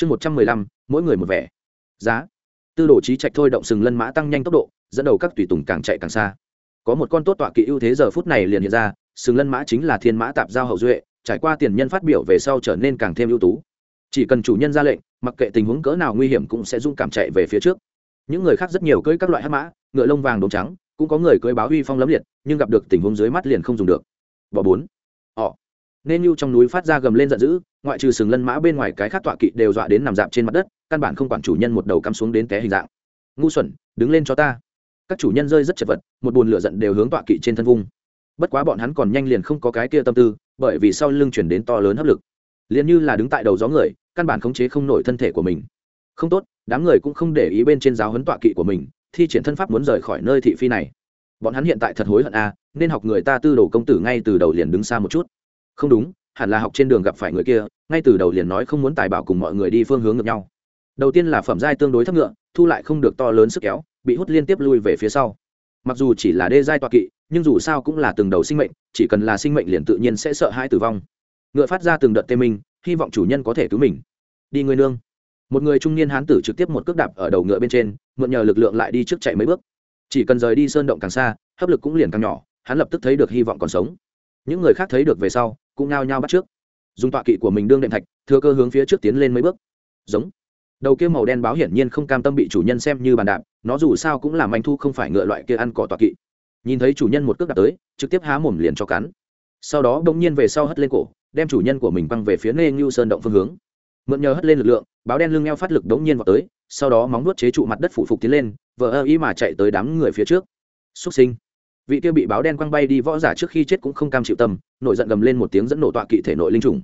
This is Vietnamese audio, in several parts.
chương một trăm mười lăm, mỗi người một vẻ. Giá. Tư đồ trí trạch thôi động sừng lân mã tăng nhanh tốc độ, dẫn đầu các tùy tùng càng chạy càng xa. Có một con tốt tọa kỵ ưu thế giờ phút này liền hiện ra, sừng lân mã chính là thiên mã tạp giao hậu duệ, trải qua tiền nhân phát biểu về sau trở nên càng thêm ưu tú. Chỉ cần chủ nhân ra lệnh, mặc kệ tình huống cỡ nào nguy hiểm cũng sẽ dung cảm chạy về phía trước. Những người khác rất nhiều cưỡi các loại hát mã, ngựa lông vàng đốm trắng, cũng có người cưỡi báo uy phong lấm liệt, nhưng gặp được tình huống dưới mắt liền không dùng được. Bỏ bốn. Họ nên như trong núi phát ra gầm lên giận dữ, ngoại trừ sừng lân mã bên ngoài cái khác tọa kỵ đều dọa đến nằm dạp trên mặt đất, căn bản không quản chủ nhân một đầu cắm xuống đến té hình dạng. Ngu xuẩn, đứng lên cho ta. Các chủ nhân rơi rất chật vật, một bùn lửa giận đều hướng tọa kỵ trên thân vung. Bất quá bọn hắn còn nhanh liền không có cái kia tâm tư, bởi vì sau lưng chuyển đến to lớn hấp lực. Liền như là đứng tại đầu gió người, căn bản khống chế không nổi thân thể của mình. Không tốt, đám người cũng không để ý bên trên giáo huấn tọa kỵ của mình, thi triển thân pháp muốn rời khỏi nơi thị phi này. Bọn hắn hiện tại thật hối hận a nên học người ta tư đồ công tử ngay từ đầu liền đứng xa một chút không đúng, hẳn là học trên đường gặp phải người kia, ngay từ đầu liền nói không muốn tài bảo cùng mọi người đi phương hướng ngược nhau. Đầu tiên là phẩm giai tương đối thấp ngựa, thu lại không được to lớn sức kéo, bị hút liên tiếp lui về phía sau. Mặc dù chỉ là đê giai tọa kỵ, nhưng dù sao cũng là từng đầu sinh mệnh, chỉ cần là sinh mệnh liền tự nhiên sẽ sợ hãi tử vong. Ngựa phát ra từng đợt tê minh, hy vọng chủ nhân có thể cứu mình. Đi người nương. Một người trung niên hán tử trực tiếp một cước đạp ở đầu ngựa bên trên, mượn nhờ lực lượng lại đi trước chạy mấy bước. Chỉ cần rời đi sơn động càng xa, hấp lực cũng liền càng nhỏ, hắn lập tức thấy được hy vọng còn sống. Những người khác thấy được về sau cũng nao nhao bắt trước. Dùng tọa kỵ của mình đương đệm thạch, thừa cơ hướng phía trước tiến lên mấy bước. Giống. Đầu kia màu đen báo hiển nhiên không cam tâm bị chủ nhân xem như bàn đạp, nó dù sao cũng làm anh thu không phải ngựa loại kia ăn cỏ tọa kỵ. Nhìn thấy chủ nhân một cước đạp tới, trực tiếp há mồm liền cho cắn. Sau đó đ ỗ n g nhiên về sau hất lên cổ, đem chủ nhân của mình băng về phía nê ngưu sơn động phương hướng. Mượn nhờ hất lên lực lượng, báo đen lưng eo phát lực đ ỗ n g nhiên vào tới, sau đó móng nuốt chế trụ mặt đất phủ phục tiến lên, vờ ơ ý mà chạy tới đám người phía trước. Xúc sinh vị kia bị báo đen quăng bay đi võ giả trước khi chết cũng không cam chịu tâm, nổi giận gầm lên một tiếng dẫn nổ tọa kỵ thể nội linh trùng.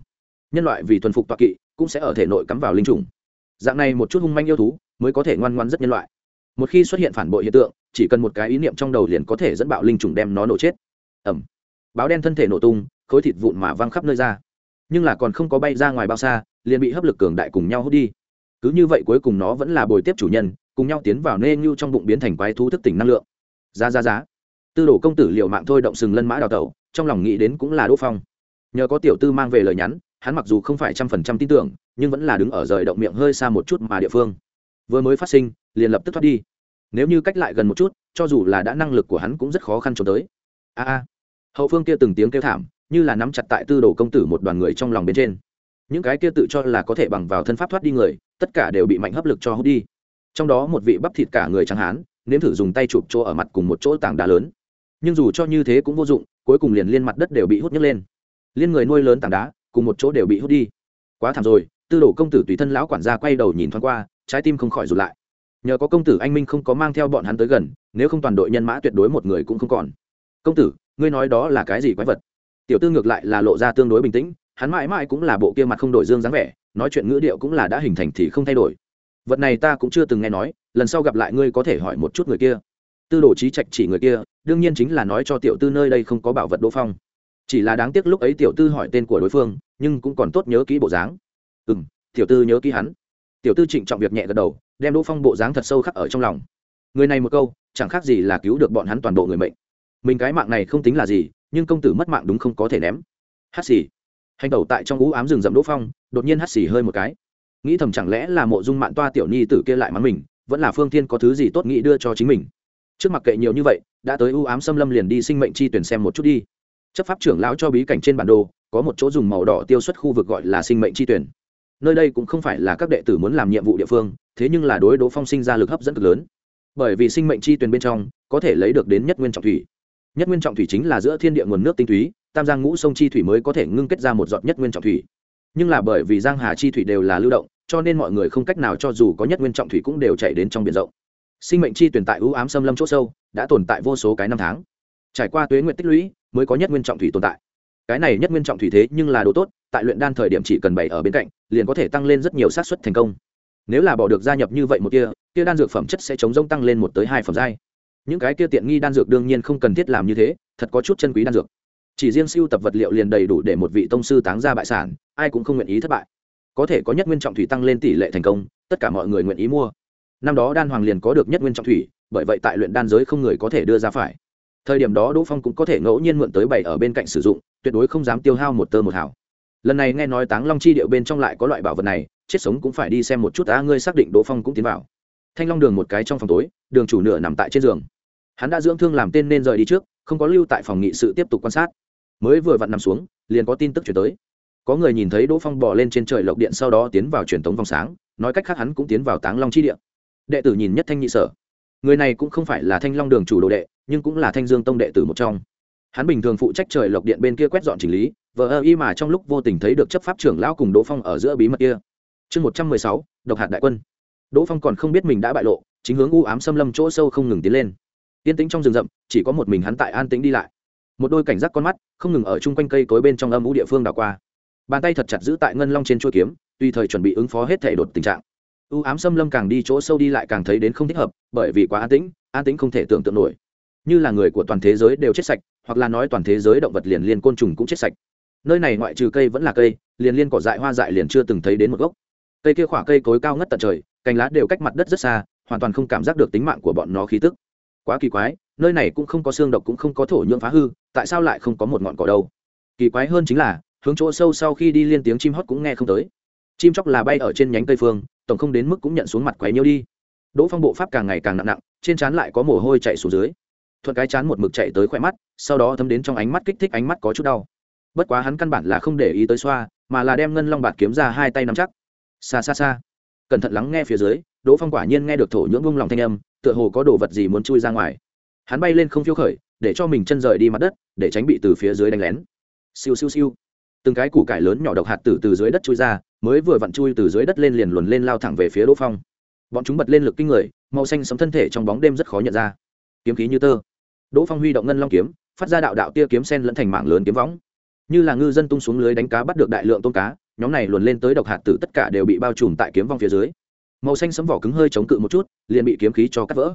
Nhân loại vì thuần phục tọa kỵ, cũng sẽ ở thể nội cắm vào linh trùng. Dạng này một chút hung manh yêu thú, mới có thể ngoan ngoan rất nhân loại. Một khi xuất hiện phản bội hiện tượng, chỉ cần một cái ý niệm trong đầu liền có thể dẫn bạo linh trùng đem nó nổ chết. Ẩm báo đen thân thể nổ tung, khối thịt vụn mà văng khắp nơi ra. Nhưng là còn không có bay ra ngoài bao xa, liền bị hấp lực cường đại cùng nhau hút đi. Cứ như vậy cuối cùng nó vẫn là bồi tiếp chủ nhân, cùng nhau tiến vào nê như trong bụng biến thành quái thú thức tỉnh năng lượng. Giá giá giá tư đồ công tử liệu mạng thôi động sừng lân mã đào tẩu, trong lòng nghĩ đến cũng là đỗ phong. Nhờ có tiểu tư mang về lời nhắn, hắn mặc dù không phải trăm phần trăm tin tưởng, nhưng vẫn là đứng ở rời động miệng hơi xa một chút mà địa phương. Vừa mới phát sinh, liền lập tức thoát đi. Nếu như cách lại gần một chút, cho dù là đã năng lực của hắn cũng rất khó khăn trốn tới. A a. Hậu phương kia từng tiếng kêu thảm, như là nắm chặt tại tư đồ công tử một đoàn người trong lòng bên trên. Những cái kia tự cho là có thể bằng vào thân pháp thoát đi người, tất cả đều bị mạnh hấp lực cho hút đi. Trong đó một vị bắp thịt cả người trắng hán, nếm thử dùng tay chụp chỗ ở mặt cùng một chỗ tảng đá lớn nhưng dù cho như thế cũng vô dụng, cuối cùng liền liên mặt đất đều bị hút nhấc lên. Liên người nuôi lớn tảng đá, cùng một chỗ đều bị hút đi. Quá thảm rồi, tư đồ công tử tùy thân lão quản gia quay đầu nhìn thoáng qua, trái tim không khỏi rụt lại. Nhờ có công tử anh minh không có mang theo bọn hắn tới gần, nếu không toàn đội nhân mã tuyệt đối một người cũng không còn. Công tử, ngươi nói đó là cái gì quái vật? Tiểu tư ngược lại là lộ ra tương đối bình tĩnh, hắn mãi mãi cũng là bộ kia mặt không đổi dương dáng vẻ, nói chuyện ngữ điệu cũng là đã hình thành thì không thay đổi. Vật này ta cũng chưa từng nghe nói, lần sau gặp lại ngươi có thể hỏi một chút người kia tư đồ trí trạch chỉ người kia, đương nhiên chính là nói cho tiểu tư nơi đây không có bảo vật đỗ phong. Chỉ là đáng tiếc lúc ấy tiểu tư hỏi tên của đối phương, nhưng cũng còn tốt nhớ kỹ bộ dáng. Ừ m tiểu tư nhớ kỹ hắn. Tiểu tư trịnh trọng việc nhẹ gật đầu, đem đỗ phong bộ dáng thật sâu khắc ở trong lòng. Người này một câu, chẳng khác gì là cứu được bọn hắn toàn bộ người mệnh. Mình cái mạng này không tính là gì, nhưng công tử mất mạng đúng không có thể ném. Hát xì. Hành tẩu tại trong ú ám rừng rậm đỗ phong, đột nhiên hát xì hơi một cái. Nghĩ thầm chẳng lẽ là mộ dung mạng toa tiểu nhi tử kia lại mắng mình, vẫn là phương thiên có thứ gì tốt nghĩ đưa cho chính mình trước mặt kệ nhiều như vậy, đã tới ưu ám xâm lâm liền đi sinh mệnh chi tuyển xem một chút đi. Chấp pháp trưởng lão cho bí cảnh trên bản đồ, có một chỗ dùng màu đỏ tiêu xuất khu vực gọi là sinh mệnh chi tuyển. Nơi đây cũng không phải là các đệ tử muốn làm nhiệm vụ địa phương, thế nhưng là đối đỗ phong sinh ra lực hấp dẫn cực lớn. Bởi vì sinh mệnh chi tuyển bên trong, có thể lấy được đến nhất nguyên trọng thủy. Nhất nguyên trọng thủy chính là giữa thiên địa nguồn nước tinh túy, tam giang ngũ sông chi thủy mới có thể ngưng kết ra một giọt nhất nguyên trọng thủy. Nhưng là bởi vì giang hà chi thủy đều là lưu động, cho nên mọi người không cách nào cho dù có nhất nguyên trọng thủy cũng đều chảy đến trong biển rộng sinh mệnh chi tuyển tại ưu ám xâm lâm c h ỗ sâu, đã tồn tại vô số cái năm tháng. Trải qua tuế nguyện tích lũy mới có nhất nguyên trọng thủy tồn tại. Cái này nhất nguyên trọng thủy thế nhưng là đồ tốt, tại luyện đan thời điểm chỉ cần bày ở bên cạnh, liền có thể tăng lên rất nhiều xác suất thành công. Nếu là bỏ được gia nhập như vậy một kia kia đan dược phẩm chất sẽ chống rông tăng lên một tới hai phẩm giai. Những cái kia tiện nghi đan dược đương nhiên không cần thiết làm như thế, thật có chút chân quý đan dược. Chỉ riêng siêu tập vật liệu liền đầy đủ để một vị tông sư táng ra bại sản, ai cũng không nguyện ý thất bại. Có thể có nhất nguyên trọng thủy tăng lên tỷ lệ thành công, tất cả mọi người nguyện ý mua năm đó đan hoàng liền có được nhất nguyên trọng thủy, bởi vậy tại luyện đan giới không người có thể đưa ra phải. Thời điểm đó đỗ phong cũng có thể ngẫu nhiên mượn tới bảy ở bên cạnh sử dụng, tuyệt đối không dám tiêu hao một tơ một hào. lần này nghe nói táng long chi điệu bên trong lại có loại bảo vật này, chết sống cũng phải đi xem một chút á ngươi xác định đỗ phong cũng tiến vào. Thanh long đường một cái trong phòng tối, đường chủ nửa nằm tại trên giường. Hắn đã dưỡng thương làm tên nên rời đi trước, không có lưu tại phòng nghị sự tiếp tục quan sát. Mới vừa vặn nằm xuống, liền có tin tức chuyển tới. Có người nhìn thấy đỗ phong bỏ lên trên trời lộc điện sau đó tiến vào truyền thống vòng sáng, nói cách khác hắn cũng tiến vào táng long chi điện đệ tử nhìn nhất thanh nhị sở. Người này cũng không phải là thanh long đường chủ đồ đệ, nhưng cũng là thanh dương tông đệ tử một trong. Hắn bình thường phụ trách trời lộc điện bên kia quét dọn chỉnh lý, vờ ơ y mà trong lúc vô tình thấy được chấp pháp trưởng lão cùng đỗ phong ở giữa bí mật kia. Chương một trăm mười sáu, độc hạt đại quân. Đỗ phong còn không biết mình đã bại lộ, chính hướng u ám xâm lâm chỗ sâu không ngừng tiến lên. Yên tĩnh trong rừng rậm, chỉ có một mình hắn tại an tĩnh đi lại. Một đôi cảnh giác con mắt, không ngừng ở chung quanh cây cối bên trong âm u địa phương đảo qua. Bàn tay thật chặt giữ tại ngân long trên chuôi kiếm, tùy thời chuẩn bị ứng phó hết thể đột tình trạng u ám xâm lâm càng đi chỗ sâu đi lại càng thấy đến không thích hợp, bởi vì quá an tĩnh an tĩnh không thể tưởng tượng nổi. Như là người của toàn thế giới đều chết sạch, hoặc là nói toàn thế giới động vật liền liên côn trùng cũng chết sạch. Nơi này ngoại trừ cây vẫn là cây, liền liên cỏ dại hoa dại liền chưa từng thấy đến một gốc. Cây kia khỏa cây cối cao ngất tận trời, cành lá đều cách mặt đất rất xa, hoàn toàn không cảm giác được tính mạng của bọn nó khí tức. Quá kỳ quái, nơi này cũng không có xương độc cũng không có thổ nhưỡng phá hư, tại sao lại không có một ngọn cỏ đâu? Kỳ quái hơn chính là, hướng chỗ sâu sau khi đi liên tiếng chim hót cũng nghe không tới. Chim chóc là bay ở trên nhánh cây phương tổng không đến mức cũng nhận xuống mặt quấy nhiêu đi. Đỗ phong bộ pháp càng ngày càng nặng nặng, trên trán lại có mồ hôi chạy xuống dưới. Thuận cái chán một mực chạy tới khỏe mắt, sau đó thấm đến trong ánh mắt kích thích ánh mắt có chút đau. Bất quá hắn căn bản là không để ý tới xoa, mà là đem ngân long bạt kiếm ra hai tay nắm chắc. Xa xa xa cẩn thận lắng nghe phía dưới, đỗ phong quả nhiên nghe được thổ nhưỡng vung lòng thanh âm, tựa hồ có đồ vật gì muốn chui ra ngoài. Hắn bay lên không phiêu khởi, để cho mình chân rời đi mặt đất, để tránh bị từ phía dưới đánh lén. Siêu siêu siêu từng cái củ cải lớn nhỏ độc hạt tử từ dưới đất chui ra, mới vừa vặn chui từ dưới đất lên liền luồn lên lao thẳng về phía đỗ phong. Bọn chúng bật lên lực kinh người, màu xanh sẫm thân thể trong bóng đêm rất khó nhận ra. Kiếm khí như tơ. Đỗ phong huy động ngân long kiếm, phát ra đạo đạo tia kiếm sen lẫn thành mạng lớn kiếm võng. Như là ngư dân tung xuống lưới đánh cá bắt được đại lượng tôm cá, nhóm này luồn lên tới độc hạt tử tất cả đều bị bao trùm tại kiếm vong phía dưới. Màu xanh sấm vỏ cứng hơi chống cự một chút, liền bị kiếm khí cho cắt vỡ.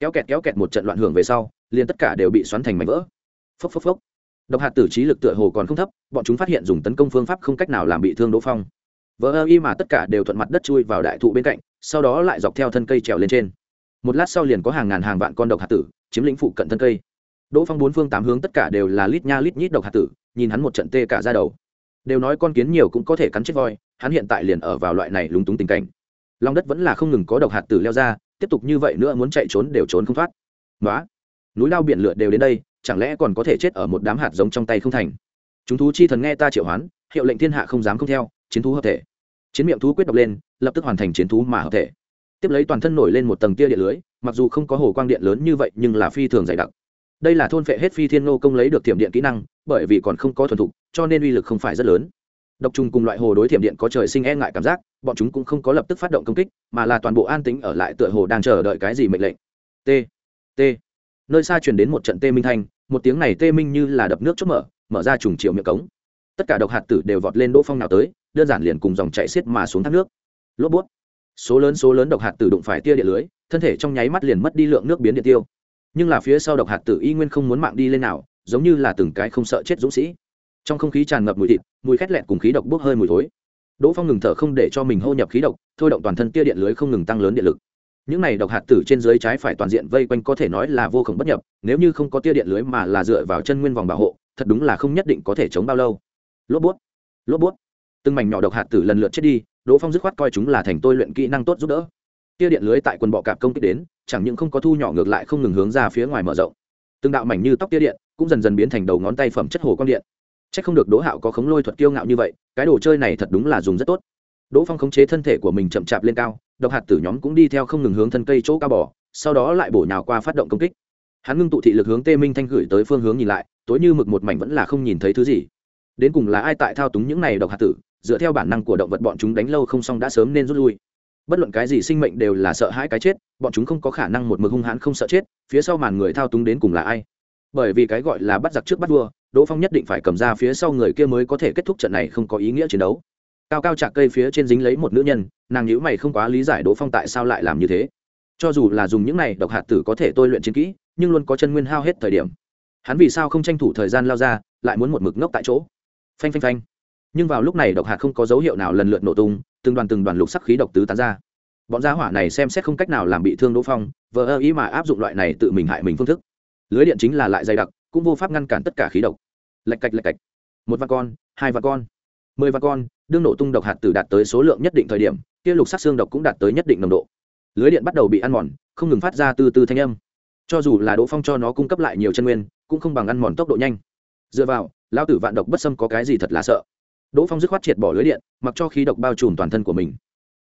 Kéo kẹt kéo kẹt một trận loạn hưởng về sau, liền tất cả đều bị xoắn thành mảnh vỡ. Phốc phốc phốc độc hạt tử trí lực tựa hồ còn không thấp, bọn chúng phát hiện dùng tấn công phương pháp không cách nào làm bị thương đỗ phong. Vỡ ơ y mà tất cả đều thuận mặt đất chui vào đại thụ bên cạnh, sau đó lại dọc theo thân cây trèo lên trên. Một lát sau liền có hàng ngàn hàng vạn con độc hạt tử chiếm lĩnh phụ cận thân cây. Đỗ phong bốn phương tám hướng tất cả đều là lít nha lít nhít độc hạt tử, nhìn hắn một trận tê cả ra đầu. Đều nói con kiến nhiều cũng có thể cắn chết voi, hắn hiện tại liền ở vào loại này lúng túng tình cảnh. Lòng đất vẫn là không ngừng có độc hạt tử leo ra, tiếp tục như vậy nữa muốn chạy trốn đều trốn không thoát. Nói núi lao biển lửa đều đến đây chẳng lẽ còn có thể chết ở một đám hạt giống trong tay không thành? Chúng thú chi thần nghe ta triệu hoán, hiệu lệnh thiên hạ không dám không theo, chiến thú hợp thể. Chiến miệng thú quyết đọc lên, lập tức hoàn thành chiến thú mà hợp thể. Tiếp lấy toàn thân nổi lên một tầng tia điện lưới, mặc dù không có hồ quang điện lớn như vậy nhưng là phi thường dày đặc. Đây là thôn phệ hết phi thiên nô công lấy được thiểm điện kỹ năng, bởi vì còn không có thuần thục, cho nên uy lực không phải rất lớn. Độc trùng cùng loại hồ đối thiểm điện có trời sinh e ngại cảm giác, bọn chúng cũng không có lập tức phát động công kích, mà là toàn bộ an tính ở lại tựa hồ đang chờ đợi cái gì mệnh lệnh. T t. Nơi xa truyền đến một trận tê minh thanh một tiếng này tê minh như là đập nước chốt mở mở ra trùng triệu miệng cống. Tất cả độc hạt tử đều vọt lên đỗ phong nào tới, đơn giản liền cùng dòng chạy xiết mà xuống thác nước. Lốp bút. Số lớn số lớn độc hạt tử đụng phải tia điện lưới, thân thể trong nháy mắt liền mất đi lượng nước biến điện tiêu. Nhưng là phía sau độc hạt tử y nguyên không muốn mạng đi lên nào, giống như là từng cái không sợ chết dũng sĩ. Trong không khí tràn ngập mùi thịt, mùi khét lẹt cùng khí độc bốc hơi mùi thối. Đỗ phong ngừng thở không để cho mình hô nhập khí độc, thôi động toàn thân tia điện lưới không ngừng tăng lớn điện lực những này độc hạt tử trên dưới trái phải toàn diện vây quanh có thể nói là vô khổng bất nhập, nếu như không có tia điện lưới mà là dựa vào chân nguyên vòng bảo hộ, thật đúng là không nhất định có thể chống bao lâu. Lốp bút lốp bút. Từng mảnh nhỏ độc hạt tử lần lượt chết đi, đỗ phong dứt khoát coi chúng là thành tôi luyện kỹ năng tốt giúp đỡ. Tia điện lưới tại quần bọ cạp công kích đến, chẳng những không có thu nhỏ ngược lại không ngừng hướng ra phía ngoài mở rộng. Từng đạo mảnh như tóc tia điện cũng dần dần biến thành đầu ngón tay phẩm chất hồ quang điện. C h ắ c không được đỗ hạo có khống lôi thuật kiêu ngạo như vậy, cái đồ chơi này thật đúng là dùng rất tốt. Đỗ phong khống chế thân thể của mình chậm chạp lên cao độc hạt tử nhóm cũng đi theo không ngừng hướng thân cây chỗ cao bỏ sau đó lại bổ nhào qua phát động công kích. Hắn ngưng tụ thị lực hướng tê minh thanh gửi tới phương hướng nhìn lại, tối như mực một mảnh vẫn là không nhìn thấy thứ gì. Đến cùng là ai tại thao túng những này độc hạt tử, dựa theo bản năng của động vật bọn chúng đánh lâu không xong đã sớm nên rút lui. Bất luận cái gì sinh mệnh đều là sợ hãi cái chết, bọn chúng không có khả năng một mực hung hãn không sợ chết, phía sau màn người thao túng đến cùng là ai? Bởi vì cái gọi là bắt giặc trước bắt vua, đỗ phong nhất định phải cầm ra phía sau người kia mới có thể kết thúc trận này không có ý nghĩa chiến đấu cao cao chạc cây phía trên dính lấy một nữ nhân, nàng nhữ mày không quá lý giải đỗ phong tại sao lại làm như thế. Cho dù là dùng những này độc hạt tử có thể tôi luyện chiến kỹ, nhưng luôn có chân nguyên hao hết thời điểm. Hắn vì sao không tranh thủ thời gian lao ra, lại muốn một mực ngốc tại chỗ? Phanh phanh phanh. Nhưng vào lúc này độc hạt không có dấu hiệu nào lần lượt nổ tung, từng đoàn từng đoàn lục sắc khí độc tứ tán ra. Bọn gia hỏa này xem xét không cách nào làm bị thương đỗ phong, vờ ơ ý mà áp dụng loại này tự mình hại mình phương thức. Lưới điện chính là lại dày đặc, cũng vô pháp ngăn cản tất cả khí độc. Lạch cạch lạch cạch. Một vạn con, hai vạn con mười vạn con, đương nổ tung độc hạt tử đạt tới số lượng nhất định thời điểm, kia lục sắc xương độc cũng đạt tới nhất định nồng độ. Lưới điện bắt đầu bị ăn mòn, không ngừng phát ra từ từ thanh âm. Cho dù là đỗ phong cho nó cung cấp lại nhiều chân nguyên, cũng không bằng ăn mòn tốc độ nhanh. Dựa vào, lão tử vạn độc bất xâm có cái gì thật là sợ. Đỗ phong dứt khoát triệt bỏ lưới điện, mặc cho khí độc bao trùm toàn thân của mình.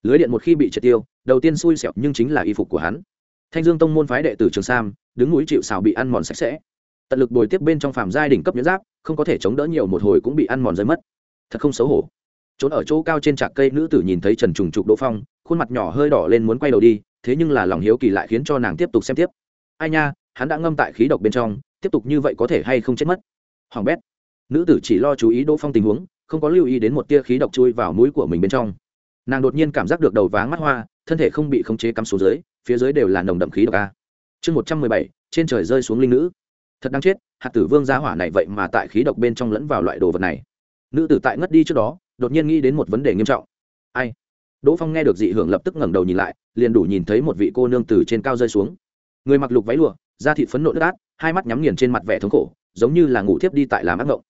Lưới điện một khi bị triệt tiêu, đầu tiên xui xẻo nhưng chính là y phục của hắn. Thanh dương tông môn phái đệ tử trường sam, đứng núi chịu xào bị ăn mòn sạch sẽ. Tận lực bồi tiếp bên trong phàm giai đỉnh cấp nhẫn giáp, không có thể chống đỡ nhiều, một hồi cũng bị ăn mòn rơi mất thật không xấu hổ. Trốn ở chỗ cao trên trạc cây nữ tử nhìn thấy trần trùng trục đỗ phong, khuôn mặt nhỏ hơi đỏ lên muốn quay đầu đi, thế nhưng là lòng hiếu kỳ lại khiến cho nàng tiếp tục xem tiếp. Ai nha, hắn đã ngâm tại khí độc bên trong, tiếp tục như vậy có thể hay không chết mất? Hoàng bét. Nữ tử chỉ lo chú ý đỗ phong tình huống, không có lưu ý đến một tia khí độc chui vào mũi của mình bên trong. Nàng đột nhiên cảm giác được đầu váng mắt hoa, thân thể không bị khống chế cắm xuống dưới, phía dưới đều là nồng đậm khí độc a. Chương một trăm mười bảy, trên trời rơi xuống linh nữ. Thật đáng chết, hạt tử vương giá hỏa này vậy mà tại khí độc bên trong lẫn vào loại đồ vật này nữ tử tại ngất đi trước đó, đột nhiên nghĩ đến một vấn đề nghiêm trọng. Ai? Đỗ phong nghe được dị hưởng lập tức ngẩng đầu nhìn lại, liền đủ nhìn thấy một vị cô nương từ trên cao rơi xuống. Người mặc lục váy lụa, da thịt phấn nộ nước át, hai mắt nhắm nghiền trên mặt vẻ thống khổ, giống như là ngủ thiếp đi tại làm ác ngộng.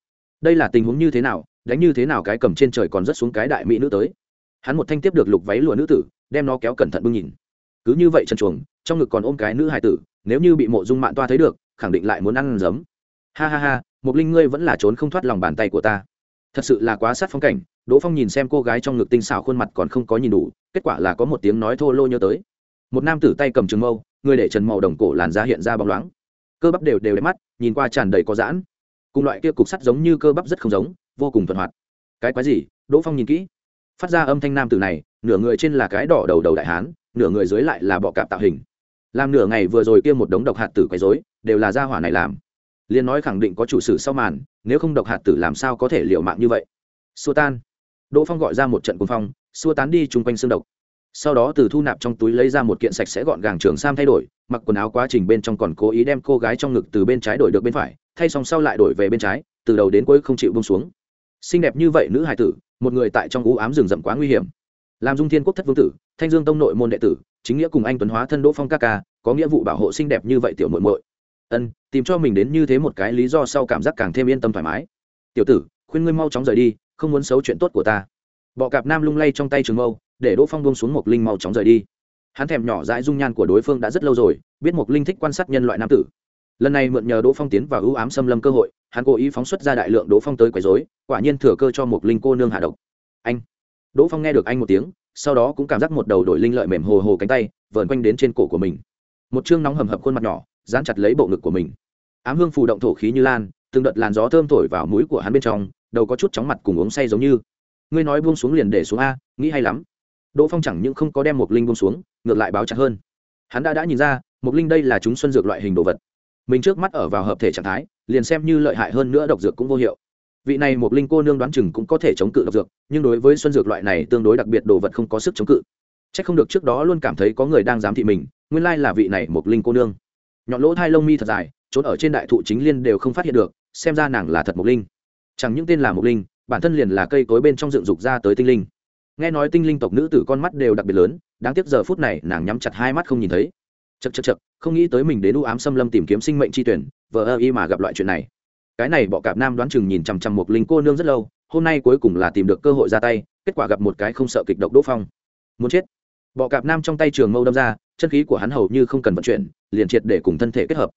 Đây là tình huống như thế nào, đánh như thế nào cái cầm trên trời còn rất xuống cái đại mỹ nữ tới. Hắn một thanh tiếp được lục váy lụa nữ tử, đem nó kéo cẩn thận bưng nhìn. Cứ như vậy trần chuồng, trong ngực còn ôm cái nữ hài tử, nếu như bị mộ dung mạng toa thấy được, khẳng định lại muốn ăn giấm. Ha ha ha một linh ngươi vẫn là trốn không thoát lòng bàn tay của ta thật sự là quá sát phong cảnh, đỗ phong nhìn xem cô gái trong ngực tinh xảo khuôn mặt còn không có nhìn đủ, kết quả là có một tiếng nói thô lô nhớ tới. Một nam tử tay cầm trường mâu, người để trần màu đồng cổ làn da hiện ra bóng loáng. Cơ bắp đều đều đẹp mắt, nhìn qua tràn đầy có giãn. Cùng loại kia cục sắt giống như cơ bắp rất không giống, vô cùng thuận hoạt. Cái quái gì? Đỗ phong nhìn kỹ. Phát ra âm thanh nam tử này, nửa người trên là cái đỏ đầu đầu đại hán, nửa người dưới lại là bọ cạp tạo hình. Làm nửa ngày vừa rồi kia một đống độc hạt tử quấy dối đều là gia hỏa này làm liền nói khẳng định có chủ sử sau màn, nếu không độc hạt tử làm sao có thể liệu mạng như vậy? Xua tan. Đỗ phong gọi ra một trận cuồng phong, xua tán đi chung quanh xương độc. Sau đó từ thu nạp trong túi lấy ra một kiện sạch sẽ gọn gàng trường sam thay đổi, mặc quần áo quá trình bên trong còn cố ý đem cô gái trong ngực từ bên trái đổi được bên phải, thay xong sau lại đổi về bên trái, từ đầu đến cuối không chịu bông xuống. Xinh đẹp như vậy nữ hải tử, một người tại trong ú ám rừng rậm quá nguy hiểm. Làm dung thiên quốc thất vương tử, thanh dương tông nội môn đệ tử, chính nghĩa cùng anh tuấn hóa thân đỗ phong ca ca, có nghĩa vụ bảo hộ xinh đẹp như vậy tiểu muội muội ân, tìm cho mình đến như thế một cái lý do sau cảm giác càng thêm yên tâm thoải mái. Tiểu tử, khuyên ngươi mau chóng rời đi, không muốn xấu chuyện tốt của ta. Bọ cạp nam lung lay trong tay trường mâu, để đỗ phong buông xuống một linh mau chóng rời đi. Hắn thèm nhỏ dãi dung nhan của đối phương đã rất lâu rồi, biết một linh thích quan sát nhân loại nam tử. Lần này mượn nhờ đỗ phong tiến vào ưu ám xâm lâm cơ hội, hắn cố ý phóng xuất ra đại lượng đỗ phong tới quấy dối quả nhiên thừa cơ cho một linh cô nương hạ độc. Anh. Đỗ phong nghe được anh một tiếng, sau đó cũng cảm giác một đầu đổi linh lợi mềm hồ hồ cánh tay, vờn quanh đến trên cổ của mình. Một chương nóng hầm hập khuôn mặt nhỏ dán chặt lấy bộ ngực của mình. Ám hương phù động thổ khí như lan, từng đợt làn gió thơm thổi vào mũi của hắn bên trong, đầu có chút chóng mặt cùng uống say giống như. Ngươi nói buông xuống liền để xuống a, nghĩ hay lắm. Đỗ phong chẳng những không có đem một linh buông xuống, ngược lại báo chặt hơn. Hắn đã đã nhìn ra một linh đây là chúng xuân dược loại hình đồ vật. Mình trước mắt ở vào hợp thể trạng thái, liền xem như lợi hại hơn nữa độc dược cũng vô hiệu. Vị này một linh cô nương đoán chừng cũng có thể chống cự độc dược, nhưng đối với xuân dược loại này tương đối đặc biệt đồ vật không có sức chống cự. C h ắ c không được trước đó luôn cảm thấy có người đang giám thị mình, nguyên lai là vị này một linh cô nương nhọn lỗ thai lông mi thật dài, trốn ở trên đại thụ chính liên đều không phát hiện được, xem ra nàng là thật mục linh. Chẳng những tên là mục linh, bản thân liền là cây cối bên trong dựng dục ra tới tinh linh. Nghe nói tinh linh tộc nữ tử con mắt đều đặc biệt lớn, đáng tiếc giờ phút này nàng nhắm chặt hai mắt không nhìn thấy. Chật chật chật không nghĩ tới mình đến u ám xâm lâm tìm kiếm sinh mệnh tri tuyển, vờ ơ y mà gặp loại chuyện này. Cái này bọ cạp nam đoán chừng nhìn chằm chằm một linh cô nương rất lâu, hôm nay cuối cùng là tìm được cơ hội ra tay, kết quả gặp một cái không sợ kịch độc đỗ phong. Muốn chết bọ cạp nam trong tay trường mâu đâm ra, chân khí của hắn hầu như không cần vận chuyển, liền triệt để cùng thân thể kết hợp.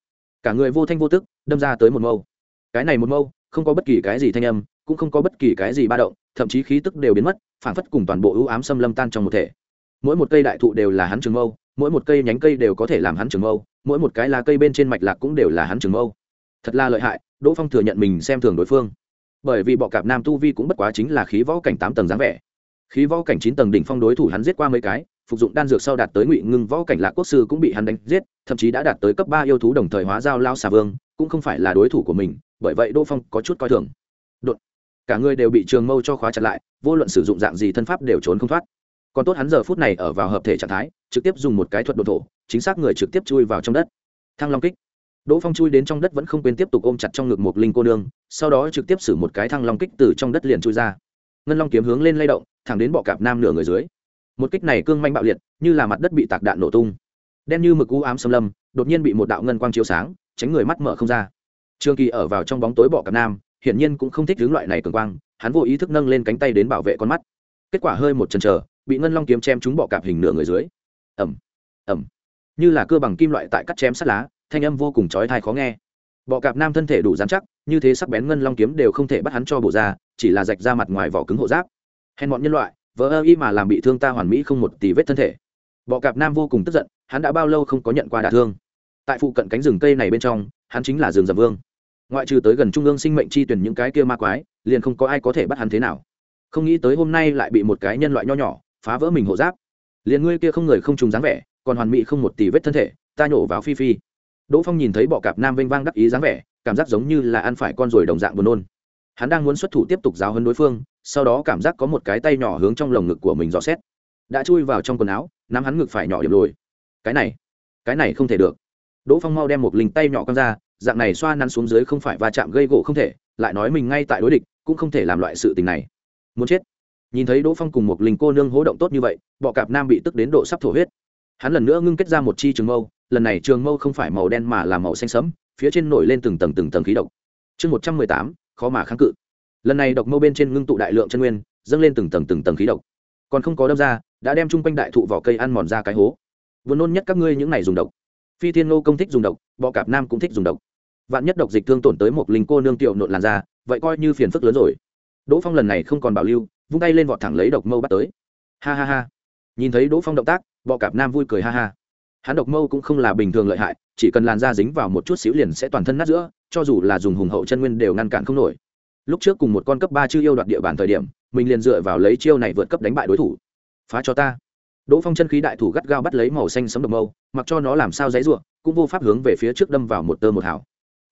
Cả người vô thanh vô tức, đâm ra tới một mâu. Cái này một mâu, không có bất kỳ cái gì thanh âm, cũng không có bất kỳ cái gì ba động, thậm chí khí tức đều biến mất phản phất cùng toàn bộ ưu ám xâm lâm tan trong một thể. Mỗi một cây đại thụ đều là hắn trường mâu, mỗi một cây nhánh cây đều có thể làm hắn trường mâu, mỗi một cái lá cây bên trên mạch lạc cũng đều là hắn trường mâu. Thật là lợi hại, đỗ phong thừa nhận mình xem thường đối phương. Bởi vì bọ cạp nam tu vi cũng bất quá chính là khí võ cảnh tám tầng dáng vẻ. Khí võ cảnh chín tầng đỉnh phong đối thủ hắn giết qua mấy cái phục dụng đan dược sau đạt tới ngụy ngưng võ cảnh lạc quốc sư cũng bị hắn đánh giết, thậm chí đã đạt tới cấp ba yêu thú đồng thời hóa giao lao xà vương, cũng không phải là đối thủ của mình, bởi vậy đỗ phong có chút coi thường. Đột. cả người đều bị trường mâu cho khóa chặt lại, vô luận sử dụng dạng gì thân pháp đều trốn không thoát. Còn tốt hắn giờ phút này ở vào hợp thể trạng thái, trực tiếp dùng một cái thuật đột thổ, chính xác người trực tiếp chui vào trong đất. Thăng long kích. Đỗ phong chui đến trong đất vẫn không quên tiếp tục ôm chặt trong ngực một linh cô nương, sau đó trực tiếp xử một cái thăng long kích từ trong đất liền chui ra. Ngân long kiếm hướng lên lay động, thẳng đến bọ cạp nam nửa người dưới một kích này cương manh bạo liệt, như là mặt đất bị tạc đạn nổ tung. Đen như mực u ám xâm lâm, đột nhiên bị một đạo ngân quang chiếu sáng, tránh người mắt mở không ra. Trương kỳ ở vào trong bóng tối bọ cạp nam, hiển nhiên cũng không thích hướng loại này cường quang, hắn vô ý thức nâng lên cánh tay đến bảo vệ con mắt. Kết quả hơi một chần chờ, bị ngân long kiếm chém trúng bọ cạp hình nửa người dưới. Ẩm ẩm như là cưa bằng kim loại tại cắt chém sắt lá, thanh âm vô cùng chói thai khó nghe. Bọ cạp nam thân thể đủ dán chắc, như thế sắc bén ngân long kiếm đều không thể bắt hắn cho bổ ra, chỉ là rạch ra mặt ngoài vỏ cứng hộ giáp. Hèn bọn nhân loại vỡ ơ y mà làm bị thương ta hoàn mỹ không một tỷ vết thân thể. Bọ cạp nam vô cùng tức giận, hắn đã bao lâu không có nhận qua đả thương. Tại phụ cận cánh rừng cây này bên trong, hắn chính là rừng dầm vương. Ngoại trừ tới gần trung ương sinh mệnh chi tuyển những cái kia ma quái, liền không có ai có thể bắt hắn thế nào. Không nghĩ tới hôm nay lại bị một cái nhân loại nho nhỏ phá vỡ mình hộ giáp. Liền ngươi kia không người không trùng dáng vẻ, còn hoàn mỹ không một tỷ vết thân thể, ta nhổ vào phi phi. Đỗ phong nhìn thấy bọ cạp nam vênh vang đắc ý dáng vẻ, cảm giác giống như là ăn phải con ruồi đồng dạng buồn nôn. Hắn đang muốn xuất thủ tiếp tục giáo hơn đối phương sau đó cảm giác có một cái tay nhỏ hướng trong lồng ngực của mình dò xét. Đã chui vào trong quần áo, nắm hắn ngực phải nhỏ điểm lồi. Cái này cái này không thể được. Đỗ phong mau đem một linh tay nhỏ con ra, dạng này xoa nắn xuống dưới không phải va chạm gây gỗ không thể, lại nói mình ngay tại đối địch, cũng không thể làm loại sự tình này. Muốn chết. Nhìn thấy đỗ phong cùng một linh cô nương hố động tốt như vậy, bọ cạp nam bị tức đến độ sắp thổ huyết. Hắn lần nữa ngưng kết ra một chi trường mâu, lần này trường mâu không phải màu đen mà là màu xanh sẫm, phía trên nổi lên từng tầng từng tầng khí độc. Chương một trăm mười tám, khó mà kháng cự lần này độc mâu bên trên ngưng tụ đại lượng chân nguyên, dâng lên từng tầng từng tầng khí độc. Còn không có đâm ra, đã đem chung quanh đại thụ vỏ cây ăn mòn ra cái hố. Vừa nôn nhất các ngươi những này dùng độc. Phi thiên nô công thích dùng độc, bọ cạp nam cũng thích dùng độc. Vạn nhất độc dịch thương tổn tới một linh cô nương tiểu nộn làn da, vậy coi như phiền phức lớn rồi. Đỗ phong lần này không còn bảo lưu, vung tay lên vọt thẳng lấy độc mâu bắt tới. Ha ha ha. Nhìn thấy đỗ phong động tác, bọ cạp nam vui cười ha ha. Hắn độc mâu cũng không là bình thường lợi hại, chỉ cần làn da dính vào một chút xíu liền sẽ toàn thân nát giữa, cho dù là dùng hùng hậu chân nguyên đều ngăn cản không nổi lúc trước cùng một con cấp ba chưa yêu đoạt địa bàn thời điểm, mình liền dựa vào lấy chiêu này vượt cấp đánh bại đối thủ. Phá cho ta. Đỗ phong chân khí đại thủ gắt gao bắt lấy màu xanh sấm độc mâu, mặc cho nó làm sao dãy ruộng cũng vô pháp hướng về phía trước đâm vào một tơ một hào.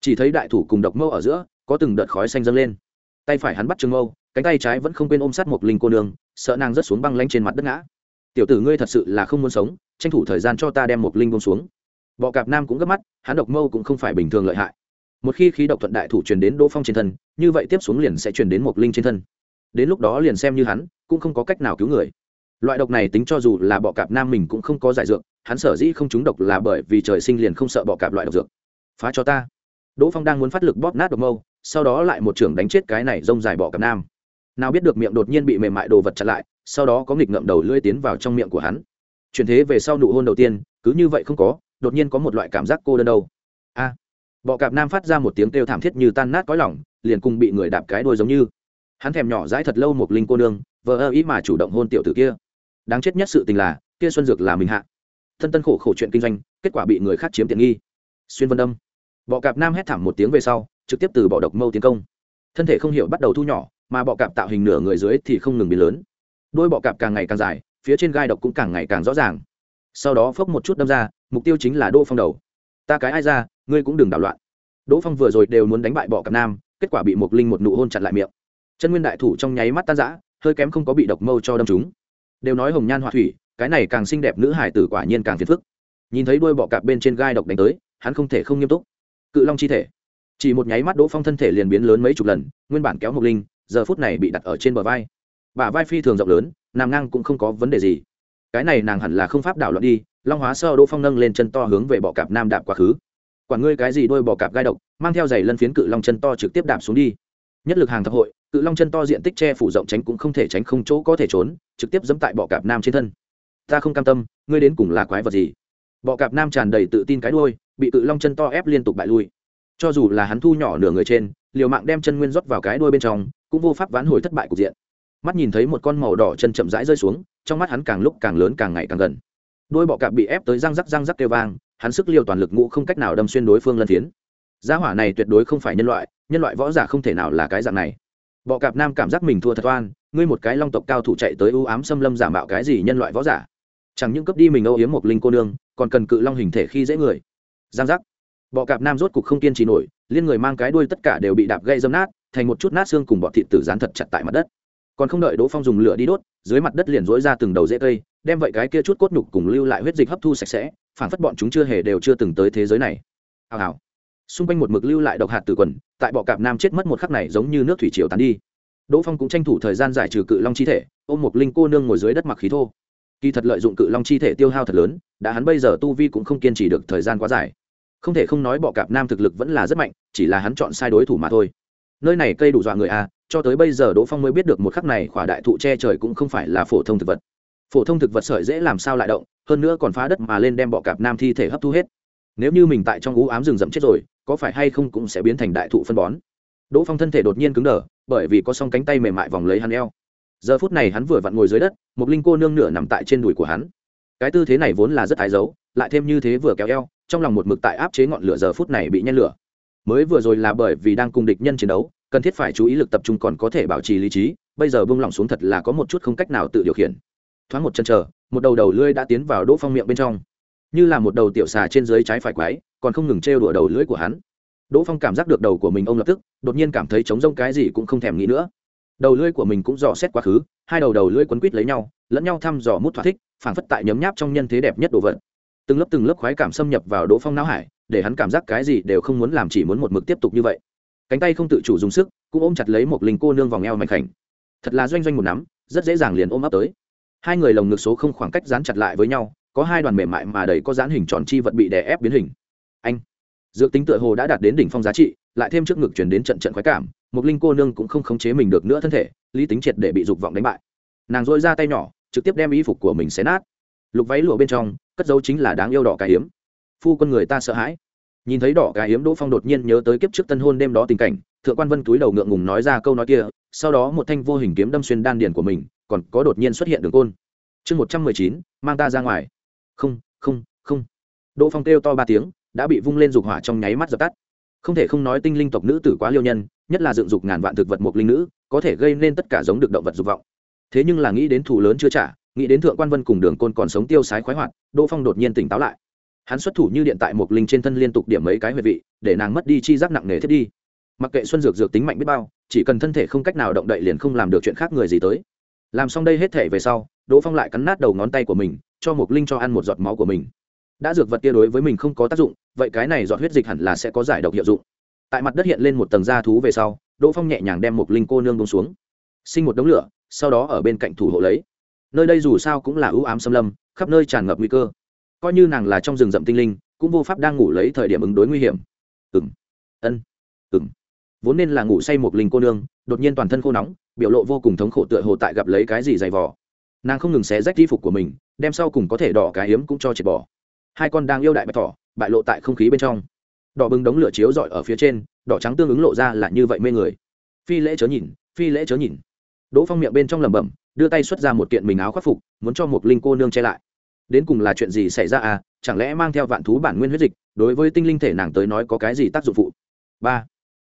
Chỉ thấy đại thủ cùng độc mâu ở giữa, có từng đợt khói xanh dâng lên. Tay phải hắn bắt trường mâu, cánh tay trái vẫn không quên ôm sát một linh cô nương, sợ nàng rớt xuống băng lanh trên mặt đất ngã. Tiểu tử ngươi thật sự là không muốn sống, tranh thủ thời gian cho ta đem một linh bông xuống. Bọ cạp nam cũng gấp mắt, hắn độc mâu cũng không phải bình thường lợi hại một khi khí độc thuận đại thủ truyền đến đỗ phong trên thân, như vậy tiếp xuống liền sẽ truyền đến một linh trên thân. Đến lúc đó liền xem như hắn, cũng không có cách nào cứu người. Loại độc này tính cho dù là bọ cạp nam mình cũng không có giải dược, hắn sở dĩ không trúng độc là bởi vì trời sinh liền không sợ bọ cạp loại độc dược. Phá cho ta. Đỗ phong đang muốn phát lực bóp nát độc mâu, sau đó lại một trưởng đánh chết cái này rông dài bọ cạp nam. Nào biết được miệng đột nhiên bị mềm mại đồ vật chặn lại, sau đó có nghịch ngậm đầu lưỡi tiến vào trong miệng của hắn. Chuyển thế về sau nụ hôn đầu tiên, cứ như vậy không có, đột nhiên có một loại cảm giác cô đơn đâu. A bọ cạp nam phát ra một tiếng kêu thảm thiết như tan nát cõi lỏng liền cùng bị người đạp cái đôi giống như. Hắn thèm nhỏ dãi thật lâu một linh cô nương, vờ ơ ý mà chủ động hôn tiểu tử kia. Đáng chết nhất sự tình là, kia xuân dược là mình hạ. Thân tân khổ khổ chuyện kinh doanh, kết quả bị người khác chiếm tiện nghi. Xuyên vân đâm bọ cạp nam hét thảm một tiếng về sau, trực tiếp từ bọ độc mâu tiến công. Thân thể không hiểu bắt đầu thu nhỏ, mà bọ cạp tạo hình nửa người dưới thì không ngừng biến lớn. Đôi bọ cạp càng ngày càng dài, phía trên gai độc cũng càng ngày càng rõ ràng. Sau đó phốc một chút đâm ra, mục tiêu chính là đô phong đầu. Ta cái ai ra ngươi cũng đừng đảo loạn. Đỗ phong vừa rồi đều muốn đánh bại bọ cạp nam, kết quả bị một linh một nụ hôn chặn lại miệng. Chân nguyên đại thủ trong nháy mắt tan rã, hơi kém không có bị độc mâu cho đâm chúng đều nói hồng nhan họa thủy, cái này càng xinh đẹp nữ hải tử quả nhiên càng phiền phức. Nhìn thấy đôi bọ cạp bên trên gai độc đánh tới, hắn không thể không nghiêm túc. Cự long chi thể. Chỉ một nháy mắt đỗ phong thân thể liền biến lớn mấy chục lần, nguyên bản kéo Mộc linh, giờ phút này bị đặt ở trên bờ vai. Bả vai phi thường rộng lớn, nằm ngang cũng không có vấn đề gì. Cái này nàng hẳn là không pháp đảo loạn đi, long hóa sơ đỗ phong nâng lên chân to hướng về bọ cạp nam đạp quá khứ quản ngươi cái gì đôi bò cạp gai độc, mang theo giày lân phiến cự long chân to trực tiếp đạp xuống đi. Nhất lực hàng thập hội, cự long chân to diện tích che phủ rộng tránh cũng không thể tránh không chỗ có thể trốn, trực tiếp dẫm tại bọ cạp nam trên thân. Ta không cam tâm, ngươi đến cùng là quái vật gì? Bọ cạp nam tràn đầy tự tin cái đuôi, bị cự long chân to ép liên tục bại lui. Cho dù là hắn thu nhỏ nửa người trên, liều mạng đem chân nguyên rót vào cái đuôi bên trong, cũng vô pháp vãn hồi thất bại cục diện. Mắt nhìn thấy một con màu đỏ chân chậm rãi rơi xuống, trong mắt hắn càng lúc càng lớn càng ngày càng gần đôi bọ cạp bị ép tới răng rắc răng rắc kêu vang, hắn sức liều toàn lực ngũ không cách nào đâm xuyên đối phương lân thiến gia hỏa này tuyệt đối không phải nhân loại nhân loại võ giả không thể nào là cái dạng này. Bọ cạp nam cảm giác mình thua thật oan, ngươi một cái long tộc cao thủ chạy tới ưu ám xâm lâm giả mạo cái gì nhân loại võ giả? Chẳng những cấp đi mình âu yếm một linh cô nương, còn cần cự long hình thể khi dễ người. Giang giác. Bọ cạp nam rốt cục không kiên trì nổi, liên người mang cái đuôi tất cả đều bị đạp gây dâm nát, thành một chút nát xương cùng bọ thịt tử dán thật chặt tại mặt đất. Còn không đợi đỗ phong dùng lửa đi đốt, dưới mặt đất liền dối ra từng đầu dễ cây đem vậy cái kia chút cốt nhục cùng lưu lại huyết dịch hấp thu sạch sẽ phản phất bọn chúng chưa hề đều chưa từng tới thế giới này. Hào hào. Xung quanh một mực lưu lại độc hạt từ quần, tại bọ cạp nam chết mất một khắc này giống như nước thủy triều tán đi. Đỗ phong cũng tranh thủ thời gian giải trừ cự long chi thể, ôm một linh cô nương ngồi dưới đất mặc khí thô. Kỳ thật lợi dụng cự long chi thể tiêu hao thật lớn, đã hắn bây giờ tu vi cũng không kiên trì được thời gian quá dài. Không thể không nói bọ cạp nam thực lực vẫn là rất mạnh, chỉ là hắn chọn sai đối thủ mà thôi. Nơi này cây đủ dọa người à cho tới bây giờ đỗ phong mới biết được một khắc này khỏa đại thụ che trời cũng không phải là phổ thông thực vật phổ thông thực vật sợi dễ làm sao lại động, hơn nữa còn phá đất mà lên đem bọ cạp nam thi thể hấp thu hết. Nếu như mình tại trong ú ám rừng rậm chết rồi, có phải hay không cũng sẽ biến thành đại thụ phân bón. Đỗ phong thân thể đột nhiên cứng đờ, bởi vì có song cánh tay mềm mại vòng lấy hắn eo. Giờ phút này hắn vừa vặn ngồi dưới đất, một linh cô nương nửa nằm tại trên đùi của hắn. Cái tư thế này vốn là rất thái dấu lại thêm như thế vừa kéo eo, trong lòng một mực tại áp chế ngọn lửa giờ phút này bị nhen lửa. Mới vừa rồi là bởi vì đang cùng địch nhân chiến đấu, cần thiết phải chú ý lực tập trung còn có thể bảo trì lý trí, bây giờ bung lỏng xuống thật là có một chút không cách nào tự điều khiển thoáng một chân chờ, một đầu đầu lưỡi đã tiến vào đỗ phong miệng bên trong. Như là một đầu tiểu xà trên dưới trái phải quái, còn không ngừng trêu đùa đầu lưỡi của hắn. Đỗ phong cảm giác được đầu của mình ông lập tức, đột nhiên cảm thấy trống rông cái gì cũng không thèm nghĩ nữa. Đầu lưỡi của mình cũng dò xét quá khứ, hai đầu đầu lưỡi quấn quít lấy nhau, lẫn nhau thăm dò mút thỏa thích, phảng phất tại nhấm nháp trong nhân thế đẹp nhất đồ vật. Từng lớp từng lớp khoái cảm xâm nhập vào đỗ phong não hải, để hắn cảm giác cái gì đều không muốn làm, chỉ muốn một mực tiếp tục như vậy. Cánh tay không tự chủ dùng sức, cũng ôm chặt lấy một linh cô nương vòng eo mạnh khảnh. Thật là doanh doanh một nắm, rất dễ dàng liền ôm ấp tới hai người lồng ngực số không khoảng cách dán chặt lại với nhau, có hai đoàn mềm mại mà đầy có dán hình tròn chi vật bị đè ép biến hình. Anh, dược tính tựa hồ đã đạt đến đỉnh phong giá trị, lại thêm trước ngực chuyển đến trận trận khoái cảm, một linh cô nương cũng không khống chế mình được nữa thân thể, lý tính triệt để bị dục vọng đánh bại. Nàng dội ra tay nhỏ, trực tiếp đem y phục của mình xé nát. Lục váy lụa bên trong, cất dấu chính là đáng yêu đỏ cà hiếm. Phu con người ta sợ hãi nhìn thấy đỏ cái hiếm đỗ phong đột nhiên nhớ tới kiếp trước tân hôn đêm đó tình cảnh, thượng quan vân túi đầu ngượng ngùng nói ra câu nói kia, sau đó một thanh vô hình kiếm đâm xuyên đan điển của mình, còn có đột nhiên xuất hiện đường côn. Chương một trăm mười chín, mang ta ra ngoài. Không không không. Đỗ phong kêu to ba tiếng, đã bị vung lên dục hỏa trong nháy mắt dập tắt. Không thể không nói tinh linh tộc nữ tử quá liêu nhân, nhất là dựng dục ngàn vạn thực vật một linh nữ, có thể gây nên tất cả giống được động vật dục vọng. Thế nhưng là nghĩ đến thủ lớn chưa trả, nghĩ đến thượng quan vân cùng đường côn còn sống tiêu sái khoái hoạt, đỗ phong đột nhiên tỉnh táo lại hắn xuất thủ như điện tại một linh trên thân liên tục điểm mấy cái huyệt vị, để nàng mất đi chi giác nặng nề thiết đi. Mặc kệ xuân dược dược tính mạnh biết bao, chỉ cần thân thể không cách nào động đậy liền không làm được chuyện khác người gì tới. Làm xong đây hết thể về sau, đỗ phong lại cắn nát đầu ngón tay của mình, cho một linh cho ăn một giọt máu của mình. Đã dược vật kia đối với mình không có tác dụng, vậy cái này giọt huyết dịch hẳn là sẽ có giải độc hiệu dụng. Tại mặt đất hiện lên một tầng da thú về sau, đỗ phong nhẹ nhàng đem một linh cô nương bông xuống. Sinh một đống lửa, sau đó ở bên cạnh thủ hộ lấy. Nơi đây dù sao cũng là ưu ám xâm lâm, khắp nơi tràn ngập nguy cơ coi như nàng là trong rừng rậm tinh linh, cũng vô pháp đang ngủ lấy thời điểm ứng đối nguy hiểm. Ừng ân. Ừng vốn nên là ngủ say một linh cô nương, đột nhiên toàn thân khô nóng, biểu lộ vô cùng thống khổ tựa hồ tại gặp lấy cái gì dày vò. Nàng không ngừng xé rách y phục của mình, đem sau cùng có thể đỏ cái hiếm cũng cho triệt bỏ. Hai con đang yêu đại bạch thỏ, bại lộ tại không khí bên trong. Đỏ bừng đống lửa chiếu rọi ở phía trên, đỏ trắng tương ứng lộ ra là như vậy mê người. Phi lễ chớ nhìn, phi lễ chớ nhìn. Đỗ phong miệng bên trong lẩm bẩm, đưa tay xuất ra một kiện mình áo khắc phục, muốn cho một linh cô nương che lại đến cùng là chuyện gì xảy ra à chẳng lẽ mang theo vạn thú bản nguyên huyết dịch, đối với tinh linh thể nàng tới nói có cái gì tác dụng phụ? Ba.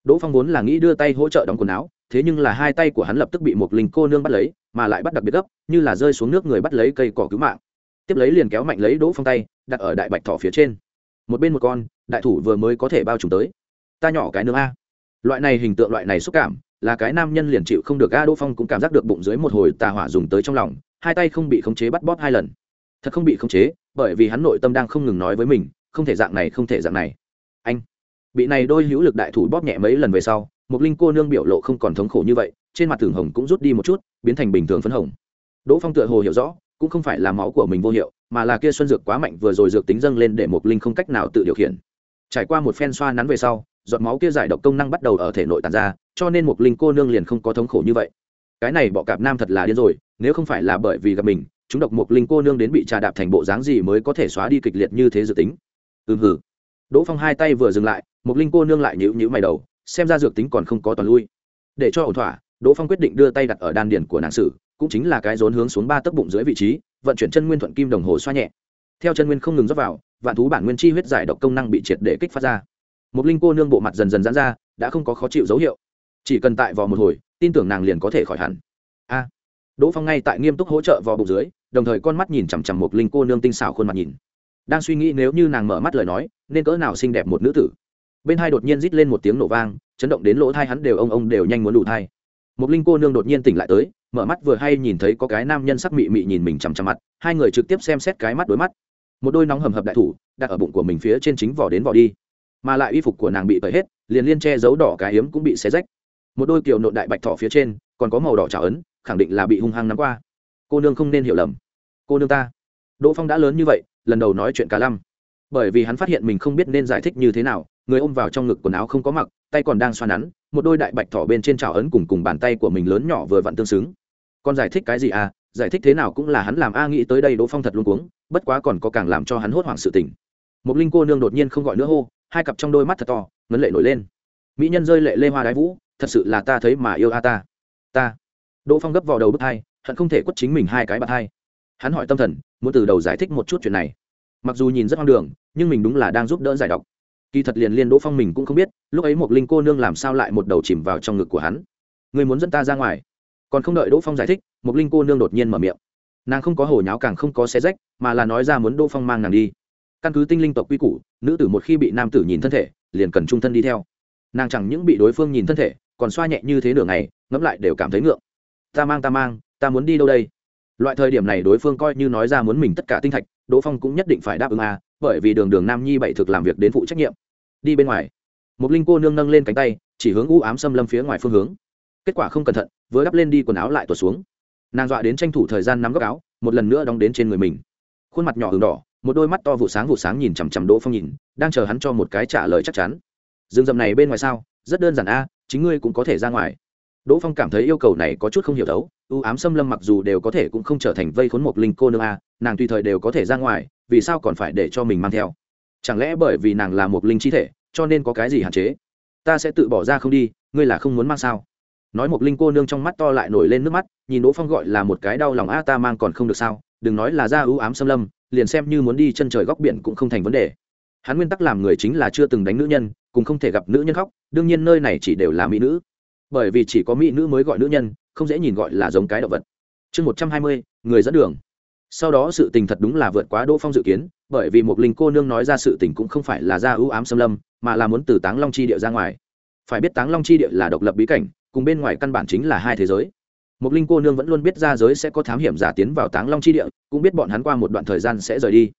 Đỗ phong vốn là nghĩ đưa tay hỗ trợ đóng quần áo, thế nhưng là hai tay của hắn lập tức bị một linh cô nương bắt lấy, mà lại bắt đặc biệt gấp, như là rơi xuống nước người bắt lấy cây cỏ cứu mạng. Tiếp lấy liền kéo mạnh lấy đỗ phong tay, đặt ở đại bạch thỏ phía trên. Một bên một con, đại thủ vừa mới có thể bao trùm tới. Ta nhỏ cái nương a. Loại này hình tượng, loại này xúc cảm, là cái nam nhân liền chịu không được a, đỗ phong cũng cảm giác được bụng dưới một hồi tà hỏa dùng tới trong lòng, hai tay không bị khống chế bắt bóp hai lần thật không bị khống chế, bởi vì hắn nội tâm đang không ngừng nói với mình, không thể dạng này, không thể dạng này. Anh, bị này đôi hữu lực đại thủ bóp nhẹ mấy lần về sau một linh cô nương biểu lộ không còn thống khổ như vậy, trên mặt thường hồng cũng rút đi một chút, biến thành bình thường phấn hồng. Đỗ phong tựa hồ hiểu rõ, cũng không phải là máu của mình vô hiệu, mà là kia xuân dược quá mạnh vừa rồi dược tính dâng lên để một linh không cách nào tự điều khiển. Trải qua một phen xoa nắn về sau, giọt máu kia giải độc công năng bắt đầu ở thể nội tàn ra, cho nên một linh cô nương liền không có thống khổ như vậy. Cái này bọ cạp nam thật là điên rồi, nếu không phải là bởi vì gặp mình chúng độc một linh cô nương đến bị trà đạp thành bộ dáng gì mới có thể xóa đi kịch liệt như thế dự tính? Ừm hử đỗ phong hai tay vừa dừng lại một linh cô nương lại nhữ nhữ mày đầu, xem ra dược tính còn không có toàn lui. Để cho ổn thỏa, đỗ phong quyết định đưa tay đặt ở đan điền của nàng sử, cũng chính là cái rốn hướng xuống ba tấc bụng dưới vị trí, vận chuyển chân nguyên thuận kim đồng hồ xoa nhẹ. Theo chân nguyên không ngừng rót vào, vạn thú bản nguyên chi huyết giải độc công năng bị triệt để kích phát ra. Một linh cô nương bộ mặt dần dần giãn ra, đã không có khó chịu dấu hiệu. Chỉ cần tại vò một hồi, tin tưởng nàng liền có thể khỏi hẳn. A. Đỗ phong ngay tại nghiêm túc hỗ trợ vò bụng dưới đồng thời con mắt nhìn chằm chằm một linh cô nương tinh xảo khuôn mặt nhìn. Đang suy nghĩ nếu như nàng mở mắt lời nói, nên cỡ nào xinh đẹp một nữ tử. Bên hai đột nhiên rít lên một tiếng nổ vang, chấn động đến lỗ thai hắn đều ông ông đều nhanh muốn đủ thai. Một linh cô nương đột nhiên tỉnh lại tới, mở mắt vừa hay nhìn thấy có cái nam nhân sắc mị mị nhìn mình chằm chằm mặt, hai người trực tiếp xem xét cái mắt đối mắt. Một đôi nóng hầm hập đại thủ, đặt ở bụng của mình phía trên chính vỏ đến vỏ đi. Mà lại y phục của nàng bị tẩy hết, liền liên che giấu đỏ cái hiếm cũng bị xé rách. Một đôi kiều nộn đại bạch thỏ phía trên, còn có màu đỏ trào ấn, khẳng định là bị hung hăng nắm qua cô nương không nên hiểu lầm. Cô nương ta. Đỗ phong đã lớn như vậy, lần đầu nói chuyện cả lăm. Bởi vì hắn phát hiện mình không biết nên giải thích như thế nào, người ôm vào trong ngực quần áo không có mặc, tay còn đang xoa nắn, một đôi đại bạch thỏ bên trên trào ấn cùng cùng bàn tay của mình lớn nhỏ vừa vặn tương xứng. Còn giải thích cái gì à? Giải thích thế nào cũng là hắn làm a nghĩ tới đây đỗ phong thật luôn cuống, bất quá còn có càng làm cho hắn hốt hoảng sự tình. Một linh cô nương đột nhiên không gọi nữa hô, hai cặp trong đôi mắt thật to, ngấn lệ nổi lên. Mỹ nhân rơi lệ lê hoa đái vũ, thật sự là ta thấy mà yêu a ta. Ta. Đỗ phong gấp vào đầu bức hai hận không thể quất chính mình hai cái bạt hai. Hắn hỏi tâm thần, muốn từ đầu giải thích một chút chuyện này. Mặc dù nhìn rất hoang đường, nhưng mình đúng là đang giúp đỡ giải đọc kỳ thật liền liên đỗ phong mình cũng không biết, lúc ấy một linh cô nương làm sao lại một đầu chìm vào trong ngực của hắn. Người muốn dẫn ta ra ngoài. Còn không đợi đỗ phong giải thích một linh cô nương đột nhiên mở miệng. Nàng không có hồi nháo càng không có xé rách, mà là nói ra muốn đỗ phong mang nàng đi. Căn cứ tinh linh tộc quy củ, nữ tử một khi bị nam tử nhìn thân thể, liền cần trung thân đi theo. Nàng chẳng những bị đối phương nhìn thân thể, còn xoa nhẹ như thế nửa ngày, ngẫm lại đều cảm thấy ngượng. Ta mang ta mang ta muốn đi đâu đây? Loại thời điểm này đối phương coi như nói ra muốn mình tất cả tinh thạch, đỗ phong cũng nhất định phải đáp ứng a bởi vì đường đường nam nhi bảy thực làm việc đến phụ trách nhiệm. Đi bên ngoài. Một linh cô nương nâng lên cánh tay, chỉ hướng u ám xâm lâm phía ngoài phương hướng. Kết quả không cẩn thận, vừa đắp lên đi quần áo lại tuột xuống. Nàng dọa đến tranh thủ thời gian nắm góc áo, một lần nữa đóng đến trên người mình. Khuôn mặt nhỏ h đỏ, một đôi mắt to vụ sáng vụ sáng nhìn chằm chằm đỗ phong nhìn, đang chờ hắn cho một cái trả lời chắc chắn. Rừng rậm này bên ngoài sao? Rất đơn giản a, chính ngươi cũng có thể ra ngoài đỗ phong cảm thấy yêu cầu này có chút không hiểu thấu, u ám xâm lâm mặc dù đều có thể cũng không trở thành vây khốn một linh cô nương a, nàng tùy thời đều có thể ra ngoài, vì sao còn phải để cho mình mang theo? Chẳng lẽ bởi vì nàng là một linh chi thể, cho nên có cái gì hạn chế? Ta sẽ tự bỏ ra không đi, ngươi là không muốn mang sao? Nói một linh cô nương trong mắt to lại nổi lên nước mắt, nhìn đỗ phong gọi là một cái đau lòng a, ta mang còn không được sao? Đừng nói là ra ưu ám xâm lâm, liền xem như muốn đi chân trời góc biển cũng không thành vấn đề. Hắn nguyên tắc làm người chính là chưa từng đánh nữ nhân cũng không thể gặp nữ nhân khóc, đương nhiên nơi này chỉ đều là mỹ nữ bởi vì chỉ có mỹ nữ mới gọi nữ nhân, không dễ nhìn gọi là giống cái động vật. Chương một trăm hai mươi, người dẫn đường. Sau đó sự tình thật đúng là vượt quá đỗ phong dự kiến, bởi vì một linh cô nương nói ra sự tình cũng không phải là ra ưu ám xâm lâm, mà là muốn từ táng long chi địa ra ngoài. Phải biết táng long chi địa là độc lập bí cảnh, cùng bên ngoài căn bản chính là hai thế giới. Một linh cô nương vẫn luôn biết ra giới sẽ có thám hiểm giả tiến vào táng long chi địa, cũng biết bọn hắn qua một đoạn thời gian sẽ rời đi.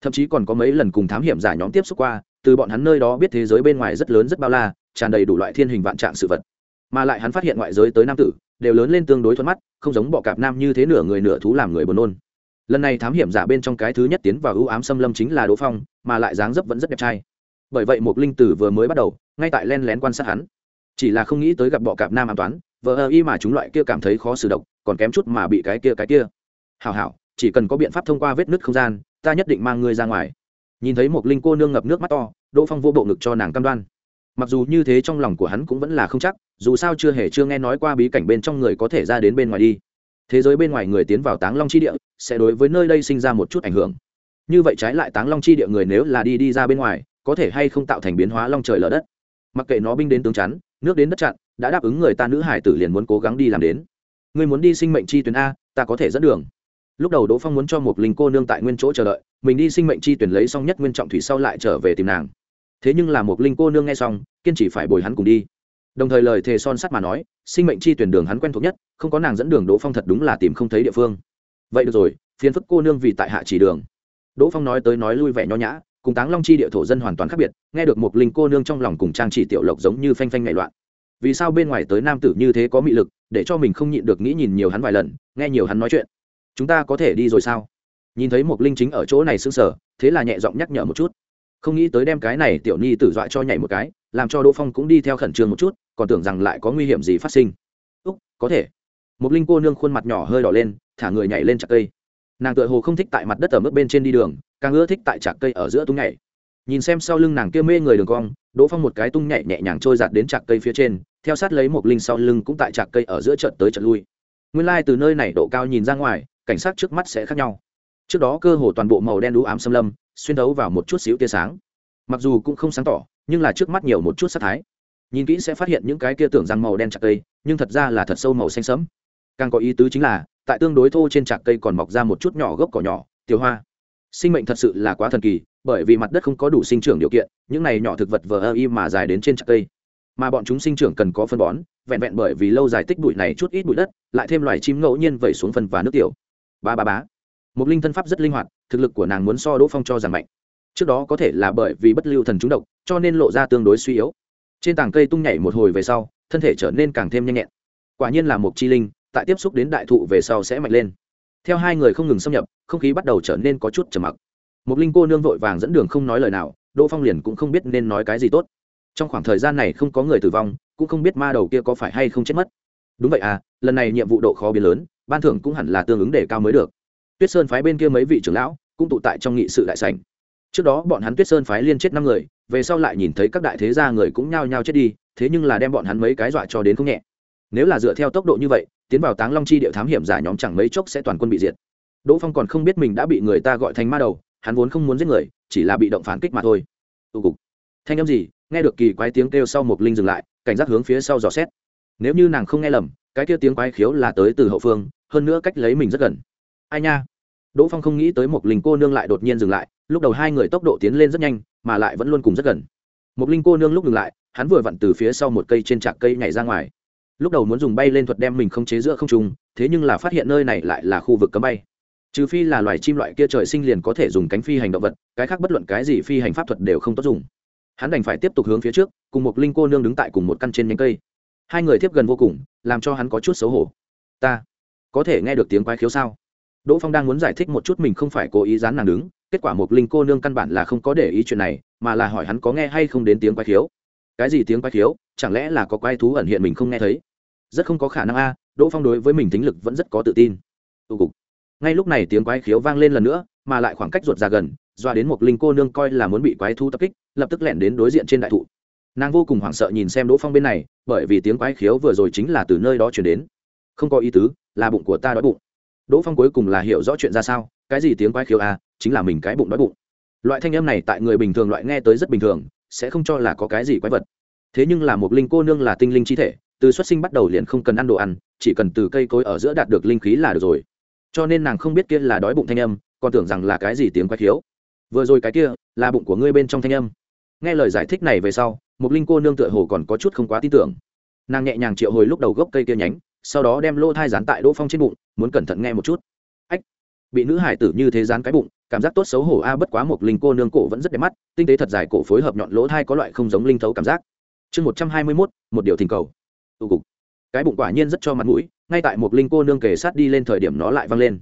Thậm chí còn có mấy lần cùng thám hiểm giả nhóm tiếp xúc qua, từ bọn hắn nơi đó biết thế giới bên ngoài rất lớn rất bao la, tràn đầy đủ loại thiên hình vạn trạng sự vật mà lại hắn phát hiện ngoại giới tới nam tử, đều lớn lên tương đối thuận mắt, không giống bọ cạp nam như thế nửa người nửa thú làm người buồn nôn. Lần này thám hiểm giả bên trong cái thứ nhất tiến vào ưu ám xâm lâm chính là đỗ phong, mà lại dáng dấp vẫn rất đẹp trai. Bởi vậy một linh tử vừa mới bắt đầu, ngay tại len lén quan sát hắn. Chỉ là không nghĩ tới gặp bọ cạp nam an toán vợ ơ y mà chúng loại kia cảm thấy khó xử độc, còn kém chút mà bị cái kia cái kia. Hảo hảo, chỉ cần có biện pháp thông qua vết nứt không gian, ta nhất định mang ngươi ra ngoài. Nhìn thấy một linh cô nương ngập nước mắt to, đỗ phong vô bộ ngực cho nàng cam đoan mặc dù như thế trong lòng của hắn cũng vẫn là không chắc, dù sao chưa hề chưa nghe nói qua bí cảnh bên trong người có thể ra đến bên ngoài đi. Thế giới bên ngoài người tiến vào táng long chi địa, sẽ đối với nơi đây sinh ra một chút ảnh hưởng. Như vậy trái lại táng long chi địa người nếu là đi đi ra bên ngoài, có thể hay không tạo thành biến hóa long trời lở đất. Mặc kệ nó binh đến tướng chắn, nước đến đất chặn, đã đáp ứng người ta nữ hải tử liền muốn cố gắng đi làm đến. Người muốn đi sinh mệnh chi tuyến a, ta có thể dẫn đường. Lúc đầu đỗ phong muốn cho một linh cô nương tại nguyên chỗ chờ đợi, mình đi sinh mệnh chi tuyển lấy xong nhất nguyên trọng thủy sau lại trở về tìm nàng thế nhưng là một linh cô nương nghe xong, kiên chỉ phải bồi hắn cùng đi. Đồng thời lời thề son sắt mà nói, sinh mệnh chi tuyển đường hắn quen thuộc nhất, không có nàng dẫn đường đỗ phong thật đúng là tìm không thấy địa phương. Vậy được rồi, phiền phức cô nương vì tại hạ chỉ đường. Đỗ phong nói tới nói lui vẻ nho nhã, cùng táng long chi địa thổ dân hoàn toàn khác biệt, nghe được một linh cô nương trong lòng cùng trang chỉ tiểu lộc giống như phanh phanh ngại loạn. Vì sao bên ngoài tới nam tử như thế có mị lực, để cho mình không nhịn được nghĩ nhìn nhiều hắn vài lần, nghe nhiều hắn nói chuyện. Chúng ta có thể đi rồi sao? Nhìn thấy một linh chính ở chỗ này sững sờ, thế là nhẹ giọng nhắc nhở một chút không nghĩ tới đem cái này tiểu nhi tử dọa cho nhảy một cái, làm cho đỗ phong cũng đi theo khẩn trương một chút, còn tưởng rằng lại có nguy hiểm gì phát sinh. Úc, có thể. Một linh cô nương khuôn mặt nhỏ hơi đỏ lên, thả người nhảy lên chặt cây. Nàng tựa hồ không thích tại mặt đất ở mức bên trên đi đường, càng ưa thích tại chạc cây ở giữa tung nhảy. Nhìn xem sau lưng nàng kia mê người đường cong, đỗ phong một cái tung nhảy nhẹ nhàng trôi giạt đến chạc cây phía trên, theo sát lấy một linh sau lưng cũng tại chạc cây ở giữa trận tới trận lui. Nguyên lai、like、từ nơi này độ cao nhìn ra ngoài, cảnh sát trước mắt sẽ khác nhau. Trước đó cơ hồ toàn bộ màu đen đũ ám xâm lâm xuyên thấu vào một chút xíu tia sáng. Mặc dù cũng không sáng tỏ, nhưng là trước mắt nhiều một chút sắc thái. Nhìn kỹ sẽ phát hiện những cái kia tưởng rằng màu đen chặt cây, nhưng thật ra là thật sâu màu xanh sẫm. Càng có ý tứ chính là, tại tương đối thô trên chạc cây còn mọc ra một chút nhỏ gốc cỏ nhỏ tiêu hoa. Sinh mệnh thật sự là quá thần kỳ, bởi vì mặt đất không có đủ sinh trưởng điều kiện, những này nhỏ thực vật vờ ơ y mà dài đến trên chạc cây. Mà bọn chúng sinh trưởng cần có phân bón, vẹn vẹn bởi vì lâu dài tích bụi này chút ít bụi đất, lại thêm loài chim ngẫu nhiên vẩy xuống phân và nước tiểu. Ba ba bá một linh thân pháp rất linh hoạt thực lực của nàng muốn so đỗ phong cho giảm mạnh. Trước đó có thể là bởi vì bất lưu thần trúng độc, cho nên lộ ra tương đối suy yếu. Trên tảng cây tung nhảy một hồi về sau, thân thể trở nên càng thêm nhanh nhẹn. Quả nhiên là một chi linh, tại tiếp xúc đến đại thụ về sau sẽ mạnh lên. Theo hai người không ngừng xâm nhập, không khí bắt đầu trở nên có chút trầm mặc. Một linh cô nương vội vàng dẫn đường không nói lời nào, đỗ phong liền cũng không biết nên nói cái gì tốt. Trong khoảng thời gian này không có người tử vong, cũng không biết ma đầu kia có phải hay không chết mất. Đúng vậy à lần này nhiệm vụ độ khó biến lớn, ban thưởng cũng hẳn là tương ứng để cao mới được tuyết sơn phái bên kia mấy vị trưởng lão cũng tụ tại trong nghị sự đại sảnh. Trước đó bọn hắn tuyết sơn phái liên chết năm người, về sau lại nhìn thấy các đại thế gia người cũng nhao nhao chết đi, thế nhưng là đem bọn hắn mấy cái dọa cho đến không nhẹ. Nếu là dựa theo tốc độ như vậy, tiến vào táng long chi địa thám hiểm giả nhóm chẳng mấy chốc sẽ toàn quân bị diệt. Đỗ phong còn không biết mình đã bị người ta gọi thành ma đầu, hắn vốn không muốn giết người, chỉ là bị động phản kích mà thôi. Tụ cục. Thanh âm gì? Nghe được kỳ quái tiếng kêu sau một linh dừng lại, cảnh giác hướng phía sau dò xét. Nếu như nàng không nghe lầm, cái kia tiếng quái khiếu là tới từ hậu phương, hơn nữa cách lấy mình rất gần ai nha? Đỗ phong không nghĩ tới một linh cô nương lại đột nhiên dừng lại, lúc đầu hai người tốc độ tiến lên rất nhanh, mà lại vẫn luôn cùng rất gần. Một linh cô nương lúc dừng lại, hắn vừa vặn từ phía sau một cây trên trạc cây nhảy ra ngoài. Lúc đầu muốn dùng bay lên thuật đem mình không chế giữa không trung, thế nhưng là phát hiện nơi này lại là khu vực cấm bay. Trừ phi là loài chim loại kia trời sinh liền có thể dùng cánh phi hành động vật, cái khác bất luận cái gì phi hành pháp thuật đều không tốt dùng. Hắn đành phải tiếp tục hướng phía trước, cùng một linh cô nương đứng tại cùng một căn trên nhánh cây. Hai người tiếp gần vô cùng, làm cho hắn có chút xấu hổ. Ta có thể nghe được tiếng quái khiếu sao? Đỗ phong đang muốn giải thích một chút mình không phải cố ý dán nàng đứng, kết quả một linh cô nương căn bản là không có để ý chuyện này, mà là hỏi hắn có nghe hay không đến tiếng quái khiếu. Cái gì tiếng quái khiếu? Chẳng lẽ là có quái thú ẩn hiện mình không nghe thấy? Rất không có khả năng a, đỗ phong đối với mình tính lực vẫn rất có tự tin. Tụ cục. Ngay lúc này tiếng quái khiếu vang lên lần nữa, mà lại khoảng cách ruột ra gần, doa đến một linh cô nương coi là muốn bị quái thú tập kích, lập tức lẻn đến đối diện trên đại thụ. Nàng vô cùng hoảng sợ nhìn xem đỗ phong bên này, bởi vì tiếng quái khiếu vừa rồi chính là từ nơi đó chuyển đến. Không có ý tứ, là bụng của ta đói bụng đỗ phong cuối cùng là hiểu rõ chuyện ra sao, cái gì tiếng quái khiếu à chính là mình cái bụng đói bụng. Loại thanh âm này tại người bình thường loại nghe tới rất bình thường, sẽ không cho là có cái gì quái vật. Thế nhưng là một linh cô nương là tinh linh chi thể, từ xuất sinh bắt đầu liền không cần ăn đồ ăn, chỉ cần từ cây cối ở giữa đạt được linh khí là được rồi. Cho nên nàng không biết kia là đói bụng thanh âm, còn tưởng rằng là cái gì tiếng quái khiếu. Vừa rồi cái kia, là bụng của ngươi bên trong thanh âm. Nghe lời giải thích này về sau, một linh cô nương tựa hồ còn có chút không quá tin tưởng. Nàng nhẹ nhàng triệu hồi lúc đầu gốc cây kia nhánh sau đó đem lô thai dán tại đỗ phong trên bụng, muốn cẩn thận nghe một chút. Ách, bị nữ hải tử như thế dán cái bụng, cảm giác tốt xấu hổ a, bất quá một linh cô nương cổ vẫn rất đẹp mắt, tinh tế thật dài cổ phối hợp nhọn lỗ thai có loại không giống linh thấu cảm giác. Chương một trăm hai mươi mốt, một điều thỉnh cầu. Tụ cục. Cái bụng quả nhiên rất cho mặt mũi, ngay tại một linh cô nương kề sát đi lên thời điểm nó lại văng lên.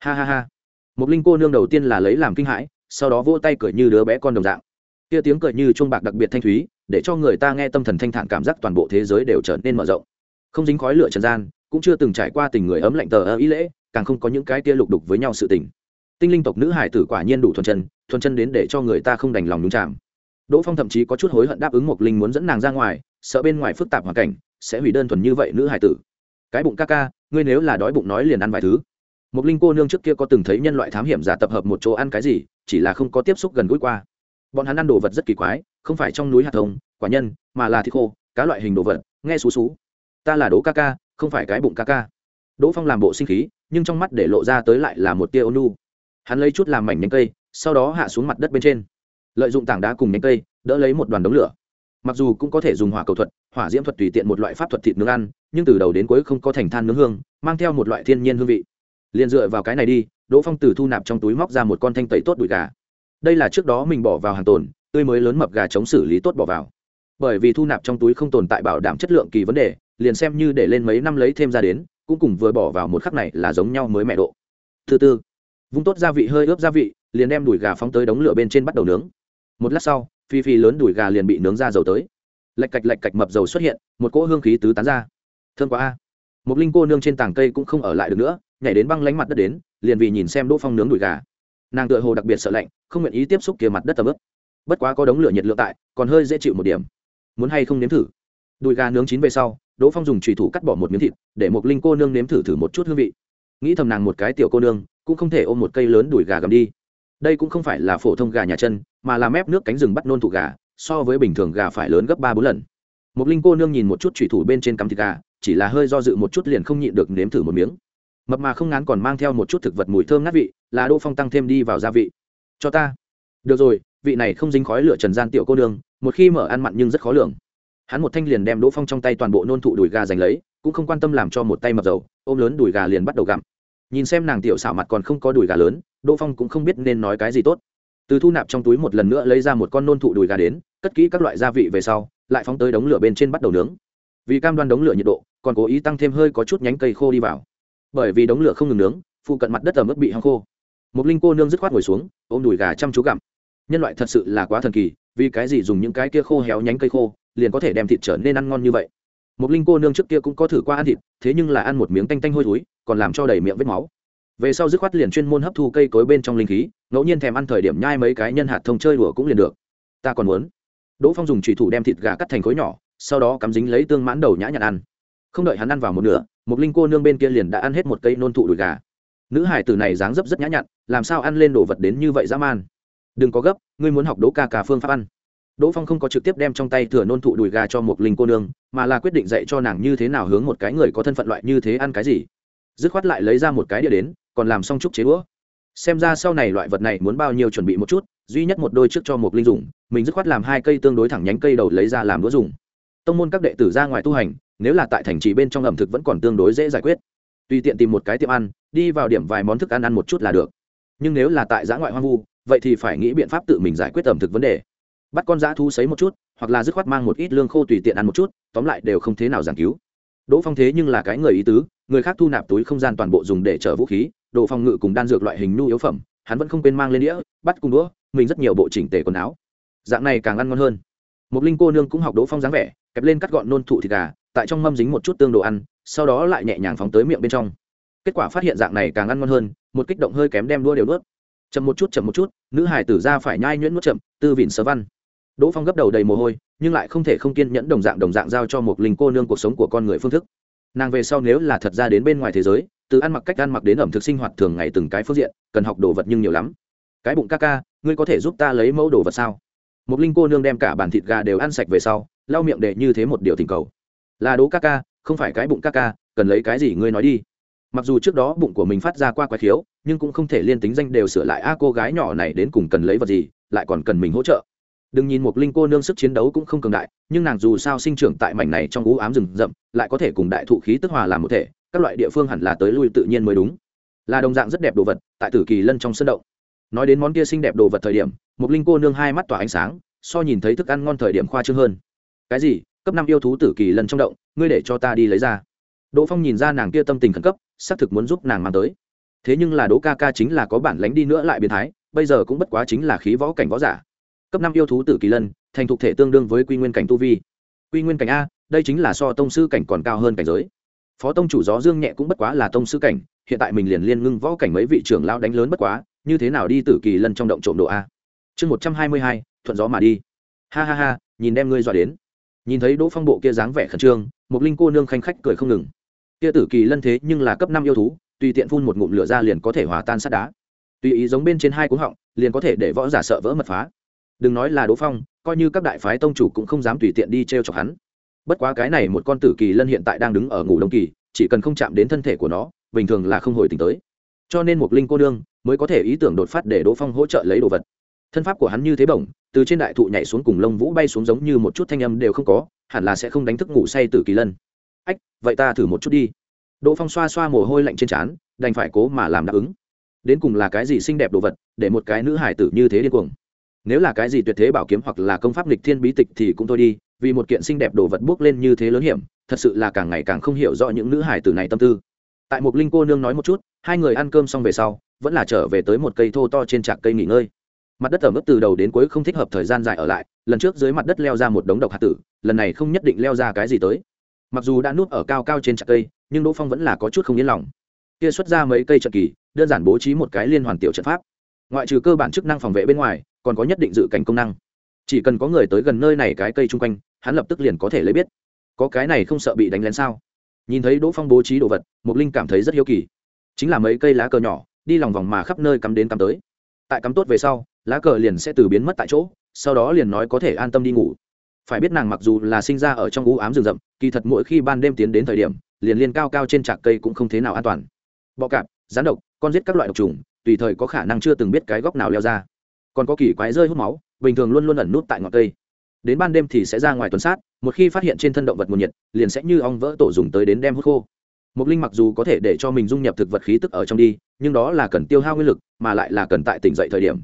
Ha ha ha. Một linh cô nương đầu tiên là lấy làm kinh hãi, sau đó vỗ tay cười như đứa bé con đồng dạng. Kia tiếng cười như chuông bạc đặc biệt thanh thúy, để cho người ta nghe tâm thần thanh thản cảm giác toàn bộ thế giới đều trở nên mở rộng không dính khói lửa trần gian, cũng chưa từng trải qua tình người ấm lạnh tờ ơ ý lễ, càng không có những cái tia lục đục với nhau sự tình. Tinh linh tộc nữ hải tử quả nhiên đủ thuần chân thuần chân đến để cho người ta không đành lòng nhúng chạm đỗ phong thậm chí có chút hối hận đáp ứng một linh muốn dẫn nàng ra ngoài, sợ bên ngoài phức tạp hoàn cảnh, sẽ hủy đơn thuần như vậy nữ hải tử. Cái bụng ca ca, ngươi nếu là đói bụng nói liền ăn vài thứ. Một linh cô nương trước kia có từng thấy nhân loại thám hiểm giả tập hợp một chỗ ăn cái gì, chỉ là không có tiếp xúc gần gũi qua. Bọn hắn ăn đồ vật rất kỳ quái, không phải trong núi hạt thông, quả nhân, mà là thịt khô, cá loại hình đồ vật, nghe xú xú ta là đỗ ca ca, không phải cái bụng ca ca. Đỗ phong làm bộ sinh khí, nhưng trong mắt để lộ ra tới lại là một tia ônu hắn lấy chút làm mảnh nhánh cây, sau đó hạ xuống mặt đất bên trên. Lợi dụng tảng đá cùng nhánh cây, đỡ lấy một đoàn đống lửa. Mặc dù cũng có thể dùng hỏa cầu thuật, hỏa diễm thuật tùy tiện một loại pháp thuật thịt nướng ăn, nhưng từ đầu đến cuối không có thành than nướng hương, mang theo một loại thiên nhiên hương vị. Liền dựa vào cái này đi, đỗ phong từ thu nạp trong túi móc ra một con thanh tẩy tốt đùi gà. Đây là trước đó mình bỏ vào hàng tồn, tươi mới lớn mập gà chống xử lý tốt bỏ vào. Bởi vì thu nạp trong túi không tồn tại bảo đảm chất lượng kỳ vấn đề liền xem như để lên mấy năm lấy thêm ra đến, cũng cùng vừa bỏ vào một khắc này là giống nhau mới mẹ độ. Thứ tư, vung tốt gia vị hơi ướp gia vị, liền đem đùi gà phóng tới đống lửa bên trên bắt đầu nướng. Một lát sau, phi phi lớn đùi gà liền bị nướng ra dầu tới. Lạch cạch lạch cạch mập dầu xuất hiện, một cỗ hương khí tứ tán ra. Thương quá a. Một linh cô nương trên tảng cây cũng không ở lại được nữa, nhảy đến băng lánh mặt đất đến, liền vì nhìn xem đỗ phong nướng đùi gà. Nàng tựa hồ đặc biệt sợ lạnh, không nguyện ý tiếp xúc kia mặt đất tầm ướp. Bất quá có đống lửa nhiệt lượng tại, còn hơi dễ chịu một điểm. Muốn hay không nếm thử? Đùi gà nướng chín về sau đỗ phong dùng trùy thủ cắt bỏ một miếng thịt, để một linh cô nương nếm thử thử một chút hương vị. Nghĩ thầm nàng một cái tiểu cô nương, cũng không thể ôm một cây lớn đùi gà gầm đi. Đây cũng không phải là phổ thông gà nhà chân, mà là mép nước cánh rừng bắt nôn thụ gà, so với bình thường gà phải lớn gấp ba bốn lần. Một linh cô nương nhìn một chút trùy thủ bên trên cắm thịt gà, chỉ là hơi do dự một chút liền không nhịn được nếm thử một miếng. Mập mà không ngán còn mang theo một chút thực vật mùi thơm ngát vị, là đỗ phong tăng thêm đi vào gia vị. Cho ta. Được rồi, vị này không dính khói lửa trần gian tiểu cô nương, một khi mở ăn mặn nhưng rất khó lường hắn một thanh liền đem đỗ phong trong tay toàn bộ nôn thụ đùi gà giành lấy, cũng không quan tâm làm cho một tay mập dầu, ôm lớn đùi gà liền bắt đầu gặm. Nhìn xem nàng tiểu xảo mặt còn không có đùi gà lớn, đỗ phong cũng không biết nên nói cái gì tốt. Từ thu nạp trong túi một lần nữa lấy ra một con nôn thụ đùi gà đến, cất kỹ các loại gia vị về sau, lại phóng tới đống lửa bên trên bắt đầu nướng. Vì cam đoan đống lửa nhiệt độ, còn cố ý tăng thêm hơi có chút nhánh cây khô đi vào. Bởi vì đống lửa không ngừng nướng, phụ cận mặt đất ở mức bị hăng khô. Một linh cô nương dứt khoát ngồi xuống, ôm đùi gà chăm chú gặm. Nhân loại thật sự là quá thần kỳ, vì cái gì dùng những cái kia khô héo nhánh cây khô liền có thể đem thịt trở nên ăn ngon như vậy. Một linh cô nương trước kia cũng có thử qua ăn thịt, thế nhưng là ăn một miếng tanh tanh hôi thối, còn làm cho đầy miệng vết máu. Về sau dứt khoát liền chuyên môn hấp thu cây cối bên trong linh khí, ngẫu nhiên thèm ăn thời điểm nhai mấy cái nhân hạt thông chơi đùa cũng liền được. Ta còn muốn. Đỗ phong dùng trùy thủ đem thịt gà cắt thành khối nhỏ, sau đó cắm dính lấy tương mãn đầu nhã nhặn ăn. Không đợi hắn ăn vào một nửa một linh cô nương bên kia liền đã ăn hết một cây nôn thụ đùi gà. Nữ hải tử này dáng dấp rất nhã nhặn, làm sao ăn lên đồ vật đến như vậy dã man? Đừng có gấp, ngươi muốn học đỗ ca cà phương pháp ăn đỗ phong không có trực tiếp đem trong tay thừa nôn thụ đùi gà cho một linh cô nương, mà là quyết định dạy cho nàng như thế nào hướng một cái người có thân phận loại như thế ăn cái gì. Dứt khoát lại lấy ra một cái đĩa đến, còn làm xong chúc chế đũa. Xem ra sau này loại vật này muốn bao nhiêu chuẩn bị một chút, duy nhất một đôi trước cho một linh dùng, mình dứt khoát làm hai cây tương đối thẳng nhánh cây đầu lấy ra làm đũa dùng. Tông môn các đệ tử ra ngoài tu hành, nếu là tại thành trì bên trong ẩm thực vẫn còn tương đối dễ giải quyết. Tùy tiện tìm một cái tiệm ăn, đi vào điểm vài món thức ăn ăn một chút là được. Nhưng nếu là tại giã ngoại hoang vu, vậy thì phải nghĩ biện pháp tự mình giải quyết ẩm thực vấn đề bắt con dã thú sấy một chút, hoặc là dứt khoát mang một ít lương khô tùy tiện ăn một chút, tóm lại đều không thế nào giảng cứu. Đỗ phong thế nhưng là cái người ý tứ, người khác thu nạp túi không gian toàn bộ dùng để chở vũ khí đồ phòng ngự cùng đan dược loại hình nhu yếu phẩm, hắn vẫn không quên mang lên đĩa, bắt cùng đũa, mình rất nhiều bộ chỉnh tề quần áo. Dạng này càng ăn ngon hơn. Một linh cô nương cũng học đỗ phong dáng vẻ, kẹp lên cắt gọn nôn thụ thịt gà, tại trong mâm dính một chút tương đồ ăn, sau đó lại nhẹ nhàng phóng tới miệng bên trong. Kết quả phát hiện dạng này càng ăn ngon hơn, một kích động hơi kém đem đua đều nuốt. Chậm một chút, chậm một chút, nữ hải tử ra phải nhai nhuyễn nuốt chậm, tư vịn sơ văn đỗ phong gấp đầu đầy mồ hôi, nhưng lại không thể không kiên nhẫn đồng dạng đồng dạng giao cho một linh cô nương cuộc sống của con người phương thức. Nàng về sau nếu là thật ra đến bên ngoài thế giới, từ ăn mặc cách ăn mặc đến ẩm thực sinh hoạt thường ngày từng cái phương diện, cần học đồ vật nhưng nhiều lắm. Cái bụng ca ca, ngươi có thể giúp ta lấy mẫu đồ vật sao? Một linh cô nương đem cả bàn thịt gà đều ăn sạch về sau, lau miệng để như thế một điều tình cầu. Là đố ca ca, không phải cái bụng ca ca, cần lấy cái gì ngươi nói đi. Mặc dù trước đó bụng của mình phát ra qua quái khiếu, nhưng cũng không thể liên tính danh đều sửa lại, a, cô gái nhỏ này đến cùng cần lấy vật gì, lại còn cần mình hỗ trợ đừng nhìn một linh cô nương sức chiến đấu cũng không cường đại, nhưng nàng dù sao sinh trưởng tại mảnh này trong ú ám rừng rậm, lại có thể cùng đại thụ khí tức hòa làm một thể, các loại địa phương hẳn là tới lui tự nhiên mới đúng. Là đồng dạng rất đẹp đồ vật, tại tử kỳ lân trong sân động. Nói đến món kia xinh đẹp đồ vật thời điểm, một linh cô nương hai mắt tỏa ánh sáng, so nhìn thấy thức ăn ngon thời điểm khoa trương hơn. Cái gì? Cấp năm yêu thú tử kỳ lân trong động, ngươi để cho ta đi lấy ra. Đỗ phong nhìn ra nàng kia tâm tình khẩn cấp, xác thực muốn giúp nàng mang tới. Thế nhưng là đỗ ca ca chính là có bản lánh đi nữa lại biến thái, bây giờ cũng bất quá chính là khí võ cảnh võ giả cấp năm yêu thú tử kỳ lân, thành thục thể tương đương với quy nguyên cảnh tu vi. Quy nguyên cảnh a, đây chính là so tông sư cảnh còn cao hơn cảnh giới. Phó tông chủ gió dương nhẹ cũng bất quá là tông sư cảnh, hiện tại mình liền liên ngưng võ cảnh mấy vị trưởng lao đánh lớn bất quá, như thế nào đi tử kỳ lân trong động trộm độ a? Chương một trăm hai mươi hai, thuận gió mà đi. Ha ha ha, nhìn đem ngươi dọa đến. Nhìn thấy đỗ phong bộ kia dáng vẻ khẩn trương một linh cô nương khanh khách cười không ngừng. Kia tử kỳ lân thế nhưng là cấp năm yêu thú, tùy tiện phun một ngụm lửa ra liền có thể hòa tan sát đá. Tùy ý giống bên trên hai cuống họng, liền có thể để võ giả sợ vỡ mật phá đừng nói là đỗ phong, coi như các đại phái tông chủ cũng không dám tùy tiện đi t r e o chọc hắn. Bất quá cái này một con tử kỳ lân hiện tại đang đứng ở ngủ đông kỳ, chỉ cần không chạm đến thân thể của nó, bình thường là không hồi tình tới. Cho nên một linh cô nương mới có thể ý tưởng đột phát để đỗ phong hỗ trợ lấy đồ vật. Thân pháp của hắn như thế bổng, từ trên đại thụ nhảy xuống cùng lông vũ bay xuống giống như một chút thanh âm đều không có, hẳn là sẽ không đánh thức ngủ say tử kỳ lân. Ách, vậy ta thử một chút đi. Đỗ phong xoa xoa mồ hôi lạnh trên trán, đành phải cố mà làm đáp ứng. Đến cùng là cái gì xinh đẹp đồ vật, để một cái nữ hải tử như thế điên cuồng nếu là cái gì tuyệt thế bảo kiếm hoặc là công pháp lịch thiên bí tịch thì cũng thôi đi, vì một kiện xinh đẹp đồ vật bước lên như thế lớn hiểm, thật sự là càng ngày càng không hiểu rõ những nữ hải tử này tâm tư. Tại một linh cô nương nói một chút, hai người ăn cơm xong về sau, vẫn là trở về tới một cây thô to trên trạc cây nghỉ ngơi. Mặt đất ở mức từ đầu đến cuối không thích hợp thời gian dài ở lại, lần trước dưới mặt đất leo ra một đống độc hạt tử, lần này không nhất định leo ra cái gì tới. Mặc dù đã nuốt ở cao cao trên trạc cây, nhưng đỗ phong vẫn là có chút không yên lòng. Kia xuất ra mấy cây trận kỳ, đơn giản bố trí một cái liên hoàn tiểu trận pháp. Ngoại trừ cơ bản chức năng phòng vệ bên ngoài còn có nhất định dự cảnh công năng. Chỉ cần có người tới gần nơi này cái cây chung quanh, hắn lập tức liền có thể lấy biết. Có cái này không sợ bị đánh lén sao? Nhìn thấy đỗ phong bố trí đồ vật, mục linh cảm thấy rất hiếu kỳ. Chính là mấy cây lá cờ nhỏ, đi lòng vòng mà khắp nơi cắm đến cắm tới. Tại cắm tốt về sau, lá cờ liền sẽ từ biến mất tại chỗ, sau đó liền nói có thể an tâm đi ngủ. Phải biết nàng mặc dù là sinh ra ở trong u ám rừng rậm, kỳ thật mỗi khi ban đêm tiến đến thời điểm, liền liên cao cao trên trạc cây cũng không thế nào an toàn. Bọ cạp rán độc, con giết các loại độc trùng, tùy thời có khả năng chưa từng biết cái góc nào leo ra còn có kỳ quái rơi hút máu bình thường luôn luôn ẩn nút tại ngọn cây đến ban đêm thì sẽ ra ngoài tuần sát một khi phát hiện trên thân động vật nguồn nhiệt liền sẽ như ong vỡ tổ dùng tới đến đem hút khô Mục Linh mặc dù có thể để cho mình dung nhập thực vật khí tức ở trong đi, nhưng đó là cần tiêu hao nguyên lực, mà lại là cần tại tỉnh dậy thời điểm.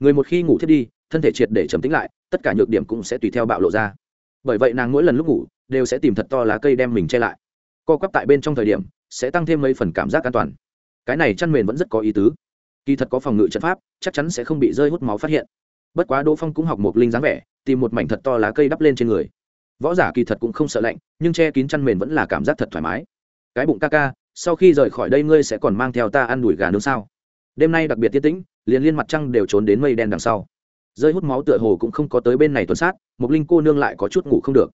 Người một khi ngủ thiết đi, thân thể triệt để trầm tĩnh lại, tất cả nhược điểm cũng sẽ tùy theo bạo lộ ra. Bởi vậy nàng mỗi lần lúc ngủ đều sẽ tìm thật to lá cây đem mình che lại. Co quắp tại bên trong thời điểm, sẽ tăng thêm mấy phần cảm giác an toàn. Cái này chăn mền vẫn rất có ý tứ. Kỳ thật có phòng ngự trận pháp, chắc chắn sẽ không bị rơi hút máu phát hiện. Bất quá Đỗ Phong cũng học một linh dáng vẻ, tìm một mảnh thật to lá cây đắp lên trên người. Võ giả kỳ thật cũng không sợ lạnh nhưng che kín chăn mền vẫn là cảm giác thật thoải mái. Cái bụng ca ca sau khi rời khỏi đây ngươi sẽ còn mang theo ta ăn đùi gà nướng sao? Đêm nay đặc biệt tiết tĩnh liền liên mặt trăng đều trốn đến mây đen đằng sau. Rơi hút máu tựa hồ cũng không có tới bên này tuần sát mục linh cô nương lại có chút ngủ không được.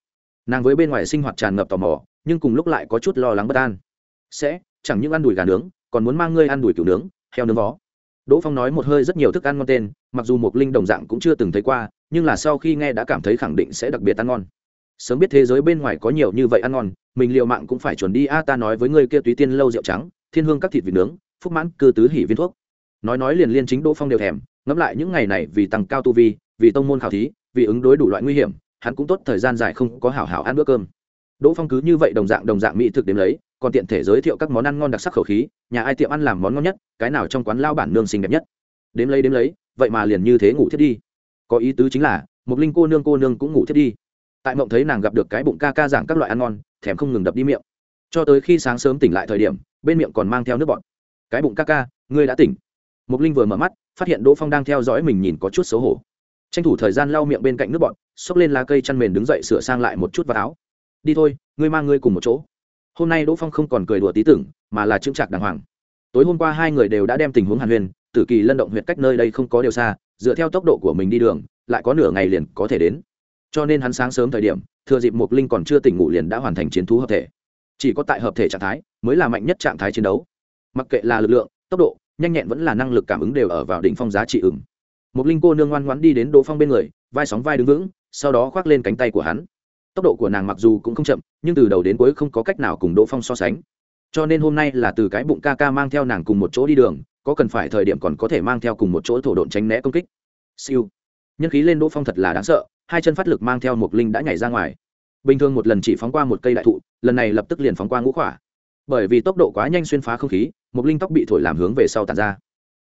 Nàng với bên ngoài sinh hoạt tràn ngập tò mò nhưng cùng lúc lại có chút lo lắng bất an. Sẽ chẳng những ăn đùi gà nướng còn muốn mang ngươi ăn đùi kiểu nướng heo nướng vó đỗ phong nói một hơi rất nhiều thức ăn ngon tên, mặc dù Mộc linh đồng dạng cũng chưa từng thấy qua, nhưng là sau khi nghe đã cảm thấy khẳng định sẽ đặc biệt ăn ngon. Sớm biết thế giới bên ngoài có nhiều như vậy ăn ngon, mình liều mạng cũng phải chuẩn đi. A, ta nói với ngươi kia túy tiên lâu rượu trắng, thiên hương các thịt vịt nướng, phúc mãn, cư tứ hỉ viên thuốc. Nói nói liền liên chính đỗ phong đều thèm, ngẫm lại những ngày này vì tăng cao tu vi, vì tông môn khảo thí, vì ứng đối đủ loại nguy hiểm, hắn cũng tốt thời gian dài không có hảo hảo ăn bữa cơm. Đỗ phong cứ như vậy đồng dạng đồng dạng mỹ thực đếm lấy còn tiện thể giới thiệu các món ăn ngon đặc sắc khẩu khí, nhà ai tiệm ăn làm món ngon nhất, cái nào trong quán lao bản nương xinh đẹp nhất. Đếm lấy đếm lấy, vậy mà liền như thế ngủ thiết đi. Có ý tứ chính là, một linh cô nương cô nương cũng ngủ thiết đi. Tại mộng thấy nàng gặp được cái bụng ca ca giảng các loại ăn ngon, thèm không ngừng đập đi miệng. Cho tới khi sáng sớm tỉnh lại thời điểm, bên miệng còn mang theo nước bọt. Cái bụng ca ca, ngươi đã tỉnh. Mục linh vừa mở mắt, phát hiện đỗ phong đang theo dõi mình nhìn có chút xấu hổ. Tranh thủ thời gian lau miệng bên cạnh nước bọt, xốc lên lá cây chăn mền đứng dậy sửa sang lại một chút vào áo. Đi thôi, ngươi mang ngươi cùng một chỗ hôm nay đỗ phong không còn cười đùa tí tưởng, mà là chững chạc đàng hoàng. Tối hôm qua hai người đều đã đem tình huống hàn huyền, tử kỳ lân động huyện cách nơi đây không có điều xa, dựa theo tốc độ của mình đi đường, lại có nửa ngày liền có thể đến. Cho nên hắn sáng sớm thời điểm, thừa dịp mục linh còn chưa tỉnh ngủ liền đã hoàn thành chiến thú hợp thể. Chỉ có tại hợp thể trạng thái, mới là mạnh nhất trạng thái chiến đấu. Mặc kệ là lực lượng, tốc độ, nhanh nhẹn vẫn là năng lực cảm ứng đều ở vào đỉnh phong giá trị ứng Mục linh cô nương ngoan ngoãn đi đến đỗ phong bên người, vai sóng vai đứng vững, sau đó khoác lên cánh tay của hắn tốc độ của nàng mặc dù cũng không chậm, nhưng từ đầu đến cuối không có cách nào cùng đỗ phong so sánh. Cho nên hôm nay là từ cái bụng ca ca mang theo nàng cùng một chỗ đi đường, có cần phải thời điểm còn có thể mang theo cùng một chỗ thổ độn tránh né công kích. Siêu. Nhân khí lên đỗ phong thật là đáng sợ, hai chân phát lực mang theo một linh đã nhảy ra ngoài. Bình thường một lần chỉ phóng qua một cây đại thụ, lần này lập tức liền phóng qua ngũ khỏa. Bởi vì tốc độ quá nhanh xuyên phá không khí một linh tóc bị thổi làm hướng về sau tàn ra.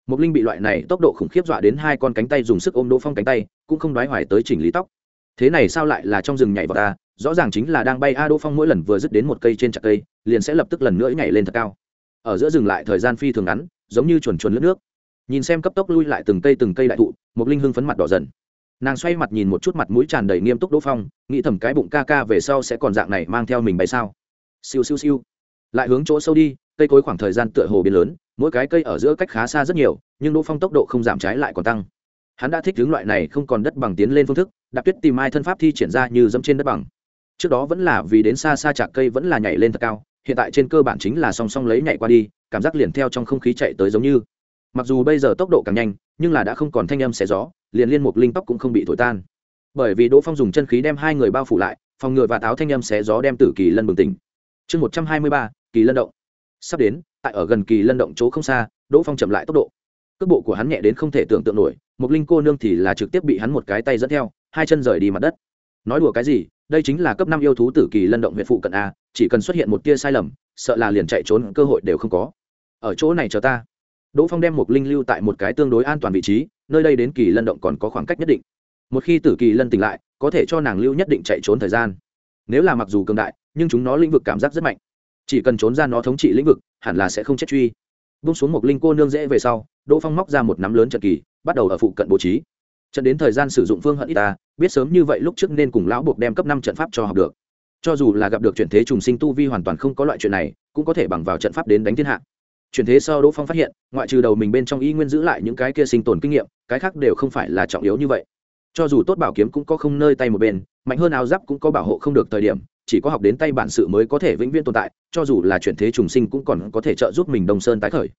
Một linh bị loại này tốc độ khủng khiếp dọa đến hai con cánh tay dùng sức ôm đỗ phong cánh tay, cũng không đoái hoài tới chỉnh lý tóc. Thế này sao lại là trong rừng nhảy vào ta rõ ràng chính là đang bay a đỗ phong mỗi lần vừa dứt đến một cây trên chặt cây, liền sẽ lập tức lần nữa nhảy lên thật cao. Ở giữa dừng lại thời gian phi thường ngắn, giống như chuồn chuồn lướt nước. Nhìn xem cấp tốc lui lại từng cây từng cây đại thụ một linh hưng phấn mặt đỏ dần. Nàng xoay mặt nhìn một chút mặt mũi tràn đầy nghiêm túc đỗ phong, nghĩ thầm cái bụng ca ca về sau sẽ còn dạng này mang theo mình bay sao. Siêu siêu siêu. Lại hướng chỗ sâu đi, cây cối khoảng thời gian tựa hồ biến lớn, mỗi cái cây ở giữa cách khá xa rất nhiều, nhưng đỗ phong tốc độ không giảm trái lại còn tăng. Hắn đã thích hướng loại này không còn đất bằng tiến lên phương thức, đạp tuyết tìm ai thân pháp thi triển ra như dẫm trên đất bằng trước đó vẫn là vì đến xa xa chạc cây vẫn là nhảy lên thật cao, hiện tại trên cơ bản chính là song song lấy nhảy qua đi, cảm giác liền theo trong không khí chạy tới giống như. Mặc dù bây giờ tốc độ càng nhanh, nhưng là đã không còn thanh âm xé gió, liền liên mục linh tóc cũng không bị thổi tan. Bởi vì đỗ phong dùng chân khí đem hai người bao phủ lại, phòng ngựa và táo thanh âm xé gió đem tử kỳ lân bừng tỉnh. Chương một trăm hai mươi ba, kỳ lân động. Sắp đến, tại ở gần kỳ lân động chỗ không xa, đỗ phong chậm lại tốc độ. Cước bộ của hắn nhẹ đến không thể tưởng tượng nổi một linh cô nương thì là trực tiếp bị hắn một cái tay dẫn theo, hai chân rời đi mặt đất. Nói đùa cái gì đây chính là cấp năm yêu thú tử kỳ lân động huyện phụ cận a, chỉ cần xuất hiện một tia sai lầm, sợ là liền chạy trốn, cơ hội đều không có. Ở chỗ này chờ ta. Đỗ phong đem một linh lưu tại một cái tương đối an toàn vị trí, nơi đây đến kỳ lân động còn có khoảng cách nhất định. Một khi tử kỳ lân tỉnh lại, có thể cho nàng lưu nhất định chạy trốn thời gian. Nếu là mặc dù cường đại, nhưng chúng nó lĩnh vực cảm giác rất mạnh. Chỉ cần trốn ra nó thống trị lĩnh vực, hẳn là sẽ không chết truy. Bung xuống một linh cô nương dễ về sau, đỗ phong móc ra một nắm lớn trận kỳ, bắt đầu ở phụ cận bố trí trận đến thời gian sử dụng phương hận ít ta, biết sớm như vậy lúc trước nên cùng lão buộc đem cấp năm trận pháp cho học được. Cho dù là gặp được chuyển thế trùng sinh tu vi hoàn toàn không có loại chuyện này, cũng có thể bằng vào trận pháp đến đánh thiên hạ. Chuyển thế sau đỗ phong phát hiện, ngoại trừ đầu mình bên trong y nguyên giữ lại những cái kia sinh tồn kinh nghiệm, cái khác đều không phải là trọng yếu như vậy. Cho dù tốt bảo kiếm cũng có không nơi tay một bên, mạnh hơn áo giáp cũng có bảo hộ không được thời điểm, chỉ có học đến tay bản sự mới có thể vĩnh viễn tồn tại, cho dù là chuyển thế trùng sinh cũng còn có thể trợ giúp mình đông sơn tái khởi.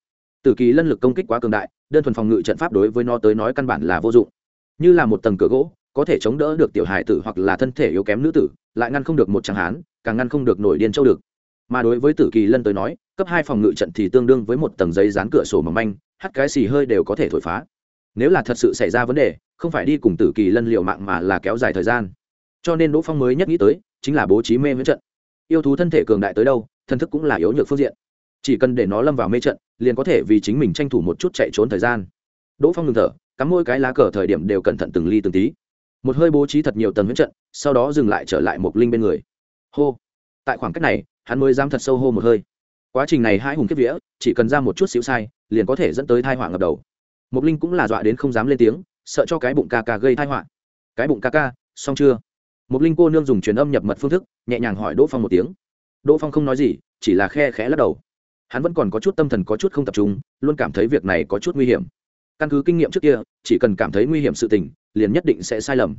Tử kỳ lân lực công kích quá cường đại, đơn thuần phòng ngự trận pháp đối với nó tới nói căn bản là vô dụng như là một tầng cửa gỗ, có thể chống đỡ được tiểu hài tử hoặc là thân thể yếu kém nữ tử, lại ngăn không được một tràng hán, càng ngăn không được nổi điên châu được mà đối với tử kỳ lân tới nói, cấp hai phòng ngự trận thì tương đương với một tầng giấy dán cửa sổ mỏng manh hắt cái xì hơi đều có thể thổi phá. Nếu là thật sự xảy ra vấn đề, không phải đi cùng tử kỳ lân liệu mạng mà là kéo dài thời gian. Cho nên đỗ phong mới nhất nghĩ tới, chính là bố trí mê với trận. Yêu thú thân thể cường đại tới đâu thân thức cũng là yếu nhược phương diện. Chỉ cần để nó lâm vào mê trận, liền có thể vì chính mình tranh thủ một chút chạy trốn thời gian đỗ phong ngừng thở, cắm môi cái lá cờ thời điểm đều cẩn thận từng ly từng tí. Một hơi bố trí thật nhiều tầng huyễn trận, sau đó dừng lại trở lại một linh bên người. Hô. Tại khoảng cách này, hắn mới dám thật sâu hô một hơi. Quá trình này hai hùng kiếp vía, chỉ cần ra một chút xíu sai, liền có thể dẫn tới thai họa ngập đầu. Mục linh cũng là dọa đến không dám lên tiếng, sợ cho cái bụng ca ca gây thai họa. Cái bụng ca ca, xong chưa? Mục linh cô nương dùng truyền âm nhập mật phương thức, nhẹ nhàng hỏi đỗ phong một tiếng. Đỗ phong không nói gì, chỉ là khe khẽ lắc đầu. Hắn vẫn còn có chút tâm thần có chút không tập trung, luôn cảm thấy việc này có chút nguy hiểm căn cứ kinh nghiệm trước kia, chỉ cần cảm thấy nguy hiểm sự tình, liền nhất định sẽ sai lầm.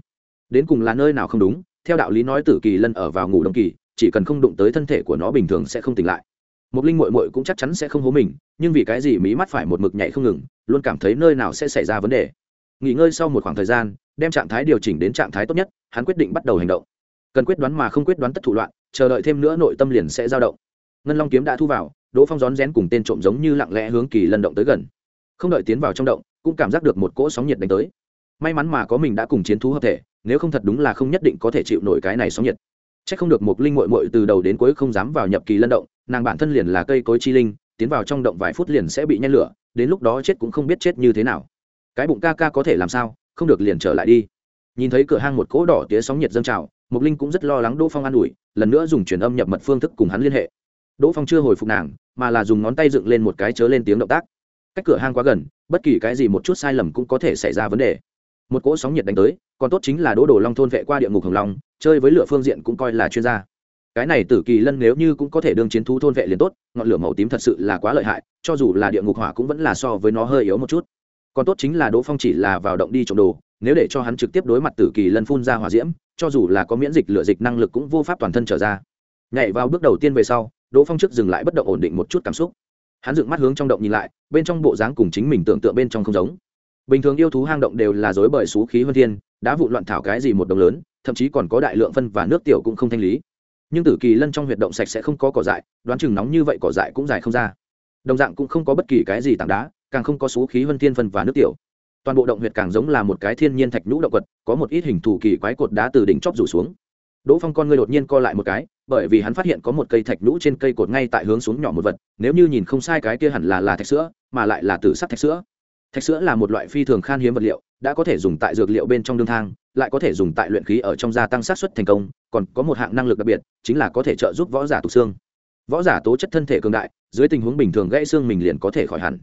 Đến cùng là nơi nào không đúng, theo đạo lý nói tử kỳ lân ở vào ngủ đông kỳ, chỉ cần không đụng tới thân thể của nó bình thường sẽ không tỉnh lại. Một linh mội mội cũng chắc chắn sẽ không hố mình, nhưng vì cái gì mí mắt phải một mực nhảy không ngừng, luôn cảm thấy nơi nào sẽ xảy ra vấn đề. Nghỉ ngơi sau một khoảng thời gian, đem trạng thái điều chỉnh đến trạng thái tốt nhất, hắn quyết định bắt đầu hành động. Cần quyết đoán mà không quyết đoán tất thủ loạn, chờ đợi thêm nữa nội tâm liền sẽ dao động. Ngân long kiếm đã thu vào, đỗ phong rón rén cùng tên trộm giống như lặng lẽ hướng kỳ lân động tới gần. Không đợi tiến vào trong động cũng cảm giác được một cỗ sóng nhiệt đánh tới. May mắn mà có mình đã cùng chiến thú hợp thể, nếu không thật đúng là không nhất định có thể chịu nổi cái này sóng nhiệt. C h ắ c không được một linh mội mội từ đầu đến cuối không dám vào nhập kỳ lân động, nàng bản thân liền là cây cối chi linh, tiến vào trong động vài phút liền sẽ bị nhen lửa, đến lúc đó chết cũng không biết chết như thế nào. Cái bụng ca ca có thể làm sao, không được liền trở lại đi. Nhìn thấy cửa hang một cỗ đỏ tía sóng nhiệt dâng trào mục linh cũng rất lo lắng đỗ phong an ủi, lần nữa dùng truyền âm nhập mật phương thức cùng hắn liên hệ. Đỗ phong chưa hồi phục nàng, mà là dùng ngón tay dựng lên một cái chớ lên tiếng động tác. Cách cửa hang quá gần bất kỳ cái gì một chút sai lầm cũng có thể xảy ra vấn đề. Một cỗ sóng nhiệt đánh tới, còn tốt chính là đỗ đồ long thôn vệ qua địa ngục hồng long, chơi với lửa phương diện cũng coi là chuyên gia. Cái này tử kỳ lân nếu như cũng có thể đương chiến thú thôn vệ liền tốt, ngọn lửa màu tím thật sự là quá lợi hại, cho dù là địa ngục hỏa cũng vẫn là so với nó hơi yếu một chút. Còn tốt chính là đỗ phong chỉ là vào động đi trộm đồ, nếu để cho hắn trực tiếp đối mặt tử kỳ lân phun ra hỏa diễm, cho dù là có miễn dịch, lửa dịch năng lực cũng vô pháp toàn thân trở ra. Nhảy vào bước đầu tiên về sau, đỗ phong trước dừng lại bất động ổn định một chút cảm xúc hắn dựng mắt hướng trong động nhìn lại, bên trong bộ dáng cùng chính mình tưởng tượng bên trong không giống. Bình thường yêu thú hang động đều là dối bởi xú khí hơn thiên đã vụ loạn thảo cái gì một đồng lớn, thậm chí còn có đại lượng phân và nước tiểu cũng không thanh lý. Nhưng tử kỳ lân trong huyệt động sạch sẽ không có cỏ dại, đoán chừng nóng như vậy cỏ dại cũng dài không ra. Đồng dạng cũng không có bất kỳ cái gì tảng đá, càng không có xú khí hơn thiên phân và nước tiểu. Toàn bộ động huyệt càng giống là một cái thiên nhiên thạch nhũ động vật có một ít hình thù kỳ quái cột đá từ đỉnh chóp rủ xuống. Đỗ phong con ngươi đột nhiên co lại một cái bởi vì hắn phát hiện có một cây thạch nhũ trên cây cột ngay tại hướng xuống nhỏ một vật, nếu như nhìn không sai cái kia hẳn là là thạch sữa, mà lại là tử sắc thạch sữa. Thạch sữa là một loại phi thường khan hiếm vật liệu, đã có thể dùng tại dược liệu bên trong đương thang, lại có thể dùng tại luyện khí ở trong gia tăng sát xuất thành công, còn có một hạng năng lực đặc biệt, chính là có thể trợ giúp võ giả tục xương. Võ giả tố chất thân thể cường đại, dưới tình huống bình thường gãy xương mình liền có thể khỏi hẳn.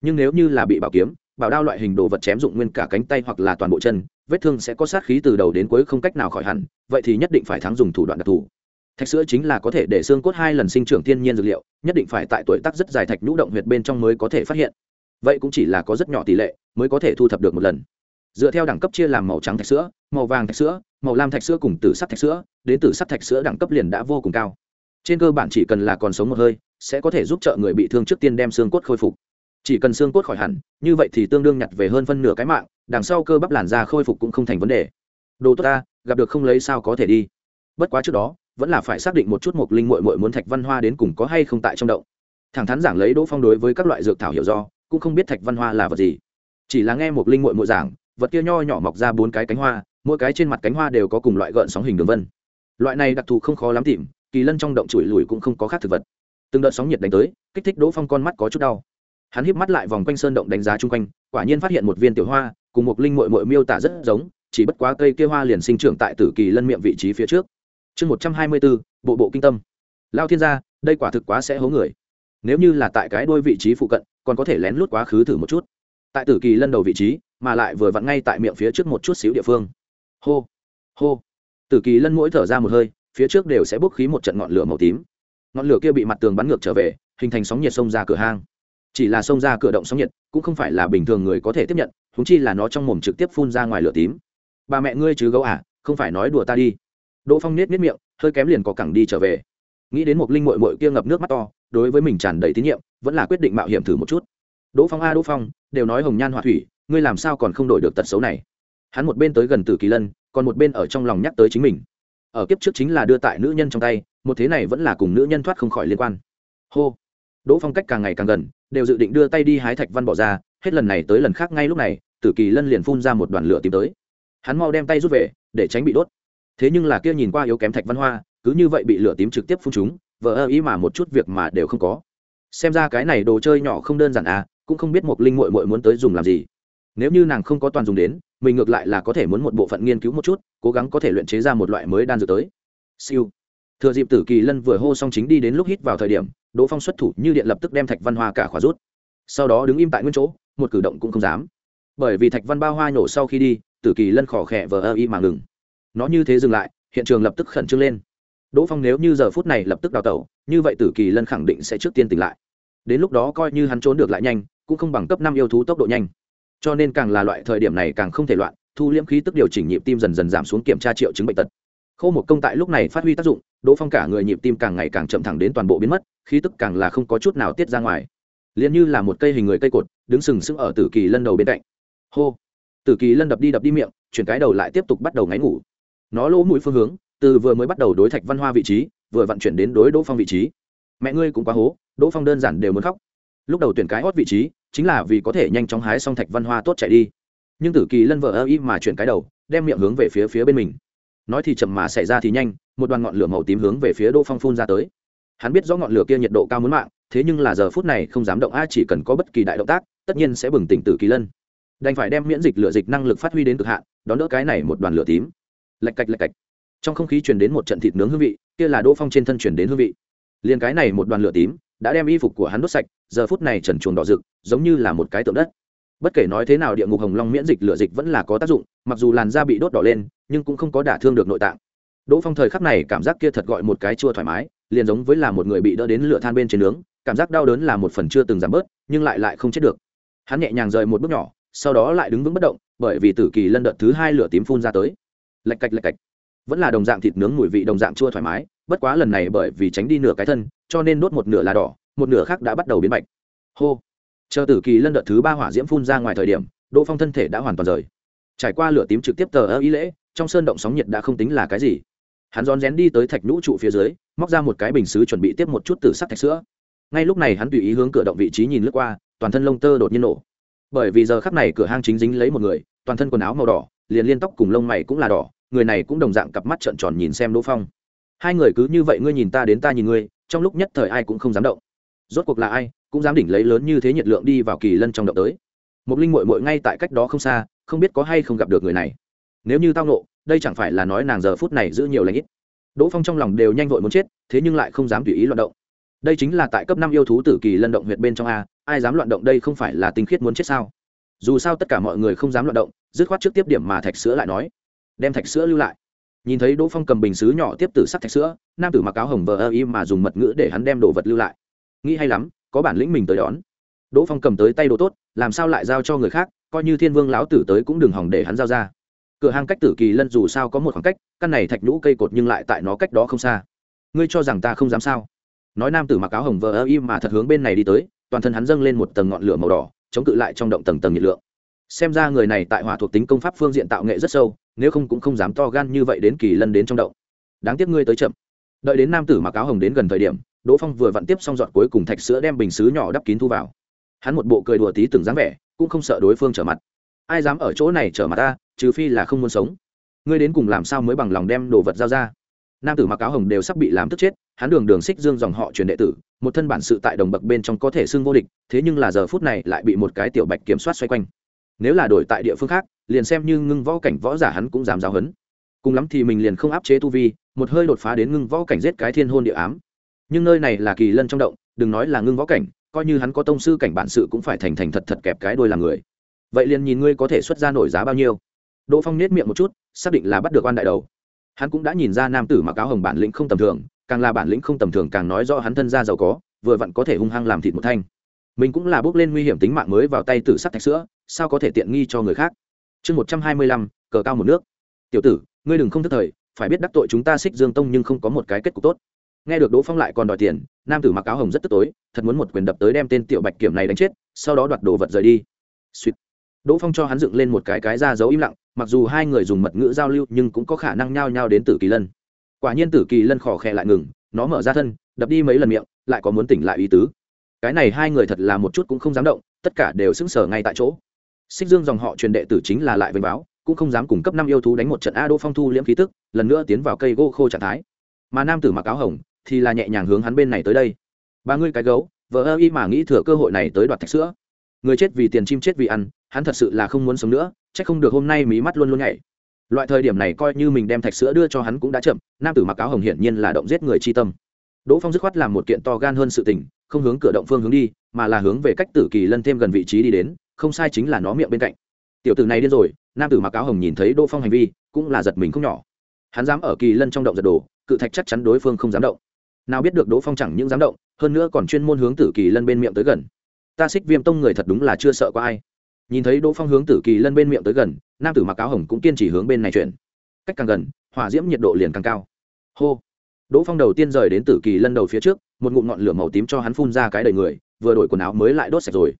Nhưng nếu như là bị bảo kiếm, bảo đao loại hình đồ vật chém dụng nguyên cả cánh tay hoặc là toàn bộ chân, vết thương sẽ có sát khí từ đầu đến cuối không cách nào khỏi hẳn, vậy thì nhất định phải thắng dùng thủ đoạn đặc thù thạch sữa chính là có thể để xương cốt hai lần sinh trưởng thiên nhiên dược liệu, nhất định phải tại tuổi tác rất dài thạch nhũ động huyệt bên trong mới có thể phát hiện. Vậy cũng chỉ là có rất nhỏ tỷ lệ mới có thể thu thập được một lần. Dựa theo đẳng cấp chia làm màu trắng thạch sữa, màu vàng thạch sữa, màu lam thạch sữa cùng tử sắc thạch sữa, đến tử sắc thạch sữa đẳng cấp liền đã vô cùng cao. Trên cơ bản chỉ cần là còn sống một hơi, sẽ có thể giúp trợ người bị thương trước tiên đem xương cốt khôi phục. Chỉ cần xương cốt khỏi hẳn, như vậy thì tương đương nhặt về hơn phân nửa cái mạng, đằng sau cơ bắp làn da khôi phục cũng không thành vấn đề. Đồ tốt ta, gặp được không lấy sao có thể đi. Bất quá trước đó vẫn là phải xác định một chút mục linh muội muội muốn thạch văn hoa đến cùng có hay không tại trong động. Thẳng thắn giảng lấy đỗ phong đối với các loại dược thảo hiểu do, cũng không biết thạch văn hoa là vật gì. Chỉ là nghe mục linh muội muội giảng, vật kia nho nhỏ mọc ra bốn cái cánh hoa, mỗi cái trên mặt cánh hoa đều có cùng loại gợn sóng hình đường vân. Loại này đặc thù không khó lắm tìm, kỳ lân trong động chùi lùi cũng không có khác thực vật. Từng đợt sóng nhiệt đánh tới, kích thích đỗ phong con mắt có chút đau. Hắn híp mắt lại vòng quanh sơn động đánh giá chung quanh, quả nhiên phát hiện một viên tiểu hoa, cùng một linh mội mội miêu tả rất giống, chỉ bất quá cây kia hoa liền sinh trưởng tại tử kỳ lân miệng vị trí phía trước chương một trăm hai mươi bốn, bộ bộ kinh tâm. Lao thiên gia, đây quả thực quá sẽ hố người. Nếu như là tại cái đôi vị trí phụ cận, còn có thể lén lút quá khứ thử một chút. Tại tử kỳ lân đầu vị trí, mà lại vừa vặn ngay tại miệng phía trước một chút xíu địa phương. Hô hô. Tử kỳ lân mỗi thở ra một hơi, phía trước đều sẽ bốc khí một trận ngọn lửa màu tím. Ngọn lửa kia bị mặt tường bắn ngược trở về, hình thành sóng nhiệt sông ra cửa hang. Chỉ là sông ra cửa động sóng nhiệt, cũng không phải là bình thường người có thể tiếp nhận húng chi là nó trong mồm trực tiếp phun ra ngoài lửa tím. Bà mẹ ngươi chứ gấu à không phải nói đùa ta đi đỗ phong nết nết miệng, hơi kém liền có cẳng đi trở về. Nghĩ đến một linh mội mội kia ngập nước mắt to, đối với mình tràn đầy tín nhiệm, vẫn là quyết định mạo hiểm thử một chút. Đỗ phong a đỗ phong, đều nói hồng nhan họa thủy, ngươi làm sao còn không đổi được tật xấu này? Hắn một bên tới gần tử kỳ lân, còn một bên ở trong lòng nhắc tới chính mình. Ở kiếp trước chính là đưa tại nữ nhân trong tay, một thế này vẫn là cùng nữ nhân thoát không khỏi liên quan. Hô. Đỗ phong cách càng ngày càng gần, đều dự định đưa tay đi hái thạch văn bỏ ra, hết lần này tới lần khác ngay lúc này, tử kỳ lân liền phun ra một đoàn lửa tìm tới. Hắn mau đem tay rút về, để tránh bị đốt thế nhưng là kia nhìn qua yếu kém thạch văn hoa, cứ như vậy bị lửa tím trực tiếp phun chúng vợ ơ ý mà một chút việc mà đều không có. Xem ra cái này đồ chơi nhỏ không đơn giản à cũng không biết một linh mội mội muốn tới dùng làm gì. Nếu như nàng không có toàn dùng đến, mình ngược lại là có thể muốn một bộ phận nghiên cứu một chút, cố gắng có thể luyện chế ra một loại mới đan dược tới. Siêu. Thừa dịp tử kỳ lân vừa hô xong chính đi đến lúc hít vào thời điểm, đỗ phong xuất thủ như điện lập tức đem thạch văn hoa cả khóa rút. Sau đó đứng im tại nguyên chỗ, một cử động cũng không dám. Bởi vì thạch văn bao hoa nhổ sau khi đi, tử kỳ lân khỏ khẽ vờ ơ y mà ngừng nó như thế dừng lại, hiện trường lập tức khẩn trương lên. Đỗ phong nếu như giờ phút này lập tức đào tẩu, như vậy tử kỳ lân khẳng định sẽ trước tiên tỉnh lại. Đến lúc đó coi như hắn trốn được lại nhanh, cũng không bằng cấp năm yêu thú tốc độ nhanh. Cho nên càng là loại thời điểm này càng không thể loạn, thu liễm khí tức điều chỉnh nhịp tim dần dần giảm xuống kiểm tra triệu chứng bệnh tật. Khô một công tại lúc này phát huy tác dụng, đỗ phong cả người nhịp tim càng ngày càng chậm thẳng đến toàn bộ biến mất, khí tức càng là không có chút nào tiết ra ngoài. Liền như là một cây hình người cây cột, đứng sừng sững ở tử kỳ lân đầu bên cạnh. Hô! Tử kỳ lân đập đi đập đi miệng, chuyển cái đầu lại tiếp tục bắt đầu ngáy ngủ nó lỗ mũi phương hướng, từ vừa mới bắt đầu đối thạch văn hoa vị trí, vừa vận chuyển đến đối đỗ phong vị trí. Mẹ ngươi cũng quá hố, đỗ phong đơn giản đều muốn khóc. Lúc đầu tuyển cái hót vị trí, chính là vì có thể nhanh chóng hái xong thạch văn hoa tốt chạy đi. Nhưng tử kỳ lân vợ ơ y mà chuyển cái đầu, đem miệng hướng về phía phía bên mình. Nói thì chậm mà xảy ra thì nhanh, một đoàn ngọn lửa màu tím hướng về phía đỗ phong phun ra tới. Hắn biết rõ ngọn lửa kia nhiệt độ cao muốn mạng, thế nhưng là giờ phút này không dám động a, chỉ cần có bất kỳ đại động tác, tất nhiên sẽ bừng tỉnh tử kỳ lân. Đành phải đem miễn dịch lửa dịch năng lực phát huy đến cực hạn, đón đỡ cái này một đoàn lửa tím lạch cạch lạch cạch. Trong không khí truyền đến một trận thịt nướng hương vị, kia là đỗ phong trên thân truyền đến hương vị. Liền cái này một đoàn lửa tím, đã đem y phục của hắn đốt sạch, giờ phút này trần chuồng đỏ rực, giống như là một cái tượng đất. Bất kể nói thế nào địa ngục hồng long miễn dịch lửa dịch vẫn là có tác dụng, mặc dù làn da bị đốt đỏ lên, nhưng cũng không có đả thương được nội tạng. Đỗ phong thời khắc này cảm giác kia thật gọi một cái chua thoải mái, liền giống với là một người bị đỡ đến lửa than bên trên nướng, cảm giác đau đớn là một phần chưa từng giảm bớt, nhưng lại lại không chết được. Hắn nhẹ nhàng rời một bước nhỏ, sau đó lại đứng vững bất động, bởi vì tử kỳ lân đợt thứ hai lửa tím phun ra tới lạch cạch lạch cạch. Vẫn là đồng dạng thịt nướng mùi vị đồng dạng chua thoải mái, bất quá lần này bởi vì tránh đi nửa cái thân, cho nên đốt một nửa là đỏ, một nửa khác đã bắt đầu biến bạch. Hô. Chờ tử kỳ lân đợt thứ ba hỏa diễm phun ra ngoài thời điểm, đỗ phong thân thể đã hoàn toàn rời. Trải qua lửa tím trực tiếp tờ ơ ý lễ, trong sơn động sóng nhiệt đã không tính là cái gì. Hắn rón rén đi tới thạch nhũ trụ phía dưới, móc ra một cái bình xứ chuẩn bị tiếp một chút từ sắc thạch sữa. Ngay lúc này hắn tùy ý hướng cửa động vị trí nhìn lướt qua, toàn thân lông tơ đột nhiên nổ. Bởi vì giờ khắp này cửa hang chính dính lấy một người, toàn thân quần áo màu đỏ liền liên tóc cùng lông mày cũng là đỏ, người này cũng đồng dạng cặp mắt trợn tròn nhìn xem đỗ phong. Hai người cứ như vậy ngươi nhìn ta đến ta nhìn ngươi, trong lúc nhất thời ai cũng không dám động. Rốt cuộc là ai, cũng dám đỉnh lấy lớn như thế nhiệt lượng đi vào kỳ lân trong động tới. Một linh mội mội ngay tại cách đó không xa, không biết có hay không gặp được người này. Nếu như tao nộ đây chẳng phải là nói nàng giờ phút này giữ nhiều lãnh ít. Đỗ phong trong lòng đều nhanh vội muốn chết, thế nhưng lại không dám tùy ý loạn động. Đây chính là tại cấp năm yêu thú tử kỳ lân động huyện bên trong a, ai dám loạn động đây không phải là tinh khiết muốn chết sao? Dù sao tất cả mọi người không dám loạn động, dứt khoát trước tiếp điểm mà thạch sữa lại nói. Đem thạch sữa lưu lại. Nhìn thấy đỗ phong cầm bình xứ nhỏ tiếp tử sắc thạch sữa, nam tử mặc áo hồng vờ ơ y mà dùng mật ngữ để hắn đem đồ vật lưu lại. Nghĩ hay lắm, có bản lĩnh mình tới đón. Đỗ phong cầm tới tay đồ tốt, làm sao lại giao cho người khác, coi như thiên vương lão tử tới cũng đừng hỏng để hắn giao ra. Cửa hàng cách tử kỳ lân dù sao có một khoảng cách, căn này thạch nhũ cây cột nhưng lại tại nó cách đó không xa. Ngươi cho rằng ta không dám sao? Nói nam tử mặc áo hồng vờ ơ y mà thật hướng bên này đi tới, toàn thân hắn dâng lên một tầng ngọn lửa màu đỏ chống cự lại trong động tầng tầng nhiệt lượng. Xem ra người này tại hỏa thuộc tính công pháp phương diện tạo nghệ rất sâu, nếu không cũng không dám to gan như vậy đến kỳ lân đến trong động. Đáng tiếc ngươi tới chậm. Đợi đến nam tử mặc áo hồng đến gần thời điểm, đỗ phong vừa vặn tiếp xong dọn cuối cùng thạch sữa đem bình xứ nhỏ đắp kín thu vào. Hắn một bộ cười đùa tí từng dáng vẻ, cũng không sợ đối phương trở mặt. Ai dám ở chỗ này trở mặt ta, trừ phi là không muốn sống. Ngươi đến cùng làm sao mới bằng lòng đem đồ vật giao ra? Nam tử mặc áo hồng đều sắp bị làm tức chết, hắn đường đường xích dương dòng họ truyền đệ tử, một thân bản sự tại đồng bậc bên trong có thể xưng vô địch, thế nhưng là giờ phút này lại bị một cái tiểu bạch kiểm soát xoay quanh. Nếu là đổi tại địa phương khác, liền xem như ngưng võ cảnh võ giả hắn cũng dám giáo hấn cùng lắm thì mình liền không áp chế tu vi, một hơi đột phá đến ngưng võ cảnh giết cái thiên hôn địa ám. Nhưng nơi này là kỳ lân trong động, đừng nói là ngưng võ cảnh, coi như hắn có tông sư cảnh bản sự cũng phải thành thành thật thật kẹp cái đôi làm người. Vậy liền nhìn ngươi có thể xuất ra nổi giá bao nhiêu. Đỗ phong nết miệng một chút, xác định là bắt được quan đại đầu hắn cũng đã nhìn ra nam tử mặc áo hồng bản lĩnh không tầm thường, càng là bản lĩnh không tầm thường càng nói rõ hắn thân gia giàu có, vừa vặn có thể hung hăng làm thịt một thanh. Mình cũng là bước lên nguy hiểm tính mạng mới vào tay tử sắc thạch sữa, sao có thể tiện nghi cho người khác? Chương một trăm hai mươi lăm, cờ cao một nước. Tiểu tử, ngươi đừng không thức thời, phải biết đắc tội chúng ta xích dương tông nhưng không có một cái kết cục tốt. Nghe được đỗ phong lại còn đòi tiền, nam tử mặc áo hồng rất tức tối, thật muốn một quyền đập tới đem tên tiểu bạch kiểm này đánh chết, sau đó đoạt đồ vật rời đi. Suýt đỗ phong cho hắn dựng lên một cái cái ra dấu im lặng, mặc dù hai người dùng mật ngữ giao lưu nhưng cũng có khả năng nhao nhao đến tử kỳ lân. Quả nhiên tử kỳ lân khỏ khẽ lại ngừng, nó mở ra thân, đập đi mấy lần miệng, lại có muốn tỉnh lại ý tứ. Cái này hai người thật là một chút cũng không dám động, tất cả đều sững sờ ngay tại chỗ. Xích dương dòng họ truyền đệ tử chính là lại vênh báo, cũng không dám cung cấp năm yêu thú đánh một trận a đỗ phong thu liễm khí tức, lần nữa tiến vào cây gỗ khô trạng thái. Mà nam tử mặc áo hồng thì là nhẹ nhàng hướng hắn bên này tới đây. Ba ngươi cái gấu, vợ ơ y mà nghĩ thừa cơ hội này tới đoạt thạch sữa người chết vì tiền chim chết vì ăn, hắn thật sự là không muốn sống nữa c h ắ c không được hôm nay mí mắt luôn luôn nhảy. Loại thời điểm này coi như mình đem thạch sữa đưa cho hắn cũng đã chậm, nam tử mặc áo hồng hiển nhiên là động giết người chi tâm. Đỗ phong dứt khoát làm một kiện to gan hơn sự tình, không hướng cửa động phương hướng đi, mà là hướng về cách tử kỳ lân thêm gần vị trí đi đến, không sai chính là nó miệng bên cạnh. Tiểu tử này điên rồi, nam tử mặc áo hồng nhìn thấy đỗ phong hành vi, cũng là giật mình không nhỏ. Hắn dám ở kỳ lân trong động giật đồ, cự thạch chắc chắn đối phương không dám động. Nào biết được đỗ phong chẳng những dám động, hơn nữa còn chuyên môn hướng tử kỳ lân bên miệng tới gần ta xích viêm tông người thật đúng là chưa sợ có ai. Nhìn thấy đỗ phong hướng tử kỳ lân bên miệng tới gần, nam tử mặc áo hồng cũng kiên trì hướng bên này chuyển. Cách càng gần, hỏa diễm nhiệt độ liền càng cao. Hô. Đỗ phong đầu tiên rời đến tử kỳ lân đầu phía trước, một ngụm ngọn lửa màu tím cho hắn phun ra cái đầy người, vừa đổi quần áo mới lại đốt sạch rồi.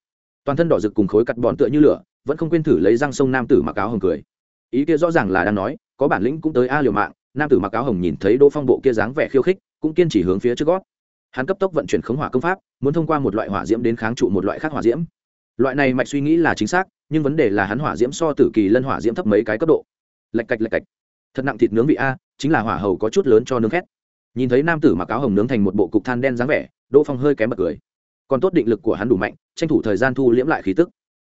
Toàn thân đỏ rực cùng khối cắt bòn tựa như lửa, vẫn không quên thử lấy răng sông nam tử mặc áo hồng cười. Ý kia rõ ràng là đang nói, có bản lĩnh cũng tới a liều mạng, nam tử mặc áo hồng nhìn thấy đỗ phong bộ kia dáng vẻ khiêu khích, cũng kiên trì hướng phía trước gót hắn cấp tốc vận chuyển khống hỏa công pháp, muốn thông qua một loại hỏa diễm đến kháng trụ một loại khác hỏa diễm. Loại này mạch suy nghĩ là chính xác, nhưng vấn đề là hắn hỏa diễm so tử kỳ lân hỏa diễm thấp mấy cái cấp độ. Lạch cạch lạch cạch. Thật nặng thịt nướng vị a, chính là hỏa hầu có chút lớn cho nướng khét. Nhìn thấy nam tử mặc áo hồng nướng thành một bộ cục than đen dáng vẻ, đỗ phong hơi kém bật cười. Còn tốt định lực của hắn đủ mạnh, tranh thủ thời gian thu liễm lại khí tức.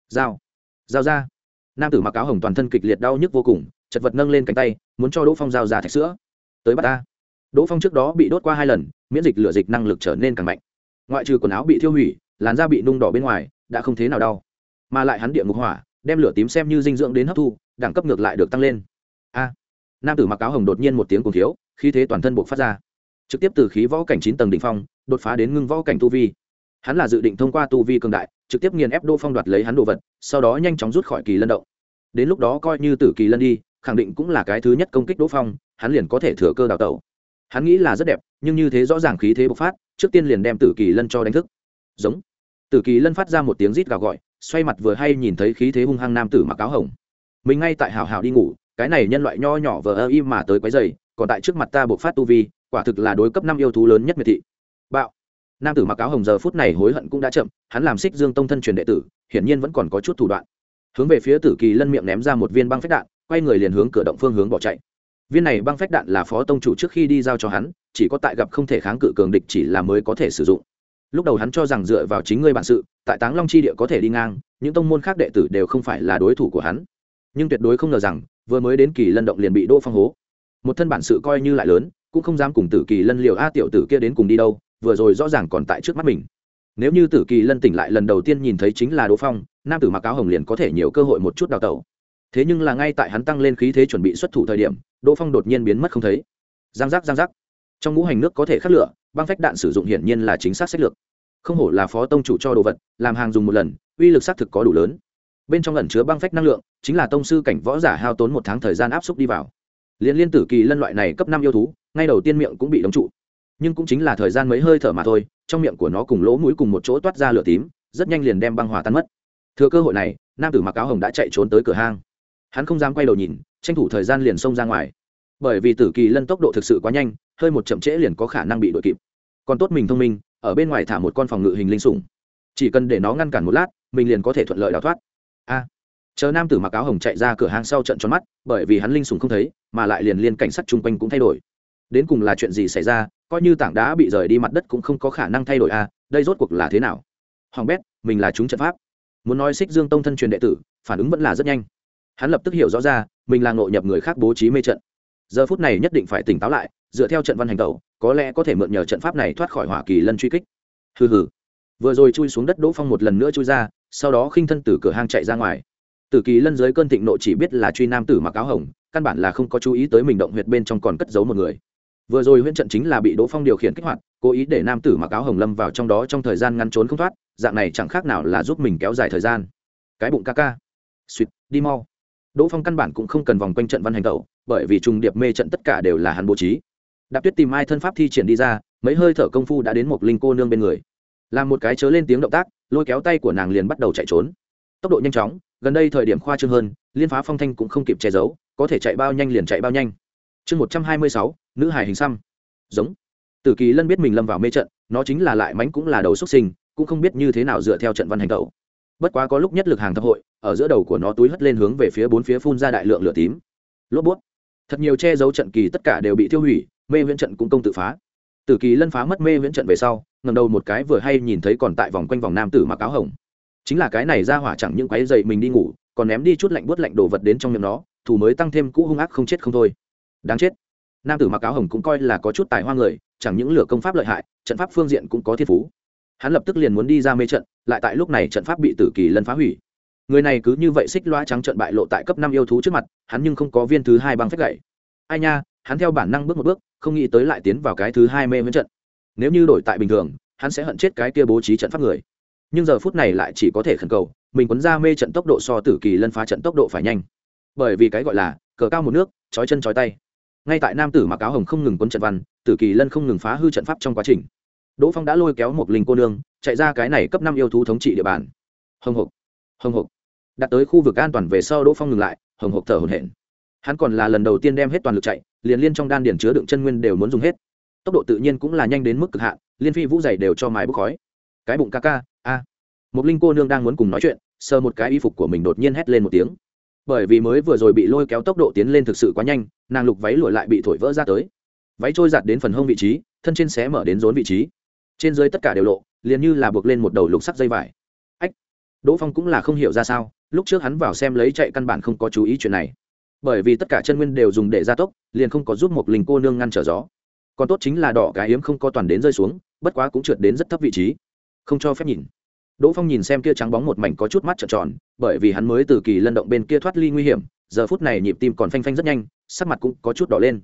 Dao dao ra. Nam tử mặc áo hồng toàn thân kịch liệt đau nhức vô cùng, chật vật nâng lên cánh tay, muốn cho đỗ phong dao ra thạch sữa. Tới bắt ta đỗ phong trước đó bị đốt qua hai lần, miễn dịch lửa dịch năng lực trở nên càng mạnh. Ngoại trừ quần áo bị thiêu hủy, làn da bị nung đỏ bên ngoài, đã không thế nào đau. Mà lại hắn địa ngục hỏa, đem lửa tím xem như dinh dưỡng đến hấp thu, đẳng cấp ngược lại được tăng lên. A! Nam tử mặc áo hồng đột nhiên một tiếng cùng thiếu, khí thế toàn thân buộc phát ra. Trực tiếp từ khí võ cảnh chín tầng đ ỉ n h phong, đột phá đến ngưng võ cảnh tu vi. Hắn là dự định thông qua tu vi cường đại, trực tiếp nghiền ép đô phong đoạt lấy hắn đồ vật, sau đó nhanh chóng rút khỏi kỳ lân động. Đến lúc đó coi như tử kỳ lân đi, khẳng định cũng là cái thứ nhất công kích đỗ phong, hắn liền có thể thừa cơ đào tẩu hắn nghĩ là rất đẹp, nhưng như thế rõ ràng khí thế bộc phát, trước tiên liền đem tử kỳ lân cho đánh thức. Giống. Tử kỳ lân phát ra một tiếng rít gào gọi, xoay mặt vừa hay nhìn thấy khí thế hung hăng nam tử mặc áo hồng. Mình ngay tại hào hào đi ngủ, cái này nhân loại nho nhỏ vờ ơ im mà tới quấy dày còn tại trước mặt ta bộc phát tu vi, quả thực là đối cấp năm yêu thú lớn nhất miệt thị. Bạo. Nam tử mặc áo hồng giờ phút này hối hận cũng đã chậm, hắn làm xích dương tông thân truyền đệ tử, hiển nhiên vẫn còn có chút thủ đoạn. Hướng về phía tử kỳ lân miệng ném ra một viên băng phách đạn, quay người liền hướng cửa động phương hướng bỏ chạy viên này băng phách đạn là phó tông chủ trước khi đi giao cho hắn, chỉ có tại gặp không thể kháng cự cường địch chỉ là mới có thể sử dụng. Lúc đầu hắn cho rằng dựa vào chính ngươi bản sự, tại táng long chi địa có thể đi ngang, những tông môn khác đệ tử đều không phải là đối thủ của hắn. Nhưng tuyệt đối không ngờ rằng, vừa mới đến kỳ lân động liền bị đỗ phong hố. Một thân bản sự coi như lại lớn, cũng không dám cùng tử kỳ lân liều a tiểu tử kia đến cùng đi đâu, vừa rồi rõ ràng còn tại trước mắt mình. Nếu như tử kỳ lân tỉnh lại lần đầu tiên nhìn thấy chính là đỗ phong, nam tử mặc áo hồng liền có thể nhiều cơ hội một chút đào tẩu thế nhưng là ngay tại hắn tăng lên khí thế chuẩn bị xuất thủ thời điểm, đỗ phong đột nhiên biến mất không thấy. Giang giác giang giác. Trong ngũ hành nước có thể khắc lửa, băng phách đạn sử dụng hiển nhiên là chính xác sách lược. Không hổ là phó tông chủ cho đồ vật, làm hàng dùng một lần, uy lực xác thực có đủ lớn. Bên trong ẩn chứa băng phách năng lượng, chính là tông sư cảnh võ giả hao tốn một tháng thời gian áp xúc đi vào. Liên liên tử kỳ lân loại này cấp năm yêu thú, ngay đầu tiên miệng cũng bị đóng trụ. Nhưng cũng chính là thời gian mấy hơi thở mà thôi, trong miệng của nó cùng lỗ mũi cùng một chỗ toát ra lửa tím, rất nhanh liền đem băng hòa tan mất. Thừa cơ hội này, nam tử mặc áo hồng đã chạy trốn tới cửa hang hắn không dám quay đầu nhìn tranh thủ thời gian liền xông ra ngoài. Bởi vì tử kỳ lân tốc độ thực sự quá nhanh hơi một chậm trễ liền có khả năng bị đội kịp. Còn tốt mình thông minh ở bên ngoài thả một con phòng ngự hình linh sủng. Chỉ cần để nó ngăn cản một lát mình liền có thể thuận lợi đào thoát. A! Chờ nam tử mặc áo hồng chạy ra cửa hàng sau trận tròn mắt bởi vì hắn linh sủng không thấy mà lại liền liên cảnh sát chung quanh cũng thay đổi. Đến cùng là chuyện gì xảy ra coi như tảng đá bị rời đi mặt đất cũng không có khả năng thay đổi a à, đây rốt cuộc là thế nào? Hoàng bét mình là chúng trận pháp. Muốn nói xích dương tông thân truyền đệ tử phản ứng vẫn là rất nhanh hắn lập tức hiểu rõ ra, mình là ngộ nhập người khác bố trí mê trận. Giờ phút này nhất định phải tỉnh táo lại, dựa theo trận văn hành tẩu, có lẽ có thể mượn nhờ trận pháp này thoát khỏi hỏa kỳ lân truy kích. Hừ hừ. Vừa rồi chui xuống đất đỗ phong một lần nữa chui ra, sau đó khinh thân từ cửa hang chạy ra ngoài. Tử kỳ lân dưới cơn thịnh nộ chỉ biết là truy nam tử mặc áo hồng, căn bản là không có chú ý tới mình động huyệt bên trong còn cất giấu một người. Vừa rồi huyễn trận chính là bị đỗ phong điều khiển kích hoạt, cố ý để nam tử mặc áo hồng lâm vào trong đó trong thời gian ngăn trốn không thoát, dạng này chẳng khác nào là giúp mình kéo dài thời gian. Cái bụng ca ca. Suýt đi mau đỗ phong căn bản cũng không cần vòng quanh trận văn hành tẩu, bởi vì trùng điệp mê trận tất cả đều là hắn bố trí. Đạp tuyết tìm ai thân pháp thi triển đi ra, mấy hơi thở công phu đã đến một linh cô nương bên người. Làm một cái chớ lên tiếng động tác, lôi kéo tay của nàng liền bắt đầu chạy trốn. Tốc độ nhanh chóng, gần đây thời điểm khoa trương hơn, liên phá phong thanh cũng không kịp che giấu, có thể chạy bao nhanh liền chạy bao nhanh. Chương một trăm hai mươi sáu, nữ hải hình xăm. Giống. Tử kỳ lân biết mình lâm vào mê trận, nó chính là lại mánh cũng là đầu xuất sinh, cũng không biết như thế nào dựa theo trận văn hành tẩu. Bất quá có lúc nhất lực hàng thập hội ở giữa đầu của nó túi hất lên hướng về phía bốn phía phun ra đại lượng lửa tím. Lốp bút. Thật nhiều che giấu trận kỳ tất cả đều bị tiêu hủy, mê viễn trận cũng công tự phá. Tử kỳ lân phá mất mê viễn trận về sau ngầm đầu một cái vừa hay nhìn thấy còn tại vòng quanh vòng nam tử mặc áo hồng. Chính là cái này ra hỏa chẳng những quái dậy mình đi ngủ, còn ném đi chút lạnh bút lạnh đồ vật đến trong miệng nó thủ mới tăng thêm cũ hung ác không chết không thôi. Đáng chết. Nam tử mặc áo hồng cũng coi là có chút tài hoa người, chẳng những lửa công pháp lợi hại, trận pháp phương diện cũng có thiên phú. Hắn lập tức liền muốn đi ra mê trận, lại tại lúc này trận pháp bị tử kỳ lân phá hủy người này cứ như vậy xích loa trắng trận bại lộ tại cấp năm yêu thú trước mặt, hắn nhưng không có viên thứ hai băng phép gậy. Ai nha, hắn theo bản năng bước một bước, không nghĩ tới lại tiến vào cái thứ hai mê miễn trận. Nếu như đổi tại bình thường, hắn sẽ hận chết cái kia bố trí trận pháp người. Nhưng giờ phút này lại chỉ có thể khẩn cầu, mình quấn ra mê trận tốc độ so tử kỳ lân phá trận tốc độ phải nhanh. Bởi vì cái gọi là, cờ cao một nước, chói chân chói tay. Ngay tại nam tử mặc áo hồng không ngừng quấn trận văn, tử kỳ lân không ngừng phá hư trận pháp trong quá trình. Đỗ phong đã lôi kéo một linh cô nương, chạy ra cái này cấp năm yêu thú thống trị địa bàn. Hồng hộc hồng hộc đặt tới khu vực an toàn về sau đỗ phong ngừng lại, hồng hộc thở hổn hển. Hắn còn là lần đầu tiên đem hết toàn lực chạy, liền liên trong đan điển chứa đựng chân nguyên đều muốn dùng hết. Tốc độ tự nhiên cũng là nhanh đến mức cực hạn, liên phi vũ dày đều cho mái bốc khói. Cái bụng ca ca, a. Một linh cô nương đang muốn cùng nói chuyện, sờ một cái y phục của mình đột nhiên hét lên một tiếng. Bởi vì mới vừa rồi bị lôi kéo tốc độ tiến lên thực sự quá nhanh, nàng lục váy lụi lại bị thổi vỡ ra tới. Váy trôi giặt đến phần hông vị trí, thân trên xé mở đến rốn vị trí. Trên dưới tất cả đều lộ, liền như là buộc lên một đầu lục sắc dây vải. Ách! Đỗ phong cũng là không hiểu ra sao lúc trước hắn vào xem lấy chạy căn bản không có chú ý chuyện này. Bởi vì tất cả chân nguyên đều dùng để gia tốc, liền không có giúp một linh cô nương ngăn trở gió. Còn tốt chính là đỏ cái hiếm không có toàn đến rơi xuống, bất quá cũng trượt đến rất thấp vị trí. Không cho phép nhìn. Đỗ phong nhìn xem kia trắng bóng một mảnh có chút mắt trợn tròn, bởi vì hắn mới từ kỳ lân động bên kia thoát ly nguy hiểm, giờ phút này nhịp tim còn phanh phanh rất nhanh, sắc mặt cũng có chút đỏ lên.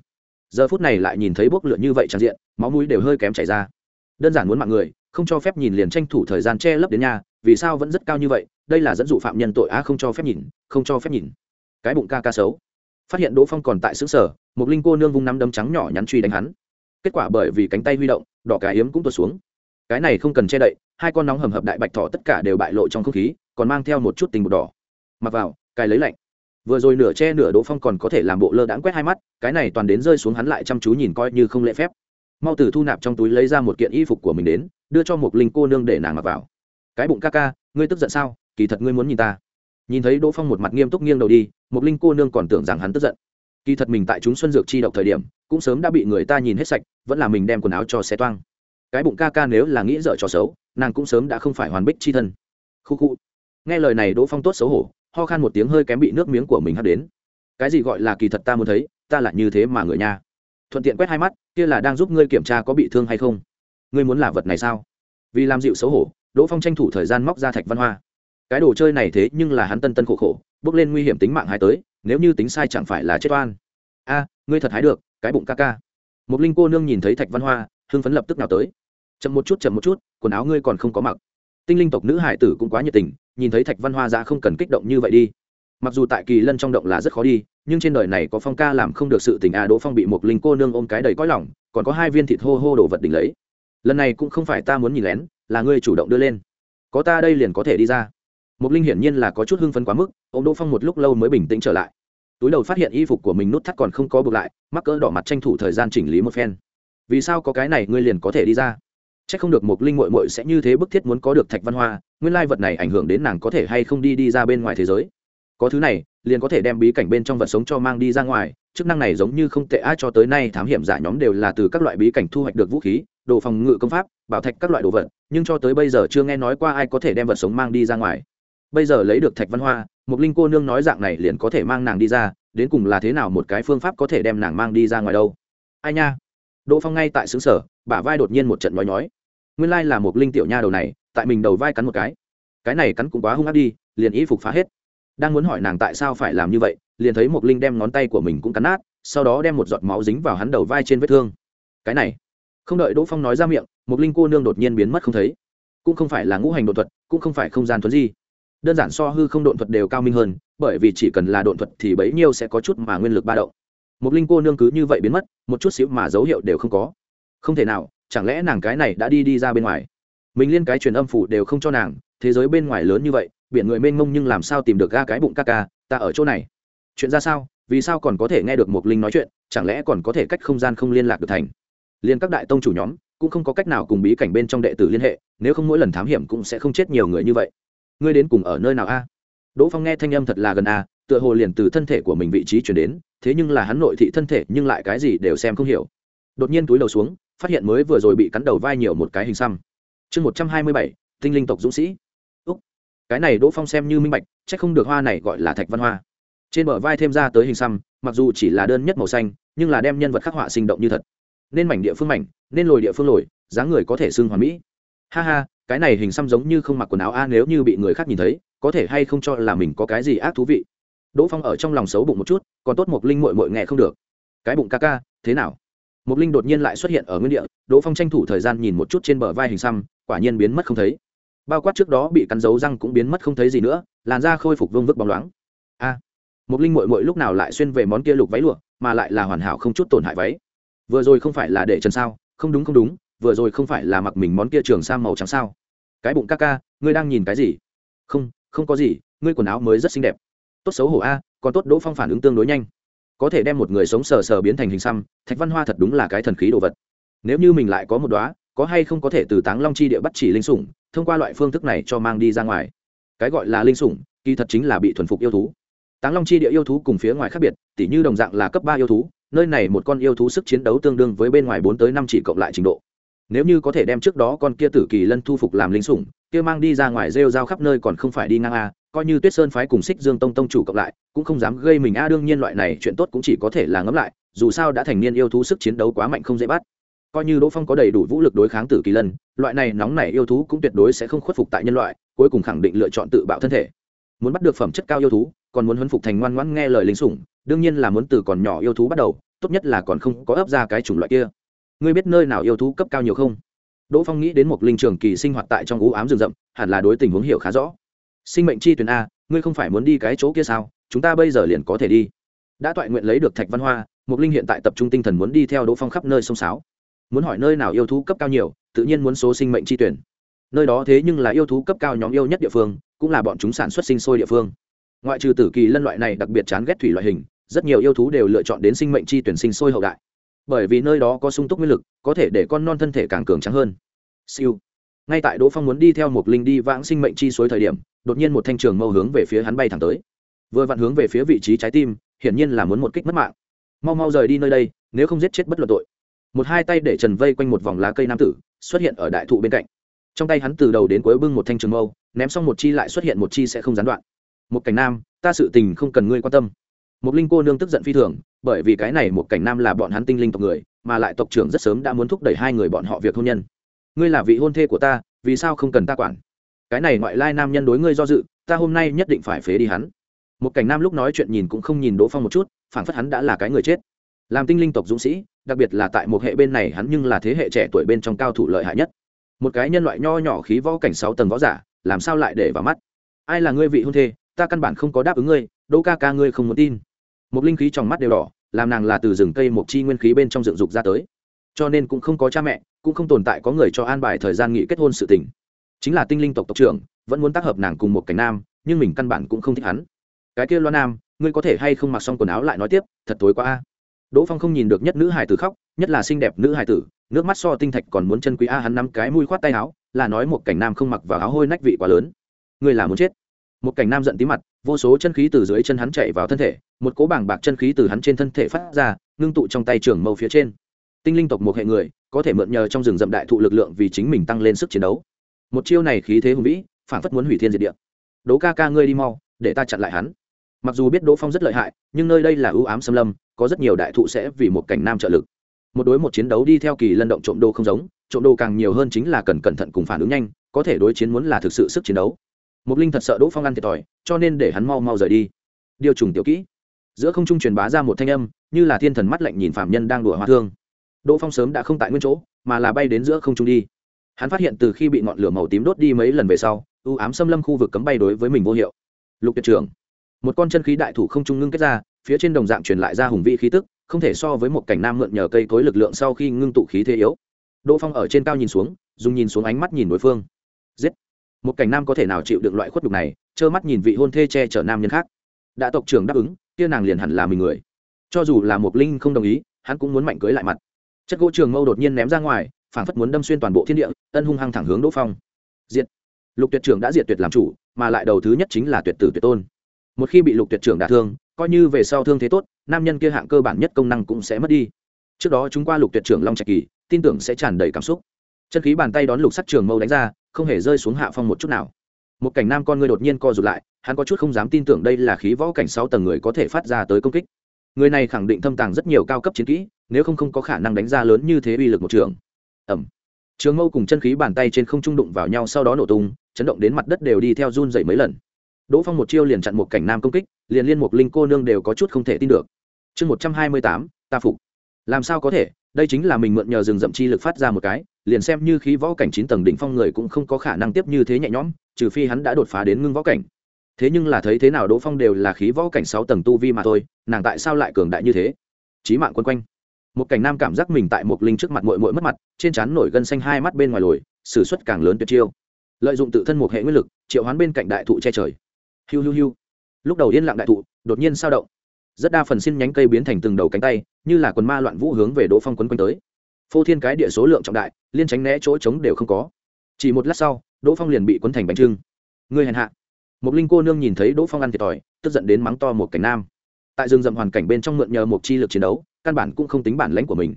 Giờ phút này lại nhìn thấy bốc lửa như vậy tràn diện, máu mũi đều hơi kém chảy ra. Đơn giản muốn mạng người, không cho phép nhìn liền tranh thủ thời gian che lấp đến nhà vì sao vẫn rất cao như vậy, đây là dẫn dụ phạm nhân tội á không cho phép nhìn, không cho phép nhìn. Cái bụng ca ca xấu. Phát hiện đỗ phong còn tại xứ sở, một linh cô nương vung nắm đấm trắng nhỏ nhắn truy đánh hắn. Kết quả bởi vì cánh tay huy động, đỏ cái yếm cũng tuột xuống. Cái này không cần che đậy, hai con nóng hầm hập đại bạch thỏ tất cả đều bại lộ trong không khí, còn mang theo một chút tình bột đỏ. Mặc vào cài lấy lạnh. Vừa rồi nửa che nửa đỗ phong còn có thể làm bộ lơ đãng quét hai mắt, cái này toàn đến rơi xuống hắn lại chăm chú nhìn coi như không lễ phép. Mau từ thu nạp trong túi lấy ra một kiện y phục của mình đến, đưa cho một linh cô nương để nàng mặc vào cái bụng ca ca, ngươi tức giận sao? Kỳ thật ngươi muốn nhìn ta. Nhìn thấy đỗ phong một mặt nghiêm túc nghiêng đầu đi một linh cô nương còn tưởng rằng hắn tức giận. Kỳ thật mình tại chúng xuân dược chi độc thời điểm, cũng sớm đã bị người ta nhìn hết sạch, vẫn là mình đem quần áo cho xe toang. Cái bụng ca ca nếu là nghĩ dở trò xấu, nàng cũng sớm đã không phải hoàn bích chi thân. Khu khu. Nghe lời này đỗ phong tốt xấu hổ, ho khan một tiếng hơi kém bị nước miếng của mình hắt đến. Cái gì gọi là kỳ thật ta muốn thấy, ta là như thế mà người nha. Thuận tiện quét hai mắt, kia là đang giúp ngươi kiểm tra có bị thương hay không. Ngươi muốn là vật này sao? Vì làm dịu xấu hổ đỗ phong tranh thủ thời gian móc ra thạch văn hoa. Cái đồ chơi này thế nhưng là hắn tân tân khổ khổ, bước lên nguy hiểm tính mạng hai tới, nếu như tính sai chẳng phải là chết oan. A, ngươi thật hái được, cái bụng ca ca. Một linh cô nương nhìn thấy thạch văn hoa, hưng phấn lập tức nào tới. Chậm một chút, chậm một chút, quần áo ngươi còn không có mặc. Tinh linh tộc nữ hải tử cũng quá nhiệt tình, nhìn thấy thạch văn hoa ra không cần kích động như vậy đi. Mặc dù tại kỳ lân trong động là rất khó đi, nhưng trên đời này có phong ca làm không được sự tình a, đỗ phong bị một linh cô nương ôm cái đầy cõi lỏng còn có hai viên thịt hô hô đồ vật đỉnh lấy. Lần này cũng không phải ta muốn nhìn lén là ngươi chủ động đưa lên. Có ta đây liền có thể đi ra. Mục linh hiển nhiên là có chút hưng phấn quá mức ô đỗ phong một lúc lâu mới bình tĩnh trở lại. Túi đầu phát hiện y phục của mình nút thắt còn không có buộc lại, mắc cỡ đỏ mặt tranh thủ thời gian chỉnh lý một phen. Vì sao có cái này ngươi liền có thể đi ra? C h ắ c không được Mục linh mội mội sẽ như thế bức thiết muốn có được thạch văn hoa, nguyên lai vật này ảnh hưởng đến nàng có thể hay không đi đi ra bên ngoài thế giới. Có thứ này, liền có thể đem bí cảnh bên trong vật sống cho mang đi ra ngoài, chức năng này giống như không tệ ai cho tới nay thám hiểm giả nhóm đều là từ các loại bí cảnh thu hoạch được vũ khí đồ phòng ngự công pháp, bảo thạch các loại đồ vật, nhưng cho tới bây giờ chưa nghe nói qua ai có thể đem vật sống mang đi ra ngoài. Bây giờ lấy được thạch văn hoa một linh cô nương nói dạng này liền có thể mang nàng đi ra, đến cùng là thế nào một cái phương pháp có thể đem nàng mang đi ra ngoài đâu? Ai nha? Đỗ phong ngay tại xứ sở, bả vai đột nhiên một trận nói nói nguyên lai là một linh tiểu nha đầu này, tại mình đầu vai cắn một cái. Cái này cắn cũng quá hung ác đi, liền ý phục phá hết. Đang muốn hỏi nàng tại sao phải làm như vậy, liền thấy một linh đem ngón tay của mình cũng cắn nát, sau đó đem một giọt máu dính vào hắn đầu vai trên vết thương. Cái này không đợi đỗ phong nói ra miệng một linh cô nương đột nhiên biến mất không thấy. Cũng không phải là ngũ hành đột thuật cũng không phải không gian thuật gì, đơn giản so hư không đột thuật đều cao minh hơn bởi vì chỉ cần là đột thuật thì bấy nhiêu sẽ có chút mà nguyên lực ba động. Một linh cô nương cứ như vậy biến mất một chút xíu mà dấu hiệu đều không có. Không thể nào chẳng lẽ nàng cái này đã đi đi ra bên ngoài? Mình liên cái truyền âm phủ đều không cho nàng thế giới bên ngoài lớn như vậy biển người mênh mông nhưng làm sao tìm được ga cái bụng ca ca ta ở chỗ này. Chuyện ra sao? Vì sao còn có thể nghe được một linh nói chuyện? Chẳng lẽ còn có thể cách không gian không liên lạc được thành? Liên các đại tông chủ nhóm cũng không có cách nào cùng bí cảnh bên trong đệ tử liên hệ, nếu không mỗi lần thám hiểm cũng sẽ không chết nhiều người như vậy. Ngươi đến cùng ở nơi nào a? Đỗ phong nghe thanh âm thật là gần a, tựa hồ liền từ thân thể của mình vị trí chuyển đến, thế nhưng là hắn nội thị thân thể nhưng lại cái gì đều xem không hiểu. Đột nhiên túi đầu xuống, phát hiện mới vừa rồi bị cắn đầu vai nhiều một cái hình xăm. Chương một trăm hai mươi bảy, tinh linh tộc dũng sĩ. Úc. Cái này đỗ phong xem như minh bạch c h ắ c không được hoa này gọi là thạch văn hoa. Trên bờ vai thêm ra tới hình xăm, mặc dù chỉ là đơn nhất màu xanh, nhưng là đem nhân vật khắc họa sinh động như thật nên mảnh địa phương mảnh nên lồi địa phương lồi dáng người có thể xưng hoàn mỹ. Ha ha cái này hình xăm giống như không mặc quần áo a nếu như bị người khác nhìn thấy có thể hay không cho là mình có cái gì ác thú vị. Đỗ phong ở trong lòng xấu bụng một chút còn tốt một linh mội mội nghe không được. Cái bụng ca ca thế nào? Một linh đột nhiên lại xuất hiện ở nguyên địa đỗ phong tranh thủ thời gian nhìn một chút trên bờ vai hình xăm quả nhiên biến mất không thấy. Bao quát trước đó bị cắn dấu răng cũng biến mất không thấy gì nữa làn da khôi phục vương vức bóng loáng. A à, linh mội mội lúc nào lại xuyên về món kia lục váy lụa mà lại là hoàn hảo không chút tổn hại váy vừa rồi không phải là để trần sao? Không đúng không đúng, vừa rồi không phải là mặc mình món kia trường sang màu trắng sao? Cái bụng ca ca, ngươi đang nhìn cái gì? Không không có gì, ngươi quần áo mới rất xinh đẹp. Tốt xấu hổ a, còn tốt đỗ phong phản ứng tương đối nhanh. Có thể đem một người sống sờ sờ biến thành hình xăm, thạch văn hoa thật đúng là cái thần khí đồ vật. Nếu như mình lại có một đoá có hay không có thể từ táng long chi địa bắt chỉ linh sủng, thông qua loại phương thức này cho mang đi ra ngoài. Cái gọi là linh sủng, kỳ thật chính là bị thuần phục yêu thú. Táng long chi địa yêu thú cùng phía ngoài khác biệt, tỉ như đồng dạng là cấp ba yêu thú nơi này một con yêu thú sức chiến đấu tương đương với bên ngoài bốn tới năm chỉ cộng lại trình độ. Nếu như có thể đem trước đó con kia tử kỳ lân thu phục làm linh sủng, kia mang đi ra ngoài rêu rao khắp nơi còn không phải đi ngang a, coi như tuyết sơn phái cùng xích dương tông tông chủ cộng lại, cũng không dám gây mình a, đương nhiên loại này chuyện tốt cũng chỉ có thể là ngẫm lại, dù sao đã thành niên yêu thú sức chiến đấu quá mạnh không dễ bắt. Coi như đỗ phong có đầy đủ vũ lực đối kháng tử kỳ lân, loại này nóng này yêu thú cũng tuyệt đối sẽ không khuất phục tại nhân loại, cuối cùng khẳng định lựa chọn tự bạo thân thể. Muốn bắt được phẩm chất cao yêu thú, còn muốn huấn phục thành ngoan ngoãn nghe lời lính sủng, đương nhiên là muốn từ còn nhỏ yêu thú bắt đầu tốt nhất là còn không có ấp ra cái chủng loại kia. Ngươi biết nơi nào yêu thú cấp cao nhiều không? Đỗ phong nghĩ đến một linh trường kỳ sinh hoạt tại trong ú ám rừng rậm, hẳn là đối tình huống hiểu khá rõ. Sinh mệnh chi tuyển a, ngươi không phải muốn đi cái chỗ kia sao? Chúng ta bây giờ liền có thể đi. Đã toại nguyện lấy được thạch văn hoa mục linh hiện tại tập trung tinh thần muốn đi theo đỗ phong khắp nơi sông sáo. Muốn hỏi nơi nào yêu thú cấp cao nhiều, tự nhiên muốn số sinh mệnh chi tuyển nơi đó thế nhưng là yêu thú cấp cao nhóm yêu nhất địa phương, cũng là bọn chúng sản xuất sinh sôi địa phương. Ngoại trừ tử kỳ lân loại này đặc biệt chán ghét thủy loại hình rất nhiều yêu thú đều lựa chọn đến sinh mệnh chi tuyển sinh sôi hậu đại. Bởi vì nơi đó có sung túc nguyên lực, có thể để con non thân thể càng cường trắng hơn. Siêu. Ngay tại đỗ phong muốn đi theo một linh đi vãng sinh mệnh chi suối thời điểm, đột nhiên một thanh trường mâu hướng về phía hắn bay thẳng tới. Vừa vặn hướng về phía vị trí trái tim, hiển nhiên là muốn một kích mất mạng. Mau mau rời đi nơi đây, nếu không giết chết bất luận tội. Một hai tay để trần vây quanh một vòng lá cây nam tử, xuất hiện ở đại thụ bên cạnh. Trong tay hắn từ đầu đến cuối bưng một thanh trường mâu, ném xong một chi lại xuất hiện một chi sẽ không gián đoạn. Một cảnh nam, ta sự tình không cần ngươi quan tâm một linh cô nương tức giận phi thường, bởi vì cái này một cảnh nam là bọn hắn tinh linh tộc người, mà lại tộc trưởng rất sớm đã muốn thúc đẩy hai người bọn họ việc hôn nhân. Ngươi là vị hôn thê của ta, vì sao không cần ta quản? Cái này ngoại lai nam nhân đối ngươi do dự, ta hôm nay nhất định phải phế đi hắn. Một cảnh nam lúc nói chuyện nhìn cũng không nhìn đỗ phong một chút, phảng phất hắn đã là cái người chết. Làm tinh linh tộc dũng sĩ, đặc biệt là tại một hệ bên này hắn nhưng là thế hệ trẻ tuổi bên trong cao thủ lợi hại nhất. Một cái nhân loại nho nhỏ khí võ cảnh sáu tầng võ giả, làm sao lại để vào mắt? Ai là ngươi vị hôn thê, ta căn bản không có đáp ứng ngươi, đỗ ca ca ngươi không muốn tin một linh khí trong mắt đều đỏ, làm nàng là từ rừng cây một chi nguyên khí bên trong dựng dục ra tới. Cho nên cũng không có cha mẹ, cũng không tồn tại có người cho an bài thời gian nghị kết hôn sự tình. Chính là tinh linh tộc tộc trưởng, vẫn muốn tác hợp nàng cùng một cảnh nam, nhưng mình căn bản cũng không thích hắn. Cái kia loa nam, ngươi có thể hay không mặc xong quần áo lại nói tiếp, thật tối quá a. Đỗ phong không nhìn được nhất nữ hài tử khóc, nhất là xinh đẹp nữ hài tử, nước mắt so tinh thạch còn muốn chân quý a, hắn nắm cái mùi khoát tay áo, là nói một cảnh nam không mặc vào áo hôi nách vị quá lớn. Ngươi là muốn chết. Một cảnh nam giận tí mặt, vô số chân khí từ dưới chân hắn chạy vào thân thể một cố bảng bạc chân khí từ hắn trên thân thể phát ra, ngưng tụ trong tay trưởng mâu phía trên. Tinh linh tộc một hệ người, có thể mượn nhờ trong rừng rậm đại thụ lực lượng vì chính mình tăng lên sức chiến đấu. Một chiêu này khí thế hùng vĩ, phản phất muốn hủy thiên diệt địa. Đỗ ca ca ngươi đi mau, để ta chặn lại hắn. Mặc dù biết đỗ phong rất lợi hại, nhưng nơi đây là ưu ám xâm lâm, có rất nhiều đại thụ sẽ vì một cảnh nam trợ lực. Một đối một chiến đấu đi theo kỳ lân động trộm đô không giống, trộm đô càng nhiều hơn chính là cần cẩn thận cùng phản ứng nhanh, có thể đối chiến muốn là thực sự sức chiến đấu. Mục linh thật sợ đỗ phong ăn thiệt thòi, cho nên để hắn mau mau rời đi. Điều trùng tiểu kỹ giữa không trung truyền bá ra một thanh âm, như là thiên thần mắt lạnh nhìn phạm nhân đang đùa hoa thương. Đỗ phong sớm đã không tại nguyên chỗ, mà là bay đến giữa không trung đi. Hắn phát hiện từ khi bị ngọn lửa màu tím đốt đi mấy lần về sau, u ám xâm lâm khu vực cấm bay đối với mình vô hiệu. Lục tuyệt trưởng một con chân khí đại thủ không trung ngưng kết ra, phía trên đồng dạng truyền lại ra hùng vị khí tức, không thể so với một cảnh nam mượn nhờ cây cối lực lượng sau khi ngưng tụ khí thế yếu. Đỗ phong ở trên cao nhìn xuống, dùng nhìn xuống ánh mắt nhìn đối phương. Giết! Một cảnh nam có thể nào chịu được loại khuất đục này, trơ mắt nhìn vị hôn thê che chở nam nhân khác. Đã tộc trưởng đáp ứng kia nàng liền hẳn là mình người. Cho dù là một linh không đồng ý, hắn cũng muốn mạnh cưới lại mặt. Chất gỗ trường mâu đột nhiên ném ra ngoài, phảng phất muốn đâm xuyên toàn bộ thiên địa, ân hung hăng thẳng hướng đỗ phong. Diệt. Lục tuyệt trưởng đã diệt tuyệt làm chủ, mà lại đầu thứ nhất chính là tuyệt tử tuyệt tôn. Một khi bị lục tuyệt trưởng đả thương, coi như về sau thương thế tốt, nam nhân kia hạng cơ bản nhất công năng cũng sẽ mất đi. Trước đó chúng qua lục tuyệt trưởng long trạch kỳ, tin tưởng sẽ tràn đầy cảm xúc. Chân khí bàn tay đón lục sắt trường mâu đánh ra, không hề rơi xuống hạ phong một chút nào. Một cảnh nam con người đột nhiên co rụt lại hắn có chút không dám tin tưởng đây là khí võ cảnh sáu tầng người có thể phát ra tới công kích. Người này khẳng định thâm tàng rất nhiều cao cấp chiến kỹ, nếu không không có khả năng đánh ra lớn như thế uy lực một trường. Ẩm trường mâu cùng chân khí bàn tay trên không trung đụng vào nhau sau đó nổ tung, chấn động đến mặt đất đều đi theo run dậy mấy lần. Đỗ phong một chiêu liền chặn một cảnh nam công kích, liền liên một linh cô nương đều có chút không thể tin được. Chương một trăm hai mươi tám, ta phục. Làm sao có thể? Đây chính là mình mượn nhờ rừng rậm chi lực phát ra một cái, liền xem như khí võ cảnh chín tầng đỉnh phong người cũng không có khả năng tiếp như thế nhẹ nhõm, trừ phi hắn đã đột phá đến ngưng võ cảnh thế nhưng là thấy thế nào đỗ phong đều là khí võ cảnh sáu tầng tu vi mà thôi, nàng tại sao lại cường đại như thế? Trí mạng quân quanh. Một cảnh nam cảm giác mình tại một linh trước mặt mội mội mất mặt, trên trán nổi gân xanh hai mắt bên ngoài lồi s ử suất càng lớn tuyệt chiêu. Lợi dụng tự thân một hệ nguyên lực, triệu hoán bên cạnh đại thụ che trời. Hiu hiu hiu. Lúc đầu yên lặng đại thụ, đột nhiên sao động. Rất đa phần xin nhánh cây biến thành từng đầu cánh tay, như là quần ma loạn vũ hướng về đỗ phong quấn quanh tới. Phô thiên cái địa số lượng trọng đại, liên tránh né chỗ trống đều không có. Chỉ một lát sau, đỗ phong liền bị quấn thành bánh trưng. Người hèn hạ một linh cô nương nhìn thấy đỗ phong ăn thiệt thòi, tức giận đến mắng to một cảnh nam. Tại rừng rậm hoàn cảnh bên trong mượn nhờ một chi lực chiến đấu, căn bản cũng không tính bản lãnh của mình.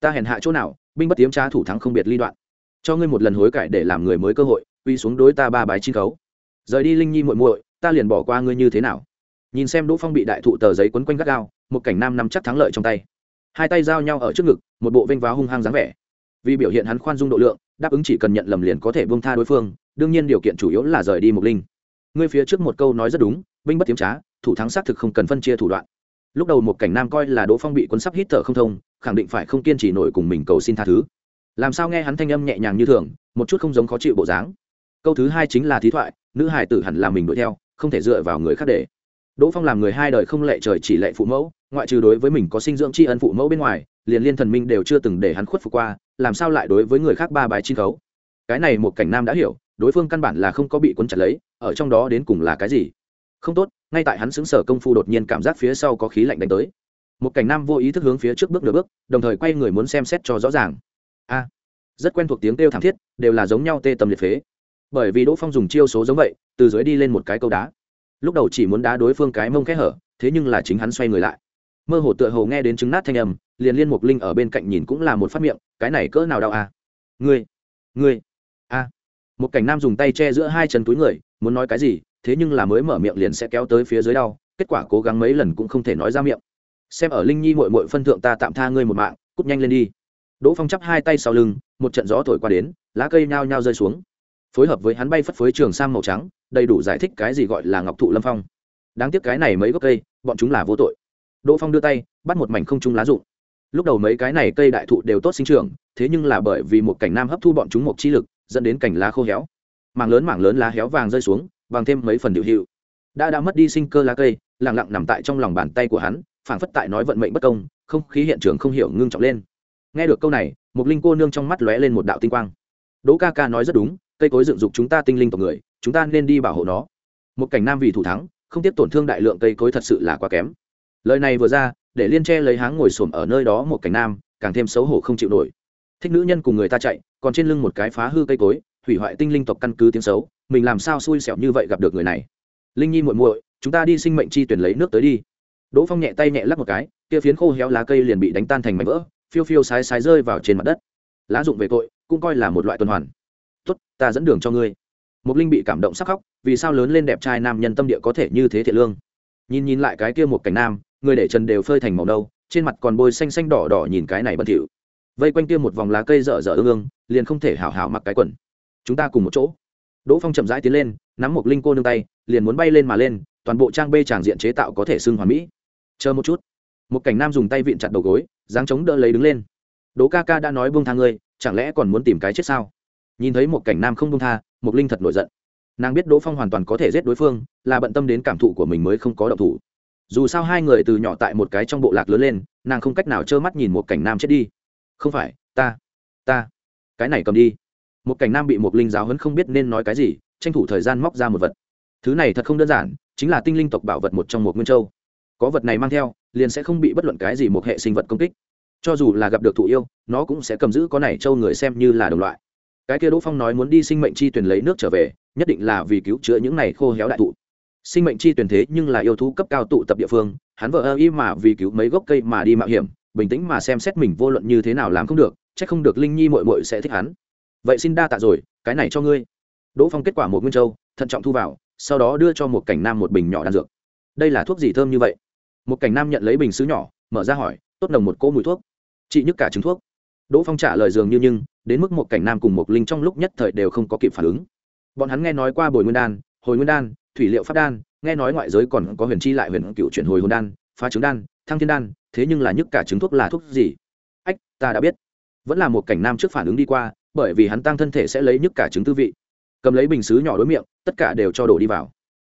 Ta hèn hạ chỗ nào, binh bất tiếm tra thủ thắng không biệt ly đoạn. Cho ngươi một lần hối cải để làm người mới cơ hội, uy xuống đối ta ba bái chi khấu. Rời đi linh nhi muội muội, ta liền bỏ qua ngươi như thế nào? Nhìn xem đỗ phong bị đại thụ tờ giấy quấn quanh gắt gao, một cảnh nam nắm chắc thắng lợi trong tay. Hai tay giao nhau ở trước ngực, một bộ vênh váo hung hăng dáng vẻ. Vì biểu hiện hắn khoan dung độ lượng, đáp ứng chỉ cần nhận lầm liền có thể buông tha đối phương, đương nhiên điều kiện chủ yếu là rời đi Mộc linh ngươi phía trước một câu nói rất đúng, binh bất tiếm trá, thủ thắng xác thực không cần phân chia thủ đoạn. Lúc đầu một cảnh nam coi là đỗ phong bị cuốn sắp hít thở không thông, khẳng định phải không kiên trì nổi cùng mình cầu xin tha thứ. Làm sao nghe hắn thanh âm nhẹ nhàng như thường, một chút không giống khó chịu bộ dáng. Câu thứ hai chính là thí thoại, nữ hải tử hẳn là mình đuổi theo, không thể dựa vào người khác để. Đỗ phong làm người hai đời không lệ trời chỉ lệ phụ mẫu, ngoại trừ đối với mình có sinh dưỡng tri ân phụ mẫu bên ngoài, liền liên thần minh đều chưa từng để hắn khuất phục qua, làm sao lại đối với người khác ba bài chi khấu? Cái này một cảnh nam đã hiểu đối phương căn bản là không có bị cuốn chặt lấy, ở trong đó đến cùng là cái gì? Không tốt, ngay tại hắn xứng sở công phu đột nhiên cảm giác phía sau có khí lạnh đánh tới. Một cảnh nam vô ý thức hướng phía trước bước nửa bước, đồng thời quay người muốn xem xét cho rõ ràng. A, rất quen thuộc tiếng kêu thảm thiết, đều là giống nhau tê tầm liệt phế. Bởi vì đỗ phong dùng chiêu số giống vậy, từ dưới đi lên một cái câu đá. Lúc đầu chỉ muốn đá đối phương cái mông khẽ hở, thế nhưng là chính hắn xoay người lại. Mơ hồ tựa hồ nghe đến chứng nát thanh âm, liền liên mục linh ở bên cạnh nhìn cũng là một phát miệng, cái này cỡ nào đau à? Ngươi ngươi một cảnh nam dùng tay che giữa hai chân túi người, muốn nói cái gì, thế nhưng là mới mở miệng liền sẽ kéo tới phía dưới đau, kết quả cố gắng mấy lần cũng không thể nói ra miệng. Xem ở linh nhi mội mội phân thượng ta tạm tha ngươi một mạng, cút nhanh lên đi. Đỗ phong chắp hai tay sau lưng, một trận gió thổi qua đến, lá cây nhao nhao rơi xuống. Phối hợp với hắn bay phất phới trường sang màu trắng, đầy đủ giải thích cái gì gọi là ngọc thụ lâm phong. Đáng tiếc cái này mấy gốc cây, bọn chúng là vô tội. Đỗ phong đưa tay, bắt một mảnh không trung lá rụng. Lúc đầu mấy cái này cây đại thụ đều tốt sinh trưởng, thế nhưng là bởi vì một cảnh nam hấp thu bọn chúng một chi lực dẫn đến cảnh lá khô héo. Mảng lớn mảng lớn lá héo vàng rơi xuống, bằng thêm mấy phần điệu hiệu. Đã đã mất đi sinh cơ lá cây lẳng lặng nằm tại trong lòng bàn tay của hắn, phảng phất tại nói vận mệnh bất công, không khí hiện trường không hiểu ngưng trọng lên. Nghe được câu này một linh cô nương trong mắt lóe lên một đạo tinh quang. Đỗ ca ca nói rất đúng, cây cối dựng dục chúng ta tinh linh tộc người, chúng ta nên đi bảo hộ nó. Một cảnh nam vì thủ thắng, không tiếp tổn thương đại lượng cây cối thật sự là quá kém. Lời này vừa ra, để liên tre lấy háng ngồi xổm ở nơi đó một cảnh nam, càng thêm xấu hổ không chịu nổi. Thích nữ nhân cùng người ta chạy còn trên lưng một cái phá hư cây cối, hủy hoại tinh linh tộc căn cứ tiếng xấu, mình làm sao xui xẻo như vậy gặp được người này? Linh nhi muội muội, chúng ta đi sinh mệnh chi tuyển lấy nước tới đi. Đỗ phong nhẹ tay nhẹ lắc một cái, kia phiến khô héo lá cây liền bị đánh tan thành mảnh vỡ, phiêu phiêu sái sái rơi vào trên mặt đất. Lá dụng về tội, cũng coi là một loại tuần hoàn. Tốt, ta dẫn đường cho ngươi. Mục linh bị cảm động sắc khóc, vì sao lớn lên đẹp trai nam nhân tâm địa có thể như thế thiện lương? Nhìn nhìn lại cái kia một cảnh nam, người để trần đều phơi thành màu nâu, trên mặt còn bôi xanh xanh đỏ đỏ nhìn cái này bẩn thỉu vây quanh kia một vòng lá cây dở dở ương ương, liền không thể hảo hảo mặc cái quần. Chúng ta cùng một chỗ. Đỗ phong chậm rãi tiến lên, nắm một linh cô nương tay, liền muốn bay lên mà lên, toàn bộ trang bê tràng diện chế tạo có thể xưng hoàn mỹ. Chờ một chút. Một cảnh nam dùng tay vịn chặt đầu gối, dáng chống đỡ lấy đứng lên. Đỗ ca ca đã nói buông tha ngươi, chẳng lẽ còn muốn tìm cái chết sao? Nhìn thấy một cảnh nam không buông tha, một linh thật nổi giận. Nàng biết đỗ phong hoàn toàn có thể giết đối phương, là bận tâm đến cảm thụ của mình mới không có động thủ. Dù sao hai người từ nhỏ tại một cái trong bộ lạc lớn lên, nàng không cách nào trơ mắt nhìn một cảnh nam chết đi không phải, ta ta. Cái này cầm đi. Một cảnh nam bị một linh giáo hấn không biết nên nói cái gì, tranh thủ thời gian móc ra một vật. Thứ này thật không đơn giản, chính là tinh linh tộc bảo vật một trong một nguyên châu. Có vật này mang theo, liền sẽ không bị bất luận cái gì một hệ sinh vật công kích. Cho dù là gặp được thụ yêu, nó cũng sẽ cầm giữ có này châu người xem như là đồng loại. Cái kia đỗ phong nói muốn đi sinh mệnh chi tuyển lấy nước trở về, nhất định là vì cứu chữa những này khô héo đại thụ. Sinh mệnh chi tuyển thế nhưng là yêu thú cấp cao tụ tập địa phương, hắn vợ ơ y mà vì cứu mấy gốc cây mà đi mạo hiểm bình tĩnh mà xem xét mình vô luận như thế nào làm không được, chắc không được linh nhi mội mội sẽ thích hắn. Vậy xin đa tạ rồi, cái này cho ngươi. Đỗ phong kết quả một nguyên châu, thận trọng thu vào, sau đó đưa cho một cảnh nam một bình nhỏ đan dược. Đây là thuốc gì thơm như vậy? Một cảnh nam nhận lấy bình xứ nhỏ, mở ra hỏi, tốt nồng một cỗ mùi thuốc. Chị nhức cả trứng thuốc. Đỗ phong trả lời dường như nhưng, đến mức một cảnh nam cùng một linh trong lúc nhất thời đều không có kịp phản ứng. Bọn hắn nghe nói qua bồi nguyên đan, hồi nguyên đan, thủy liệu pháp đan, nghe nói ngoại giới còn có huyền chi lại huyền cựu chuyển hồi hồn đan, phá trứng đan, thăng thiên đan thế nhưng là nhức cả trứng thuốc là thuốc gì? Ách ta đã biết. Vẫn là một cảnh nam trước phản ứng đi qua bởi vì hắn tăng thân thể sẽ lấy nhức cả trứng tư vị. Cầm lấy bình xứ nhỏ đối miệng tất cả đều cho đổ đi vào.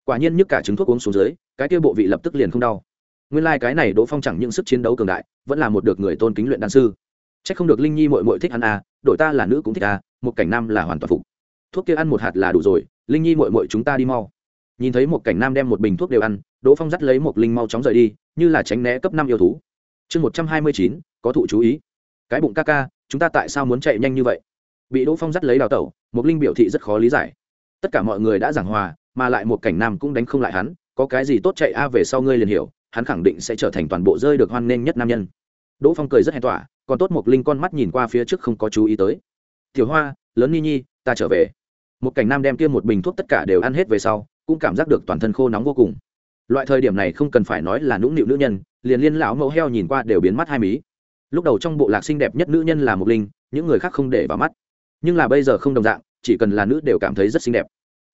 Quả nhiên nhức cả trứng thuốc uống xuống dưới cái kia bộ vị lập tức liền không đau. Nguyên lai、like、cái này đỗ phong chẳng những sức chiến đấu cường đại vẫn là một được người tôn kính luyện đan sư. C h ắ c không được linh nhi mội mội thích ăn à, đội ta là nữ cũng thích à, một cảnh nam là hoàn toàn phục. Thuốc kia ăn một hạt là đủ rồi linh nhi mội mội chúng ta đi mau nhìn thấy một cảnh nam đem một bình thuốc đều ăn, đỗ phong dắt lấy một linh mau chóng rời đi, như là tránh né cấp năm yêu thú. Chương một trăm hai mươi chín, có thụ chú ý. Cái bụng ca ca, chúng ta tại sao muốn chạy nhanh như vậy? Bị đỗ phong dắt lấy đào tẩu, một linh biểu thị rất khó lý giải. Tất cả mọi người đã giảng hòa, mà lại một cảnh nam cũng đánh không lại hắn, có cái gì tốt chạy a về sau ngươi liền hiểu, hắn khẳng định sẽ trở thành toàn bộ rơi được hoan nghênh nhất nam nhân. Đỗ phong cười rất hèn tỏa, còn tốt một linh con mắt nhìn qua phía trước không có chú ý tới. Tiểu hoa, lớn ni nhi, ta trở về. Một cảnh nam đem kia một bình thuốc tất cả đều ăn hết về sau cũng cảm giác được toàn thân khô nóng vô cùng. Loại thời điểm này không cần phải nói là nũng nịu nữ nhân, liền liên lão mẫu heo nhìn qua đều biến mắt hai mí. Lúc đầu trong bộ lạc xinh đẹp nhất nữ nhân là mục linh, những người khác không để vào mắt. Nhưng là bây giờ không đồng dạng, chỉ cần là nữ đều cảm thấy rất xinh đẹp.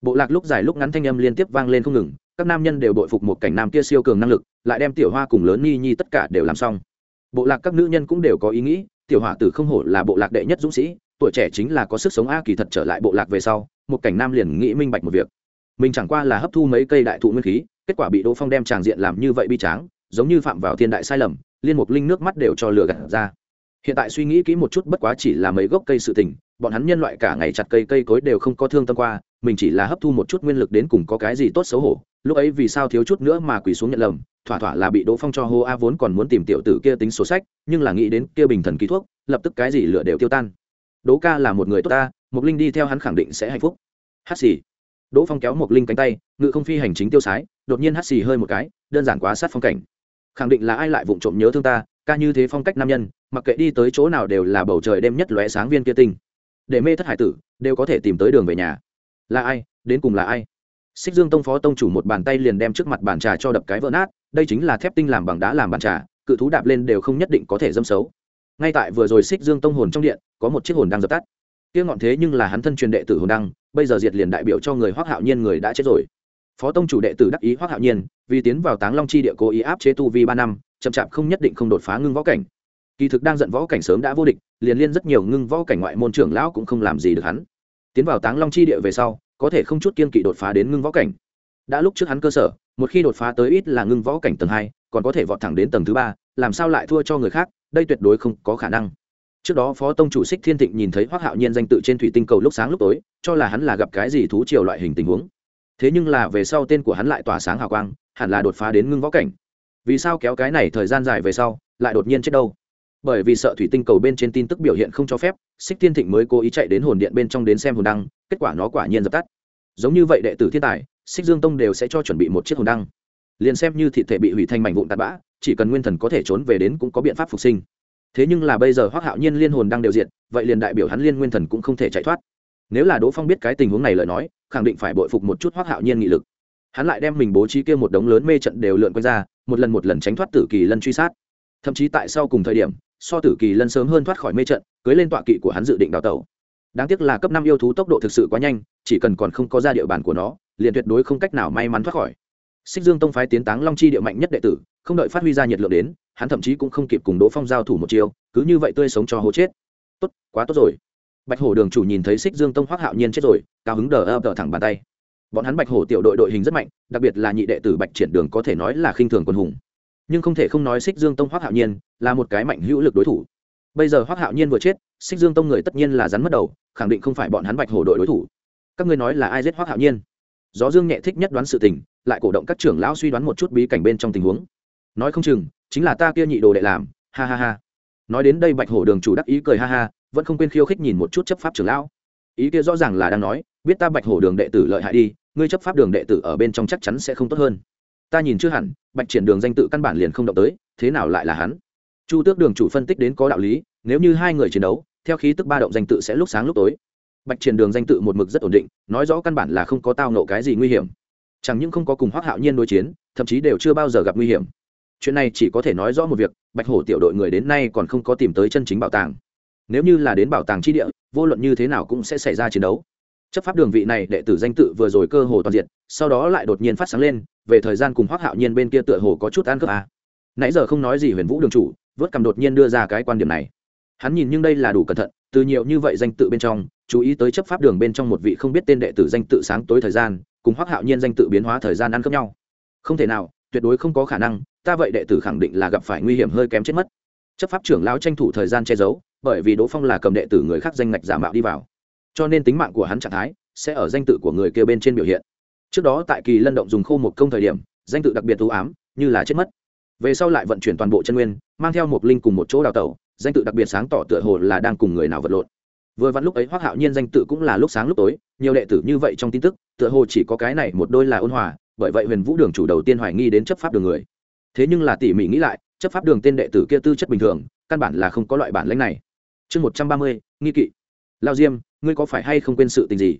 Bộ lạc lúc dài lúc ngắn thanh âm liên tiếp vang lên không ngừng, các nam nhân đều đội phục một cảnh nam kia siêu cường năng lực, lại đem tiểu hoa cùng lớn ni nhi tất cả đều làm xong. Bộ lạc các nữ nhân cũng đều có ý nghĩ, tiểu hỏa tử không hổ là bộ lạc đệ nhất dũng sĩ, tuổi trẻ chính là có sức sống a kỳ thật trở lại bộ lạc về sau, một cảnh nam liền nghĩ minh bạch một việc mình chẳng qua là hấp thu mấy cây đại thụ nguyên khí, kết quả bị đỗ phong đem tràng diện làm như vậy bi tráng, giống như phạm vào thiên đại sai lầm, liên mục linh nước mắt đều cho lừa gạt ra. Hiện tại suy nghĩ kỹ một chút bất quá chỉ là mấy gốc cây sự tình, bọn hắn nhân loại cả ngày chặt cây cây cối đều không có thương tâm qua, mình chỉ là hấp thu một chút nguyên lực đến cùng có cái gì tốt xấu hổ, lúc ấy vì sao thiếu chút nữa mà quỳ xuống nhận lầm, thỏa thỏa là bị đỗ phong cho hô a vốn còn muốn tìm tiểu tử kia tính sổ sách, nhưng là nghĩ đến kia bình thần ký thuốc, lập tức cái gì lửa đều tiêu tan. Đỗ ca là một người tốt ta, mục linh đi theo hắn khẳng định sẽ hạnh phúc. Hát xì đỗ phong kéo một linh cánh tay, ngự không phi hành chính tiêu sái, đột nhiên hắt xì hơi một cái, đơn giản quá sát phong cảnh. Khẳng định là ai lại vụng trộm nhớ thương ta, ca như thế phong cách nam nhân, mặc kệ đi tới chỗ nào đều là bầu trời đêm nhất lóe sáng viên kia tinh. Để mê thất hải tử, đều có thể tìm tới đường về nhà. Là ai, đến cùng là ai? Xích dương tông phó tông chủ một bàn tay liền đem trước mặt bàn trà cho đập cái vỡ nát, đây chính là thép tinh làm bằng đá làm bàn trà, cự thú đạp lên đều không nhất định có thể dâm xấu. Ngay tại vừa rồi xích dương tông hồn trong điện, có một chiếc hồn đang dập tắt. Kia ngọn thế nhưng là hắn thân truyền đệ tử hồn đăng bây giờ diệt liền đại biểu cho người hoác hạo nhiên người đã chết rồi. Phó tông chủ đệ tử đắc ý hoác hạo nhiên, vì tiến vào táng long chi địa cố ý áp chế tu vi ba năm, chậm chạp không nhất định không đột phá ngưng võ cảnh. Kỳ thực đang giận võ cảnh sớm đã vô địch, liền liên rất nhiều ngưng võ cảnh ngoại môn trưởng lão cũng không làm gì được hắn. Tiến vào táng long chi địa về sau, có thể không chút kiên kỵ đột phá đến ngưng võ cảnh. Đã lúc trước hắn cơ sở, một khi đột phá tới ít là ngưng võ cảnh tầng hai, còn có thể vọt thẳng đến tầng thứ ba, làm sao lại thua cho người khác, đây tuyệt đối không có khả năng trước đó phó tông chủ xích thiên thịnh nhìn thấy hoác hạo nhiên danh tự trên thủy tinh cầu lúc sáng lúc tối, cho là hắn là gặp cái gì thú triều loại hình tình huống. Thế nhưng là về sau tên của hắn lại tỏa sáng hào quang, hẳn là đột phá đến ngưng võ cảnh. Vì sao kéo cái này thời gian dài về sau, lại đột nhiên chết đâu? Bởi vì sợ thủy tinh cầu bên trên tin tức biểu hiện không cho phép xích thiên thịnh mới cố ý chạy đến hồn điện bên trong đến xem hồn đăng, kết quả nó quả nhiên dập tắt. Giống như vậy đệ tử thiên tài xích dương tông đều sẽ cho chuẩn bị một chiếc hồn đăng. Liền xem như thị thể bị hủy thành mảnh vụn tạt bã, chỉ cần nguyên thần có thể trốn về đến cũng có biện pháp phục sinh thế nhưng là bây giờ hoác hạo nhiên liên hồn đang đều diện vậy liền đại biểu hắn liên nguyên thần cũng không thể chạy thoát. Nếu là đỗ phong biết cái tình huống này lời nói, khẳng định phải bội phục một chút hoác hạo nhiên nghị lực. Hắn lại đem mình bố trí kia một đống lớn mê trận đều lượn quanh ra, một lần một lần tránh thoát tử kỳ lân truy sát. Thậm chí tại sau cùng thời điểm, so tử kỳ lân sớm hơn thoát khỏi mê trận, cưới lên tọa kỵ của hắn dự định đào tẩu. Đáng tiếc là cấp năm yêu thú tốc độ thực sự quá nhanh, chỉ cần còn không có ra địa bàn của nó, liền tuyệt đối không cách nào may mắn thoát khỏi. Xích dương tông phái tiến táng long chi địa mạnh nhất đệ tử không đợi phát huy ra nhiệt lượng đến, hắn thậm chí cũng không kịp cùng đỗ phong giao thủ một chiều cứ như vậy tươi sống cho hố chết. Tốt, quá tốt rồi. Bạch hổ đường chủ nhìn thấy xích dương tông hoác hạo nhiên chết rồi, cao hứng đờ ơ đờ thẳng bàn tay. Bọn hắn bạch hổ tiểu đội đội hình rất mạnh, đặc biệt là nhị đệ tử bạch triển đường có thể nói là khinh thường quân hùng. Nhưng không thể không nói xích dương tông hoác hạo nhiên là một cái mạnh hữu lực đối thủ. Bây giờ hoác hạo nhiên vừa chết xích dương tông người tất nhiên là rắn mất đầu, khẳng định không phải bọn hắn bạch hổ đội đối thủ. Các ngươi nói là ai giết hoác hạo nhiên? Gió dương nhẹ thích nhất đoán sự tình, lại cổ động các trưởng lão suy đoán một chút bí cảnh bên trong tình huống nói không chừng, chính là ta kia nhị đồ đệ làm, ha ha ha. Nói đến đây bạch hổ đường chủ đắc ý cười ha ha, vẫn không quên khiêu khích nhìn một chút chấp pháp trưởng lão. Ý kia rõ ràng là đang nói, biết ta bạch hổ đường đệ tử lợi hại đi, ngươi chấp pháp đường đệ tử ở bên trong chắc chắn sẽ không tốt hơn. Ta nhìn chưa hẳn, bạch triển đường danh tự căn bản liền không động tới, thế nào lại là hắn? Chu tước đường chủ phân tích đến có đạo lý, nếu như hai người chiến đấu, theo khí tức ba động danh tự sẽ lúc sáng lúc tối. Bạch triển đường danh tự một mực rất ổn định, nói rõ căn bản là không có tao nộ cái gì nguy hiểm. Chẳng những không có cùng hoác hạo nhiên đối chiến, thậm chí đều chưa bao giờ gặp nguy hiểm chuyện này chỉ có thể nói rõ một việc, bạch hổ tiểu đội người đến nay còn không có tìm tới chân chính bảo tàng. Nếu như là đến bảo tàng tri địa, vô luận như thế nào cũng sẽ xảy ra chiến đấu. Chấp pháp đường vị này đệ tử danh tự vừa rồi cơ hồ toàn diện sau đó lại đột nhiên phát sáng lên, về thời gian cùng hoác hạo nhiên bên kia tựa hồ có chút ăn cướp à. nãy giờ không nói gì huyền vũ đường chủ, vớt cầm đột nhiên đưa ra cái quan điểm này. Hắn nhìn nhưng đây là đủ cẩn thận, từ nhiều như vậy danh tự bên trong, chú ý tới chấp pháp đường bên trong một vị không biết tên đệ tử danh tự sáng tối thời gian, cùng hoác hạo nhiên danh tự biến hóa thời gian ăn cướp nhau. Không thể nào, tuyệt đối không có khả năng ta vậy đệ tử khẳng định là gặp phải nguy hiểm hơi kém chết mất. Chấp pháp trưởng lão tranh thủ thời gian che giấu, bởi vì đỗ phong là cầm đệ tử người khác danh ngạch giả mạo đi vào. Cho nên tính mạng của hắn trạng thái sẽ ở danh tự của người kia bên trên biểu hiện. Trước đó tại kỳ lân động dùng khô một công thời điểm, danh tự đặc biệt ưu ám, như là chết mất. Về sau lại vận chuyển toàn bộ chân nguyên, mang theo một linh cùng một chỗ đào tẩu, danh tự đặc biệt sáng tỏ tựa hồ là đang cùng người nào vật lộn. Vừa vặn lúc ấy hoác hạo nhiên danh tự cũng là lúc sáng lúc tối, nhiều đệ tử như vậy trong tin tức, tựa hồ chỉ có cái này một đôi là ôn hòa, bởi vậy huyền vũ đường chủ đầu tiên hoài nghi đến chấp pháp đường người thế nhưng là tỉ mỉ nghĩ lại, chấp pháp đường tên đệ tử kia tư chất bình thường, căn bản là không có loại bản lãnh này. Chương một trăm ba mươi, nghi kỵ. Lao diêm, ngươi có phải hay không quên sự tình gì?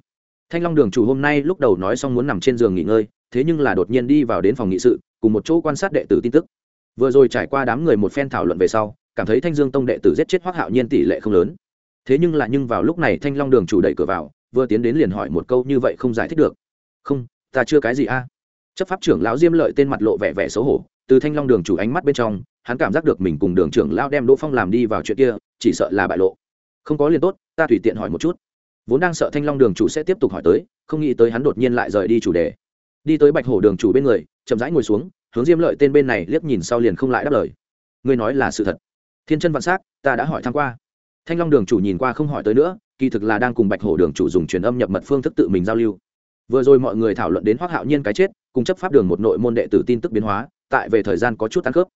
Thanh long đường chủ hôm nay lúc đầu nói xong muốn nằm trên giường nghỉ ngơi, thế nhưng là đột nhiên đi vào đến phòng nghị sự, cùng một chỗ quan sát đệ tử tin tức. Vừa rồi trải qua đám người một phen thảo luận về sau, cảm thấy thanh dương tông đệ tử giết chết hoác hạo nhiên tỷ lệ không lớn. Thế nhưng là nhưng vào lúc này thanh long đường chủ đẩy cửa vào, vừa tiến đến liền hỏi một câu như vậy không giải thích được. Không, ta chưa cái gì a chấp pháp trưởng lão diêm lợi tên mặt lộ vẻ vẻ xấu hổ, từ thanh long đường chủ ánh mắt bên trong, hắn cảm giác được mình cùng đường trưởng lão đem đỗ phong làm đi vào chuyện kia, chỉ sợ là bại lộ. Không có liền tốt, ta tùy tiện hỏi một chút. Vốn đang sợ thanh long đường chủ sẽ tiếp tục hỏi tới, không nghĩ tới hắn đột nhiên lại rời đi chủ đề. Đi tới bạch hổ đường chủ bên người, chậm rãi ngồi xuống, hướng diêm lợi tên bên này liếc nhìn sau liền không lại đáp lời. Ngươi nói là sự thật. Thiên chân vạn s á c ta đã hỏi thăm qua. Thanh long đường chủ nhìn qua không hỏi tới nữa, kỳ thực là đang cùng bạch hổ đường chủ dùng truyền âm nhập mật phương thức tự mình giao lưu. Vừa rồi mọi người thảo luận đến hoác hạo nhiên cái chết cùng chấp pháp đường một nội môn đệ tử tin tức biến hóa, tại về thời gian có chút tăng khớp.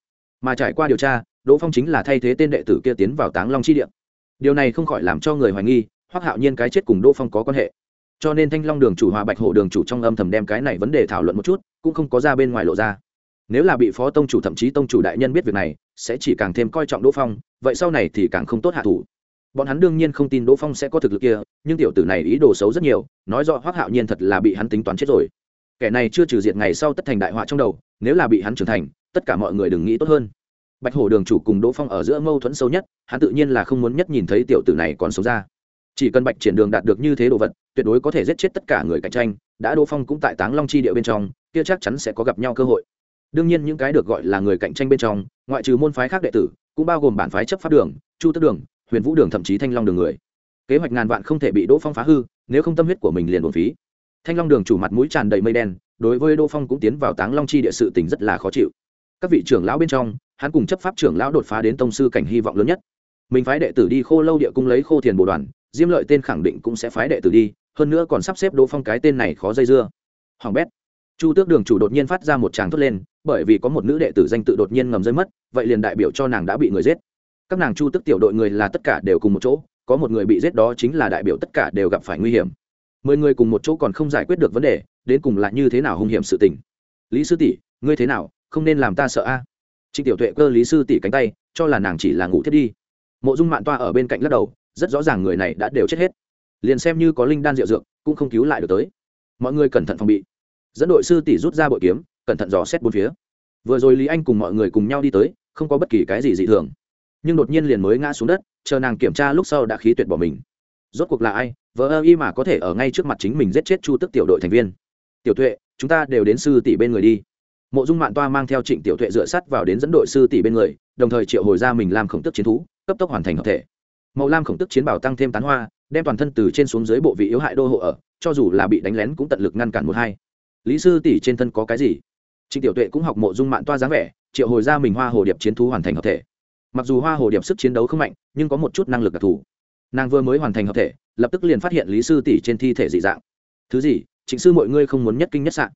Mà trải qua điều tra, đỗ phong chính là thay thế tên đệ tử kia tiến vào táng long chi điện điều này không khỏi làm cho người hoài nghi, hoắc hạo nhiên cái chết cùng đỗ phong có quan hệ. Cho nên thanh long đường chủ hòa bạch hộ đường chủ trong âm thầm đem cái này vấn đề thảo luận một chút, cũng không có ra bên ngoài lộ ra. Nếu là bị phó tông chủ thậm chí tông chủ đại nhân biết việc này, sẽ chỉ càng thêm coi trọng đỗ phong, vậy sau này thì càng không tốt hạ thủ. Bọn hắn đương nhiên không tin đỗ phong sẽ có thực lực kia, nhưng tiểu tử này ý đồ xấu rất nhiều, nói rõ hoắc hạo nhiên thật là bị hắn tính toán chết rồi kẻ này chưa trừ diệt ngày sau tất thành đại họa trong đầu, nếu là bị hắn trưởng thành, tất cả mọi người đừng nghĩ tốt hơn. Bạch hổ đường chủ cùng đỗ phong ở giữa mâu thuẫn sâu nhất, hắn tự nhiên là không muốn nhất nhìn thấy tiểu tử này còn sống ra. Chỉ cần bạch triển đường đạt được như thế đồ vật, tuyệt đối có thể giết chết tất cả người cạnh tranh, đã đỗ phong cũng tại táng long chi địa bên trong, kia chắc chắn sẽ có gặp nhau cơ hội. Đương nhiên những cái được gọi là người cạnh tranh bên trong, ngoại trừ môn phái khác đệ tử, cũng bao gồm bản phái chấp pháp đường, chu tức đường, huyền vũ đường thậm chí thanh long đường người. Kế hoạch ngàn vạn không thể bị đỗ phong phá hư, nếu không tâm huyết của mình liền buồn phí thanh long đường chủ mặt mũi tràn đầy mây đen, đối với đỗ phong cũng tiến vào táng long chi địa sự tình rất là khó chịu. Các vị trưởng lão bên trong, hắn cùng chấp pháp trưởng lão đột phá đến tông sư cảnh hy vọng lớn nhất. Mình phái đệ tử đi khô lâu địa cung lấy khô thiền bồ đoàn, diêm lợi tên khẳng định cũng sẽ phái đệ tử đi, hơn nữa còn sắp xếp đỗ phong cái tên này khó dây dưa. Hoàng bét. Chu tước đường chủ đột nhiên phát ra một tràng thốt lên, bởi vì có một nữ đệ tử danh tự đột nhiên ngầm rơi mất, vậy liền đại biểu cho nàng đã bị người giết. Các nàng chu tước tiểu đội người là tất cả đều cùng một chỗ, có một người bị giết đó chính là đại biểu tất cả đều gặp phải nguy hiểm mười người cùng một chỗ còn không giải quyết được vấn đề, đến cùng là như thế nào hung hiểm sự tình? Lý sư tỷ, ngươi thế nào? Không nên làm ta sợ a. À? trịnh tiểu tuệ cơ lý sư tỷ cánh tay, cho là nàng chỉ là ngủ thiết đi. Mộ dung mạn toa ở bên cạnh lắc đầu, rất rõ ràng người này đã đều chết hết. Liền xem như có linh đan rượu dược, cũng không cứu lại được tới. Mọi người cẩn thận phòng bị. Dẫn đội sư tỷ rút ra bội kiếm, cẩn thận dò xét bốn phía. Vừa rồi lý anh cùng mọi người cùng nhau đi tới, không có bất kỳ cái gì dị thường. Nhưng đột nhiên liền mới ngã xuống đất, chờ nàng kiểm tra lúc sau đã khí tuyệt bỏ mình. Rốt cuộc là ai? Vợ ơ y mà có thể ở ngay trước mặt chính mình giết chết chu tức tiểu đội thành viên. Tiểu tuệ, chúng ta đều đến sư tỷ bên người đi. Mộ dung mạng toa mang theo trịnh tiểu tuệ dựa sắt vào đến dẫn đội sư tỷ bên người, đồng thời triệu hồi ra mình làm khổng tức chiến thú, cấp tốc hoàn thành hợp thể. Màu lam khổng tức chiến bảo tăng thêm tán hoa, đem toàn thân từ trên xuống dưới bộ vị yếu hại đô hộ ở, cho dù là bị đánh lén cũng tận lực ngăn cản một hai. Lý sư tỷ trên thân có cái gì? Trịnh tiểu tuệ cũng học mộ dung mạng toa dáng vẻ, triệu hồi ra mình hoa hồ điệp chiến thú hoàn thành hợp thể. Mặc dù hoa hồ điệp sức chiến đấu không mạnh, nhưng có một chút năng lực đặc thù. Nàng vừa mới hoàn thành hợp thể lập tức liền phát hiện lý sư tỷ trên thi thể dị dạng. Thứ gì? Trịnh sư mọi ngươi không muốn nhất kinh nhất sạn.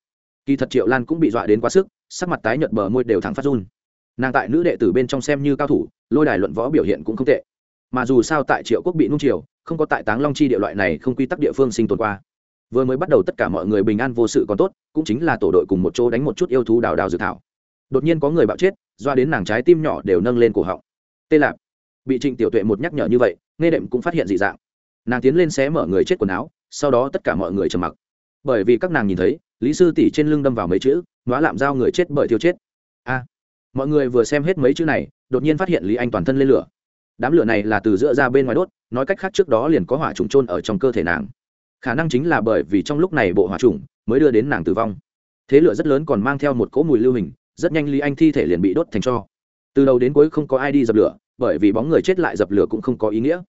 Kỳ thật triệu lan cũng bị dọa đến quá sức, sắc mặt tái nhợt bờ môi đều thẳng phát run. Nàng tại nữ đệ tử bên trong xem như cao thủ, lôi đài luận võ biểu hiện cũng không tệ. Mà dù sao tại triệu quốc bị nung triều không có tại táng long chi địa loại này không quy tắc địa phương sinh tồn qua. Vừa mới bắt đầu tất cả mọi người bình an vô sự còn tốt, cũng chính là tổ đội cùng một chỗ đánh một chút yêu thú đào đào dự thảo. Đột nhiên có người bạo chết, doa đến nàng trái tim nhỏ đều nâng lên cổ họng. Tê lạp. Bị trịnh tiểu tuệ một nhắc nhở như vậy, nghe đệm cũng phát hiện dị dạng nàng tiến lên xé mở người chết quần áo, sau đó tất cả mọi người trầm mặc. Bởi vì các nàng nhìn thấy, lý sư tỷ trên lưng đâm vào mấy chữ nói lạm giao người chết bởi thiêu chết. A. Mọi người vừa xem hết mấy chữ này, đột nhiên phát hiện lý anh toàn thân lên lửa. Đám lửa này là từ giữa ra bên ngoài đốt, nói cách khác trước đó liền có hỏa trùng trôn ở trong cơ thể nàng. Khả năng chính là bởi vì trong lúc này bộ hỏa trùng mới đưa đến nàng tử vong. Thế lửa rất lớn còn mang theo một cỗ mùi lưu hình, rất nhanh lý anh thi thể liền bị đốt thành cho từ đầu đến cuối không có ai đi dập lửa, bởi vì bóng người chết lại dập lửa cũng không có ý nghĩa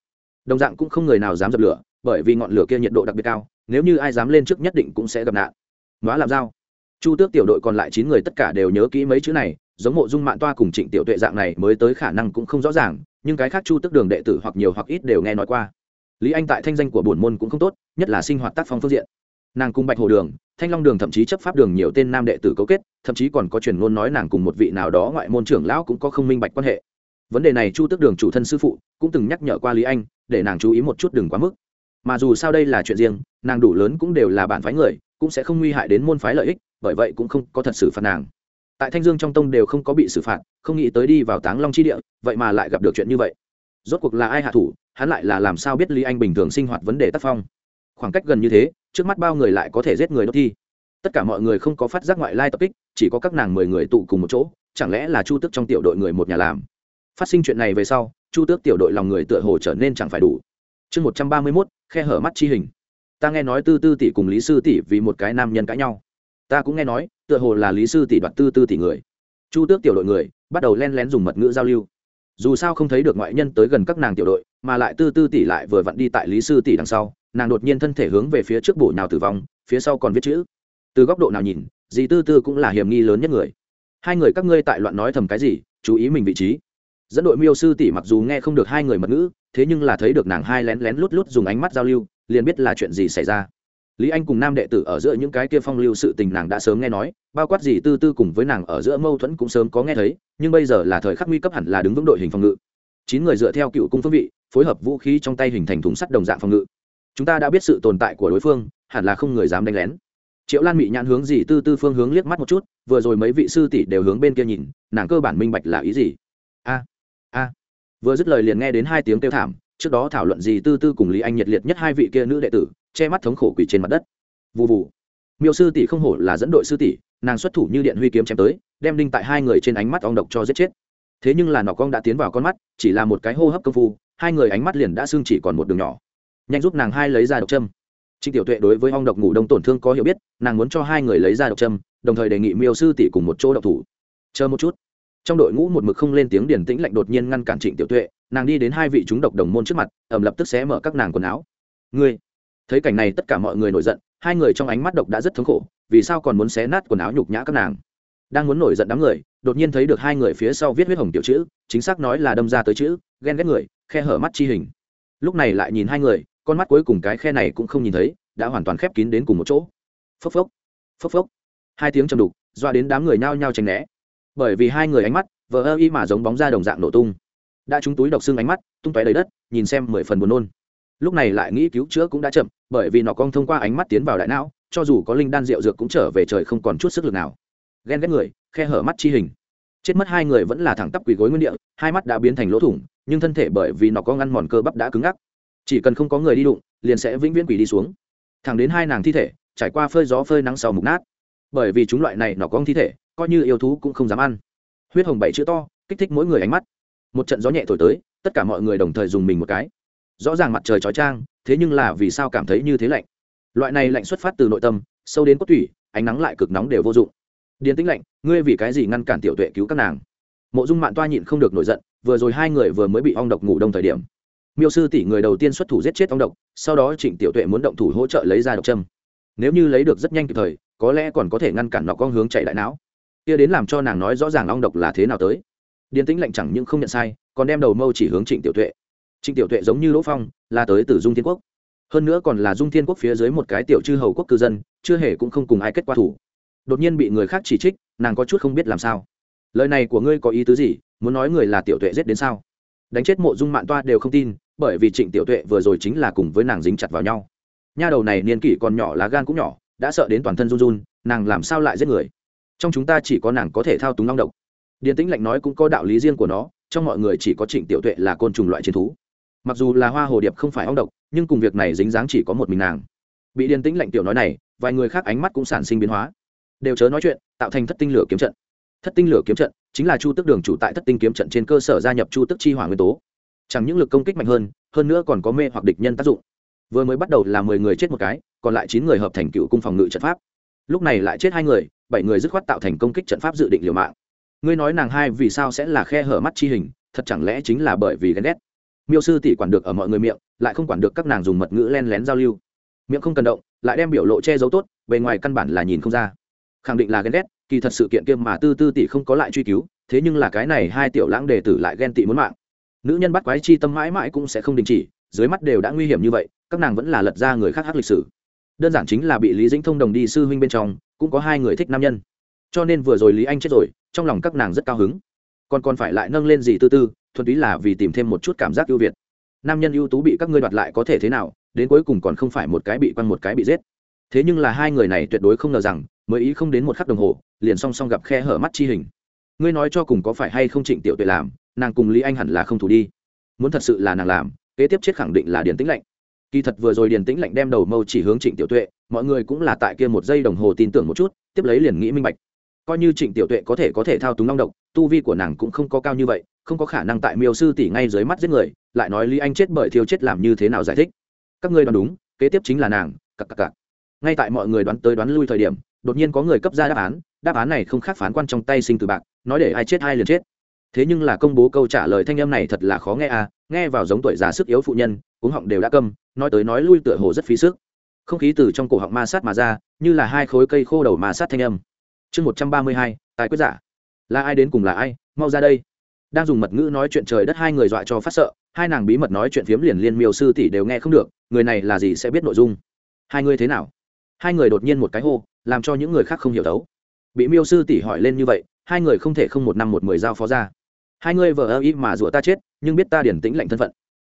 đồng dạng cũng không người nào dám dập lửa, bởi vì ngọn lửa kia nhiệt độ đặc biệt cao, nếu như ai dám lên trước nhất định cũng sẽ gặp nạn. Nói làm sao? Chu tước tiểu đội còn lại chín người tất cả đều nhớ kỹ mấy chữ này, giống mộ dung mạng toa cùng trịnh tiểu tuệ dạng này mới tới khả năng cũng không rõ ràng, nhưng cái khác chu tước đường đệ tử hoặc nhiều hoặc ít đều nghe nói qua. Lý anh tại thanh danh của bổn môn cũng không tốt, nhất là sinh hoạt tác phong phương diện. Nàng cùng bạch hồ đường, thanh long đường thậm chí chấp pháp đường nhiều tên nam đệ tử cấu kết, thậm chí còn có truyền ngôn nói nàng cùng một vị nào đó ngoại môn trưởng lão cũng có không minh bạch quan hệ vấn đề này chu tước đường chủ thân sư phụ cũng từng nhắc nhở qua lý anh, để nàng chú ý một chút đừng quá mức. Mà dù sao đây là chuyện riêng, nàng đủ lớn cũng đều là bạn phái người, cũng sẽ không nguy hại đến môn phái lợi ích, bởi vậy cũng không có thật sự phạt nàng. Tại thanh dương trong tông đều không có bị xử phạt, không nghĩ tới đi vào táng long chi địa, vậy mà lại gặp được chuyện như vậy. Rốt cuộc là ai hạ thủ, hắn lại là làm sao biết lý anh bình thường sinh hoạt vấn đề tác phong? Khoảng cách gần như thế, trước mắt bao người lại có thể giết người đốt thi. Tất cả mọi người không có phát giác ngoại lai tập kích, chỉ có các nàng mười người tụ cùng một chỗ, chẳng lẽ là chu tước trong tiểu đội người một nhà làm? Phát sinh chuyện này về sau, chu tước tiểu đội lòng người tựa hồ trở nên chẳng phải đủ. Chương một trăm ba mươi mốt, khe hở mắt chi hình. Ta nghe nói tư tư tỷ cùng lý sư tỷ vì một cái nam nhân cãi nhau. Ta cũng nghe nói, tựa hồ là lý sư tỷ đoạt tư tư tỷ người. Chu tước tiểu đội người, bắt đầu len lén dùng mật ngữ giao lưu. Dù sao không thấy được ngoại nhân tới gần các nàng tiểu đội, mà lại tư tư tỷ lại vừa vặn đi tại lý sư tỷ đằng sau, nàng đột nhiên thân thể hướng về phía trước bổ nào tử vong, phía sau còn viết chữ. Từ góc độ nào nhìn, dì tư tư cũng là hiểm nghi lớn nhất người. Hai người các ngươi tại loạn nói thầm cái gì, chú ý mình vị trí dẫn đội miêu sư tỷ mặc dù nghe không được hai người mật ngữ, thế nhưng là thấy được nàng hai lén lén lút lút dùng ánh mắt giao lưu, liền biết là chuyện gì xảy ra. Lý anh cùng nam đệ tử ở giữa những cái kia phong lưu sự tình nàng đã sớm nghe nói, bao quát gì tư tư cùng với nàng ở giữa mâu thuẫn cũng sớm có nghe thấy, nhưng bây giờ là thời khắc nguy cấp hẳn là đứng vững đội hình phòng ngự. Chín người dựa theo cựu cung phương vị, phối hợp vũ khí trong tay hình thành thùng sắt đồng dạng phòng ngự. Chúng ta đã biết sự tồn tại của đối phương, hẳn là không người dám đánh lén. Triệu lan mị nhãn hướng gì tư tư phương hướng liếc mắt một chút, vừa rồi mấy vị sư tỷ đều hướng bên kia nhìn, nàng cơ bản minh bạch là ý gì vừa dứt lời liền nghe đến hai tiếng kêu thảm, trước đó thảo luận gì tư tư cùng lý anh nhiệt liệt nhất hai vị kia nữ đệ tử, che mắt thống khổ quỷ trên mặt đất. Vụ vụ miêu sư tỷ không hổ là dẫn đội sư tỷ, nàng xuất thủ như điện huy kiếm chém tới, đem đinh tại hai người trên ánh mắt ong độc cho giết chết. Thế nhưng là nọ cong đã tiến vào con mắt, chỉ là một cái hô hấp công phu, hai người ánh mắt liền đã xương chỉ còn một đường nhỏ. Nhanh giúp nàng hai lấy ra độc châm. Trịnh tiểu tuệ đối với ong độc ngủ đông tổn thương có hiểu biết, nàng muốn cho hai người lấy ra độc châm, đồng thời đề nghị miêu sư tỷ cùng một chỗ độc thủ. Chờ một chút trong đội ngũ một mực không lên tiếng điển tĩnh lạnh đột nhiên ngăn cản trịnh tiểu tuệ, nàng đi đến hai vị chúng độc đồng môn trước mặt ẩm lập tức xé mở các nàng quần áo. Ngươi! Thấy cảnh này tất cả mọi người nổi giận, hai người trong ánh mắt độc đã rất thống khổ, vì sao còn muốn xé nát quần áo nhục nhã các nàng? Đang muốn nổi giận đám người, đột nhiên thấy được hai người phía sau viết huyết hồng tiểu chữ, chính xác nói là đâm ra tới chữ, ghen ghét người, khe hở mắt chi hình. Lúc này lại nhìn hai người, con mắt cuối cùng cái khe này cũng không nhìn thấy, đã hoàn toàn khép kín đến cùng một chỗ. Phốc phốc phốc phốc. Hai tiếng trầm đục, doa đến đám người nhao nhao tránh né bởi vì hai người ánh mắt, vờ ơ y mà giống bóng ra đồng dạng nổ tung. Đã trúng túi độc xương ánh mắt, tung tóe đầy đất, nhìn xem mười phần buồn nôn. Lúc này lại nghĩ cứu chữa cũng đã chậm, bởi vì nó cong thông qua ánh mắt tiến vào đại não, cho dù có linh đan rượu dược cũng trở về trời không còn chút sức lực nào. Ghen ghét người, khe hở mắt chi hình. Chết mất hai người vẫn là thẳng tắp quỳ gối nguyên địa, hai mắt đã biến thành lỗ thủng, nhưng thân thể bởi vì nó có ngăn mòn cơ bắp đã cứng ngắc. Chỉ cần không có người đi đụng, liền sẽ vĩnh viễn quỳ đi xuống. Thẳng đến hai nàng thi thể, trải qua phơi gió phơi nắng sau mục nát. Bởi vì chúng loại này nó có thi thể coi như yêu thú cũng không dám ăn. Huyết hồng bảy chữ to, kích thích mỗi người ánh mắt. Một trận gió nhẹ thổi tới, tất cả mọi người đồng thời dùng mình một cái. Rõ ràng mặt trời chói trang thế nhưng là vì sao cảm thấy như thế lạnh? Loại này lạnh xuất phát từ nội tâm, sâu đến cốt thủy ánh nắng lại cực nóng đều vô dụng. Điền tĩnh lạnh, ngươi vì cái gì ngăn cản tiểu tuệ cứu các nàng? Mộ dung mạng toa nhịn không được nổi giận, vừa rồi hai người vừa mới bị ong độc ngủ đông thời điểm. Miêu sư tỷ người đầu tiên xuất thủ giết chết ong độc, sau đó trịnh tiểu tuệ muốn động thủ hỗ trợ lấy ra độc châm. Nếu như lấy được rất nhanh kịp thời, có lẽ còn có thể ngăn cản nọc con hướng chạy đại não kia đến làm cho nàng nói rõ ràng long độc là thế nào tới. Điền tĩnh lạnh chẳng những không nhận sai, còn đem đầu mâu chỉ hướng trịnh tiểu tuệ. Trịnh tiểu tuệ giống như lỗ phong, là tới từ dung thiên quốc. Hơn nữa còn là dung thiên quốc phía dưới một cái tiểu chư hầu quốc cư dân, chưa hề cũng không cùng ai kết quả thủ. Đột nhiên bị người khác chỉ trích, nàng có chút không biết làm sao. Lời này của ngươi có ý tứ gì? Muốn nói người là tiểu tuệ giết đến sao? Đánh chết mộ dung mạng toa đều không tin, bởi vì trịnh tiểu tuệ vừa rồi chính là cùng với nàng dính chặt vào nhau. Nha đầu này niên kỷ còn nhỏ lá gan cũng nhỏ, đã sợ đến toàn thân run run, nàng làm sao lại giết người? Trong chúng ta chỉ có nàng có thể thao túng long độc. Điền tĩnh lạnh nói cũng có đạo lý riêng của nó, trong mọi người chỉ có trịnh tiểu tuệ là côn trùng loại chiến thú. Mặc dù là hoa hồ điệp không phải ong độc, nhưng cùng việc này dính dáng chỉ có một mình nàng. Bị điền tĩnh lạnh tiểu nói này, vài người khác ánh mắt cũng sản sinh biến hóa. Đều chớ nói chuyện, tạo thành thất tinh lửa kiếm trận. Thất tinh lửa kiếm trận chính là chu tức đường chủ tại thất tinh kiếm trận trên cơ sở gia nhập chu tức chi hỏa nguyên tố. Chẳng những lực công kích mạnh hơn hơn nữa còn có mê hoặc địch nhân tác dụng. Vừa mới bắt đầu là mười người chết một cái, còn lại chín người hợp thành cựu cung phòng ngự trận pháp. Lúc này lại chết hai người bảy người dứt khoát tạo thành công kích trận pháp dự định liều mạng. Ngươi nói nàng hai vì sao sẽ là khe hở mắt chi hình, thật chẳng lẽ chính là bởi vì ghen ghét? Miêu sư tỷ quản được ở mọi người miệng, lại không quản được các nàng dùng mật ngữ len lén giao lưu. Miệng không cần động, lại đem biểu lộ che giấu tốt, bề ngoài căn bản là nhìn không ra. Khẳng định là ghen ghét, kỳ thật sự kiện kia mà tư tư tỷ không có lại truy cứu, thế nhưng là cái này hai tiểu lãng đề tử lại ghen tị muốn mạng. Nữ nhân bắt quái chi tâm mãi mãi cũng sẽ không đình chỉ, dưới mắt đều đã nguy hiểm như vậy, các nàng vẫn là lật ra người khác hát lịch sử đơn giản chính là bị lý dĩnh thông đồng đi sư huynh bên trong, cũng có hai người thích nam nhân. Cho nên vừa rồi lý anh chết rồi, trong lòng các nàng rất cao hứng. Còn còn phải lại nâng lên gì tư tư, thuần túy là vì tìm thêm một chút cảm giác ưu việt. Nam nhân ưu tú bị các ngươi đoạt lại có thể thế nào, đến cuối cùng còn không phải một cái bị quăng một cái bị giết. Thế nhưng là hai người này tuyệt đối không ngờ rằng, mới ý không đến một khắc đồng hồ, liền song song gặp khe hở mắt chi hình. Ngươi nói cho cùng có phải hay không trịnh tiểu tuệ làm, nàng cùng lý anh hẳn là không thủ đi. Muốn thật sự là nàng làm, kế tiếp chết khẳng định là điền tĩnh lạnh kỳ thật vừa rồi điền tĩnh lạnh đem đầu mâu chỉ hướng trịnh tiểu tuệ, mọi người cũng là tại kia một giây đồng hồ tin tưởng một chút, tiếp lấy liền nghĩ minh bạch. Coi như trịnh tiểu tuệ có thể có thể thao túng long độc, tu vi của nàng cũng không có cao như vậy, không có khả năng tại miêu sư tỷ ngay dưới mắt giết người, lại nói lý anh chết bởi thiếu chết làm như thế nào giải thích. Các ngươi đoán đúng, kế tiếp chính là nàng cặp cặp cặp ngay tại mọi người đoán tới đoán lui thời điểm, đột nhiên có người cấp ra đáp án đáp án này không khác phán quan trong tay sinh từ bạc, nói để ai chết ai liền chết. Thế nhưng là công bố câu trả lời thanh âm này thật là khó nghe à nghe vào giống tuổi già sức yếu phụ nhân cuống họng đều đã câm, nói tới nói lui tựa hồ rất phí sức. Không khí từ trong cổ họng ma sát mà ra, như là hai khối cây khô đầu ma sát thanh âm. Chương một trăm ba mươi hai, tài quyết giả. Là ai đến cùng là ai, mau ra đây. Đang dùng mật ngữ nói chuyện trời đất hai người dọa cho phát sợ, hai nàng bí mật nói chuyện phiếm liền liên miêu sư tỷ đều nghe không được, người này là gì sẽ biết nội dung? Hai người thế nào? Hai người đột nhiên một cái hô, làm cho những người khác không hiểu đấu bị miêu sư tỷ hỏi lên như vậy, hai người không thể không một năm một mười giao phó ra. Hai người vợ ơ ý mà rủa ta chết nhưng biết ta điển tĩnh lạnh thân phận.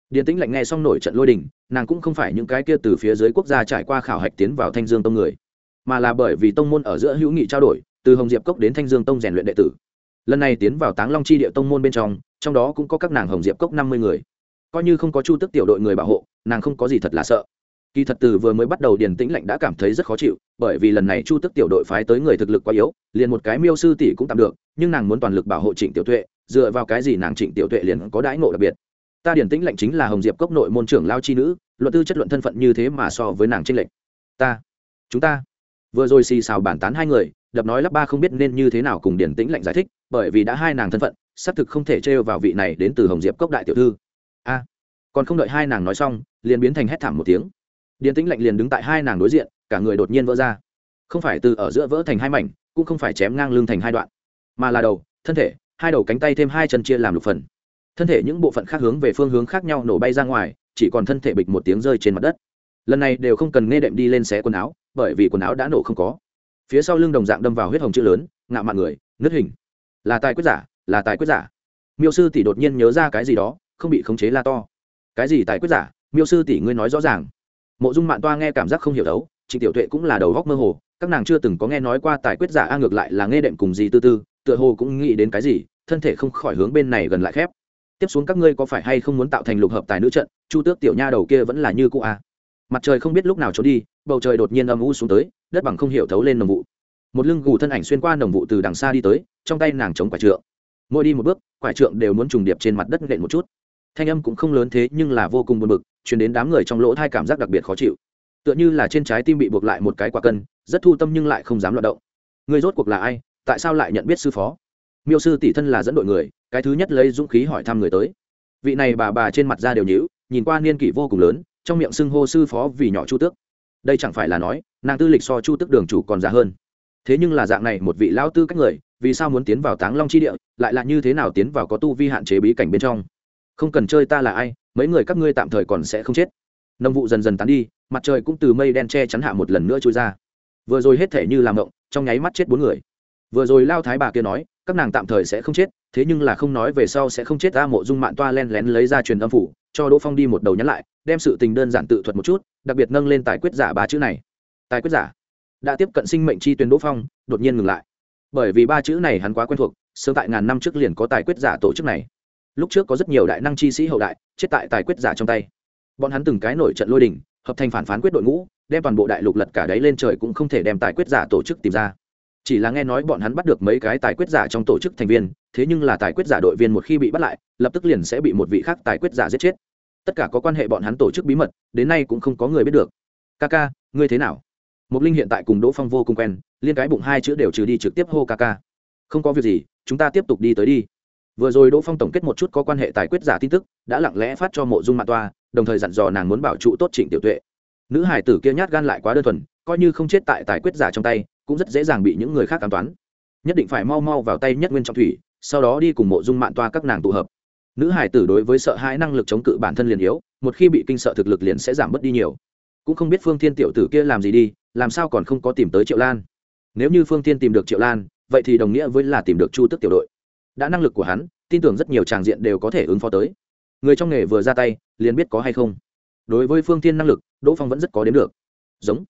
Điển tĩnh lạnh nghe xong nổi trận lôi đình, nàng cũng không phải những cái kia từ phía dưới quốc gia trải qua khảo hạch tiến vào thanh dương tông người, mà là bởi vì tông môn ở giữa hữu nghị trao đổi, từ hồng diệp cốc đến thanh dương tông rèn luyện đệ tử. Lần này tiến vào táng long chi địa tông môn bên trong trong đó cũng có các nàng hồng diệp cốc năm mươi người. Coi như không có chu tức tiểu đội người bảo hộ, nàng không có gì thật là sợ. Kỳ thật từ vừa mới bắt đầu điền tĩnh lạnh đã cảm thấy rất khó chịu, bởi vì lần này chu tức tiểu đội phái tới người thực lực quá yếu, liền một cái miêu sư tỷ cũng tạm được, nhưng nàng muốn toàn lực bảo hộ trịnh tiểu tuệ dựa vào cái gì nàng trịnh tiểu tuệ liền có đãi ngộ đặc biệt? Ta điển tĩnh lệnh chính là hồng diệp cốc nội môn trưởng lao chi nữ, luận tư chất luận thân phận như thế mà so với nàng tranh lệnh ta, chúng ta. Vừa rồi xì xào bản tán hai người, đập nói lắp ba không biết nên như thế nào cùng điển tĩnh lệnh giải thích, bởi vì đã hai nàng thân phận, xác thực không thể trêu vào vị này đến từ hồng diệp cốc đại tiểu thư. A, còn không đợi hai nàng nói xong, liền biến thành hét thảm một tiếng. Điển tĩnh lệnh liền đứng tại hai nàng đối diện, cả người đột nhiên vỡ ra. Không phải từ ở giữa vỡ thành hai mảnh, cũng không phải chém ngang lưng thành hai đoạn, mà là đầu, thân thể hai đầu cánh tay thêm hai chân chia làm lục phần. Thân thể những bộ phận khác hướng về phương hướng khác nhau nổ bay ra ngoài, chỉ còn thân thể bịch một tiếng rơi trên mặt đất. Lần này đều không cần nghe đệm đi lên xé quần áo, bởi vì quần áo đã nổ không có. Phía sau lưng đồng dạng đâm vào huyết hồng chữ lớn, ngạo mạn người, nứt hình. Là tài quyết giả, là tài quyết giả. Miêu sư tỷ đột nhiên nhớ ra cái gì đó, không bị khống chế la to. Cái gì tài quyết giả? Miêu sư tỷ ngươi nói rõ ràng. Mộ dung mạn toa nghe cảm giác không hiểu đấu, trịnh tiểu tuệ cũng là đầu góc mơ hồ, các nàng chưa từng có nghe nói qua tài quyết giả a ngược lại là nghe đệm cùng gì tư tư tựa hồ cũng nghĩ đến cái gì, thân thể không khỏi hướng bên này gần lại khép. Tiếp xuống các ngươi có phải hay không muốn tạo thành lục hợp tài nữ trận? Chu tước tiểu nha đầu kia vẫn là như cũ a mặt trời không biết lúc nào trốn đi, bầu trời đột nhiên âm u xuống tới, đất bằng không hiểu thấu lên nồng vụ. Một lưng gù thân ảnh xuyên qua nồng vụ từ đằng xa đi tới, trong tay nàng chống quả trượng. Mỗi đi một bước quả trượng đều muốn trùng điệp trên mặt đất nện một chút. Thanh âm cũng không lớn thế, nhưng là vô cùng buồn bực chuyển đến đám người trong lỗ thai cảm giác đặc biệt khó chịu. Tựa như là trên trái tim bị buộc lại một cái quả cân, rất thu tâm nhưng lại không dám loạt động. Người rốt cuộc là ai? Tại sao lại nhận biết sư phó? Miêu sư tỷ thân là dẫn đội người, cái thứ nhất lấy dũng khí hỏi thăm người tới. Vị này bà bà trên mặt da đều nhữ nhìn qua niên kỷ vô cùng lớn, trong miệng xưng hô sư phó vì nhỏ chu tước. Đây chẳng phải là nói, nàng tư lịch so chu tước đường chủ còn già hơn. Thế nhưng là dạng này một vị lao tư cách người, vì sao muốn tiến vào táng long chi địa, lại là như thế nào tiến vào có tu vi hạn chế bí cảnh bên trong? Không cần chơi ta là ai, mấy người các ngươi tạm thời còn sẽ không chết. Nông vụ dần dần tán đi, mặt trời cũng từ mây đen che chắn hạ một lần nữa trôi ra. Vừa rồi hết thể như làm động trong nháy mắt chết bốn người vừa rồi lao thái bà kia nói, các nàng tạm thời sẽ không chết, thế nhưng là không nói về sau sẽ không chết ta mộ dung mạng toa len lén lấy ra truyền âm phủ, cho đỗ phong đi một đầu nhắn lại, đem sự tình đơn giản tự thuật một chút, đặc biệt nâng lên tài quyết giả ba chữ này. Tài quyết giả. Đã tiếp cận sinh mệnh chi tuyến đỗ phong, đột nhiên ngừng lại. Bởi vì ba chữ này hắn quá quen thuộc, sớm tại ngàn năm trước liền có tài quyết giả tổ chức này. Lúc trước có rất nhiều đại năng chi sĩ hậu đại, chết tại tài quyết giả trong tay. Bọn hắn từng cái nổi trận lôi đình, hợp thành phản phán quyết đội ngũ, đem toàn bộ đại lục lật cả đáy lên trời cũng không thể đem tài quyết giả tổ chức tìm ra chỉ là nghe nói bọn hắn bắt được mấy cái tài quyết giả trong tổ chức thành viên, thế nhưng là tài quyết giả đội viên một khi bị bắt lại, lập tức liền sẽ bị một vị khác tài quyết giả giết chết. Tất cả có quan hệ bọn hắn tổ chức bí mật, đến nay cũng không có người biết được. Ca ca ngươi thế nào? Mục linh hiện tại cùng đỗ phong vô cùng quen, liên cái bụng hai chữ đều trừ đi trực tiếp hô ca ca không có việc gì, chúng ta tiếp tục đi tới đi. Vừa rồi đỗ phong tổng kết một chút có quan hệ tài quyết giả tin tức, đã lặng lẽ phát cho mộ dung mạng toa, đồng thời dặn dò nàng muốn bảo trụ tốt trịnh tiểu tuệ. Nữ hải tử kia nhát gan lại quá đơn thuần, coi như không chết tại tài quyết giả trong tay cũng rất dễ dàng bị những người khác cám toán. Nhất định phải mau mau vào tay nhất nguyên trọng thủy, sau đó đi cùng mộ dung mạng toa các nàng tụ hợp. Nữ hải tử đối với sợ hãi năng lực chống cự bản thân liền yếu, một khi bị kinh sợ thực lực liền sẽ giảm bớt đi nhiều. Cũng không biết phương thiên tiểu tử kia làm gì đi, làm sao còn không có tìm tới triệu lan. Nếu như phương thiên tìm được triệu lan, vậy thì đồng nghĩa với là tìm được chu tức tiểu đội. Đã năng lực của hắn, tin tưởng rất nhiều tràng diện đều có thể ứng phó tới. Người trong nghề vừa ra tay, liền biết có hay không. Đối với phương thiên năng lực, đỗ phong vẫn rất có đến được. Giống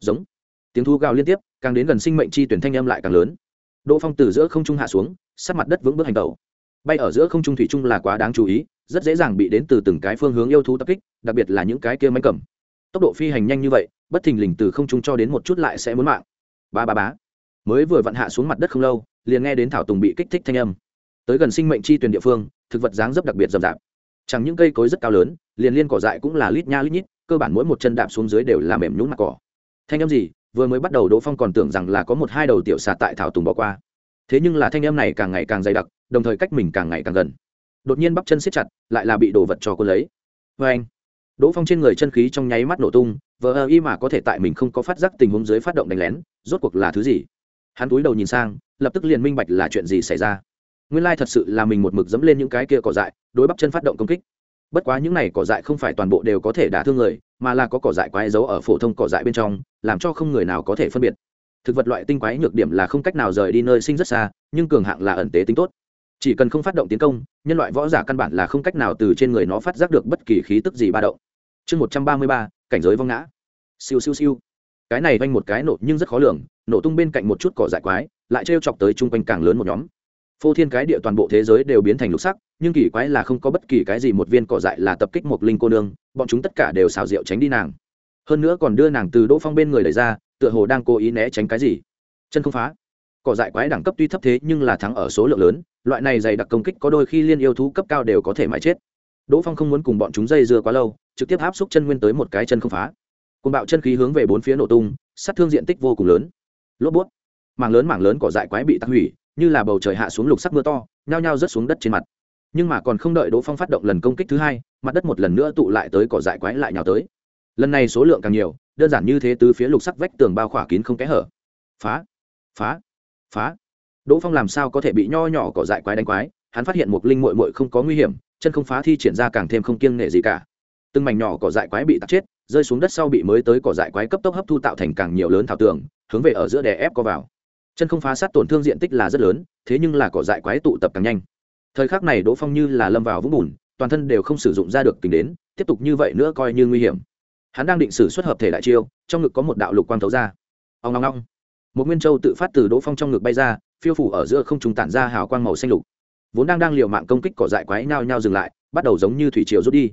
giống tiếng thu gào liên tiếp, càng đến gần sinh mệnh chi tuyển thanh âm lại càng lớn. Đỗ phong từ giữa không trung hạ xuống sát mặt đất vững bước hành tẩu. Bay ở giữa không trung thủy trung là quá đáng chú ý, rất dễ dàng bị đến từ từng cái phương hướng yêu thú tập kích, đặc biệt là những cái kia máy cầm. Tốc độ phi hành nhanh như vậy, bất thình lình từ không trung cho đến một chút lại sẽ muốn mạng. Ba ba bá mới vừa vặn hạ xuống mặt đất không lâu, liền nghe đến thảo tùng bị kích thích thanh âm. Tới gần sinh mệnh chi tuyển địa phương, thực vật dáng dấp đặc biệt rậm rạp. Chẳng những cây cối rất cao lớn, liền liên cỏ dại cũng là lít nha lít nhít, cơ bản mỗi một chân đạp xuống dưới đều là mềm nhũng mặt cỏ. Thanh âm gì? Vừa mới bắt đầu đỗ phong còn tưởng rằng là có một hai đầu tiểu xà tại thảo tùng bỏ qua. Thế nhưng là thanh em này càng ngày càng dày đặc, đồng thời cách mình càng ngày càng gần. Đột nhiên bắp chân siết chặt, lại là bị đồ vật cho cô lấy. Vê anh, đỗ phong trên người chân khí trong nháy mắt nổ tung, vờ ơ y mà có thể tại mình không có phát giác tình huống dưới phát động đánh lén, rốt cuộc là thứ gì? Hắn túi đầu nhìn sang, lập tức liền minh bạch là chuyện gì xảy ra. Nguyên lai thật sự là mình một mực dẫm lên những cái kia cỏ dại, đối bắp chân phát động công kích. Bất quá những này cỏ dại không phải toàn bộ đều có thể đả thương người mà là có cỏ dại quái giấu ở phổ thông cỏ dại bên trong, làm cho không người nào có thể phân biệt. Thực vật loại tinh quái nhược điểm là không cách nào rời đi nơi sinh rất xa, nhưng cường hạng là ẩn tế tính tốt. Chỉ cần không phát động tiến công, nhân loại võ giả căn bản là không cách nào từ trên người nó phát giác được bất kỳ khí tức gì ba động. Chương một trăm ba mươi ba, cảnh giới vong ngã. Siêu siêu siêu. Cái này vanh một cái nổ nhưng rất khó lường, nổ tung bên cạnh một chút cỏ dại quái, lại trêu chọc tới chung quanh càng lớn một nhóm phô thiên cái địa toàn bộ thế giới đều biến thành lục sắc, nhưng kỳ quái là không có bất kỳ cái gì một viên cỏ dại là tập kích một linh cô nương, bọn chúng tất cả đều xào rượu tránh đi nàng. Hơn nữa còn đưa nàng từ đỗ phong bên người đẩy ra, tựa hồ đang cố ý né tránh cái gì. Chân không phá. Cỏ dại quái đẳng cấp tuy thấp thế nhưng là thắng ở số lượng lớn, loại này dày đặc công kích có đôi khi liên yêu thú cấp cao đều có thể mãi chết. Đỗ phong không muốn cùng bọn chúng dây dưa quá lâu, trực tiếp áp xúc chân nguyên tới một cái chân không phá. Côn bạo chân khí hướng về bốn phía nổ tung, sát thương diện tích vô cùng lớn. Lốp bút. Mảng lớn mảng lớn cỏ dại quái bị tắc hủy như là bầu trời hạ xuống lục sắc mưa to, nhao nhao rớt xuống đất trên mặt. Nhưng mà còn không đợi đỗ phong phát động lần công kích thứ hai, mặt đất một lần nữa tụ lại tới cỏ dại quái lại nhào tới. Lần này số lượng càng nhiều, đơn giản như thế từ phía lục sắc vách tường bao khỏa kín không kẽ hở. Phá phá phá. Đỗ phong làm sao có thể bị nho nhỏ cỏ dại quái đánh quái, hắn phát hiện một linh mội mội không có nguy hiểm, chân không phá thi triển ra càng thêm không kiêng nể gì cả. Từng mảnh nhỏ cỏ dại quái bị tạc chết, rơi xuống đất sau bị mới tới cỏ dại quái cấp tốc hấp thu tạo thành càng nhiều lớn thảo tường, hướng về ở giữa đè ép co vào chân không phá sát tổn thương diện tích là rất lớn, thế nhưng là cỏ dại quái tụ tập càng nhanh. Thời khắc này đỗ phong như là lâm vào vũng bùn, toàn thân đều không sử dụng ra được tính đến, tiếp tục như vậy nữa coi như nguy hiểm. Hắn đang định xử xuất hợp thể đại chiêu, trong ngực có một đạo lục quang thấu ra. Ông long long một nguyên châu tự phát từ đỗ phong trong ngực bay ra, phiêu phủ ở giữa không trùng tản ra hào quang màu xanh lục. Vốn đang đang liều mạng công kích cỏ dại quái nhao nhao dừng lại, bắt đầu giống như thủy triều rút đi.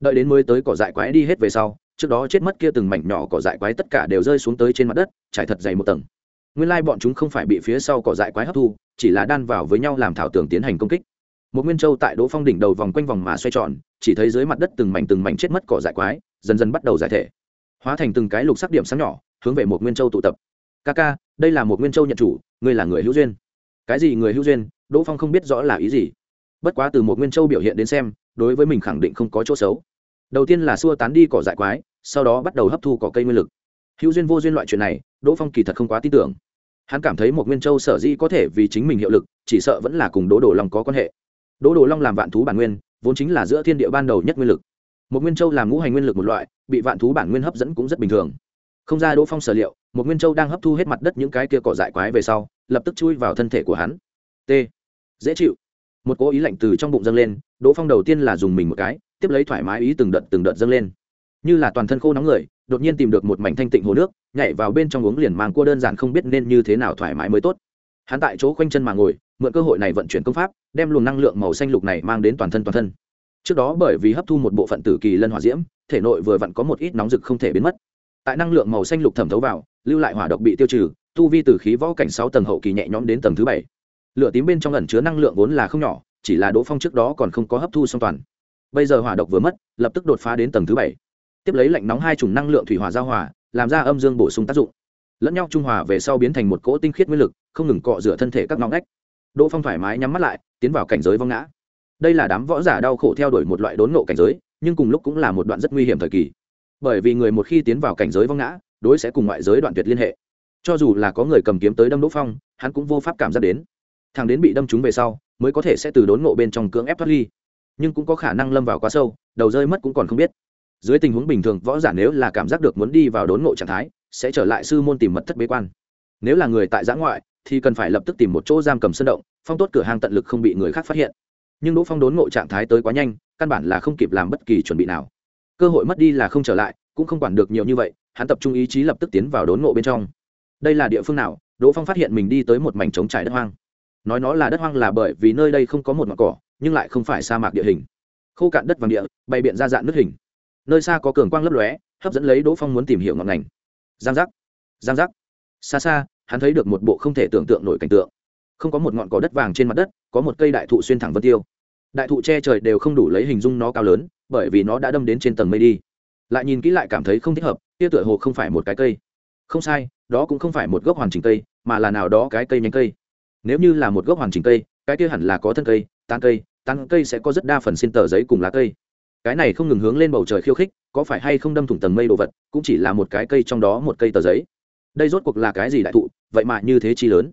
Đợi đến mới tới cỏ dại quái đi hết về sau, trước đó chết mất kia từng mảnh nhỏ cỏ dại quái tất cả đều rơi xuống tới trên mặt đất, trải thật dày một tầng nguyên lai bọn chúng không phải bị phía sau cỏ dại quái hấp thu, chỉ là đan vào với nhau làm thảo tường tiến hành công kích. Một nguyên châu tại đỗ phong đỉnh đầu vòng quanh vòng mà xoay tròn, chỉ thấy dưới mặt đất từng mảnh từng mảnh chết mất cỏ dại quái, dần dần bắt đầu giải thể. Hóa thành từng cái lục sắc điểm sáng nhỏ, hướng về một nguyên châu tụ tập. Ca ca, đây là một nguyên châu nhận chủ, ngươi là người hữu duyên. Cái gì người hữu duyên? Đỗ phong không biết rõ là ý gì. Bất quá từ một nguyên châu biểu hiện đến xem, đối với mình khẳng định không có chỗ xấu. Đầu tiên là xua tán đi cỏ dại quái, sau đó bắt đầu hấp thu cỏ cây nguyên lực. Hữu duyên vô duyên loại chuyện này đỗ phong kỳ thật không quá tin tưởng. Hắn cảm thấy một nguyên châu sở dĩ có thể vì chính mình hiệu lực, chỉ sợ vẫn là cùng đỗ đồ long có quan hệ. Đỗ đồ long làm vạn thú bản nguyên, vốn chính là giữa thiên địa ban đầu nhất nguyên lực. Một nguyên châu làm ngũ hành nguyên lực một loại, bị vạn thú bản nguyên hấp dẫn cũng rất bình thường. Không ra đỗ phong sở liệu một nguyên châu đang hấp thu hết mặt đất những cái kia cỏ dại quái về sau, lập tức chui vào thân thể của hắn. T. Dễ chịu. Một cố ý lạnh từ trong bụng dâng lên, đỗ phong đầu tiên là dùng mình một cái, tiếp lấy thoải mái ý từng đợt từng đợt dâng lên. Như là toàn thân khô nóng người đột nhiên tìm được một mảnh thanh tịnh hồ nước, nhảy vào bên trong uống liền mang cua đơn giản không biết nên như thế nào thoải mái mới tốt. Hắn tại chỗ khoanh chân mà ngồi, mượn cơ hội này vận chuyển công pháp, đem luồng năng lượng màu xanh lục này mang đến toàn thân toàn thân. Trước đó bởi vì hấp thu một bộ phận tử kỳ lân hỏa diễm, thể nội vừa vặn có một ít nóng rực không thể biến mất. Tại năng lượng màu xanh lục thẩm thấu vào, lưu lại hỏa độc bị tiêu trừ, tu vi từ khí võ cảnh sáu tầng hậu kỳ nhẹ nhõm đến tầng thứ bảy. Lửa tím bên trong ẩn chứa năng lượng vốn là không nhỏ, chỉ là đỗ phong trước đó còn không có hấp thu song toàn. Bây giờ hỏa độc vừa mất, lập tức đột phá đến tầng thứ bảy tiếp lấy lạnh nóng hai chủng năng lượng thủy hỏa giao hòa, làm ra âm dương bổ sung tác dụng. Lẫn nhau trung hòa về sau biến thành một cỗ tinh khiết nguyên lực, không ngừng cọ rửa thân thể các nóng ngách. Đỗ phong thoải mái nhắm mắt lại, tiến vào cảnh giới vong ngã. Đây là đám võ giả đau khổ theo đuổi một loại đốn nộ cảnh giới, nhưng cùng lúc cũng là một đoạn rất nguy hiểm thời kỳ. Bởi vì người một khi tiến vào cảnh giới vong ngã, đối sẽ cùng ngoại giới đoạn tuyệt liên hệ. Cho dù là có người cầm kiếm tới đâm đỗ phong, hắn cũng vô pháp cảm giác đến. Thằng đến bị đâm trúng về sau, mới có thể sẽ từ đốn ngộ bên trong cưỡng ép thoát ly. Nhưng cũng có khả năng lâm vào quá sâu, đầu rơi mất cũng còn không biết dưới tình huống bình thường, võ giả nếu là cảm giác được muốn đi vào đốn ngộ trạng thái, sẽ trở lại sư môn tìm mật thất bế quan. Nếu là người tại giã ngoại, thì cần phải lập tức tìm một chỗ giam cầm sân động, phong tốt cửa hàng tận lực không bị người khác phát hiện. Nhưng đỗ phong đốn ngộ trạng thái tới quá nhanh, căn bản là không kịp làm bất kỳ chuẩn bị nào. Cơ hội mất đi là không trở lại, cũng không quản được nhiều như vậy, hắn tập trung ý chí lập tức tiến vào đốn ngộ bên trong. Đây là địa phương nào? Đỗ phong phát hiện mình đi tới một mảnh trống trải đất hoang. Nói nó là đất hoang là bởi vì nơi đây không có một mặt cỏ, nhưng lại không phải sa mạc địa hình. Khô cạn đất vàng địa, bày biện ra dạng nước hình nơi xa có cường quang lấp lóe, hấp dẫn lấy đỗ phong muốn tìm hiểu ngọn ngành. Giang giác giang giác. Xa xa, hắn thấy được một bộ không thể tưởng tượng nổi cảnh tượng. Không có một ngọn cỏ đất vàng trên mặt đất, có một cây đại thụ xuyên thẳng vân tiêu. Đại thụ che trời đều không đủ lấy hình dung nó cao lớn, bởi vì nó đã đâm đến trên tầng mây đi. Lại nhìn kỹ lại cảm thấy không thích hợp, kia tựa hồ không phải một cái cây. Không sai, đó cũng không phải một gốc hoàn chỉnh cây, mà là nào đó cái cây nhánh cây. Nếu như là một gốc hoàn chỉnh cây, cái kia hẳn là có thân cây, tán cây tán cây sẽ có rất đa phần xin tờ giấy cùng lá cây cái này không ngừng hướng lên bầu trời khiêu khích, có phải hay không đâm thủng tầng mây đồ vật, cũng chỉ là một cái cây trong đó một cây tờ giấy. Đây rốt cuộc là cái gì đại thụ, vậy mà như thế chi lớn.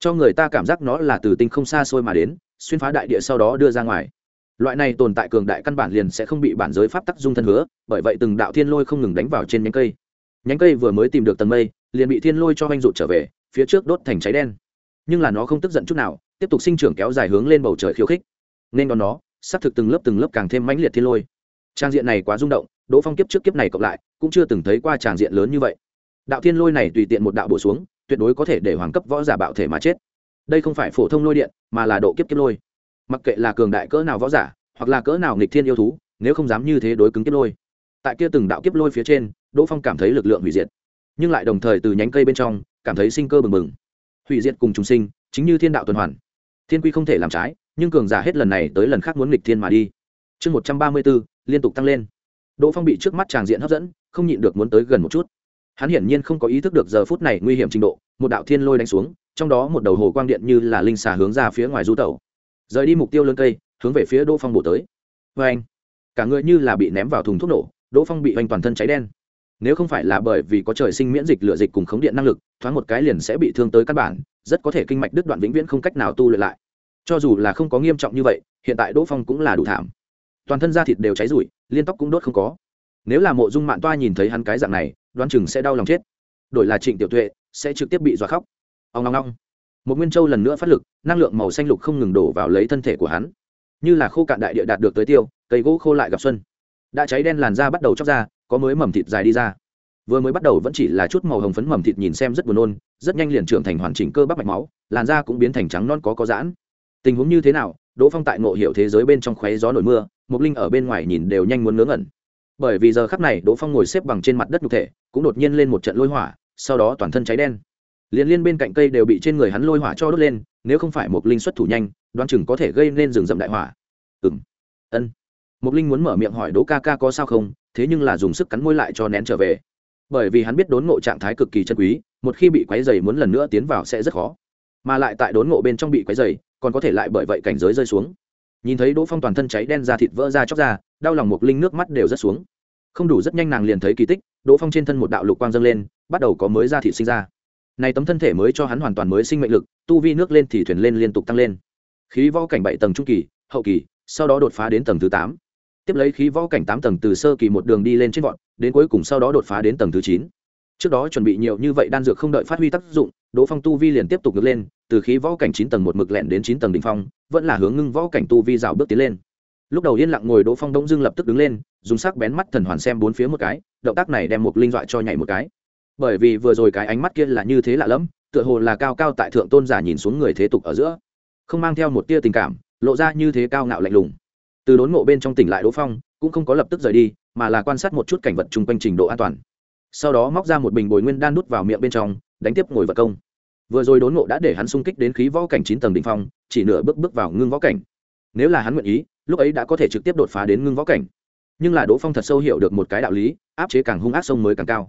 Cho người ta cảm giác nó là từ tinh không xa xôi mà đến, xuyên phá đại địa sau đó đưa ra ngoài. Loại này tồn tại cường đại căn bản liền sẽ không bị bản giới pháp tắc dung thân hứa, bởi vậy từng đạo thiên lôi không ngừng đánh vào trên nhánh cây. Nhánh cây vừa mới tìm được tầng mây, liền bị thiên lôi cho anh rụt trở về, phía trước đốt thành cháy đen. Nhưng là nó không tức giận chút nào, tiếp tục sinh trưởng kéo dài hướng lên bầu trời khiêu khích. Nên đón nó xác thực từng lớp từng lớp càng thêm mãnh liệt thiên lôi. Trang diện này quá rung động, đỗ phong kiếp trước kiếp này cộng lại, cũng chưa từng thấy qua tràng diện lớn như vậy. Đạo thiên lôi này tùy tiện một đạo bổ xuống, tuyệt đối có thể để hoàng cấp võ giả bạo thể mà chết. Đây không phải phổ thông lôi điện, mà là độ kiếp kiếp lôi. Mặc kệ là cường đại cỡ nào võ giả, hoặc là cỡ nào nghịch thiên yêu thú, nếu không dám như thế đối cứng kiếp lôi. Tại kia từng đạo kiếp lôi phía trên, đỗ phong cảm thấy lực lượng hủy diệt. Nhưng lại đồng thời từ nhánh cây bên trong, cảm thấy sinh cơ bừng bừng. Hủy diệt cùng chúng sinh, chính như thiên đạo tuần hoàn. Thiên quy không thể làm trái nhưng cường giả hết lần này tới lần khác muốn nghịch thiên mà đi. Chương một trăm ba mươi b ố liên tục tăng lên. Đỗ phong bị trước mắt tràng diện hấp dẫn, không nhịn được muốn tới gần một chút. Hắn hiển nhiên không có ý thức được giờ phút này nguy hiểm trình độ, một đạo thiên lôi đánh xuống, trong đó một đầu hồ quang điện như là linh xà hướng ra phía ngoài du tẩu. Rời đi mục tiêu lớn cây, hướng về phía đỗ phong bổ tới. Vê anh, cả người như là bị ném vào thùng thuốc nổ, đỗ phong bị oanh toàn thân cháy đen. Nếu không phải là bởi vì có trời sinh miễn dịch lựa dịch cùng khống điện năng lực, thoáng một cái liền sẽ bị thương tới căn bản, rất có thể kinh mạch đứt đoạn vĩnh viễn không cách nào tu luyện lại cho dù là không có nghiêm trọng như vậy, hiện tại đỗ phong cũng là đủ thảm. Toàn thân da thịt đều cháy rụi, liên tóc cũng đốt không có. Nếu là mộ dung mạng toa nhìn thấy hắn cái dạng này, đoán chừng sẽ đau lòng chết. Đổi là trịnh tiểu tuệ, sẽ trực tiếp bị dọa khóc. Ông ngong ngong một nguyên châu lần nữa phát lực, năng lượng màu xanh lục không ngừng đổ vào lấy thân thể của hắn. Như là khô cạn đại địa đạt được tới tiêu, cây gỗ khô lại gặp xuân. Đã cháy đen làn da bắt đầu chóc ra, có mới mầm thịt dài đi ra. Vừa mới bắt đầu vẫn chỉ là chút màu hồng phấn mầm thịt nhìn xem rất buồn nôn, rất nhanh liền trưởng thành hoàn chỉnh cơ bắp mạch máu, làn da cũng biến thành trắng non có có giãn tình huống như thế nào, đỗ phong tại ngộ hiệu thế giới bên trong khoáy gió nổi mưa mục linh ở bên ngoài nhìn đều nhanh muốn ngớ ngẩn. Bởi vì giờ khắc này, đỗ phong ngồi xếp bằng trên mặt đất nhục thể, cũng đột nhiên lên một trận lôi hỏa, sau đó toàn thân cháy đen. Liên liên bên cạnh cây đều bị trên người hắn lôi hỏa cho đốt lên, nếu không phải mục linh xuất thủ nhanh, đoán chừng có thể gây nên rừng rậm đại hỏa. Ừ m ân. Mục linh muốn mở miệng hỏi đỗ ca ca có sao không, thế nhưng là dùng sức cắn môi lại cho nén trở về. Bởi vì hắn biết đốn ngộ trạng thái cực kỳ chân quý, một khi bị quấy dày muốn lần nữa tiến vào sẽ rất khó. Mà lại tại đốn ngộ bên trong bị quấy dày còn có thể lại bởi vậy cảnh giới rơi xuống. Nhìn thấy đỗ phong toàn thân cháy đen ra thịt vỡ ra chóc ra, đau lòng một linh nước mắt đều rất xuống. Không đủ rất nhanh nàng liền thấy kỳ tích, đỗ phong trên thân một đạo lục quang dâng lên, bắt đầu có mới ra thịt sinh ra. Này tấm thân thể mới cho hắn hoàn toàn mới sinh mệnh lực, tu vi nước lên thì thuyền lên liên tục tăng lên. Khí võ cảnh bảy tầng trung kỳ, hậu kỳ, sau đó đột phá đến tầng thứ tám. Tiếp lấy khí võ cảnh tám tầng từ sơ kỳ một đường đi lên trên vọt, đến cuối cùng sau đó đột phá đến tầng thứ chín trước đó chuẩn bị nhiều như vậy đan dược không đợi phát huy tác dụng, đỗ phong tu vi liền tiếp tục ngược lên, từ khí võ cảnh chín tầng một mực lẹn đến chín tầng đ ỉ n h phong, vẫn là hướng ngưng võ cảnh tu vi rào bước tiến lên. Lúc đầu yên lặng ngồi đỗ phong đông dưng lập tức đứng lên, dùng sắc bén mắt thần hoàn xem bốn phía một cái, động tác này đem một linh dọa cho nhảy một cái. Bởi vì vừa rồi cái ánh mắt kia là như thế lạ lẫm, tựa hồ là cao cao tại thượng tôn giả nhìn xuống người thế tục ở giữa. Không mang theo một tia tình cảm, lộ ra như thế cao ngạo lạnh lùng. Từ đốn ngộ bên trong tỉnh lại đỗ phong, cũng không có lập tức rời đi, mà là quan sát một chút cảnh vật chung quanh trình độ an toàn sau đó móc ra một bình bồi nguyên đan nút vào miệng bên trong, đánh tiếp ngồi vật công. Vừa rồi đốn ngộ đã để hắn sung kích đến khí võ cảnh chín tầng đ ỉ n h phong, chỉ nửa bước bước vào ngưng võ cảnh. Nếu là hắn nguyện ý, lúc ấy đã có thể trực tiếp đột phá đến ngưng võ cảnh. Nhưng là đỗ phong thật sâu hiểu được một cái đạo lý, áp chế càng hung ác sông mới càng cao.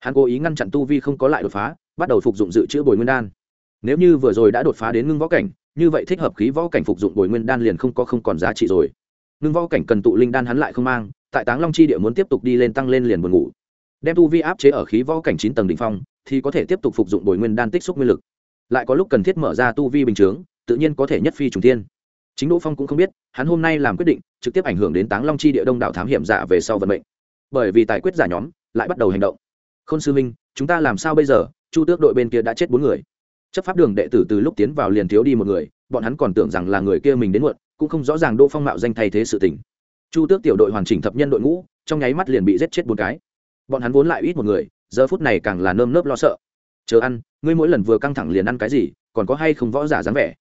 Hắn cố ý ngăn chặn tu vi không có lại đột phá, bắt đầu phục dụng dự trữ bồi nguyên đan. Nếu như vừa rồi đã đột phá đến ngưng võ cảnh, như vậy thích hợp khí võ cảnh phục dụng bồi nguyên đan liền không có không còn giá trị rồi. Ngưng võ cảnh cần tụ linh đan hắn lại không mang, tại táng long chi địa muốn tiếp tục đi lên tăng lên liền buồn ngủ đem tu vi áp chế ở khí võ cảnh chín tầng đ ỉ n h phong, thì có thể tiếp tục phục dụng bồi nguyên đan tích xúc nguyên lực. Lại có lúc cần thiết mở ra tu vi bình chướng, tự nhiên có thể nhất phi trùng tiên chính đỗ phong cũng không biết, hắn hôm nay làm quyết định, trực tiếp ảnh hưởng đến táng long chi địa đông đảo thám hiểm giả về sau vận mệnh. Bởi vì tài quyết giả nhóm, lại bắt đầu hành động. Khôn sư minh chúng ta làm sao bây giờ? Chu tước đội bên kia đã chết bốn người. Chấp pháp đường đệ tử từ lúc tiến vào liền thiếu đi một người, bọn hắn còn tưởng rằng là người kia mình đến muộn, cũng không rõ ràng đỗ phong mạo danh thay thế sự tình. Chu tước tiểu đội hoàn chỉnh thập nhân đội ngũ, trong nháy mắt liền bị giết chết bốn cái bọn hắn vốn lại ít một người, giờ phút này càng là nơm nớp lo sợ. Chờ ăn, ngươi mỗi lần vừa căng thẳng liền ăn cái gì, còn có hay không võ giả dáng vẻ?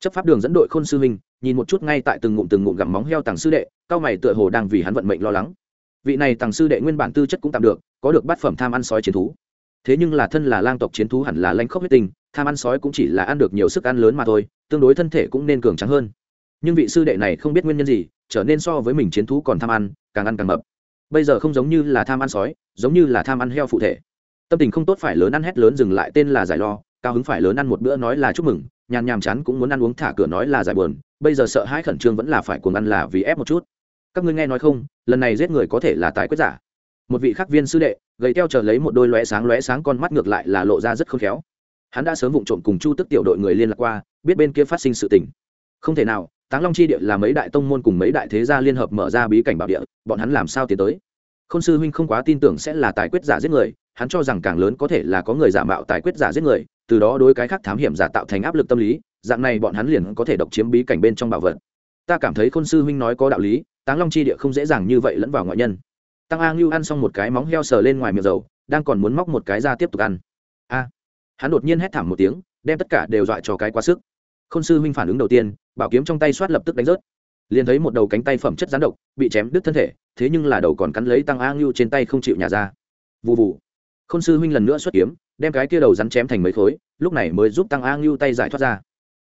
Chấp pháp đường dẫn đội khôn sư huynh nhìn một chút ngay tại từng ngụm từng ngụm gặm móng heo tàng sư đệ, cao mày tựa hồ đang vì hắn vận mệnh lo lắng. Vị này tàng sư đệ nguyên bản tư chất cũng tạm được, có được bát phẩm tham ăn sói chiến thú. Thế nhưng là thân là lang tộc chiến thú hẳn là lanh khốc huyết tình tham ăn sói cũng chỉ là ăn được nhiều sức ăn lớn mà thôi, tương đối thân thể cũng nên cường trắng hơn. Nhưng vị sư đệ này không biết nguyên nhân gì, trở nên so với mình chiến thú còn tham ăn, càng ăn càng mập bây giờ không giống như là tham ăn sói, giống như là tham ăn heo phụ thể. Tâm tình không tốt phải lớn ăn hét lớn dừng lại tên là giải lo, cao hứng phải lớn ăn một bữa nói là chúc mừng, nhàn nhàm chán cũng muốn ăn uống thả cửa nói là giải buồn, bây giờ sợ hãi khẩn trương vẫn là phải cuồng ăn là vì ép một chút. Các ngươi nghe nói không, lần này giết người có thể là tài quyết giả. Một vị khắc viên sư đệ, gầy teo chờ lấy một đôi lóe sáng lóe sáng con mắt ngược lại là lộ ra rất khôn khéo. Hắn đã sớm vụng trộm cùng chu tức tiểu đội người liên lạc qua, biết bên kia phát sinh sự tình. Không thể nào táng long chi địa là mấy đại tông môn cùng mấy đại thế gia liên hợp mở ra bí cảnh bảo địa, bọn hắn làm sao tiến tới? Khôn sư huynh không quá tin tưởng sẽ là tài quyết giả giết người, hắn cho rằng càng lớn có thể là có người giả mạo tài quyết giả giết người, từ đó đối cái khác thám hiểm giả tạo thành áp lực tâm lý, dạng này bọn hắn liền có thể độc chiếm bí cảnh bên trong bảo vật. Ta cảm thấy khôn sư huynh nói có đạo lý, táng long chi địa không dễ dàng như vậy lẫn vào ngoại nhân. Tăng a ngưu ăn xong một cái móng heo sờ lên ngoài miệng dầu, đang còn muốn móc một cái ra tiếp tục ăn. A! Hắn đột nhiên hét thảm một tiếng, đem tất cả đều dọa cho cái quá sức. Khôn sư huynh phản ứng đầu tiên bảo kiếm trong tay xoát lập tức đánh rớt. Liền thấy một đầu cánh tay phẩm chất rán độc, bị chém đứt thân thể, thế nhưng là đầu còn cắn lấy tăng a ngưu trên tay không chịu nhả ra. Vụ vụ khôn sư huynh lần nữa xuất kiếm, đem cái kia đầu rắn chém thành mấy khối, lúc này mới giúp tăng a ngưu tay giải thoát ra.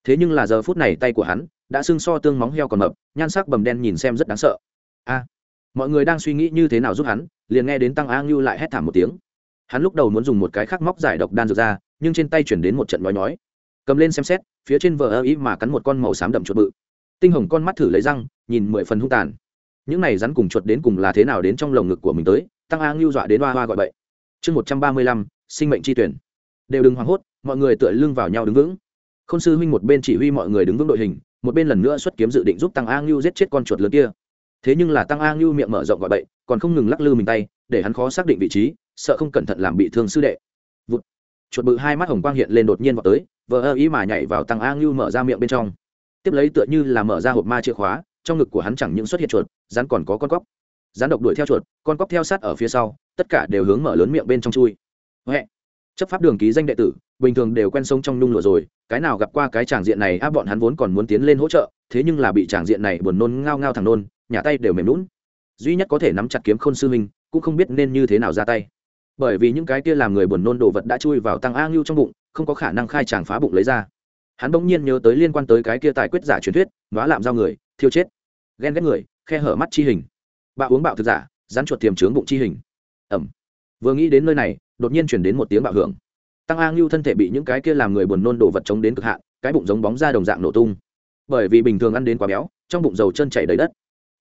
Thế nhưng là giờ phút này tay của hắn đã sưng so tương móng heo còn mập, nhan sắc bầm đen nhìn xem rất đáng sợ. A. Mọi người đang suy nghĩ như thế nào giúp hắn, liền nghe đến tăng a ngưu lại hét thảm một tiếng. Hắn lúc đầu muốn dùng một cái khắc móc giải độc đan dược ra, nhưng trên tay chuyển đến một trận nói nói cầm lên xem xét, phía trên vờ ơ ý mà cắn một con màu xám đậm chuột bự. Tinh hồng con mắt thử lấy răng, nhìn mười phần hung tàn. Những này rắn cùng chuột đến cùng là thế nào đến trong lồng ngực của mình tới, tăng a ngưu dọa đến hoa hoa gọi bậy. Chương một trăm ba mươi lăm, sinh mệnh tri tuyển. Đều đừng hoảng hốt, mọi người tựa lưng vào nhau đứng vững. K h ô n sư huynh một bên chỉ huy mọi người đứng vững đội hình, một bên lần nữa xuất kiếm dự định giúp tăng a ngưu giết chết con chuột lớn kia. Thế nhưng là tăng a ngưu miệng mở rộng gọi bậy, còn không ngừng lắc lư mình tay, để hắn khó xác định vị trí, sợ không cẩn thận làm bị thương sư đệ. Vụt chuột bự hai mắt hồng quang hiện lên đột nhiên vào tới, vờ ơ ý mà nhảy vào tăng a ngưu mở ra miệng bên trong. Tiếp lấy tựa như là mở ra hộp ma chìa khóa, trong ngực của hắn chẳng những xuất hiện chuột, rắn còn có con cóc. Rắn độc đuổi theo chuột, con cóc theo sát ở phía sau, tất cả đều hướng mở lớn miệng bên trong chui. Huệ. Chấp pháp đường ký danh đệ tử, bình thường đều quen sông trong nhung lụa rồi, cái nào gặp qua cái tràng diện này áp bọn hắn vốn còn muốn tiến lên hỗ trợ, thế nhưng là bị tràng diện này buồn nôn ngao ngao thẳng nôn, nhà tay đều mềm lún duy nhất có thể nắm chặt kiếm khôn sư minh, cũng không biết nên như thế nào ra tay bởi vì những cái kia làm người buồn nôn đồ vật đã chui vào tăng a ngưu trong bụng, không có khả năng khai tràng phá bụng lấy ra. Hắn bỗng nhiên nhớ tới liên quan tới cái kia tài quyết giả truyền thuyết nó làm giao người, thiêu chết. Ghen ghét người, khe hở mắt chi hình. Bạo uống bạo thực giả, rắn chuột tiềm trướng bụng chi hình. Ẩm. Vừa nghĩ đến nơi này, đột nhiên chuyển đến một tiếng bạo hưởng. Tăng a ngưu thân thể bị những cái kia làm người buồn nôn đồ vật chống đến cực hạn, cái bụng giống bóng ra đồng dạng nổ tung. Bởi vì bình thường ăn đến quá béo, trong bụng dầu chân chảy đầy đất.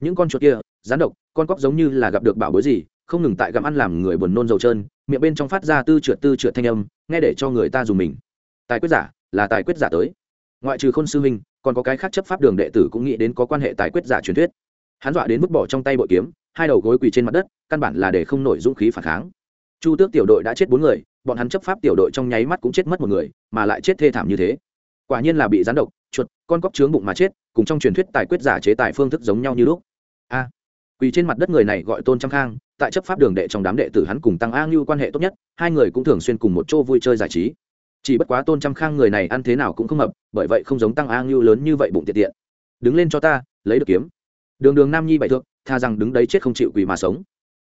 Những con chuột kia, rắn độc, con cóc giống như là gặp được bảo bối gì không ngừng tại gặm ăn làm người buồn nôn dầu trơn, miệng bên trong phát ra tư trượt tư trượt thanh âm, nghe để cho người ta dùng mình. Tài quyết giả, là tài quyết giả tới. Ngoại trừ khôn sư huynh còn có cái khác chấp pháp đường đệ tử cũng nghĩ đến có quan hệ tài quyết giả truyền thuyết. Hắn dọa đến mức bỏ trong tay bội kiếm, hai đầu gối quỳ trên mặt đất, căn bản là để không nổi dũng khí phản kháng. Chu tước tiểu đội đã chết bốn người, bọn hắn chấp pháp tiểu đội trong nháy mắt cũng chết mất một người, mà lại chết thê thảm như thế. Quả nhiên là bị rán độc, chuột, con cóc trướng bụng mà chết, cùng trong truyền thuyết tài quyết giả chế tài phương thức giống nhau như lúc. A, quỳ trên mặt đất người này gọi tôn trăm khang tại chấp pháp đường đệ trong đám đệ tử hắn cùng tăng a ngưu quan hệ tốt nhất, hai người cũng thường xuyên cùng một chỗ vui chơi giải trí. Chỉ bất quá tôn trăm khang người này ăn thế nào cũng không hợp, bởi vậy không giống tăng a ngưu lớn như vậy bụng tiện tiện. Đứng lên cho ta, lấy được kiếm. Đường đường nam nhi bại thượng, tha rằng đứng đấy chết không chịu quỳ mà sống.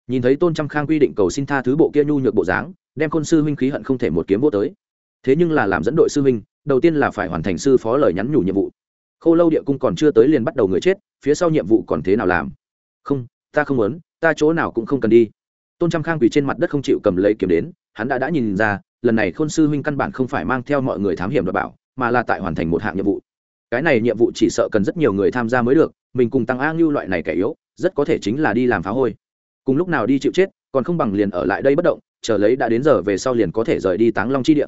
Nhìn thấy tôn trăm khang quy định cầu xin tha thứ bộ kia nhu nhược bộ dáng, đem côn sư huynh khí hận không thể một kiếm vô tới. Thế nhưng là làm dẫn đội sư huynh, đầu tiên là phải hoàn thành sư phó lời nhắn nhủ nhiệm vụ. Khô lâu địa cung còn chưa tới liền bắt đầu người chết, phía sau nhiệm vụ còn thế nào làm? Không, ta không muốn ta chỗ nào cũng không cần đi. Tôn trăm khang quỳ trên mặt đất không chịu cầm lấy kiếm đến, hắn đã đã nhìn ra, lần này khôn sư huynh căn bản không phải mang theo mọi người thám hiểm đảm bảo, mà là tại hoàn thành một hạng nhiệm vụ. Cái này nhiệm vụ chỉ sợ cần rất nhiều người tham gia mới được, mình cùng tăng a ngưu loại này kẻ yếu, rất có thể chính là đi làm phá hôi. Cùng lúc nào đi chịu chết, còn không bằng liền ở lại đây bất động, chờ lấy đã đến giờ về sau liền có thể rời đi táng long chi địa.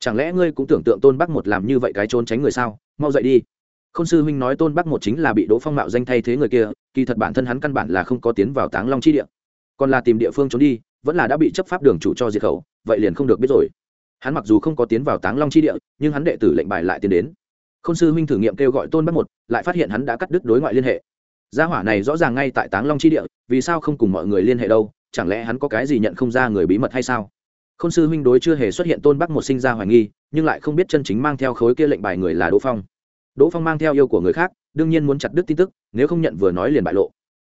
Chẳng lẽ ngươi cũng tưởng tượng tôn bắc một làm như vậy cái trốn tránh người sao? Mau dậy đi. Khôn sư huynh nói tôn bắc một chính là bị đỗ phong mạo danh thay thế người kia, kỳ thật bản thân hắn căn bản là không có tiến vào táng long chi địa. Còn là tìm địa phương trốn đi, vẫn là đã bị chấp pháp đường chủ cho diệt khẩu, vậy liền không được biết rồi. Hắn mặc dù không có tiến vào táng long chi địa, nhưng hắn đệ tử lệnh bài lại tiến đến. Khôn sư huynh thử nghiệm kêu gọi tôn bắc một, lại phát hiện hắn đã cắt đứt đối ngoại liên hệ. Gia hỏa này rõ ràng ngay tại táng long chi địa, vì sao không cùng mọi người liên hệ đâu, chẳng lẽ hắn có cái gì nhận không ra người bí mật hay sao? Khôn sư huynh đối chưa hề xuất hiện tôn bắc một sinh ra hoài nghi, nhưng lại không biết chân chính mang theo khối kia lệnh bài người là đỗ phong đỗ phong mang theo yêu của người khác, đương nhiên muốn chặt đứt tin tức, nếu không nhận vừa nói liền bại lộ.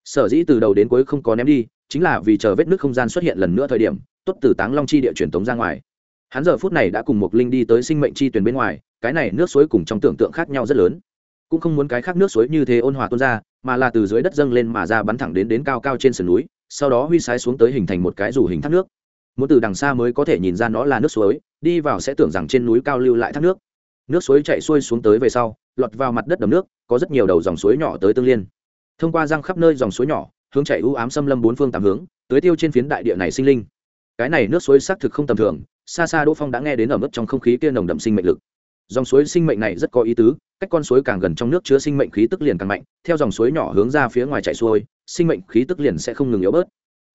Sở dĩ từ đầu đến cuối không có ném đi, chính là vì chờ vết nước không gian xuất hiện lần nữa thời điểm, tốt từ táng long chi địa truyền tống ra ngoài. Hắn giờ phút này đã cùng một linh đi tới sinh mệnh chi tuyển bên ngoài, cái này nước suối cùng trong tưởng tượng khác nhau rất lớn. Cũng không muốn cái khác nước suối như thế ôn hòa tuôn ra, mà là từ dưới đất dâng lên mà ra bắn thẳng đến đến cao cao trên sườn núi, sau đó huy sái xuống tới hình thành một cái rủ hình thác nước. Muốn từ đằng xa mới có thể nhìn ra nó là nước suối, đi vào sẽ tưởng rằng trên núi cao lưu lại thác nước. Nước suối chạy xuôi xuống tới về sau lọt vào mặt đất đầm nước, có rất nhiều đầu dòng suối nhỏ tới tương liên. Thông qua răng khắp nơi dòng suối nhỏ, hướng chạy u ám xâm lâm bốn phương tám hướng tới tiêu trên phiến đại địa này sinh linh. Cái này nước suối xác thực không tầm thường, xa xa đỗ phong đã nghe đến ở mức trong không khí kia nồng đậm sinh mệnh lực. Dòng suối sinh mệnh này rất có ý tứ, cách con suối càng gần trong nước chứa sinh mệnh khí tức liền càng mạnh, theo dòng suối nhỏ hướng ra phía ngoài chạy xuôi, sinh mệnh khí tức liền sẽ không ngừng yếu bớt.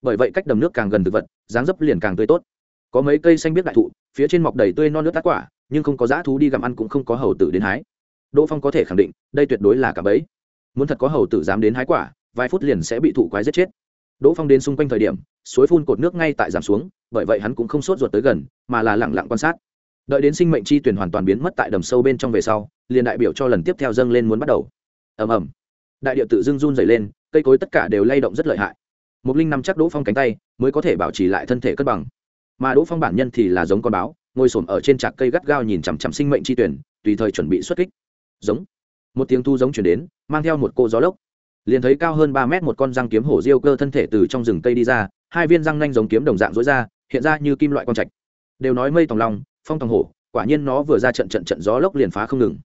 Bởi vậy cách đầm nước càng gần thực vật, dáng dấp liền càng tươi tốt. Có mấy cây xanh biết đại thụ, phía trên mọc đầy tươi non nước tác quả, nhưng không có dã thú đi gặm ăn cũng không có hầu tử đến hái đỗ phong có thể khẳng định, đây tuyệt đối là cả bẫy. Muốn thật có hầu tử dám đến hái quả, vài phút liền sẽ bị thụ quái giết chết. Đỗ phong đến xung quanh thời điểm, suối phun cột nước ngay tại giảm xuống, bởi vậy hắn cũng không sốt ruột tới gần, mà là lẳng lặng quan sát. Đợi đến sinh mệnh chi tuyển hoàn toàn biến mất tại đầm sâu bên trong về sau, liền đại biểu cho lần tiếp theo dâng lên muốn bắt đầu. Ầm ầm. Đại điệu tự dưng run dày lên, cây cối tất cả đều lay động rất lợi hại. Mục linh nằm chắc đỗ phong cánh tay, mới có thể bảo trì lại thân thể cân bằng. Mà đỗ phong bản nhân thì là giống con báo, ngồi s ổ m ở trên trạc cây gắt gao nhìn chằm chằm sinh mệnh chi tuyển, tùy thời chuẩn bị xuất kích giống. Một tiếng thu giống chuyển đến, mang theo một cô gió lốc. Liền thấy cao hơn ba mét một con răng kiếm hổ diêu cơ thân thể từ trong rừng cây đi ra, hai viên răng nanh giống kiếm đồng dạng dối ra, hiện ra như kim loại con trạch. Đều nói mây tòng lòng phong tòng hổ, quả nhiên nó vừa ra trận trận trận gió lốc liền phá không ngừng.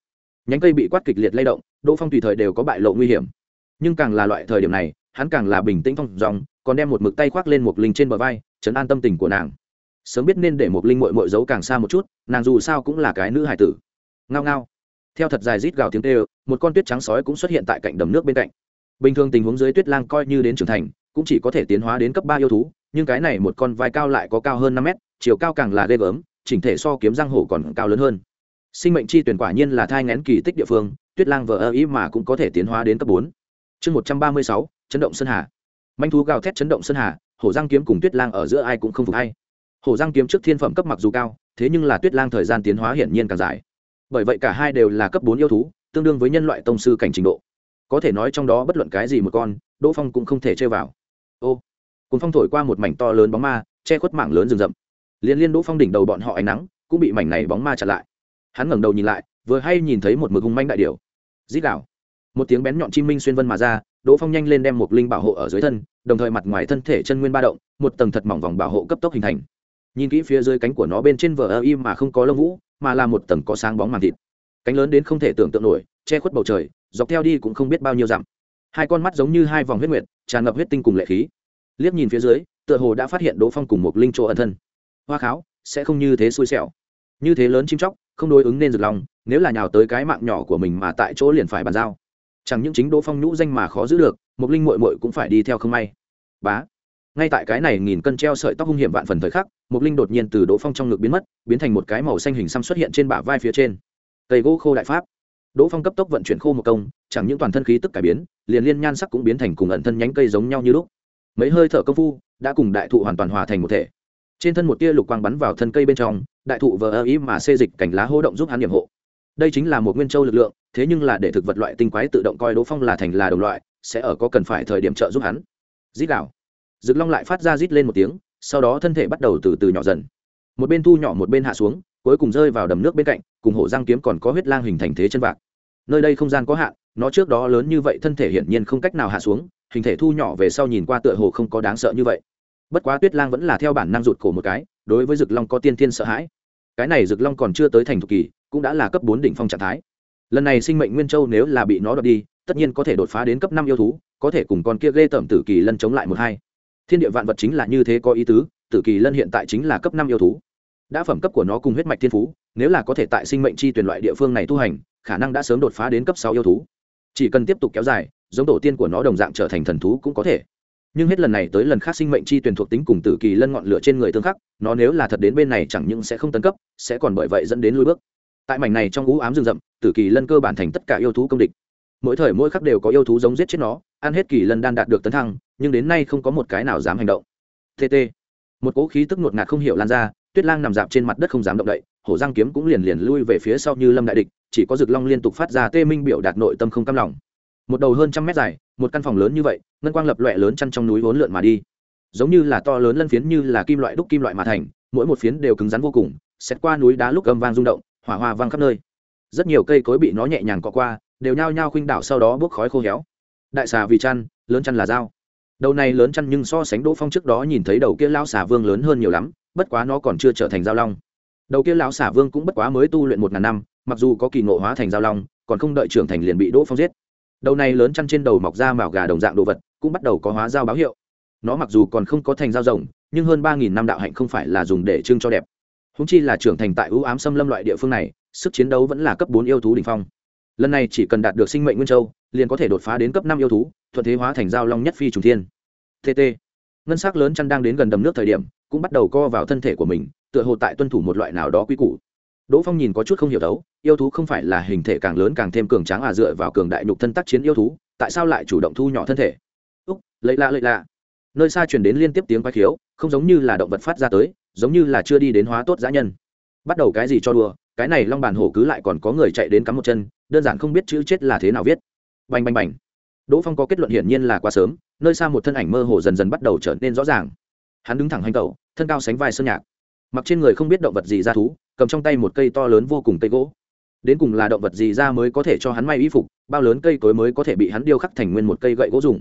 Nhánh cây bị quát kịch liệt lay động, đỗ phong tùy thời đều có bại lộ nguy hiểm. Nhưng càng là loại thời điểm này, hắn càng là bình tĩnh phong dòng, còn đem một mực tay khoác lên một linh trên bờ vai chấn an tâm tình của nàng. Sớm biết nên để một linh mội mội giấu càng xa một chút, nàng dù sao cũng là cái nữ hải tử. Ngao ngao theo thật dài rít gào tiếng tê một con tuyết trắng sói cũng xuất hiện tại cạnh đầm nước bên cạnh. Bình thường tình huống dưới tuyết lang coi như đến trưởng thành, cũng chỉ có thể tiến hóa đến cấp ba yêu thú, nhưng cái này một con vai cao lại có cao hơn năm mét, chiều cao càng là ghê gớm, chỉnh thể so kiếm răng hổ còn cao lớn hơn. Sinh mệnh chi tuyển quả nhiên là thai ngén kỳ tích địa phương, tuyết lang vờ ơ ý mà cũng có thể tiến hóa đến cấp bốn. Chương một trăm ba mươi sáu, chấn động sơn hà. Manh thú gào thét chấn động sơn hà, hổ giang kiếm cùng tuyết lang ở giữa ai cũng không phục hay hổ giang kiếm trước thiên phẩm cấp mặc dù cao, thế nhưng là tuyết lang thời gian tiến hóa hiển nhiên càng dài bởi vậy cả hai đều là cấp bốn yêu thú, tương đương với nhân loại tông sư cảnh trình độ. Có thể nói trong đó bất luận cái gì một con, đỗ phong cũng không thể chơi vào. Ô cùng phong thổi qua một mảnh to lớn bóng ma, che khuất mảng lớn rừng rậm. Liên liên đỗ phong đỉnh đầu bọn họ ánh nắng, cũng bị mảnh này bóng ma chặn lại. Hắn ngẩng đầu nhìn lại, vừa hay nhìn thấy một mực hung manh đại điều dít đảo một tiếng bén nhọn chim minh xuyên vân mà ra, đỗ phong nhanh lên đem một linh bảo hộ ở dưới thân, đồng thời mặt ngoài thân thể chân nguyên ba động, một tầng thật mỏng vòng bảo hộ cấp tốc hình thành. Nhìn kỹ phía dưới cánh của nó bên trên vờ ơ im mà không có lông vũ mà là một tầng có sáng bóng màn thịt. Cánh lớn đến không thể tưởng tượng nổi, che khuất bầu trời, dọc theo đi cũng không biết bao nhiêu dặm. Hai con mắt giống như hai vòng huyết nguyệt, tràn ngập huyết tinh cùng lệ khí. Liếc nhìn phía dưới, tựa hồ đã phát hiện đỗ phong cùng một linh chỗ ẩn thân. Hoa kháo, sẽ không như thế xui xẻo. Như thế lớn chim chóc, không đối ứng nên rực lòng, nếu là nhào tới cái mạng nhỏ của mình mà tại chỗ liền phải bàn giao. Chẳng những chính đỗ phong nhũ danh mà khó giữ được một linh mội mội cũng phải đi theo không may. Bá ngay tại cái này nghìn cân treo sợi tóc hung hiểm vạn phần thời khắc một linh đột nhiên từ đỗ phong trong ngực biến mất, biến thành một cái màu xanh hình xăm xuất hiện trên bả vai phía trên. Cây gỗ khô đại pháp. Đỗ phong cấp tốc vận chuyển khô một công, chẳng những toàn thân khí tức cải biến, liền liên nhan sắc cũng biến thành cùng ẩn thân nhánh cây giống nhau như lúc. Mấy hơi thở công phu, đã cùng đại thụ hoàn toàn hòa thành một thể. Trên thân một tia lục quang bắn vào thân cây bên trong, đại thụ vờ ơ ý mà xê dịch cảnh lá hô động giúp hắn điểm hộ. Đây chính là một nguyên châu lực lượng, thế nhưng là để thực vật loại tinh quái tự động coi đỗ phong là thành là đồng loại, sẽ ở có cần phải thời điểm trợ giúp hắn. Dít đảo rực long lại phát ra rít lên một tiếng, sau đó thân thể bắt đầu từ từ nhỏ dần. Một bên thu nhỏ một bên hạ xuống, cuối cùng rơi vào đầm nước bên cạnh, cùng hổ răng kiếm còn có huyết lang hình thành thế chân vạc. Nơi đây không gian có hạn, nó trước đó lớn như vậy thân thể hiển nhiên không cách nào hạ xuống, hình thể thu nhỏ về sau nhìn qua tựa hồ không có đáng sợ như vậy. Bất quá tuyết lang vẫn là theo bản năng rụt cổ một cái, đối với rực long có tiên thiên sợ hãi. Cái này rực long còn chưa tới thành thục kỳ, cũng đã là cấp bốn đỉnh phong trạng thái. Lần này sinh mệnh nguyên châu nếu là bị nó đoạt đi, tất nhiên có thể đột phá đến cấp năm yêu thú, có thể cùng con kia ghê tởm tử kỳ lân chống lại một hai thiên địa vạn vật chính là như thế có ý tứ, tử kỳ lân hiện tại chính là cấp năm yêu thú. Đã phẩm cấp của nó cùng huyết mạch thiên phú, nếu là có thể tại sinh mệnh chi tuyển loại địa phương này tu hành, khả năng đã sớm đột phá đến cấp sáu yêu thú. Chỉ cần tiếp tục kéo dài, giống tổ tiên của nó đồng dạng trở thành thần thú cũng có thể. Nhưng hết lần này tới lần khác sinh mệnh chi tuyển thuộc tính cùng tử kỳ lân ngọn lửa trên người tương khắc, nó nếu là thật đến bên này chẳng những sẽ không tấn cấp, sẽ còn bởi vậy dẫn đến lui bước. Tại mảnh này trong ú ám rừng rậm, tử kỳ lân cơ bản thành tất cả yêu thú công địch mỗi thời mỗi khắc đều có yêu thú giống giết chết nó, ăn hết kỳ lân đan đạt được tấn thăng, nhưng đến nay không có một cái nào dám hành động. Tt một cỗ khí tức ngột ngạt không hiểu lan ra, tuyết lang nằm dạp trên mặt đất không dám động đậy, hổ giang kiếm cũng liền liền lui về phía sau như lâm đại địch, chỉ có rực long liên tục phát ra tê minh biểu đạt nội tâm không cam lòng. Một đầu hơn trăm mét dài, một căn phòng lớn như vậy, ngân quang lập loẹ lớn chăn trong núi vốn lượn mà đi. Giống như là to lớn lân phiến như là kim loại đúc kim loại mà thành, mỗi một phiến đều cứng rắn vô cùng xét qua núi đá lúc âm vang rung động, hỏa hoa vang khắp nơi. Rất nhiều cây cối bị nó nhẹ nhàng cọ qua đều nhao nhao khuynh đảo sau đó bốc khói khô héo. Đại xà vì chăn, lớn chăn là dao. Đầu này lớn chăn nhưng so sánh đỗ phong trước đó nhìn thấy đầu kia lão xà vương lớn hơn nhiều lắm, bất quá nó còn chưa trở thành giao long. Đầu kia lão xà vương cũng bất quá mới tu luyện một ngàn năm, mặc dù có kỳ ngộ hóa thành giao long, còn không đợi trưởng thành liền bị đỗ phong giết. Đầu này lớn chăn trên đầu mọc ra mào gà đồng dạng đồ vật, cũng bắt đầu có hóa giao báo hiệu. Nó mặc dù còn không có thành giao rồng, nhưng hơn ba nghìn năm đạo hạnh không phải là dùng để trưng cho đẹp. Húng chi là trưởng thành tại ưu ám xâm lâm loại địa phương này, sức chiến đấu vẫn là cấp bốn yêu thú đ ỉ n h phong lần này chỉ cần đạt được sinh mệnh nguyên châu, liền có thể đột phá đến cấp năm yêu thú, thuận thế hóa thành giao long nhất phi trùng thiên. Tt ngân s ắ c lớn chăn đang đến gần đầm nước thời điểm, cũng bắt đầu co vào thân thể của mình, tựa hồ tại tuân thủ một loại nào đó quy củ. Đỗ phong nhìn có chút không hiểu đấu, yêu thú không phải là hình thể càng lớn càng thêm cường tráng à dựa vào cường đại nhục thân tác chiến yêu thú, tại sao lại chủ động thu nhỏ thân thể? Úc, lấy lạ lấy lạ. Nơi xa chuyển đến liên tiếp tiếng quái khiếu, không giống như là động vật phát ra tới, giống như là chưa đi đến hóa tốt giã nhân. Bắt đầu cái gì cho đùa, cái này long bàn hổ cứ lại còn có người chạy đến cắm một chân đơn giản không biết chữ chết là thế nào viết. Bành bành bành. Đỗ phong có kết luận hiển nhiên là quá sớm, nơi xa một thân ảnh mơ hồ dần dần bắt đầu trở nên rõ ràng. Hắn đứng thẳng hành tẩu, thân cao sánh vai sơn nhạc. Mặc trên người không biết động vật gì ra thú, cầm trong tay một cây to lớn vô cùng cây gỗ. Đến cùng là động vật gì ra mới có thể cho hắn may y phục, bao lớn cây cối mới có thể bị hắn điêu khắc thành nguyên một cây gậy gỗ dùng.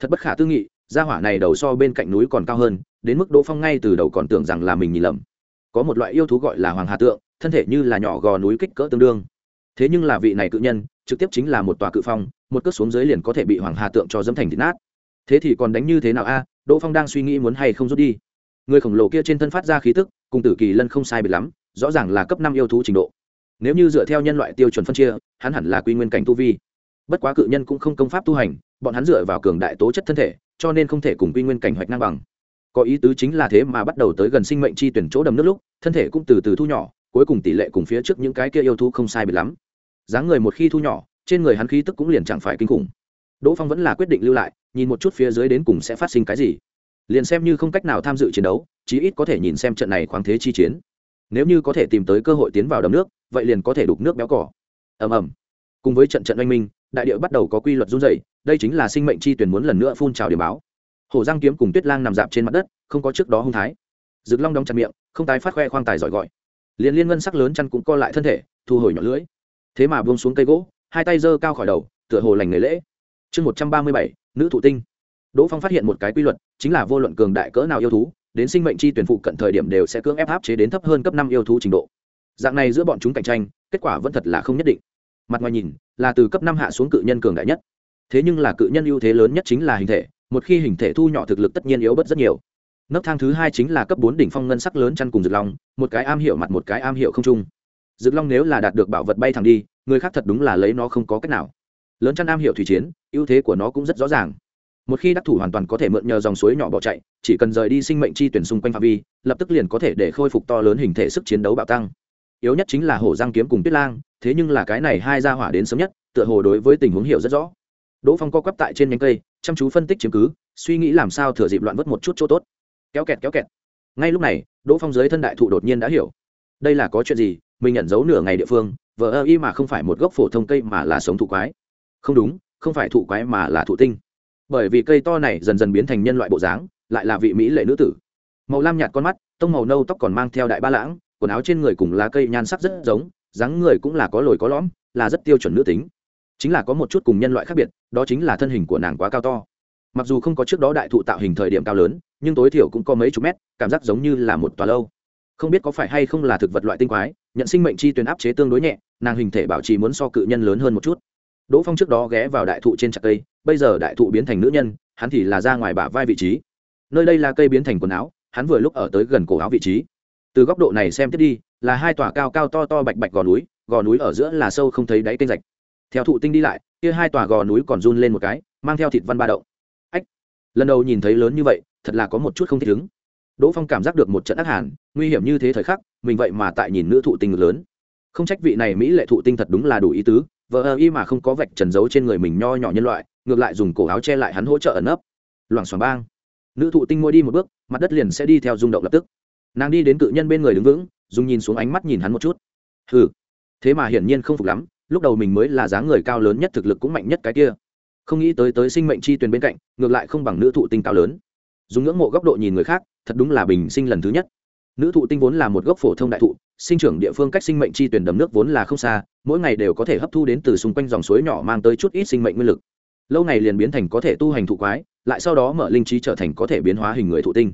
Thật bất khả tư nghị, gia hỏa này đầu so bên cạnh núi còn cao hơn, đến mức đỗ phong ngay từ đầu còn tưởng rằng là mình nhìn lầm. Có một loại yêu thú gọi là hoàng hà tượng, thân thể như là nhỏ gò núi kích cỡ tương đương thế nhưng là vị này cự nhân, trực tiếp chính là một tòa cự phong, một cước xuống dưới liền có thể bị hoàng hà tượng cho dẫm thành thịt nát. Thế thì còn đánh như thế nào a? Đỗ phong đang suy nghĩ muốn hay không rút đi. Người khổng lồ kia trên thân phát ra khí tức, cùng tử kỳ lân không sai biệt lắm, rõ ràng là cấp năm yêu thú trình độ. Nếu như dựa theo nhân loại tiêu chuẩn phân chia, hắn hẳn là quy nguyên cảnh tu vi. Bất quá cự nhân cũng không công pháp tu hành, bọn hắn dựa vào cường đại tố chất thân thể, cho nên không thể cùng quy nguyên cảnh hoạch năng bằng. Có ý tứ chính là thế mà bắt đầu tới gần sinh mệnh chi tuyển chỗ đầm nước lúc, thân thể cũng từ từ thu nhỏ cuối cùng tỷ lệ cùng phía trước những cái kia yêu thú không sai biệt lắm. Dáng người một khi thu nhỏ, trên người hắn khí tức cũng liền chẳng phải kinh khủng. Đỗ phong vẫn là quyết định lưu lại, nhìn một chút phía dưới đến cùng sẽ phát sinh cái gì. Liền xem như không cách nào tham dự chiến đấu, chí ít có thể nhìn xem trận này khoáng thế chi chiến. Nếu như có thể tìm tới cơ hội tiến vào đầm nước, vậy liền có thể đục nước béo cỏ. Ầm ầm. Cùng với trận trận oanh minh, đại địa bắt đầu có quy luật run dày đây chính là sinh mệnh chi tuyển muốn lần nữa phun trào điểm báo. Hổ giang kiếm cùng tuyết lang nằm dạp trên mặt đất, không có trước đó hung thái. Rực long đóng chặt miệng, không tái phát khoe khoang tài giỏi gọi liền liên ngân sắc lớn chăn cũng co lại thân thể, thu hồi nhỏ lưỡi. Thế mà buông xuống cây gỗ, hai tay giơ cao khỏi đầu, tựa hồ lành nghề lễ. Chương một trăm ba mươi bảy, nữ thụ tinh. Đỗ phong phát hiện một cái quy luật, chính là vô luận cường đại cỡ nào yêu thú, đến sinh mệnh chi tuyển phụ cận thời điểm đều sẽ cưỡng ép áp chế đến thấp hơn cấp năm yêu thú trình độ. Dạng này giữa bọn chúng cạnh tranh, kết quả vẫn thật là không nhất định. Mặt ngoài nhìn, là từ cấp năm hạ xuống cự nhân cường đại nhất. Thế nhưng là cự nhân ưu thế lớn nhất chính là hình thể, một khi hình thể thu nhỏ thực lực tất nhiên yếu bớt rất nhiều nấc thang thứ hai chính là cấp bốn đỉnh phong ngân sắc lớn chăn cùng dược long, một cái am hiểu mặt một cái am hiểu không trung dược long nếu là đạt được bảo vật bay thẳng đi, người khác thật đúng là lấy nó không có cách nào. Lớn chăn am hiểu thủy chiến, ưu thế của nó cũng rất rõ ràng. Một khi đắc thủ hoàn toàn có thể mượn nhờ dòng suối nhỏ bỏ chạy, chỉ cần rời đi sinh mệnh chi tuyển xung quanh phạm vi, lập tức liền có thể để khôi phục to lớn hình thể sức chiến đấu bạo tăng. Yếu nhất chính là hổ giang kiếm cùng tuyết lang, thế nhưng là cái này hai ra hỏa đến sớm nhất, tựa hồ đối với tình huống hiểu rất rõ. Đỗ phong co quắp tại trên nhánh cây, chăm chú phân tích chứng cứ, suy nghĩ làm sao thừa dịp loạn vất một chút chỗ tốt kéo kẹt kéo kẹt. Ngay lúc này, đỗ phong dưới thân đại thụ đột nhiên đã hiểu. Đây là có chuyện gì? Mình nhận dấu nửa ngày địa phương, vờ ơ y mà không phải một gốc phổ thông cây mà là sống thụ quái. Không đúng, không phải thụ quái mà là thụ tinh. Bởi vì cây to này dần dần biến thành nhân loại bộ dáng, lại là vị mỹ lệ nữ tử. Màu lam nhạt con mắt, tông màu nâu tóc còn mang theo đại ba lãng, quần áo trên người cùng lá cây nhan sắc rất giống, dáng người cũng là có lồi có lõm, là rất tiêu chuẩn nữ tính. Chính là có một chút cùng nhân loại khác biệt, đó chính là thân hình của nàng quá cao to mặc dù không có trước đó đại thụ tạo hình thời điểm cao lớn, nhưng tối thiểu cũng có mấy chục mét, cảm giác giống như là một tòa lâu. Không biết có phải hay không là thực vật loại tinh quái, nhận sinh mệnh chi tuyến áp chế tương đối nhẹ, nàng hình thể bảo trì muốn so cự nhân lớn hơn một chút. Đỗ phong trước đó ghé vào đại thụ trên chặt cây, bây giờ đại thụ biến thành nữ nhân, hắn thì là ra ngoài bả vai vị trí. Nơi đây là cây biến thành quần áo, hắn vừa lúc ở tới gần cổ áo vị trí. Từ góc độ này xem tiếp đi, là hai tòa cao cao to to bạch bạch gò núi gò núi ở giữa là sâu không thấy đáy kênh rạch. Theo thụ tinh đi lại, kia hai tòa gò núi còn run lên một cái, mang theo thịt văn ba đậu lần đầu nhìn thấy lớn như vậy, thật là có một chút không thích ứng. Đỗ phong cảm giác được một trận ác hàn, nguy hiểm như thế thời khắc, mình vậy mà tại nhìn nữ thụ tinh lớn. Không trách vị này mỹ lệ thụ tinh thật đúng là đủ ý tứ vợ ơ y mà không có vạch trần giấu trên người mình nho nhỏ nhân loại, ngược lại dùng cổ áo che lại hắn hỗ trợ ẩn ấp loảng xoảng bang. Nữ thụ tinh môi đi một bước, mặt đất liền sẽ đi theo rung động lập tức. Nàng đi đến cự nhân bên người đứng vững, dùng nhìn xuống ánh mắt nhìn hắn một chút. Hừ. Thế mà hiển nhiên không phục lắm, lúc đầu mình mới là dáng người cao lớn nhất thực lực cũng mạnh nhất cái kia không nghĩ tới tới sinh mệnh chi tuyền bên cạnh, ngược lại không bằng nữ thụ tinh cao lớn. Dùng ngưỡng mộ góc độ nhìn người khác, thật đúng là bình sinh lần thứ nhất. Nữ thụ tinh vốn là một gốc phổ thông đại thụ, sinh trưởng địa phương cách sinh mệnh chi tuyển đầm nước vốn là không xa, mỗi ngày đều có thể hấp thu đến từ xung quanh dòng suối nhỏ mang tới chút ít sinh mệnh nguyên lực. Lâu ngày liền biến thành có thể tu hành thụ quái, lại sau đó mở linh trí trở thành có thể biến hóa hình người thụ tinh.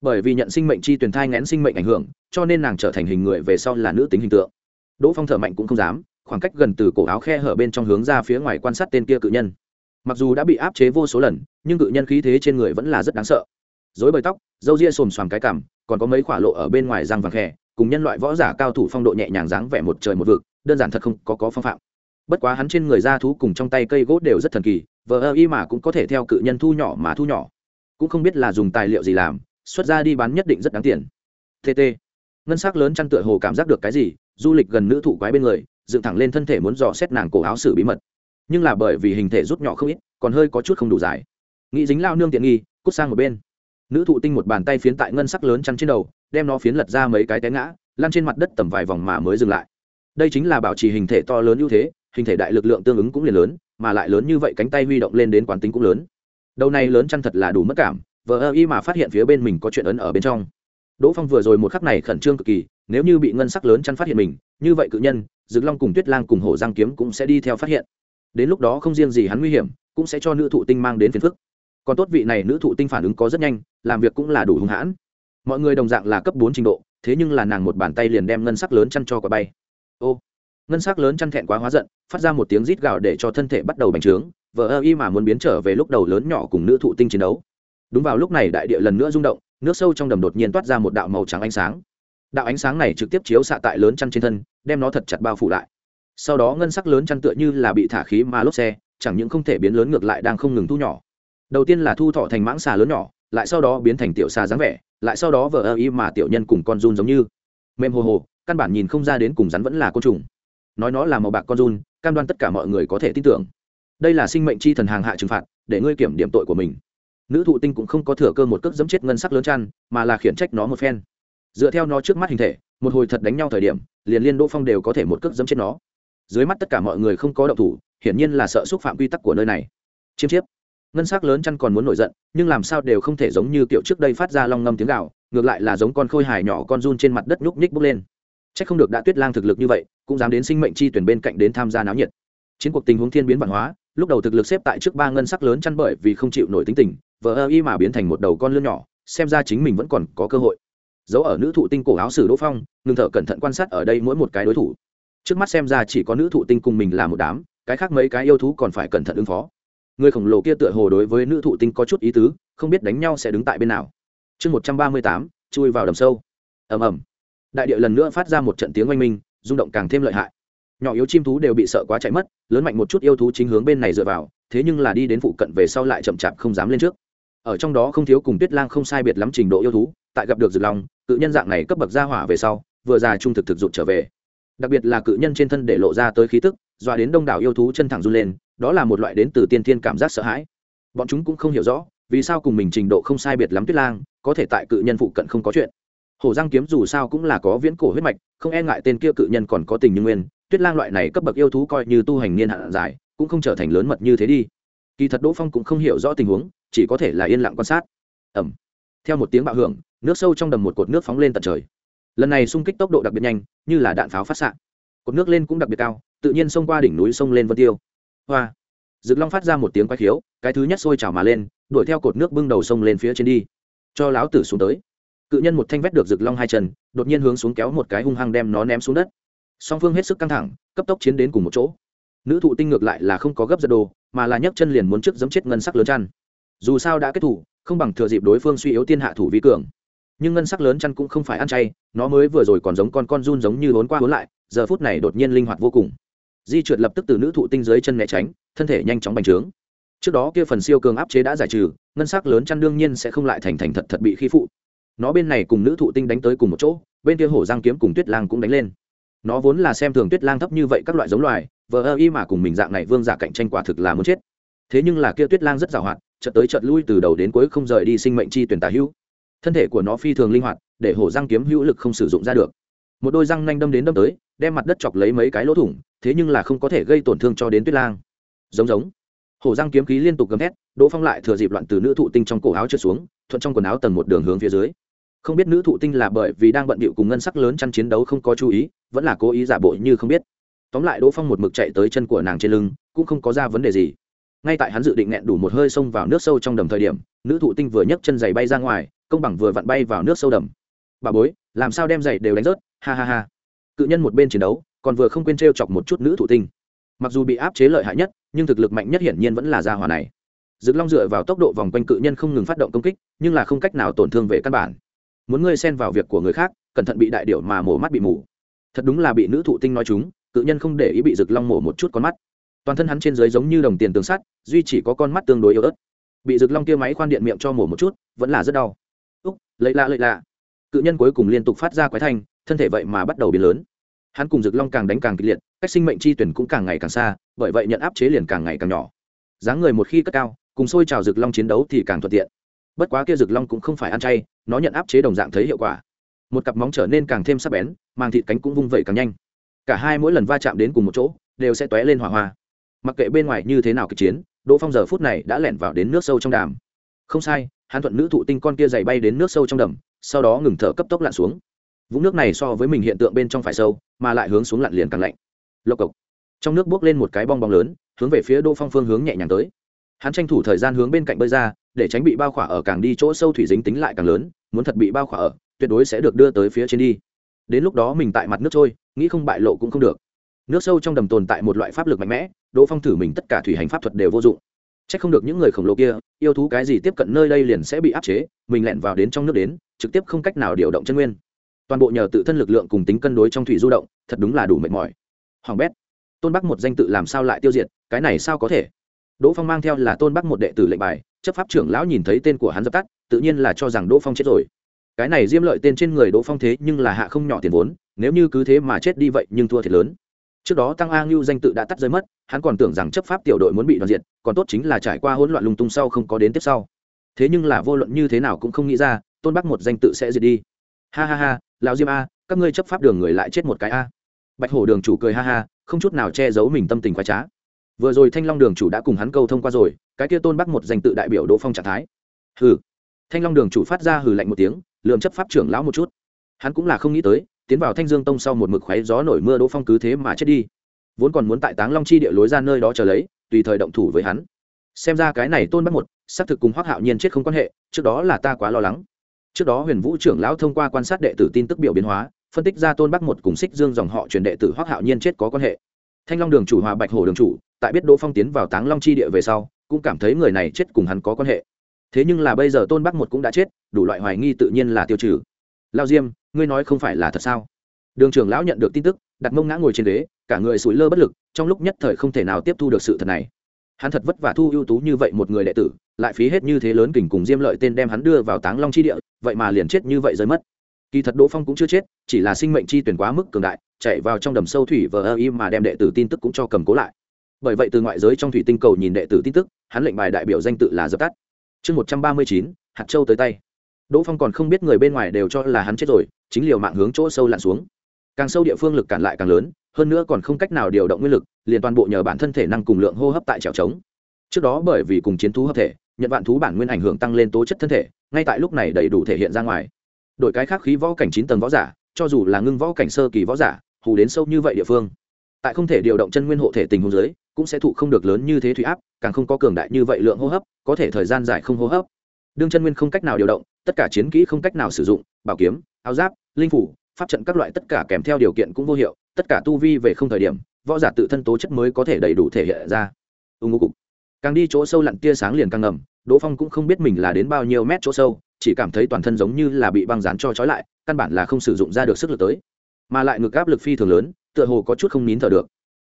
Bởi vì nhận sinh mệnh chi tuyển thai ngẽn sinh mệnh ảnh hưởng, cho nên nàng trở thành hình người về sau là nữ tính hình tượng. Đỗ phong thở mạnh cũng không dám, khoảng cách gần từ cổ áo khe hở bên trong hướng ra phía ngoài quan sát tên kia cự nhân mặc dù đã bị áp chế vô số lần, nhưng cự nhân khí thế trên người vẫn là rất đáng sợ. Dối bời tóc dâu ria xồm xoàm cái cằm, còn có mấy khỏa lộ ở bên ngoài răng vàng khẽ cùng nhân loại võ giả cao thủ phong độ nhẹ nhàng dáng vẻ một trời một vực, đơn giản thật không có có phong phạm. Bất quá hắn trên người da thú cùng trong tay cây gỗ đều rất thần kỳ, vờ ơ y mà cũng có thể theo cự nhân thu nhỏ mà thu nhỏ. Cũng không biết là dùng tài liệu gì làm, xuất ra đi bán nhất định rất đáng tiền. Tt ngân s ắ c lớn chăn tựa hồ cảm giác được cái gì, du lịch gần nữ thụ quái bên người, dựng thẳng lên thân thể muốn dò xét nàng cổ áo xử bí mật nhưng là bởi vì hình thể rút nhỏ không ít, còn hơi có chút không đủ dài. Nghĩ dính lao nương tiện nghi, cút sang một bên. Nữ thụ tinh một bàn tay phiến tại ngân sắc lớn chăn trên đầu, đem nó phiến lật ra mấy cái té ngã, lăn trên mặt đất tầm vài vòng mà mới dừng lại. Đây chính là bảo trì hình thể to lớn ưu thế, hình thể đại lực lượng tương ứng cũng liền lớn, mà lại lớn như vậy cánh tay huy động lên đến quán tính cũng lớn. Đầu này lớn chăn thật là đủ mất cảm, vờ ơ y mà phát hiện phía bên mình có chuyện ấn ở bên trong. Đỗ phong vừa rồi một khắc này khẩn trương cực kỳ, nếu như bị ngân sắc lớn chăn phát hiện mình, như vậy cự nhân, Dực long cùng tuyết lang cùng hổ giang kiếm cũng sẽ đi theo phát hiện đến lúc đó không riêng gì hắn nguy hiểm, cũng sẽ cho nữ thụ tinh mang đến phiền phức. Còn tốt vị này nữ thụ tinh phản ứng có rất nhanh, làm việc cũng là đủ hung hãn. Mọi người đồng dạng là cấp bốn trình độ, thế nhưng là nàng một bàn tay liền đem ngân sắc lớn chăn cho quả bay. Ô, ngân sắc lớn chăn thẹn quá hóa giận, phát ra một tiếng rít gạo để cho thân thể bắt đầu bành trướng, vờ ơ y mà muốn biến trở về lúc đầu lớn nhỏ cùng nữ thụ tinh chiến đấu. Đúng vào lúc này đại địa lần nữa rung động, nước sâu trong đầm đột nhiên toát ra một đạo màu trắng ánh sáng. Đạo ánh sáng này trực tiếp chiếu xạ tại lớn chăn trên thân, đem nó thật chặt bao phủ lại sau đó ngân sắc lớn chăn tựa như là bị thả khí mà lốp xe, chẳng những không thể biến lớn ngược lại đang không ngừng thu nhỏ. Đầu tiên là thu thọ thành mãng xà lớn nhỏ, lại sau đó biến thành tiểu xà dáng vẻ, lại sau đó vờ ơ y mà tiểu nhân cùng con run giống như. Mềm hồ hồ, căn bản nhìn không ra đến cùng rắn vẫn là côn trùng. Nói nó là màu bạc con run, cam đoan tất cả mọi người có thể tin tưởng. Đây là sinh mệnh chi thần hàng hạ trừng phạt, để ngươi kiểm điểm tội của mình. Nữ thụ tinh cũng không có thừa cơ một cước dẫm chết ngân sắc lớn chăn, mà là khiển trách nó một phen. Dựa theo nó trước mắt hình thể, một hồi thật đánh nhau thời điểm, liền liên đỗ phong đều có thể một cước dẫm chết nó dưới mắt tất cả mọi người không có động thủ, hiển nhiên là sợ xúc phạm quy tắc của nơi này. Chiêm chiếp. Ngân sắc lớn chăn còn muốn nổi giận, nhưng làm sao đều không thể giống như kiểu trước đây phát ra long ngâm tiếng gạo ngược lại là giống con khôi hài nhỏ con run trên mặt đất nhúc nhích bốc lên. C h ắ c không được đã tuyết lang thực lực như vậy, cũng dám đến sinh mệnh chi tuyển bên cạnh đến tham gia náo nhiệt. Chiến cuộc tình huống thiên biến văn hóa, lúc đầu thực lực xếp tại trước ba ngân sắc lớn chăn bởi vì không chịu nổi tính tình, vờ ơ y mà biến thành một đầu con lươn nhỏ, xem ra chính mình vẫn còn có cơ hội. Giấu ở nữ thụ tinh cổ áo sử đỗ phong, ngừng thở cẩn thận quan sát ở đây mỗi một cái đối thủ trước mắt xem ra chỉ có nữ thụ tinh cùng mình là một đám, cái khác mấy cái yêu thú còn phải cẩn thận ứng phó. Người khổng lồ kia tựa hồ đối với nữ thụ tinh có chút ý tứ, không biết đánh nhau sẽ đứng tại bên nào. Chương một trăm ba mươi tám, chui vào đầm sâu. Ầm ầm. Đại địa lần nữa phát ra một trận tiếng oanh minh, rung động càng thêm lợi hại. Nhỏ yếu chim thú đều bị sợ quá chạy mất, lớn mạnh một chút yêu thú chính hướng bên này dựa vào, thế nhưng là đi đến phụ cận về sau lại chậm chạp không dám lên trước. Ở trong đó không thiếu cùng tuyết lang không sai biệt lắm trình độ yêu thú, tại gặp được rực lòng tự nhân dạng này cấp bậc ra hỏa về sau, vừa già trung thực thực dụng trở về đặc biệt là cự nhân trên thân để lộ ra tới khí tức, dọa đến đông đảo yêu thú chân thẳng run lên, đó là một loại đến từ tiên thiên cảm giác sợ hãi. Bọn chúng cũng không hiểu rõ, vì sao cùng mình trình độ không sai biệt lắm tuyết lang, có thể tại cự nhân phụ cận không có chuyện. Hổ giang kiếm dù sao cũng là có viễn cổ huyết mạch, không e ngại tên kia cự nhân còn có tình như nguyên, tuyết lang loại này cấp bậc yêu thú coi như tu hành niên hạn dài, cũng không trở thành lớn mật như thế đi. Kỳ thật đỗ phong cũng không hiểu rõ tình huống, chỉ có thể là yên lặng quan sát. Ẩm theo một tiếng bạo hưởng, nước sâu trong đầm một cột nước phóng lên tận trời lần này xung kích tốc độ đặc biệt nhanh như là đạn pháo phát xạ cột nước lên cũng đặc biệt cao tự nhiên xông qua đỉnh núi sông lên vân tiêu hoa rực long phát ra một tiếng quái khiếu cái thứ nhất sôi trào mà lên đuổi theo cột nước bưng đầu sông lên phía trên đi cho láo tử xuống tới cự nhân một thanh vét được rực long hai chân đột nhiên hướng xuống kéo một cái hung hăng đem nó ném xuống đất song phương hết sức căng thẳng cấp tốc chiến đến cùng một chỗ nữ thụ tinh ngược lại là không có gấp giật đồ mà là nhấc chân liền muốn trước giấm chết ngân sắc lớn chăn dù sao đã kết thủ không bằng thừa dịp đối phương suy yếu tiên hạ thủ vi cường nhưng ngân sắc lớn chăn cũng không phải ăn chay, nó mới vừa rồi còn giống con con run giống như hốn qua hốn lại, giờ phút này đột nhiên linh hoạt vô cùng. Di trượt lập tức từ nữ thụ tinh dưới chân né tránh, thân thể nhanh chóng bành trướng. Trước đó kia phần siêu cường áp chế đã giải trừ, ngân sắc lớn chăn đương nhiên sẽ không lại thành thành thật thật bị khi phụ. Nó bên này cùng nữ thụ tinh đánh tới cùng một chỗ, bên kia hổ giang kiếm cùng tuyết lang cũng đánh lên. Nó vốn là xem thường tuyết lang thấp như vậy các loại giống loài, vờ ơ y mà cùng mình dạng này vương giả cạnh tranh quả thực là muốn chết. Thế nhưng là kia tuyết lang rất giàu hoạt, chợt tới chợt lui từ đầu đến cuối không rời đi sinh mệnh chi tuyển tà hữu thân thể của nó phi thường linh hoạt, để hổ răng kiếm hữu lực không sử dụng ra được. Một đôi răng nanh đâm đến đâm tới, đem mặt đất chọc lấy mấy cái lỗ thủng, thế nhưng là không có thể gây tổn thương cho đến tuyết lang. Giống giống. Hổ răng kiếm khí liên tục gầm thét, đỗ phong lại thừa dịp loạn từ nữ thụ tinh trong cổ áo trượt xuống, thuận trong quần áo tầng một đường hướng phía dưới. Không biết nữ thụ tinh là bởi vì đang bận bịu cùng ngân sắc lớn chăn chiến đấu không có chú ý, vẫn là cố ý giả bộ như không biết. Tóm lại đỗ phong một mực chạy tới chân của nàng trên lưng, cũng không có ra vấn đề gì. Ngay tại hắn dự định nghẹn đủ một hơi xông vào nước sâu trong đầm thời điểm, nữ thụ tinh vừa nhấc chân giày bay ra ngoài công bằng vừa vặn bay vào nước sâu đầm. Bà bối, làm sao đem giày đều đánh rớt? Ha ha ha. Cự nhân một bên chiến đấu, còn vừa không quên t r e o chọc một chút nữ thụ tinh. Mặc dù bị áp chế lợi hại nhất, nhưng thực lực mạnh nhất hiển nhiên vẫn là gia hòa này. Dực long dựa vào tốc độ vòng quanh cự nhân không ngừng phát động công kích, nhưng là không cách nào tổn thương về căn bản. Muốn ngươi xen vào việc của người khác, cẩn thận bị đại điệu mà mổ mắt bị mù. Thật đúng là bị nữ thụ tinh nói chúng, cự nhân không để ý bị rực long mổ một chút con mắt. Toàn thân hắn trên dưới giống như đồng tiền tường sắt, duy chỉ có con mắt tương đối yếu ớt. Bị rực long kia máy khoan điện miệng cho mổ một chút, vẫn là rất đau úc lấy lạ lấy lạ. Cự nhân cuối cùng liên tục phát ra quái thanh, thân thể vậy mà bắt đầu biến lớn. Hắn cùng rực long càng đánh càng kịch liệt, cách sinh mệnh chi tuyển cũng càng ngày càng xa, bởi vậy nhận áp chế liền càng ngày càng nhỏ. Dáng người một khi cất cao, cùng xôi trào rực long chiến đấu thì càng thuận tiện. Bất quá kia rực long cũng không phải ăn chay, nó nhận áp chế đồng dạng thấy hiệu quả. Một cặp móng trở nên càng thêm sắc bén mang thịt cánh cũng vung vẩy càng nhanh. Cả hai mỗi lần va chạm đến cùng một chỗ, đều sẽ tóe lên hỏa hoa. Mặc kệ bên ngoài như thế nào kịch chiến, đỗ phong giờ phút này đã lẻn vào đến nước sâu trong đàm. Không sai hắn thuận nữ thụ tinh con kia dày bay đến nước sâu trong đầm, sau đó ngừng thở cấp tốc lặn xuống. Vũng nước này so với mình hiện tượng bên trong phải sâu, mà lại hướng xuống lặn liền càng lạnh. Lộc cộc. Trong nước bước lên một cái bong bóng lớn, hướng về phía đỗ phong phương hướng nhẹ nhàng tới. Hắn tranh thủ thời gian hướng bên cạnh bơi ra, để tránh bị bao khỏa ở càng đi chỗ sâu thủy dính tính lại càng lớn, muốn thật bị bao khỏa ở, tuyệt đối sẽ được đưa tới phía trên đi. Đến lúc đó mình tại mặt nước trôi, nghĩ không bại lộ cũng không được. Nước sâu trong đầm tồn tại một loại pháp lực mạnh mẽ đỗ phong thử mình tất cả thủy hành pháp thuật đều vô dụng. Chắc không được những người khổng lồ kia, yêu thú cái gì tiếp cận nơi đây liền sẽ bị áp chế, mình lẹn vào đến trong nước đến, trực tiếp không cách nào điều động chân nguyên. Toàn bộ nhờ tự thân lực lượng cùng tính cân đối trong thủy du động, thật đúng là đủ mệt mỏi. Hoàng bét, tôn bắc một danh tự làm sao lại tiêu diệt, cái này sao có thể? Đỗ phong mang theo là tôn bắc một đệ tử lệnh bài, chấp pháp trưởng lão nhìn thấy tên của hắn dập tắt, tự nhiên là cho rằng đỗ phong chết rồi. Cái này diêm lợi tên trên người đỗ phong thế nhưng là hạ không nhỏ tiền vốn, nếu như cứ thế mà chết đi vậy nhưng thua thiệt lớn trước đó tăng a ngưu danh tự đã tắt rơi mất, hắn còn tưởng rằng chấp pháp tiểu đội muốn bị đoàn diện còn tốt chính là trải qua hỗn loạn lung tung sau không có đến tiếp sau. Thế nhưng là vô luận như thế nào cũng không nghĩ ra, tôn bắc một danh tự sẽ diệt đi. Ha ha ha, lão diêm a, các ngươi chấp pháp đường người lại chết một cái a. Bạch hổ đường chủ cười ha ha, không chút nào che giấu mình tâm tình khoái trá. Vừa rồi thanh long đường chủ đã cùng hắn câu thông qua rồi, cái kia tôn bắc một danh tự đại biểu đỗ phong trạng thái. Hừ. Thanh long đường chủ phát ra hừ lạnh một tiếng lượm chấp pháp trưởng lão một chút. Hắn cũng là không nghĩ tới tiến vào thanh dương tông sau một mực khoáy gió nổi mưa đỗ phong cứ thế mà chết đi. Vốn còn muốn tại táng long chi địa lối ra nơi đó chờ lấy, tùy thời động thủ với hắn. Xem ra cái này tôn bắt một, xác thực cùng hoác hạo nhiên chết không quan hệ, trước đó là ta quá lo lắng. Trước đó huyền vũ trưởng lão thông qua quan sát đệ tử tin tức biểu biến hóa, phân tích ra tôn bắc một cùng xích dương dòng họ truyền đệ tử hoác hạo nhiên chết có quan hệ. Thanh long đường chủ hòa bạch hồ đường chủ, tại biết đỗ phong tiến vào táng long chi địa về sau, cũng cảm thấy người này chết cùng hắn có quan hệ. Thế nhưng là bây giờ tôn bắc một cũng đã chết, đủ loại hoài nghi tự nhiên là tiêu trừ lao diêm, ngươi nói không phải là thật sao? Đường trưởng lão nhận được tin tức, đặt mông ngã ngồi trên ghế, cả người sủi lơ bất lực, trong lúc nhất thời không thể nào tiếp thu được sự thật này. Hắn thật vất vả thu ưu tú như vậy một người đệ tử, lại phí hết như thế lớn kình cùng diêm lợi tên đem hắn đưa vào táng long chi địa, vậy mà liền chết như vậy rơi mất. Kỳ thật đỗ phong cũng chưa chết, chỉ là sinh mệnh chi tuyển quá mức cường đại, chạy vào trong đầm sâu thủy vờ ơ y mà đem đệ tử tin tức cũng cho cầm cố lại. Bởi vậy từ ngoại giới trong thủy tinh cầu nhìn đệ tử tin tức, hắn lệnh bài đại biểu danh tự là dập tắt. Chương một trăm ba mươi chín, hạt châu tới tay đỗ phong còn không biết người bên ngoài đều cho là hắn chết rồi, chính liều mạng hướng chỗ sâu lặn xuống. Càng sâu địa phương lực cản lại càng lớn, hơn nữa còn không cách nào điều động nguyên lực, liền toàn bộ nhờ bản thân thể năng cùng lượng hô hấp tại trèo trống. Trước đó bởi vì cùng chiến thú hợp thể, nhận vạn thú bản nguyên ảnh hưởng tăng lên tố chất thân thể, ngay tại lúc này đầy đủ thể hiện ra ngoài. Đội cái khác khí võ cảnh chín tầng võ giả, cho dù là ngưng võ cảnh sơ kỳ võ giả, hù đến sâu như vậy địa phương. Tại không thể điều động chân nguyên hộ thể tình huống dưới, cũng sẽ thụ không được lớn như thế thủy áp, càng không có cường đại như vậy lượng hô hấp, có thể thời gian dài không hô hấp đương chân nguyên không cách nào điều động, tất cả chiến kỹ không cách nào sử dụng, bảo kiếm, áo giáp, linh phủ, pháp trận các loại tất cả kèm theo điều kiện cũng vô hiệu, tất cả tu vi về không thời điểm, võ giả tự thân tố chất mới có thể đầy đủ thể hiện ra. Ưng ngô cục. Càng đi chỗ sâu lặn tia sáng liền càng ngầm, đỗ phong cũng không biết mình là đến bao nhiêu mét chỗ sâu, chỉ cảm thấy toàn thân giống như là bị băng dán cho trói lại, căn bản là không sử dụng ra được sức lực tới. Mà lại ngược áp lực phi thường lớn, tựa hồ có chút không nín thở được.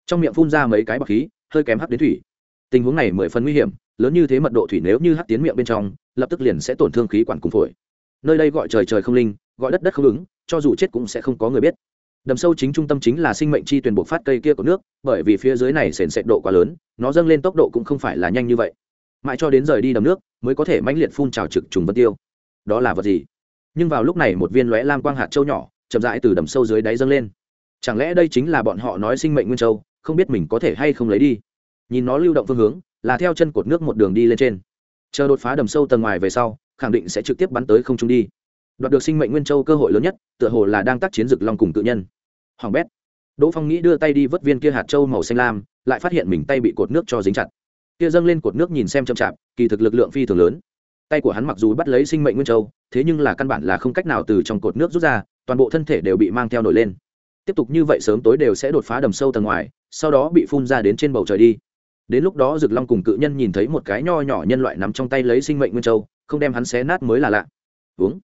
Trong miệng phun ra mấy cái bọc khí, hơi kém hấp đến thủy. Tình huống này mười phần nguy hiểm lớn như thế mật độ thủy nếu như hắt tiến miệng bên trong, lập tức liền sẽ tổn thương khí quản cùng phổi. Nơi đây gọi trời trời không linh, gọi đất đất không ứng, cho dù chết cũng sẽ không có người biết. Đầm sâu chính trung tâm chính là sinh mệnh chi tuyển buộc phát cây kia của nước, bởi vì phía dưới này sền sệt độ quá lớn, nó dâng lên tốc độ cũng không phải là nhanh như vậy. Mãi cho đến rời đi đầm nước, mới có thể mãnh liệt phun trào trực trùng vân tiêu. Đó là vật gì? Nhưng vào lúc này một viên lóe lam quang hạt châu nhỏ, chậm rãi từ đầm sâu dưới đáy dâng lên. Chẳng lẽ đây chính là bọn họ nói sinh mệnh nguyên châu, không biết mình có thể hay không lấy đi? Nhìn nó lưu động phương hướng là theo chân cột nước một đường đi lên trên. Chờ đột phá đầm sâu tầng ngoài về sau, khẳng định sẽ trực tiếp bắn tới không trung đi. Đoạt được sinh mệnh nguyên châu cơ hội lớn nhất, tựa hồ là đang tác chiến rực long cùng tự nhân. Hoàng bét. Đỗ phong nghĩ đưa tay đi vớt viên kia hạt châu màu xanh lam, lại phát hiện mình tay bị cột nước cho dính chặt. Kia dâng lên cột nước nhìn xem chậm chạp, kỳ thực lực lượng phi thường lớn. Tay của hắn mặc dù bắt lấy sinh mệnh nguyên châu, thế nhưng là căn bản là không cách nào từ trong cột nước rút ra, toàn bộ thân thể đều bị mang theo nổi lên. Tiếp tục như vậy sớm tối đều sẽ đột phá đầm sâu tầng ngoài, sau đó bị phun ra đến trên bầu trời đi đến lúc đó rực long cùng cự nhân nhìn thấy một cái nho nhỏ nhân loại nắm trong tay lấy sinh mệnh nguyên châu, không đem hắn xé nát mới là lạ. Uống.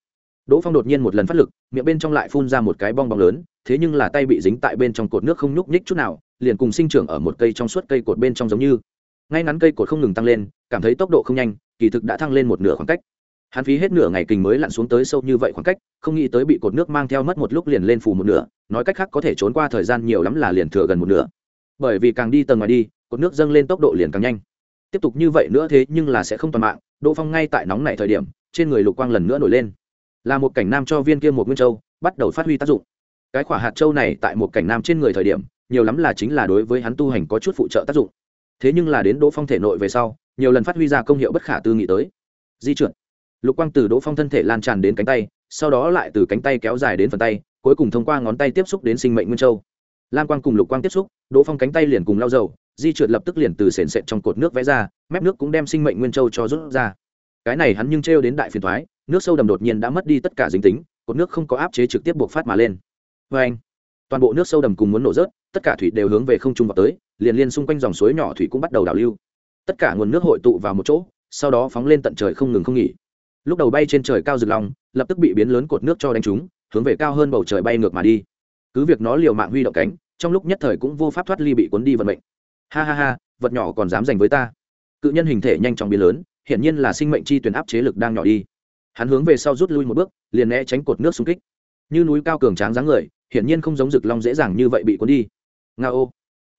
Đỗ phong đột nhiên một lần phát lực, miệng bên trong lại phun ra một cái bong bóng lớn, thế nhưng là tay bị dính tại bên trong cột nước không nhúc nhích chút nào, liền cùng sinh trưởng ở một cây trong suốt cây cột bên trong giống như. Ngay ngắn cây cột không ngừng tăng lên, cảm thấy tốc độ không nhanh, kỳ thực đã thăng lên một nửa khoảng cách. Hắn phí hết nửa ngày kình mới lặn xuống tới sâu như vậy khoảng cách, không nghĩ tới bị cột nước mang theo mất một lúc liền lên phủ một nửa, nói cách khác có thể trốn qua thời gian nhiều lắm là liền thừa gần một nửa. Bởi vì càng đi tầng ngoài đi cột nước dâng lên tốc độ liền càng nhanh. Tiếp tục như vậy nữa thế nhưng là sẽ không toàn mạng, đỗ phong ngay tại nóng này thời điểm, trên người lục quang lần nữa nổi lên. Là một cảnh nam cho viên kia một nguyên châu, bắt đầu phát huy tác dụng. Cái khỏa hạt châu này tại một cảnh nam trên người thời điểm, nhiều lắm là chính là đối với hắn tu hành có chút phụ trợ tác dụng. Thế nhưng là đến đỗ phong thể nội về sau, nhiều lần phát huy ra công hiệu bất khả tư nghị tới. Di chuyển lục quang từ đỗ phong thân thể lan tràn đến cánh tay, sau đó lại từ cánh tay kéo dài đến phần tay, cuối cùng thông qua ngón tay tiếp xúc đến sinh mệnh nguyên châu. Lan quang cùng lục quang tiếp xúc, đỗ phong cánh tay liền cùng lau dầu di trượt lập tức liền từ sền sệt trong cột nước vẽ ra, mép nước cũng đem sinh mệnh nguyên châu cho rút ra. Cái này hắn nhưng trêu đến đại phiền thoái, nước sâu đầm đột nhiên đã mất đi tất cả dính tính, cột nước không có áp chế trực tiếp buộc phát mà lên. Vê anh, toàn bộ nước sâu đầm cùng muốn nổ rớt, tất cả thủy đều hướng về không trung vào tới, liền liên xung quanh dòng suối nhỏ thủy cũng bắt đầu đảo lưu. Tất cả nguồn nước hội tụ vào một chỗ, sau đó phóng lên tận trời không ngừng không nghỉ. Lúc đầu bay trên trời cao rực lòng lập tức bị biến lớn cột nước cho đánh trúng, hướng về cao hơn bầu trời bay ngược mà đi. Cứ việc nó liều mạng huy động cánh, trong lúc nhất thời cũng vô pháp thoát ly bị cuốn đi vận mệnh ha ha ha, vật nhỏ còn dám giành với ta. Cự nhân hình thể nhanh chóng biến lớn, hiển nhiên là sinh mệnh chi tuyển áp chế lực đang nhỏ đi. Hắn hướng về sau rút lui một bước, liền né tránh cột nước xung kích. Như núi cao cường tráng dáng người, hiển nhiên không giống rực long dễ dàng như vậy bị cuốn đi. Nga ô.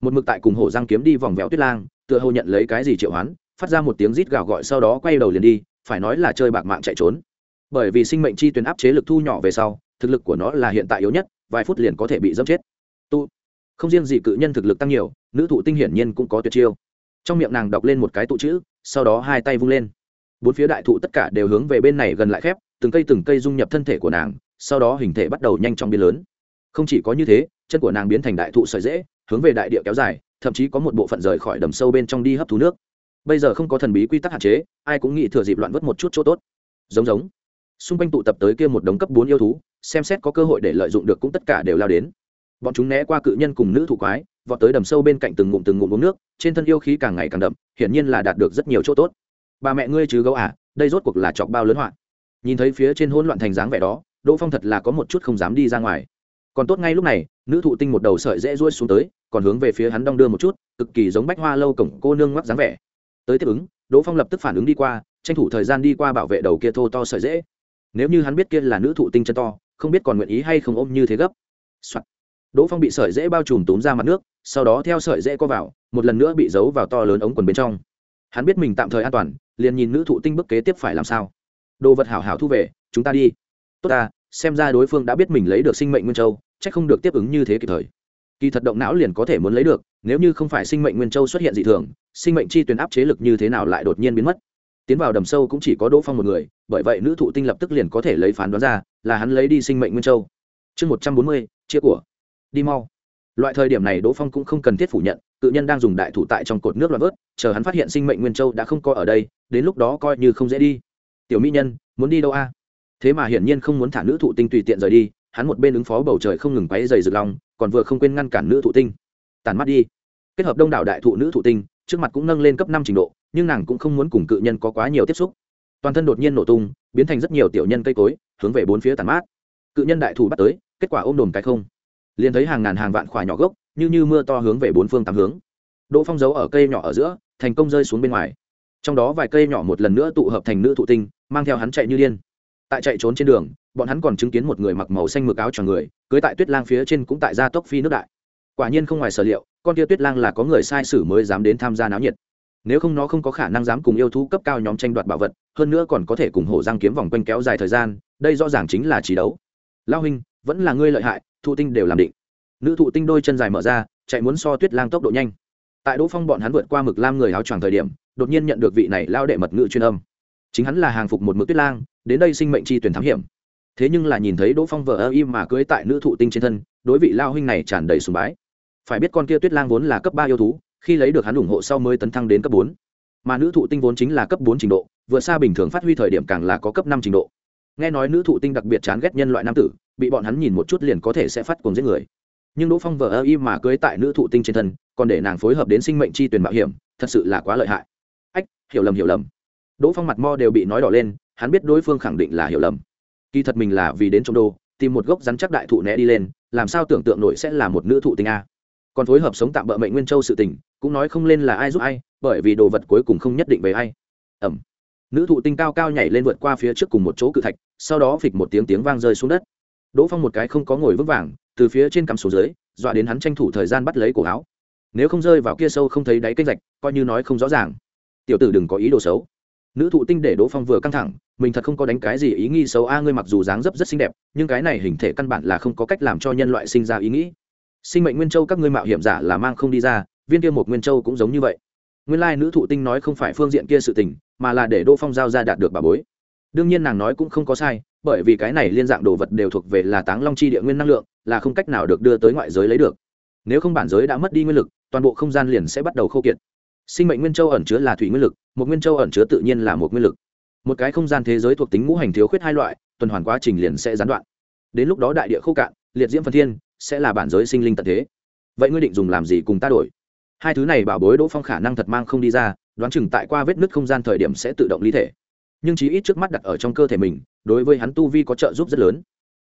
Một mực tại cùng hổ giang kiếm đi vòng vèo tuyết lang, tựa hồ nhận lấy cái gì triệu hoán, phát ra một tiếng rít gào gọi sau đó quay đầu liền đi, phải nói là chơi bạc mạng chạy trốn. Bởi vì sinh mệnh chi tuyến áp chế lực thu nhỏ về sau, thực lực của nó là hiện tại yếu nhất, vài phút liền có thể bị dẫm chết. Tu không riêng gì cự nhân thực lực tăng nhiều, nữ thụ tinh hiển nhiên cũng có tuyệt chiêu. Trong miệng nàng đọc lên một cái tụ chữ, sau đó hai tay vung lên. Bốn phía đại thụ tất cả đều hướng về bên này gần lại khép, từng cây từng cây dung nhập thân thể của nàng, sau đó hình thể bắt đầu nhanh chóng biến lớn. Không chỉ có như thế, chân của nàng biến thành đại thụ sợi dễ hướng về đại địa kéo dài, thậm chí có một bộ phận rời khỏi đầm sâu bên trong đi hấp thu nước. Bây giờ không có thần bí quy tắc hạn chế, ai cũng nghĩ thừa dịp loạn vớt một chút chỗ tốt. Giống giống. Xung quanh tụ tập tới kia một đống cấp bốn yêu thú, xem xét có cơ hội để lợi dụng được cũng tất cả đều lao đến bọn chúng né qua cự nhân cùng nữ thủ quái, vọt tới đầm sâu bên cạnh từng ngụm từng ngụm uống nước, trên thân yêu khí càng ngày càng đậm, hiển nhiên là đạt được rất nhiều chỗ tốt. Bà mẹ ngươi chứ gấu à đây rốt cuộc là chọc bao lớn hoạn nhìn thấy phía trên hỗn loạn thành dáng vẻ đó, đỗ phong thật là có một chút không dám đi ra ngoài. Còn tốt ngay lúc này, nữ thụ tinh một đầu sợi dễ ruôi xuống tới, còn hướng về phía hắn đong đưa một chút, cực kỳ giống bách hoa lâu cổng cô nương ngoắc dáng vẻ. Tới tiếp ứng, đỗ phong lập tức phản ứng đi qua, tranh thủ thời gian đi qua bảo vệ đầu kia thô to sợi dễ nếu như hắn biết kia là nữ thụ tinh chân to, không biết còn nguyện ý hay không ôm như thế gấp、Soạn đỗ phong bị sợi dễ bao trùm túm ra mặt nước, sau đó theo sợi dễ co vào, một lần nữa bị giấu vào to lớn ống quần bên trong. Hắn biết mình tạm thời an toàn, liền nhìn nữ thụ tinh bức kế tiếp phải làm sao. Đồ vật hảo hảo thu về, chúng ta đi. Tốt ta, xem ra đối phương đã biết mình lấy được sinh mệnh nguyên châu c h ắ c không được tiếp ứng như thế kịp thời. Kỳ thật động não liền có thể muốn lấy được, nếu như không phải sinh mệnh nguyên châu xuất hiện dị thường, sinh mệnh chi tuyến áp chế lực như thế nào lại đột nhiên biến mất. Tiến vào đầm sâu cũng chỉ có đỗ phong một người, bởi vậy nữ thụ tinh lập tức liền có thể lấy phán đoán ra, là hắn lấy đi sinh mệnh nguyên châu. Chương một trăm bốn mươi, chia của đi mau. Loại thời điểm này đỗ phong cũng không cần thiết phủ nhận, tự nhân đang dùng đại thủ tại trong cột nước loạt vớt, chờ hắn phát hiện sinh mệnh nguyên châu đã không coi ở đây, đến lúc đó coi như không dễ đi. Tiểu mỹ nhân, muốn đi đâu a? Thế mà hiển nhiên không muốn thả nữ thụ tinh tùy tiện rời đi, hắn một bên ứng phó bầu trời không ngừng quáy dày rực lòng còn vừa không quên ngăn cản nữ thụ tinh. Tàn mắt đi. Kết hợp đông đảo đại thụ nữ thụ tinh, trước mặt cũng nâng lên cấp năm trình độ, nhưng nàng cũng không muốn cùng cự nhân có quá nhiều tiếp xúc. Toàn thân đột nhiên nổ tung, biến thành rất nhiều tiểu nhân cây cối, hướng về bốn phía tàn mát. Cự nhân đại thủ bắt tới, kết quả ôm đồm cái không liền thấy hàng ngàn hàng vạn khỏa nhỏ gốc, như như mưa to hướng về bốn phương tám hướng. Đỗ phong giấu ở cây nhỏ ở giữa, thành công rơi xuống bên ngoài. Trong đó vài cây nhỏ một lần nữa tụ hợp thành nữ thụ tinh, mang theo hắn chạy như điên. Tại chạy trốn trên đường, bọn hắn còn chứng kiến một người mặc màu xanh mực áo cho người, cưới tại tuyết lang phía trên cũng tại gia tốc phi nước đại. Quả nhiên không ngoài sở liệu, con tia tuyết lang là có người sai sử mới dám đến tham gia náo nhiệt. Nếu không nó không có khả năng dám cùng yêu thú cấp cao nhóm tranh đoạt bảo vật, hơn nữa còn có thể cùng hổ giang kiếm vòng quanh kéo dài thời gian, đây rõ ràng chính là trí đấu. Lao huynh, vẫn là ngươi lợi hại thụ tinh đều làm định. Nữ thụ tinh đôi chân dài mở ra, chạy muốn so tuyết lang tốc độ nhanh. Tại đỗ phong bọn hắn vượt qua mực lam người áo choàng thời điểm, đột nhiên nhận được vị này lao đệ mật ngữ chuyên âm. Chính hắn là hàng phục một mực tuyết lang, đến đây sinh mệnh chi tuyển thám hiểm. Thế nhưng là nhìn thấy đỗ phong vợ ơ im mà cưới tại nữ thụ tinh trên thân, đối vị lao huynh này tràn đầy sùng bái. Phải biết con kia tuyết lang vốn là cấp ba yêu thú, khi lấy được hắn ủng hộ sau mới tấn thăng đến cấp bốn. Mà nữ thụ tinh vốn chính là cấp bốn trình độ vượt xa bình thường phát huy thời điểm càng là có cấp năm trình độ. Nghe nói nữ thụ tinh đặc biệt chán ghét nhân loại nam tử bị bọn hắn nhìn một chút liền có thể sẽ phát cuồng giết người. Nhưng đỗ phong vợ ơ y mà cưới tại nữ thụ tinh trên thân, còn để nàng phối hợp đến sinh mệnh chi tuyển mạo hiểm, thật sự là quá lợi hại. Ách, hiểu lầm hiểu lầm. Đỗ phong mặt mo đều bị nói đỏ lên, hắn biết đối phương khẳng định là hiểu lầm. Kỳ thật mình là vì đến trong đô, tìm một gốc rắn chắc đại thụ né đi lên, làm sao tưởng tượng nổi sẽ là một nữ thụ tinh a. Còn phối hợp sống tạm bợ mệnh nguyên châu sự tình, cũng nói không lên là ai giúp ai, bởi vì đồ vật cuối cùng không nhất định về ai. Ẩm. Nữ thụ tinh cao cao nhảy lên vượt qua phía trước cùng một chỗ cự thạch, sau đó phịch một tiếng tiếng vang rơi xuống đất đỗ phong một cái không có ngồi vững vàng, từ phía trên cắm xuống dưới, dọa đến hắn tranh thủ thời gian bắt lấy cổ áo. Nếu không rơi vào kia sâu không thấy đáy kênh rạch, coi như nói không rõ ràng. Tiểu tử đừng có ý đồ xấu. Nữ thụ tinh để đỗ phong vừa căng thẳng, mình thật không có đánh cái gì ý nghĩ xấu. A, ngươi mặc dù dáng dấp rất xinh đẹp, nhưng cái này hình thể căn bản là không có cách làm cho nhân loại sinh ra ý nghĩ. Sinh mệnh nguyên châu các ngươi mạo hiểm giả là mang không đi ra, viên kia một nguyên châu cũng giống như vậy. Nguyên lai nữ thụ tinh nói không phải phương diện kia sự tình, mà là để đỗ phong giao ra đạt được bà bối đương nhiên nàng nói cũng không có sai, bởi vì cái này liên dạng đồ vật đều thuộc về là táng long chi địa nguyên năng lượng, là không cách nào được đưa tới ngoại giới lấy được. Nếu không bản giới đã mất đi nguyên lực, toàn bộ không gian liền sẽ bắt đầu khô kiệt. Sinh mệnh nguyên châu ẩn chứa là thủy nguyên lực, một nguyên châu ẩn chứa tự nhiên là một nguyên lực. Một cái không gian thế giới thuộc tính ngũ hành thiếu khuyết hai loại, tuần hoàn quá trình liền sẽ gián đoạn. Đến lúc đó đại địa khô cạn, liệt diễm phần thiên, sẽ là bản giới sinh linh tận thế. Vậy ngươi định dùng làm gì cùng ta đổi? Hai thứ này bảo bối đỗ phong khả năng thật mang không đi ra, đoán chừng tại qua vết nứt không gian thời điểm sẽ tự động ly thể nhưng chí ít trước mắt đặt ở trong cơ thể mình, đối với hắn tu vi có trợ giúp rất lớn.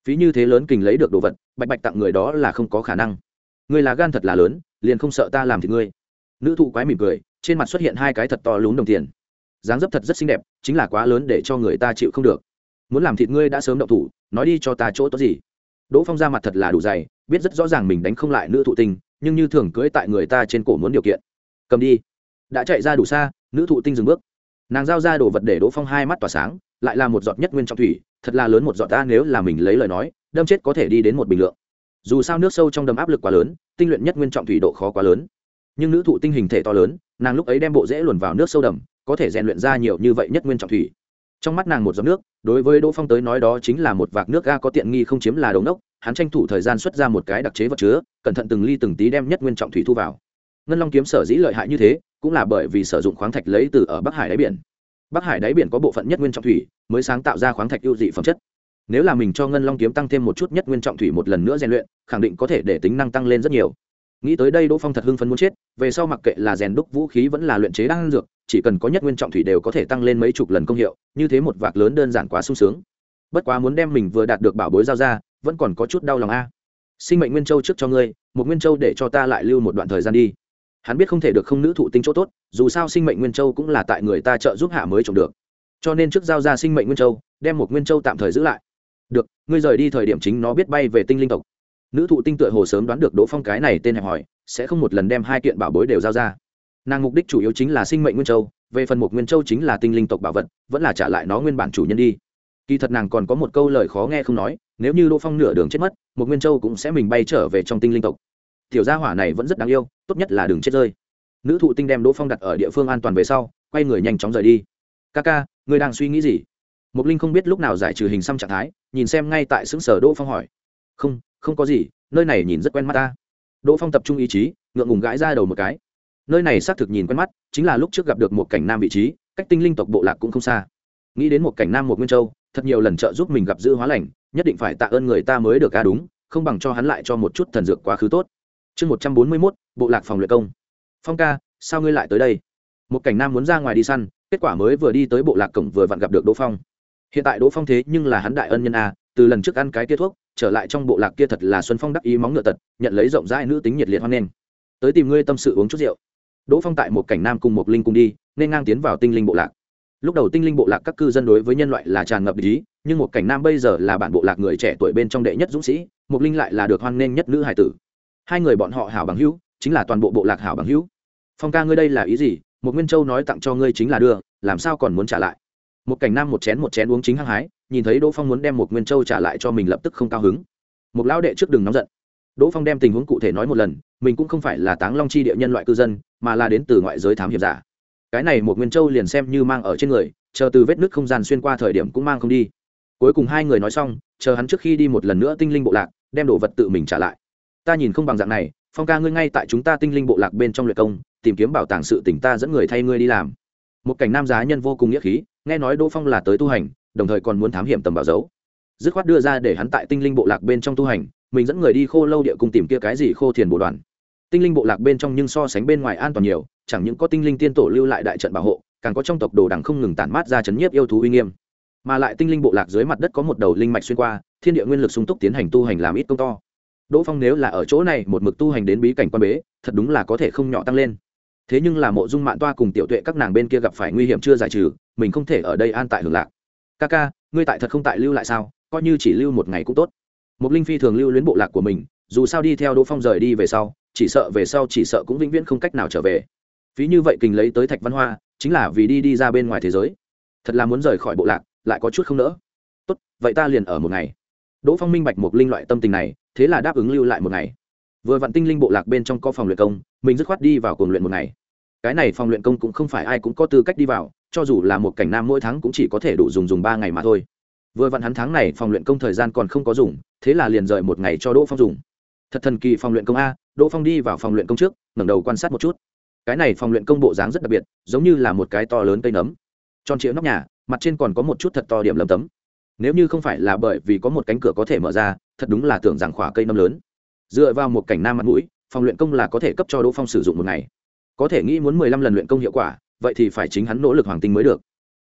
Phí như thế lớn kình lấy được đồ vật, bạch bạch tặng người đó là không có khả năng. Người là gan thật là lớn, liền không sợ ta làm thì ngươi. Nữ thụ quái mỉm cười, trên mặt xuất hiện hai cái thật to lún đồng tiền. Dáng dấp thật rất xinh đẹp, chính là quá lớn để cho người ta chịu không được. Muốn làm thịt ngươi đã sớm động thủ, nói đi cho ta chỗ tốt gì. Đỗ phong ra mặt thật là đủ dày, biết rất rõ ràng mình đánh không lại nữ thụ tinh nhưng như thường cưỡi tại người ta trên cổ muốn điều kiện. Cầm đi. Đã chạy ra đủ xa, nữ thụ tinh dừng bước nàng giao ra đồ vật để đỗ phong hai mắt tỏa sáng, lại là một giọt nhất nguyên trọng thủy, thật là lớn một giọt ta nếu là mình lấy lời nói, đâm chết có thể đi đến một bình lượng. Dù sao nước sâu trong đầm áp lực quá lớn, tinh luyện nhất nguyên trọng thủy độ khó quá lớn. Nhưng nữ thụ tinh hình thể to lớn, nàng lúc ấy đem bộ dễ luồn vào nước sâu đầm, có thể rèn luyện ra nhiều như vậy nhất nguyên trọng thủy. Trong mắt nàng một giọt nước, đối với đỗ phong tới nói đó chính là một vạc nước ga có tiện nghi không chiếm là đầu nốc hắn tranh thủ thời gian xuất ra một cái đặc chế vật chứa, cẩn thận từng ly từng tí đem nhất nguyên trọng thủy thu vào. Ngân long kiếm sở dĩ lợi hại như thế cũng là bởi vì sử dụng khoáng thạch lấy từ ở bắc hải đáy biển. Bắc hải đáy biển có bộ phận nhất nguyên trọng thủy, mới sáng tạo ra khoáng thạch ưu dị phẩm chất. Nếu là mình cho ngân long kiếm tăng thêm một chút nhất nguyên trọng thủy một lần nữa rèn luyện, khẳng định có thể để tính năng tăng lên rất nhiều. Nghĩ tới đây đỗ phong thật hưng phấn muốn chết, về sau mặc kệ là rèn đúc vũ khí vẫn là luyện chế đan dược, chỉ cần có nhất nguyên trọng thủy đều có thể tăng lên mấy chục lần công hiệu, như thế một vạc lớn đơn giản quá sung sướng. Bất quá muốn đem mình vừa đạt được bảo bối giao ra, vẫn còn có chút đau lòng a. Sinh mệnh nguyên châu trước cho ngươi, một nguyên châu để cho ta lại lưu một đoạn thời gian đi hắn biết không thể được không nữ thụ tinh chỗ tốt, dù sao sinh mệnh nguyên châu cũng là tại người ta trợ giúp hạ mới trồng được. Cho nên trước giao ra sinh mệnh nguyên châu, đem một nguyên châu tạm thời giữ lại. Được, ngươi rời đi thời điểm chính nó biết bay về tinh linh tộc. Nữ thụ tinh tựa hồ sớm đoán được đỗ phong cái này tên hẹp hỏi sẽ không một lần đem hai kiện bảo bối đều giao ra. Nàng mục đích chủ yếu chính là sinh mệnh nguyên châu, về phần một nguyên châu chính là tinh linh tộc bảo vật, vẫn là trả lại nó nguyên bản chủ nhân đi. Kỳ thật nàng còn có một câu lời khó nghe không nói, nếu như đỗ phong nửa đường chết mất, một nguyên châu cũng sẽ mình bay trở về trong tinh linh tộc tiểu gia hỏa này vẫn rất đáng yêu, tốt nhất là đừng chết rơi. Nữ thụ tinh đem đỗ phong đặt ở địa phương an toàn về sau, quay người nhanh chóng rời đi. Ca ca người đang suy nghĩ gì? Mục linh không biết lúc nào giải trừ hình xăm trạng thái, nhìn xem ngay tại xứng sở đỗ phong hỏi. Không không có gì, nơi này nhìn rất quen mắt ta. Đỗ phong tập trung ý chí, ngượng ngùng gãi ra đầu một cái. Nơi này xác thực nhìn quen mắt, chính là lúc trước gặp được một cảnh nam vị trí, cách tinh linh tộc bộ lạc cũng không xa. Nghĩ đến một cảnh nam một nguyên châu, thật nhiều lần trợ giúp mình gặp giữ hóa lành, nhất định phải tạ ơn người ta mới được ca đúng, không bằng cho hắn lại cho một chút thần dược quá khứ tốt chương một trăm bốn mươi mốt, bộ lạc phòng luyện công. Phong ca, sao ngươi lại tới đây? Một cảnh nam muốn ra ngoài đi săn, kết quả mới vừa đi tới bộ lạc cổng vừa vặn gặp được đỗ phong. Hiện tại đỗ phong thế nhưng là hắn đại ân nhân a, từ lần trước ăn cái kia thuốc, trở lại trong bộ lạc kia thật là xuân phong đắc ý móng ngựa tật, nhận lấy rộng rãi nữ tính nhiệt liệt hoan nghênh. Tới tìm ngươi tâm sự uống chút rượu. Đỗ phong tại một cảnh nam cùng một linh cùng đi, nên ngang tiến vào tinh linh bộ lạc. Lúc đầu tinh linh bộ lạc các cư dân đối với nhân loại là tràn ngập ý, nhưng một cảnh nam bây giờ là bản bộ lạc người trẻ tuổi bên trong đệ nhất dũng sĩ, một linh lại là được hoan nghênh nhất nữ hải tử hai người bọn họ hảo bằng hữu, chính là toàn bộ bộ lạc hảo bằng hữu. Phong ca ngươi đây là ý gì? Một nguyên châu nói tặng cho ngươi chính là đưa, làm sao còn muốn trả lại? Một cảnh nam một chén một chén uống chính hăng hái, nhìn thấy đỗ phong muốn đem một nguyên châu trả lại cho mình lập tức không cao hứng. Một lão đệ trước đừng nóng giận. Đỗ phong đem tình huống cụ thể nói một lần, mình cũng không phải là táng long chi địa nhân loại cư dân, mà là đến từ ngoại giới thám hiểm giả. Cái này một nguyên châu liền xem như mang ở trên người, chờ từ vết nước không gian xuyên qua thời điểm cũng mang không đi. Cuối cùng hai người nói xong, chờ hắn trước khi đi một lần nữa tinh linh bộ lạc, đem đồ vật tự mình trả lại ta nhìn không bằng dạng này, phong ca ngươi ngay tại chúng ta tinh linh bộ lạc bên trong luyện công, tìm kiếm bảo tàng sự tỉnh ta dẫn người thay ngươi đi làm. Một cảnh nam giá nhân vô cùng nghĩa khí, nghe nói đỗ phong là tới tu hành, đồng thời còn muốn thám hiểm tầm bảo dấu. Dứt khoát đưa ra để hắn tại tinh linh bộ lạc bên trong tu hành, mình dẫn người đi khô lâu địa cùng tìm kia cái gì khô thiền bộ đoàn. Tinh linh bộ lạc bên trong nhưng so sánh bên ngoài an toàn nhiều, chẳng những có tinh linh tiên tổ lưu lại đại trận bảo hộ, càng có trong tộc đồ đằng không ngừng tản mát ra chấn nhiếp yêu thú uy nghiêm. Mà lại tinh linh bộ lạc dưới mặt đất có một đầu linh mạch xuyên qua, thiên địa nguyên lực sung túc tiến hành tu hành làm ít công to đỗ phong nếu là ở chỗ này một mực tu hành đến bí cảnh quan bế, thật đúng là có thể không nhỏ tăng lên. Thế nhưng là mộ dung mạng toa cùng tiểu tuệ các nàng bên kia gặp phải nguy hiểm chưa giải trừ, mình không thể ở đây an tại hưởng lạc. Ca ca, ngươi tại thật không tại lưu lại sao? Coi như chỉ lưu một ngày cũng tốt. Một linh phi thường lưu luyến bộ lạc của mình, dù sao đi theo đỗ phong rời đi về sau, chỉ sợ về sau chỉ sợ cũng vĩnh viễn không cách nào trở về. Phí như vậy kình lấy tới thạch văn hoa, chính là vì đi đi ra bên ngoài thế giới. Thật là muốn rời khỏi bộ lạc, lại có chút không nỡ. Tốt, vậy ta liền ở một ngày. Đỗ phong minh bạch một linh loại tâm tình này thế là đáp ứng lưu lại một ngày. Vừa vặn tinh linh bộ lạc bên trong có phòng luyện công, mình dứt khoát đi vào cuồng luyện một ngày. Cái này phòng luyện công cũng không phải ai cũng có tư cách đi vào, cho dù là một cảnh nam mỗi tháng cũng chỉ có thể đủ dùng dùng ba ngày mà thôi. Vừa vặn hắn tháng này phòng luyện công thời gian còn không có dùng, thế là liền rời một ngày cho đỗ phong dùng. Thật thần kỳ phòng luyện công a, đỗ phong đi vào phòng luyện công trước, ngẩng đầu quan sát một chút. Cái này phòng luyện công bộ dáng rất đặc biệt, giống như là một cái to lớn cây nấm. Tròn trịa nóc nhà, mặt trên còn có một chút thật to điểm lấm tấm nếu như không phải là bởi vì có một cánh cửa có thể mở ra, thật đúng là tưởng rằng khỏa cây năm lớn. Dựa vào một cảnh nam mặt mũi, phòng luyện công là có thể cấp cho đỗ phong sử dụng một ngày. Có thể nghĩ muốn mười lăm lần luyện công hiệu quả, vậy thì phải chính hắn nỗ lực hoàng tinh mới được.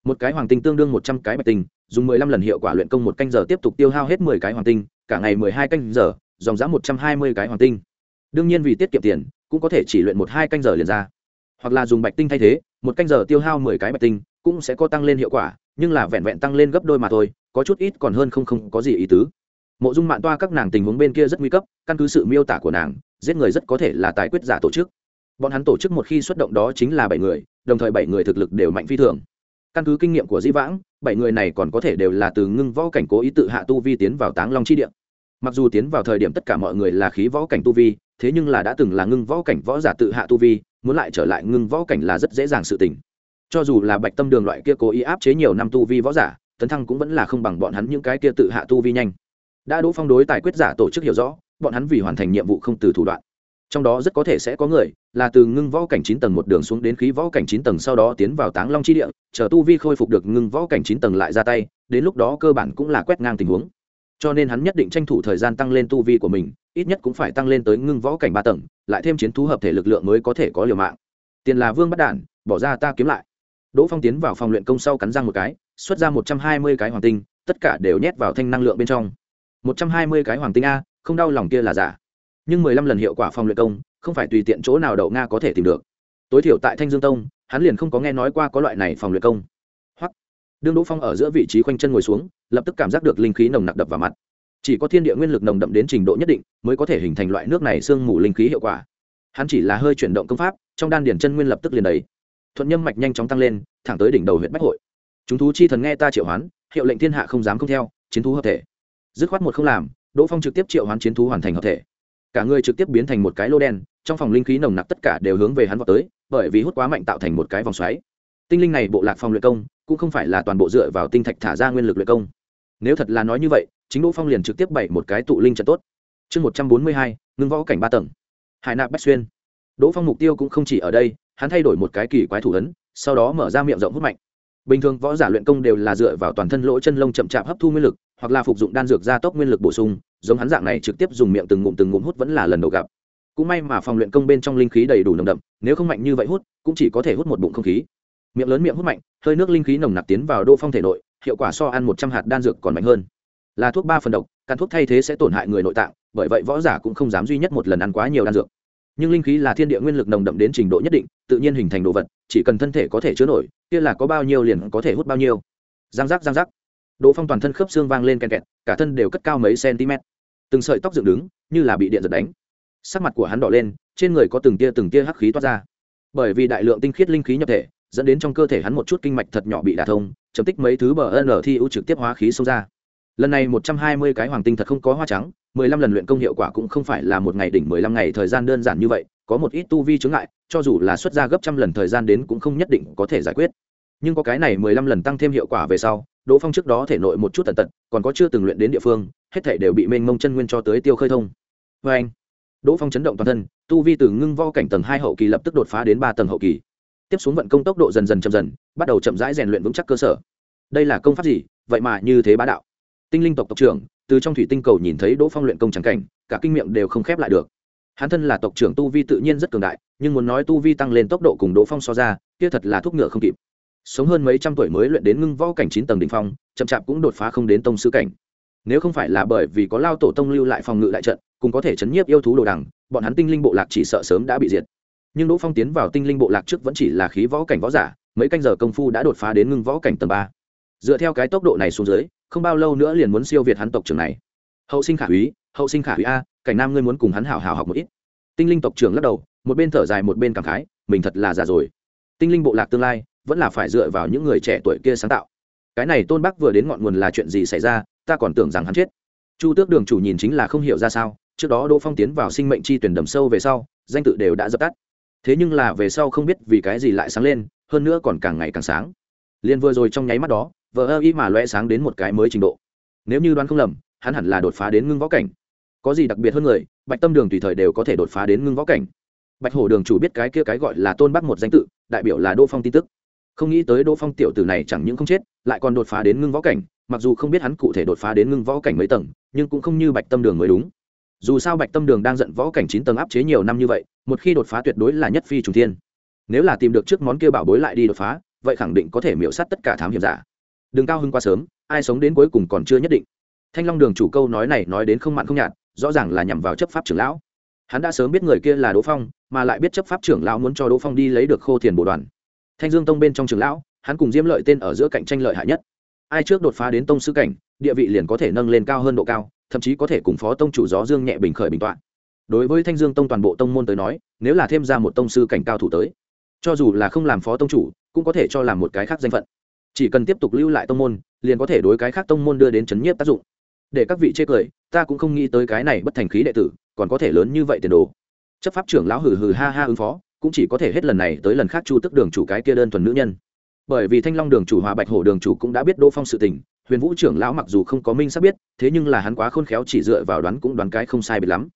Một cái hoàng tinh tương đương một trăm cái bạch tinh, dùng mười lăm lần hiệu quả luyện công một canh giờ tiếp tục tiêu hao hết mười cái hoàng tinh, cả ngày mười hai canh giờ, dòng giá một trăm hai mươi cái hoàng tinh. Đương nhiên vì tiết kiệm tiền, cũng có thể chỉ luyện một hai canh giờ liền ra. Hoặc là dùng bạch tinh thay thế, một canh giờ tiêu hao mười cái bạch tinh, cũng sẽ có tăng lên hiệu quả, nhưng là vẹn vẹn tăng lên gấp đôi mà thôi có chút ít còn hơn không không có gì ý tứ. Mộ dung mạng toa các nàng tình huống bên kia rất nguy cấp, căn cứ sự miêu tả của nàng, giết người rất có thể là tài quyết giả tổ chức. Bọn hắn tổ chức một khi xuất động đó chính là bảy người, đồng thời bảy người thực lực đều mạnh phi thường. Căn cứ kinh nghiệm của di vãng, bảy người này còn có thể đều là từ ngưng võ cảnh cố ý tự hạ tu vi tiến vào táng long chi địa. Mặc dù tiến vào thời điểm tất cả mọi người là khí võ cảnh tu vi, thế nhưng là đã từng là ngưng võ cảnh võ giả tự hạ tu vi, muốn lại trở lại ngưng võ cảnh là rất dễ dàng sự tình. Cho dù là bạch tâm đường loại kia cố ý áp chế nhiều năm tu vi võ giả tấn thăng cũng vẫn là không bằng bọn hắn những cái kia tự hạ tu vi nhanh. Đã đỗ phong đối tài quyết giả tổ chức hiểu rõ, bọn hắn vì hoàn thành nhiệm vụ không từ thủ đoạn. Trong đó rất có thể sẽ có người là từ ngưng võ cảnh chín tầng một đường xuống đến khí võ cảnh chín tầng sau đó tiến vào táng long chi địa, chờ tu vi khôi phục được ngưng võ cảnh chín tầng lại ra tay, đến lúc đó cơ bản cũng là quét ngang tình huống. Cho nên hắn nhất định tranh thủ thời gian tăng lên tu vi của mình, ít nhất cũng phải tăng lên tới ngưng võ cảnh ba tầng, lại thêm chiến thú hợp thể lực lượng mới có thể có liều mạng. Tiền là vương bắt đản, bỏ ra ta kiếm lại. Đỗ phong tiến vào phòng luyện công sau cắn răng một cái xuất ra một trăm hai mươi cái hoàng tinh, tất cả đều nhét vào thanh năng lượng bên trong. một trăm hai mươi cái hoàng tinh a, không đau lòng kia là giả. Nhưng mười lăm lần hiệu quả phòng luyện công, không phải tùy tiện chỗ nào đậu nga có thể tìm được. Tối thiểu tại thanh dương tông, hắn liền không có nghe nói qua có loại này phòng luyện công. Hoặc, đương đỗ phong ở giữa vị trí khoanh chân ngồi xuống, lập tức cảm giác được linh khí nồng nặc đập vào mặt. Chỉ có thiên địa nguyên lực nồng đậm đến trình độ nhất định, mới có thể hình thành loại nước này sương mù linh khí hiệu quả. Hắn chỉ là hơi chuyển động công pháp, trong đan điển chân nguyên lập tức liền đầy. Thuận nhâm mạch nhanh chóng tăng lên, thẳng tới đỉnh đầu huyện bách hội chúng thú chi thần nghe ta triệu hoán, hiệu lệnh thiên hạ không dám không theo, chiến thú hợp thể. Dứt khoát một không làm, đỗ phong trực tiếp triệu hoán chiến thú hoàn thành hợp thể. Cả người trực tiếp biến thành một cái lô đen, trong phòng linh khí nồng nặc tất cả đều hướng về hắn vào tới, bởi vì hút quá mạnh tạo thành một cái vòng xoáy. Tinh linh này bộ lạc phòng luyện công, cũng không phải là toàn bộ dựa vào tinh thạch thả ra nguyên lực luyện công. Nếu thật là nói như vậy, chính đỗ phong liền trực tiếp bày một cái tụ linh trận tốt. Chương một trăm bốn mươi hai, ngưng võ cảnh ba tầng. Hải nạp bách xuyên. Đỗ phong mục tiêu cũng không chỉ ở đây, hắn thay đổi một cái kỳ quái thủ ấn, sau đó mở ra miệng rộng hút mạnh bình thường võ giả luyện công đều là dựa vào toàn thân lỗ chân lông chậm chạp hấp thu nguyên lực, hoặc là phục dụng đan dược gia tốc nguyên lực bổ sung, giống hắn dạng này trực tiếp dùng miệng từng ngụm từng ngụm hút vẫn là lần đầu gặp. Cũng may mà phòng luyện công bên trong linh khí đầy đủ nồng đậm, nếu không mạnh như vậy hút, cũng chỉ có thể hút một bụng không khí. Miệng lớn miệng hút mạnh, hơi nước linh khí nồng nặc tiến vào đô phong thể nội, hiệu quả so ăn một trăm hạt đan dược còn mạnh hơn. Là thuốc ba phần độc, căn thuốc thay thế sẽ tổn hại người nội tạng, bởi vậy võ giả cũng không dám duy nhất một lần ăn quá nhiều đan dược nhưng linh khí là thiên địa nguyên lực nồng đậm đến trình độ nhất định, tự nhiên hình thành đồ vật, chỉ cần thân thể có thể chứa nổi, kia là có bao nhiêu liền có thể hút bao nhiêu. Giang giác giang giác. Đỗ phong toàn thân khớp xương vang lên kèn kẹt, cả thân đều cất cao mấy cm từng sợi tóc dựng đứng, như là bị điện giật đánh. Sắc mặt của hắn đỏ lên, trên người có từng tia từng tia hắc khí toát ra. Bởi vì đại lượng tinh khiết linh khí nhập thể, dẫn đến trong cơ thể hắn một chút kinh mạch thật nhỏ bị đả thông, chấm tích mấy thứ bờ n thi ưu trực tiếp hóa khí xông ra. Lần này một trăm hai mươi cái hoàng tinh thật không có hoa trắng mười lăm lần luyện công hiệu quả cũng không phải là một ngày đỉnh mười lăm ngày, thời gian đơn giản như vậy, có một ít tu vi chướng ngại, cho dù là xuất ra gấp trăm lần thời gian đến cũng không nhất định có thể giải quyết. Nhưng có cái này mười lăm lần tăng thêm hiệu quả về sau, đỗ phong trước đó thể nội một chút tần tật, còn có chưa từng luyện đến địa phương, hết thể đều bị mênh mông chân nguyên cho tới tiêu khơi thông. Vê anh, đỗ phong chấn động toàn thân, tu vi từ ngưng vo cảnh tầng hai hậu kỳ lập tức đột phá đến ba tầng hậu kỳ. Tiếp xuống vận công tốc độ dần dần chậm dần, bắt đầu chậm rãi rèn luyện vững chắc cơ sở. Đây là công pháp gì? Vậy mà như thế bá đạo. Tinh linh tộc tộc trưởng từ trong thủy tinh cầu nhìn thấy đỗ phong luyện công trắng cảnh, cả kinh miệng đều không khép lại được. Hắn thân là tộc trưởng tu vi tự nhiên rất cường đại, nhưng muốn nói tu vi tăng lên tốc độ cùng đỗ phong so ra, kia thật là thuốc ngựa không kịp. Sống hơn mấy trăm tuổi mới luyện đến ngưng võ cảnh chín tầng đ ỉ n h phong, chậm chạp cũng đột phá không đến tông sư cảnh. Nếu không phải là bởi vì có lao tổ tông lưu lại phòng ngự đại trận, cùng có thể chấn nhiếp yêu thú đồ đằng, bọn hắn tinh linh bộ lạc chỉ sợ sớm đã bị diệt. Nhưng đỗ phong tiến vào tinh linh bộ lạc trước vẫn chỉ là khí võ cảnh võ giả, mấy canh giờ công phu đã đột phá đến ngưng võ cảnh tầng ba. Dựa theo cái tốc độ này xuống dưới không bao lâu nữa liền muốn siêu việt hắn tộc trưởng này. Hậu sinh khả úy, hậu sinh khả úy a, cảnh nam ngươi muốn cùng hắn hảo hảo học một ít. Tinh linh tộc trưởng lắc đầu, một bên thở dài một bên cảm khái, mình thật là già rồi. Tinh linh bộ lạc tương lai, vẫn là phải dựa vào những người trẻ tuổi kia sáng tạo. Cái này tôn bắc vừa đến ngọn nguồn là chuyện gì xảy ra, ta còn tưởng rằng hắn chết. Chu tước đường chủ nhìn chính là không hiểu ra sao, trước đó đỗ phong tiến vào sinh mệnh chi tuyển đầm sâu về sau, danh tự đều đã dập tắt. Thế nhưng là về sau không biết vì cái gì lại sáng lên, hơn nữa còn càng ngày càng sáng. Liên vừa rồi trong nháy mắt đó vờ ơ y mà loe sáng đến một cái mới trình độ. Nếu như đoán không lầm, hắn hẳn là đột phá đến ngưng võ cảnh. Có gì đặc biệt hơn người, bạch tâm đường tùy thời đều có thể đột phá đến ngưng võ cảnh. Bạch hổ đường chủ biết cái kia cái gọi là tôn bắc một danh tự, đại biểu là đỗ phong tin tức. Không nghĩ tới đỗ phong tiểu tử này chẳng những không chết, lại còn đột phá đến ngưng võ cảnh, mặc dù không biết hắn cụ thể đột phá đến ngưng võ cảnh mấy tầng, nhưng cũng không như bạch tâm đường mới đúng. Dù sao bạch tâm đường đang giận võ cảnh chín tầng áp chế nhiều năm như vậy, một khi đột phá tuyệt đối là nhất phi trùng thiên. Nếu là tìm được trước món kia bảo bối lại đi đột phá, vậy khẳng định có thể miễu sát tất cả thám hiểm giả đừng cao hưng quá sớm, ai sống đến cuối cùng còn chưa nhất định. Thanh long đường chủ câu nói này nói đến không mặn không nhạt, rõ ràng là nhằm vào chấp pháp trưởng lão. Hắn đã sớm biết người kia là đỗ phong, mà lại biết chấp pháp trưởng lão muốn cho đỗ phong đi lấy được khô thiền bồ đoàn. Thanh dương tông bên trong trường lão, hắn cùng diêm lợi tên ở giữa cạnh tranh lợi hại nhất. Ai trước đột phá đến tông sư cảnh, địa vị liền có thể nâng lên cao hơn độ cao, thậm chí có thể cùng phó tông chủ gió dương nhẹ bình khởi bình toạn. đối với thanh dương tông toàn bộ tông môn tới nói, nếu là thêm ra một tông sư cảnh cao thủ tới, cho dù là không làm phó tông chủ, cũng có thể cho làm một cái khác danh phận chỉ cần tiếp tục lưu lại tông môn, liền có thể đối cái khác tông môn đưa đến chấn nhiếp tác dụng. Để các vị chê cười, ta cũng không nghĩ tới cái này bất thành khí đệ tử, còn có thể lớn như vậy tiền đồ. Chấp pháp trưởng lão hừ hừ ha ha ứng phó, cũng chỉ có thể hết lần này tới lần khác chu tức đường chủ cái kia đơn thuần nữ nhân. Bởi vì thanh long đường chủ hòa bạch hổ đường chủ cũng đã biết đỗ phong sự tình, huyền vũ trưởng lão mặc dù không có minh sắp biết, thế nhưng là hắn quá khôn khéo chỉ dựa vào đoán cũng đoán cái không sai biệt lắm.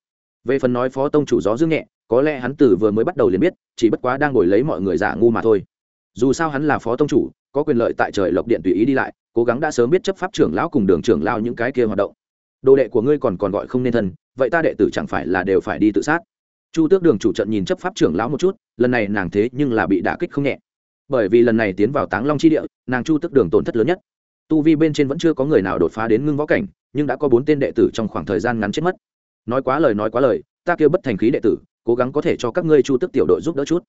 Về phần nói phó tông chủ gió dương nhẹ, có lẽ hắn từ vừa mới bắt đầu liền biết, chỉ bất quá đang ngồi lấy mọi người giả ngu mà thôi. Dù sao hắn là phó tông chủ có quyền lợi tại trời lộc điện tùy ý đi lại, cố gắng đã sớm biết chấp pháp trưởng lão cùng đường trưởng lao những cái kia hoạt động. Đồ đệ của ngươi còn còn gọi không nên thân, vậy ta đệ tử chẳng phải là đều phải đi tự sát. Chu tước đường chủ trận nhìn chấp pháp trưởng lão một chút, lần này nàng thế nhưng là bị đả kích không nhẹ. Bởi vì lần này tiến vào táng long chi địa, nàng chu tước đường tổn thất lớn nhất. Tu vi bên trên vẫn chưa có người nào đột phá đến ngưng võ cảnh, nhưng đã có bốn tên đệ tử trong khoảng thời gian ngắn chết mất. Nói quá lời, nói quá lời, ta kêu bất thành khí đệ tử, cố gắng có thể cho các ngươi chu tước tiểu đội giúp đỡ chút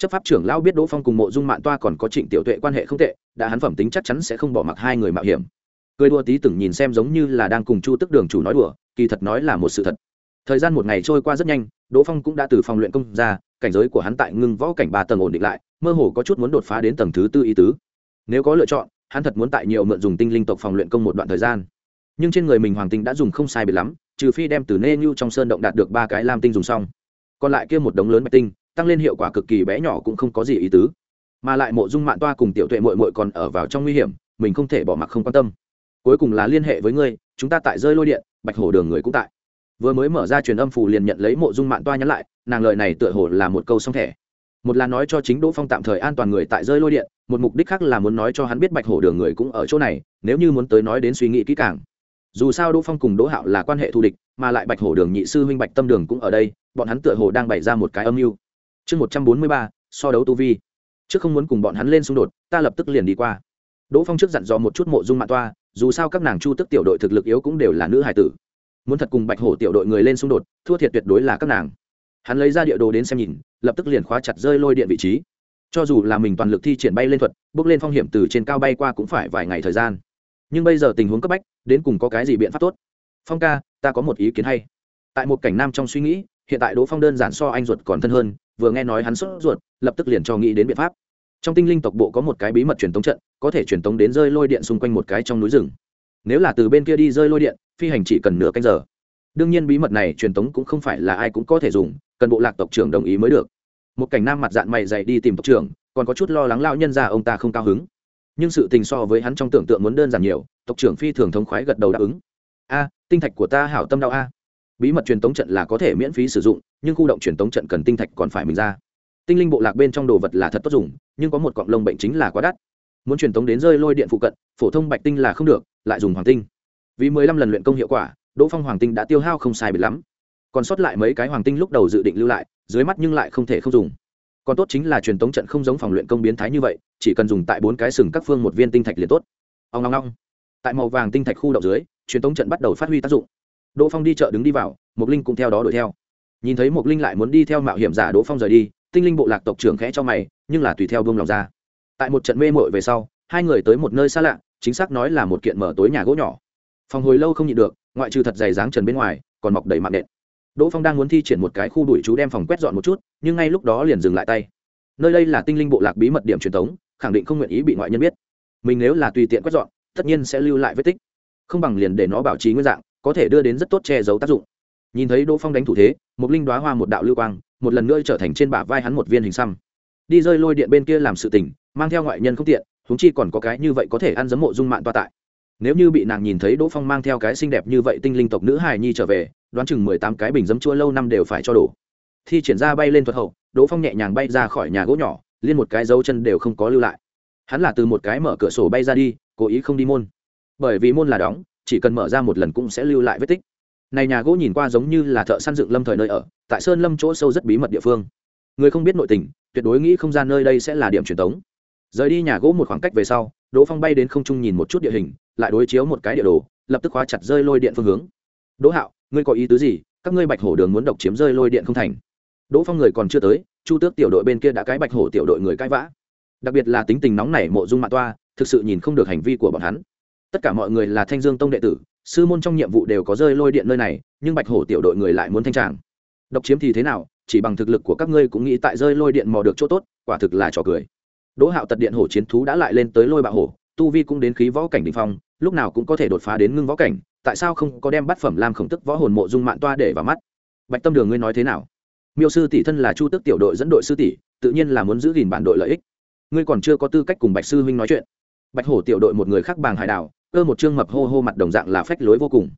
chấp pháp trưởng lão biết đỗ phong cùng mộ dung mạn toa còn có trịnh tiểu tuệ quan hệ không tệ, đã hắn phẩm tính chắc chắn sẽ không bỏ mặc hai người mạo hiểm. Cười đua tí từng nhìn xem giống như là đang cùng chu tức đường chủ nói đùa, kỳ thật nói là một sự thật. Thời gian một ngày trôi qua rất nhanh, đỗ phong cũng đã từ phòng luyện công ra, cảnh giới của hắn tại ngưng võ cảnh ba tầng ổn định lại, mơ hồ có chút muốn đột phá đến tầng thứ tư ý tứ. Nếu có lựa chọn, hắn thật muốn tại nhiều mượn dùng tinh linh tộc phòng luyện công một đoạn thời gian. Nhưng trên người mình hoàng tinh đã dùng không sai biệt lắm, trừ phi đem từ nê nhu trong sơn động đạt được ba cái lam tinh dùng xong. Còn lại kia một đống lớn bạch tinh tăng lên hiệu quả cực kỳ bé nhỏ cũng không có gì ý tứ. Mà lại mộ dung mạng toa cùng tiểu tuệ mội mội còn ở vào trong nguy hiểm, mình không thể bỏ mặc không quan tâm. Cuối cùng là liên hệ với ngươi, chúng ta tại rơi lôi điện, bạch hổ đường người cũng tại. Vừa mới mở ra truyền âm phù liền nhận lấy mộ dung mạng toa nhắn lại, nàng lời này tựa hồ là một câu song thẻ. Một là nói cho chính đỗ phong tạm thời an toàn người tại rơi lôi điện, một mục đích khác là muốn nói cho hắn biết bạch hổ đường người cũng ở chỗ này, nếu như muốn tới nói đến suy nghĩ kỹ càng. Dù sao đỗ phong cùng đỗ hạo là quan hệ thù địch, mà lại bạch hổ đường nhị sư huynh bạch tâm đường cũng ở đây, bọn hắn tựa hồ đang bày ra một cái âm mưu chương một trăm bốn mươi ba, so đấu tu vi. Trước không muốn cùng bọn hắn lên xung đột, ta lập tức liền đi qua. Đỗ phong trước dặn dò một chút mộ dung mạng toa, dù sao các nàng chu tức tiểu đội thực lực yếu cũng đều là nữ hải tử. Muốn thật cùng bạch hổ tiểu đội người lên xung đột, thua thiệt tuyệt đối là các nàng. Hắn lấy ra địa đồ đến xem nhìn, lập tức liền khóa chặt rơi lôi điện vị trí. Cho dù là mình toàn lực thi triển bay lên thuật, bước lên phong hiểm từ trên cao bay qua cũng phải vài ngày thời gian. Nhưng bây giờ tình huống cấp bách, đến cùng có cái gì biện pháp tốt? Phong ca, ta có một ý kiến hay. Tại một cảnh nam trong suy nghĩ, hiện tại đỗ phong đơn giản so anh ruột còn thân hơn vừa nghe nói hắn sốt ruột, lập tức liền cho nghĩ đến biện pháp. Trong tinh linh tộc bộ có một cái bí mật truyền tống trận, có thể truyền tống đến rơi lôi điện xung quanh một cái trong núi rừng. Nếu là từ bên kia đi rơi lôi điện, phi hành chỉ cần nửa canh giờ. Đương nhiên bí mật này truyền tống cũng không phải là ai cũng có thể dùng, cần bộ lạc tộc trưởng đồng ý mới được. Một cảnh nam mặt dạng mày dày đi tìm tộc trưởng, còn có chút lo lắng lao nhân ra ông ta không cao hứng. Nhưng sự tình so với hắn trong tưởng tượng muốn đơn giản nhiều, tộc trưởng phi thường thống khoái gật đầu đáp ứng. A, tinh thạch của ta hảo tâm đau a bí mật truyền tống trận là có thể miễn phí sử dụng, nhưng khu động truyền tống trận cần tinh thạch còn phải mình ra. Tinh linh bộ lạc bên trong đồ vật là thật tốt dùng, nhưng có một cọng lông bệnh chính là quá đắt. Muốn truyền tống đến rơi lôi điện phụ cận, phổ thông bạch tinh là không được, lại dùng hoàng tinh. Vì mười lăm lần luyện công hiệu quả, đỗ phong hoàng tinh đã tiêu hao không sai biệt lắm. Còn sót lại mấy cái hoàng tinh lúc đầu dự định lưu lại, dưới mắt nhưng lại không thể không dùng. Còn tốt chính là truyền tống trận không giống phòng luyện công biến thái như vậy, chỉ cần dùng tại bốn cái sừng các phương một viên tinh thạch liền tốt. Ông long long tại màu vàng tinh thạch khu động dưới, truyền tống trận bắt đầu phát huy tác dụng đỗ phong đi chợ đứng đi vào mục linh cũng theo đó đuổi theo. Nhìn thấy mục linh lại muốn đi theo mạo hiểm giả đỗ phong rời đi, tinh linh bộ lạc tộc trưởng khẽ cho mày, nhưng là tùy theo buông lòng ra. Tại một trận mê mội về sau, hai người tới một nơi xa lạ, chính xác nói là một kiện mở tối nhà gỗ nhỏ. Phòng hồi lâu không nhịn được, ngoại trừ thật dày dáng trần bên ngoài, còn mọc đầy mạng nện. Đỗ phong đang muốn thi triển một cái khu đuổi chú đem phòng quét dọn một chút, nhưng ngay lúc đó liền dừng lại tay. Nơi đây là tinh linh bộ lạc bí mật điểm truyền thống, khẳng định không nguyện ý bị ngoại nhân biết. Mình nếu là tùy tiện quét dọn, tất nhiên sẽ lưu lại vết tích. Không bằng liền để nó bảo trì nguyên dạng có thể đưa đến rất tốt che giấu tác dụng. Nhìn thấy đỗ phong đánh thủ thế một linh đoá hoa một đạo lưu quang, một lần nữa trở thành trên bả vai hắn một viên hình xăm. Đi rơi lôi điện bên kia làm sự tình, mang theo ngoại nhân không tiện húng chi còn có cái như vậy có thể ăn giấm mộ dung mạng toa tại. Nếu như bị nàng nhìn thấy đỗ phong mang theo cái xinh đẹp như vậy tinh linh tộc nữ hài nhi trở về, đoán chừng mười tám cái bình giấm chua lâu năm đều phải cho đổ. Thi triển ra bay lên thuật hậu, đỗ phong nhẹ nhàng bay ra khỏi nhà gỗ nhỏ, liên một cái dấu chân đều không có lưu lại. Hắn là từ một cái mở cửa sổ bay ra đi, cố ý không đi môn. Bởi vì môn là đóng chỉ cần mở ra một lần cũng sẽ lưu lại vết tích. Này nhà gỗ nhìn qua giống như là thợ săn dựng lâm thời nơi ở, tại sơn lâm chỗ sâu rất bí mật địa phương. Người không biết nội tình, tuyệt đối nghĩ không gian nơi đây sẽ là điểm truyền thống rời đi nhà gỗ một khoảng cách về sau, đỗ phong bay đến không trung nhìn một chút địa hình, lại đối chiếu một cái địa đồ, lập tức khóa chặt rơi lôi điện phương hướng. Đỗ hạo, ngươi có ý tứ gì? Các ngươi bạch hổ đường muốn độc chiếm rơi lôi điện không thành. Đỗ phong người còn chưa tới, chu tước tiểu đội bên kia đã cái bạch hổ tiểu đội người cãi vã. Đặc biệt là tính tình nóng nảy mộ dung mạ toa, thực sự nhìn không được hành vi của bọn hắn tất cả mọi người là thanh dương tông đệ tử, sư môn trong nhiệm vụ đều có rơi lôi điện nơi này, nhưng bạch hổ tiểu đội người lại muốn thanh tràng. Độc chiếm thì thế nào, chỉ bằng thực lực của các ngươi cũng nghĩ tại rơi lôi điện mò được chỗ tốt, quả thực là trò cười. Đỗ hạo tật điện hổ chiến thú đã lại lên tới lôi bạo hổ, tu vi cũng đến khí võ cảnh đình phong, lúc nào cũng có thể đột phá đến ngưng võ cảnh, tại sao không có đem bát phẩm làm khổng tức võ hồn mộ dung mạng toa để vào mắt? Bạch tâm đường ngươi nói thế nào? Miêu sư tỷ thân là chu tức tiểu đội dẫn đội sư tỷ, tự nhiên là muốn giữ gìn bản đội lợi ích. Ngươi còn chưa có tư cách cùng bạch sư huynh nói chuyện. Bạch hổ tiểu đội một người khác bàng hải đảo cơ một chương mập hô hô mặt đồng dạng là phách lối vô cùng.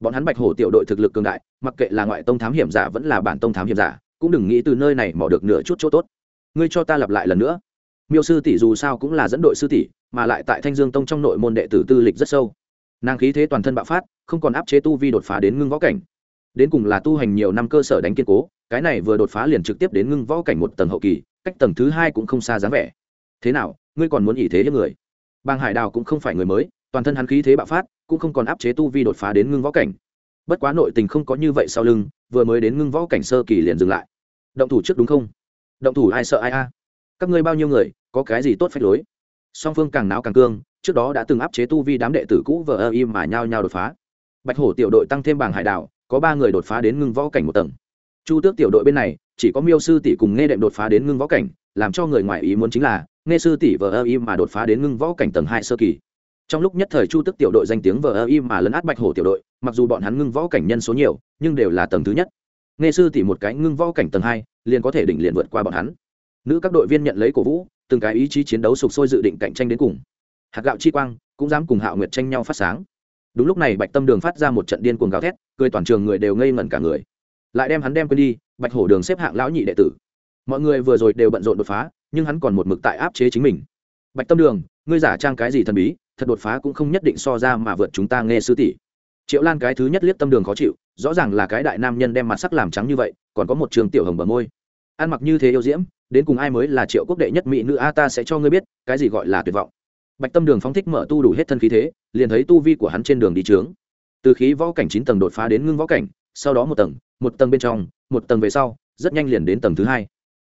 Bọn hắn bạch hổ tiểu đội thực lực cường đại, mặc kệ là ngoại tông thám hiểm giả vẫn là bản tông thám hiểm giả, cũng đừng nghĩ từ nơi này mò được nửa chút chỗ tốt. Ngươi cho ta lặp lại lần nữa. Miêu sư tỷ dù sao cũng là dẫn đội sư tỷ, mà lại tại thanh dương tông trong nội môn đệ tử tư lịch rất sâu. Nàng khí thế toàn thân bạo phát, không còn áp chế tu vi đột phá đến ngưng võ cảnh. Đến cùng là tu hành nhiều năm cơ sở đánh kiên cố, cái này vừa đột phá liền trực tiếp đến ngưng võ cảnh một tầng hậu kỳ, cách tầng thứ hai cũng không xa dáng vẻ. Thế nào, ngươi còn muốn ý thế hiếp người? Bang hải đào cũng không phải người mới toàn thân hắn khí thế bạo phát, cũng không còn áp chế tu vi đột phá đến ngưng võ cảnh. Bất quá nội tình không có như vậy sau lưng, vừa mới đến ngưng võ cảnh sơ kỳ liền dừng lại. Động thủ trước đúng không? Động thủ ai sợ ai a? Các ngươi bao nhiêu người, có cái gì tốt phách lối? Song phương càng náo càng cương, trước đó đã từng áp chế tu vi đám đệ tử cũ vờ ơ im mà nhao nhao đột phá. Bạch hổ tiểu đội tăng thêm bảng hải đảo có ba người đột phá đến ngưng võ cảnh một tầng. Chu tước tiểu đội bên này, chỉ có miêu sư tỷ cùng nghe đệm đột phá đến ngưng võ cảnh, làm cho người ngoài ý muốn chính là nghe sư tỷ vờ ơ im mà đột phá đến ngưng võ cảnh tầng hai sơ kỳ trong lúc nhất thời chu tức tiểu đội danh tiếng vờ ơ y mà lấn át bạch hổ tiểu đội, mặc dù bọn hắn ngưng võ cảnh nhân số nhiều, nhưng đều là tầng thứ nhất. Nghe sư tỉ một cái ngưng võ cảnh tầng hai, liền có thể đỉnh liền vượt qua bọn hắn. Nữ các đội viên nhận lấy cổ vũ, từng cái ý chí chiến đấu sục sôi dự định cạnh tranh đến cùng. Hạt gạo chi quang, cũng dám cùng hạo nguyệt tranh nhau phát sáng. Đúng lúc này bạch tâm đường phát ra một trận điên cuồng gào thét, cười toàn trường người đều ngây ngẩn cả người. Lại đem hắn đem quên đi, bạch hổ đường xếp hạng lão nhị đệ tử. Mọi người vừa rồi đều bận rộn đột phá, nhưng hắn còn một mực tại áp chế chính mình. Bạch tâm đường, ngươi giả trang cái gì thần bí? Thật đột phá cũng không nhất định so ra mà vượt chúng ta nghe sư tỷ. Triệu lan cái thứ nhất liếc tâm đường khó chịu, rõ ràng là cái đại nam nhân đem mặt sắc làm trắng như vậy, còn có một trường tiểu hồng bờ môi. Ăn mặc như thế yêu diễm, đến cùng ai mới là triệu quốc đệ nhất mỹ nữ a, ta sẽ cho ngươi biết, cái gì gọi là tuyệt vọng. Bạch tâm đường phóng thích mở tu đủ hết thân khí thế, liền thấy tu vi của hắn trên đường đi trướng. Từ khí võ cảnh chín tầng đột phá đến ngưng võ cảnh, sau đó một tầng một tầng bên trong, một tầng về sau, rất nhanh liền đến tầng thứ hai.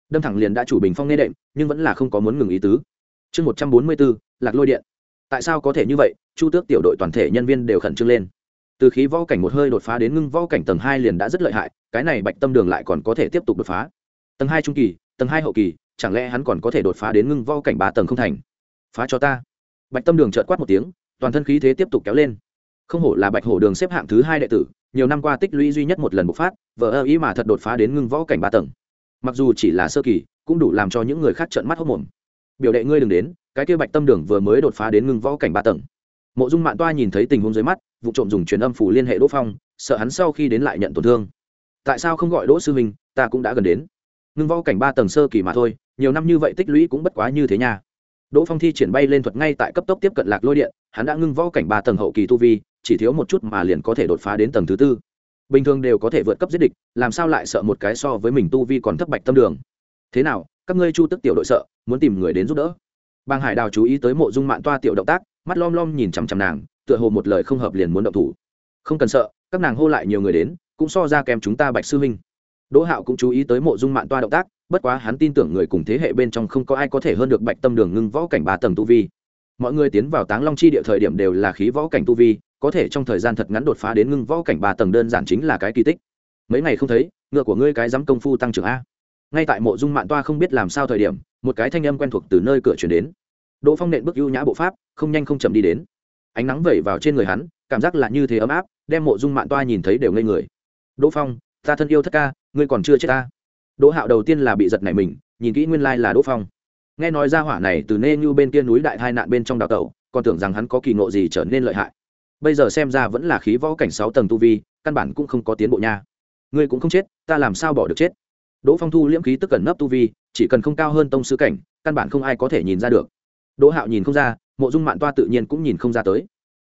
Đâm thẳng liền đã chủ bình phong nghe đệm, nhưng vẫn là không có muốn ngừng ý tứ. Chương một trăm bốn mươi bốn, lạc lôi điện tại sao có thể như vậy? Chu tước tiểu đội toàn thể nhân viên đều khẩn trương lên. Từ khí võ cảnh một hơi đột phá đến ngưng võ cảnh tầng hai liền đã rất lợi hại, cái này bạch tâm đường lại còn có thể tiếp tục đột phá. Tầng hai trung kỳ, tầng hai hậu kỳ, chẳng lẽ hắn còn có thể đột phá đến ngưng võ cảnh ba tầng không thành? Phá cho ta. Bạch tâm đường trợt quát một tiếng, toàn thân khí thế tiếp tục kéo lên. Không hổ là bạch hổ đường xếp hạng thứ hai đệ tử, nhiều năm qua tích lũy duy nhất một lần bộc phát vợ ơ ý mà thật đột phá đến ngưng võ cảnh ba tầng. Mặc dù chỉ là sơ kỳ, cũng đủ làm cho những người khác trợn mắt hốc mồm biểu đệ ngươi đừng đến, cái kia bạch tâm đường vừa mới đột phá đến ngưng võ cảnh ba tầng. Mộ dung mạng toa nhìn thấy tình huống dưới mắt, vụ trộm dùng truyền âm phủ liên hệ đỗ phong, sợ hắn sau khi đến lại nhận tổn thương. Tại sao không gọi đỗ sư minh? ta cũng đã gần đến. Ngưng võ cảnh ba tầng sơ kỳ mà thôi, nhiều năm như vậy tích lũy cũng bất quá như thế nha. Đỗ phong thi triển bay lên thuật ngay tại cấp tốc tiếp cận lạc lôi điện, hắn đã ngưng võ cảnh ba tầng hậu kỳ tu vi, chỉ thiếu một chút mà liền có thể đột phá đến tầng thứ tư. Bình thường đều có thể vượt cấp giết địch, làm sao lại sợ một cái so với mình tu vi còn thấp bạch tâm đường? Thế nào các ngươi chu tức tiểu đội sợ, muốn tìm người đến giúp đỡ. Bàng hải đào chú ý tới mộ dung mạng toa tiểu động tác, mắt lom lom nhìn chằm chằm nàng, tựa hồ một lời không hợp liền muốn động thủ. Không cần sợ, các nàng hô lại nhiều người đến, cũng so ra kèm chúng ta bạch sư huynh. Đỗ hạo cũng chú ý tới mộ dung mạng toa động tác, bất quá hắn tin tưởng người cùng thế hệ bên trong không có ai có thể hơn được bạch tâm đường ngưng võ cảnh ba tầng tu vi. Mọi người tiến vào táng long chi địa thời điểm đều là khí võ cảnh tu vi, có thể trong thời gian thật ngắn đột phá đến ngưng võ cảnh ba tầng đơn giản chính là cái kỳ tích. Mấy ngày không thấy, ngựa của ngươi cái dám công phu tăng trưởng a ngay tại mộ dung mạng toa không biết làm sao thời điểm, một cái thanh âm quen thuộc từ nơi cửa chuyển đến. Đỗ phong nện bước ưu nhã bộ pháp, không nhanh không chậm đi đến. Ánh nắng vẩy vào trên người hắn, cảm giác là như thế ấm áp, đem mộ dung mạng toa nhìn thấy đều ngây người. Đỗ phong, ta thân yêu thất ca, ngươi còn chưa chết ta. Đỗ hạo đầu tiên là bị giật này mình, nhìn kỹ nguyên lai là đỗ phong. Nghe nói ra hỏa này từ nê như bên kia núi đại hai nạn bên trong đào tẩu, còn tưởng rằng hắn có kỳ ngộ gì trở nên lợi hại. Bây giờ xem ra vẫn là khí võ cảnh sáu tầng tu vi, căn bản cũng không có tiến bộ nha. Ngươi cũng không chết, ta làm sao bỏ được chết? Đỗ phong thu liễm khí tức cẩn nấp tu vi, chỉ cần không cao hơn tông sư cảnh, căn bản không ai có thể nhìn ra được. Đỗ hạo nhìn không ra, mộ dung mạn toa tự nhiên cũng nhìn không ra tới.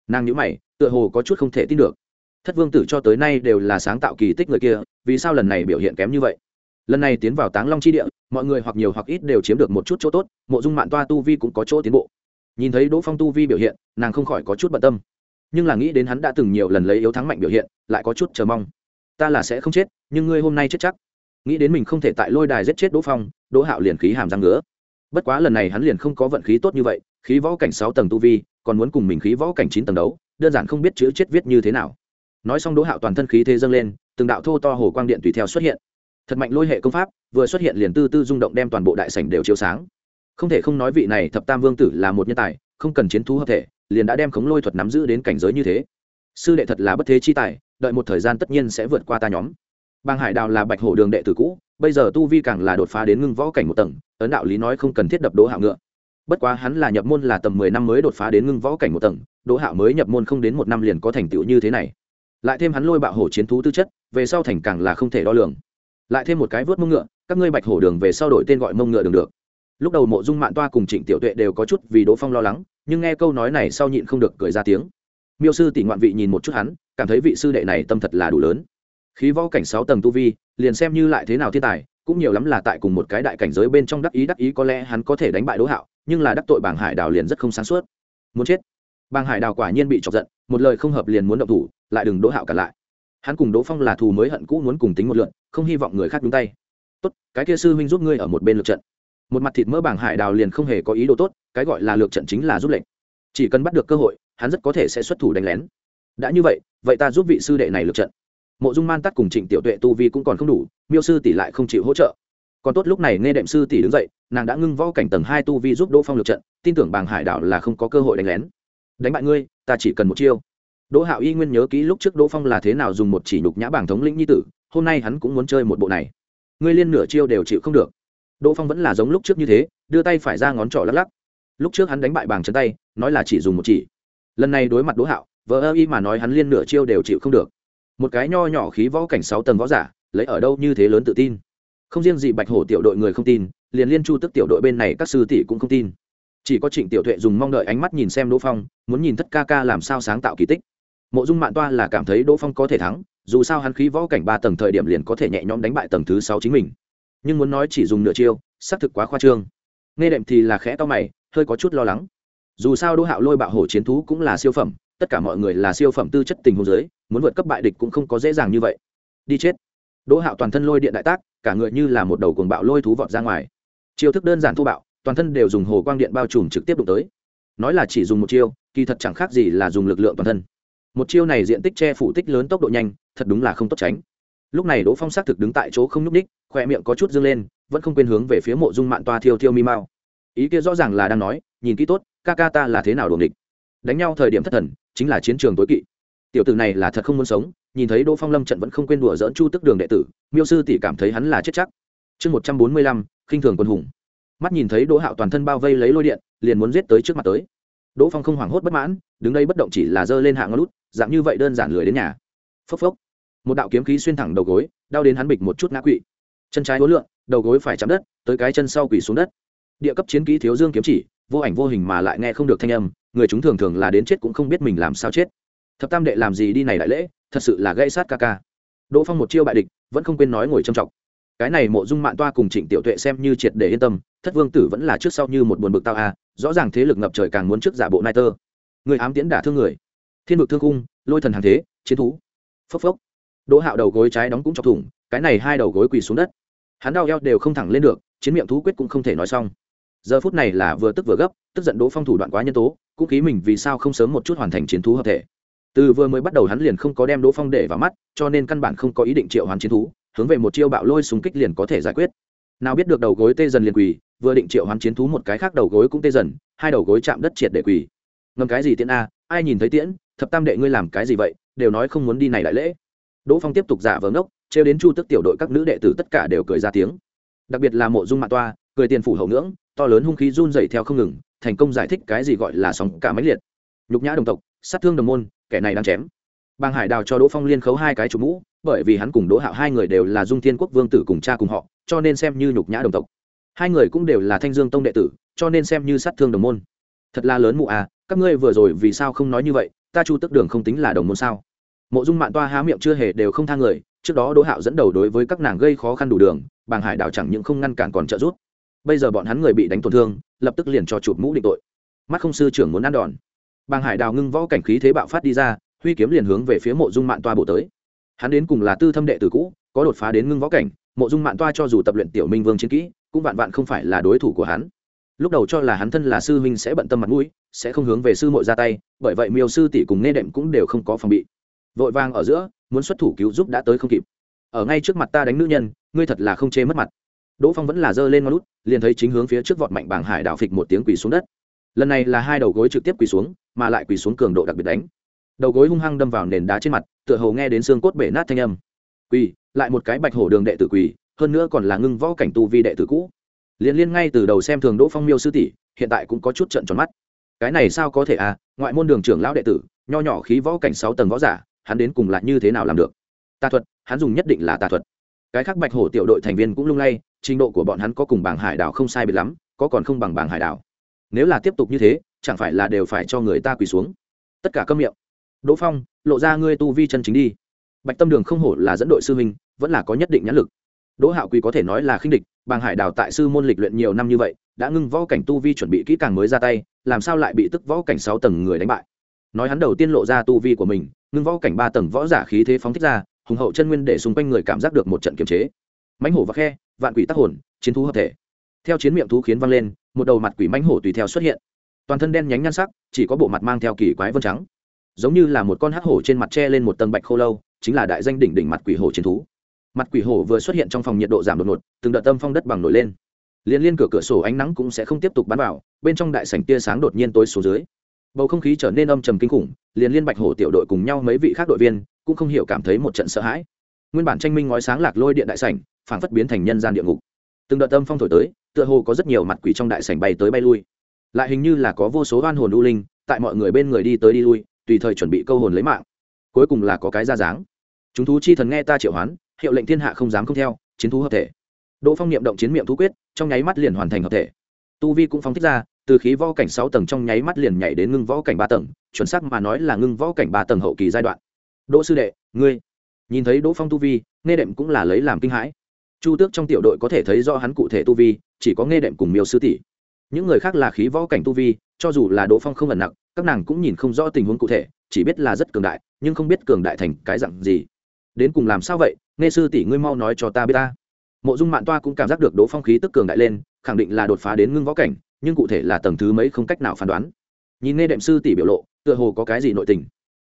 Nàng nhữ mày, tựa hồ có chút không thể tin được. Thất vương tử cho tới nay đều là sáng tạo kỳ tích người kia, vì sao lần này biểu hiện kém như vậy? Lần này tiến vào táng long chi địa, mọi người hoặc nhiều hoặc ít đều chiếm được một chút chỗ tốt, mộ dung mạn toa tu vi cũng có chỗ tiến bộ. Nhìn thấy đỗ phong tu vi biểu hiện, nàng không khỏi có chút bận tâm. Nhưng là nghĩ đến hắn đã từng nhiều lần lấy yếu thắng mạnh biểu hiện, lại có chút chờ mong. Ta là sẽ không chết, nhưng ngươi hôm nay chết chắc nghĩ đến mình không thể tại lôi đài giết chết đỗ phong, đỗ hạo liền khí hàm răng ngứa. Bất quá lần này hắn liền không có vận khí tốt như vậy, khí võ cảnh sáu tầng tu vi, còn muốn cùng mình khí võ cảnh chín tầng đấu, đơn giản không biết chữ chết viết như thế nào. Nói xong đỗ hạo toàn thân khí thế dâng lên, từng đạo thô to hồ quang điện tùy theo xuất hiện. Thật mạnh lôi hệ công pháp, vừa xuất hiện liền tư tư rung động đem toàn bộ đại sảnh đều chiếu sáng. Không thể không nói vị này thập tam vương tử là một nhân tài, không cần chiến thú hợp thể, liền đã đem khống lôi thuật nắm giữ đến cảnh giới như thế. Sư đệ thật là bất thế chi tài, đợi một thời gian tất nhiên sẽ vượt qua ta nhóm bang hải đào là bạch hổ đường đệ tử cũ, bây giờ tu vi càng là đột phá đến ngưng võ cảnh một tầng, ấn đạo lý nói không cần thiết đập đỗ hạo ngựa. Bất quá hắn là nhập môn là tầm mười năm mới đột phá đến ngưng võ cảnh một tầng, đỗ hạo mới nhập môn không đến một năm liền có thành tựu như thế này. Lại thêm hắn lôi bạo hổ chiến thú tư chất, về sau thành càng là không thể đo lường. Lại thêm một cái vớt mông ngựa, các ngươi bạch hổ đường về sau đổi tên gọi mông ngựa đường được. Lúc đầu mộ dung mạn toa cùng trịnh tiểu tuệ đều có chút vì đỗ phong lo lắng, nhưng nghe câu nói này sau nhịn không được cười ra tiếng. Miêu sư tỷ ngoạn vị nhìn một chút hắn, cảm thấy vị sư đệ này tâm thật là đủ lớn khí võ cảnh sáu tầng tu vi, liền xem như lại thế nào thiên tài, cũng nhiều lắm là tại cùng một cái đại cảnh giới bên trong đắc ý đắc ý có lẽ hắn có thể đánh bại đỗ hạo, nhưng là đắc tội bảng hải đào liền rất không sáng suốt. Muốn chết. Bàng hải đào quả nhiên bị chọc giận, một lời không hợp liền muốn động thủ, lại đừng đỗ hạo cả lại. Hắn cùng đỗ phong là thù mới hận cũ muốn cùng tính một lượn, không hy vọng người khác nhúng tay. Tốt, cái kia sư huynh giúp ngươi ở một bên lượt trận. Một mặt thịt mỡ bảng hải đào liền không hề có ý đồ tốt, cái gọi là lược trận chính là giúp lệnh. Chỉ cần bắt được cơ hội, hắn rất có thể sẽ xuất thủ đánh lén. Đã như vậy vậy ta giúp vị sư đệ này lược trận mộ dung man tắt cùng trịnh tiểu tuệ tu vi cũng còn không đủ, miêu sư tỷ lại không chịu hỗ trợ. Còn tốt lúc này nghe đệm sư tỷ đứng dậy, nàng đã ngưng võ cảnh tầng hai tu vi giúp đỗ phong lược trận, tin tưởng bàng hải đảo là không có cơ hội đánh lén. Đánh bại ngươi, ta chỉ cần một chiêu. Đỗ hạo y nguyên nhớ kỹ lúc trước đỗ phong là thế nào dùng một chỉ nhục nhã bảng thống lĩnh nhi tử, hôm nay hắn cũng muốn chơi một bộ này. Ngươi liên nửa chiêu đều chịu không được. Đỗ phong vẫn là giống lúc trước như thế, đưa tay phải ra ngón trỏ lắc lắc. Lúc trước hắn đánh bại bàng chân tay, nói là chỉ dùng một chỉ. Lần này đối mặt đỗ hạo vợ ơ y mà nói hắn liên nửa chiêu đều chịu không được một cái nho nhỏ khí võ cảnh sáu tầng võ giả, lấy ở đâu như thế lớn tự tin. Không riêng gì bạch hổ tiểu đội người không tin, liền liên chu tức tiểu đội bên này các sư tỷ cũng không tin. Chỉ có trịnh tiểu tuệ dùng mong đợi ánh mắt nhìn xem đỗ phong, muốn nhìn thất ca ca làm sao sáng tạo kỳ tích. Mộ dung mạng toa là cảm thấy đỗ phong có thể thắng, dù sao hắn khí võ cảnh ba tầng thời điểm liền có thể nhẹ nhõm đánh bại tầng thứ sáu chính mình. Nhưng muốn nói chỉ dùng nửa chiêu, xác thực quá khoa trương. Nghe đệm thì là khẽ to mày, hơi có chút lo lắng. Dù sao đỗ hạo lôi bạo hổ chiến thú cũng là siêu phẩm, tất cả mọi người là siêu phẩm tư chất tình hồ giới muốn vượt cấp bại địch cũng không có dễ dàng như vậy. Đi chết. Đỗ hạo toàn thân lôi điện đại tác, cả người như là một đầu cuồng bạo lôi thú vọt ra ngoài. Chiêu thức đơn giản thô bạo, toàn thân đều dùng hồ quang điện bao trùm trực tiếp đụng tới. Nói là chỉ dùng một chiêu, kỳ thật chẳng khác gì là dùng lực lượng toàn thân. Một chiêu này diện tích che phủ tích lớn tốc độ nhanh, thật đúng là không tốt tránh. Lúc này đỗ phong xác thực đứng tại chỗ không nhúc ních khoe miệng có chút dâng lên, vẫn không quên hướng về phía mộ dung mạn toa thiêu thiêu mi mao ý kia rõ ràng là đang nói, nhìn kỹ tốt, ca ca ta là thế nào đuồng địch? Đánh nhau thời điểm thất thần, chính là chiến trường tối kỵ tiểu tử này là thật không muốn sống, nhìn thấy đỗ phong lâm trận vẫn không quên đùa dỡn chu tức đường đệ tử, miêu sư tỷ cảm thấy hắn là chết chắc. Chương một trăm bốn mươi lăm, khinh thường quân hùng. Mắt nhìn thấy đỗ hạo toàn thân bao vây lấy lôi điện, liền muốn giết tới trước mặt tới. Đỗ phong không hoảng hốt bất mãn, đứng đây bất động chỉ là giơ lên hạng ngón lút dạng như vậy đơn giản lười đến nhà. Phốc phốc. Một đạo kiếm khí xuyên thẳng đầu gối, đau đến hắn bịch một chút ngã quỵ. Chân trái hối lượng đầu gối phải chạm đất, tới cái chân sau quỳ xuống đất. Địa cấp chiến ký thiếu dương kiếm chỉ, vô ảnh vô hình mà lại nghe không được thanh âm, người chúng thường thường là đến chết cũng không biết mình làm sao chết thập tam đệ làm gì đi này đại lễ, thật sự là gây sát ca ca. Đỗ phong một chiêu bại địch, vẫn không quên nói ngồi trầm trọng cái này mộ dung mạng toa cùng trịnh tiểu tuệ xem như triệt để yên tâm, thất vương tử vẫn là trước sau như một buồn bực tao à rõ ràng thế lực ngập trời càng muốn trước giả bộ nai tơ. Người ám tiễn đả thương người. Thiên vực thương cung, lôi thần hàng thế, chiến thú. Phốc phốc. Đỗ hạo đầu gối trái đóng cũng chọc thủng, cái này hai đầu gối quỳ xuống đất. Hắn đau eo đều không thẳng lên được, chiến miệng thú quyết cũng không thể nói xong. Giờ phút này là vừa tức vừa gấp, tức giận đỗ phong thủ đoạn quá nhân tố, cũng khí mình vì sao không sớm một chút hoàn thành chiến thú hợp thể từ vừa mới bắt đầu hắn liền không có đem đỗ phong để vào mắt, cho nên căn bản không có ý định triệu hoàn chiến thú, hướng về một chiêu bạo lôi súng kích liền có thể giải quyết. Nào biết được đầu gối tê dần liền quỳ, vừa định triệu hoán chiến thú một cái khác đầu gối cũng tê dần, hai đầu gối chạm đất triệt để quỳ. Ngầm cái gì tiễn a, ai nhìn thấy tiễn, thập tam đệ ngươi làm cái gì vậy, đều nói không muốn đi này đại lễ. Đỗ phong tiếp tục giả vờ ngốc, trêu đến chu tức tiểu đội các nữ đệ tử tất cả đều cười ra tiếng. Đặc biệt là mộ dung mạ toa, cười tiền phủ hậu ngưỡng, to lớn hung khí run dày theo không ngừng, thành công giải thích cái gì gọi là sóng cả máy liệt. Nhục nhã đồng tộc, sát thương đồng môn kẻ này đang chém. Bang hải đào cho đỗ phong liên khấu hai cái chủ mũ, bởi vì hắn cùng đỗ hạo hai người đều là dung thiên quốc vương tử cùng cha cùng họ, cho nên xem như nhục nhã đồng tộc. Hai người cũng đều là thanh dương tông đệ tử, cho nên xem như sát thương đồng môn. Thật là lớn mụ à các ngươi vừa rồi vì sao không nói như vậy, ta chu tức đường không tính là đồng môn sao? Mộ dung mạn toa há miệng chưa hề đều không thang người, trước đó đỗ hạo dẫn đầu đối với các nàng gây khó khăn đủ đường, bàng hải đảo chẳng những không ngăn cản còn trợ giúp. Bây giờ bọn hắn người bị đánh tổn thương, lập tức liền cho chụp mũ định tội. Mắt không sư trưởng muốn ăn đòn bàng hải đào ngưng võ cảnh khí thế bạo phát đi ra, huy kiếm liền hướng về phía mộ dung mạn toa bộ tới. Hắn đến cùng là tư thâm đệ tử cũ, có đột phá đến ngưng võ cảnh, mộ dung mạn toa cho dù tập luyện tiểu minh vương chiến kỹ, cũng vạn vạn không phải là đối thủ của hắn. Lúc đầu cho là hắn thân là sư huynh sẽ bận tâm mặt mũi, sẽ không hướng về sư mội ra tay, bởi vậy miêu sư tỷ cùng nghe đệm cũng đều không có phòng bị. Vội vàng ở giữa, muốn xuất thủ cứu giúp đã tới không kịp. Ở ngay trước mặt ta đánh nữ nhân, ngươi thật là không chê mất mặt. Đỗ phong vẫn là giơ lên ngón lút liền thấy chính hướng phía trước vọt mạnh bảng hải đảo phịch một tiếng quỳ xuống đất. Lần này là hai đầu gối trực tiếp quỳ xuống mà lại quỳ xuống cường độ đặc biệt đánh. Đầu gối hung hăng đâm vào nền đá trên mặt, tựa hồ nghe đến xương cốt bể nát thanh âm. Quỳ, lại một cái bạch hổ đường đệ tử quỳ, hơn nữa còn là ngưng võ cảnh tu vi đệ tử cũ. Liên liên ngay từ đầu xem thường đỗ phong miêu sư tỷ, hiện tại cũng có chút trận tròn mắt. Cái này sao có thể à ngoại môn đường trưởng lão đệ tử, nho nhỏ khí võ cảnh sáu tầng võ giả, hắn đến cùng lại như thế nào làm được? Tà thuật, hắn dùng nhất định là tà thuật. Cái khác bạch hổ tiểu đội thành viên cũng lung lay, trình độ của bọn hắn có cùng bảng hải đảo không sai biệt lắm, có còn không bằng bảng hải đảo. Nếu là tiếp tục như thế chẳng phải là đều phải cho người ta quỳ xuống. Tất cả câm miệng. Đỗ phong, lộ ra ngươi tu vi chân chính đi. Bạch tâm đường không hổ là dẫn đội sư huynh, vẫn là có nhất định nhãn lực. Đỗ hạo quỳ có thể nói là khinh địch, bàng hải đào tại sư môn lịch luyện nhiều năm như vậy, đã ngưng võ cảnh tu vi chuẩn bị kỹ càng mới ra tay, làm sao lại bị tức võ cảnh sáu tầng người đánh bại? Nói hắn đầu tiên lộ ra tu vi của mình, ngưng võ cảnh ba tầng võ giả khí thế phóng thích ra, hùng hậu chân nguyên để xung quanh người cảm giác được một trận kiềm chế. Mãnh hổ và khe, vạn quỷ tác hồn, chiến thú hợp thể. Theo chiến miệng thú khiến vang lên, một đầu mặt quỷ mãnh hổ tùy theo xuất hiện toàn thân đen nhánh nhan sắc, chỉ có bộ mặt mang theo kỳ quái vân trắng. Giống như là một con hắc hổ trên mặt tre lên một tầng bạch khô lâu, chính là đại danh đỉnh đỉnh mặt quỷ hổ chiến thú. Mặt quỷ hổ vừa xuất hiện trong phòng nhiệt độ giảm đột ngột, từng đợt tâm phong đất bằng nổi lên. Liên liên cửa cửa sổ ánh nắng cũng sẽ không tiếp tục bắn vào, bên trong đại sảnh tia sáng đột nhiên tối xuống dưới. Bầu không khí trở nên âm trầm kinh khủng liền liên bạch hổ tiểu đội cùng nhau mấy vị khác đội viên cũng không hiểu cảm thấy một trận sợ hãi. Nguyên bản tranh minh ngói sáng lạc lôi điện đại sảnh, phảng phất biến thành nhân gian địa ngục. Từng đợt tâm phong thổi tới, tựa hồ có rất nhiều mặt quỷ trong đại sảnh bay tới bay lui lại hình như là có vô số oan hồn u linh, tại mọi người bên người đi tới đi lui, tùy thời chuẩn bị câu hồn lấy mạng. Cuối cùng là có cái ra dáng. Chúng thú chi thần nghe ta triệu hoán, hiệu lệnh thiên hạ không dám không theo, chiến thú hợp thể. Đỗ phong niệm động chiến miệng thú quyết, trong nháy mắt liền hoàn thành hợp thể. Tu vi cũng phóng thích ra, từ khí võ cảnh sáu tầng trong nháy mắt liền nhảy đến ngưng võ cảnh ba tầng, chuẩn xác mà nói là ngưng võ cảnh ba tầng hậu kỳ giai đoạn. Đỗ sư đệ, ngươi nhìn thấy đỗ phong tu vi, nghe đệm cũng là lấy làm kinh hãi. Chu tước trong tiểu đội có thể thấy do hắn cụ thể tu vi, chỉ có nghe đệm cùng miêu sư tỷ những người khác là khí võ cảnh tu vi, cho dù là đỗ phong không ẩn nặng các nàng cũng nhìn không rõ tình huống cụ thể, chỉ biết là rất cường đại, nhưng không biết cường đại thành cái dặn gì. Đến cùng làm sao vậy? Nghe sư tỷ ngươi mau nói cho ta biết ta. Mộ dung mạn toa cũng cảm giác được đỗ phong khí tức cường đại lên, khẳng định là đột phá đến ngưng võ cảnh, nhưng cụ thể là tầng thứ mấy không cách nào phán đoán. Nhìn nghe đệm sư tỷ biểu lộ, tựa hồ có cái gì nội tình.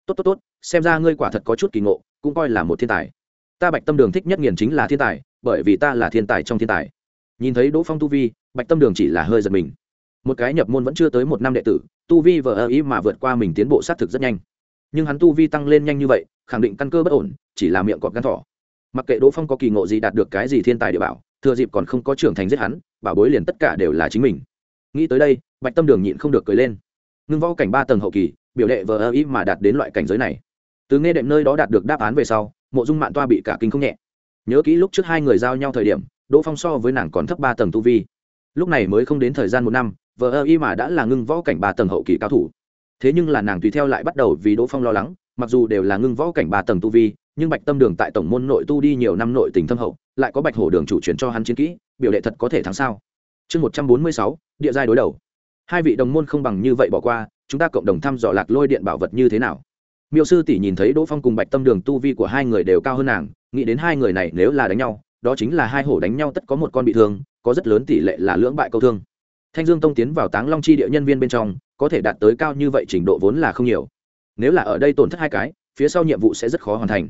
Tốt tốt tốt, xem ra ngươi quả thật có chút kỳ ngộ, cũng coi là một thiên tài. Ta bạch tâm đường thích nhất nghiền chính là thiên tài, bởi vì ta là thiên tài trong thiên tài nhìn thấy đỗ phong tu vi, bạch tâm đường chỉ là hơi giật mình. Một cái nhập môn vẫn chưa tới một năm đệ tử, tu vi vờ ơ ý mà vượt qua mình tiến bộ xác thực rất nhanh. Nhưng hắn tu vi tăng lên nhanh như vậy, khẳng định căn cơ bất ổn, chỉ là miệng cọp gan thỏ. Mặc kệ đỗ phong có kỳ ngộ gì đạt được cái gì thiên tài địa bảo, thừa dịp còn không có trưởng thành giết hắn, bảo bối liền tất cả đều là chính mình. Nghĩ tới đây, bạch tâm đường nhịn không được cười lên. Ngưng võ cảnh ba tầng hậu kỳ, biểu đệ vờ ơ ý mà đạt đến loại cảnh giới này. Từ nghe đệm nơi đó đạt được đáp án về sau, mộ dung mạng toa bị cả kinh không nhẹ. Nhớ kỹ lúc trước hai người giao nhau thời điểm đỗ phong so với nàng còn thấp ba tầng tu vi. Lúc này mới không đến thời gian một năm vợ ơ y mà đã là ngưng võ cảnh ba tầng hậu kỳ cao thủ. Thế nhưng là nàng tùy theo lại bắt đầu vì đỗ phong lo lắng, mặc dù đều là ngưng võ cảnh ba tầng tu vi, nhưng bạch tâm đường tại tổng môn nội tu đi nhiều năm nội tình thâm hậu, lại có bạch hổ đường chủ chuyển cho hắn chiến kỹ, biểu đệ thật có thể thắng sao? Chương một trăm bốn mươi sáu, địa giai đối đầu. Hai vị đồng môn không bằng như vậy bỏ qua, chúng ta cộng đồng thăm dò lạc lôi điện bảo vật như thế nào? Miêu sư tỷ nhìn thấy đỗ phong cùng bạch tâm đường tu vi của hai người đều cao hơn nàng, nghĩ đến hai người này nếu là đánh nhau đó chính là hai hổ đánh nhau tất có một con bị thương, có rất lớn tỷ lệ là lưỡng bại câu thương. Thanh dương tông tiến vào táng long chi địa nhân viên bên trong, có thể đạt tới cao như vậy trình độ vốn là không nhiều. Nếu là ở đây tổn thất hai cái, phía sau nhiệm vụ sẽ rất khó hoàn thành.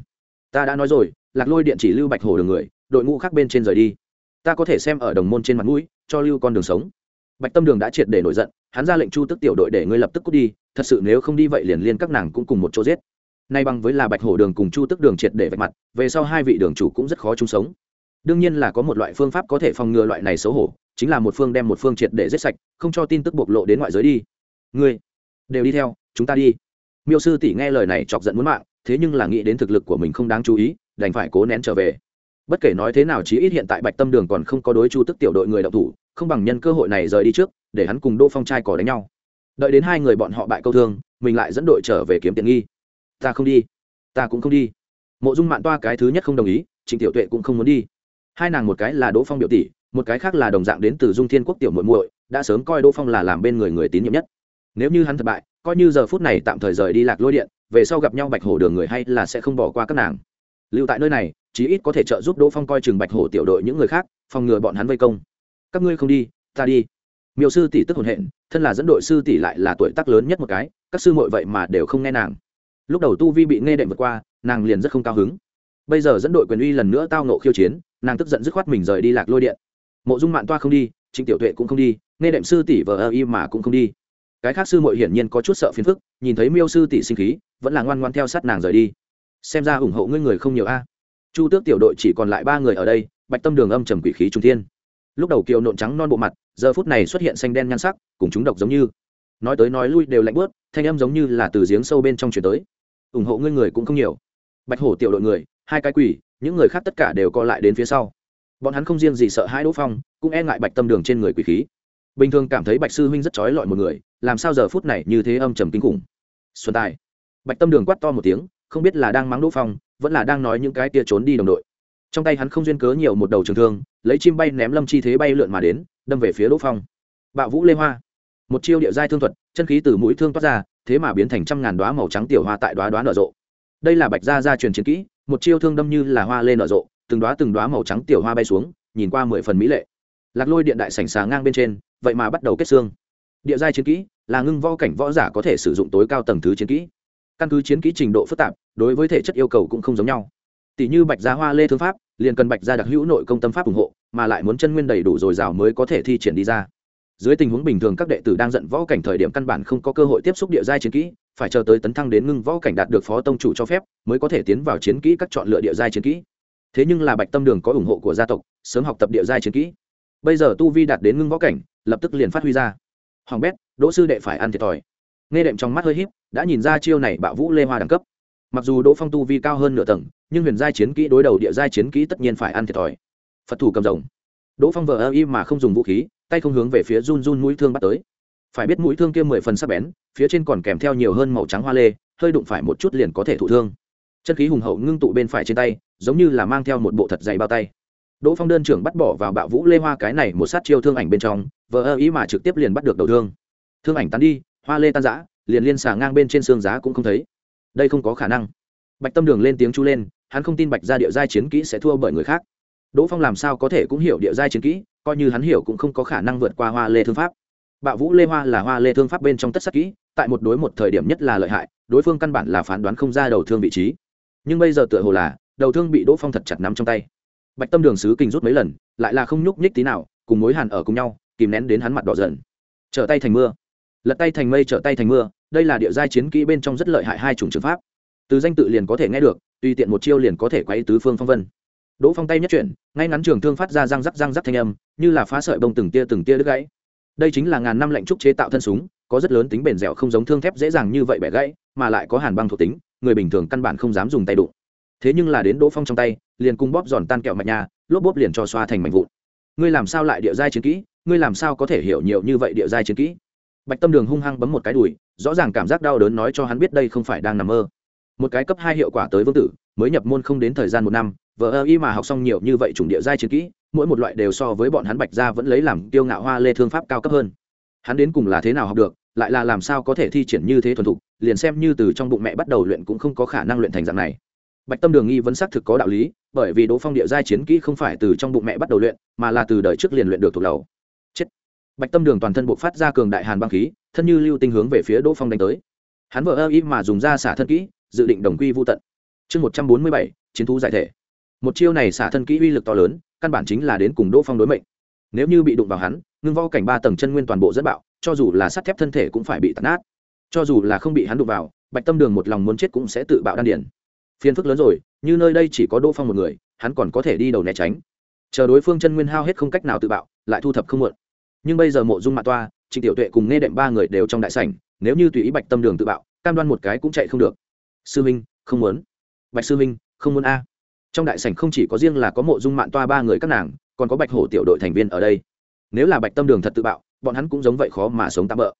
Ta đã nói rồi, lạc lôi điện chỉ lưu bạch hổ đường người, đội ngũ khác bên trên rời đi. Ta có thể xem ở đồng môn trên mặt mũi, cho lưu con đường sống. Bạch tâm đường đã triệt để nổi giận, hắn ra lệnh chu tức tiểu đội để ngươi lập tức cút đi, thật sự nếu không đi vậy liền liên các nàng cũng cùng một chỗ giết. Nay bằng với là bạch hổ đường cùng chu tức đường triệt để vạch mặt, về sau hai vị đường chủ cũng rất khó chung sống đương nhiên là có một loại phương pháp có thể phòng ngừa loại này xấu hổ, chính là một phương đem một phương triệt để giết sạch, không cho tin tức bộc lộ đến ngoại giới đi. Ngươi, đều đi theo, chúng ta đi. Miêu sư tỷ nghe lời này chọc giận muốn mạng, thế nhưng là nghĩ đến thực lực của mình không đáng chú ý, đành phải cố nén trở về. Bất kể nói thế nào chí ít hiện tại bạch tâm đường còn không có đối chu tức tiểu đội người đậu thủ, không bằng nhân cơ hội này rời đi trước, để hắn cùng đỗ phong trai cỏ đánh nhau. Đợi đến hai người bọn họ bại câu thương, mình lại dẫn đội trở về kiếm tiện nghi. Ta không đi. Ta cũng không đi. Mộ dung mạn toa cái thứ nhất không đồng ý, trịnh tiểu tuệ cũng không muốn đi hai nàng một cái là đỗ phong biểu tỷ, một cái khác là đồng dạng đến từ dung thiên quốc tiểu muội muội, đã sớm coi đỗ phong là làm bên người người tín nhiệm nhất. Nếu như hắn thất bại, coi như giờ phút này tạm thời rời đi lạc lôi điện, về sau gặp nhau bạch hổ đường người hay là sẽ không bỏ qua các nàng. Lưu tại nơi này, chí ít có thể trợ giúp đỗ phong coi chừng bạch hổ tiểu đội những người khác, phòng ngừa bọn hắn vây công. Các ngươi không đi, ta đi. Miêu sư tỷ tức hồn hện, thân là dẫn đội sư tỷ lại là tuổi tác lớn nhất một cái, các sư muội vậy mà đều không nghe nàng. Lúc đầu tu vi bị nghe đệm vượt qua, nàng liền rất không cao hứng. Bây giờ dẫn đội quyền uy lần nữa tao nộ khiêu chiến nàng tức giận dứt khoát mình rời đi lạc lôi điện. Mộ dung mạn toa không đi, trịnh tiểu tuệ cũng không đi, nghe đệm sư tỷ vờ ơ y mà cũng không đi. Cái khác sư muội hiển nhiên có chút sợ phiền phức, nhìn thấy miêu sư tỷ sinh khí, vẫn là ngoan ngoan theo sát nàng rời đi. Xem ra ủng hộ ngươi người không nhiều a. Chu tước tiểu đội chỉ còn lại ba người ở đây, bạch tâm đường âm trầm quỷ khí trung thiên. Lúc đầu kiều nộn trắng non bộ mặt, giờ phút này xuất hiện xanh đen nhan sắc, cùng chúng độc giống như. Nói tới nói lui đều lạnh bớt thanh âm giống như là từ giếng sâu bên trong chuyển tới. Ủng hộ ngươi người cũng không nhiều. Bạch hổ tiểu đội người, hai cái quỷ những người khác tất cả đều co lại đến phía sau. Bọn hắn không riêng gì sợ hai đỗ phong, cũng e ngại bạch tâm đường trên người quỷ khí. Bình thường cảm thấy bạch sư huynh rất trói lọi một người, làm sao giờ phút này như thế âm trầm kinh khủng. Xuân tài. Bạch tâm đường quát to một tiếng, không biết là đang mắng đỗ phong, vẫn là đang nói những cái tia trốn đi đồng đội. Trong tay hắn không duyên cớ nhiều một đầu trường thương, lấy chim bay ném lâm chi thế bay lượn mà đến, đâm về phía đỗ phong. Bạo vũ lê hoa. Một chiêu địa giai thương thuật, chân khí từ mũi thương toát ra, thế mà biến thành trăm ngàn đoá màu trắng tiểu hoa tại đoá đoá nở rộ. Đây là bạch gia gia truyền chiến kỹ một chiêu thương đâm như là hoa lên nở rộ, từng đoá từng đoá màu trắng tiểu hoa bay xuống, nhìn qua mười phần mỹ lệ. Lạc lôi điện đại sảnh xà ngang bên trên, vậy mà bắt đầu kết xương. Địa giai chiến kỹ, là ngưng võ cảnh võ giả có thể sử dụng tối cao tầng thứ chiến kỹ. Căn cứ chiến kỹ trình độ phức tạp, đối với thể chất yêu cầu cũng không giống nhau. Tỷ như bạch gia hoa lê thương pháp, liền cần bạch gia đặc hữu nội công tâm pháp ủng hộ, mà lại muốn chân nguyên đầy đủ dồi dào mới có thể thi triển đi ra dưới tình huống bình thường các đệ tử đang giận võ cảnh thời điểm căn bản không có cơ hội tiếp xúc địa giai chiến kỹ, phải chờ tới tấn thăng đến ngưng võ cảnh đạt được phó tông chủ cho phép, mới có thể tiến vào chiến kỹ các chọn lựa địa giai chiến kỹ. Thế nhưng là bạch tâm đường có ủng hộ của gia tộc, sớm học tập địa giai chiến kỹ. Bây giờ tu vi đạt đến ngưng võ cảnh, lập tức liền phát huy ra. Hoàng bét, đỗ sư đệ phải ăn thiệt thòi. Nghe đệm trong mắt hơi h í p đã nhìn ra chiêu này bạo vũ lê hoa đẳng cấp. Mặc dù đỗ phong tu vi cao hơn nửa tầng, nhưng huyền giai chiến kỹ đối đầu địa giai chiến kỹ tất nhiên phải ăn thiệt thòi. Phật thủ cầm rồng. Đỗ phong vờ ơ y mà không dùng vũ khí tay không hướng về phía run run mũi thương bắt tới. Phải biết mũi thương kia mười phần sắc bén, phía trên còn kèm theo nhiều hơn màu trắng hoa lê, hơi đụng phải một chút liền có thể thụ thương. Chân khí hùng hậu ngưng tụ bên phải trên tay, giống như là mang theo một bộ thật dày bao tay. Đỗ phong đơn trưởng bắt bỏ vào bạo vũ lê hoa cái này một sát chiêu thương ảnh bên trong, vờ ơ ý mà trực tiếp liền bắt được đầu thương. Thương ảnh tán đi, hoa lê tan giã liền liên xà ngang bên trên xương giá cũng không thấy. Đây không có khả năng. Bạch tâm đường lên tiếng chú lên, hắn không tin bạch ra địa giai chiến kỹ sẽ thua bởi người khác. Đỗ phong làm sao có thể cũng hiểu địa giai chiến kỹ coi như hắn hiểu cũng không có khả năng vượt qua hoa lê thương pháp. Bạo vũ lê hoa là hoa lê thương pháp bên trong tất sắc kỹ, tại một đối một thời điểm nhất là lợi hại, đối phương căn bản là phán đoán không ra đầu thương vị trí. Nhưng bây giờ tựa hồ là, đầu thương bị đỗ phong thật chặt nắm trong tay. Bạch tâm đường sứ kinh rút mấy lần, lại là không nhúc nhích tí nào, cùng mối hàn ở cùng nhau, kìm nén đến hắn mặt đỏ dần trở tay thành mưa. Lật tay thành mây, trở tay thành mưa, đây là địa giai chiến kỹ bên trong rất lợi hại hai chủng trường pháp. Từ danh tự liền có thể nghe được, tùy tiện một chiêu liền có thể quay tứ phương phong vân đỗ phong tay nhất chuyển, ngay ngắn trường thương phát ra răng rắc răng rắc thanh âm, như là phá sợi bông từng tia từng tia đứt gãy. Đây chính là ngàn năm lạnh trúc chế tạo thân súng, có rất lớn tính bền dẻo không giống thương thép dễ dàng như vậy bẻ gãy, mà lại có hàn băng thuộc tính, người bình thường căn bản không dám dùng tay đụng. Thế nhưng là đến đỗ phong trong tay, liền cung bóp giòn tan kẹo mạch nha lốp bóp liền cho xoa thành mảnh vụn. Ngươi làm sao lại địa giai chiến kỹ? Ngươi làm sao có thể hiểu nhiều như vậy địa giai chiến kỹ? Bạch tâm đường hung hăng bấm một cái đùi, rõ ràng cảm giác đau đớn nói cho hắn biết đây không phải đang nằm mơ. Một cái cấp hai hiệu quả tới vương tử, mới nhập môn không đến thời gian một năm vợ ơ y mà học xong nhiều như vậy chủng địa giai chiến kỹ, mỗi một loại đều so với bọn hắn bạch gia vẫn lấy làm tiêu ngạo hoa lê thương pháp cao cấp hơn. Hắn đến cùng là thế nào học được, lại là làm sao có thể thi triển như thế thuần thục, liền xem như từ trong bụng mẹ bắt đầu luyện cũng không có khả năng luyện thành dạng này. Bạch tâm đường nghi vấn xác thực có đạo lý, bởi vì đỗ phong địa giai chiến kỹ không phải từ trong bụng mẹ bắt đầu luyện, mà là từ đời trước liền luyện được thuộc đầu. chết. Bạch tâm đường toàn thân bộ phát ra cường đại hàn băng khí, thân như lưu tinh hướng về phía đỗ phong đánh tới. Hắn vợ ơ y mà dùng ra xả thân kỹ, dự định đồng quy vô tận. Chương một trăm bốn mươi bảy, chiến thú giải thể một chiêu này xả thân kỹ uy lực to lớn, căn bản chính là đến cùng đỗ phong đối mệnh. Nếu như bị đụng vào hắn, ngưng vo cảnh ba tầng chân nguyên toàn bộ dẫn bạo, cho dù là sắt thép thân thể cũng phải bị tàn nát. Cho dù là không bị hắn đụng vào, bạch tâm đường một lòng muốn chết cũng sẽ tự bạo đan điển phiền phức lớn rồi, như nơi đây chỉ có đỗ phong một người, hắn còn có thể đi đầu né tránh. Chờ đối phương chân nguyên hao hết không cách nào tự bạo, lại thu thập không muộn. Nhưng bây giờ mộ dung mạ toa, trịnh tiểu tuệ cùng nghe đệm ba người đều trong đại sảnh, nếu như tùy ý bạch tâm đường tự bạo, cam đoan một cái cũng chạy không được. Sư minh, không muốn. Bạch sư minh, không muốn a trong đại sảnh không chỉ có riêng là có mộ dung mạng toa ba người các nàng, còn có bạch hổ tiểu đội thành viên ở đây. Nếu là bạch tâm đường thật tự bạo, bọn hắn cũng giống vậy khó mà sống tạm bỡ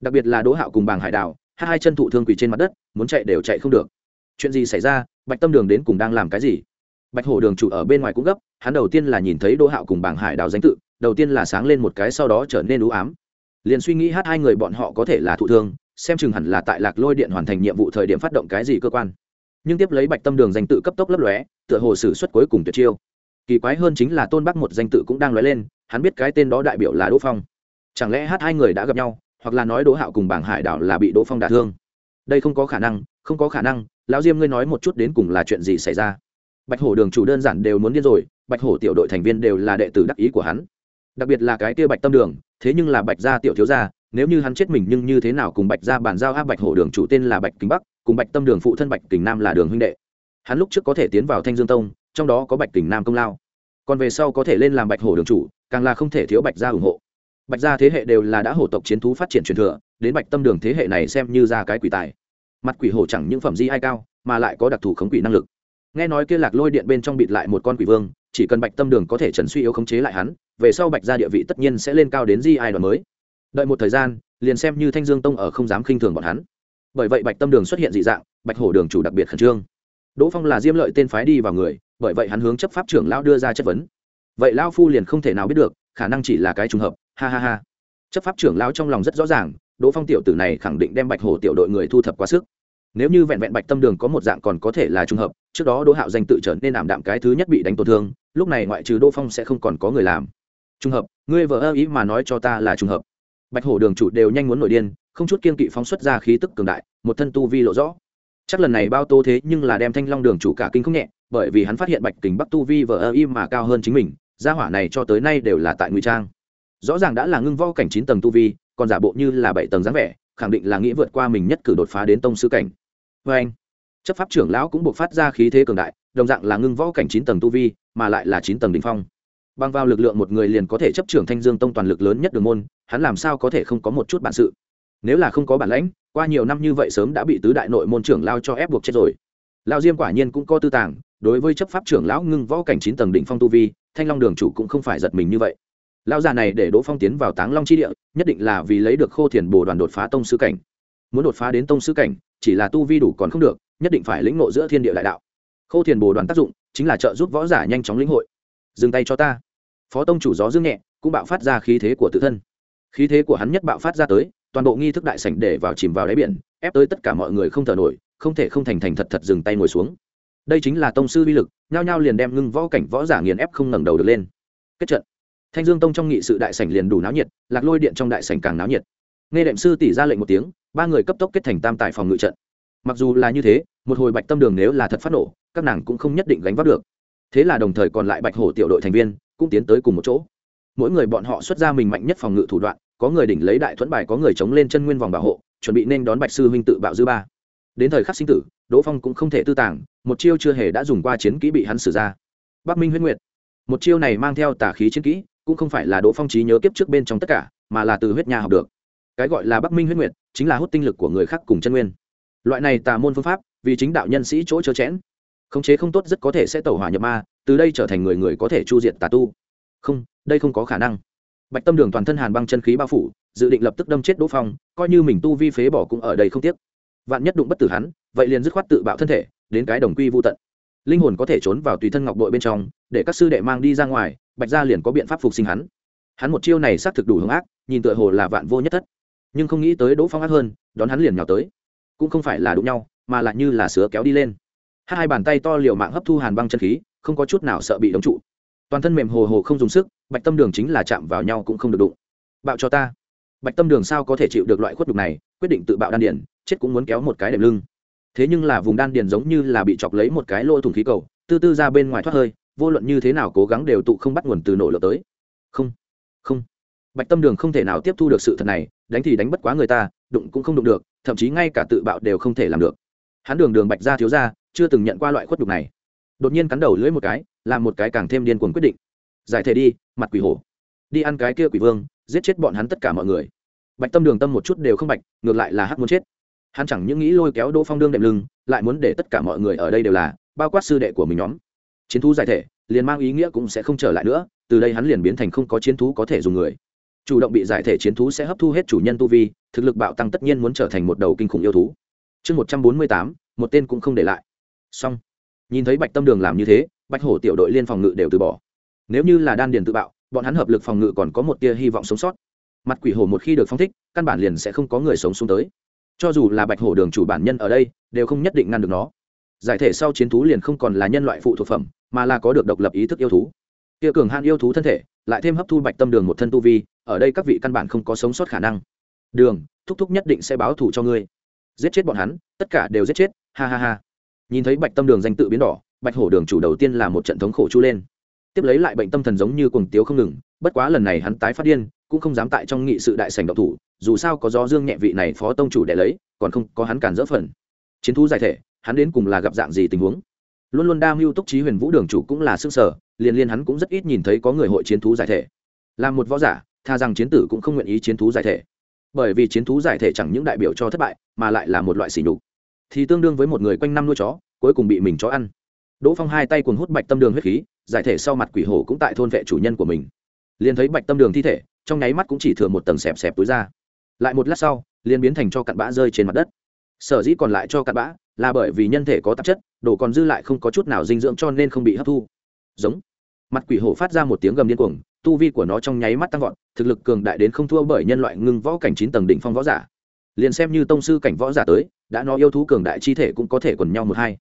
đặc biệt là đỗ hạo cùng bàng hải đào, hai chân thụ thương quỳ trên mặt đất, muốn chạy đều chạy không được. Chuyện gì xảy ra? Bạch tâm đường đến cùng đang làm cái gì? Bạch hổ đường chủ ở bên ngoài cũng gấp, hắn đầu tiên là nhìn thấy đỗ hạo cùng bàng hải đào danh tự, đầu tiên là sáng lên một cái sau đó trở nên ưu ám. Liền suy nghĩ hát hai người bọn họ có thể là thụ thương, xem chừng hẳn là tại lạc lôi điện hoàn thành nhiệm vụ thời điểm phát động cái gì cơ quan nhưng tiếp lấy bạch tâm đường danh tự cấp tốc lấp lóe, tựa hồ sử xuất cuối cùng tuyệt chiêu. Kỳ quái hơn chính là tôn bắc một danh tự cũng đang lóe lên, hắn biết cái tên đó đại biểu là đỗ phong. Chẳng lẽ hát hai người đã gặp nhau, hoặc là nói đỗ hạo cùng bảng hải đảo là bị đỗ phong đả thương? Đây không có khả năng, không có khả năng, lão diêm ngươi nói một chút đến cùng là chuyện gì xảy ra? Bạch hổ đường chủ đơn giản đều muốn điên rồi, bạch hổ tiểu đội thành viên đều là đệ tử đắc ý của hắn. Đặc biệt là cái kia bạch tâm đường, thế nhưng là bạch gia tiểu thiếu gia, nếu như hắn chết mình nhưng như thế nào cùng bạch gia bàn giao áp bạch hổ đường chủ tên là bạch kính bắc? Cùng bạch tâm đường phụ thân bạch kình nam là đường huynh đệ. Hắn lúc trước có thể tiến vào thanh dương tông, trong đó có bạch kình nam công lao. Còn về sau có thể lên làm bạch hổ đường chủ, càng là không thể thiếu bạch gia ủng hộ. Bạch gia thế hệ đều là đã hổ tộc chiến thú phát triển truyền thừa, đến bạch tâm đường thế hệ này xem như ra cái quỷ tài. Mặt quỷ hổ chẳng những phẩm di ai cao, mà lại có đặc thù khống quỷ năng lực. Nghe nói kia lạc lôi điện bên trong bịt lại một con quỷ vương, chỉ cần bạch tâm đường có thể trần suy yếu khống chế lại hắn, về sau bạch gia địa vị tất nhiên sẽ lên cao đến di ai đoàn mới. Đợi một thời gian, liền xem như thanh dương tông ở không dám khinh thường bọn hắn bởi vậy bạch tâm đường xuất hiện dị dạng, bạch hổ đường chủ đặc biệt khẩn trương. Đỗ phong là diêm lợi tên phái đi vào người, bởi vậy hắn hướng chấp pháp trưởng lão đưa ra chất vấn. Vậy lão phu liền không thể nào biết được, khả năng chỉ là cái trùng hợp, ha ha ha. Chấp pháp trưởng lão trong lòng rất rõ ràng, đỗ phong tiểu tử này khẳng định đem bạch hổ tiểu đội người thu thập quá sức. Nếu như vẹn vẹn bạch tâm đường có một dạng còn có thể là trùng hợp, trước đó đỗ hạo danh tự trở nên ảm đạm cái thứ nhất bị đánh tổn thương, lúc này ngoại trừ đỗ phong sẽ không còn có người làm. Trùng hợp, ngươi vợ ơ ý mà nói cho ta là trùng hợp. Bạch hổ đường chủ đều nhanh muốn nổi điên không chút kiên kỵ phóng xuất ra khí tức cường đại, một thân tu vi lộ rõ. Chắc lần này bao tô thế nhưng là đem thanh long đường chủ cả kinh không nhẹ, bởi vì hắn phát hiện bạch kính bắc tu vi vờ ơ im mà cao hơn chính mình, gia hỏa này cho tới nay đều là tại ngụy trang. Rõ ràng đã là ngưng vo cảnh chín tầng tu vi, còn giả bộ như là bảy tầng dáng vẻ, khẳng định là nghĩ vượt qua mình nhất cử đột phá đến tông sư cảnh. Vê anh, chấp pháp trưởng lão cũng buộc phát ra khí thế cường đại, đồng dạng là ngưng võ cảnh chín tầng tu vi, mà lại là chín tầng đình phong. Bằng vào lực lượng một người liền có thể chấp trưởng thanh dương tông toàn lực lớn nhất đường môn, hắn làm sao có thể không có một chút bản sự? Nếu là không có bản lãnh, qua nhiều năm như vậy sớm đã bị tứ đại nội môn trưởng lao cho ép buộc chết rồi. Lao diêm quả nhiên cũng có tư tàng, đối với chấp pháp trưởng lão ngưng võ cảnh chín tầng đỉnh phong tu vi, thanh long đường chủ cũng không phải giật mình như vậy. Lão già này để đỗ phong tiến vào táng long chi địa, nhất định là vì lấy được khô thiền bồ đoàn đột phá tông sư cảnh. Muốn đột phá đến tông sư cảnh, chỉ là tu vi đủ còn không được, nhất định phải lĩnh ngộ giữa thiên địa đại đạo. Khô thiền bồ đoàn tác dụng chính là trợ giúp võ giả nhanh chóng lĩnh hội. Dừng tay cho ta. Phó tông chủ gió dương nhẹ, cũng bạo phát ra khí thế của tự thân. Khí thế của hắn nhất bạo phát ra tới toàn bộ nghi thức đại sảnh để vào chìm vào đáy biển, ép tới tất cả mọi người không thở nổi, không thể không thành thành thật thật dừng tay ngồi xuống. Đây chính là tông sư uy lực, nhao nhao liền đem ngưng võ cảnh võ giả nghiền ép không ngẩng đầu được lên. Kết trận. Thanh dương tông trong nghị sự đại sảnh liền đủ náo nhiệt, lạc lôi điện trong đại sảnh càng náo nhiệt. Nghe đệm sư tỷ ra lệnh một tiếng, ba người cấp tốc kết thành tam tài phòng ngự trận. Mặc dù là như thế, một hồi bạch tâm đường nếu là thật phát nổ, các nàng cũng không nhất định gánh vác được. Thế là đồng thời còn lại bạch hổ tiểu đội thành viên cũng tiến tới cùng một chỗ. Mỗi người bọn họ xuất ra mình mạnh nhất phòng ngự thủ đoạn có người đỉnh lấy đại thuẫn bài, có người chống lên chân nguyên vòng bảo hộ, chuẩn bị nên đón bạch sư huynh tự bạo dư ba. Đến thời khắc sinh tử, đỗ phong cũng không thể tư tàng, một chiêu chưa hề đã dùng qua chiến kỹ bị hắn sử ra. Bắc minh huyết nguyệt. Một chiêu này mang theo tả khí chiến kỹ, cũng không phải là đỗ phong trí nhớ kiếp trước bên trong tất cả, mà là từ huyết nhà học được. Cái gọi là bắc minh huyết nguyệt, chính là hút tinh lực của người khác cùng chân nguyên. Loại này tà môn phương pháp, vì chính đạo nhân sĩ chỗ chớ chẽn. Khống chế không tốt rất có thể sẽ tẩu hỏa nhập ma, từ đây trở thành người người có thể chu diệt tà tu. Không, đây không có khả năng bạch tâm đường toàn thân hàn băng chân khí bao phủ, dự định lập tức đâm chết đỗ phong, coi như mình tu vi phế bỏ cũng ở đây không tiếc. Vạn nhất đụng bất tử hắn, vậy liền dứt khoát tự bạo thân thể, đến cái đồng quy vô tận. Linh hồn có thể trốn vào tùy thân ngọc đội bên trong, để các sư đệ mang đi ra ngoài, bạch gia liền có biện pháp phục sinh hắn. Hắn một chiêu này xác thực đủ hướng ác, nhìn tựa hồ là vạn vô nhất thất. Nhưng không nghĩ tới đỗ phong ác hơn, đón hắn liền nhào tới. Cũng không phải là đụng nhau, mà lại như là sứa kéo đi lên. Hai bàn tay to liều mạng hấp thu hàn băng chân khí, không có chút nào sợ bị đóng trụ toàn thân mềm hồ hồ không dùng sức, bạch tâm đường chính là chạm vào nhau cũng không được đụng. Bạo cho ta. Bạch tâm đường sao có thể chịu được loại khuất đục này, quyết định tự bạo đan điền, chết cũng muốn kéo một cái đệm lưng. Thế nhưng là vùng đan điền giống như là bị chọc lấy một cái lỗ thủng khí cầu, tư tư ra bên ngoài thoát hơi, vô luận như thế nào cố gắng đều tụ không bắt nguồn từ nổ lửa tới. Không không. Bạch tâm đường không thể nào tiếp thu được sự thật này, đánh thì đánh bất quá người ta, đụng cũng không đụng được, thậm chí ngay cả tự bạo đều không thể làm được. Hắn đường đường bạch ra thiếu ra chưa từng nhận qua loại khuất đục này đột nhiên cắn đầu lưỡi một cái, làm một cái càng thêm điên cuồng quyết định. Giải thể đi, mặt quỷ hổ. Đi ăn cái kia quỷ vương, giết chết bọn hắn tất cả mọi người. Bạch tâm đường tâm một chút đều không bạch, ngược lại là hắc muốn chết. Hắn chẳng những nghĩ lôi kéo đỗ phong đương đệm lưng, lại muốn để tất cả mọi người ở đây đều là bao quát sư đệ của mình nhóm. Chiến thú giải thể, liền mang ý nghĩa cũng sẽ không trở lại nữa, từ đây hắn liền biến thành không có chiến thú có thể dùng người. Chủ động bị giải thể chiến thú sẽ hấp thu hết chủ nhân tu vi, thực lực bạo tăng tất nhiên muốn trở thành một đầu kinh khủng yêu thú. Chương một trăm bốn mươi tám, một tên cũng không để lại. Xong nhìn thấy bạch tâm đường làm như thế, bạch hổ tiểu đội liên phòng ngự đều từ bỏ. Nếu như là đan điền tự bạo, bọn hắn hợp lực phòng ngự còn có một tia hy vọng sống sót. Mặt quỷ hổ một khi được phong thích, căn bản liền sẽ không có người sống xuống tới. Cho dù là bạch hổ đường chủ bản nhân ở đây, đều không nhất định ngăn được nó. Giải thể sau chiến thú liền không còn là nhân loại phụ thuộc phẩm, mà là có được độc lập ý thức yêu thú. Kia cường hạn yêu thú thân thể, lại thêm hấp thu bạch tâm đường một thân tu vi, ở đây các vị căn bản không có sống sót khả năng. Đường, thúc thúc nhất định sẽ báo thù cho ngươi. Giết chết bọn hắn, tất cả đều giết chết, ha ha ha nhìn thấy bạch tâm đường danh tự biến đỏ, bạch hổ đường chủ đầu tiên là một trận thống khổ chu lên. Tiếp lấy lại bệnh tâm thần giống như cuồng tiếu không ngừng, bất quá lần này hắn tái phát điên, cũng không dám tại trong nghị sự đại sành độc thủ, dù sao có gió dương nhẹ vị này phó tông chủ để lấy, còn không có hắn cản dỡ phần. Chiến thú giải thể, hắn đến cùng là gặp dạng gì tình huống? Luôn luôn đa mưu túc trí huyền vũ đường chủ cũng là xương sở, liền liên hắn cũng rất ít nhìn thấy có người hội chiến thú giải thể. Làm một võ giả, tha rằng chiến tử cũng không nguyện ý chiến thú giải thể. Bởi vì chiến thú giải thể chẳng những đại biểu cho thất bại, mà lại là một loại sỉ nhục thì tương đương với một người quanh năm nuôi chó, cuối cùng bị mình chó ăn. Đỗ phong hai tay cuồng hút bạch tâm đường huyết khí, giải thể sau mặt quỷ hổ cũng tại thôn vệ chủ nhân của mình. Liền thấy bạch tâm đường thi thể, trong nháy mắt cũng chỉ thừa một tầng xẹp xẹp túi ra. Lại một lát sau, liền biến thành cho cặn bã rơi trên mặt đất. Sở dĩ còn lại cho cặn bã là bởi vì nhân thể có tạp chất, đồ còn dư lại không có chút nào dinh dưỡng cho nên không bị hấp thu. Giống. Mặt quỷ hổ phát ra một tiếng gầm điên cuồng, tu vi của nó trong nháy mắt tăng vọt, thực lực cường đại đến không thua bởi nhân loại ngưng võ cảnh chín tầng đỉnh phong võ giả liền xem như tông sư cảnh võ giả tới, đã nói yêu thú cường đại chi thể cũng có thể quần nhau một hai.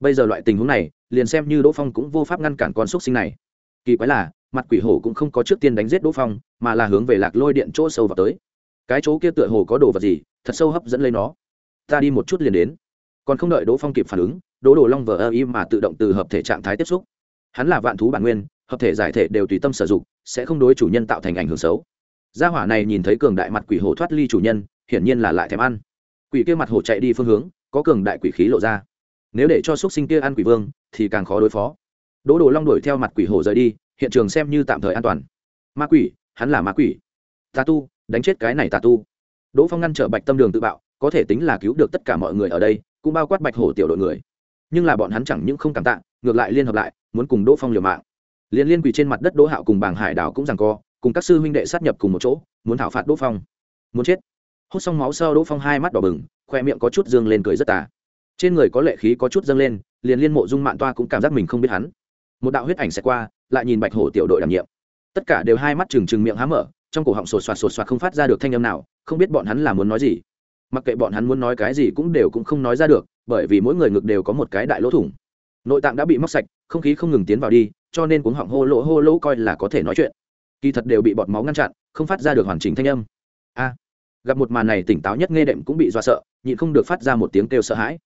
Bây giờ loại tình huống này, liền xem như đỗ phong cũng vô pháp ngăn cản con xúc sinh này. Kỳ quái là, mặt quỷ hổ cũng không có trước tiên đánh giết đỗ phong, mà là hướng về lạc lôi điện chỗ sâu vào tới. Cái chỗ kia tựa hồ có đồ vật gì, thật sâu hấp dẫn lấy nó. Ta đi một chút liền đến. Còn không đợi đỗ phong kịp phản ứng, đỗ đồ long vờ ơ im mà tự động từ hợp thể trạng thái tiếp xúc. Hắn là vạn thú bản nguyên, hợp thể giải thể đều tùy tâm sử dụng, sẽ không đối chủ nhân tạo thành ảnh hưởng xấu. Gia hỏa này nhìn thấy cường đại mặt quỷ hổ thoát ly chủ nhân hiển nhiên là lại thèm ăn. Quỷ kia mặt hổ chạy đi phương hướng, có cường đại quỷ khí lộ ra. Nếu để cho xúc sinh kia ăn quỷ vương, thì càng khó đối phó. Đỗ đồ long đuổi theo mặt quỷ hổ rời đi, hiện trường xem như tạm thời an toàn. Ma quỷ, hắn là ma quỷ. Tà tu, đánh chết cái này tà tu. Đỗ phong ngăn trở bạch tâm đường tự bạo, có thể tính là cứu được tất cả mọi người ở đây, cũng bao quát bạch hổ tiểu đội người. Nhưng là bọn hắn chẳng những không cảm tạ, ngược lại liên hợp lại, muốn cùng đỗ phong liều mạng. Liên liên quỳ trên mặt đất đỗ hạo cùng bảng hải đảo cũng rằng co, cùng các sư huynh đệ sát nhập cùng một chỗ, muốn thảo phạt đỗ phong. Muốn chết hút xong máu sơ đỗ phong hai mắt đỏ bừng, khoe miệng có chút dương lên cười rất tà. Trên người có lệ khí có chút dâng lên, liền liên mộ dung mạng toa cũng cảm giác mình không biết hắn. Một đạo huyết ảnh sẽ qua, lại nhìn bạch hổ tiểu đội đảm nhiệm. Tất cả đều hai mắt trừng trừng miệng há mở, trong cổ họng sột soạt sột soạt không phát ra được thanh âm nào, không biết bọn hắn là muốn nói gì. Mặc kệ bọn hắn muốn nói cái gì cũng đều cũng không nói ra được, bởi vì mỗi người ngực đều có một cái đại lỗ thủng. Nội tạng đã bị móc sạch, không khí không ngừng tiến vào đi, cho nên cuống họng hô lỗ hô lỗ coi là có thể nói chuyện. Kỳ thật đều bị bọt máu ngăn chặn, không phát ra được hoàn chỉnh thanh âm gặp một màn này tỉnh táo nhất nghe đệm cũng bị dọa sợ, nhịn không được phát ra một tiếng kêu sợ hãi.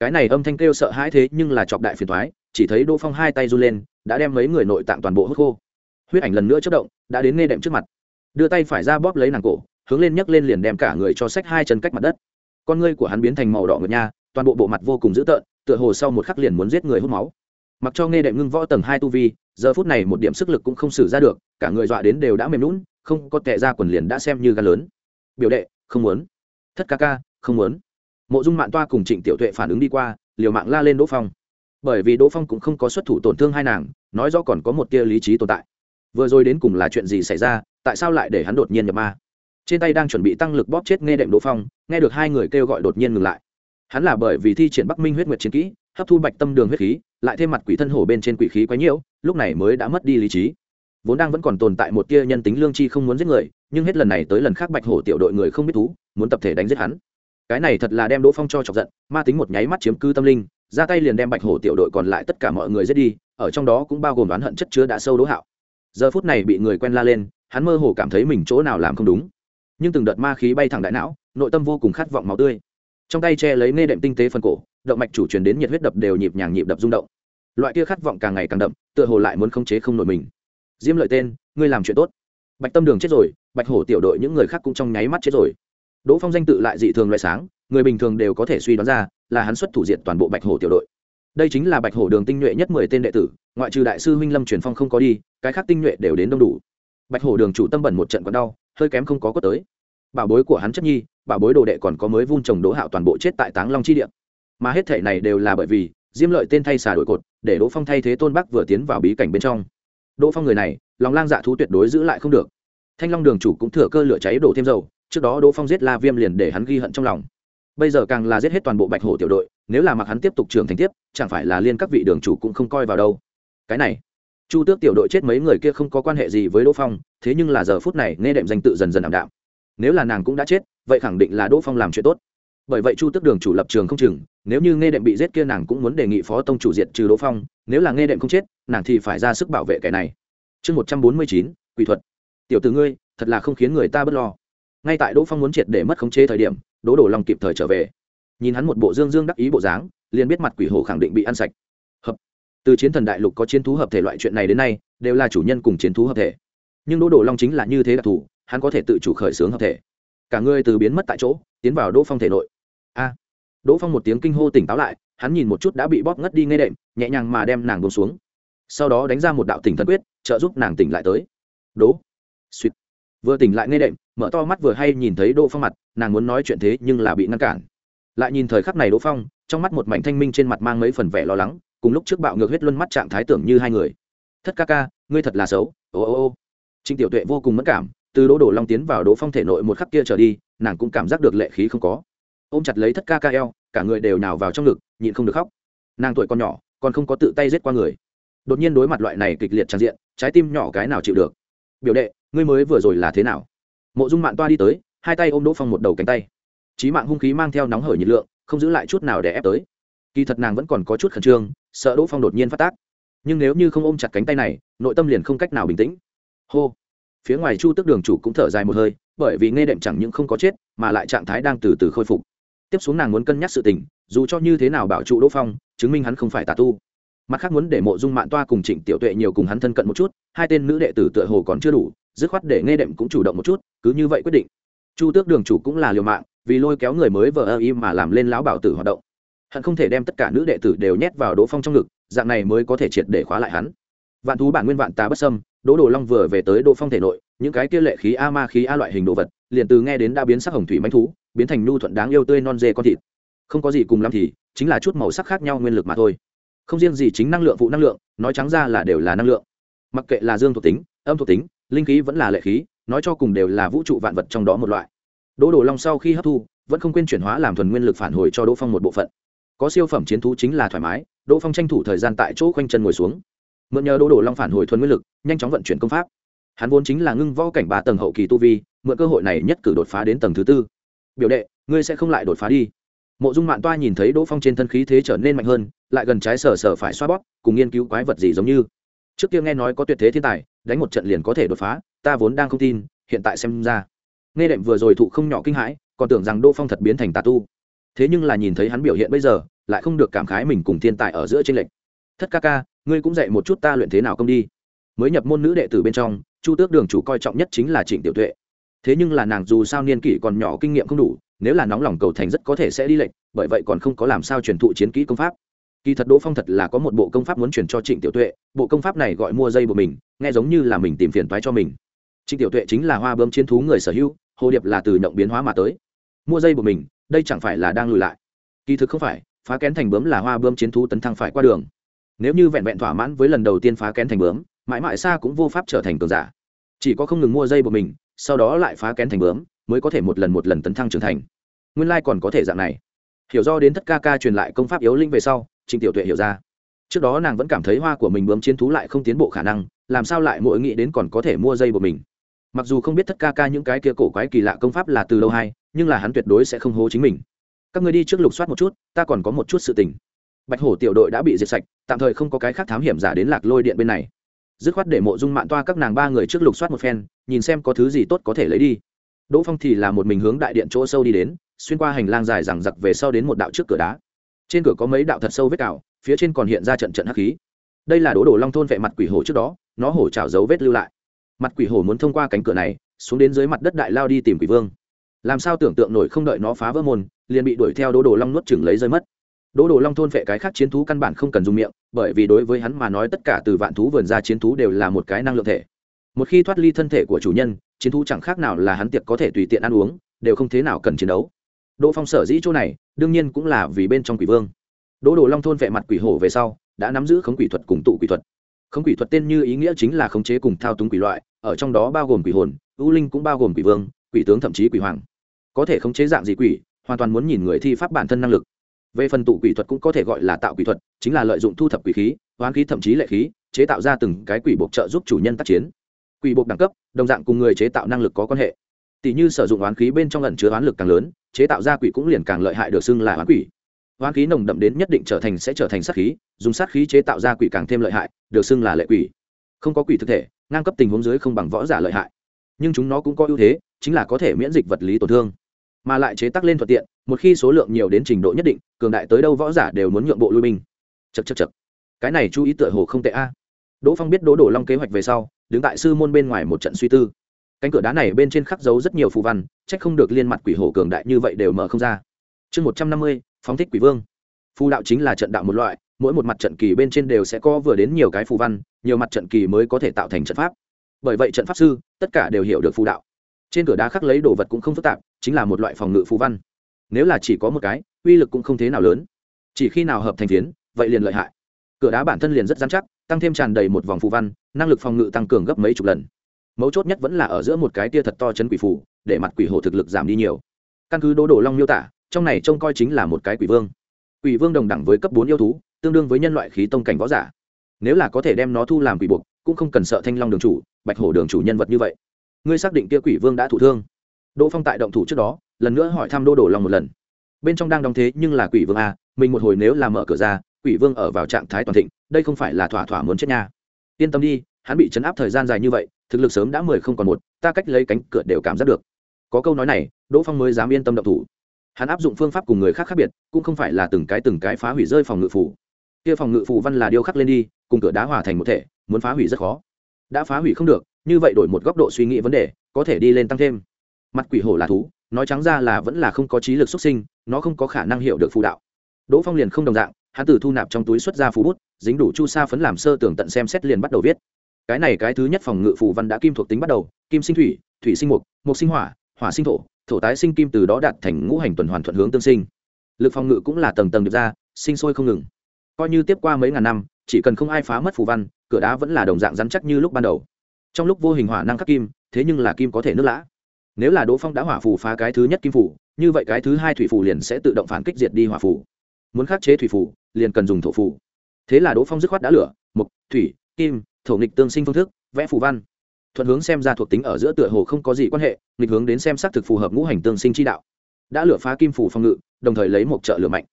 Cái này âm thanh kêu sợ hãi thế nhưng là chọc đại phiền thoái chỉ thấy đỗ phong hai tay run lên, đã đem mấy người nội tạng toàn bộ hút khô. Huyết ảnh lần nữa chất động, đã đến nghe đệm trước mặt. Đưa tay phải ra bóp lấy nàng cổ, hướng lên nhấc lên liền đem cả người cho sách hai chân cách mặt đất. Con ngươi của hắn biến thành màu đỏ ngựa nha, toàn bộ bộ mặt vô cùng dữ tợn, tựa hồ sau một khắc liền muốn giết người hút máu. Mặc cho nghe đệm ngưng võ tầng hai tu vi, giờ phút này một điểm sức lực cũng không xử ra được, cả người dọa đến đều đã mềm lún không có tệ ra quần liền đã xem như gan lớn biểu đệ, không muốn. Thất ca ca, không muốn. Mộ dung mạng toa cùng trịnh tiểu tuệ phản ứng đi qua, liều mạng la lên đỗ phong. Bởi vì đỗ phong cũng không có xuất thủ tổn thương hai nàng, nói rõ còn có một tia lý trí tồn tại. Vừa rồi đến cùng là chuyện gì xảy ra, tại sao lại để hắn đột nhiên nhập ma? Trên tay đang chuẩn bị tăng lực bóp chết nghe đệm đỗ phong, nghe được hai người kêu gọi đột nhiên ngừng lại. Hắn là bởi vì thi triển bắc minh huyết nguyệt chiến kỹ, hấp thu bạch tâm đường huyết khí, lại thêm mặt quỷ thân hổ bên trên quỷ khí quá nhiễu lúc này mới đã mất đi lý trí. Vốn đang vẫn còn tồn tại một tia nhân tính lương chi không muốn giết người nhưng hết lần này tới lần khác bạch hổ tiểu đội người không biết thú, muốn tập thể đánh giết hắn. Cái này thật là đem đỗ phong cho chọc giận, ma tính một nháy mắt chiếm cư tâm linh, ra tay liền đem bạch hổ tiểu đội còn lại tất cả mọi người giết đi, ở trong đó cũng bao gồm đoán hận chất chứa đã sâu đỗ hạo. Giờ phút này bị người quen la lên, hắn mơ hồ cảm thấy mình chỗ nào làm không đúng. Nhưng từng đợt ma khí bay thẳng đại não, nội tâm vô cùng khát vọng máu tươi. Trong tay che lấy nê đệm tinh tế phần cổ, động mạch chủ truyền đến nhiệt huyết đập đều nhịp nhàng nhịp đập rung động. Loại kia khát vọng càng ngày càng đậm, tựa hồ lại muốn khống chế không nổi mình. Diêm lợi tên, ngươi làm chuyện tốt bạch tâm đường chết rồi, bạch hổ tiểu đội những người khác cũng trong nháy mắt chết rồi. Đỗ phong danh tự lại dị thường loại sáng, người bình thường đều có thể suy đoán ra là hắn xuất thủ diện toàn bộ bạch hổ tiểu đội. Đây chính là bạch hổ đường tinh nhuệ nhất mười tên đệ tử, ngoại trừ đại sư huynh lâm truyền phong không có đi, cái khác tinh nhuệ đều đến đông đủ. Bạch hổ đường chủ tâm bẩn một trận còn đau, hơi kém không có có tới. Bảo bối của hắn chất nhi, bảo bối đồ đệ còn có mới vun trồng đỗ hạo toàn bộ chết tại táng long chi địa. Mà hết thể này đều là bởi vì diêm lợi tên thay xà đổi cột, để đỗ phong thay thế tôn bắc vừa tiến vào bí cảnh bên trong. Đỗ phong người này lòng lang dạ thú tuyệt đối giữ lại không được. Thanh long đường chủ cũng thừa cơ lửa cháy đổ thêm dầu, trước đó đỗ phong giết la viêm liền để hắn ghi hận trong lòng. Bây giờ càng là giết hết toàn bộ bạch hổ tiểu đội, nếu là mặc hắn tiếp tục trưởng thành tiếp, chẳng phải là liên các vị đường chủ cũng không coi vào đâu. Cái này, chu tước tiểu đội chết mấy người kia không có quan hệ gì với đỗ phong, thế nhưng là giờ phút này nghe đệm danh tự dần dần ảm đạm. Nếu là nàng cũng đã chết, vậy khẳng định là đỗ phong làm chuyện tốt. Bởi vậy chu tước đường chủ lập trường không chừng, nếu như nghe đệm bị giết kia nàng cũng muốn đề nghị phó tông chủ diệt trừ đỗ phong, nếu là nghe đệm không chết, nàng thì phải ra sức bảo vệ kẻ này chương một trăm bốn mươi chín, quỷ thuật. Tiểu từ ngươi, thật là không khiến người ta b ấ t lo. Ngay tại đỗ phong muốn triệt để mất khống chế thời điểm, đỗ đổ lòng kịp thời trở về. Nhìn hắn một bộ dương dương đắc ý bộ dáng, liền biết mặt quỷ hồ khẳng định bị ăn sạch. Hợp. Từ chiến thần đại lục có chiến thú hợp thể loại chuyện này đến nay, đều là chủ nhân cùng chiến thú hợp thể. Nhưng đỗ đổ long chính là như thế đặc thù, hắn có thể tự chủ khởi xướng hợp thể. Cả ngươi từ biến mất tại chỗ, tiến vào đỗ phong thể nội. A. Đỗ phong một tiếng kinh hô tỉnh táo lại, hắn nhìn một chút đã bị bóp ngất đi ngay đệm, nhẹ nhàng mà đem nàng bông xuống. Sau đó đánh ra một đạo tỉnh thần quyết trợ giúp nàng tỉnh lại tới. Đố, suýt. Vừa tỉnh lại ngay đệm mở to mắt vừa hay nhìn thấy đỗ phong mặt nàng muốn nói chuyện thế nhưng là bị ngăn cản. Lại nhìn thời khắc này đỗ phong trong mắt một mảnh thanh minh trên mặt mang mấy phần vẻ lo lắng cùng lúc trước bạo ngược huyết luân mắt trạng thái tưởng như hai người. Thất ca ca ngươi thật là xấu. Ô ô ô. Trịnh tiểu tuệ vô cùng mất cảm từ đỗ đổ long tiến vào đỗ phong thể nội một khắc kia trở đi nàng cũng cảm giác được lệ khí không có. Ôm chặt lấy thất ca ca eo cả người đều nào vào trong ngực nhịn không được khóc. Nàng tuổi còn nhỏ còn không có tự tay giết qua người. Đột nhiên đối mặt loại này kịch liệt tràn diện trái tim nhỏ cái nào chịu được? Biểu đệ, ngươi mới vừa rồi là thế nào? Mộ dung mạng toa đi tới, hai tay ôm đỗ phong một đầu cánh tay. Trí mạng hung khí mang theo nóng hở nhiệt lượng, không giữ lại chút nào để ép tới. Kỳ thật nàng vẫn còn có chút khẩn trương, sợ đỗ phong đột nhiên phát tác. Nhưng nếu như không ôm chặt cánh tay này, nội tâm liền không cách nào bình tĩnh. Hô. Phía ngoài chu tức đường chủ cũng thở dài một hơi, bởi vì nghe đệm chẳng những không có chết, mà lại trạng thái đang từ từ khôi phục. Tiếp xuống nàng muốn cân nhắc sự tình, dù cho như thế nào bảo trụ đỗ phong, chứng minh hắn không phải tà tu mặt khác muốn để mộ dung mạng toa cùng trịnh tiểu tuệ nhiều cùng hắn thân cận một chút, hai tên nữ đệ tử tựa hồ còn chưa đủ, dứt khoát để nghe đệm cũng chủ động một chút, cứ như vậy quyết định. Chu tước đường chủ cũng là liều mạng, vì lôi kéo người mới vờ ơ y mà làm lên lão bảo tử hoạt động. Hắn không thể đem tất cả nữ đệ tử đều nhét vào đỗ phong trong ngực, dạng này mới có thể triệt để khóa lại hắn. Vạn thú bản nguyên vạn tà bất sâm đỗ đồ long vừa về tới đỗ phong thể nội, những cái kia lệ khí a ma khí a loại hình đồ vật, liền từ nghe đến đã biến sắc hồng thủy manh thú, biến thành nhu thuận đáng yêu tươi non dê con thịt. Không có gì cùng lắm thì, chính là chút màu sắc khác nhau nguyên lực mà thôi không riêng gì chính năng lượng phụ năng lượng, nói trắng ra là đều là năng lượng. Mặc kệ là dương thuộc tính, âm thuộc tính, linh khí vẫn là lệ khí, nói cho cùng đều là vũ trụ vạn vật trong đó một loại. Đỗ đồ long sau khi hấp thu, vẫn không quên chuyển hóa làm thuần nguyên lực phản hồi cho đỗ phong một bộ phận. Có siêu phẩm chiến thú chính là thoải mái, đỗ phong tranh thủ thời gian tại chỗ khoanh chân ngồi xuống. Mượn nhờ đỗ đồ long phản hồi thuần nguyên lực, nhanh chóng vận chuyển công pháp. Hắn vốn chính là ngưng võ cảnh ba tầng hậu kỳ tu vi, mượn cơ hội này nhất cử đột phá đến tầng thứ tư. Biểu đệ, ngươi sẽ không lại đột phá đi mộ dung mạng toa nhìn thấy đỗ phong trên thân khí thế trở nên mạnh hơn, lại gần trái sở sở phải xoa bóp, cùng nghiên cứu quái vật gì giống như. Trước kia nghe nói có tuyệt thế thiên tài, đánh một trận liền có thể đột phá, ta vốn đang không tin, hiện tại xem ra. Nghe đệm vừa rồi thụ không nhỏ kinh hãi, còn tưởng rằng đỗ phong thật biến thành tà tu. Thế nhưng là nhìn thấy hắn biểu hiện bây giờ, lại không được cảm khái mình cùng thiên tài ở giữa tranh lệch. Thất ca ca, ngươi cũng dạy một chút ta luyện thế nào công đi. Mới nhập môn nữ đệ tử bên trong, chu tước đường chủ coi trọng nhất chính là trịnh tiểu tuệ. Thế nhưng là nàng dù sao niên kỷ còn nhỏ kinh nghiệm không đủ nếu là nóng lòng cầu thành rất có thể sẽ đi lệnh, bởi vậy còn không có làm sao truyền thụ chiến kỹ công pháp. Kỳ thật đỗ phong thật là có một bộ công pháp muốn truyền cho trịnh tiểu tuệ, bộ công pháp này gọi mua dây của mình, nghe giống như là mình tìm phiền toái cho mình. Trịnh tiểu tuệ chính là hoa bơm chiến thú người sở hữu, hồ điệp là từ động biến hóa mà tới. Mua dây của mình, đây chẳng phải là đang lùi lại. Kỳ thực không phải, phá kén thành bướm là hoa bơm chiến thú tấn thăng phải qua đường. Nếu như vẹn vẹn thỏa mãn với lần đầu tiên phá kén thành bướm, mãi mãi xa cũng vô pháp trở thành cường giả. Chỉ có không ngừng mua dây của mình, sau đó lại phá kén thành bướm mới có thể một lần một lần tấn thăng trưởng thành. Nguyên lai còn có thể dạng này. Hiểu do đến thất ca ca truyền lại công pháp yếu linh về sau, trịnh tiểu tuệ hiểu ra. Trước đó nàng vẫn cảm thấy hoa của mình bướm chiến thú lại không tiến bộ khả năng, làm sao lại mỗi nghĩ đến còn có thể mua dây của mình. Mặc dù không biết thất ca ca những cái kia cổ quái kỳ lạ công pháp là từ lâu hay, nhưng là hắn tuyệt đối sẽ không hố chính mình. Các người đi trước lục soát một chút, ta còn có một chút sự tình. Bạch hổ tiểu đội đã bị diệt sạch, tạm thời không có cái khác thám hiểm giả đến lạc lôi điện bên này. Dứt khoát để mộ dung mạng toa các nàng ba người trước lục soát một phen, nhìn xem có thứ gì tốt có thể lấy đi đỗ phong thì là một mình hướng đại điện chỗ sâu đi đến, xuyên qua hành lang dài rằng giặc về sau đến một đạo trước cửa đá. Trên cửa có mấy đạo thật sâu vết cào, phía trên còn hiện ra trận trận hắc khí. Đây là đỗ đổ long thôn vệ mặt quỷ hổ trước đó, nó hổ trào dấu vết lưu lại. Mặt quỷ hổ muốn thông qua cánh cửa này, xuống đến dưới mặt đất đại lao đi tìm quỷ vương. Làm sao tưởng tượng nổi không đợi nó phá vỡ môn, liền bị đuổi theo đỗ đồ long nuốt chừng lấy rơi mất. Đỗ đồ long thôn vệ cái khác chiến thú căn bản không cần dùng miệng, bởi vì đối với hắn mà nói tất cả từ vạn thú vườn ra chiến thú đều là một cái năng lượng thể. Một khi thoát ly thân thể của chủ nhân chiến thú chẳng khác nào là hắn tiệc có thể tùy tiện ăn uống, đều không thế nào cần chiến đấu. Đỗ phong sở dĩ chỗ này, đương nhiên cũng là vì bên trong quỷ vương. Đỗ đồ long thôn vẹ mặt quỷ hổ về sau, đã nắm giữ khống quỷ thuật cùng tụ quỷ thuật. Khống quỷ thuật tên như ý nghĩa chính là khống chế cùng thao túng quỷ loại, ở trong đó bao gồm quỷ hồn, ưu linh cũng bao gồm quỷ vương, quỷ tướng thậm chí quỷ hoàng. Có thể khống chế dạng gì quỷ, hoàn toàn muốn nhìn người thi pháp bản thân năng lực. Về phần tụ quỷ thuật cũng có thể gọi là tạo quỷ thuật, chính là lợi dụng thu thập quỷ khí, hoán khí thậm chí lệ khí, chế tạo ra từng cái quỷ buộc trợ giúp chủ nhân tác chiến quỷ buộc đẳng cấp, đồng dạng cùng người chế tạo năng lực có quan hệ. Tỷ như sử dụng oán khí bên trong lần chứa oán lực càng lớn, chế tạo ra quỷ cũng liền càng lợi hại được xưng là oán quỷ. Oán khí nồng đậm đến nhất định trở thành sẽ trở thành sát khí, dùng sát khí chế tạo ra quỷ càng thêm lợi hại, được xưng là lệ quỷ. Không có quỷ thực thể, ngang cấp tình huống dưới không bằng võ giả lợi hại. Nhưng chúng nó cũng có ưu thế, chính là có thể miễn dịch vật lý tổn thương. Mà lại chế tác lên thuận tiện, một khi số lượng nhiều đến trình độ nhất định, cường đại tới đâu võ giả đều muốn nhượng bộ lui binh. Chật chật chật cái này chú ý tựa hồ không tệ a. Đỗ phong biết đỗ đổ long kế hoạch về sau đứng tại sư môn bên ngoài một trận suy tư. Cánh cửa đá này bên trên khắc dấu rất nhiều phù văn c h ắ c không được liên mặt quỷ hổ cường đại như vậy đều mở không ra. Chương một trăm năm mươi, phóng thích quỷ vương. Phù đạo chính là trận đạo một loại, mỗi một mặt trận kỳ bên trên đều sẽ có vừa đến nhiều cái phù văn, nhiều mặt trận kỳ mới có thể tạo thành trận pháp. Bởi vậy trận pháp sư, tất cả đều hiểu được phù đạo. Trên cửa đá khắc lấy đồ vật cũng không phức tạp, chính là một loại phòng ngự phù văn. Nếu là chỉ có một cái, uy lực cũng không thế nào lớn. Chỉ khi nào hợp thành phiến, vậy liền lợi hại cửa đá bản thân liền rất dán chắc, tăng thêm tràn đầy một vòng phù văn, năng lực phòng ngự tăng cường gấp mấy chục lần. Mấu chốt nhất vẫn là ở giữa một cái tia thật to chấn quỷ phủ để mặt quỷ hổ thực lực giảm đi nhiều. Căn cứ đỗ đổ long miêu tả, trong này trông coi chính là một cái quỷ vương. Quỷ vương đồng đẳng với cấp bốn yêu thú, tương đương với nhân loại khí tông cảnh võ giả. Nếu là có thể đem nó thu làm quỷ buộc, cũng không cần sợ thanh long đường chủ, bạch hổ đường chủ nhân vật như vậy. Ngươi xác định kia quỷ vương đã thụ thương. Đỗ phong tại động thủ trước đó, lần nữa hỏi thăm đô đổ long một lần. Bên trong đang đóng thế nhưng là quỷ vương a mình một hồi nếu là mở cửa ra quỷ vương ở vào trạng thái toàn thịnh, đây không phải là thỏa thỏa muốn chết nha. Yên tâm đi, hắn bị chấn áp thời gian dài như vậy, thực lực sớm đã mười không còn một, ta cách lấy cánh cửa đều cảm giác được. Có câu nói này, đỗ phong mới dám yên tâm động thủ. Hắn áp dụng phương pháp cùng người khác khác biệt, cũng không phải là từng cái từng cái phá hủy rơi phòng ngự phủ. Kia phòng ngự phủ văn là điêu khắc lên đi, cùng cửa đá hòa thành một thể, muốn phá hủy rất khó. Đã phá hủy không được, như vậy đổi một góc độ suy nghĩ vấn đề, có thể đi lên tăng thêm. Mặt quỷ hổ là thú, nói trắng ra là vẫn là không có trí lực xuất sinh, nó không có khả năng hiểu được phù đạo. Đỗ phong liền không đồng dạng hắn từ thu nạp trong túi xuất ra phú bút, dính đủ chu sa phấn làm sơ tưởng tận xem xét liền bắt đầu viết. Cái này cái thứ nhất phòng ngự phù văn đã kim thuộc tính bắt đầu, kim sinh thủy thủy sinh mục mục sinh hỏa hỏa sinh thổ thổ tái sinh kim từ đó đạt thành ngũ hành tuần hoàn thuận hướng tương sinh. Lực phòng ngự cũng là tầng tầng được ra, sinh sôi không ngừng. Coi như tiếp qua mấy ngàn năm, chỉ cần không ai phá mất phù văn, cửa đá vẫn là đồng dạng rắn chắc như lúc ban đầu. Trong lúc vô hình hỏa năng khắc kim, thế nhưng là kim có thể nước lã. Nếu là đỗ phong đã hỏa phù phá cái thứ nhất kim phủ, như vậy cái thứ hai thủy phủ liền sẽ tự động phản kích diệt đi hỏa phủ muốn khắc chế thủy phủ, liền cần dùng thổ phủ. Thế là đỗ phong dứt khoát đã lửa mục thủy, kim, thổ nghịch tương sinh phương thức, vẽ phù văn. Thuận hướng xem ra thuộc tính ở giữa tựa hồ không có gì quan hệ, nghịch hướng đến xem xác thực phù hợp ngũ hành tương sinh chi đạo. Đã lửa phá kim phủ phòng ngự, đồng thời lấy một trợ lửa mạnh.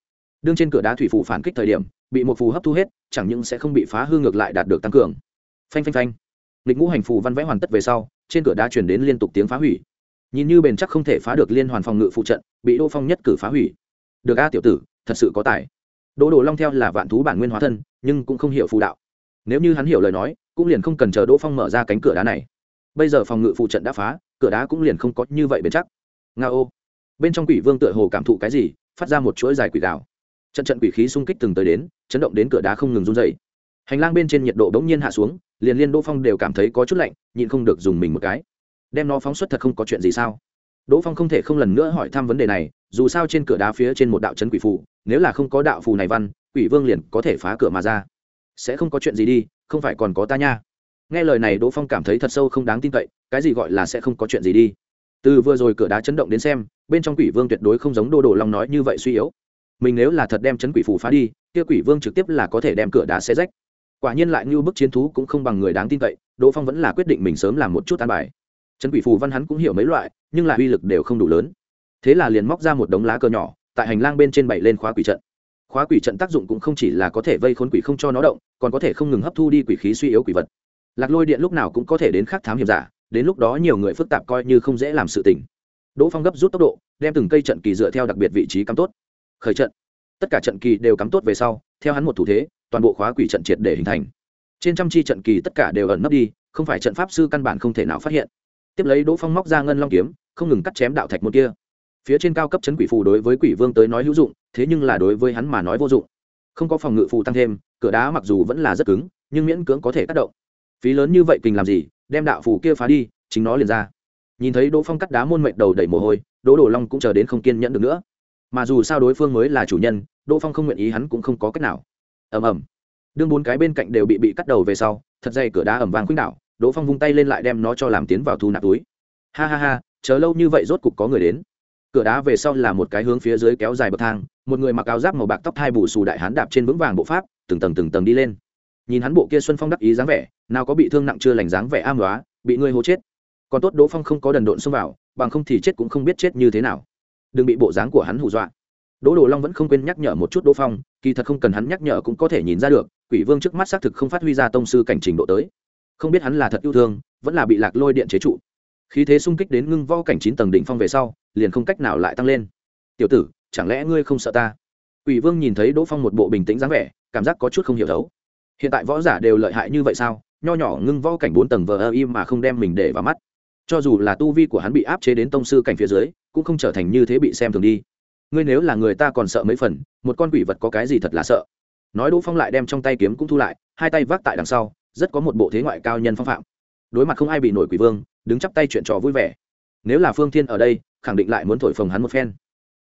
Đương trên cửa đá thủy phủ phản kích thời điểm, bị một phù hấp thu hết, chẳng những sẽ không bị phá hư ngược lại đạt được tăng cường. Phanh phanh phanh. Nghịch ngũ hành phù văn vẽ hoàn tất về sau, trên cửa đá chuyển đến liên tục tiếng phá hủy. Nhìn như bền chắc không thể phá được liên hoàn phòng ngự phụ trận, bị đỗ phong nhất cử phá hủy. Được a, tiểu tử thật sự có tài. Đỗ đồ long theo là vạn thú bản nguyên hóa thân, nhưng cũng không hiểu phù đạo. Nếu như hắn hiểu lời nói, cũng liền không cần chờ đỗ phong mở ra cánh cửa đá này. Bây giờ phòng ngự phụ trận đã phá, cửa đá cũng liền không có như vậy bền chắc. Nga ô. Bên trong quỷ vương tựa hồ cảm thụ cái gì, phát ra một chuỗi dài quỷ đạo trận trận quỷ khí xung kích từng tới đến, chấn động đến cửa đá không ngừng run dày hành lang bên trên nhiệt độ bỗng nhiên hạ xuống, liền liên đỗ phong đều cảm thấy có chút lạnh, nhịn không được dùng mình một cái. Đem nó phóng xuất thật không có chuyện gì sao? Đỗ phong không thể không lần nữa hỏi thăm vấn đề này dù sao trên cửa đá phía trên một đạo c quỷ phù, nếu là không có đạo phù này văn, quỷ vương liền có thể phá cửa mà ra. Sẽ không có chuyện gì đi, không phải còn có ta nha. Nghe lời này đỗ phong cảm thấy thật sâu không đáng tin cậy, cái gì gọi là sẽ không có chuyện gì đi. Từ vừa rồi cửa đá chấn động đến xem, bên trong quỷ vương tuyệt đối không giống đô đồ long nói như vậy suy yếu. Mình nếu là thật đem chấn quỷ phù phá đi, kia quỷ vương trực tiếp là có thể đem cửa đá xe rách. Quả nhiên lại như bức chiến thú cũng không bằng người đáng tin cậy, đỗ phong vẫn là quyết định mình sớm làm một chút an bài. Chấn quỷ phù văn hắn cũng hiểu mấy loại, nhưng lại uy lực đều không đủ lớn thế là liền móc ra một đống lá cờ nhỏ, tại hành lang bên trên bảy lên khóa quỷ trận. Khóa quỷ trận tác dụng cũng không chỉ là có thể vây khốn quỷ không cho nó động, còn có thể không ngừng hấp thu đi quỷ khí suy yếu quỷ vật. Lạc lôi điện lúc nào cũng có thể đến khắc thám hiểm giả, đến lúc đó nhiều người phức tạp coi như không dễ làm sự tình. Đỗ phong gấp rút tốc độ, đem từng cây trận kỳ dựa theo đặc biệt vị trí cắm tốt. Khởi trận. Tất cả trận kỳ đều cắm tốt về sau, theo hắn một thủ thế, toàn bộ khóa quỷ trận triệt để hình thành. Trên trăm chi trận kỳ tất cả đều ẩn nấp đi, không phải trận pháp sư căn bản không thể nào phát hiện. Tiếp lấy đỗ phong móc ra ngân long kiếm, không ngừng cắt chém đạo thạch một kia phía trên cao cấp chấn quỷ phù đối với quỷ vương tới nói hữu dụng, thế nhưng là đối với hắn mà nói vô dụng. Không có phòng ngự phù tăng thêm, cửa đá mặc dù vẫn là rất cứng, nhưng miễn cưỡng có thể cắt động. Phí lớn như vậy kình làm gì, đem đạo phù kia phá đi, chính nó liền ra. Nhìn thấy đỗ phong cắt đá môn mệnh đầu đẩy mồ hôi, đỗ đồ long cũng chờ đến không kiên nhẫn được nữa. Mà dù sao đối phương mới là chủ nhân, đỗ phong không nguyện ý hắn cũng không có cách nào. Ầm ầm. Đương bốn cái bên cạnh đều bị bị cắt đầu về sau, thật dày cửa đá ẩm vàng khuynh đảo, đỗ phong vung tay lên lại đem nó cho làm tiến vào thu nạp túi. Ha ha ha, chờ lâu như vậy rốt cục có người đến cửa đá về sau là một cái hướng phía dưới kéo dài bậc thang, một người mặc áo giáp màu bạc tóc hai bù xù đại hán đạp trên vững vàng bộ pháp, từng tầng từng tầng đi lên. Nhìn hắn bộ kia xuân phong đắc ý dáng vẻ, nào có bị thương nặng chưa lành dáng vẻ am đoá bị ngươi hô chết. Còn tốt đỗ phong không có đần độn xông vào, bằng không thì chết cũng không biết chết như thế nào. Đừng bị bộ dáng của hắn hù dọa. Đỗ đồ long vẫn không quên nhắc nhở một chút đỗ phong, kỳ thật không cần hắn nhắc nhở cũng có thể nhìn ra được, quỷ vương trước mắt xác thực không phát huy ra tông sư cảnh trình độ tới. Không biết hắn là thật yêu thương, vẫn là bị lạc lôi điện chế trụ. Khí thế sung kích đến ngưng vo cảnh chín tầng đỉnh phong về sau liền không cách nào lại tăng lên. Tiểu tử, chẳng lẽ ngươi không sợ ta? Quỷ vương nhìn thấy đỗ phong một bộ bình tĩnh dáng vẻ, cảm giác có chút không hiểu thấu hiện tại võ giả đều lợi hại như vậy sao? Nho nhỏ ngưng võ cảnh bốn tầng vờ ơ im mà không đem mình để vào mắt. Cho dù là tu vi của hắn bị áp chế đến tông sư cảnh phía dưới, cũng không trở thành như thế bị xem thường đi. Ngươi nếu là người ta còn sợ mấy phần, một con quỷ vật có cái gì thật là sợ? Nói đỗ phong lại đem trong tay kiếm cũng thu lại, hai tay vác tại đằng sau, rất có một bộ thế ngoại cao nhân phong phạm. Đối mặt không ai bị nổi quỷ vương, đứng chắp tay chuyện trò vui vẻ nếu là phương thiên ở đây, khẳng định lại muốn thổi phồng hắn một phen.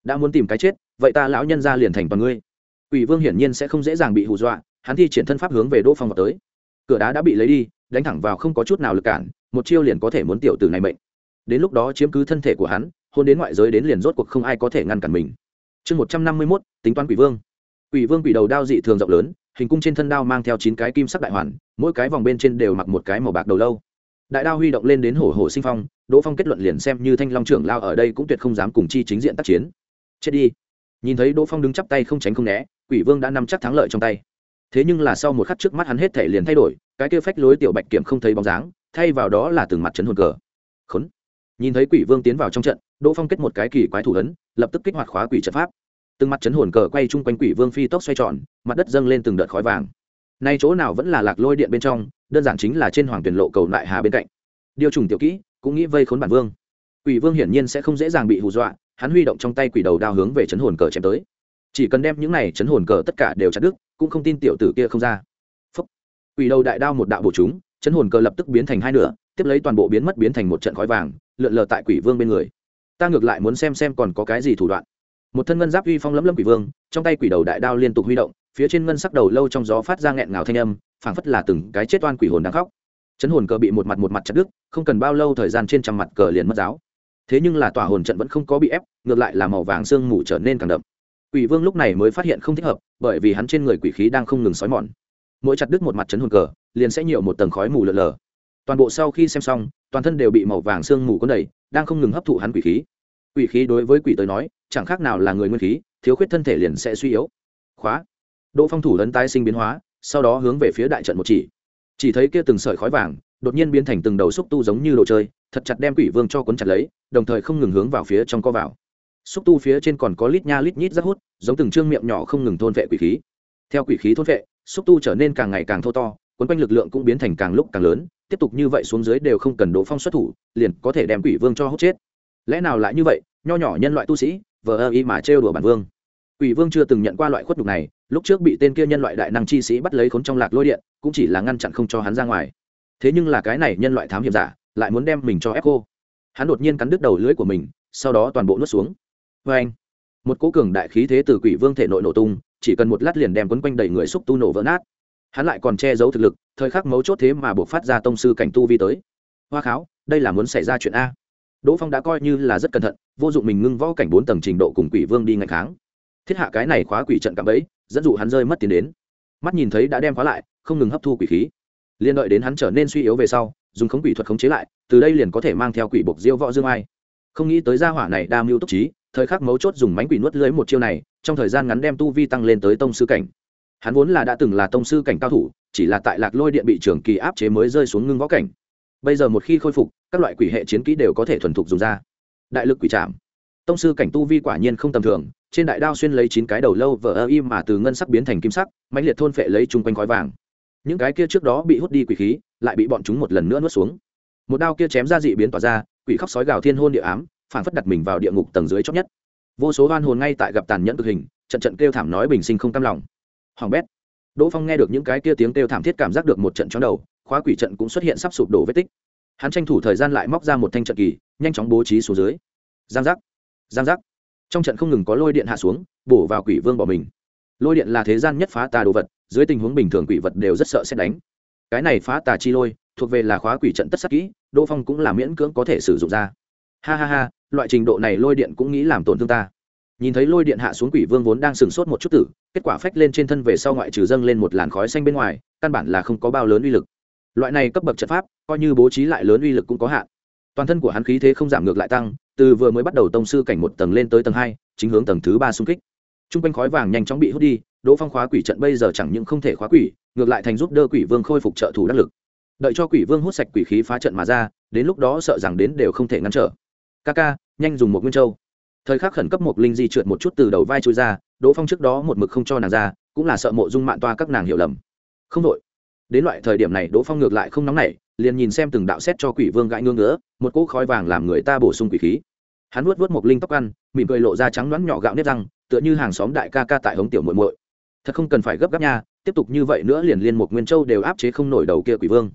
Đã muốn tìm cái chết, vậy ta lão nhân ra liền thành toàn ngươi. Quỷ vương hiển nhiên sẽ không dễ dàng bị hù dọa, hắn thi triển thân pháp hướng về đỗ phong vào tới. Cửa đá đã bị lấy đi, đánh thẳng vào không có chút nào lực cản, một chiêu liền có thể muốn tiểu từ này mệnh. Đến lúc đó chiếm cứ thân thể của hắn, hôn đến ngoại giới đến liền rốt cuộc không ai có thể ngăn cản mình. Chương một trăm năm mươi mốt, tính toán quỷ vương. Quỷ vương quỷ đầu đao dị thường rộng lớn, hình cung trên thân đao mang theo chín cái kim sắc đại hoàn, mỗi cái vòng bên trên đều mặc một cái màu bạc đầu lâu đại đao huy động lên đến hổ hổ sinh phong, đỗ phong kết luận liền xem như thanh long trưởng lao ở đây cũng tuyệt không dám cùng chi chính diện tác chiến. Chết đi. Nhìn thấy đỗ phong đứng chắp tay không tránh không né, quỷ vương đã nắm chắc thắng lợi trong tay. Thế nhưng là sau một khắc trước mắt hắn hết thể liền thay đổi, cái kia phách lối tiểu bạch kiểm không thấy bóng dáng, thay vào đó là từng mặt chấn hồn cờ. Khốn. Nhìn thấy quỷ vương tiến vào trong trận, đỗ phong kết một cái kỳ quái thủ ấn, lập tức kích hoạt khóa quỷ trận pháp. Từng mặt chấn hồn cờ quay chung quanh quỷ vương phi tốc xoay tròn, mặt đất dâng lên từng đợt khói vàng nay chỗ nào vẫn là lạc lôi điện bên trong, đơn giản chính là trên hoàng tuyển lộ cầu lại hà bên cạnh. Điều trùng tiểu kỹ, cũng nghĩ vây khốn bản vương. Quỷ vương hiển nhiên sẽ không dễ dàng bị hù dọa, hắn huy động trong tay quỷ đầu đao hướng về chấn hồn cờ chém tới. Chỉ cần đem những này chấn hồn cờ tất cả đều chặt đứt, cũng không tin tiểu tử kia không ra. Phúc. quỷ đầu đại đao một đạo bổ chúng, chấn hồn cờ lập tức biến thành hai nửa, tiếp lấy toàn bộ biến mất biến thành một trận khói vàng, lượn lờ tại quỷ vương bên người. Ta ngược lại muốn xem xem còn có cái gì thủ đoạn. Một thân ngân giáp uy phong lấm lấm quỷ vương, trong tay quỷ đầu đại đao liên tục huy động phía trên ngân sắc đầu lâu trong gió phát ra nghẹn ngào thanh âm, phảng phất là từng cái chết oan quỷ hồn đang khóc. Chấn hồn cờ bị một mặt một mặt chặt đứt, không cần bao lâu thời gian trên trăm mặt cờ liền mất giáo. Thế nhưng là tỏa hồn trận vẫn không có bị ép, ngược lại là màu vàng sương mù trở nên càng đậm. Quỷ vương lúc này mới phát hiện không thích hợp, bởi vì hắn trên người quỷ khí đang không ngừng xói mòn. Mỗi chặt đứt một mặt chấn hồn cờ, liền sẽ nhiều một tầng khói mù lờ lờ toàn bộ sau khi xem xong, toàn thân đều bị màu vàng sương mù cuốn đầy, đang không ngừng hấp thụ hắn quỷ khí. Quỷ khí đối với quỷ tới nói, chẳng khác nào là người nguyên khí, thiếu khuyết thân thể liền sẽ suy yếu. Khóa đỗ phong thủ lấn tái sinh biến hóa, sau đó hướng về phía đại trận một chỉ. Chỉ thấy kia từng sợi khói vàng, đột nhiên biến thành từng đầu xúc tu giống như đồ chơi, thật chặt đem quỷ vương cho cuốn chặt lấy, đồng thời không ngừng hướng vào phía trong co vào. Xúc tu phía trên còn có lít nha lít nhít rất hút, giống từng trương miệng nhỏ không ngừng thôn vệ quỷ khí. Theo quỷ khí thôn vệ, xúc tu trở nên càng ngày càng thô to quấn quanh lực lượng cũng biến thành càng lúc càng lớn, tiếp tục như vậy xuống dưới đều không cần đỗ phong xuất thủ, liền có thể đem quỷ vương cho hút chết. Lẽ nào lại như vậy, nho nhỏ nhân loại tu sĩ, vờ ơ y mà trêu đùa bản vương quỷ vương chưa từng nhận qua loại khuất nhục này, lúc trước bị tên kia nhân loại đại năng chi sĩ bắt lấy khốn trong lạc lôi điện, cũng chỉ là ngăn chặn không cho hắn ra ngoài. Thế nhưng là cái này nhân loại thám hiểm giả, lại muốn đem mình cho ép cô. Hắn đột nhiên cắn đứt đầu lưỡi của mình, sau đó toàn bộ nuốt xuống. Và anh, một cỗ cường đại khí thế từ quỷ vương thể nội nổ tung, chỉ cần một lát liền đem quấn quanh đầy người xúc tu nổ vỡ nát. Hắn lại còn che giấu thực lực, thời khắc mấu chốt thế mà buộc phát ra tông sư cảnh tu vi tới. Hoa kháo, đây là muốn xảy ra chuyện a. Đỗ phong đã coi như là rất cẩn thận, vô dụng mình ngưng võ cảnh bốn tầng trình độ cùng quỷ vương đi ngày kháng thiết hạ cái này khóa quỷ trận cạm bẫy, dẫn dụ hắn rơi mất tiền đến. Mắt nhìn thấy đã đem khóa lại, không ngừng hấp thu quỷ khí. Liên đợi đến hắn trở nên suy yếu về sau, dùng khống quỷ thuật khống chế lại, từ đây liền có thể mang theo quỷ bộc diêu võ dương ai. Không nghĩ tới gia hỏa này đa mưu túc trí, thời khắc mấu chốt dùng mánh quỷ nuốt lưới một chiêu này, trong thời gian ngắn đem tu vi tăng lên tới tông sư cảnh. Hắn vốn là đã từng là tông sư cảnh cao thủ, chỉ là tại lạc lôi điện bị trường kỳ áp chế mới rơi xuống ngưng võ cảnh. Bây giờ một khi khôi phục, các loại quỷ hệ chiến kỹ đều có thể thuần thục dùng ra. Đại lực quỷ trảm. Tông sư cảnh tu vi quả nhiên không tầm thường trên đại đao xuyên lấy chín cái đầu lâu vờ ơ im mà từ ngân sắc biến thành kim sắc, mãnh liệt thôn phệ lấy chung quanh khói vàng. Những cái kia trước đó bị hút đi quỷ khí, lại bị bọn chúng một lần nữa nuốt xuống. Một đao kia chém ra dị biến tỏa ra, quỷ khóc sói gào thiên hôn địa ám phản phất đặt mình vào địa ngục tầng dưới chót nhất. Vô số oan hồn ngay tại gặp tàn nhẫn cực hình, trận trận kêu thảm nói bình sinh không cam lòng. Hoàng bét. Đỗ phong nghe được những cái kia tiếng kêu thảm thiết cảm giác được một trận chóng đầu, khóa quỷ trận cũng xuất hiện sắp sụp đổ vết tích. Hắn tranh thủ thời gian lại móc ra một thanh trận kỳ, nhanh chóng bố trí xuống dưới. Giang giác. Giang giác trong trận không ngừng có lôi điện hạ xuống, bổ vào quỷ vương bỏ mình. Lôi điện là thế gian nhất phá tà đồ vật, dưới tình huống bình thường quỷ vật đều rất sợ xét đánh. Cái này phá tà chi lôi, thuộc về là khóa quỷ trận tất sắc kỹ, đỗ phong cũng là miễn cưỡng có thể sử dụng ra. Ha ha ha, loại trình độ này lôi điện cũng nghĩ làm tổn thương ta. Nhìn thấy lôi điện hạ xuống quỷ vương vốn đang sừng sốt một chút tử, kết quả phách lên trên thân về sau ngoại trừ dâng lên một làn khói xanh bên ngoài, căn bản là không có bao lớn uy lực. Loại này cấp bậc trận pháp, coi như bố trí lại lớn uy lực cũng có hạn. Toàn thân của hắn khí thế không giảm ngược lại tăng từ vừa mới bắt đầu tông sư cảnh một tầng lên tới tầng hai, chính hướng tầng thứ ba xung kích. T r u n g quanh khói vàng nhanh chóng bị hút đi, đỗ phong khóa quỷ trận bây giờ chẳng những không thể khóa quỷ, ngược lại thành giúp đỡ quỷ vương khôi phục trợ thủ đắc lực. Đợi cho quỷ vương hút sạch quỷ khí phá trận mà ra, đến lúc đó sợ rằng đến đều không thể ngăn trở. Ca ca, nhanh dùng một nguyên châu. Thời khắc khẩn cấp một linh di trượt một chút từ đầu vai trôi ra, đỗ phong trước đó một mực không cho nàng ra, cũng là sợ mộ dung mạng toa các nàng hiểu lầm. Không đội đến loại thời điểm này, đỗ phong ngược lại không nóng nảy, liền nhìn xem từng đạo xét cho quỷ vương gãi ngưỡng ngỡ một cỗ khói vàng làm người ta bổ sung quỷ khí hắn nuốt vớt một linh tóc ăn, mỉm cười lộ ra trắng đoán nhỏ gạo nếp răng, tựa như hàng xóm đại ca ca tại hống tiểu muội muội. Thật không cần phải gấp gáp nha, tiếp tục như vậy nữa liền liên một nguyên châu đều áp chế không nổi đầu kia quỷ vương.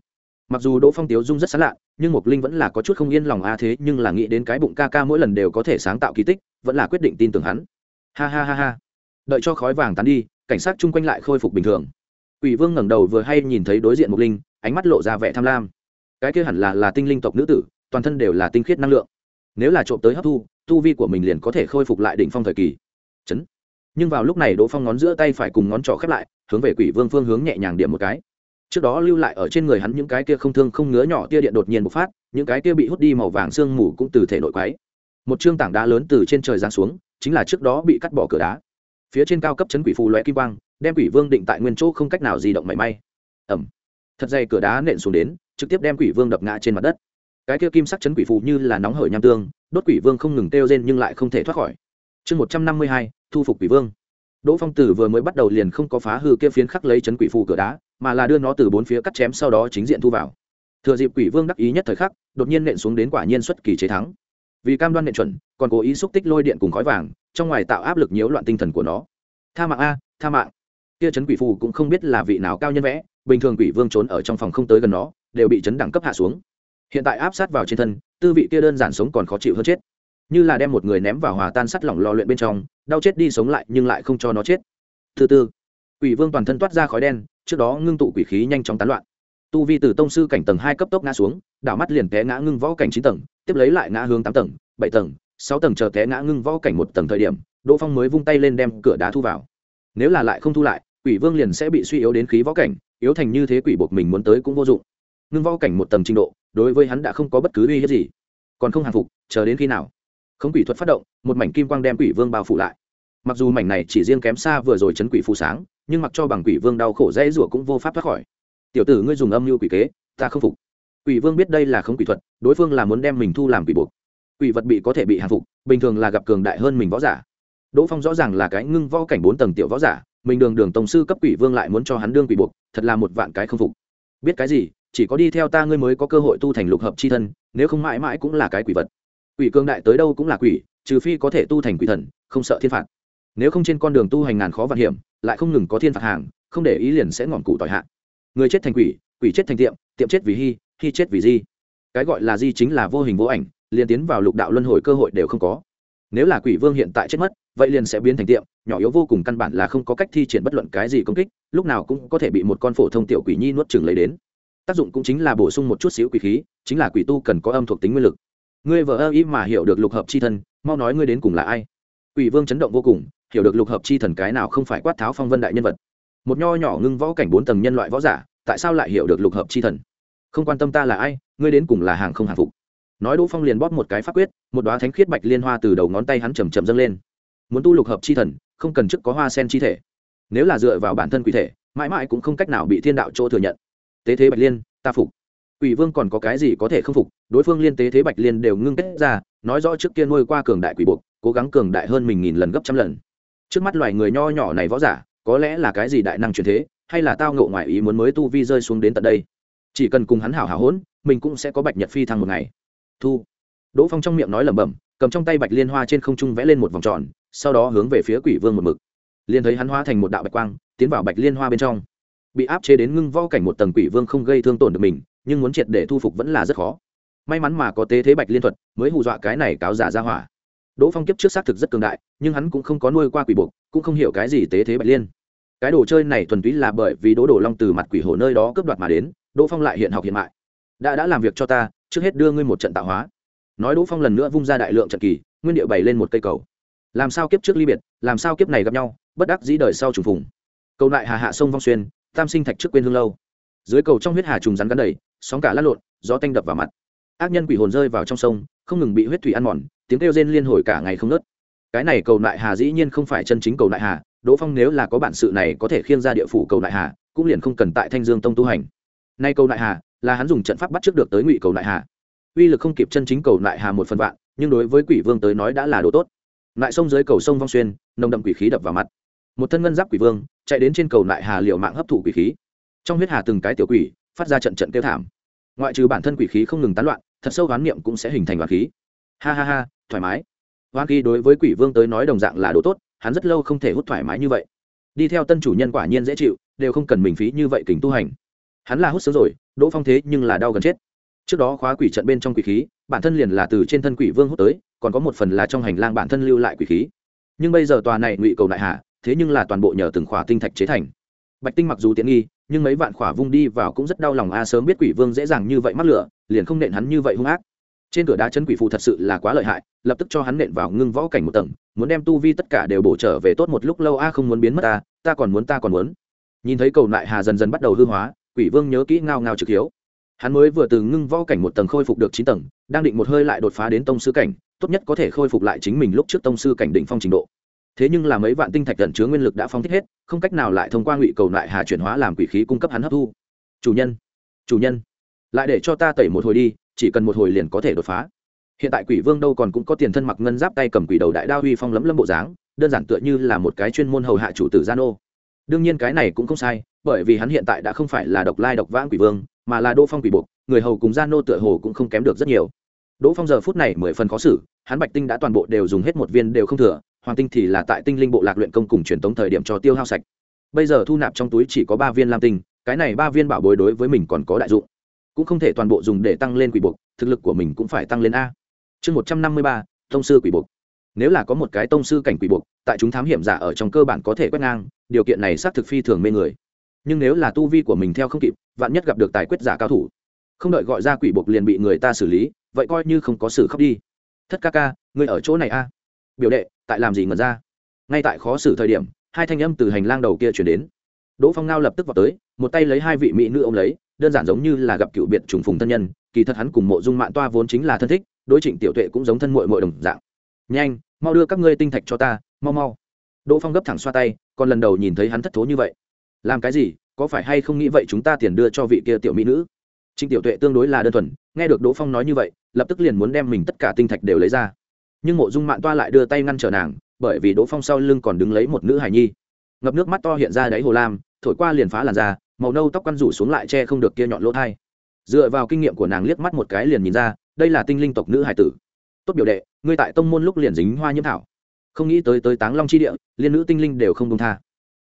Mặc dù đỗ phong tiếu dung rất xa lạ, nhưng một linh vẫn là có chút không yên lòng a thế, nhưng là nghĩ đến cái bụng ca ca mỗi lần đều có thể sáng tạo kỳ tích, vẫn là quyết định tin tưởng hắn. Ha ha ha ha. Đợi cho khói vàng tán đi, cảnh sát chung quanh lại khôi phục bình thường. Quỷ vương ngẩng đầu vừa hay nhìn thấy đối diện một linh, ánh mắt lộ ra vẻ tham lam. Cái kia hẳn là là tinh linh tộc nữ tử, toàn thân đều là tinh khiết năng lượng nếu là trộm tới hấp thu, tu vi của mình liền có thể khôi phục lại đỉnh phong thời kỳ. Chấn. Nhưng vào lúc này đỗ phong ngón giữa tay phải cùng ngón trỏ khép lại, hướng về quỷ vương phương hướng nhẹ nhàng điểm một cái. Trước đó lưu lại ở trên người hắn những cái kia không thương không ngứa nhỏ tia điện đột nhiên bộc phát, những cái kia bị hút đi màu vàng sương mù cũng từ thể nội quái một chương tảng đá lớn từ trên trời giáng xuống, chính là trước đó bị cắt bỏ cửa đá. Phía trên cao cấp chấn quỷ phù loe kim quang, đem quỷ vương định tại nguyên chỗ không cách nào di động mảy may. Ẩm thật dày cửa đá nện xuống đến, trực tiếp đem quỷ vương đập ngã trên mặt đất cái kia kim sắc chấn quỷ phù như là nóng hởi nham tương, đốt quỷ vương không ngừng kêu rên nhưng lại không thể thoát khỏi. Chương một trăm năm mươi hai, thu phục quỷ vương. Đỗ phong tử vừa mới bắt đầu liền không có phá hư kia phiến khắc lấy chấn quỷ phù cửa đá, mà là đưa nó từ bốn phía cắt chém sau đó chính diện thu vào. Thừa dịp quỷ vương đắc ý nhất thời khắc, đột nhiên nện xuống đến quả nhiên xuất kỳ chế thắng. Vì cam đoan nện chuẩn, còn cố ý xúc tích lôi điện cùng khói vàng, trong ngoài tạo áp lực nhiễu loạn tinh thần của nó. Tha mạng a, tha mạng. Kia chấn quỷ phù cũng không biết là vị nào cao nhân vẽ, bình thường quỷ vương trốn ở trong phòng không tới gần nó, đều bị chấn đẳng cấp hạ xuống hiện tại áp sát vào trên thân, tư vị kia đơn giản sống còn khó chịu hơn chết. Như là đem một người ném vào hòa tan sắt lỏng lò luyện bên trong, đau chết đi sống lại nhưng lại không cho nó chết. Thứ tư, quỷ vương toàn thân toát ra khói đen, trước đó ngưng tụ quỷ khí nhanh chóng tán loạn. Tu vi từ tông sư cảnh tầng hai cấp tốc ngã xuống, đảo mắt liền té ngã ngưng võ cảnh chín tầng, tiếp lấy lại ngã hướng tám tầng, bảy tầng, sáu tầng chờ té ngã ngưng võ cảnh một tầng thời điểm, đỗ phong mới vung tay lên đem cửa đá thu vào. Nếu là lại không thu lại, quỷ vương liền sẽ bị suy yếu đến khí võ cảnh, yếu thành như thế quỷ buộc mình muốn tới cũng vô dụng ngưng võ cảnh một tầng trình độ, đối với hắn đã không có bất cứ uy hiếp gì. Còn không hàng phục, chờ đến khi nào? Không quỷ thuật phát động, một mảnh kim quang đem quỷ vương bao phủ lại. Mặc dù mảnh này chỉ riêng kém xa vừa rồi chấn quỷ phù sáng, nhưng mặc cho bằng quỷ vương đau khổ dễ rủa cũng vô pháp thoát khỏi. Tiểu tử ngươi dùng âm mưu quỷ kế, ta không phục. Quỷ vương biết đây là không quỷ thuật, đối phương là muốn đem mình thu làm quỷ buộc. Quỷ vật bị có thể bị hàng phục, bình thường là gặp cường đại hơn mình võ giả. Đỗ phong rõ ràng là cái ngưng võ cảnh bốn tầng tiểu võ giả, mình đường đường tổng sư cấp quỷ vương lại muốn cho hắn đương quỷ buộc, thật là một vạn cái không phục biết cái gì, chỉ có đi theo ta ngươi mới có cơ hội tu thành lục hợp c h i thân, nếu không mãi mãi cũng là cái quỷ vật. Quỷ cương đại tới đâu cũng là quỷ, trừ phi có thể tu thành quỷ thần, không sợ thiên phạt. Nếu không trên con đường tu hành ngàn khó vạn hiểm, lại không ngừng có thiên phạt hàng, không để ý liền sẽ ngọn cụ tỏi hạ. Người chết thành quỷ quỷ chết thành tiệm tiệm chết vì hy hy chết vì di. Cái gọi là di chính là vô hình vô ảnh, liền tiến vào lục đạo luân hồi cơ hội đều không có. Nếu là quỷ vương hiện tại chết mất vậy liền sẽ biến thành tiệm, nhỏ yếu vô cùng căn bản là không có cách thi triển bất luận cái gì công kích, lúc nào cũng có thể bị một con phổ thông tiểu quỷ nhi nuốt chừng lấy đến. Tác dụng cũng chính là bổ sung một chút xíu quỷ khí, chính là quỷ tu cần có âm thuộc tính nguyên lực. Ngươi vợ ơ ý mà hiểu được lục hợp chi thân, mau nói ngươi đến cùng là ai? Quỷ vương chấn động vô cùng, hiểu được lục hợp chi thần cái nào không phải quát tháo phong vân đại nhân vật. Một nho nhỏ ngưng võ cảnh bốn tầng nhân loại võ giả, tại sao lại hiểu được lục hợp chi thần? Không quan tâm ta là ai, ngươi đến cùng là hàng không hàng phục. Nói đỗ phong liền bóp một cái pháp quyết, một đoá thánh khiết bạch liên hoa từ đầu ngón tay hắn chầm chầm dâng lên muốn tu lục hợp chi thần, không cần chức có hoa sen chi thể. Nếu là dựa vào bản thân quỷ thể, mãi mãi cũng không cách nào bị thiên đạo chỗ thừa nhận. Tế thế bạch liên, ta phục. Quỷ vương còn có cái gì có thể không phục? Đối phương liên tế thế bạch liên đều ngưng kết ra, nói rõ trước kia nuôi qua cường đại quỷ buộc, cố gắng cường đại hơn mình nghìn lần gấp trăm lần. Trước mắt loài người nho nhỏ này võ giả, có lẽ là cái gì đại năng truyền thế, hay là tao ngộ ngoại ý muốn mới tu vi rơi xuống đến tận đây. Chỉ cần cùng hắn hảo hảo hỗn, mình cũng sẽ có bạch nhật phi thăng một ngày. Thu. Đỗ phong trong miệng nói lẩm bẩm, cầm trong tay bạch liên hoa trên không trung vẽ lên một vòng tròn sau đó hướng về phía quỷ vương một mực. Liền thấy hắn hóa thành một đạo bạch quang, tiến vào bạch liên hoa bên trong. Bị áp chế đến ngưng vo cảnh một tầng quỷ vương không gây thương tổn được mình, nhưng muốn triệt để thu phục vẫn là rất khó. May mắn mà có tế thế bạch liên thuật, mới hù dọa cái này cáo giả ra hỏa. Đỗ phong kiếp trước xác thực rất cường đại, nhưng hắn cũng không có nuôi qua quỷ buộc, cũng không hiểu cái gì tế thế bạch liên. Cái đồ chơi này thuần túy là bởi vì đỗ đổ long từ mặt quỷ hồ nơi đó cướp đoạt mà đến, đỗ phong lại hiện học hiện mại. Đã đã làm việc cho ta, trước hết đưa ngươi một trận tạo hóa. Nói đỗ phong lần nữa vung ra đại lượng trận kỳ, nguyên địa bày lên một cây cầu làm sao kiếp trước ly biệt, làm sao kiếp này gặp nhau, bất đắc dĩ đời sau trùng phùng. Cầu lại hà hạ sông vong xuyên, tam sinh thạch trước quên hương lâu. Dưới cầu trong huyết hà trùng rắn gắn đầy, sóng cả lát lộn, gió tanh đập vào mặt. Ác nhân quỷ hồn rơi vào trong sông, không ngừng bị huyết thủy ăn mòn, tiếng kêu rên liên hồi cả ngày không nớt cái này cầu nại hà dĩ nhiên không phải chân chính cầu nại hà, đỗ phong nếu là có bản sự này có thể khiêng ra địa phủ cầu nại hà, cũng liền không cần tại thanh dương tông tu hành. Nay cầu nại hà, là hắn dùng trận pháp bắt trước được tới ngụy cầu nại hà. Uy lực không kịp chân chính cầu nại hà một phần vạn, nhưng đối với quỷ vương tới nói đã là đồ tốt lại sông dưới cầu sông vong xuyên, nồng đậm quỷ khí đập vào mặt. Một thân ngân giáp quỷ vương, chạy đến trên cầu nại hà liệu mạng hấp thụ quỷ khí. Trong huyết hà từng cái tiểu quỷ, phát ra trận trận kêu thảm. Ngoại trừ bản thân quỷ khí không ngừng tán loạn, thật sâu hoán niệm cũng sẽ hình thành hoán khí. Ha ha ha, thoải mái. Hoán khí đối với quỷ vương tới nói đồng dạng là đồ tốt, hắn rất lâu không thể hút thoải mái như vậy. Đi theo tân chủ nhân quả nhiên dễ chịu, đều không cần mình phí như vậy kính tu hành. Hắn là hút sớm rồi, đỗ phong thế nhưng là đau gần chết. Trước đó khóa quỷ trận bên trong quỷ khí, bản thân liền là từ trên thân quỷ vương hút tới còn có một phần là trong hành lang bản thân lưu lại quỷ khí. Nhưng bây giờ tòa này ngụy cầu đại hạ, thế nhưng là toàn bộ nhờ từng khỏa tinh thạch chế thành. Bạch tinh mặc dù tiện nghi, nhưng mấy vạn khỏa vung đi vào cũng rất đau lòng a, sớm biết quỷ vương dễ dàng như vậy mắc lửa, liền không nện hắn như vậy hung ác. Trên cửa đá chân quỷ phù thật sự là quá lợi hại, lập tức cho hắn nện vào ngưng võ cảnh một tầng, muốn đem tu vi tất cả đều bổ trở về tốt một lúc lâu a, không muốn biến mất ta ta còn muốn, ta còn muốn. Nhìn thấy cầu nại hà dần dần bắt đầu hư hóa, quỷ vương nhớ kỹ ngao ngao trực hiếu. Hắn mới vừa từ ngưng võ cảnh một tầng khôi phục được chín tầng, đang định một hơi lại đột phá đến tông sư cảnh tốt nhất có thể khôi phục lại chính mình lúc trước tông sư cảnh đỉnh phong trình độ. Thế nhưng là mấy vạn tinh thạch tận chứa nguyên lực đã phong thích hết, không cách nào lại thông qua ngụy cầu lại hà chuyển hóa làm quỷ khí cung cấp hắn hấp thu. Chủ nhân chủ nhân, lại để cho ta tẩy một hồi đi, chỉ cần một hồi liền có thể đột phá. Hiện tại quỷ vương đâu còn cũng có tiền thân mặc ngân giáp tay cầm quỷ đầu đại đao huy phong lấm lâm bộ dáng, đơn giản tựa như là một cái chuyên môn hầu hạ chủ tử gian ô đương nhiên cái này cũng không sai, bởi vì hắn hiện tại đã không phải là độc lai độc vãng quỷ vương, mà là đỗ phong quỷ buộc, người hầu cùng gian nô tựa hồ cũng không kém được rất nhiều. Đỗ phong giờ phút này mười phần khó xử hắn bạch tinh đã toàn bộ đều dùng hết một viên đều không thừa, hoàng tinh thì là tại tinh linh bộ lạc luyện công cùng truyền tống thời điểm cho tiêu hao sạch. Bây giờ thu nạp trong túi chỉ có ba viên lam tinh, cái này ba viên bảo bối đối với mình còn có đại dụng. Cũng không thể toàn bộ dùng để tăng lên quỷ buộc, thực lực của mình cũng phải tăng lên a. Chương một trăm năm mươi ba, tông sư quỷ buộc. Nếu là có một cái tông sư cảnh quỷ buộc, tại chúng thám hiểm giả ở trong cơ bản có thể quét ngang, điều kiện này xác thực phi thường mê người. Nhưng nếu là tu vi của mình theo không kịp, vạn nhất gặp được tài quyết giả cao thủ, không đợi gọi ra quỷ buộc liền bị người ta xử lý, vậy coi như không có sự khóc đi thất ca ca, ngươi ở chỗ này a. Biểu đệ, tại làm gì ngẩn ra? Ngay tại khó xử thời điểm, hai thanh âm từ hành lang đầu kia chuyển đến. Đỗ phong ngao lập tức vào tới, một tay lấy hai vị mỹ nữ ô m lấy, đơn giản giống như là gặp cựu biệt trùng phùng thân nhân, kỳ thật hắn cùng mộ dung mạng toa vốn chính là thân thích, đối trịnh tiểu tuệ cũng giống thân mội mội đồng dạng. Nhanh, mau đưa các ngươi tinh thạch cho ta, mau mau. Đỗ phong gấp thẳng xoa tay, còn lần đầu nhìn thấy hắn thất thố như vậy. Làm cái gì, có phải hay không nghĩ vậy chúng ta tiền đưa cho vị kia tiểu mỹ nữ? Trịnh tiểu tuệ tương đối là đơn thuần, nghe được đỗ phong nói như vậy, lập tức liền muốn đem mình tất cả tinh thạch đều lấy ra. Nhưng mộ dung mạng toa lại đưa tay ngăn trở nàng, bởi vì đỗ phong sau lưng còn đứng lấy một nữ hài nhi. Ngập nước mắt to hiện ra đáy hồ lam, thổi qua liền phá làn da, màu nâu tóc quăn rủ xuống lại che không được kia nhọn lỗ thai. Dựa vào kinh nghiệm của nàng liếc mắt một cái liền nhìn ra, đây là tinh linh tộc nữ hải tử. Tốt biểu đệ, ngươi tại tông môn lúc liền dính hoa nhiễm thảo. Không nghĩ tới tới táng long chi địa, liên nữ tinh linh đều không công tha.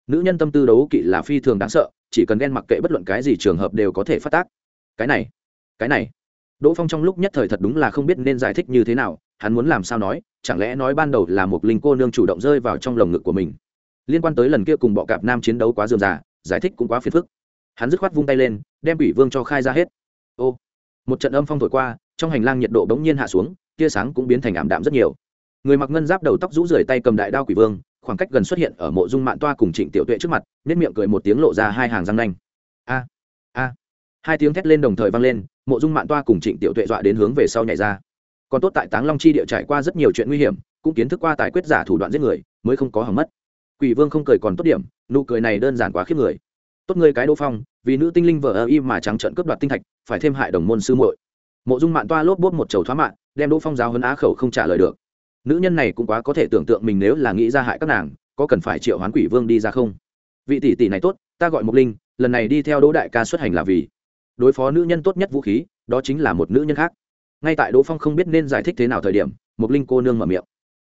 Nữ nhân tâm tư đấu kỵ là phi thường đáng sợ, chỉ cần ghen mặc kệ bất luận cái gì trường hợp đều có thể phát tác cái này cái này. Đỗ phong trong lúc nhất thời thật đúng là không biết nên giải thích như thế nào, hắn muốn làm sao nói, chẳng lẽ nói ban đầu là một linh cô nương chủ động rơi vào trong lồng ngực của mình. Liên quan tới lần kia cùng bọ cạp nam chiến đấu quá dườm già, giải thích cũng quá phiền phức. Hắn dứt khoát vung tay lên, đem quỷ vương cho khai ra hết. Ô, một trận âm phong thổi qua, trong hành lang nhiệt độ bỗng nhiên hạ xuống, tia sáng cũng biến thành ảm đạm rất nhiều. Người mặc ngân giáp đầu tóc rũ rượi tay cầm đại đao quỷ vương, khoảng cách gần xuất hiện ở mộ dung mạng toa cùng trịnh tiểu tuệ trước mặt nếp miệng cười một tiếng lộ ra hai hàng răng nanh. A a hai tiếng thét lên đồng thời vang lên, mộ dung mạng toa cùng trịnh tiểu tuệ dọa đến hướng về sau nhảy ra. Còn tốt tại táng long chi địa trải qua rất nhiều chuyện nguy hiểm, cũng kiến thức qua tài quyết giả thủ đoạn giết người, mới không có hỏng mất. Quỷ vương không cười còn tốt điểm, nụ cười này đơn giản quá khiếp người. Tốt người cái đỗ phong, vì nữ tinh linh vợ ơ y mà trắng trợn cướp đoạt tinh thạch, phải thêm hại đồng môn sư muội. Mộ dung mạng toa lốp bốt một chầu thoá mạng đem đỗ phong giáo hơn á khẩu không trả lời được. Nữ nhân này cũng quá có thể tưởng tượng mình nếu là nghĩ ra hại các nàng, có cần phải triệu hoán quỷ vương đi ra không? Vị tỷ tỷ này tốt, ta gọi mục linh, lần này đi theo đỗ đại ca xuất hành là vì đối phó nữ nhân tốt nhất vũ khí, đó chính là một nữ nhân khác. Ngay tại đỗ phong không biết nên giải thích thế nào thời điểm mục linh cô nương mở miệng.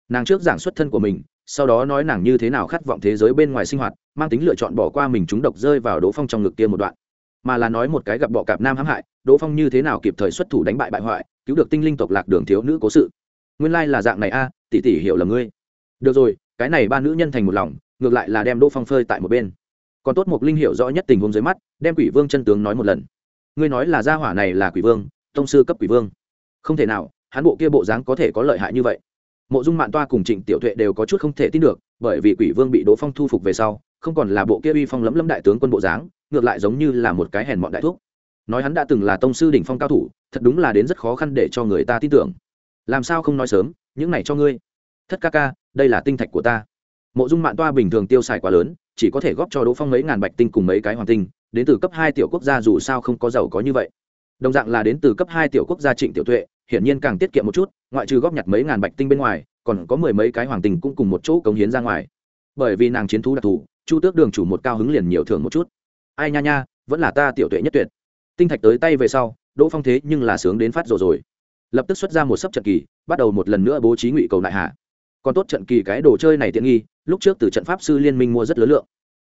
Nàng trước giảng xuất thân của mình, sau đó nói nàng như thế nào khát vọng thế giới bên ngoài sinh hoạt, mang tính lựa chọn bỏ qua mình chúng độc rơi vào đỗ phong trong ngực kia một đoạn. Mà là nói một cái gặp bọ cạp nam hãm hại, đỗ phong như thế nào kịp thời xuất thủ đánh bại bại hoại, cứu được tinh linh tộc lạc đường thiếu nữ cố sự. Nguyên lai、like、là dạng này a, tỷ tỷ hiểu là ngươi. Được rồi, cái này ba nữ nhân thành một lòng, ngược lại là đem đỗ phong phơi tại một bên. Còn tốt mục linh hiểu rõ nhất tình huống dưới mắt, đem quỷ vương chân tướng nói một lần ngươi nói là gia hỏa này là quỷ vương, tông sư cấp quỷ vương. Không thể nào, hắn bộ kia bộ dáng có thể có lợi hại như vậy. Mộ dung mạn toa cùng trịnh tiểu tuệ đều có chút không thể tin được, bởi vì quỷ vương bị đỗ phong thu phục về sau, không còn là bộ kia uy phong lẫm lẫm đại tướng quân bộ dáng, ngược lại giống như là một cái hèn mọn đại thuốc nói hắn đã từng là tông sư đỉnh phong cao thủ, thật đúng là đến rất khó khăn để cho người ta tin tưởng. Làm sao không nói sớm, những này cho ngươi. Thất ca ca, đây là tinh thạch của ta. Mộ dung mạn toa bình thường tiêu xài quá lớn, chỉ có thể góp cho đỗ phong mấy ngàn bạch tinh cùng mấy cái hoàng tinh đến từ cấp hai tiểu quốc gia dù sao không có giàu có như vậy. Đồng dạng là đến từ cấp hai tiểu quốc gia trịnh tiểu tuệ, hiển nhiên càng tiết kiệm một chút, ngoại trừ góp nhặt mấy ngàn bạch tinh bên ngoài, còn có mười mấy cái hoàng tình cũng cùng một chỗ cống hiến ra ngoài. Bởi vì nàng chiến thú đặc thù, chu tước đường chủ một cao hứng liền nhiều thưởng một chút. Ai nha nha, vẫn là ta tiểu tuệ nhất tuyệt. Tinh thạch tới tay về sau, đỗ phong thế nhưng là sướng đến phát rồi rồi. Lập tức xuất ra một sấp trận kỳ, bắt đầu một lần nữa bố trí ngụy cầu lại hạ còn tốt trận kỳ cái đồ chơi này tiện nghi, lúc trước từ trận pháp sư liên minh mua rất lớn lượng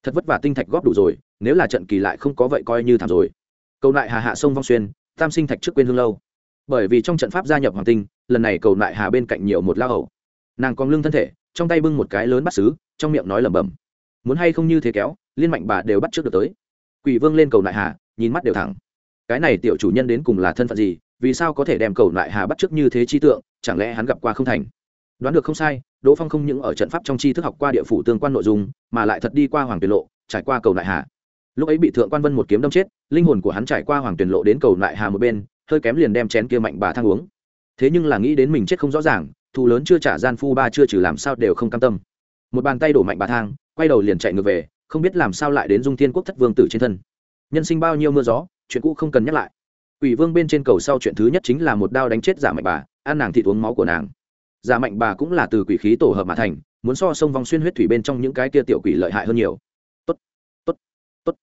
thật vất vả tinh thạch góp đủ rồi, nếu là trận kỳ lại không có vậy coi như thảm rồi. Cầu lại hà hạ sông vong xuyên, tam sinh thạch trước quên hương lâu. Bởi vì trong trận pháp gia nhập hoàng tinh, lần này cầu lại hà bên cạnh nhiều một lao hầu. Nàng còn lưng thân thể, trong tay bưng một cái lớn bắt xứ trong miệng nói lẩm bẩm. Muốn hay không như thế kéo, liên mạnh bà đều bắt trước được tới. Quỷ vương lên cầu lại hà, nhìn mắt đều thẳng. Cái này tiểu chủ nhân đến cùng là thân phận gì, vì sao có thể đem cầu lại hà bắt trước như thế chi tượng, chẳng lẽ hắn gặp qua không thành? Đoán được không sai, đỗ phong không những ở trận pháp trong tri thức học qua địa phủ tương quan nội dung, mà lại thật đi qua hoàng tuyển lộ, trải qua cầu đại hà. Lúc ấy bị thượng quan vân một kiếm đâm chết, linh hồn của hắn trải qua hoàng tuyển lộ đến cầu lại hà một bên, hơi kém liền đem chén kia mạnh bà thang uống. Thế nhưng là nghĩ đến mình chết không rõ ràng, thù lớn chưa trả gian phu ba chưa trừ làm sao đều không cam tâm. Một bàn tay đổ mạnh bà thang, quay đầu liền chạy ngược về, không biết làm sao lại đến dung thiên quốc thất vương tử trên thân. Nhân sinh bao nhiêu mưa gió, chuyện cũ không cần nhắc lại. Ủy vương bên trên cầu sau chuyện thứ nhất chính là một đao đánh chết giả mạnh bà, ăn nàng thịt uống máu của nàng giả mạnh bà cũng là từ quỷ khí tổ hợp mà thành, muốn so sông vòng xuyên huyết thủy bên trong những cái kia tiểu quỷ lợi hại hơn nhiều. Tốt tốt tốt.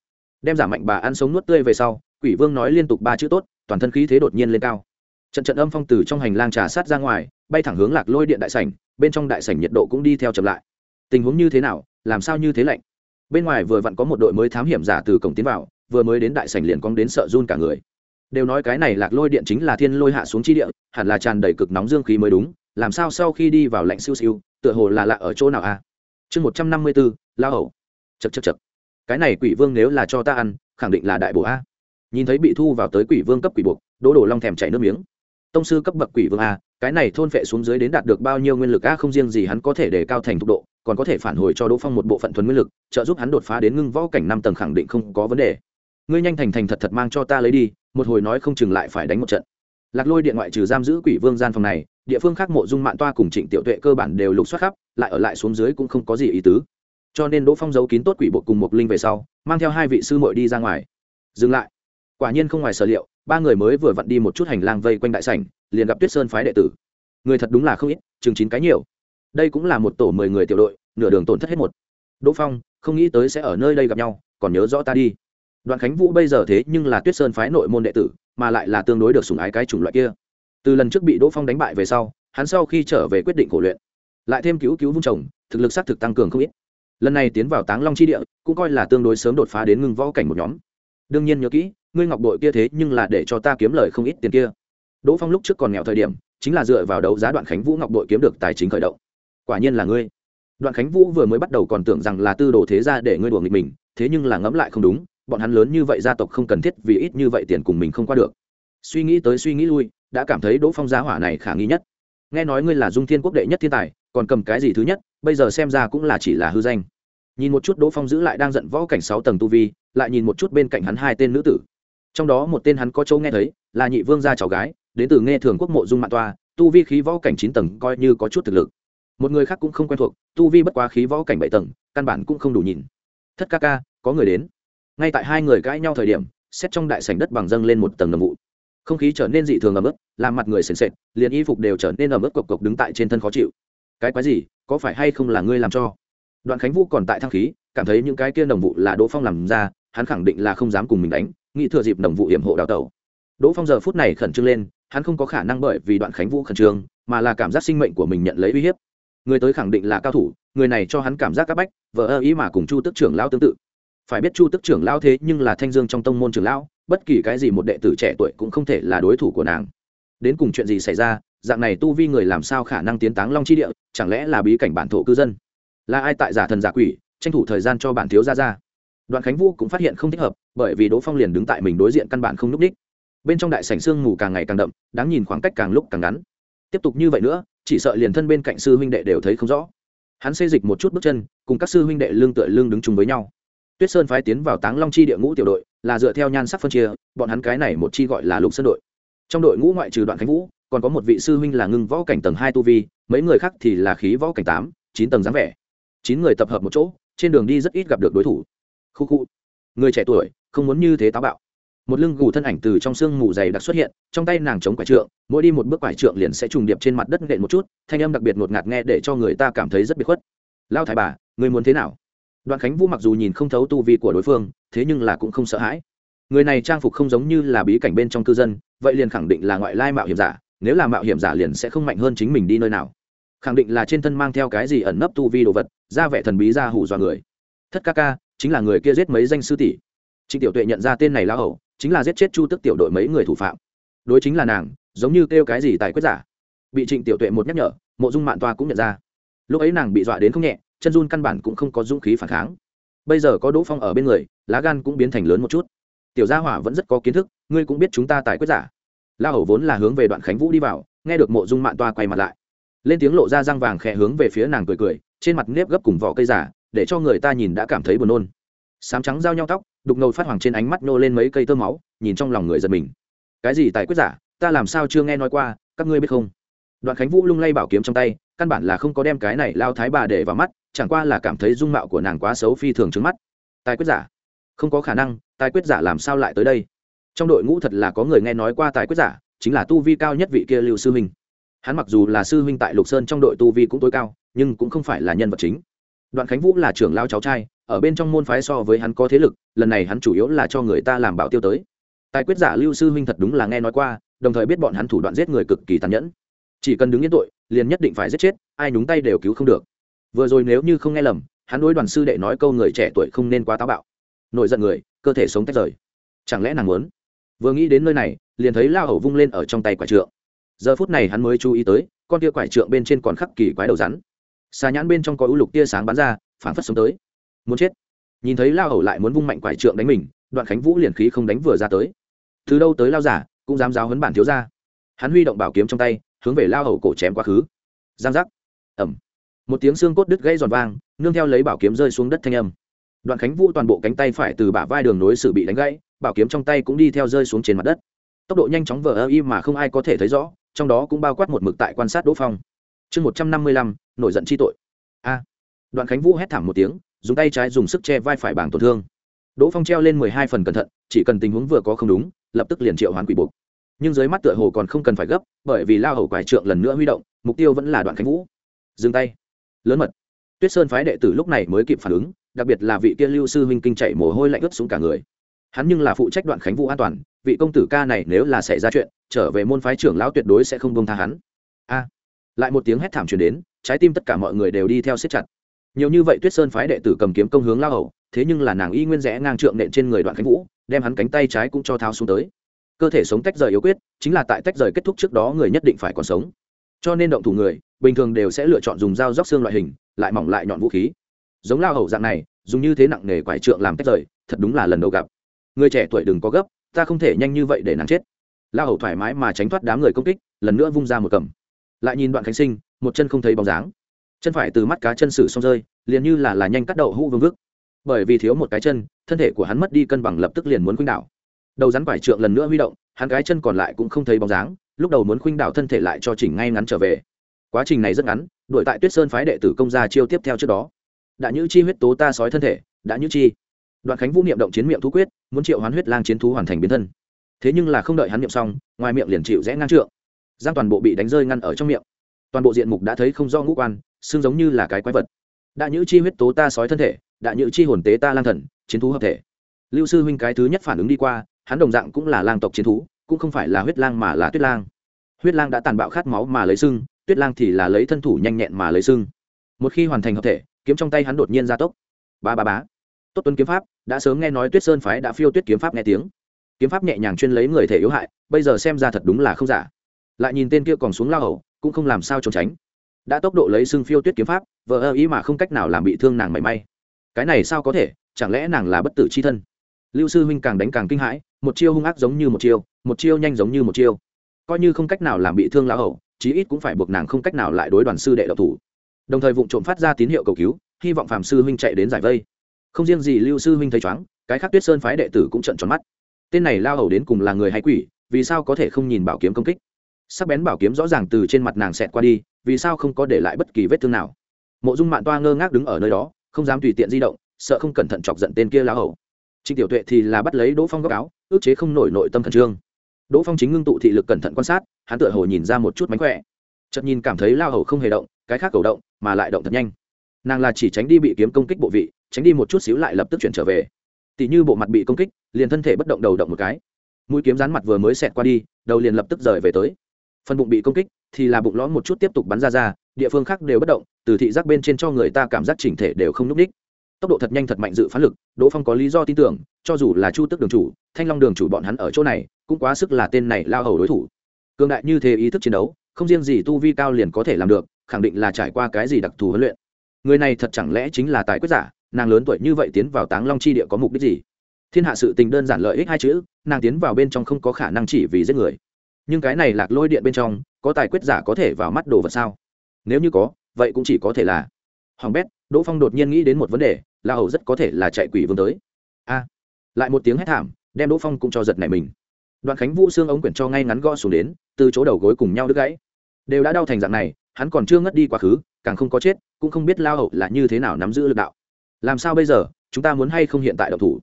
Đem giả mạnh bà ăn sống nuốt tươi về sau, quỷ vương nói liên tục ba chữ tốt, toàn thân khí thế đột nhiên lên cao. Trận trận âm phong từ trong hành lang trà sát ra ngoài, bay thẳng hướng lạc lôi điện đại sảnh, bên trong đại sảnh nhiệt độ cũng đi theo chậm lại. Tình huống như thế nào, làm sao như thế lạnh? Bên ngoài vừa vặn có một đội mới thám hiểm giả từ cổng tiến vào, vừa mới đến đại sảnh liền cong đến sợ run cả người. Đều nói cái này lạc lôi điện chính là thiên lôi hạ xuống chi địa, hẳn là tràn đầy cực nóng dương khí mới đúng làm sao sau khi đi vào lạnh siêu siêu, tựa hồ là lạ ở chỗ nào a chương một trăm năm mươi bốn la hầu. Chật chật chật cái này quỷ vương nếu là cho ta ăn, khẳng định là đại bổ a. Nhìn thấy bị thu vào tới quỷ vương cấp quỷ buộc, đỗ đổ long thèm chảy nước miếng. Tông sư cấp bậc quỷ vương a, cái này thôn phệ xuống dưới đến đạt được bao nhiêu nguyên lực a, không riêng gì hắn có thể để cao thành tốc độ, còn có thể phản hồi cho đỗ phong một bộ phận thuần nguyên lực, trợ giúp hắn đột phá đến ngưng võ cảnh năm tầng khẳng định không có vấn đề. Ngươi nhanh thành thành thật thật mang cho ta lấy đi, một hồi nói không chừng lại phải đánh một trận. Lạc lôi điện ngoại trừ giam giữ quỷ vương gian phòng này địa phương khác mộ dung mạng toa cùng trịnh tiểu tuệ cơ bản đều lục soát khắp, lại ở lại xuống dưới cũng không có gì ý tứ. Cho nên đỗ phong giấu kín tốt quỷ bộ cùng một linh về sau, mang theo hai vị sư muội đi ra ngoài. Dừng lại. Quả nhiên không ngoài sở liệu, ba người mới vừa vặn đi một chút hành lang vây quanh đại sảnh, liền gặp tuyết sơn phái đệ tử. Người thật đúng là không ít, chừng chín cái nhiều. Đây cũng là một tổ mười người tiểu đội, nửa đường tổn thất hết một. Đỗ phong, không nghĩ tới sẽ ở nơi đây gặp nhau, còn nhớ rõ ta đi. Đoạn khánh vũ bây giờ thế nhưng là tuyết sơn phái nội môn đệ tử, mà lại là tương đối được sủng ái cái chủng loại kia từ lần trước bị đỗ phong đánh bại về sau, hắn sau khi trở về quyết định cổ luyện. Lại thêm cứu cứu vung chồng, thực lực s á t thực tăng cường không ít. Lần này tiến vào táng long chi địa, cũng coi là tương đối sớm đột phá đến ngưng võ cảnh một nhóm. Đương nhiên nhớ kỹ, ngươi ngọc đội kia thế nhưng là để cho ta kiếm lời không ít tiền kia. Đỗ phong lúc trước còn nghèo thời điểm, chính là dựa vào đấu giá đoạn khánh vũ ngọc đội kiếm được tài chính khởi động. Quả nhiên là ngươi. Đoạn khánh vũ vừa mới bắt đầu còn tưởng rằng là tư đồ thế ra để ngươi đùa nghịch mình, thế nhưng là ngẫm lại không đúng, bọn hắn lớn như vậy gia tộc không cần thiết vì ít như vậy tiền cùng mình không qua được. Suy nghĩ tới suy nghĩ lui đã cảm thấy đỗ phong giá hỏa này khả nghi nhất. Nghe nói ngươi là dung thiên quốc đệ nhất thiên tài, còn cầm cái gì thứ nhất, bây giờ xem ra cũng là chỉ là hư danh. Nhìn một chút đỗ phong giữ lại đang giận võ cảnh sáu tầng tu vi, lại nhìn một chút bên cạnh hắn hai tên nữ tử. Trong đó một tên hắn có chỗ nghe thấy, là nhị vương gia cháu gái, đến từ nghe thường quốc mộ dung mạng toa, tu vi khí võ cảnh chín tầng coi như có chút thực lực. Một người khác cũng không quen thuộc, tu vi bất quá khí võ cảnh bảy tầng, căn bản cũng không đủ nhìn. Thất ca ca, có người đến. Ngay tại hai người cãi nhau thời điểm, xét trong đại sảnh đất bằng dâng lên một tầng nồng vụ không khí trở nên dị thường ẩm ướt, làm mặt người sền sệt, liền y phục đều trở nên ẩm ướt cộc cộc đứng tại trên thân khó chịu. Cái quái gì? Có phải hay không là ngươi làm cho? Đoạn khánh vũ còn tại thang khí, cảm thấy những cái kia đồng vụ là đỗ phong làm ra, hắn khẳng định là không dám cùng mình đánh, nghĩ thừa dịp đồng vụ hiểm hộ đào tẩu. Đỗ phong giờ phút này khẩn trương lên, hắn không có khả năng bởi vì đoạn khánh vũ khẩn trương, mà là cảm giác sinh mệnh của mình nhận lấy uy hiếp. Người tới khẳng định là cao thủ, người này cho hắn cảm giác áp bách vợ ơ ý mà cùng chu tức trưởng lao tương tự. Phải biết chu tức trưởng lao thế nhưng là thanh dương trong tông môn trưởng lão bất kỳ cái gì một đệ tử trẻ tuổi cũng không thể là đối thủ của nàng. Đến cùng chuyện gì xảy ra, dạng này tu vi người làm sao khả năng tiến táng long chi địa, chẳng lẽ là bí cảnh bản thổ cư dân? Là ai tại giả thần giả quỷ, tranh thủ thời gian cho bản thiếu ra ra? Đoạn khánh vũ cũng phát hiện không thích hợp, bởi vì đỗ phong liền đứng tại mình đối diện căn bản không n ú c đích bên trong đại sảnh sương mù càng ngày càng đậm, đáng nhìn khoảng cách càng lúc càng ngắn. Tiếp tục như vậy nữa, chỉ sợ liền thân bên cạnh sư huynh đệ đều thấy không rõ. Hắn xây dịch một chút bước chân, cùng các sư huynh đệ lương tựa lương đứng chung với nhau tuyết sơn phái tiến vào táng long chi địa ngũ tiểu đội, là dựa theo nhan sắc phân chia, bọn hắn cái này một chi gọi là lục sơn đội. Trong đội ngũ ngoại trừ đoạn khánh vũ, còn có một vị sư huynh là ngưng võ cảnh tầng hai tu vi, mấy người khác thì là khí võ cảnh tám, chín tầng dáng vẻ. Chín người tập hợp một chỗ, trên đường đi rất ít gặp được đối thủ. Khu khu. Người trẻ tuổi, không muốn như thế táo bạo. Một lưng gù thân ảnh từ trong sương mù dày đặc xuất hiện, trong tay nàng chống quải trượng, mỗi đi một bước quải trượng liền sẽ trùng điệp trên mặt đất nện một chút, thanh âm đặc biệt ngột ngạt nghe để cho người ta cảm thấy rất biệt khuất. Lao thái bà, người muốn thế nào? Đoạn khánh vũ mặc dù nhìn không thấu tu vi của đối phương, thế nhưng là cũng không sợ hãi. Người này trang phục không giống như là bí cảnh bên trong cư dân, vậy liền khẳng định là ngoại lai mạo hiểm giả, nếu là mạo hiểm giả liền sẽ không mạnh hơn chính mình đi nơi nào. Khẳng định là trên thân mang theo cái gì ẩn nấp tu vi đồ vật ra vẻ thần bí ra hủ dọa người. Thất ca ca, chính là người kia giết mấy danh sư tỷ. Trịnh tiểu tuệ nhận ra tên này là hầu, chính là giết chết chu tức tiểu đội mấy người thủ phạm. Đối chính là nàng, giống như kêu cái gì tài quyết giả. Bị trịnh tiểu tuệ một nhắc nhở, mộ dung mạn toa cũng nhận ra. Lúc ấy nàng bị dọa đến không nhẹ chân run căn bản cũng không có dũng khí phản kháng. Bây giờ có đỗ phong ở bên người, lá gan cũng biến thành lớn một chút. Tiểu gia hỏa vẫn rất có kiến thức, ngươi cũng biết chúng ta tài quyết giả. La hầu vốn là hướng về đoạn khánh vũ đi vào, nghe được mộ dung mạn toa quay mặt lại. Lên tiếng lộ ra răng vàng khẽ hướng về phía nàng cười cười, trên mặt nếp gấp cùng vỏ cây giả, để cho người ta nhìn đã cảm thấy buồn nôn. Sám trắng giao nhau tóc, đục ngầu phát hoàng trên ánh mắt nô lên mấy cây tơ máu, nhìn trong lòng người giật mình. Cái gì tài quyết giả, ta làm sao chưa nghe nói qua, các ngươi biết không? Đoạn khánh vũ lung lay bảo kiếm trong tay, căn bản là không có đem cái này lao thái bà để vào mắt chẳng qua là cảm thấy dung mạo của nàng quá xấu phi thường trứng mắt. Tài quyết giả. Không có khả năng, tài quyết giả làm sao lại tới đây? Trong đội ngũ thật là có người nghe nói qua tài quyết giả, chính là tu vi cao nhất vị kia lưu sư huynh hắn mặc dù là sư huynh tại lục sơn trong đội tu vi cũng tối cao, nhưng cũng không phải là nhân vật chính. Đoạn khánh vũ là trưởng lao cháu trai, ở bên trong môn phái so với hắn có thế lực, lần này hắn chủ yếu là cho người ta làm bảo tiêu tới. Tài quyết giả lưu sư huynh thật đúng là nghe nói qua, đồng thời biết bọn hắn thủ đoạn giết người cực kỳ tàn nhẫn. Chỉ cần đứng yên tội, liền nhất định phải giết chết, ai nhúng tay đều cứu không được vừa rồi nếu như không nghe lầm, hắn đối đoàn sư đệ nói câu người trẻ tuổi không nên quá táo bạo. Nổi giận người, cơ thể sống tách rời. Chẳng lẽ nàng muốn? Vừa nghĩ đến nơi này, liền thấy lao hầu vung lên ở trong tay quả trượng. Giờ phút này hắn mới chú ý tới, con tia quải trượng bên trên còn khắc kỳ quái đầu rắn. Xà nhãn bên trong có ưu lục tia sáng bắn ra phản phất sống tới. Muốn chết. Nhìn thấy lao hầu lại muốn vung mạnh quải trượng đánh mình, đoạn khánh vũ liền khí không đánh vừa ra tới. Từ đâu tới lao giả cũng dám giáo huấn bản thiếu ra hắn huy động bảo kiếm trong tay, hướng về lao hầu cổ chém quá khứ. Giang giác. Ẩm một tiếng xương cốt đứt gãy giòn vang, nương theo lấy bảo kiếm rơi xuống đất thanh âm. Đoạn khánh vũ toàn bộ cánh tay phải từ bả vai đường nối sự bị đánh gãy, bảo kiếm trong tay cũng đi theo rơi xuống trên mặt đất. Tốc độ nhanh chóng vờ ơ y mà không ai có thể thấy rõ, trong đó cũng bao quát một mực tại quan sát đỗ phong. Chương một trăm năm mươi lăm, nổi giận chi tội. A. Đoạn khánh vũ hét thảm một tiếng, dùng tay trái dùng sức che vai phải bảng tổn thương. Đỗ phong treo lên mười hai phần cẩn thận, chỉ cần tình huống vừa có không đúng, lập tức liền triệu hoán quỷ buộc. Nhưng dưới mắt tựa hồ còn không cần phải gấp, bởi vì lao hầu quải trượng lần nữa huy động, mục tiêu vẫn là đoạn khánh vũ. Dừng tay lớn mật. Tuyết sơn phái đệ tử lúc này mới kịp phản ứng, đặc biệt là vị kia lưu sư huynh kinh chạy mồ hôi lạnh ướt xuống cả người. Hắn nhưng là phụ trách đoạn khánh vũ an toàn, vị công tử ca này nếu là xảy ra chuyện, trở về môn phái trưởng lão tuyệt đối sẽ không bông tha hắn. A! Lại một tiếng hét thảm truyền đến, trái tim tất cả mọi người đều đi theo siết chặt. Nhiều như vậy tuyết sơn phái đệ tử cầm kiếm công hướng lao hầu, thế nhưng là nàng y nguyên rẽ ngang trượng nện trên người đoạn khánh vũ, đem hắn cánh tay trái cũng cho tháo xuống tới. Cơ thể sống tách rời yếu quyết, chính là tại tách rời kết thúc trước đó người nhất định phải còn sống cho nên động thủ người, bình thường đều sẽ lựa chọn dùng dao róc xương loại hình, lại mỏng lại nhọn vũ khí. Giống lao hầu dạng này, dùng như thế nặng nề quải trượng làm tách rời, thật đúng là lần đầu gặp. Người trẻ tuổi đừng có gấp, ta không thể nhanh như vậy để nàng chết. Lao hầu thoải mái mà tránh thoát đám người công kích, lần nữa vung ra một cầm. Lại nhìn đoạn khánh sinh, một chân không thấy bóng dáng. Chân phải từ mắt cá chân sử xong rơi, liền như là là nhanh cắt đậu hũ vương vức. Bởi vì thiếu một cái chân, thân thể của hắn mất đi cân bằng lập tức liền muốn quýnh đảo. Đầu rắn quải trượng lần nữa huy động, hắn cái chân còn lại cũng không thấy bóng dáng lúc đầu muốn khuynh đảo thân thể lại cho chỉnh ngay ngắn trở về. Quá trình này rất ngắn, đuổi tại tuyết sơn phái đệ tử công gia chiêu tiếp theo trước đó. Đã như chi huyết tố ta sói thân thể đã như chi. Đoạn khánh vũ niệm động chiến miệng thú quyết, muốn triệu hoán huyết lang chiến thú hoàn thành biến thân. Thế nhưng là không đợi hắn niệm xong, ngoài miệng liền chịu rẽ ngang trượng. Giang toàn bộ bị đánh rơi ngăn ở trong miệng. Toàn bộ diện mục đã thấy không do ngũ quan, xương giống như là cái quái vật. Đã nhữ chi huyết tố ta sói thân thể đã nhữ chi hồn tế ta lang thần, chiến thú hợp thể. Lưu sư huynh cái thứ nhất phản ứng đi qua, hắn đồng dạng cũng là lang tộc chiến thú cũng không phải là huyết lang mà là tuyết lang. Huyết lang đã tàn bạo khát máu mà lấy sưng, tuyết lang thì là lấy thân thủ nhanh nhẹn mà lấy sưng. Một khi hoàn thành hợp thể, kiếm trong tay hắn đột nhiên ra tốc. Ba ba bá tốt tuấn kiếm pháp, đã sớm nghe nói tuyết sơn phái đã phiêu tuyết kiếm pháp nghe tiếng. Kiếm pháp nhẹ nhàng chuyên lấy người thể yếu hại, bây giờ xem ra thật đúng là không giả. Lại nhìn tên kia còn xuống lao hầu, cũng không làm sao trốn tránh. Đã tốc độ lấy xưng phiêu tuyết kiếm pháp vợ ơ ý mà không cách nào làm bị thương nàng mảy may. Cái này sao có thể, chẳng lẽ nàng là bất tử c h i thân? Lưu sư huynh càng đánh càng kinh hãi, một chiêu hung ác giống như một chiêu một chiêu nhanh giống như một chiêu. Coi như không cách nào làm bị thương lão hậu chí ít cũng phải buộc nàng không cách nào lại đối đoàn sư đệ độc thủ. Đồng thời vụ trộm phát ra tín hiệu cầu cứu, hy vọng phạm sư huynh chạy đến giải vây. Không riêng gì lưu sư huynh thấy chóng cái khác tuyết sơn phái đệ tử cũng trận tròn mắt. Tên này lao hầu đến cùng là người hay quỷ, vì sao có thể không nhìn bảo kiếm công kích? Sắc bén bảo kiếm rõ ràng từ trên mặt nàng xẹt qua đi, vì sao không có để lại bất kỳ vết thương nào? Mộ dung mạng toa ngơ ngác đứng ở nơi đó, không dám tùy tiện di động, sợ không cẩn thận chọc giận tên kia lao hầu. Trịnh tiểu tuệ thì là bắt lấy đỗ phong góc áo, ước chế không nổi nội tâm khẩn trương đỗ phong chính ngưng tụ thị lực cẩn thận quan sát, hắn tựa hồ nhìn ra một chút mánh khỏe. Chợt nhìn cảm thấy lao hầu không hề động, cái khác cầu động, mà lại động thật nhanh. Nàng là chỉ tránh đi bị kiếm công kích bộ vị, tránh đi một chút xíu lại lập tức chuyển trở về. Tỷ như bộ mặt bị công kích, liền thân thể bất động đầu động một cái. Mũi kiếm rán mặt vừa mới xẹt qua đi, đầu liền lập tức rời về tới. Phần bụng bị công kích, thì là bụng lõm một chút tiếp tục bắn ra ra, địa phương khác đều bất động, từ thị giác bên trên cho người ta cảm giác chỉnh thể đều không n ú c đích tốc độ thật nhanh thật mạnh dự phán lực, đỗ phong có lý do tin tưởng, cho dù là chu tức đường chủ, thanh long đường chủ bọn hắn ở chỗ này, cũng quá sức là tên này lao hầu đối thủ. Cường đại như thế ý thức chiến đấu, không riêng gì tu vi cao liền có thể làm được, khẳng định là trải qua cái gì đặc thù huấn luyện. Người này thật chẳng lẽ chính là tài quyết giả, nàng lớn tuổi như vậy tiến vào táng long chi địa có mục đích gì? Thiên hạ sự tình đơn giản lợi ích hai chữ, nàng tiến vào bên trong không có khả năng chỉ vì giết người. Nhưng cái này lạc lôi điện bên trong, có tài quyết giả có thể vào mắt đồ vật sao? Nếu như có, vậy cũng chỉ có thể là. Hoàng bét đỗ phong đột nhiên nghĩ đến một vấn đề, la hầu rất có thể là chạy quỷ vương tới. A, lại một tiếng hét thảm, đem đỗ phong cũng cho giật này mình. Đoạn khánh vũ xương ống quyển cho ngay ngắn gõ xuống đến, từ chỗ đầu gối cùng nhau đứt gãy. Đều đã đau thành dạng này, hắn còn chưa ngất đi quá khứ, càng không có chết, cũng không biết lao hậu là như thế nào nắm giữ lực đạo. Làm sao bây giờ, chúng ta muốn hay không hiện tại độc thủ?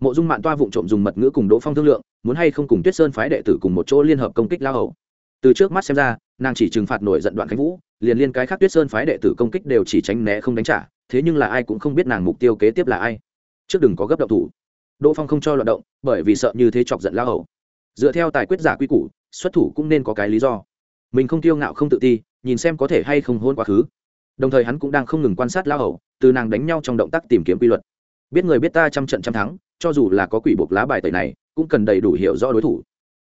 Mộ dung mạng toa vụng trộm dùng mật ngữ cùng đỗ phong thương lượng, muốn hay không cùng tuyết sơn phái đệ tử cùng một chỗ liên hợp công kích lao hậu từ trước mắt xem ra, nàng chỉ trừng phạt nổi giận đoạn khánh vũ, liền liên cái khác tuyết sơn phái đệ tử công kích đều chỉ tránh né không đánh trả thế nhưng là ai cũng không biết nàng mục tiêu kế tiếp là ai. Trước đừng có gấp động thủ. Đỗ phong không cho loạt động, bởi vì sợ như thế chọc giận lao hầu. Dựa theo tài quyết giả quy củ, xuất thủ cũng nên có cái lý do. Mình không tiêu ngạo không tự ti, nhìn xem có thể hay không hôn quá khứ. Đồng thời hắn cũng đang không ngừng quan sát lao hầu, từ nàng đánh nhau trong động tác tìm kiếm quy luật. Biết người biết ta trăm trận trăm thắng, cho dù là có quỷ buộc lá bài tẩy này, cũng cần đầy đủ hiểu rõ đối thủ.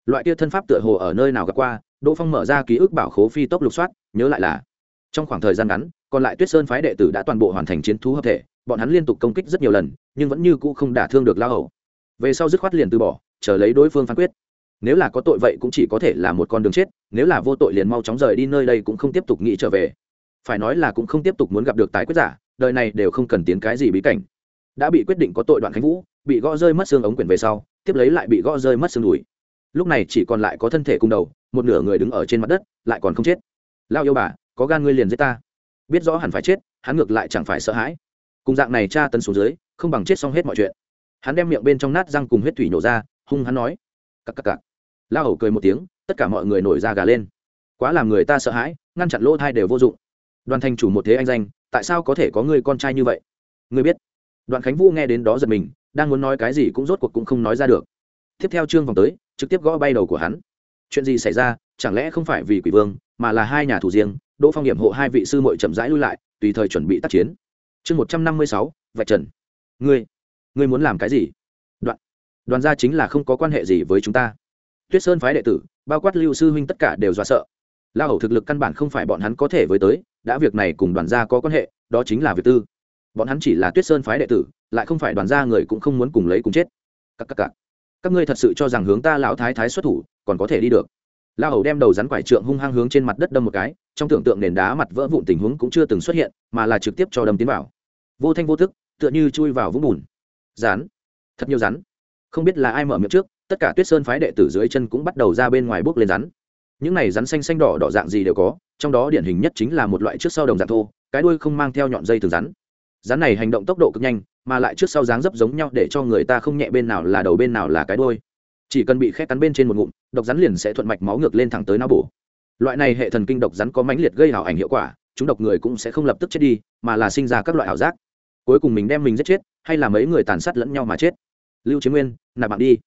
Loại kia thân pháp tựa hồ ở nơi nào gặp qua, đỗ phong mở ra ký ức bảo khố phi tốc lục soát, nhớ lại là, trong khoảng thời gian ngắn còn lại tuyết sơn phái đệ tử đã toàn bộ hoàn thành chiến thú hợp thể, bọn hắn liên tục công kích rất nhiều lần, nhưng vẫn như cũ không đả thương được lao hầu. Về sau dứt khoát liền từ bỏ, chờ lấy đối phương phán quyết. Nếu là có tội vậy cũng chỉ có thể là một con đường chết, nếu là vô tội liền mau chóng rời đi nơi đây cũng không tiếp tục nghĩ trở về. Phải nói là cũng không tiếp tục muốn gặp được tái quyết giả, đời này đều không cần tiến cái gì bí cảnh. Đã bị quyết định có tội đoạn khánh vũ, bị gõ rơi mất xương ống quyển về sau, tiếp lấy lại bị gõ rơi mất xương đùi. Lúc này chỉ còn lại có thân thể cung đầu, một nửa người đứng ở trên mặt đất, lại còn không chết. Lao yêu bà, có gan ngươi liền giết ta biết rõ hẳn phải chết, hắn ngược lại chẳng phải sợ hãi. Cùng dạng này tra tấn xuống dưới, không bằng chết xong hết mọi chuyện. Hắn đem miệng bên trong nát răng cùng huyết thủy nổ ra, hung hắn nói, cặc cặc cặc. La hầu cười một tiếng, tất cả mọi người nổi ra gà lên. Quá làm người ta sợ hãi, ngăn chặn lỗ thai đều vô dụng. Đoàn thành chủ một thế anh danh, tại sao có thể có người con trai như vậy? Người biết. Đoạn khánh vũ nghe đến đó giật mình, đang muốn nói cái gì cũng rốt cuộc cũng không nói ra được. Tiếp theo trương vòng tới, trực tiếp gõ bay đầu của hắn. Chuyện gì xảy ra, chẳng lẽ không phải vì quỷ vương, mà là hai nhà thủ riêng đỗ phong điểm hộ hai vị sư mội chậm rãi lui lại, tùy thời chuẩn bị tác chiến. Chương một trăm năm mươi sáu, vạch trần. Ngươi ngươi muốn làm cái gì? Đoạn, đoàn gia chính là không có quan hệ gì với chúng ta. Tuyết sơn phái đệ tử, bao quát lưu sư huynh tất cả đều do sợ. La hầu thực lực căn bản không phải bọn hắn có thể với tới, đã việc này cùng đoàn gia có quan hệ, đó chính là việc tư. Bọn hắn chỉ là tuyết sơn phái đệ tử, lại không phải đoàn gia người cũng không muốn cùng lấy cùng chết. Các các các. Các ngươi thật sự cho rằng hướng ta lão thái thái xuất thủ, còn có thể đi được. La hầu đem đầu rắn quải trượng hung hăng hướng trên mặt đất đâm một cái trong tưởng tượng nền đá mặt vỡ vụn tình huống cũng chưa từng xuất hiện, mà là trực tiếp cho đâm tiến vào. Vô thanh vô thức, tựa như chui vào vũng bùn. Rán thật nhiều rắn. Không biết là ai mở miệng trước, tất cả tuyết sơn phái đệ tử dưới chân cũng bắt đầu ra bên ngoài bước lên rắn. Những này rắn xanh xanh đỏ đỏ dạng gì đều có, trong đó điển hình nhất chính là một loại trước sau đồng dạng thô, cái đuôi không mang theo nhọn dây thường rắn. Rắn này hành động tốc độ cực nhanh, mà lại trước sau dáng dấp giống nhau để cho người ta không nhẹ bên nào là đầu bên nào là cái đuôi. Chỉ cần bị khét cắn bên trên một ngụm, độc rắn liền sẽ thuận mạch máu ngược lên thẳng tới não bổ loại này hệ thần kinh độc rắn có mãnh liệt gây hảo ảnh hiệu quả, chúng độc người cũng sẽ không lập tức chết đi, mà là sinh ra các loại ảo giác. Cuối cùng mình đem mình giết chết, hay là mấy người tàn sát lẫn nhau mà chết. Lưu chiến nguyên, nạp bạn đi.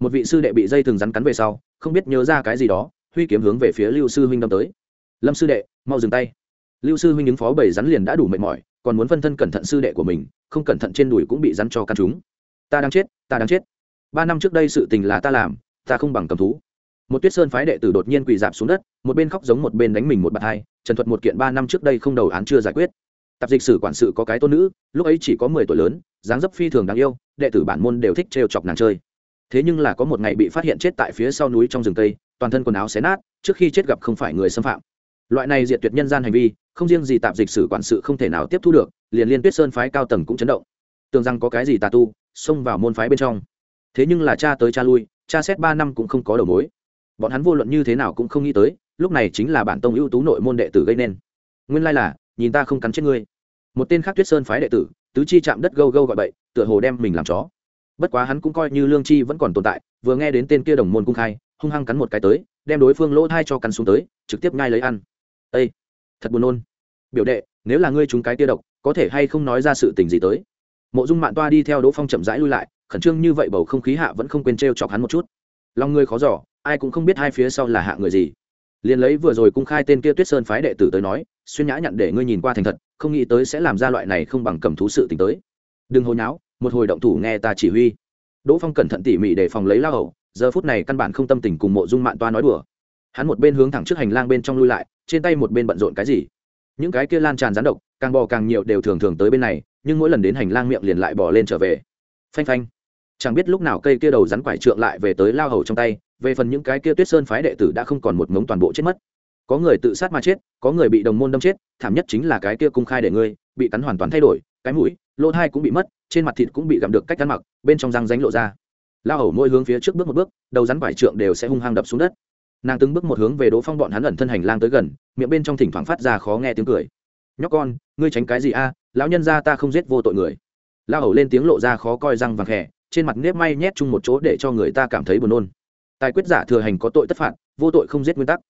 Một vị sư đệ bị dây thừng rắn cắn về sau, không biết nhớ ra cái gì đó, huy kiếm hướng về phía lưu sư huynh đâm tới. Lâm sư đệ, mau dừng tay. Lưu sư huynh ứng phó bảy rắn liền đã đủ mệt mỏi, còn muốn phân thân cẩn thận sư đệ của mình, không cẩn thận trên đùi cũng bị rắn cho căn chúng. Ta đang chết, ta đang chết. Ba năm trước đây sự tình là ta làm, ta không bằng cầm thú một tuyết sơn phái đệ tử đột nhiên quỳ dạp xuống đất, một bên khóc giống một bên đánh mình một bạt hai, trần thuật một kiện ba năm trước đây không đầu án chưa giải quyết. Tạp dịch sử quản sự có cái tôn nữ, lúc ấy chỉ có mười tuổi lớn, dáng dấp phi thường đáng yêu, đệ tử bản môn đều thích trêu chọc nàng chơi. Thế nhưng là có một ngày bị phát hiện chết tại phía sau núi trong rừng tây toàn thân quần áo xé nát, trước khi chết gặp không phải người xâm phạm. Loại này diệt tuyệt nhân gian hành vi, không riêng gì tạp dịch sử quản sự không thể nào tiếp thu được, liền liên tuyết sơn phái cao tầng cũng chấn động. Tưởng rằng có cái gì tà tu, xông vào môn phái bên trong. Thế nhưng là cha tới cha lui, cha xét ba năm cũng không có đầu mối bọn hắn vô luận như thế nào cũng không nghĩ tới, lúc này chính là bản tông ưu tú nội môn đệ tử gây nên. Nguyên lai là, nhìn ta không cắn chết ngươi. Một tên khác tuyết sơn phái đệ tử, tứ chi chạm đất gâu gâu gọi bậy, tựa hồ đem mình làm chó. Bất quá hắn cũng coi như lương chi vẫn còn tồn tại, vừa nghe đến tên kia đồng môn cung khai, hung hăng cắn một cái tới, đem đối phương lỗ thai cho cắn xuống tới, trực tiếp ngay lấy ăn. Ây thật buồn nôn. Biểu đệ, nếu là ngươi trúng cái tia độc, có thể hay không nói ra sự tình gì tới? Mộ dung mạn toa đi theo đỗ phong chậm rãi lui lại, khẩn trương như vậy bầu không khí hạ vẫn không quên t r e o chọc hắn một chút. Lòng ngươi khó giỏ ai cũng không biết hai phía sau là hạ người gì. Liền lấy vừa rồi cung khai tên kia tuyết sơn phái đệ tử tới nói, xuyên nhã nhận để ngươi nhìn qua thành thật, không nghĩ tới sẽ làm ra loại này không bằng cầm thú sự t tới. Đừng hồi nháo, một hồi động thủ nghe ta chỉ huy. Đỗ phong cẩn thận tỉ mỉ để phòng lấy lao hậu giờ phút này căn bản không tâm tình cùng mộ dung mạn toa nói đùa. Hắn một bên hướng thẳng trước hành lang bên trong lui lại, trên tay một bên bận rộn cái gì. Những cái kia lan tràn rán độc, càng bò càng nhiều đều thường thường tới bên này, nhưng mỗi lần đến hành lang miệng liền lại bỏ lên trở về. Phanh phanh. Chẳng biết lúc nào cây kia đầu rắn quải trượng lại về tới lao hầu trong tay về phần những cái kia tuyết sơn phái đệ tử đã không còn một ngống toàn bộ chết mất. Có người tự sát mà chết, có người bị đồng môn đâm chết, thảm nhất chính là cái kia cung khai để ngươi, bị cắn hoàn toàn thay đổi, cái mũi, lỗ thai cũng bị mất, trên mặt thịt cũng bị gặm được cách cắn mặc, bên trong răng ránh lộ ra. Lao hầu môi hướng phía trước bước một bước, đầu rắn vải trượng đều sẽ hung hăng đập xuống đất. Nàng từng bước một hướng về đỗ phong bọn hắn ẩn thân hành lang tới gần, miệng bên trong thỉnh thoảng phát ra khó nghe tiếng cười. Nhóc con, ngươi tránh cái gì a? Lão nhân ra ta không giết vô tội người. Lao hầu lên tiếng lộ ra khó coi răng vàng khẽ, trên mặt nếp may nhét chung một chỗ để cho người ta cảm thấy buồn nôn tài quyết giả thừa hành có tội tất phạt, vô tội không giết nguyên tắc.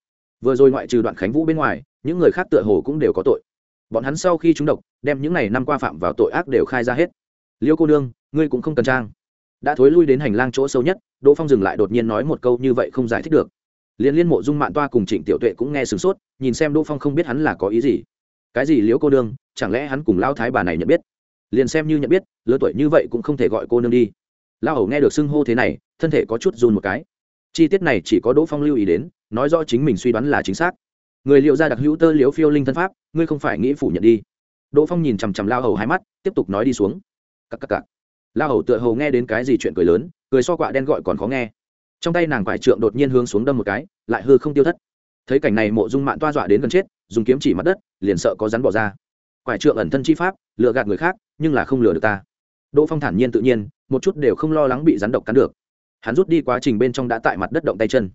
Vừa rồi ngoại trừ đoạn khánh vũ bên ngoài, những người khác tựa hồ cũng đều có tội. Bọn hắn sau khi trúng độc, đem những n à y năm qua phạm vào tội ác đều khai ra hết. Liêu cô nương, ngươi cũng không cần trang. Đã thối lui đến hành lang chỗ sâu nhất, đỗ phong dừng lại đột nhiên nói một câu như vậy không giải thích được. Liên liên mộ dung mạn toa cùng trịnh tiểu tuệ cũng nghe sửng sốt, nhìn xem đỗ phong không biết hắn là có ý gì. Cái gì Liễu cô nương, chẳng lẽ hắn cùng lao thái bà này nhận biết? Liền xem như nhận biết, lứa tuổi như vậy cũng không thể gọi cô nương đi. Lao hầu nghe được xưng hô thế này, thân thể có chút run một cái chi tiết này chỉ có đỗ phong lưu ý đến, nói rõ chính mình suy đoán là chính xác. Người liệu ra đặc hữu tơ liếu phiêu linh thân pháp, ngươi không phải nghĩ phủ nhận đi. Đỗ phong nhìn chằm chằm lao hầu hai mắt, tiếp tục nói đi xuống. Cắc cắc cắc lao hầu tựa hầu nghe đến cái gì chuyện cười lớn, cười so quạ đen gọi còn khó nghe. Trong tay nàng quải trượng đột nhiên hướng xuống đâm một cái, lại hư không tiêu thất. Thấy cảnh này mộ dung mạn toa dọa đến gần chết, dùng kiếm chỉ mặt đất, liền sợ có rắn bỏ ra. Quải trượng ẩn thân chi pháp, lừa gạt người khác, nhưng là không lừa được ta. Đỗ phong thản nhiên tự nhiên, một chút đều không lo lắng bị rắn độc cắn được hắn rút đi quá trình bên trong đã tại mặt đất động tay chân.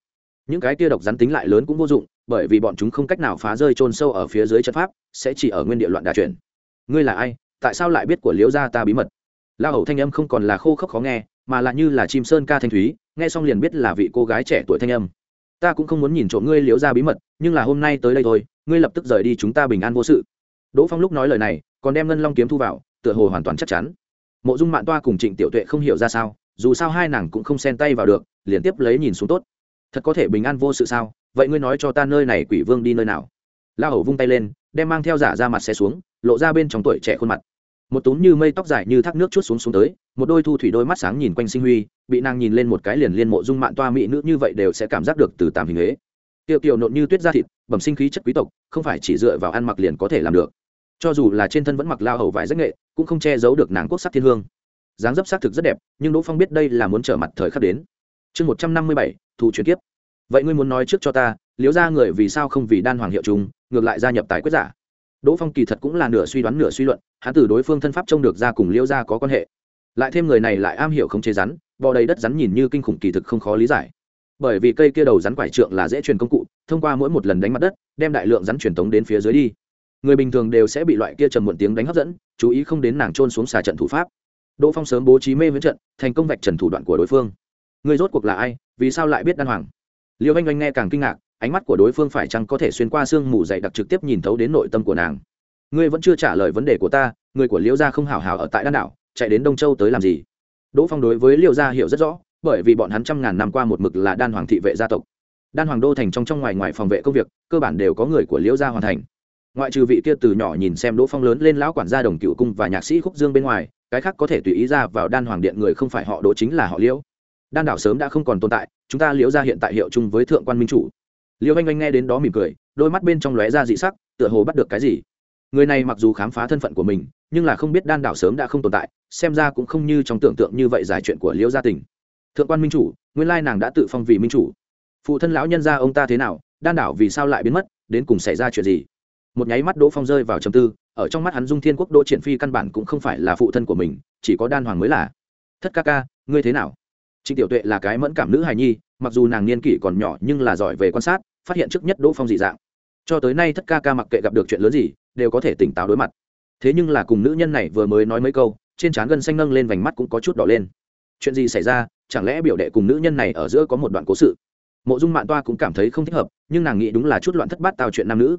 Những cái tia độc rắn tính lại lớn cũng vô dụng, bởi vì bọn chúng không cách nào phá rơi trôn sâu ở phía dưới chân pháp, sẽ chỉ ở nguyên địa loạn đà chuyển. Ngươi là ai? Tại sao lại biết của liễu gia ta bí mật? La hầu thanh âm không còn là khô khốc khó nghe, mà là như là chim sơn ca thanh thúy, nghe xong liền biết là vị cô gái trẻ tuổi thanh âm. Ta cũng không muốn nhìn trộm ngươi liễu gia bí mật, nhưng là hôm nay tới đây thôi, ngươi lập tức rời đi chúng ta bình an vô sự. Đỗ phong lúc nói lời này, còn đem ngân long kiếm thu vào, tựa hồ hoàn toàn chắc chắn. Mộ dung mạn toa cùng trịnh tiểu tuệ không hiểu ra sao dù sao hai nàng cũng không xen tay vào được, liền tiếp lấy nhìn xuống tốt. Thật có thể bình an vô sự sao? Vậy ngươi nói cho ta nơi này quỷ vương đi nơi nào? La hầu vung tay lên, đem mang theo giả ra mặt xe xuống, lộ ra bên trong tuổi trẻ khuôn mặt. Một túm như mây tóc dài như thác nước chút xuống xuống tới, một đôi thu thủy đôi mắt sáng nhìn quanh sinh huy, bị nàng nhìn lên một cái liền liên mộ dung mạn toa mỹ nữ như vậy đều sẽ cảm giác được từ tàm hình huế. tiêu kiều nộn như tuyết da thịt, bẩm sinh khí chất quý tộc, không phải chỉ dựa vào ăn mặc liền có thể làm được. Cho dù là trên thân vẫn mặc lao hầu vải rất nghệ, cũng không che giấu được nàng quốc sắc thiên hương dáng dấp xác thực rất đẹp, nhưng đỗ phong biết đây là muốn trở mặt thời khắc đến. Chương một trăm năm mươi bảy thu chuyển tiếp vậy ngươi muốn nói trước cho ta liếu ra người vì sao không vì đan hoàng hiệu chúng ngược lại gia nhập tài quyết giả? Đỗ phong kỳ thật cũng là nửa suy đoán nửa suy luận, hắn từ đối phương thân pháp trông được ra cùng liêu ra có quan hệ. Lại thêm người này lại am hiểu không chế rắn, bò đầy đất rắn nhìn như kinh khủng kỳ thực không khó lý giải. Bởi vì cây kia đầu rắn quải trượng là dễ truyền công cụ, thông qua mỗi một lần đánh mặt đất, đem đại lượng rắn truyền tống đến phía dưới đi. Người bình thường đều sẽ bị loại kia trầm muộn tiếng đánh hấp dẫn, chú ý không đến nàng trôn xuống xà trận thủ pháp đỗ phong sớm bố trí mê với trận, thành công vạch trần thủ đoạn của đối phương. Người rốt cuộc là ai, vì sao lại biết đan hoàng? Liêu anh anh nghe càng kinh ngạc, ánh mắt của đối phương phải chăng có thể xuyên qua sương mù dày đặc trực tiếp nhìn thấu đến nội tâm của nàng. Ngươi vẫn chưa trả lời vấn đề của ta, người của liễu gia không hào hào ở tại đan đảo, chạy đến đông châu tới làm gì? Đỗ phong đối với liễu gia hiểu rất rõ, bởi vì bọn hắn trăm ngàn năm qua một mực là đan hoàng thị vệ gia tộc. Đan hoàng đô thành trong trong ngoài ngoài phòng vệ công việc, cơ bản đều có người của liễu gia hoàn thành ngoại trừ vị kia từ nhỏ nhìn xem đỗ phong lớn lên lão quản gia đồng cựu cung và nhạc sĩ khúc dương bên ngoài, cái khác có thể tùy ý ra vào đan hoàng điện người không phải họ đỗ chính là họ liễu. Đan đảo sớm đã không còn tồn tại, chúng ta liễu gia hiện tại hiệu chung với thượng quan minh chủ. Liễu anh anh nghe đến đó mỉm cười, đôi mắt bên trong lóe ra dị sắc, tựa hồ bắt được cái gì. Người này mặc dù khám phá thân phận của mình, nhưng là không biết đan đảo sớm đã không tồn tại, xem ra cũng không như trong tưởng tượng như vậy giải chuyện của liễu gia tình. Thượng quan minh chủ, nguyên lai nàng đã tự phong vì minh chủ. Phụ thân lão nhân gia ông ta thế nào, đan đảo vì sao lại biến mất, đến cùng xảy ra chuyện gì? Một nháy mắt đỗ phong rơi vào trầm tư, ở trong mắt hắn dung thiên quốc đỗ triển phi căn bản cũng không phải là phụ thân của mình, chỉ có đan hoàng mới là. Thất ca ca, ngươi thế nào? Trịnh tiểu tuệ là cái mẫn cảm nữ hài nhi, mặc dù nàng niên kỷ còn nhỏ nhưng là giỏi về quan sát, phát hiện trước nhất đỗ phong dị dạng. Cho tới nay thất ca ca mặc kệ gặp được chuyện lớn gì, đều có thể tỉnh táo đối mặt. Thế nhưng là cùng nữ nhân này vừa mới nói mấy câu, trên trán gân xanh nâng lên vành mắt cũng có chút đỏ lên. Chuyện gì xảy ra, chẳng lẽ biểu đệ cùng nữ nhân này ở giữa có một đoạn cố sự? Mộ dung mạn toa cũng cảm thấy không thích hợp, nhưng nàng nghĩ đúng là chút loạn thất bát tào chuyện nam nữ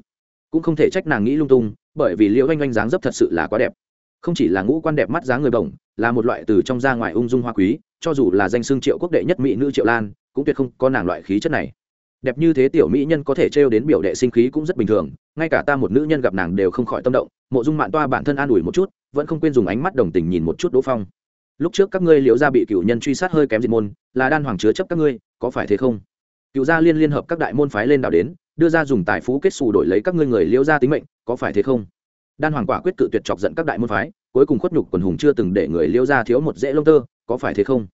cũng không thể trách nàng nghĩ lung tung, bởi vì liễu oanh oanh dáng dấp thật sự là quá đẹp. Không chỉ là ngũ quan đẹp mắt dáng người bổng, là một loại từ trong ra ngoài ung dung hoa quý, cho dù là danh xương triệu quốc đệ nhất mỹ nữ triệu lan, cũng tuyệt không có nàng loại khí chất này. Đẹp như thế tiểu mỹ nhân có thể trêu đến biểu đệ sinh khí cũng rất bình thường, ngay cả ta một nữ nhân gặp nàng đều không khỏi tâm động, mộ dung mạn toa bản thân an ủi một chút, vẫn không quên dùng ánh mắt đồng tình nhìn một chút đỗ phong. Lúc trước các ngươi liễu gia bị cựu nhân truy sát hơi kém diệt môn, là đan hoàng chứa chấp các ngươi, có phải thế không? Cựu gia liên liên hợp các đại môn phái lên đảo đến, đưa ra dùng tài phú kết xù đổi lấy các ngươi người liễu gia tính mệnh, có phải thế không? Đan hoàng quả quyết cự tuyệt chọc giận các đại môn phái, cuối cùng khuất nhục quần hùng chưa từng để người liễu gia thiếu một dễ lông tơ, có phải thế không?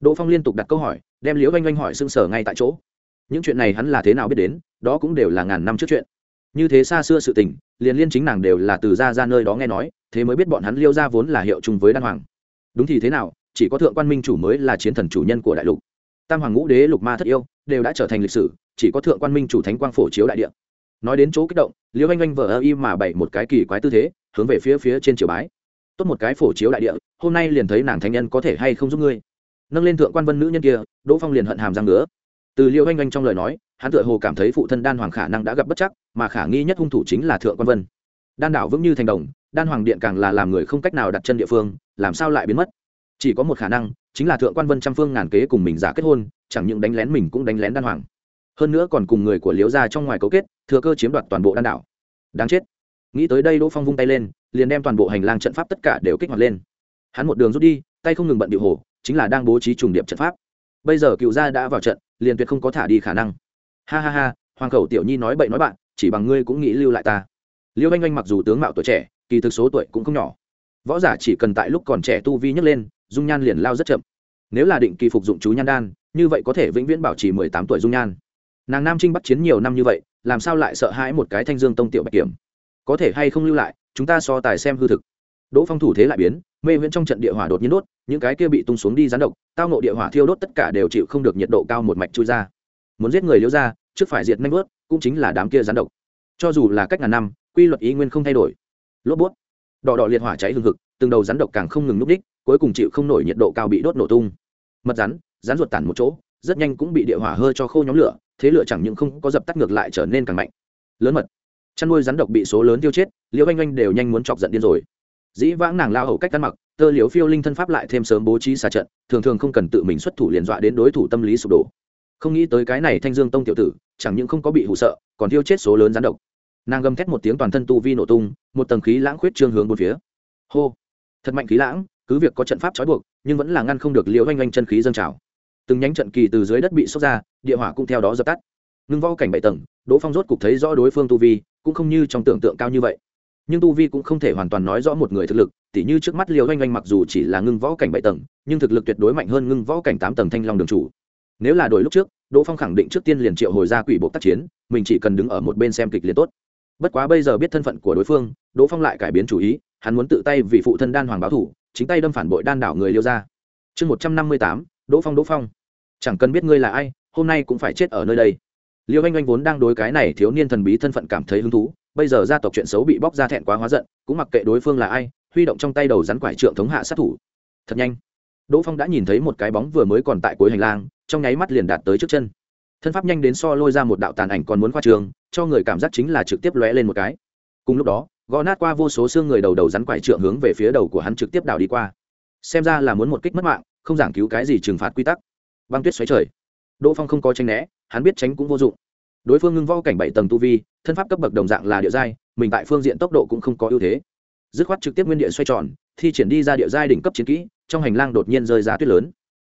Đỗ phong liên tục đặt câu hỏi, đem liễu oanh oanh hỏi xương sở ngay tại chỗ. Những chuyện này hắn là thế nào biết đến, đó cũng đều là ngàn năm trước chuyện. Như thế xa xưa sự tình, liền liên chính nàng đều là từ ra ra nơi đó nghe nói, thế mới biết bọn hắn liêu ra vốn là hiệu chung với đan hoàng. Đúng thì thế nào, chỉ có thượng quan minh chủ mới là chiến thần chủ nhân của đại lục tam hoàng ngũ đế, lục ma thất yêu đều đã trở thành lịch sử, chỉ có thượng quan minh chủ thánh quang phổ chiếu đại địa. Nói đến chỗ kích động, liêu anh anh vợ ơ y mà bày một cái kỳ quái tư thế, hướng về phía phía trên triều bái. Tốt một cái phổ chiếu đại địa, hôm nay liền thấy nàng thánh nhân có thể hay không giúp ngươi. Nâng lên thượng quan vân nữ nhân kia, đỗ phong liền hận hàm răng nữa từ liêu anh anh trong lời nói, hắn tựa hồ cảm thấy phụ thân đan hoàng khả năng đã gặp bất chắc, mà khả nghi nhất hung thủ chính là thượng quan vân. Đan đảo vững như thành đồng, đan hoàng điện càng là làm người không cách nào đặt chân địa phương, làm sao lại biến mất? Chỉ có một khả năng chính là thượng quan vân trăm phương ngàn kế cùng mình giả kết hôn, chẳng những đánh lén mình cũng đánh lén đan hoàng. Hơn nữa còn cùng người của liễu gia trong ngoài cấu kết, thừa cơ chiếm đoạt toàn bộ đan đảo. Đáng chết. Nghĩ tới đây đỗ phong vung tay lên, liền đem toàn bộ hành lang trận pháp tất cả đều kích hoạt lên. Hắn một đường rút đi, tay không ngừng bận điệu hồ, chính là đang bố trí trùng điệp trận pháp. Bây giờ cựu gia đã vào trận, liền tuyệt không có thả đi khả năng. Ha ha ha, hoàng khẩu tiểu nhi nói bậy nói bạn, chỉ bằng ngươi cũng nghĩ lưu lại ta. Liêu anh anh mặc dù tướng mạo tuổi trẻ, kỳ thực số tuổi cũng không nhỏ. Võ giả chỉ cần tại lúc còn trẻ tu vi nhấc lên dung nhan liền lao rất chậm. Nếu là định kỳ phục dụng chú nhan đan, như vậy có thể vĩnh viễn bảo trì mười tám tuổi dung nhan. Nàng nam trinh bắt chiến nhiều năm như vậy, làm sao lại sợ hãi một cái thanh dương tông tiểu bạch kiểm? Có thể hay không lưu lại, chúng ta so tài xem hư thực. Đỗ phong thủ thế lại biến, mê viễn trong trận địa hỏa đột nhiên đốt, những cái kia bị tung xuống đi rán độc, tao nộ địa hỏa thiêu đốt tất cả đều chịu không được nhiệt độ cao một mạch chui ra. Muốn giết người liễu ra, trước phải diệt nanh vớt cũng chính là đám kia rán độc. Cho dù là cách ngàn năm, quy luật ý nguyên không thay đổi. Lốp bút. Đỏ đỏ liệt hỏa cháy hừng hực, từng đầu rắn độc càng không ngừng núp đích cuối cùng chịu không nổi nhiệt độ cao bị đốt nổ tung. Mật rắn rắn ruột tản một chỗ, rất nhanh cũng bị địa hỏa hơi cho khô nhóm lửa, thế lửa chẳng những không có dập tắt ngược lại trở nên càng mạnh. Lớn mật, chăn nuôi rắn độc bị số lớn tiêu chết, liễu anh anh đều nhanh muốn chọc giận điên rồi. Dĩ vãng nàng lao hầu cách ăn mặc, tơ liễu phiêu linh thân pháp lại thêm sớm bố trí xà trận, thường thường không cần tự mình xuất thủ liền dọa đến đối thủ tâm lý sụp đổ. Không nghĩ tới cái này thanh dương tông tiểu tử, chẳng những không có bị hụ sợ, còn tiêu chết số lớn rắn độc. Nàng gầm thét một tiếng toàn thân tu vi nổ tung, một tầng khí lãng khuyết trương hướng bốn phía. Hô! Thật mạnh khí lãng cứ việc có trận pháp trói buộc, nhưng vẫn là ngăn không được liễu oanh oanh chân khí dâng trào. Từng nhánh trận kỳ từ dưới đất bị sốc ra, địa hỏa cũng theo đó dập tắt. Ngưng võ cảnh bảy tầng, đỗ phong rốt cục thấy rõ đối phương tu vi, cũng không như trong tưởng tượng cao như vậy. Nhưng tu vi cũng không thể hoàn toàn nói rõ một người thực lực, tỉ như trước mắt liều oanh oanh mặc dù chỉ là ngưng võ cảnh bảy tầng, nhưng thực lực tuyệt đối mạnh hơn ngưng võ cảnh tám tầng thanh long đường chủ. Nếu là đổi lúc trước, đỗ phong khẳng định trước tiên liền triệu hồi ra quỷ bộ tác chiến, mình chỉ cần đứng ở một bên xem kịch liền tốt. Bất quá bây giờ biết thân phận của đối phương, đỗ phong lại cải biến chủ ý, hắn muốn tự tay vì phụ thân đan hoàng báo thủ chính tay đâm phản bội đan đảo người liêu ra. Chương một trăm năm mươi tám, đỗ phong đỗ phong. Chẳng cần biết ngươi là ai, hôm nay cũng phải chết ở nơi đây. Liêu anh anh vốn đang đối cái này thiếu niên thần bí thân phận cảm thấy hứng thú, bây giờ gia tộc chuyện xấu bị bóc ra thẹn quá hóa giận, cũng mặc kệ đối phương là ai, huy động trong tay đầu rắn quải trượng thống hạ sát thủ. Thật nhanh. Đỗ phong đã nhìn thấy một cái bóng vừa mới còn tại cuối hành lang, trong nháy mắt liền đạt tới trước chân. Thân pháp nhanh đến so lôi ra một đạo tàn ảnh còn muốn khoa trường, cho người cảm giác chính là trực tiếp lóe lên một cái. Cùng lúc đó gõ nát qua vô số xương người đầu đầu rắn quải trượng hướng về phía đầu của hắn trực tiếp đào đi qua. Xem ra là muốn một kích mất mạng, không giảng cứu cái gì trừng phạt quy tắc. Băng tuyết xoáy trời. Đỗ phong không có tranh né, hắn biết tránh cũng vô dụng. Đối phương ngưng võ cảnh bảy tầng tu vi, thân pháp cấp bậc đồng dạng là địa giai, mình tại phương diện tốc độ cũng không có ưu thế. Dứt khoát trực tiếp nguyên địa xoay tròn, thi triển đi ra địa giai đỉnh cấp chiến kỹ, trong hành lang đột nhiên rơi ra tuyết lớn.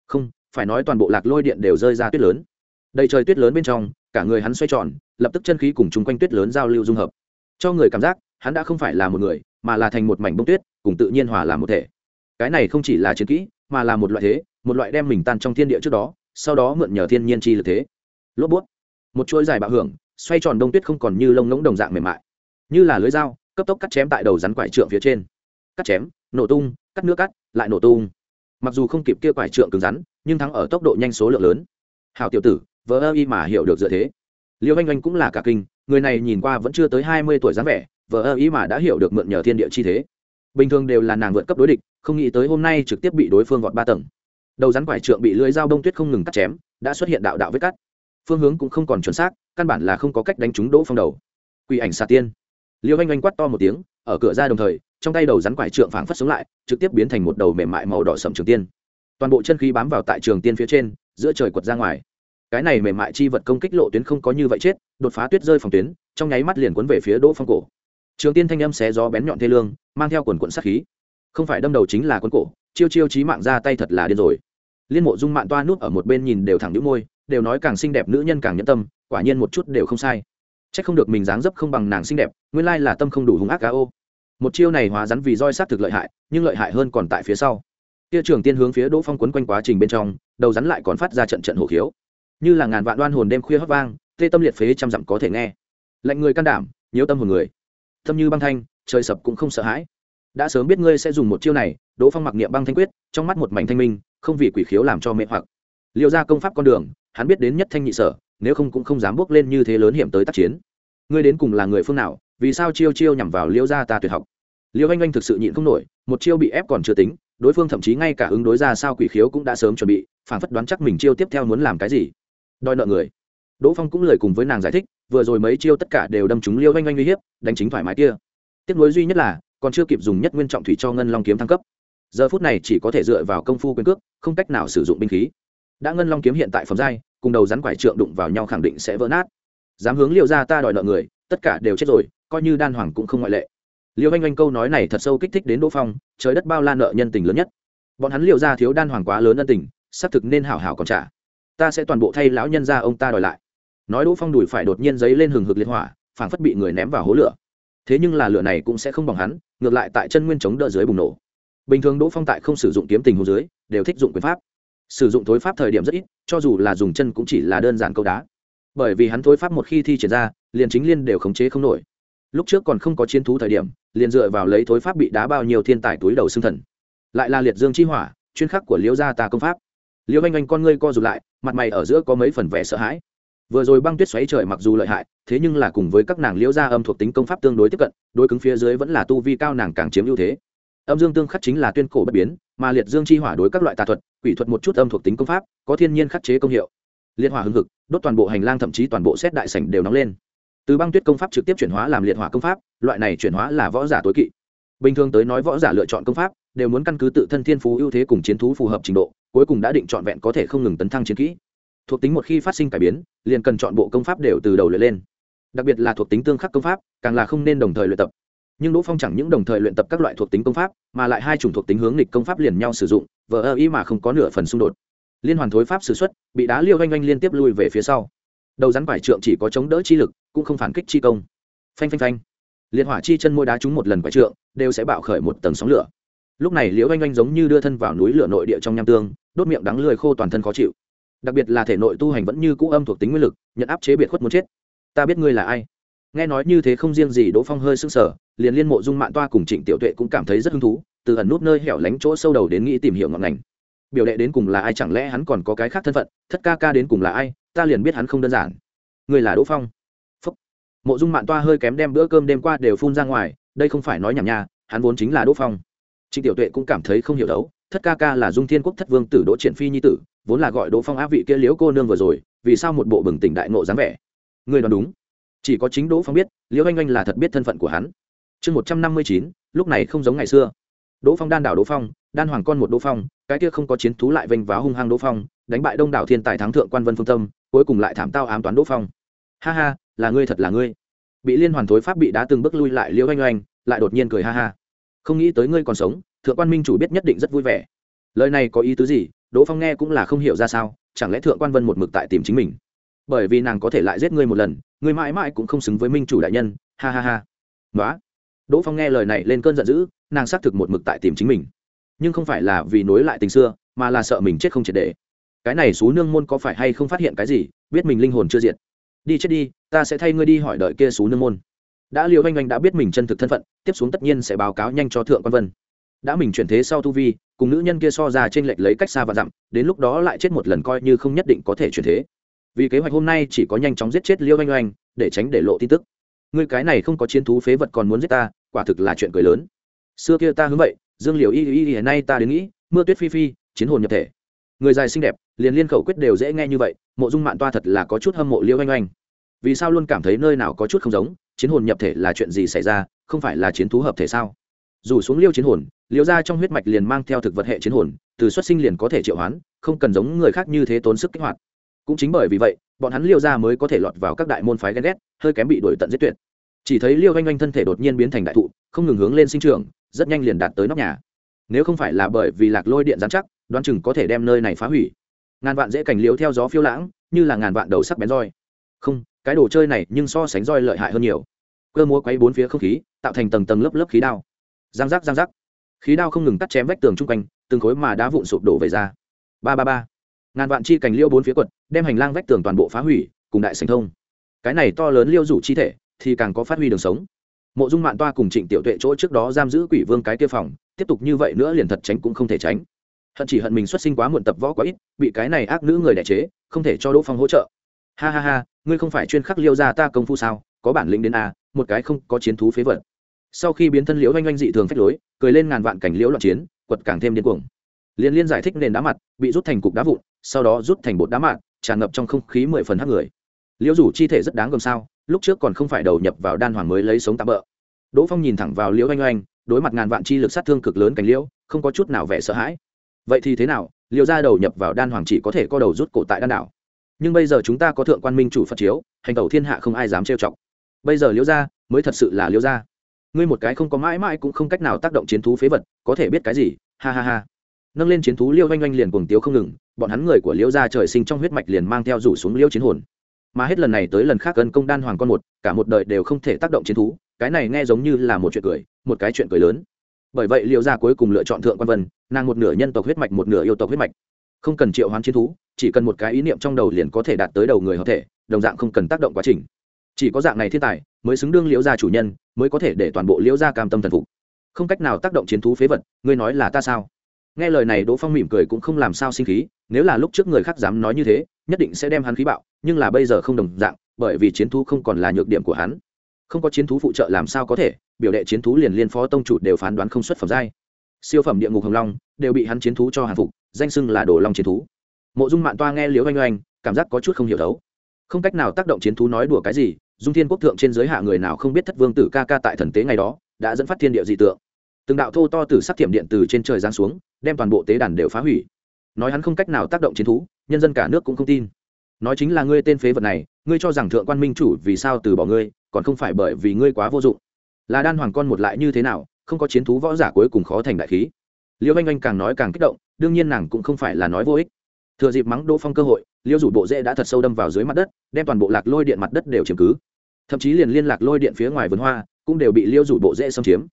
Không, phải nói toàn bộ lạc lôi điện đều rơi ra tuyết lớn. Đầy trời tuyết lớn bên trong, cả người hắn xoay tròn, lập tức chân khí cùng chung quanh tuyết lớn giao lưu dung hợp. Cho người cảm giác hắn đã không phải là một người, mà là thành một mảnh bông tuyết, cùng tự nhiên hòa làm một thể. Cái này không chỉ là chiến kỹ, mà là một loại thế, một loại đem mình tan trong thiên địa trước đó, sau đó mượn nhờ thiên nhiên chi lực thế. Lốp bút. Một chuỗi dài bạo hưởng, xoay tròn đông tuyết không còn như lông ngỗng đồng dạng mềm mại. Như là lưới dao, cấp tốc cắt chém tại đầu rắn quải trượng phía trên. Cắt chém, nổ tung, cắt nước cắt, lại nổ tung. Mặc dù không kịp kia quải trượng cứng rắn, nhưng thắng ở tốc độ nhanh số lượng lớn. Hào tiểu tử vỡ ơ y mà hiểu được dựa thế. Liêu anh anh cũng là cả kinh, người này nhìn qua vẫn chưa tới hai mươi tuổi dáng vẻ vỡ ơ ý mà đã hiểu được mượn nhờ thiên địa chi thế. Bình thường đều là nàng vượt cấp đối địch, không nghĩ tới hôm nay trực tiếp bị đối phương gọt ba tầng. Đầu rắn quải trượng bị lưới dao đông tuyết không ngừng cắt chém, đã xuất hiện đạo đạo vết cắt. Phương hướng cũng không còn chuẩn xác, căn bản là không có cách đánh trúng đỗ phong đầu. Quỷ ảnh xà tiên. Liêu anh anh quát to một tiếng, ở cửa ra đồng thời, trong tay đầu rắn quải trượng phảng phất sống lại, trực tiếp biến thành một đầu mềm mại màu đỏ sầm trường tiên. Toàn bộ chân khí bám vào tại trường tiên phía trên, giữa trời quật ra ngoài. Cái này mềm mại chi vật công kích lộ tuyến không có như vậy chết, đột phá tuyết rơi phòng tuyến, trong nháy mắt liền cuốn về phía đỗ phong cổ trường tiên thanh âm xé gió bén nhọn thê lương, mang theo quần quận sát khí. Không phải đâm đầu chính là cuốn cổ, chiêu chiêu trí mạng ra tay thật là điên rồi. Liên mộ dung mạng toa núp ở một bên nhìn đều thẳng nhũ môi, đều nói càng xinh đẹp nữ nhân càng nhẫn tâm, quả nhiên một chút đều không sai. C h ắ c không được mình dáng dấp không bằng nàng xinh đẹp, nguyên lai là tâm không đủ hung ác cá ô một chiêu này hóa rắn vì roi sát thực lợi hại, nhưng lợi hại hơn còn tại phía sau. Kia trường tiên hướng phía đỗ phong quấn quanh quá trình bên trong, đầu rắn lại còn phát ra trận trận hổ khiếu. Như là ngàn vạn đoan hồn đêm khuya hót vang, tê tâm liệt phế trăm dặm có thể nghe. Lạnh người can đảm nhiễu tâm hồn người tâm như băng thanh, trời sập cũng không sợ hãi. Đã sớm biết ngươi sẽ dùng một chiêu này, đỗ phong mặc niệm băng thanh quyết, trong mắt một mảnh thanh minh, không vì quỷ khiếu làm cho mẹ hoặc. Liệu ra công pháp con đường, hắn biết đến nhất thanh nhị sở, nếu không cũng không dám bước lên như thế lớn hiểm tới tác chiến. Ngươi đến cùng là người phương nào, vì sao chiêu chiêu nhằm vào liêu gia ta tuyệt học? Liêu anh anh thực sự nhịn không nổi, một chiêu bị ép còn chưa tính, đối phương thậm chí ngay cả ứng đối ra sao quỷ khiếu cũng đã sớm chuẩn bị phản phất đoán chắc mình chiêu tiếp theo muốn làm cái gì. Đòi nợ người. Đỗ phong cũng lời cùng với nàng giải thích vừa rồi mấy chiêu tất cả đều đâm trúng liêu oanh oanh uy hiếp, đánh chính thoải mái kia. Tiếc nối duy nhất là, còn chưa kịp dùng nhất nguyên trọng thủy cho ngân long kiếm thăng cấp. Giờ phút này chỉ có thể dựa vào công phu quyền cước, không cách nào sử dụng binh khí. Đã ngân long kiếm hiện tại phẩm giai, cùng đầu rắn quải trượng đụng vào nhau khẳng định sẽ vỡ nát. Dám hướng liệu ra ta đòi nợ người, tất cả đều chết rồi, coi như đan hoàng cũng không ngoại lệ. Liêu anh anh câu nói này thật sâu kích thích đến đỗ phong, trời đất bao la nợ nhân tình lớn nhất. Bọn hắn liệu ra thiếu đan hoàng quá lớn ân tình, xác thực nên hảo hảo còn trả. Ta sẽ toàn bộ thay lão nhân ra ông ta đòi lại nói đỗ phong đùi phải đột nhiên giấy lên hừng hực liệt hỏa, phảng phất bị người ném vào hố lửa. Thế nhưng là lửa này cũng sẽ không bằng hắn, ngược lại tại chân nguyên chống đỡ dưới bùng nổ. Bình thường đỗ phong tại không sử dụng kiếm tình hồ dưới, đều thích dụng quyền pháp. Sử dụng thối pháp thời điểm rất ít, cho dù là dùng chân cũng chỉ là đơn giản câu đá. Bởi vì hắn thối pháp một khi thi triển ra, liền chính liên đều khống chế không nổi. Lúc trước còn không có chiến thú thời điểm, liền dựa vào lấy thối pháp bị đá bao nhiêu thiên tài túi đầu xương thần. Lại là liệt dương chi hỏa, chuyên khắc của liễu gia ta công pháp. Liễu anh anh con ngươi co rụt lại, mặt mày ở giữa có mấy phần vẻ sợ hãi vừa rồi băng tuyết xoáy trời mặc dù lợi hại, thế nhưng là cùng với các nàng liễu gia âm thuộc tính công pháp tương đối tiếp cận, đối cứng phía dưới vẫn là tu vi cao nàng càng chiếm ưu thế. Âm dương tương khắc chính là tuyên cổ bất biến, mà liệt dương chi hỏa đối các loại tà thuật, quỷ thuật một chút âm thuộc tính công pháp, có thiên nhiên khắc chế công hiệu. Liệt hỏa hưng hực, đốt toàn bộ hành lang thậm chí toàn bộ xét đại sảnh đều nóng lên. Từ băng tuyết công pháp trực tiếp chuyển hóa làm liệt hỏa công pháp, loại này chuyển hóa là võ giả tối kỵ. Bình thường tới nói võ giả lựa chọn công pháp, đều muốn căn cứ tự thân thiên phú ưu thế cùng chiến thú phù hợp trình độ, cuối cùng đã định trọn vẹn có thể không ngừng tấn thăng chiến kỹ thuộc tính một khi phát sinh cải biến, liền cần chọn bộ công pháp đều từ đầu luyện lên. Đặc biệt là thuộc tính tương khắc công pháp, càng là không nên đồng thời luyện tập. Nhưng đỗ phong chẳng những đồng thời luyện tập các loại thuộc tính công pháp, mà lại hai chủng thuộc tính hướng nghịch công pháp liền nhau sử dụng, vờ ơ ý mà không có nửa phần xung đột. Liên hoàn thối pháp s ử x u ấ t bị đá liêu oanh oanh liên tiếp lui về phía sau. Đầu rắn vải trượng chỉ có chống đỡ chi lực, cũng không phản kích chi công. Phanh phanh phanh. Liệt hỏa chi chân môi đá trúng một lần vải trượng, đều sẽ bạo khởi một tầng sóng lửa. Lúc này liễu oanh oanh giống như đưa thân vào núi lửa nội địa trong nham tương, đốt miệng đắng lười khô toàn thân khó chịu đặc biệt là thể nội tu hành vẫn như cũ âm thuộc tính nguyên lực, nhận áp chế biệt khuất muốn chết. Ta biết ngươi là ai. Nghe nói như thế không riêng gì đỗ phong hơi s ư n g sở liền liên mộ dung mạng toa cùng trịnh tiểu tuệ cũng cảm thấy rất hứng thú, từ ẩn nút nơi hẻo lánh chỗ sâu đầu đến nghĩ tìm hiểu ngọn ngành. Biểu đệ đến cùng là ai chẳng lẽ hắn còn có cái khác thân phận, thất ca ca đến cùng là ai, ta liền biết hắn không đơn giản. Người là đỗ phong. Phúc. mộ dung mạng toa hơi kém đem bữa cơm đêm qua đều phun ra ngoài, đây không phải nói nhảm nha, hắn vốn chính là đỗ phong. Trịnh tiểu tuệ cũng cảm thấy không hiểu đấu, thất ca ca là dung thiên quốc thất vương tử đỗ triển phi nhi tử vốn là gọi đỗ phong áp vị kia liếu cô nương vừa rồi, vì sao một bộ bừng tỉnh đại nộ dáng vẻ? Người đoán đúng. Chỉ có chính đỗ phong biết liễu anh anh là thật biết thân phận của hắn. Chương một trăm năm mươi chín, lúc này không giống ngày xưa. Đỗ phong đan đảo đỗ phong, đan hoàng con một đỗ phong, cái kia không có chiến thú lại vênh váo hung hăng đỗ phong, đánh bại đông đảo thiên tài thắng thượng quan vân phương tâm, cuối cùng lại thảm tao ám toán đỗ phong. Ha ha, là ngươi thật là ngươi. Bị liên hoàn thối pháp bị đá từng bước lui lại liễu anh anh, lại đột nhiên cười ha ha. Không nghĩ tới ngươi còn sống, thượng quan minh chủ biết nhất định rất vui vẻ. Lời này có ý tứ gì? Đỗ phong nghe cũng là không hiểu ra sao, chẳng lẽ thượng quan vân một mực tại tìm chính mình? Bởi vì nàng có thể lại giết ngươi một lần, ngươi mãi mãi cũng không xứng với minh chủ đại nhân, ha ha ha. Nói đỗ phong nghe lời này lên cơn giận dữ, nàng xác thực một mực tại tìm chính mình. Nhưng không phải là vì nối lại tình xưa, mà là sợ mình chết không triệt để. Cái này xú nương môn có phải hay không phát hiện cái gì, biết mình linh hồn chưa diệt. Đi chết đi, ta sẽ thay ngươi đi hỏi đợi kia xú nương môn. Đã liệu oanh anh đã biết mình chân thực thân phận, tiếp xuống tất nhiên sẽ báo cáo nhanh cho thượng quan vân đã mình chuyển thế sau tu vi, cùng nữ nhân kia so ra trên lệch lấy cách xa và dặm, đến lúc đó lại chết một lần coi như không nhất định có thể chuyển thế. Vì kế hoạch hôm nay chỉ có nhanh chóng giết chết liêu oanh oanh, để tránh để lộ tin tức. Người cái này không có chiến thú phế vật còn muốn giết ta, quả thực là chuyện cười lớn. Xưa kia ta hướng vậy, dương liều y y y nay ta đến nghĩ, mưa tuyết phi phi, chiến hồn nhập thể. Người dài xinh đẹp, liền liên khẩu quyết đều dễ nghe như vậy, mộ dung mạn toa thật là có chút hâm mộ liêu oanh oanh. Vì sao luôn cảm thấy nơi nào có chút không giống, chiến hồn nhập thể là chuyện gì xảy ra, không phải là chiến thú hợp thể sao? Dù xuống liêu chiến hồn, liêu ra trong huyết mạch liền mang theo thực vật hệ chiến hồn, từ xuất sinh liền có thể triệu hoán, không cần giống người khác như thế tốn sức kích hoạt. Cũng chính bởi vì vậy, bọn hắn liêu ra mới có thể lọt vào các đại môn phái ghen ghét, hơi kém bị đuổi tận giết tuyệt. Chỉ thấy liêu oanh oanh thân thể đột nhiên biến thành đại thụ, không ngừng hướng lên sinh trường rất nhanh liền đạt tới nóc nhà. Nếu không phải là bởi vì lạc lôi điện giám chắc, đoán chừng có thể đem nơi này phá hủy. Ngàn vạn dễ cảnh liêu theo gió phiêu lãng, như là ngàn vạn đầu sắc bén roi. Không, cái đồ chơi này nhưng so sánh roi lợi hại hơn nhiều. Cơ múa quấy bốn phía không khí, tạo thành tầng tầng lớp lớp khí đao giang giác giang giác. Khí đao không ngừng cắt chém vách tường chung quanh, từng khối mà đá vụn sụp đổ về ra. Ba ba ba. Ngàn vạn chi cành liêu bốn phía quật, đem hành lang vách tường toàn bộ phá hủy, cùng đại sành thông. Cái này to lớn liêu rủ chi thể, thì càng có phát huy đường sống. Mộ dung mạng toa cùng trịnh tiểu tuệ chỗ trước đó giam giữ quỷ vương cái kia phòng, tiếp tục như vậy nữa liền thật tránh cũng không thể tránh. Hận chỉ hận mình xuất sinh quá muộn tập võ quá ít, bị cái này ác nữ người đẻ chế, không thể cho đỗ phong hỗ trợ. Ha ha ha, ngươi không phải chuyên khắc liêu ra ta công phu sao, có bản lĩnh đến a một cái không có chiến thú phế vật sau khi biến thân liễu oanh oanh dị thường phách lối, cười lên ngàn vạn cảnh liễu loạn chiến, quật càng thêm điên cuồng. Liên liên giải thích nền đá mặt, bị rút thành cục đá vụn, sau đó rút thành bột đá mạn, tràn ngập trong không khí mười phần hắc người. Liễu rủ chi thể rất đáng gồm sao, lúc trước còn không phải đầu nhập vào đan hoàng mới lấy sống tạm bỡ đỗ phong nhìn thẳng vào liễu oanh oanh đối mặt ngàn vạn chi lực sát thương cực lớn cảnh liễu, không có chút nào vẻ sợ hãi. Vậy thì thế nào, liễu ra đầu nhập vào đan hoàng chỉ có thể co đầu rút cổ tại đan đảo. Nhưng bây giờ chúng ta có thượng quan minh chủ phật chiếu, hành tẩu thiên hạ không ai dám trêu chọc. Bây giờ liễu ra mới thật sự là liễu ra ngươi một cái không có mãi mãi cũng không cách nào tác động chiến thú phế vật, có thể biết cái gì? Ha ha ha. Nâng lên chiến thú liêu oanh oanh liền cuồng tiếu không ngừng, bọn hắn người của liễu gia trời sinh trong huyết mạch liền mang theo rủ xuống liêu chiến hồn. Mà hết lần này tới lần khác gần công đan hoàng con một, cả một đời đều không thể tác động chiến thú, cái này nghe giống như là một chuyện cười, một cái chuyện cười lớn. Bởi vậy liễu gia cuối cùng lựa chọn thượng quan vân, nàng một nửa nhân tộc huyết mạch, một nửa yêu tộc huyết mạch. Không cần triệu hoán chiến thú, chỉ cần một cái ý niệm trong đầu liền có thể đạt tới đầu người hợp thể, đồng dạng không cần tác động quá trình chỉ có dạng này thiên tài mới xứng đương liễu gia chủ nhân, mới có thể để toàn bộ liễu gia cam tâm thần phục. Không cách nào tác động chiến thú phế vật, ngươi nói là ta sao? Nghe lời này đỗ phong mỉm cười cũng không làm sao sinh khí, nếu là lúc trước người khác dám nói như thế, nhất định sẽ đem hắn khí bạo, nhưng là bây giờ không đồng dạng, bởi vì chiến thú không còn là nhược điểm của hắn. Không có chiến thú phụ trợ làm sao có thể, biểu đệ chiến thú liền liên phó tông chủ đều phán đoán không xuất phẩm giai. Siêu phẩm địa ngục hồng long đều bị hắn chiến thú cho hàng phục, danh xưng là đồ long chiến thú. Mộ dung mạng toa nghe liễu oanh oanh, cảm giác có chút không hiểu đấu. Không cách nào tác động chiến thú nói đùa cái gì dung thiên quốc thượng trên giới hạ người nào không biết thất vương tử ca ca tại thần tế ngày đó, đã dẫn phát thiên địa dị tượng. Từng đạo thô to từ sắc thiểm điện từ trên trời giáng xuống, đem toàn bộ tế đàn đều phá hủy. Nói hắn không cách nào tác động chiến thú, nhân dân cả nước cũng không tin. Nói chính là ngươi tên phế vật này, ngươi cho rằng thượng quan minh chủ vì sao từ bỏ ngươi, còn không phải bởi vì ngươi quá vô dụng. Là đan hoàng con một lại như thế nào, không có chiến thú võ giả cuối cùng khó thành đại khí. Liễu anh anh càng nói càng kích động, đương nhiên nàng cũng không phải là nói vô ích thừa dịp mắng đỗ phong cơ hội, liêu rủ bộ dễ đã thật sâu đâm vào dưới mặt đất, đem toàn bộ lạc lôi điện mặt đất đều chiếm cứ. Thậm chí liền liên lạc lôi điện phía ngoài vườn hoa, cũng đều bị liêu rủ bộ dễ xâm chiếm.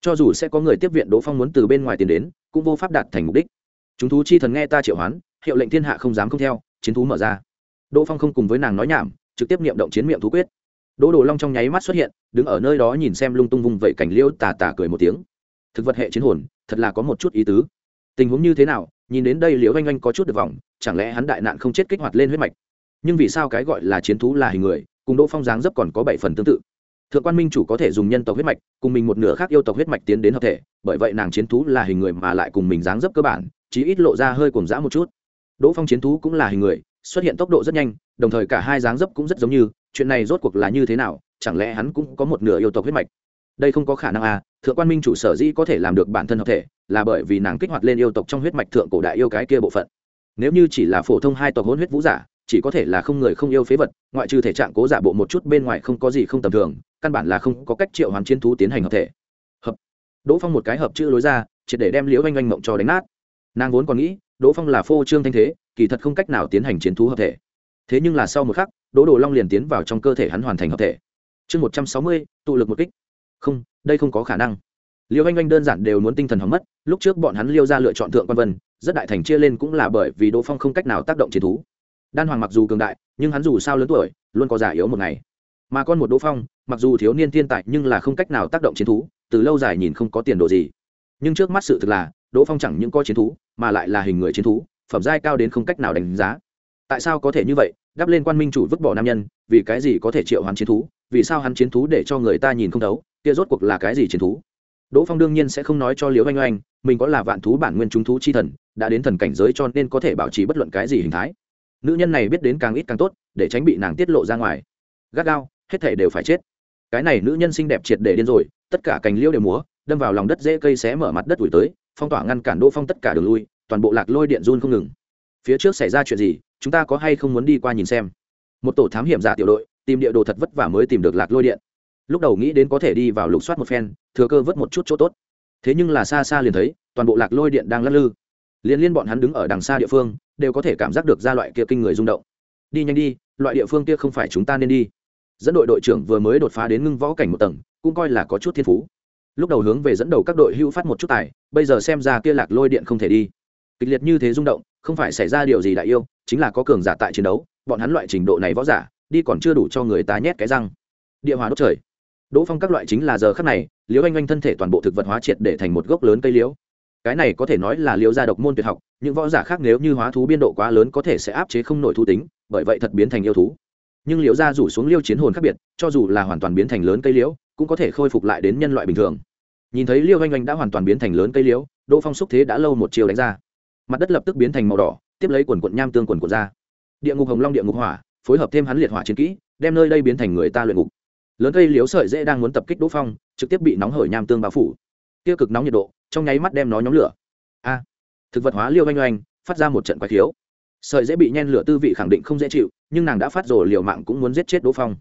Cho dù sẽ có người tiếp viện đỗ phong muốn từ bên ngoài tiền đến, cũng vô pháp đạt thành mục đích. Chúng thú chi thần nghe ta triệu hoán, hiệu lệnh thiên hạ không dám không theo, chiến thú mở ra. Đỗ phong không cùng với nàng nói nhảm, trực tiếp niệm động chiến miệng thú quyết. Đỗ đồ long trong nháy mắt xuất hiện, đứng ở nơi đó nhìn xem lung tung vung vẩy cảnh liêu tà tà cười một tiếng. Thực vật hệ chiến hồn, thật là có một chút ý tứ tình huống như thế nào, nhìn đến đây liễu oanh oanh có chút được vòng chẳng lẽ hắn đại nạn không chết kích hoạt lên huyết mạch? Nhưng vì sao cái gọi là chiến thú là hình người, cùng đỗ phong dáng dấp còn có bảy phần tương tự? Thượng quan minh chủ có thể dùng nhân tộc huyết mạch, cùng mình một nửa khác yêu tộc huyết mạch tiến đến hợp thể, bởi vậy nàng chiến thú là hình người mà lại cùng mình dáng dấp cơ bản, chí ít lộ ra hơi cùng dã một chút. Đỗ phong chiến thú cũng là hình người, xuất hiện tốc độ rất nhanh, đồng thời cả hai dáng dấp cũng rất giống như, chuyện này rốt cuộc là như thế nào, chẳng lẽ hắn cũng có một nửa yêu tộc huyết mạch? Đây không có khả năng à thượng quan minh chủ sở dĩ có thể làm được bản thân hợp thể, là bởi vì nàng kích hoạt lên yêu tộc trong huyết mạch thượng cổ đại yêu cái kia bộ phận. Nếu như chỉ là phổ thông hai tộc hôn huyết vũ giả, chỉ có thể là không người không yêu phế vật, ngoại trừ thể trạng cố giả bộ một chút bên ngoài không có gì không tầm thường, căn bản là không có cách triệu hoàn chiến thú tiến hành hợp thể. Hợp. Đỗ phong một cái hợp chữ lối ra, triệt để đem liễu oanh oanh mộng cho đánh nát. Nàng vốn còn nghĩ, đỗ phong là phô trương thanh thế, kỳ thật không cách nào tiến hành chiến thú hợp thể. Thế nhưng là sau một khắc, đỗ đồ long liền tiến vào trong cơ thể hắn hoàn thành hợp thể. Chương một trăm sáu mươi, tụ lực một kích không, đây không có khả năng. Liêu anh anh đơn giản đều muốn tinh thần hóng mất, lúc trước bọn hắn liêu ra lựa chọn thượng quan vân, rất đại thành chia lên cũng là bởi vì đỗ phong không cách nào tác động chiến thú. Đan hoàng mặc dù cường đại, nhưng hắn dù sao lớn tuổi, luôn có già yếu một ngày. Mà con một đỗ phong, mặc dù thiếu niên thiên tài nhưng là không cách nào tác động chiến thú, từ lâu dài nhìn không có tiền đồ gì. Nhưng trước mắt sự thực là, đỗ phong chẳng những có chiến thú, mà lại là hình người chiến thú, phẩm giai cao đến không cách nào đánh giá. Tại sao có thể như vậy? Đắp lên quan minh chủ vứt bỏ nam nhân, vì cái gì có thể triệu hắn chiến thú? Vì sao hắn chiến thú để cho người ta nhìn không thấu? Kia rốt cuộc là cái gì chiến thú? Đỗ phong đương nhiên sẽ không nói cho liễu oanh oanh, mình có là vạn thú bản nguyên chúng thú chi thần, đã đến thần cảnh giới cho nên có thể bảo trì bất luận cái gì hình thái. Nữ nhân này biết đến càng ít càng tốt, để tránh bị nàng tiết lộ ra ngoài. Gắt gao, hết thể đều phải chết. Cái này nữ nhân xinh đẹp triệt để điên rồi, tất cả cành liễu đều múa, đâm vào lòng đất dễ cây xé mở mặt đất ủi tới, phong tỏa ngăn cản đỗ phong tất cả đường lui, toàn bộ lạc lôi điện run không ngừng. Phía trước xảy ra chuyện gì, chúng ta có hay không muốn đi qua nhìn xem? Một tổ thám hiểm giả tiểu đội, tìm địa đồ thật vất vả mới tìm được lạc lôi điện lúc đầu nghĩ đến có thể đi vào lục soát một phen, thừa cơ vớt một chút chỗ tốt. Thế nhưng là xa xa liền thấy, toàn bộ lạc lôi điện đang lắc lư. Liên liên bọn hắn đứng ở đằng xa địa phương, đều có thể cảm giác được ra loại kia kinh người rung động. Đi nhanh đi, loại địa phương kia không phải chúng ta nên đi. Dẫn đội đội trưởng vừa mới đột phá đến ngưng võ cảnh một tầng, cũng coi là có chút thiên phú. Lúc đầu hướng về dẫn đầu các đội hưu phát một chút tài, bây giờ xem ra kia lạc lôi điện không thể đi. Kịch liệt như thế rung động, không phải xảy ra điều gì đại yêu, chính là có cường giả tại chiến đấu, bọn hắn loại trình độ này võ giả, đi còn chưa đủ cho người ta nhét cái răng. Địa hòa đốt trời đỗ phong các loại chính là giờ khắc này, liễu anh anh thân thể toàn bộ thực vật hóa triệt để thành một gốc lớn cây liễu. Cái này có thể nói là liễu gia độc môn tuyệt học, những võ giả khác nếu như hóa thú biên độ quá lớn có thể sẽ áp chế không nổi thú tính, bởi vậy thật biến thành yêu thú. Nhưng liễu gia rủ xuống liêu chiến hồn khác biệt, cho dù là hoàn toàn biến thành lớn cây liễu, cũng có thể khôi phục lại đến nhân loại bình thường. Nhìn thấy liêu anh anh đã hoàn toàn biến thành lớn cây liễu, đỗ phong xúc thế đã lâu một chiều đánh ra. Mặt đất lập tức biến thành màu đỏ, tiếp lấy quần quận nham tương quần quận ra. Địa ngục hồng long địa ngục hỏa, phối hợp thêm hắn liệt hỏa chiến kỹ, đem nơi đây biến thành người ta luyện ngục lớn cây liếu sợi dễ đang muốn tập kích đỗ phong, trực tiếp bị nóng hởi nham tương bao phủ. Tiêu cực nóng nhiệt độ, trong nháy mắt đem nó nhóm lửa. A! Thực vật hóa liêu oanh oanh, phát ra một trận quái thiếu sợi dễ bị nhen lửa tư vị khẳng định không dễ chịu, nhưng nàng đã phát rồi liều mạng cũng muốn giết chết đỗ phong.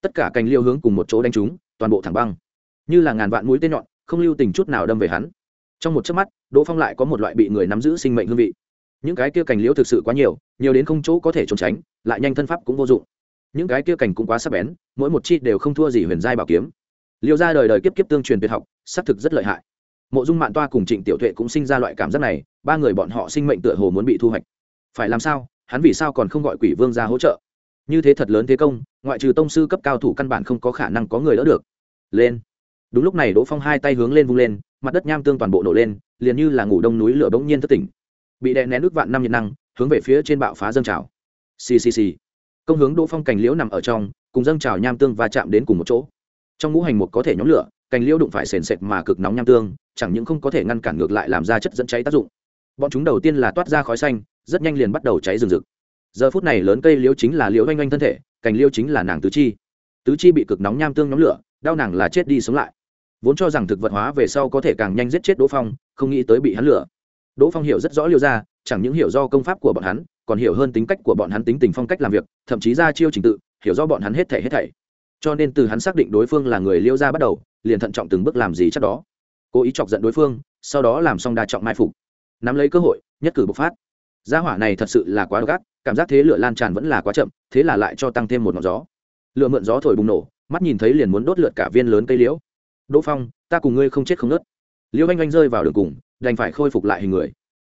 Tất cả cành liêu hướng cùng một chỗ đánh trúng, toàn bộ thẳng băng. Như là ngàn vạn mũi tên nhọn, không lưu tình chút nào đâm về hắn. Trong một chớp mắt, đỗ phong lại có một loại bị người nắm giữ sinh mệnh hương vị. Những cái kia cành liễu thực sự quá nhiều nhiều đến không chỗ có thể trốn tránh, lại nhanh thân pháp cũng vô dụng những cái kia cảnh cũng quá sắc bén, mỗi một chi đều không thua gì huyền giai bảo kiếm. Liêu ra đời đời kiếp kiếp tương truyền tuyệt học, xác thực rất lợi hại. Mộ dung mạng toa cùng trịnh tiểu tuệ cũng sinh ra loại cảm giác này, ba người bọn họ sinh mệnh tựa hồ muốn bị thu hoạch. Phải làm sao? Hắn vì sao còn không gọi quỷ vương ra hỗ trợ? Như thế thật lớn thế công, ngoại trừ tông sư cấp cao thủ căn bản không có khả năng có người đỡ được. Lên. Đúng lúc này đỗ phong hai tay hướng lên vung lên, mặt đất nham tương toàn bộ nổ lên, liền như là ngủ đông núi lửa bỗng nhiên thất tỉnh. Bị đè nén ước vạn năm nhiệt năng, hướng về phía trên bạo phá dâng trào. Ccc công hướng đỗ phong cành liễu nằm ở trong, cùng dâng trào nham tương và chạm đến cùng một chỗ. Trong ngũ hành một có thể nhóm lửa, cành liễu đụng phải sền sệt mà cực nóng nham tương, chẳng những không có thể ngăn cản ngược lại làm ra chất dẫn cháy tác dụng. Bọn chúng đầu tiên là toát ra khói xanh, rất nhanh liền bắt đầu cháy rừng rực. Giờ phút này lớn cây liễu chính là liễu oanh oanh thân thể, cành liễu chính là nàng tứ chi. Tứ chi bị cực nóng nham tương nhóm lửa, đau nàng là chết đi sống lại. Vốn cho rằng thực vật hóa về sau có thể càng nhanh giết chết đỗ phong, không nghĩ tới bị hắn lửa. Đỗ phong hiểu rất rõ liêu ra chẳng những hiểu do công pháp của bọn hắn còn hiểu hơn tính cách của bọn hắn tính tình phong cách làm việc, thậm chí ra chiêu trình tự, hiểu rõ bọn hắn hết thể hết thảy. Cho nên từ hắn xác định đối phương là người liêu ra bắt đầu, liền thận trọng từng bước làm gì chắc đó. Cố ý chọc giận đối phương, sau đó làm xong đa trọng mai phục. Nắm lấy cơ hội, nhất cử bộc phát. Gia hỏa này thật sự là quá gắt cảm giác thế lửa lan tràn vẫn là quá chậm, thế là lại cho tăng thêm một ngọn gió. Lửa mượn gió thổi bùng nổ, mắt nhìn thấy liền muốn đốt lượt cả viên lớn cây liễu. Đỗ phong, ta cùng ngươi không chết không nớt liễu anh anh rơi vào đường cùng, đành phải khôi phục lại hình người.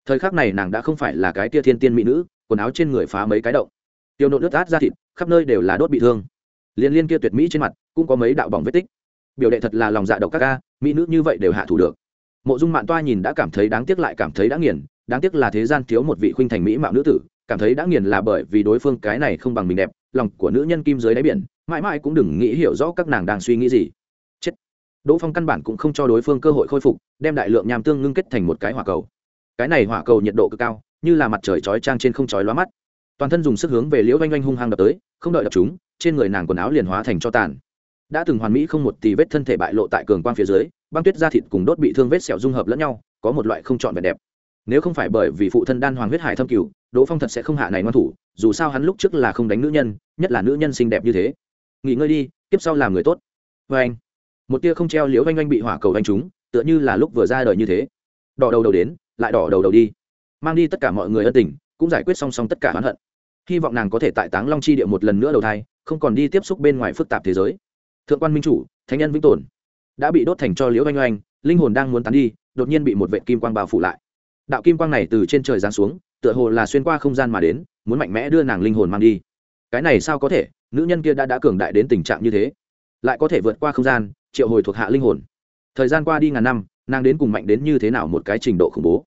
Thời khắc này nàng đã không phải là cái tia thiên tiên mỹ nữ quần áo trên người phá mấy cái động. Tiêu nộ nước át ra thịt, khắp nơi đều là đốt bị thương. Liên liên kia tuyệt mỹ trên mặt, cũng có mấy đạo bỏng vết tích. Biểu đệ thật là lòng dạ độc các ca, mỹ nữ như vậy đều hạ thủ được. Mộ dung mạn toa nhìn đã cảm thấy đáng tiếc lại cảm thấy đã nghiền, đáng tiếc là thế gian thiếu một vị khuynh thành mỹ mạo nữ tử, cảm thấy đã nghiền là bởi vì đối phương cái này không bằng mình đẹp, lòng của nữ nhân kim dưới đáy biển, mãi mãi cũng đừng nghĩ hiểu rõ các nàng đang suy nghĩ gì. Chết. Đỗ phong căn bản cũng không cho đối phương cơ hội khôi phục, đem đại lượng nham tương ngưng kết thành một cái hỏa cầu. Cái này hỏa cầu nhiệt độ cực cao như là mặt trời chói trang trên không chói lóa mắt. Toàn thân dùng sức hướng về liễu oanh oanh hung hăng đập tới, không đợi đập chúng, trên người nàng quần áo liền hóa thành cho tàn. Đã từng hoàn mỹ không một tì vết thân thể bại lộ tại cường quang phía dưới, băng tuyết da thịt cùng đốt bị thương vết sẹo dung hợp lẫn nhau, có một loại không trọn vẻ đẹp. Nếu không phải bởi vì phụ thân đan hoàng huyết hải thâm cửu đỗ phong thật sẽ không hạ này ngoan thủ, dù sao hắn lúc trước là không đánh nữ nhân, nhất là nữ nhân xinh đẹp như thế. Nghỉ ngơi đi tiếp sau làm người tốt. Vê anh, một tia không treo liễu oanh oanh bị hỏa cầu đánh chúng tựa như là lúc vừa ra đời như thế. Đỏ đầu đầu đến, lại đỏ đầu đầu đi mang đi tất cả mọi người ân tình, cũng giải quyết song song tất cả oán hận. Hy vọng nàng có thể tại táng long chi địa một lần nữa đầu thai, không còn đi tiếp xúc bên ngoài phức tạp thế giới. Thượng quan minh chủ, thánh nhân vĩnh tồn, đã bị đốt thành cho liễu oanh oanh, linh hồn đang muốn tán đi, đột nhiên bị một vệ kim quang bao phủ lại. Đạo kim quang này từ trên trời giáng xuống, tựa hồ là xuyên qua không gian mà đến, muốn mạnh mẽ đưa nàng linh hồn mang đi. Cái này sao có thể? Nữ nhân kia đã đã cường đại đến tình trạng như thế. Lại có thể vượt qua không gian, triệu hồi thuộc hạ linh hồn. Thời gian qua đi ngàn năm, nàng đến cùng mạnh đến như thế nào một cái trình độ khủng bố?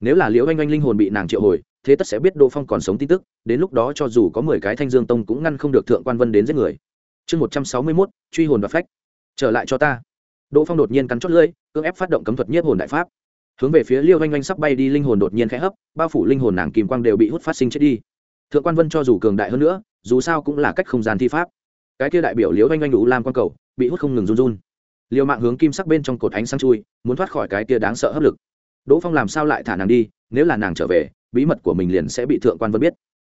Nếu là liễu oanh oanh linh hồn bị nàng triệu hồi, thế tất sẽ biết đỗ phong còn sống tin tức, đến lúc đó cho dù có mười cái thanh dương tông cũng ngăn không được thượng quan vân đến giết người. Chương một trăm sáu mươi mốt, truy hồn và phách. Trở lại cho ta. Đỗ phong đột nhiên cắn chót lưỡi, cưỡng ép phát động cấm thuật nhiếp hồn đại pháp. Hướng về phía liêu oanh oanh sắp bay đi linh hồn đột nhiên khẽ hấp, bao phủ linh hồn nàng kìm quang đều bị hút phát sinh chết đi. Thượng quan vân cho dù cường đại hơn nữa, dù sao cũng là cách không gian thi pháp. Cái kia đại biểu Liễu oanh oanh đủ làm quang cầu, bị hút không ngừng run run. Liều mạng hướng kim sắc bên trong cột ánh sáng chui, muốn thoát khỏi cái kia đáng sợ hấp lực đỗ phong làm sao lại thả nàng đi, nếu là nàng trở về, bí mật của mình liền sẽ bị thượng quan vân biết.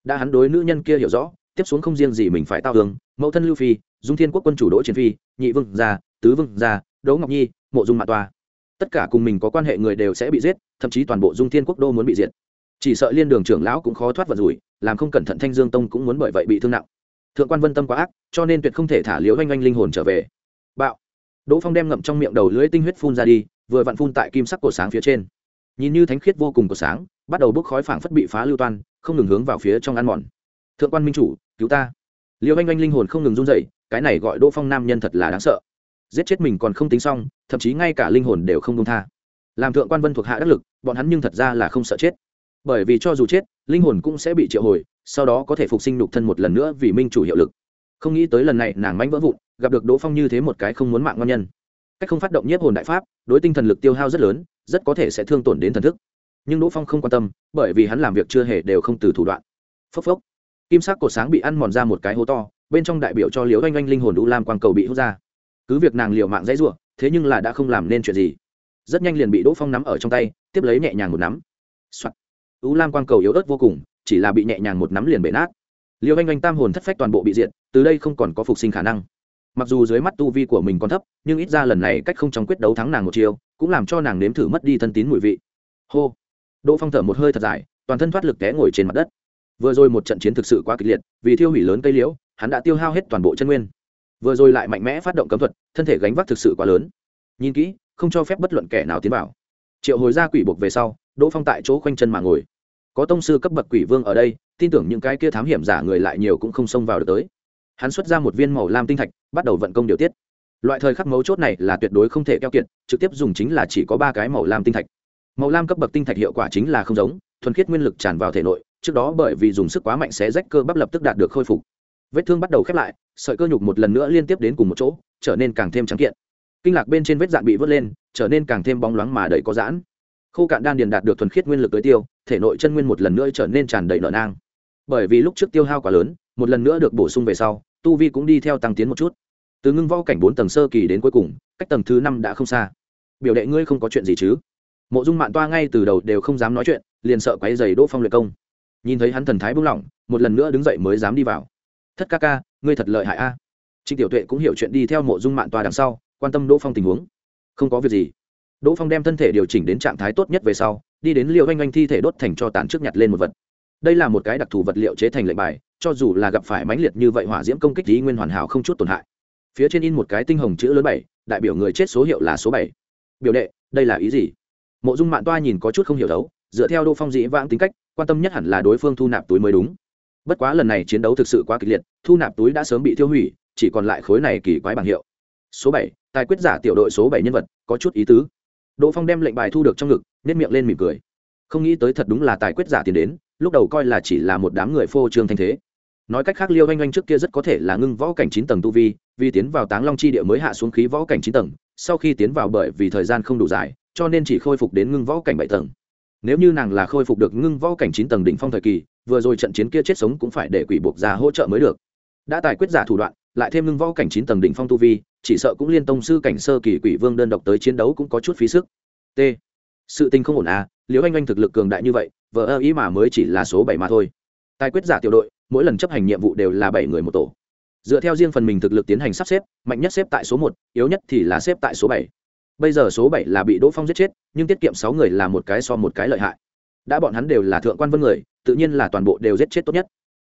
Đã hắn đối nữ nhân kia hiểu rõ, tiếp xuống không riêng gì mình phải tao tường mẫu thân lưu phi, dung thiên quốc quân chủ đỗ chiến phi, nhị vương gia, tứ vương gia, đỗ ngọc nhi, mộ dung mạ toa tất cả cùng mình có quan hệ người đều sẽ bị giết, thậm chí toàn bộ dung thiên quốc đô muốn bị diệt. Chỉ sợ liên đường trưởng lão cũng khó thoát vật rủi, làm không cẩn thận thanh dương tông cũng muốn bởi vậy bị thương nặng. Thượng quan vân tâm quá ác, cho nên tuyệt không thể thả liễu oanh oanh linh hồn trở về. Bạo. Đỗ phong đem ngậm trong miệng đầu lưỡi tinh huyết phun ra đi, vừa vặn phun tại kim sắc cổ sáng phía trên nhìn như thánh khiết vô cùng của sáng, bắt đầu bốc khói phảng phất bị phá lưu toan, không ngừng hướng vào phía trong ăn mòn. Thượng quan minh chủ, cứu ta. Liêu anh anh linh hồn không ngừng run dậy cái này gọi đỗ phong nam nhân thật là đáng sợ. Giết chết mình còn không tính xong, thậm chí ngay cả linh hồn đều không công tha. Làm thượng quan vân thuộc hạ đắc lực, bọn hắn nhưng thật ra là không sợ chết. Bởi vì cho dù chết, linh hồn cũng sẽ bị triệu hồi, sau đó có thể phục sinh nhục thân một lần nữa vì minh chủ hiệu lực. Không nghĩ tới lần này nàng mánh vỡ vụn, gặp được đỗ phong như thế một cái không muốn mạng ngon nhân. Cách không phát động nhiếp hồn đại pháp, đối tinh thần lực tiêu hao rất lớn rất có thể sẽ thương tổn đến thần thức. Nhưng đỗ phong không quan tâm, bởi vì hắn làm việc chưa hề đều không từ thủ đoạn. Phốc phốc. Kim sắc cột sáng bị ăn mòn ra một cái hố to, bên trong đại biểu cho liễu oanh oanh linh hồn đũ lam quang cầu bị hút ra. Cứ việc nàng liều mạng dãy ruộng thế nhưng là đã không làm nên chuyện gì. Rất nhanh liền bị đỗ phong nắm ở trong tay, tiếp lấy nhẹ nhàng một nắm、Soạn. ú lam quang cầu yếu ớt vô cùng, chỉ là bị nhẹ nhàng một nắm liền bể nát. Liều anh anh tam hồn thất phách toàn bộ bị diện từ đây không còn có phục sinh khả năng. Mặc dù dưới mắt tu vi của mình còn thấp, nhưng ít ra lần này cách không trong quyết đấu thắng nàng một chiều cũng làm cho nàng nếm thử mất đi thân tín mùi vị. Hô. Đỗ phong thở một hơi thật dài, toàn thân thoát lực té ngồi trên mặt đất. Vừa rồi một trận chiến thực sự quá kịch liệt, vì thiêu hủy lớn cây liễu, hắn đã tiêu hao hết toàn bộ chân nguyên. Vừa rồi lại mạnh mẽ phát động cấm thuật, thân thể gánh vác thực sự quá lớn. Nhìn kỹ, không cho phép bất luận kẻ nào tiến vào. Triệu hồi ra quỷ buộc về sau, đỗ phong tại chỗ khoanh chân mà ngồi. Có tông sư cấp bậc quỷ vương ở đây, tin tưởng những cái kia thám hiểm giả người lại nhiều cũng không xông vào được tới. Hắn xuất ra một viên màu lam tinh thạch, bắt đầu vận công điều tiết loại thời khắc mấu chốt này là tuyệt đối không thể keo kiệt, trực tiếp dùng chính là chỉ có ba cái màu lam tinh thạch. Màu lam cấp bậc tinh thạch hiệu quả chính là không giống, thuần khiết nguyên lực tràn vào thể nội, trước đó bởi vì dùng sức quá mạnh sẽ rách cơ bắp lập tức đạt được khôi phục. Vết thương bắt đầu khép lại, sợi cơ nhục một lần nữa liên tiếp đến cùng một chỗ, trở nên càng thêm trắng kiện. Kinh lạc bên trên vết dạn bị vớt lên, trở nên càng thêm bóng loáng mà đầy có giãn. Khô cạn đan điền đạt được thuần khiết nguyên lực tới tiêu, thể nội chân nguyên một lần nữa trở nên tràn đầy nợ nang. Bởi vì lúc trước tiêu hao quá lớn, một lần nữa được bổ sung về sau, tu vi cũng đi theo tăng tiến một chút từ ngưng võ cảnh bốn tầng sơ kỳ đến cuối cùng, cách tầng thứ năm đã không xa. Biểu đệ ngươi không có chuyện gì chứ? Mộ dung mạn toa ngay từ đầu đều không dám nói chuyện, liền sợ quáy dày đỗ phong luyện công. Nhìn thấy hắn thần thái buông lỏng, một lần nữa đứng dậy mới dám đi vào. Thất ca ca, ngươi thật lợi hại a. Trịnh tiểu tuệ cũng hiểu chuyện đi theo mộ dung mạn toa đằng sau, quan tâm đỗ phong tình huống. Không có việc gì. Đỗ phong đem thân thể điều chỉnh đến trạng thái tốt nhất về sau, đi đến liệu oanh oanh thi thể đốt thành cho tàn trước nhặt lên một vật. Đây là một cái đặc thù vật liệu chế thành lệnh bài, cho dù là gặp phải mãnh liệt như vậy hỏa diễm công kích lý nguyên hoàn hảo không chút tổn hại phía trên in một cái tinh hồng chữ lớn bảy, đại biểu người chết số hiệu là số bảy. Biểu đệ, đây là ý gì? Mộ dung mạn toa nhìn có chút không hiểu đấu, dựa theo đỗ phong dĩ vãng tính cách, quan tâm nhất hẳn là đối phương thu nạp túi mới đúng. Bất quá lần này chiến đấu thực sự quá kịch liệt, thu nạp túi đã sớm bị tiêu hủy, chỉ còn lại khối này kỳ quái bảng hiệu. Số bảy, tài quyết giả tiểu đội số bảy nhân vật, có chút ý tứ. Đỗ phong đem lệnh bài thu được trong ngực nếp miệng lên mỉm cười. Không nghĩ tới thật đúng là tài quyết giả tiền đến, lúc đầu coi là chỉ là một đám người phô trương thanh thế nói cách khác liêu oanh oanh trước kia rất có thể là ngưng võ cảnh chín tầng tu vi, vì tiến vào táng long chi địa mới hạ xuống khí võ cảnh chín tầng, sau khi tiến vào bởi vì thời gian không đủ dài, cho nên chỉ khôi phục đến ngưng võ cảnh bảy tầng. Nếu như nàng là khôi phục được ngưng võ cảnh chín tầng đỉnh phong thời kỳ, vừa rồi trận chiến kia chết sống cũng phải để quỷ buộc ra hỗ trợ mới được. Đã tài quyết giả thủ đoạn, lại thêm ngưng võ cảnh chín tầng đỉnh phong tu vi, chỉ sợ cũng liên tông sư cảnh sơ kỳ quỷ vương đơn độc tới chiến đấu cũng có chút phí sức. T. Sự tình không ổn à nếu anh anh thực lực cường đại như vậy vợ ơ ý mà mới chỉ là số bảy mà thôi. Tài quyết giả tiểu đội mỗi lần chấp hành nhiệm vụ đều là bảy người một tổ. Dựa theo riêng phần mình thực lực tiến hành sắp xếp, mạnh nhất xếp tại số một, yếu nhất thì là xếp tại số bảy. Bây giờ số bảy là bị đỗ phong giết chết, nhưng tiết kiệm sáu người là một cái so một cái lợi hại. Đã bọn hắn đều là thượng quan vân người, tự nhiên là toàn bộ đều giết chết tốt nhất.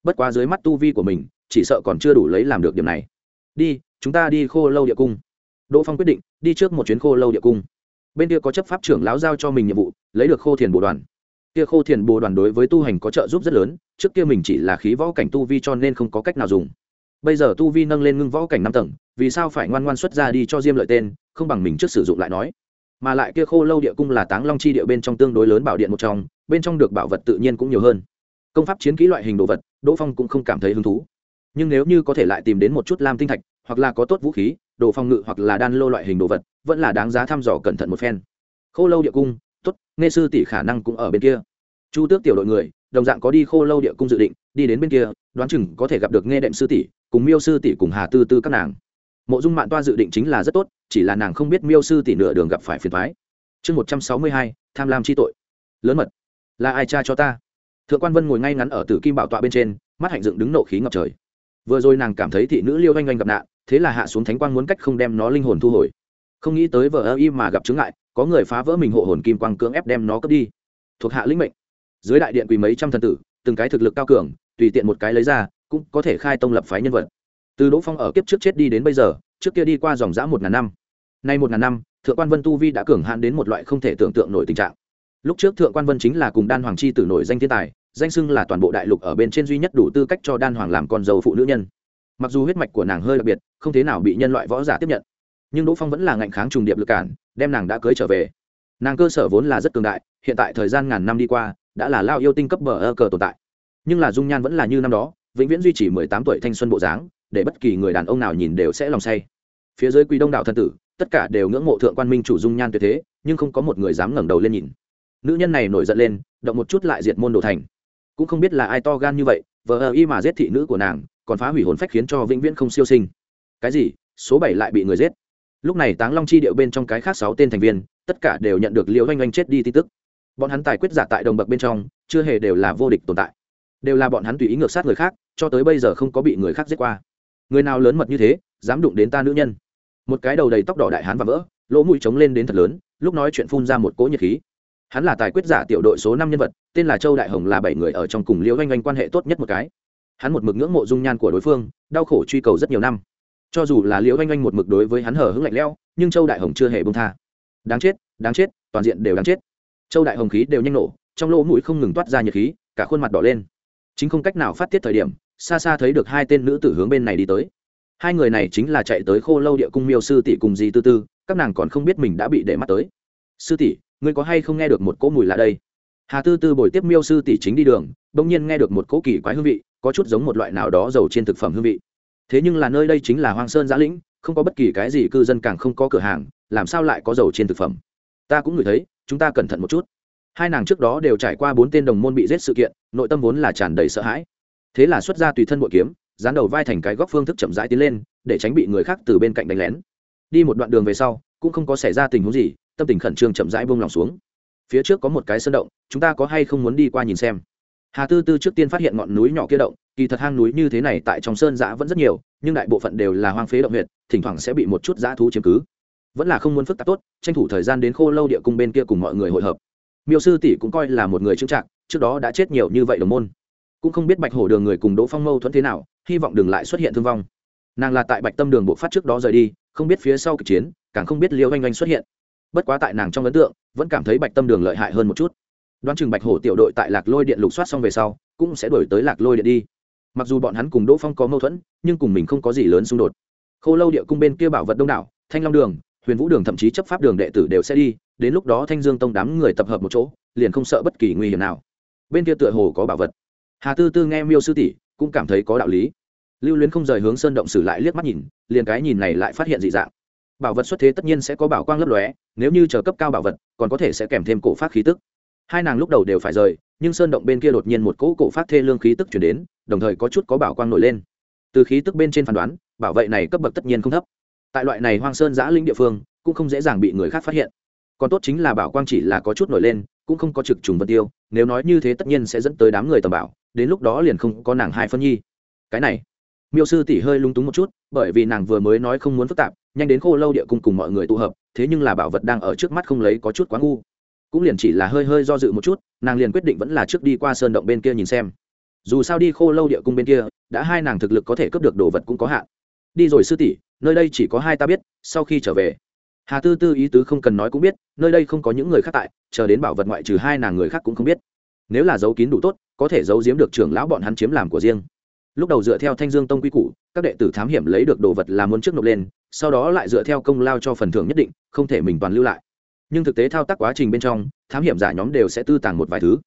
Bất quá dưới mắt tu vi của mình, chỉ sợ còn chưa đủ lấy làm được điểm này. Đi, chúng ta đi khô lâu địa cung. Đỗ phong quyết định, đi trước một chuyến khô lâu địa cung. Bên kia có chấp pháp trưởng lão giao cho mình nhiệm vụ, lấy được khô thiền bồ đoàn. Kia khô thiền bồ đoàn đối với tu hành có trợ giúp rất lớn trước kia mình chỉ là khí võ cảnh tu vi cho nên không có cách nào dùng. Bây giờ tu vi nâng lên ngưng võ cảnh năm tầng, vì sao phải ngoan ngoan xuất ra đi cho diêm lợi tên, không bằng mình trước sử dụng lại nói. Mà lại kia khô lâu địa cung là táng long chi địa bên trong tương đối lớn bảo điện một trong, bên trong được bảo vật tự nhiên cũng nhiều hơn. Công pháp chiến kỹ loại hình đồ vật, đỗ phong cũng không cảm thấy hứng thú. Nhưng nếu như có thể lại tìm đến một chút lam tinh thạch, hoặc là có tốt vũ khí, đồ phòng ngự hoặc là đan lô loại hình đồ vật, vẫn là đáng giá thăm dò cẩn thận một phen. Khô lâu địa cung, tốt nghe sư tỷ khả năng cũng ở bên kia. Chu tước tiểu đội người đồng dạng có đi khô lâu địa cung dự định, đi đến bên kia, đoán chừng có thể gặp được nghe đệm sư tỷ, cùng miêu sư tỷ cùng hà tư tư các nàng. Mộ dung mạng toa dự định chính là rất tốt, chỉ là nàng không biết miêu sư tỷ nửa đường gặp phải phiền thoái chương một trăm sáu mươi hai, tham lam c tội. Lớn mật. Là ai cha cho ta? Thượng quan vân ngồi ngay ngắn ở tử kim bảo tọa bên trên, mắt hạnh dựng đứng nộ khí ngập trời. Vừa rồi nàng cảm thấy thị nữ liêu oanh oanh gặp nạn, thế là hạ xuống thánh quang muốn cách không đem nó linh hồn thu hồi. Không nghĩ tới vợ ơ y mà gặp chứng ngại, có người phá vỡ mình hộ hồn kim quang cưỡng ép đem nó cướp đi. Thuộc hạ lĩnh mệnh dưới đại điện quỳ mấy trăm thần tử, từng cái thực lực cao cường, tùy tiện một cái lấy ra, cũng có thể khai tông lập phái nhân vật. Từ đỗ phong ở kiếp trước chết đi đến bây giờ, trước kia đi qua dòng dã một ngàn năm. Nay một ngàn năm, thượng quan vân tu vi đã cường hạn đến một loại không thể tưởng tượng nổi tình trạng. Lúc trước thượng quan vân chính là cùng đan hoàng chi tử nổi danh thiên tài, danh xưng là toàn bộ đại lục ở bên trên duy nhất đủ tư cách cho đan hoàng làm con dâu phụ nữ nhân. Mặc dù huyết mạch của nàng hơi đặc biệt, không thế nào bị nhân loại võ giả tiếp nhận, nhưng đỗ phong vẫn là ngạnh kháng trùng điệp lực cản, đem nàng đã cưới trở về. Nàng cơ sở vốn là rất cường đại, hiện tại thời gian ngàn năm đi qua đã là lao yêu tinh cấp bờ ơ cờ tồn tại. Nhưng là dung nhan vẫn là như năm đó, vĩnh viễn duy trì mười tám tuổi thanh xuân bộ dáng, để bất kỳ người đàn ông nào nhìn đều sẽ lòng say. Phía dưới quỳ đông đảo thân tử, tất cả đều ngưỡng mộ thượng quan minh chủ dung nhan tuyệt thế, nhưng không có một người dám ngẩng đầu lên nhìn. Nữ nhân này nổi giận lên, động một chút lại diệt môn đồ thành. Cũng không biết là ai to gan như vậy vợ ờ y mà giết thị nữ của nàng, còn phá hủy hồn phách khiến cho vĩnh viễn không siêu sinh. Cái gì? Số bảy lại bị người giết. Lúc này táng long chi điệu bên trong cái khác sáu tên thành viên, tất cả đều nhận được liễu oanh oanh chết đi tin tức bọn hắn tài quyết giả tại đồng bậc bên trong, chưa hề đều là vô địch tồn tại. Đều là bọn hắn tùy ý ngược sát người khác, cho tới bây giờ không có bị người khác giết qua. Người nào lớn mật như thế, dám đụng đến ta nữ nhân. Một cái đầu đầy tóc đỏ đại hán và vỡ, lỗ mũi trống lên đến thật lớn, lúc nói chuyện phun ra một cỗ nhiệt khí. Hắn là tài quyết giả tiểu đội số năm nhân vật, tên là châu đại hồng là bảy người ở trong cùng liễu oanh oanh quan hệ tốt nhất một cái. Hắn một mực ngưỡng mộ dung nhan của đối phương, đau khổ truy cầu rất nhiều năm. Cho dù là liễu oanh oanh một mực đối với hắn hở hững lạnh lẽo, nhưng châu đại hồng chưa hề bông tha. Đáng chết đáng chết, toàn diện đều đáng chết châu đại hồng khí đều nhanh nổ, trong lỗ mũi không ngừng toát ra nhiệt khí, cả khuôn mặt đỏ lên. Chính không cách nào phát tiết thời điểm, xa xa thấy được hai tên nữ tử hướng bên này đi tới. Hai người này chính là chạy tới khô lâu địa cung miêu sư tỷ cùng di tư tư, các nàng còn không biết mình đã bị để mắt tới. Sư tỷ, ngươi có hay không nghe được một cỗ mùi lạ đây? Hà tư tư bồi tiếp miêu sư tỷ chính đi đường, bỗng nhiên nghe được một cỗ kỳ quái hương vị, có chút giống một loại nào đó dầu trên thực phẩm hương vị. Thế nhưng là nơi đây chính là hoang sơn giã lĩnh, không có bất kỳ cái gì cư dân càng không có cửa hàng, làm sao lại có dầu trên thực phẩm? Ta cũng ngửi thấy chúng ta cẩn thận một chút. Hai nàng trước đó đều trải qua bốn tên đồng môn bị giết sự kiện, nội tâm vốn là tràn đầy sợ hãi. Thế là xuất ra tùy thân bội kiếm, dán đầu vai thành cái góc phương thức chậm rãi tiến lên, để tránh bị người khác từ bên cạnh đánh lén. Đi một đoạn đường về sau, cũng không có xảy ra tình huống gì, tâm tình khẩn trương chậm rãi buông lòng xuống. Phía trước có một cái sơn động, chúng ta có hay không muốn đi qua nhìn xem? Hà tư tư trước tiên phát hiện ngọn núi nhỏ kia động, kỳ thật hang núi như thế này tại trong sơn giã vẫn rất nhiều, nhưng đại bộ phận đều là hoang phế động huyệt, thỉnh thoảng sẽ bị một chút dã thú chiếm cứ vẫn là không muốn phức tạp tốt, tranh thủ thời gian đến khô lâu địa cung bên kia cùng mọi người hội hợp. Miêu sư tỷ cũng coi là một người trưng trạng trước đó đã chết nhiều như vậy đồng môn. Cũng không biết bạch hổ đường người cùng đỗ phong mâu thuẫn thế nào, hy vọng đừng lại xuất hiện thương vong. Nàng là tại bạch tâm đường bộ phát trước đó rời đi, không biết phía sau kịch chiến, càng không biết liêu oanh oanh xuất hiện. Bất quá tại nàng trong ấn tượng, vẫn cảm thấy bạch tâm đường lợi hại hơn một chút. Đoán chừng bạch hổ tiểu đội tại lạc lôi điện lục soát xong về sau, cũng sẽ đổi tới lạc lôi điện đi. Mặc dù bọn hắn cùng đỗ phong có mâu thuẫn, nhưng cùng mình không có gì lớn xung đột. Khô lâu địa cung bên kia bảo vật đông đảo, thanh long đường huyền vũ đường thậm chí chấp pháp đường đệ tử đều sẽ đi, đến lúc đó thanh dương tông đám người tập hợp một chỗ, liền không sợ bất kỳ nguy hiểm nào. Bên kia tựa hồ có bảo vật. Hà tư tư nghe miêu sư tỷ, cũng cảm thấy có đạo lý. Lưu luyến không rời hướng sơn động sử lại liếc mắt nhìn, liền cái nhìn này lại phát hiện dị dạng. Bảo vật xuất thế tất nhiên sẽ có bảo quang lấp lóe, nếu như chờ cấp cao bảo vật, còn có thể sẽ kèm thêm cổ phát khí tức. Hai nàng lúc đầu đều phải rời, nhưng sơn động bên kia đột nhiên một cỗ cổ phát thê lương khí tức chuyển đến, đồng thời có chút có bảo quang nổi lên. Từ khí tức bên trên phán đoán, bảo vệ này cấp bậc tất nhiên không thấp tại loại này hoang sơn giã linh địa phương, cũng không dễ dàng bị người khác phát hiện. Còn tốt chính là bảo quang chỉ là có chút nổi lên, cũng không có trực trùng vân tiêu, nếu nói như thế tất nhiên sẽ dẫn tới đám người tầm bảo, đến lúc đó liền không có nàng hai phân nhi. Cái này, miêu sư tỷ hơi lung túng một chút, bởi vì nàng vừa mới nói không muốn phức tạp, nhanh đến khô lâu địa cung cùng mọi người tụ hợp, thế nhưng là bảo vật đang ở trước mắt không lấy có chút quá ngu. Cũng liền chỉ là hơi hơi do dự một chút, nàng liền quyết định vẫn là trước đi qua sơn động bên kia nhìn xem. Dù sao đi khô lâu địa cung bên kia, đã hai nàng thực lực có thể cướp được đồ vật cũng có hạn đi rồi sư tỷ, nơi đây chỉ có hai ta biết, sau khi trở về. Hà tư tư ý tứ không cần nói cũng biết, nơi đây không có những người khác tại, chờ đến bảo vật ngoại trừ hai nàng người khác cũng không biết. Nếu là giấu kín đủ tốt, có thể giấu giếm được trưởng lão bọn hắn chiếm làm của riêng. Lúc đầu dựa theo thanh dương tông quy củ, các đệ tử thám hiểm lấy được đồ vật là muốn trước nộp lên, sau đó lại dựa theo công lao cho phần thưởng nhất định, không thể mình toàn lưu lại. Nhưng thực tế thao tác quá trình bên trong, thám hiểm giả nhóm đều sẽ tư tàng một vài thứ.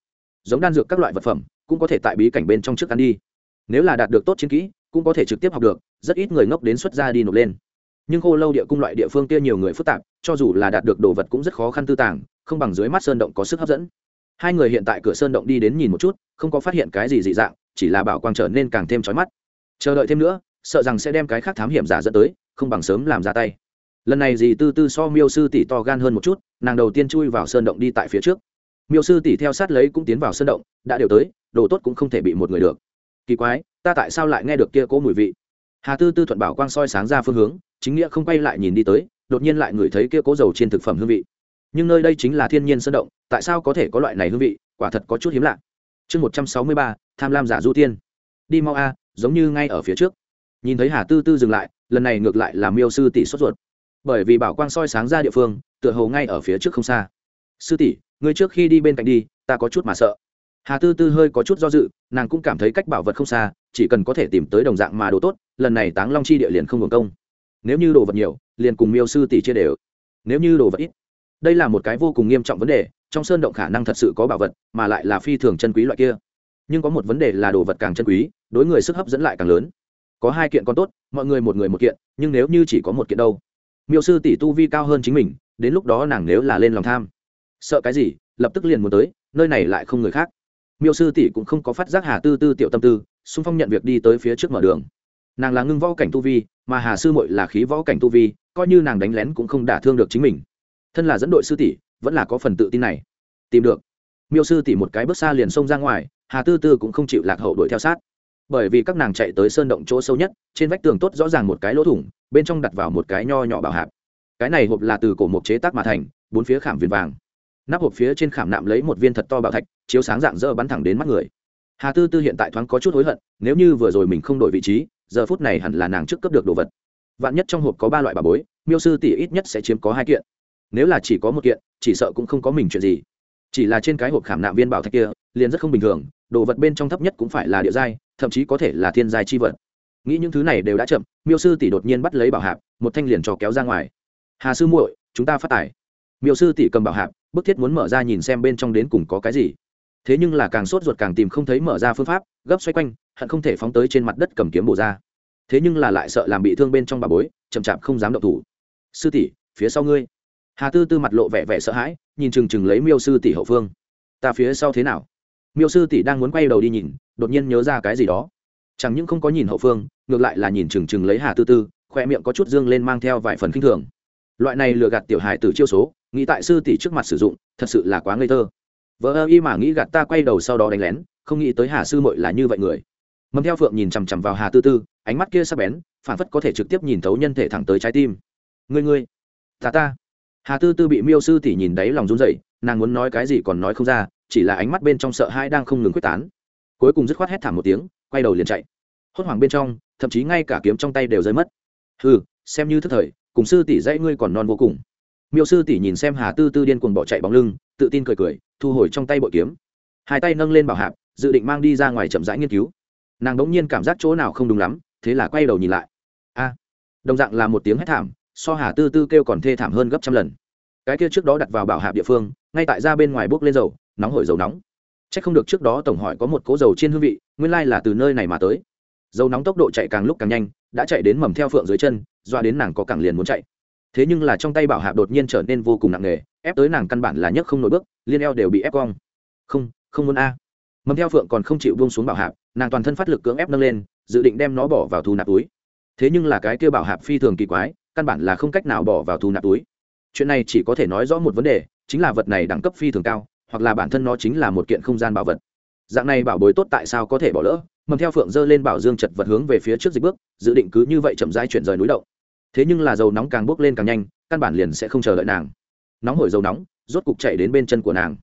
Giống đan dược các loại vật phẩm, cũng có thể tại bí cảnh bên trong trước ăn đi. Nếu là đạt được tốt chiến kỹ, cũng có thể trực tiếp học được rất ít người ngốc đến xuất ra đi nộp lên. Nhưng khô lâu địa cung loại địa phương kia nhiều người phức tạp, cho dù là đạt được đồ vật cũng rất khó khăn tư tàng, không bằng dưới mắt sơn động có sức hấp dẫn. Hai người hiện tại cửa sơn động đi đến nhìn một chút, không có phát hiện cái gì dị dạng, chỉ là bảo quang trở nên càng thêm trói mắt. Chờ đợi thêm nữa, sợ rằng sẽ đem cái khác thám hiểm giả dẫn tới, không bằng sớm làm ra tay. Lần này dì tư tư so miêu sư tỷ to gan hơn một chút, nàng đầu tiên chui vào sơn động đi tại phía trước. Miêu sư tỷ theo sát lấy cũng tiến vào sơn động, đã đều tới, đồ tốt cũng không thể bị một người được. Kỳ quái, ta tại sao lại nghe được kia cố mùi vị? Hà tư tư thuận bảo quang soi sáng ra phương hướng, chính nghĩa không quay lại nhìn đi tới, đột nhiên lại ngửi thấy kia cố dầu trên thực phẩm hương vị. Nhưng nơi đây chính là thiên nhiên sơn động, tại sao có thể có loại này hương vị, quả thật có chút hiếm lạ. Chương một trăm sáu mươi ba, tham lam giả du tiên. Đi mau a, giống như ngay ở phía trước. Nhìn thấy hà tư tư dừng lại, lần này ngược lại là miêu sư tỷ sốt ruột. Bởi vì bảo quang soi sáng ra địa phương, tựa hồ ngay ở phía trước không xa. Sư tỷ, ngươi trước khi đi bên cạnh đi, ta có chút mà sợ. Hà tư tư hơi có chút do dự, nàng cũng cảm thấy cách bảo vật không xa, chỉ cần có thể tìm tới đồng dạng mà đồ tốt lần này táng long chi địa liền không hưởng công. Nếu như đồ vật nhiều, liền cùng miêu sư tỷ chia đều. Nếu như đồ vật ít, đây là một cái vô cùng nghiêm trọng vấn đề, trong sơn động khả năng thật sự có bảo vật, mà lại là phi thường chân quý loại kia. Nhưng có một vấn đề là đồ vật càng chân quý, đối người sức hấp dẫn lại càng lớn. Có hai kiện còn tốt, mọi người một người một kiện, nhưng nếu như chỉ có một kiện đâu. Miêu sư tỷ tu vi cao hơn chính mình, đến lúc đó nàng nếu là lên lòng tham, sợ cái gì, lập tức liền muốn tới, nơi này lại không người khác. Miêu sư tỷ cũng không có phát giác hà tư tư tiểu tâm tư, xung phong nhận việc đi tới phía trước mở đường nàng là ngưng võ cảnh tu vi, mà hà sư mội là khí võ cảnh tu vi, coi như nàng đánh lén cũng không đả thương được chính mình. Thân là dẫn đội sư tỷ, vẫn là có phần tự tin này. Tìm được. Miêu sư tỷ một cái bước xa liền xông ra ngoài, hà tư tư cũng không chịu lạc hậu đuổi theo sát. Bởi vì các nàng chạy tới sơn động chỗ sâu nhất, trên vách tường tốt rõ ràng một cái lỗ thủng, bên trong đặt vào một cái nho nhỏ bảo hạp. Cái này hộp là từ cổ mộc chế tác mà thành, bốn phía khảm viền vàng. Nắp hộp phía trên khảm nạm lấy một viên thật to bảo thạch, chiếu sáng dạng dỡ bắn thẳng đến mắt người. Hà tư tư hiện tại thoáng có chút hối hận, nếu như vừa rồi mình không đổi vị trí giờ phút này hẳn là nàng trước cấp được đồ vật. Vạn nhất trong hộp có ba loại bà bối, miêu sư tỷ ít nhất sẽ chiếm có hai kiện. Nếu là chỉ có một kiện, chỉ sợ cũng không có mình chuyện gì. Chỉ là trên cái hộp khảm nạm viên bảo thạch kia, liền rất không bình thường, đồ vật bên trong thấp nhất cũng phải là địa giai, thậm chí có thể là thiên giai chi vật. Nghĩ những thứ này đều đã chậm, miêu sư tỷ đột nhiên bắt lấy bảo hạp, một thanh liền cho kéo ra ngoài. Hà sư muội, chúng ta phát tài. Miêu sư tỷ cầm bảo hạp, bức thiết muốn mở ra nhìn xem bên trong đến cùng có cái gì thế nhưng là càng sốt ruột càng tìm không thấy mở ra phương pháp, gấp xoay quanh, hận không thể phóng tới trên mặt đất cầm kiếm bổ ra. Thế nhưng là lại sợ làm bị thương bên trong bà bối, chậm chạp không dám động thủ. Sư tỷ, phía sau ngươi. Hà tư tư mặt lộ vẻ vẻ sợ hãi, nhìn chừng chừng lấy miêu sư tỷ hậu phương. Ta phía sau thế nào? Miêu sư tỷ đang muốn quay đầu đi nhìn, đột nhiên nhớ ra cái gì đó. Chẳng những không có nhìn hậu phương, ngược lại là nhìn chừng chừng lấy hà tư tư, khoe miệng có chút dương lên mang theo vài phần k i n h thường. Loại này lừa gạt tiểu hài từ chiêu số, nghĩ tại sư tỷ trước mặt sử dụng, thật sự là quá ngây thơ vợ ơ y mà nghĩ gạt ta quay đầu sau đó đánh lén, không nghĩ tới hà sư mội là như vậy người. Mầm theo phượng nhìn chằm chằm vào hà tư tư, ánh mắt kia sắp bén, phản phất có thể trực tiếp nhìn thấu nhân thể thẳng tới trái tim. Ngươi ngươi, ta ta. Hà tư tư bị miêu sư tỷ nhìn đáy lòng run dậy nàng muốn nói cái gì còn nói không ra, chỉ là ánh mắt bên trong sợ hai đang không ngừng quyết tán. Cuối cùng dứt khoát hét thảm một tiếng, quay đầu liền chạy. Hốt hoảng bên trong, thậm chí ngay cả kiếm trong tay đều rơi mất. Ừ xem như thức thời, cùng sư tỷ dãy ngươi còn non vô cùng miêu sư tỷ nhìn xem hà tư tư điên cuồng bỏ chạy bóng lưng, tự tin cười cười, thu hồi trong tay bội kiếm. Hai tay nâng lên bảo hạp, dự định mang đi ra ngoài chậm rãi nghiên cứu. Nàng đ ỗ n g nhiên cảm giác chỗ nào không đúng lắm, thế là quay đầu nhìn lại. A, đồng dạng là một tiếng hét thảm, so hà tư tư kêu còn thê thảm hơn gấp trăm lần. Cái kia trước đó đặt vào bảo hạp địa phương, ngay tại ra bên ngoài bốc lên dầu, nóng hổi dầu nóng. C h ắ c không được trước đó tổng hỏi có một cỗ dầu trên hương vị, nguyên lai là từ nơi này mà tới. Dầu nóng tốc độ chạy càng lúc càng nhanh, đã chạy đến mầm theo phượng dưới chân, doa đến nàng có càng liền muốn chạy thế nhưng là trong tay bảo hạp đột nhiên trở nên vô cùng nặng nề, ép tới nàng căn bản là nhấc không nổi bước, liên eo đều bị ép cong. Không không muốn a. Mầm theo phượng còn không chịu buông xuống bảo hạp, nàng toàn thân phát lực cưỡng ép nâng lên, dự định đem nó bỏ vào thu nạp túi. Thế nhưng là cái kia bảo hạp phi thường kỳ quái, căn bản là không cách nào bỏ vào thu nạp túi. Chuyện này chỉ có thể nói rõ một vấn đề, chính là vật này đẳng cấp phi thường cao, hoặc là bản thân nó chính là một kiện không gian bảo vật. Dạng này bảo bối tốt tại sao có thể bỏ lỡ? Mầm theo phượng dơ lên bảo dương chật vật hướng về phía trước dịch bước, dự định cứ như vậy chậm rãi chuyển rời núi động thế nhưng là dầu nóng càng bốc lên càng nhanh, căn bản liền sẽ không chờ đợi nàng. Nóng hổi dầu nóng, rốt cục chạy đến bên chân của nàng.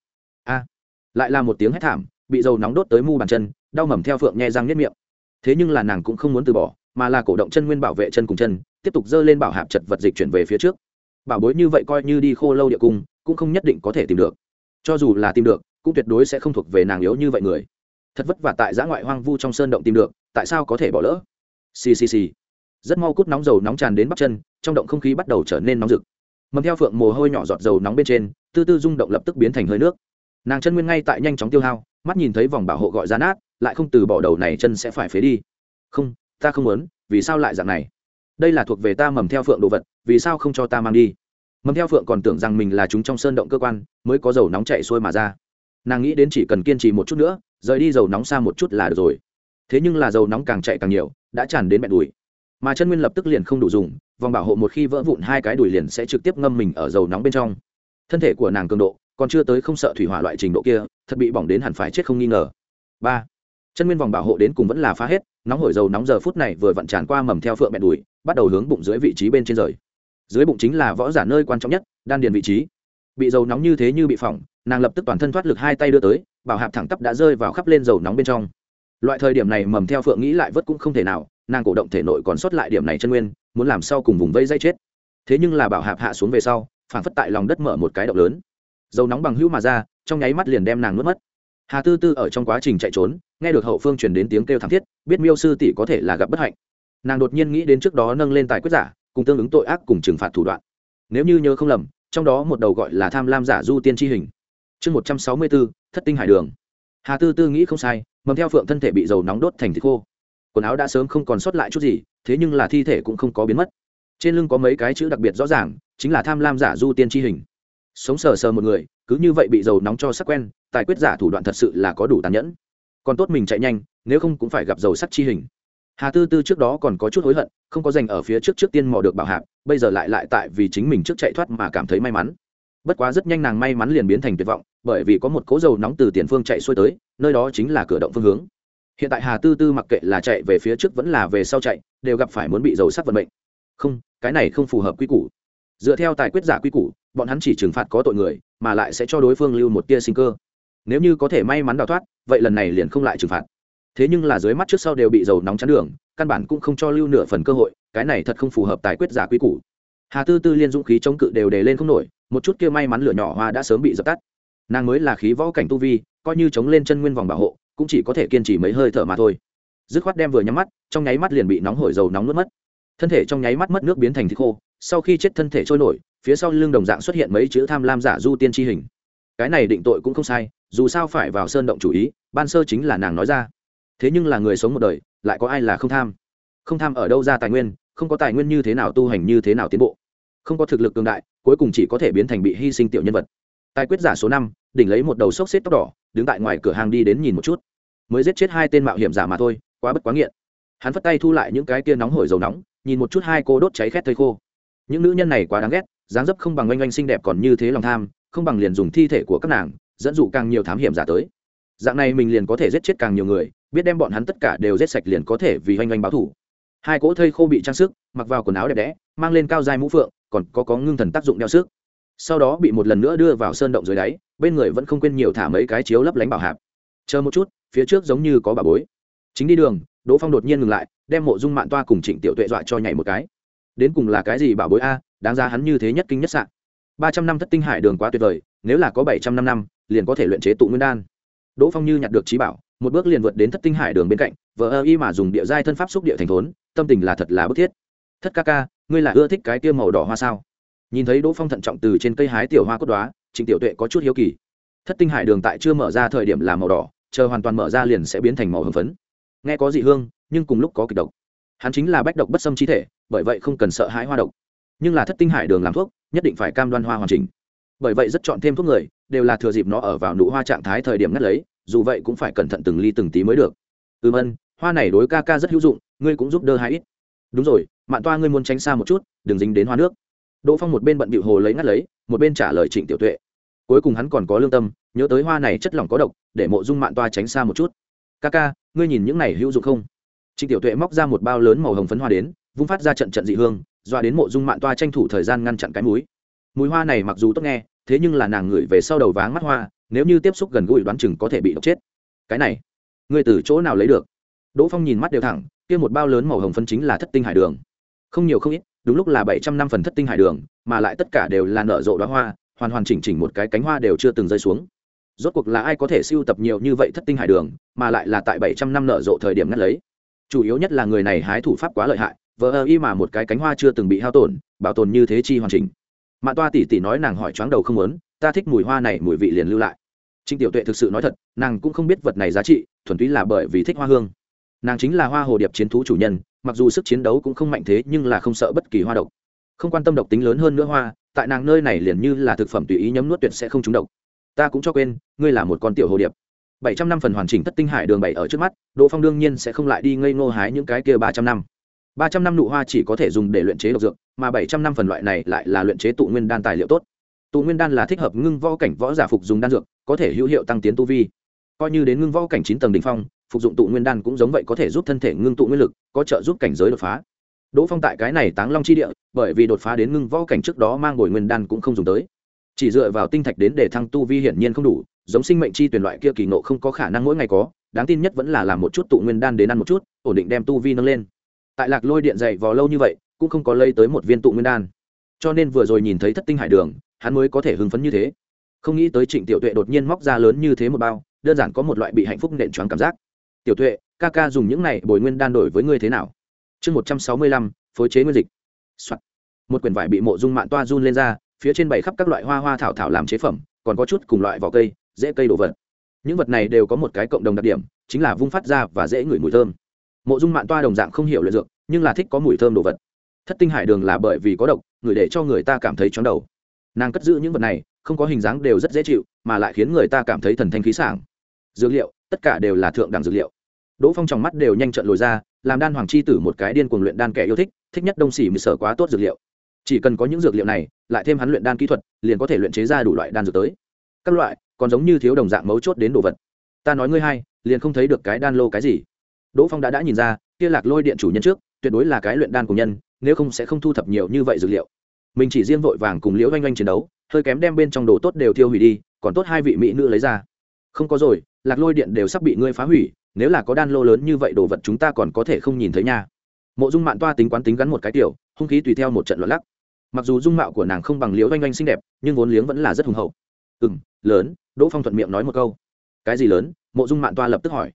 A! Lại là một tiếng hét thảm, bị dầu nóng đốt tới mu bàn chân, đau mầm theo phượng nhẹ răng nhất miệng. Thế nhưng là nàng cũng không muốn từ bỏ, mà là cổ động chân nguyên bảo vệ chân cùng chân, tiếp tục dơ lên bảo hạp chật vật dịch chuyển về phía trước. Bảo bối như vậy coi như đi khô lâu địa cung, cũng không nhất định có thể tìm được. Cho dù là tìm được, cũng tuyệt đối sẽ không thuộc về nàng yếu như vậy người. Thật vất vả tại giã ngoại hoang vu trong sơn động tìm được, tại sao có thể bỏ lỡ? Ccc rất mau cút nóng dầu nóng tràn đến bắp chân, trong động không khí bắt đầu trở nên nóng rực. Mầm theo phượng mồ hôi nhỏ giọt dầu nóng bên trên, tư tư rung động lập tức biến thành hơi nước. Nàng chân nguyên ngay tại nhanh chóng tiêu hao, mắt nhìn thấy vòng bảo hộ gọi ra nát, lại không từ bỏ đầu này chân sẽ phải phế đi. Không, ta không muốn, vì sao lại dạng này? Đây là thuộc về ta mầm theo phượng đồ vật, vì sao không cho ta mang đi? Mầm theo phượng còn tưởng rằng mình là chúng trong sơn động cơ quan, mới có dầu nóng chạy xuôi mà ra. Nàng nghĩ đến chỉ cần kiên trì một chút nữa, rời đi dầu nóng xa một chút là được rồi. Thế nhưng là dầu nóng càng chạy càng nhiều, đã tràn đến mẹ đùi mà chân nguyên lập tức liền không đủ dùng, vòng bảo hộ một khi vỡ vụn hai cái đùi liền sẽ trực tiếp ngâm mình ở dầu nóng bên trong. Thân thể của nàng cường độ còn chưa tới không sợ thủy hỏa loại trình độ kia, thật bị bỏng đến hẳn phải chết không nghi ngờ. Ba, chân nguyên vòng bảo hộ đến cùng vẫn là phá hết, nóng hổi dầu nóng giờ phút này vừa vặn tràn qua mầm theo phượng mẹ đùi, bắt đầu hướng bụng dưới vị trí bên trên rời. Dưới bụng chính là võ giả nơi quan trọng nhất, đan điền vị trí. Bị dầu nóng như thế như bị phỏng, nàng lập tức toàn thân thoát lực hai tay đưa tới, bảo hạp thẳng tắp đã rơi vào khắp lên dầu nóng bên trong. Loại thời điểm này mầm theo phượng nghĩ lại vớt cũng không thể nào nàng cổ động thể nội còn sót lại điểm này chân nguyên, muốn làm sao cùng vùng vây dây chết. Thế nhưng là bảo hạp hạ xuống về sau phản phất tại lòng đất mở một cái động lớn. Dầu nóng bằng hữu mà ra, trong nháy mắt liền đem nàng nuốt mất. Hà tư tư ở trong quá trình chạy trốn, nghe được hậu phương truyền đến tiếng kêu thảm thiết, biết miêu sư tỷ có thể là gặp bất hạnh. Nàng đột nhiên nghĩ đến trước đó nâng lên tài quyết giả, cùng tương ứng tội ác cùng trừng phạt thủ đoạn. Nếu như nhớ không lầm, trong đó một đầu gọi là tham lam giả du tiên tri hình. Chương một trăm sáu mươi bốn, thất tinh hải đường. Hà tư tư nghĩ không sai, mầm theo phượng thân thể bị dầu nóng đốt thành thịt khô quần áo đã sớm không còn sót lại chút gì, thế nhưng là thi thể cũng không có biến mất. Trên lưng có mấy cái chữ đặc biệt rõ ràng, chính là tham lam giả du tiên tri hình. Sống sờ sờ một người, cứ như vậy bị dầu nóng cho sắc quen, tài quyết giả thủ đoạn thật sự là có đủ tàn nhẫn. Còn tốt mình chạy nhanh, nếu không cũng phải gặp dầu sắc chi hình. Hà tư tư trước đó còn có chút hối hận, không có dành ở phía trước trước tiên mò được bảo hạc, bây giờ lại lại tại vì chính mình trước chạy thoát mà cảm thấy may mắn. Bất quá rất nhanh nàng may mắn liền biến thành tuyệt vọng, bởi vì có một cố dầu nóng từ tiền phương chạy xuôi tới, nơi đó chính là cửa động phương hướng hiện tại hà tư tư mặc kệ là chạy về phía trước vẫn là về sau chạy, đều gặp phải muốn bị dầu sắc vận mệnh. Không, cái này không phù hợp quy củ. Dựa theo tài quyết giả quy củ, bọn hắn chỉ trừng phạt có tội người, mà lại sẽ cho đối phương lưu một tia sinh cơ. Nếu như có thể may mắn đào thoát, vậy lần này liền không lại trừng phạt. Thế nhưng là dưới mắt trước sau đều bị dầu nóng chắn đường, căn bản cũng không cho lưu nửa phần cơ hội, cái này thật không phù hợp tài quyết giả quy củ. Hà tư tư liên dũng khí chống cự đều đề lên không nổi, một chút kia may mắn lửa nhỏ hoa đã sớm bị dập tắt. Nàng mới là khí võ cảnh tu vi, coi như chống lên chân nguyên vòng bảo hộ cũng chỉ có thể kiên trì mấy hơi thở mà thôi. Dứt khoát đem vừa nhắm mắt, trong nháy mắt liền bị nóng hổi dầu nóng nuốt mất. Thân thể trong nháy mắt mất nước biến thành thịt khô, sau khi chết thân thể trôi nổi, phía sau lưng đồng dạng xuất hiện mấy chữ tham lam giả du tiên tri hình. Cái này định tội cũng không sai, dù sao phải vào sơn động chủ ý, ban sơ chính là nàng nói ra. Thế nhưng là người sống một đời, lại có ai là không tham? Không tham ở đâu ra tài nguyên, không có tài nguyên như thế nào tu hành như thế nào tiến bộ. Không có thực lực cường đại, cuối cùng chỉ có thể biến thành bị hy sinh tiểu nhân vật. Tài quyết giả số năm, đỉnh lấy một đầu xốc xếp tóc đỏ, đứng tại ngoài cửa hàng đi đến nhìn một chút mới giết chết hai tên mạo hiểm giả mà thôi, quá bất quá nghiện. Hắn phất tay thu lại những cái tia nóng hổi dầu nóng, nhìn một chút hai cô đốt cháy khét thây khô. Những nữ nhân này quá đáng ghét, dáng dấp không bằng oanh oanh xinh đẹp còn như thế lòng tham, không bằng liền dùng thi thể của các nàng, dẫn dụ càng nhiều thám hiểm giả tới. Dạng này mình liền có thể giết chết càng nhiều người, biết đem bọn hắn tất cả đều giết sạch liền có thể vì oanh oanh báo thủ. Hai cỗ thây khô bị trang sức, mặc vào quần áo đẹp đẽ, mang lên cao dài mũ phượng, còn có có ngưng thần tác dụng đeo sức. Sau đó bị một lần nữa đưa vào sơn động dưới đáy, bên người vẫn không quên nhiều thả mấy cái chiếu lấp lánh bảo hạp. Chờ một chút phía trước giống như có bà bối. Chính đi đường, đỗ phong đột nhiên ngừng lại, đem mộ dung mạng toa cùng trịnh tiểu tuệ dọa cho nhảy một cái. Đến cùng là cái gì bà bối a, đáng ra hắn như thế nhất kinh nhất sạn ba trăm năm thất tinh hải đường quá tuyệt vời, nếu là có bảy trăm năm năm, liền có thể luyện chế tụ nguyên đan. Đỗ phong như nhặt được trí bảo, một bước liền vượt đến thất tinh hải đường bên cạnh vợ ơ y mà dùng địa giai thân pháp xúc địa thành thốn, tâm tình là thật là bức thiết. Thất ca ca, ngươi là ưa thích cái tiêu màu đỏ hoa sao? Nhìn thấy đỗ phong thận trọng từ trên cây hái tiểu hoa cốt đoá trịnh tiểu tuệ có chút hiếu kỳ. Thất tinh hải đường tại chưa mở ra thời điểm là màu đỏ chờ hoàn toàn mở ra liền sẽ biến thành màu hồng phấn. Nghe có dị hương, nhưng cùng lúc có kịch độc. Hắn chính là bách độc bất xâm chi thể, bởi vậy không cần sợ hãi hoa độc. Nhưng là thất tinh hải đường làm thuốc, nhất định phải cam đoan hoa hoàn chỉnh. Bởi vậy rất chọn thêm thuốc người, đều là thừa dịp nó ở vào nụ hoa trạng thái thời điểm ngắt lấy, dù vậy cũng phải cẩn thận từng ly từng tí mới được. Ừm ân, hoa này đối ca ca rất hữu dụng, ngươi cũng giúp đỡ hai ít. Đúng rồi, mạn toa ngươi muốn tránh xa một chút, đừng dính đến hoa nước. Đỗ phong một bên bận bịu hồ lấy ngắt lấy, một bên trả lời trịnh tiểu tuệ cuối cùng hắn còn có lương tâm, nhớ tới hoa này chất lỏng có độc, để mộ dung mạng toa tránh xa một chút. Ca ca, ngươi nhìn những này hữu dụng không? Trịnh tiểu tuệ móc ra một bao lớn màu hồng phấn hoa đến, vung phát ra trận trận dị hương doa đến mộ dung mạng toa tranh thủ thời gian ngăn chặn cái múi mùi hoa này mặc dù tốt nghe, thế nhưng là nàng ngửi về sau đầu váng mắt hoa, nếu như tiếp xúc gần gũi đoán chừng có thể bị độc chết. Cái này, ngươi từ chỗ nào lấy được? Đỗ phong nhìn mắt đều thẳng, kia một bao lớn màu hồng phấn chính là thất tinh hải đường. Không nhiều không ít, đúng lúc là bảy trăm năm phần thất tinh hải đường, mà lại tất cả đều là nở rộ đoá hoa hoàn hoàn chỉnh chỉnh một cái cánh hoa đều chưa từng rơi xuống. Rốt cuộc là ai có thể siêu tập nhiều như vậy thất tinh hải đường, mà lại là tại bảy trăm năm nở rộ thời điểm ngắt lấy? Chủ yếu nhất là người này hái thủ pháp quá lợi hại, vờ ơ y mà một cái cánh hoa chưa từng bị hao tổn, bảo tồn như thế chi hoàn chỉnh. Mạ toa tỷ tỷ nói nàng hỏi choáng đầu không muốn, ta thích mùi hoa này, mùi vị liền lưu lại. Trịnh tiểu tuệ thực sự nói thật, nàng cũng không biết vật này giá trị, thuần túy là bởi vì thích hoa hương. Nàng chính là hoa hồ điệp chiến thú chủ nhân, mặc dù sức chiến đấu cũng không mạnh thế, nhưng là không sợ bất kỳ hoa độc. Không quan tâm độc tính lớn hơn nữa hoa tại nàng nơi này liền như là thực phẩm tùy ý nhấm nuốt tuyệt sẽ không trúng độc. Ta cũng cho quên, ngươi là một con tiểu hồ điệp. Bảy trăm năm phần hoàn chỉnh thất tinh hải đường bảy ở trước mắt, đỗ phong đương nhiên sẽ không lại đi ngây ngô hái những cái kia ba trăm năm. Ba trăm năm nụ hoa chỉ có thể dùng để luyện chế độc dược, mà bảy trăm năm phần loại này lại là luyện chế tụ nguyên đan tài liệu tốt. Tụ nguyên đan là thích hợp ngưng võ cảnh võ giả phục dùng đan dược, có thể hữu hiệu tăng tiến tu vi. Coi như đến ngưng võ cảnh chín tầng đ ỉ n h phong, phục dụng tụ nguyên đan cũng giống vậy có thể giúp thân thể ngưng tụ nguyên lực, có trợ giúp cảnh giới đột phá đỗ phong tại cái này táng long chi địa, bởi vì đột phá đến ngưng võ cảnh trước đó mang bồi nguyên đan cũng không dùng tới. Chỉ dựa vào tinh thạch đến để thăng tu vi hiển nhiên không đủ, giống sinh mệnh chi tuyển loại kia kỳ nộ không có khả năng mỗi ngày có, đáng tin nhất vẫn là làm một chút tụ nguyên đan đến ăn một chút, ổn định đem tu vi nâng lên. Tại lạc lôi điện dày vò lâu như vậy, cũng không có lấy tới một viên tụ nguyên đan. Cho nên vừa rồi nhìn thấy thất tinh hải đường, hắn mới có thể hưng phấn như thế. Không nghĩ tới trịnh tiểu tuệ đột nhiên móc ra lớn như thế một bao, đơn giản có một loại bị hạnh phúc nện choáng cảm giác. Tiểu tuệ, ca ca dùng những này bồi nguyên đan đổi với ngươi thế nào? Chương một trăm sáu mươi lăm, phối chế nguyên dịch、Soạn. một quyển vải bị mộ dung mạng toa run lên ra, phía trên bày khắp các loại hoa hoa thảo thảo làm chế phẩm, còn có chút cùng loại vỏ cây dễ cây đồ vật. Những vật này đều có một cái cộng đồng đặc điểm, chính là vung phát ra và dễ ngửi mùi thơm. Mộ dung mạng toa đồng dạng không hiểu lợi dược, nhưng là thích có mùi thơm đồ vật. Thất tinh hải đường là bởi vì có độc người để cho người ta cảm thấy chóng đầu. Nàng cất giữ những vật này, không có hình dáng đều rất dễ chịu, mà lại khiến người ta cảm thấy thần thanh khí sảng. Dược liệu, tất cả đều là thượng đẳng dược liệu. Đỗ phong trong mắt đều nhanh trận lồi ra làm đan hoàng chi tử một cái điên cuồng luyện đan kẻ yêu thích thích nhất đông xỉ mười sở quá tốt dược liệu. Chỉ cần có những dược liệu này lại thêm hắn luyện đan kỹ thuật liền có thể luyện chế ra đủ loại đan dược tới. Các loại còn giống như thiếu đồng dạng mấu chốt đến đồ vật. Ta nói ngươi hay, liền không thấy được cái đan lô cái gì. Đỗ phong đã đã nhìn ra kia lạc lôi điện chủ nhân trước tuyệt đối là cái luyện đan của nhân nếu không sẽ không thu thập nhiều như vậy dược liệu. Mình chỉ riêng vội vàng cùng liễu oanh oanh chiến đấu hơi kém đem bên trong đồ tốt đều tiêu hủy đi còn tốt hai vị mỹ nữ lấy ra. Không có rồi lạc lôi điện đều sắp bị ngươi phá hủy nếu là có đan lô lớn như vậy đồ vật chúng ta còn có thể không nhìn thấy nha. Mộ dung mạn toa tính quán tính gắn một cái tiểu, hung khí tùy theo một trận loạn lắc. Mặc dù dung mạo của nàng không bằng liễu oanh oanh xinh đẹp, nhưng vốn liếng vẫn là rất hùng hậu. Ừ m lớn, đỗ phong thuận miệng nói một câu. Cái gì lớn? Mộ dung mạn toa lập tức hỏi.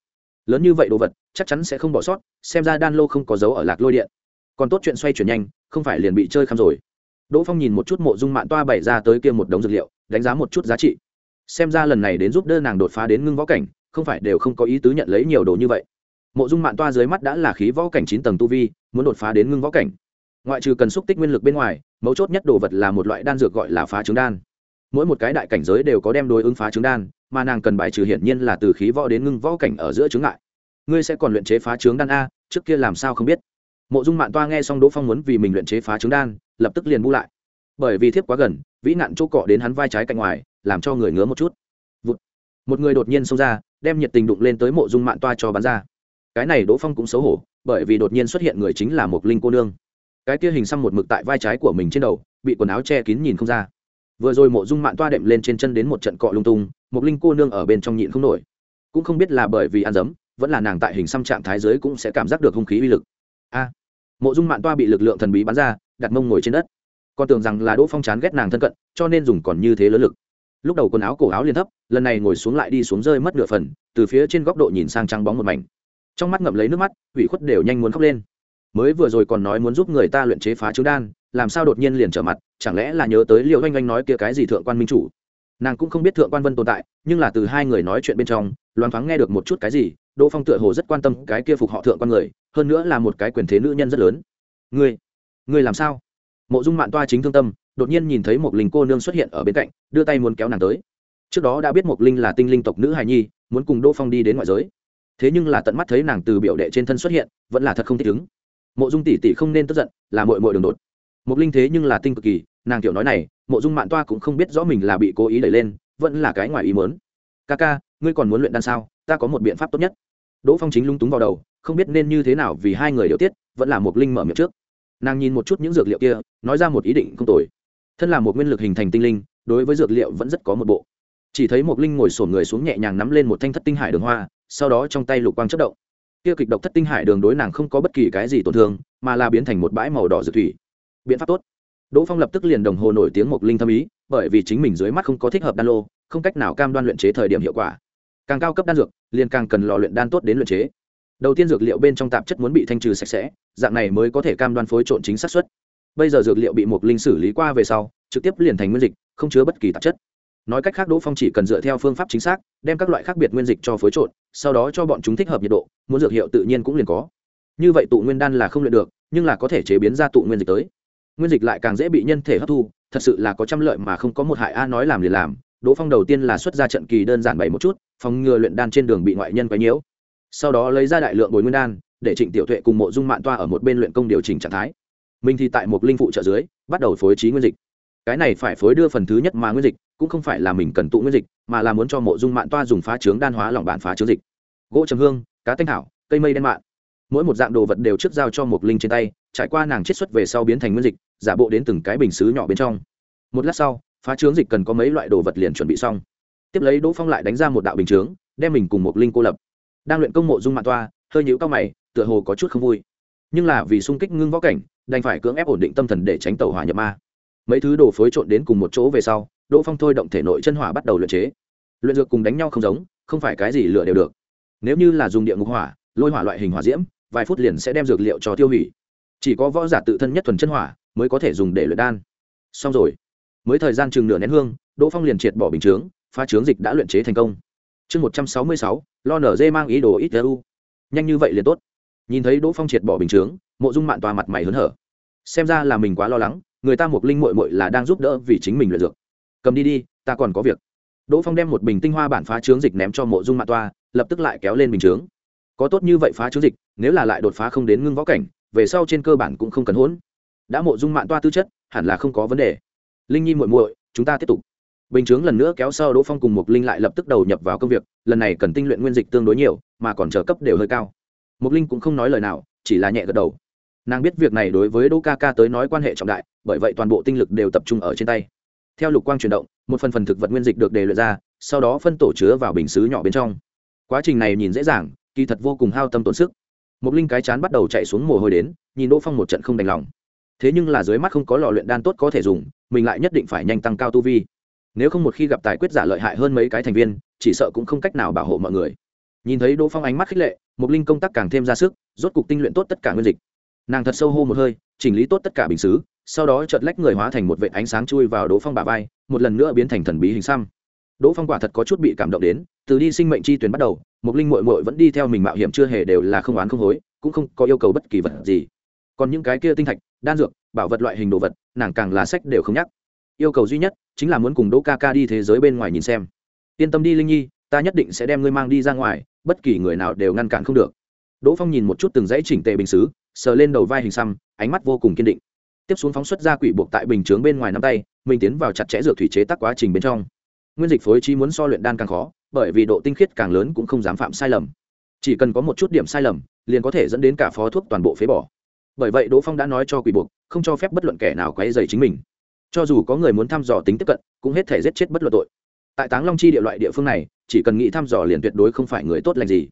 Lớn như vậy đồ vật, chắc chắn sẽ không bỏ sót, xem ra đan lô không có dấu ở lạc lôi điện. Còn tốt chuyện xoay chuyển nhanh, không phải liền bị chơi khăm rồi. Đỗ phong nhìn một chút mộ dung mạn toa bày ra tới kia một đống dược liệu, đánh giá một chút giá trị xem ra lần này đến giúp đỡ nàng đột phá đến ngưng võ cảnh, không phải đều không có ý tứ nhận lấy nhiều đồ như vậy. Mộ dung mạn toa dưới mắt đã là khí võ cảnh chín tầng tu vi, muốn đột phá đến ngưng võ cảnh. Ngoại trừ cần xúc tích nguyên lực bên ngoài, mấu chốt nhất đồ vật là một loại đan dược gọi là phá trứng đan. Mỗi một cái đại cảnh giới đều có đem đối ứng phá trứng đan, mà nàng cần bài trừ hiển nhiên là từ khí võ đến ngưng võ cảnh ở giữa trứng ngại. Ngươi sẽ còn luyện chế phá trứng đan a, trước kia làm sao không biết. Mộ dung mạn toa nghe xong đỗ phong muốn vì mình luyện chế phá trứng đan, lập tức liền bu lại. Bởi vì thiếp quá gần, vĩ nạn chỗ cọ đến hắn vai trái cạnh ngoài làm cho người ngứa một chút. Vụt. một người đột nhiên xông ra, đem nhiệt tình đụng lên tới mộ dung mạn toa cho bắn ra. Cái này đỗ phong cũng xấu hổ, bởi vì đột nhiên xuất hiện người chính là một linh cô nương. Cái kia hình xăm một mực tại vai trái của mình trên đầu, bị quần áo che kín nhìn không ra. Vừa rồi mộ dung mạn toa đệm lên trên chân đến một trận cọ lung tung một linh cô nương ở bên trong nhịn không nổi. Cũng không biết là bởi vì ăn dấm, vẫn là nàng tại hình xăm trạng thái giới cũng sẽ cảm giác được hung khí uy lực. A. Mộ dung mạn toa bị lực lượng thần bí bắn ra, đặt mông ngồi trên đất. Còn tưởng rằng là đỗ phong chán ghét nàng thân cận, cho nên dùng còn như thế lớn lực lúc đầu quần áo cổ áo liên thấp, lần này ngồi xuống lại đi xuống rơi mất nửa phần, từ phía trên góc độ nhìn sang trăng bóng một mảnh. Trong mắt ngậm lấy nước mắt, ủy khuất đều nhanh muốn khóc lên. Mới vừa rồi còn nói muốn giúp người ta luyện chế phá trứng đan, làm sao đột nhiên liền trở mặt, chẳng lẽ là nhớ tới liệu oanh oanh nói kia cái gì thượng quan minh chủ? Nàng cũng không biết thượng quan vân tồn tại, nhưng là từ hai người nói chuyện bên trong loan thoáng nghe được một chút cái gì, đỗ phong tựa hồ rất quan tâm cái kia phục họ thượng quan người, hơn nữa là một cái quyền thế nữ nhân rất lớn. Ngươi ngươi làm sao? Mộ dung mạn toa chính thương tâm đột nhiên nhìn thấy một linh cô nương xuất hiện ở bên cạnh, đưa tay muốn kéo nàng tới. Trước đó đã biết một linh là tinh linh tộc nữ hài nhi, muốn cùng đỗ phong đi đến ngoại giới. Thế nhưng là tận mắt thấy nàng từ biểu đệ trên thân xuất hiện, vẫn là thật không thích ứng. Mộ dung tỷ tỷ không nên tức giận, là mội mội đường đột. Một linh thế nhưng là tinh cực kỳ, nàng kiểu nói này, mộ dung mạn toa cũng không biết rõ mình là bị cố ý đẩy lên, vẫn là cái ngoài ý mớn ca ca, ngươi còn muốn luyện đan sao? Ta có một biện pháp tốt nhất. Đỗ phong chính lung túng vào đầu, không biết nên như thế nào vì hai người điều tiết, vẫn là một linh mở miệng trước. Nàng nhìn một chút những dược liệu kia, nói ra một ý định không tồi thân là một nguyên lực hình thành tinh linh, đối với dược liệu vẫn rất có một bộ. Chỉ thấy một linh ngồi sổn người xuống nhẹ nhàng nắm lên một thanh thất tinh hải đường hoa, sau đó trong tay lục quang chất động. Kia kịch độc thất tinh hải đường đối nàng không có bất kỳ cái gì tổn thương, mà là biến thành một bãi màu đỏ dược thủy. Biện pháp tốt. Đỗ phong lập tức liền đồng hồ nổi tiếng một linh thâm ý, bởi vì chính mình dưới mắt không có thích hợp đan lô, không cách nào cam đoan luyện chế thời điểm hiệu quả. Càng cao cấp đan dược, liền càng cần lò luyện đan tốt đến luyện chế. Đầu tiên dược liệu bên trong tạp chất muốn bị thanh trừ sạch sẽ, dạng này mới có thể cam đoan phối trộn chính xác suất bây giờ dược liệu bị một linh xử lý qua về sau, trực tiếp liền thành nguyên dịch, không chứa bất kỳ tạp chất. Nói cách khác, đỗ phong chỉ cần dựa theo phương pháp chính xác, đem các loại khác biệt nguyên dịch cho phối trộn, sau đó cho bọn chúng thích hợp nhiệt độ, muốn dược hiệu tự nhiên cũng liền có. Như vậy tụ nguyên đan là không luyện được, nhưng là có thể chế biến ra tụ nguyên dịch tới. Nguyên dịch lại càng dễ bị nhân thể hấp thu, thật sự là có trăm lợi mà không có một hại a, nói làm liền làm. Đỗ phong đầu tiên là xuất ra trận kỳ đơn giản bày một chút, phòng ngừa luyện đan trên đường bị ngoại nhân quấy nhiễu. Sau đó lấy ra đại lượng bồi nguyên đan, để trịnh tiểu tuệ cùng mộ dung mạn toa ở một bên luyện công điều chỉnh trạng thái mình thì tại một linh phụ trợ dưới, bắt đầu phối trí nguyên dịch. Cái này phải phối đưa phần thứ nhất mà nguyên dịch, cũng không phải là mình cần tụ nguyên dịch, mà là muốn cho mộ dung mạng toa dùng phá trướng đan hóa lỏng bản phá trướng dịch. Gỗ trầm hương, cá tinh thảo, cây mây đen mạng mỗi một dạng đồ vật đều trước giao cho một linh trên tay, trải qua nàng chiết xuất về sau biến thành nguyên dịch, giả bộ đến từng cái bình xứ nhỏ bên trong. Một lát sau, phá trướng dịch cần có mấy loại đồ vật liền chuẩn bị xong. Tiếp lấy đỗ phong lại đánh ra một đạo bình chướng, đem mình cùng một linh cô lập. Đang luyện công mộ dung mạng toa, hơi nhũ cao mày, tựa hồ có chút không vui. Nhưng là vì sung kích ngưng võ cảnh đành phải cưỡng ép ổn định tâm thần để tránh tàu hỏa nhập ma. Mấy thứ đồ phối trộn đến cùng một chỗ về sau, đỗ phong thôi động thể nội chân hỏa bắt đầu luyện chế. Luyện dược cùng đánh nhau không giống, không phải cái gì lựa đều được. Nếu như là dùng địa ngục hỏa, lôi hỏa loại hình hỏa diễm, vài phút liền sẽ đem dược liệu cho tiêu hủy. Chỉ có võ giả tự thân nhất thuần chân hỏa mới có thể dùng để luyện đan. Xong rồi. Mới thời gian chừng nửa nén hương, đỗ phong liền triệt bỏ bình chướng pha chướng dịch đã luyện chế thành công. Chương một trăm sáu mươi sáu, lo nở dê mang ý đồ ít u. Nhanh như vậy liền tốt nhìn thấy đỗ phong triệt bỏ bình chướng, mộ dung mạn tòa mặt mày hớn hở. Xem ra là mình quá lo lắng, người ta một linh mội mội là đang giúp đỡ vì chính mình luyện dược. Cầm đi đi, ta còn có việc. Đỗ phong đem một bình tinh hoa bản phá trướng dịch ném cho mộ dung mạn toa lập tức lại kéo lên bình chướng. Có tốt như vậy phá trướng dịch, nếu là lại đột phá không đến ngưng võ cảnh, về sau trên cơ bản cũng không cần hỗn. Đã mộ dung mạn toa tư chất, hẳn là không có vấn đề. Linh nhi muội muội, chúng ta tiếp tục. Bình chướng lần nữa kéo sau đỗ phong cùng một linh lại lập tức đầu nhập vào công việc, lần này cần tinh luyện nguyên dịch tương đối nhiều, mà còn trợ cấp đều hơi cao. Mục linh cũng không nói lời nào, chỉ là nhẹ gật đầu. Nàng biết việc này đối với đỗ ca ca tới nói quan hệ trọng đại, bởi vậy toàn bộ tinh lực đều tập trung ở trên tay. Theo lục quang chuyển động, một phần phần thực vật nguyên dịch được đề luyện ra, sau đó phân tổ chứa vào bình xứ nhỏ bên trong. Quá trình này nhìn dễ dàng, kỳ thật vô cùng hao tâm tổn sức. Mục linh cái chán bắt đầu chạy xuống mồ hôi đến, nhìn đỗ phong một trận không đành lòng. Thế nhưng là dưới mắt không có lò luyện đan tốt có thể dùng, mình lại nhất định phải nhanh tăng cao tu vi. Nếu không một khi gặp tài quyết giả lợi hại hơn mấy cái thành viên, chỉ sợ cũng không cách nào bảo hộ mọi người. Nhìn thấy đỗ phong ánh mắt khích lệ mục linh công tác càng thêm ra sức, rốt cục tinh luyện tốt tất cả nguyên dịch. Nàng thật sâu hô một hơi, chỉnh lý tốt tất cả bình xứ, sau đó chợt lách người hóa thành một vệ ánh sáng chui vào đỗ phong bà vai, một lần nữa biến thành thần bí hình xăm. Đỗ phong quả thật có chút bị cảm động đến, từ đi sinh mệnh chi tuyến bắt đầu, mục linh mội mội vẫn đi theo mình mạo hiểm chưa hề đều là không oán không hối, cũng không có yêu cầu bất kỳ vật gì. Còn những cái kia tinh thạch, đan dược, bảo vật loại hình đồ vật, nàng càng là sách đều không nhắc. Yêu cầu duy nhất, chính là muốn cùng đỗ ca ca đi thế giới bên ngoài nhìn xem. Yên tâm đi linh nhi, ta nhất định sẽ đem ngươi mang đi ra ngoài bất kỳ người nào đều ngăn cản không được. Đỗ phong nhìn một chút từng dãy chỉnh tề bình xứ sờ lên đầu vai hình xăm, ánh mắt vô cùng kiên định. Tiếp xuống phóng xuất ra quỷ buộc tại bình chướng bên ngoài nắm tay, mình tiến vào chặt chẽ dược thủy chế tác quá trình bên trong. Nguyên dịch phối trí muốn so luyện đan càng khó, bởi vì độ tinh khiết càng lớn cũng không dám phạm sai lầm. Chỉ cần có một chút điểm sai lầm, liền có thể dẫn đến cả phó thuốc toàn bộ phế bỏ. Bởi vậy đỗ phong đã nói cho quỷ buộc, không cho phép bất luận kẻ nào quấy dày chính mình. Cho dù có người muốn thăm dò tính tiếp cận, cũng hết thể giết chết bất luận tội tại táng long chi địa loại địa phương này, chỉ cần nghĩ thăm dò liền tuyệt đối không phải người tốt lành gì.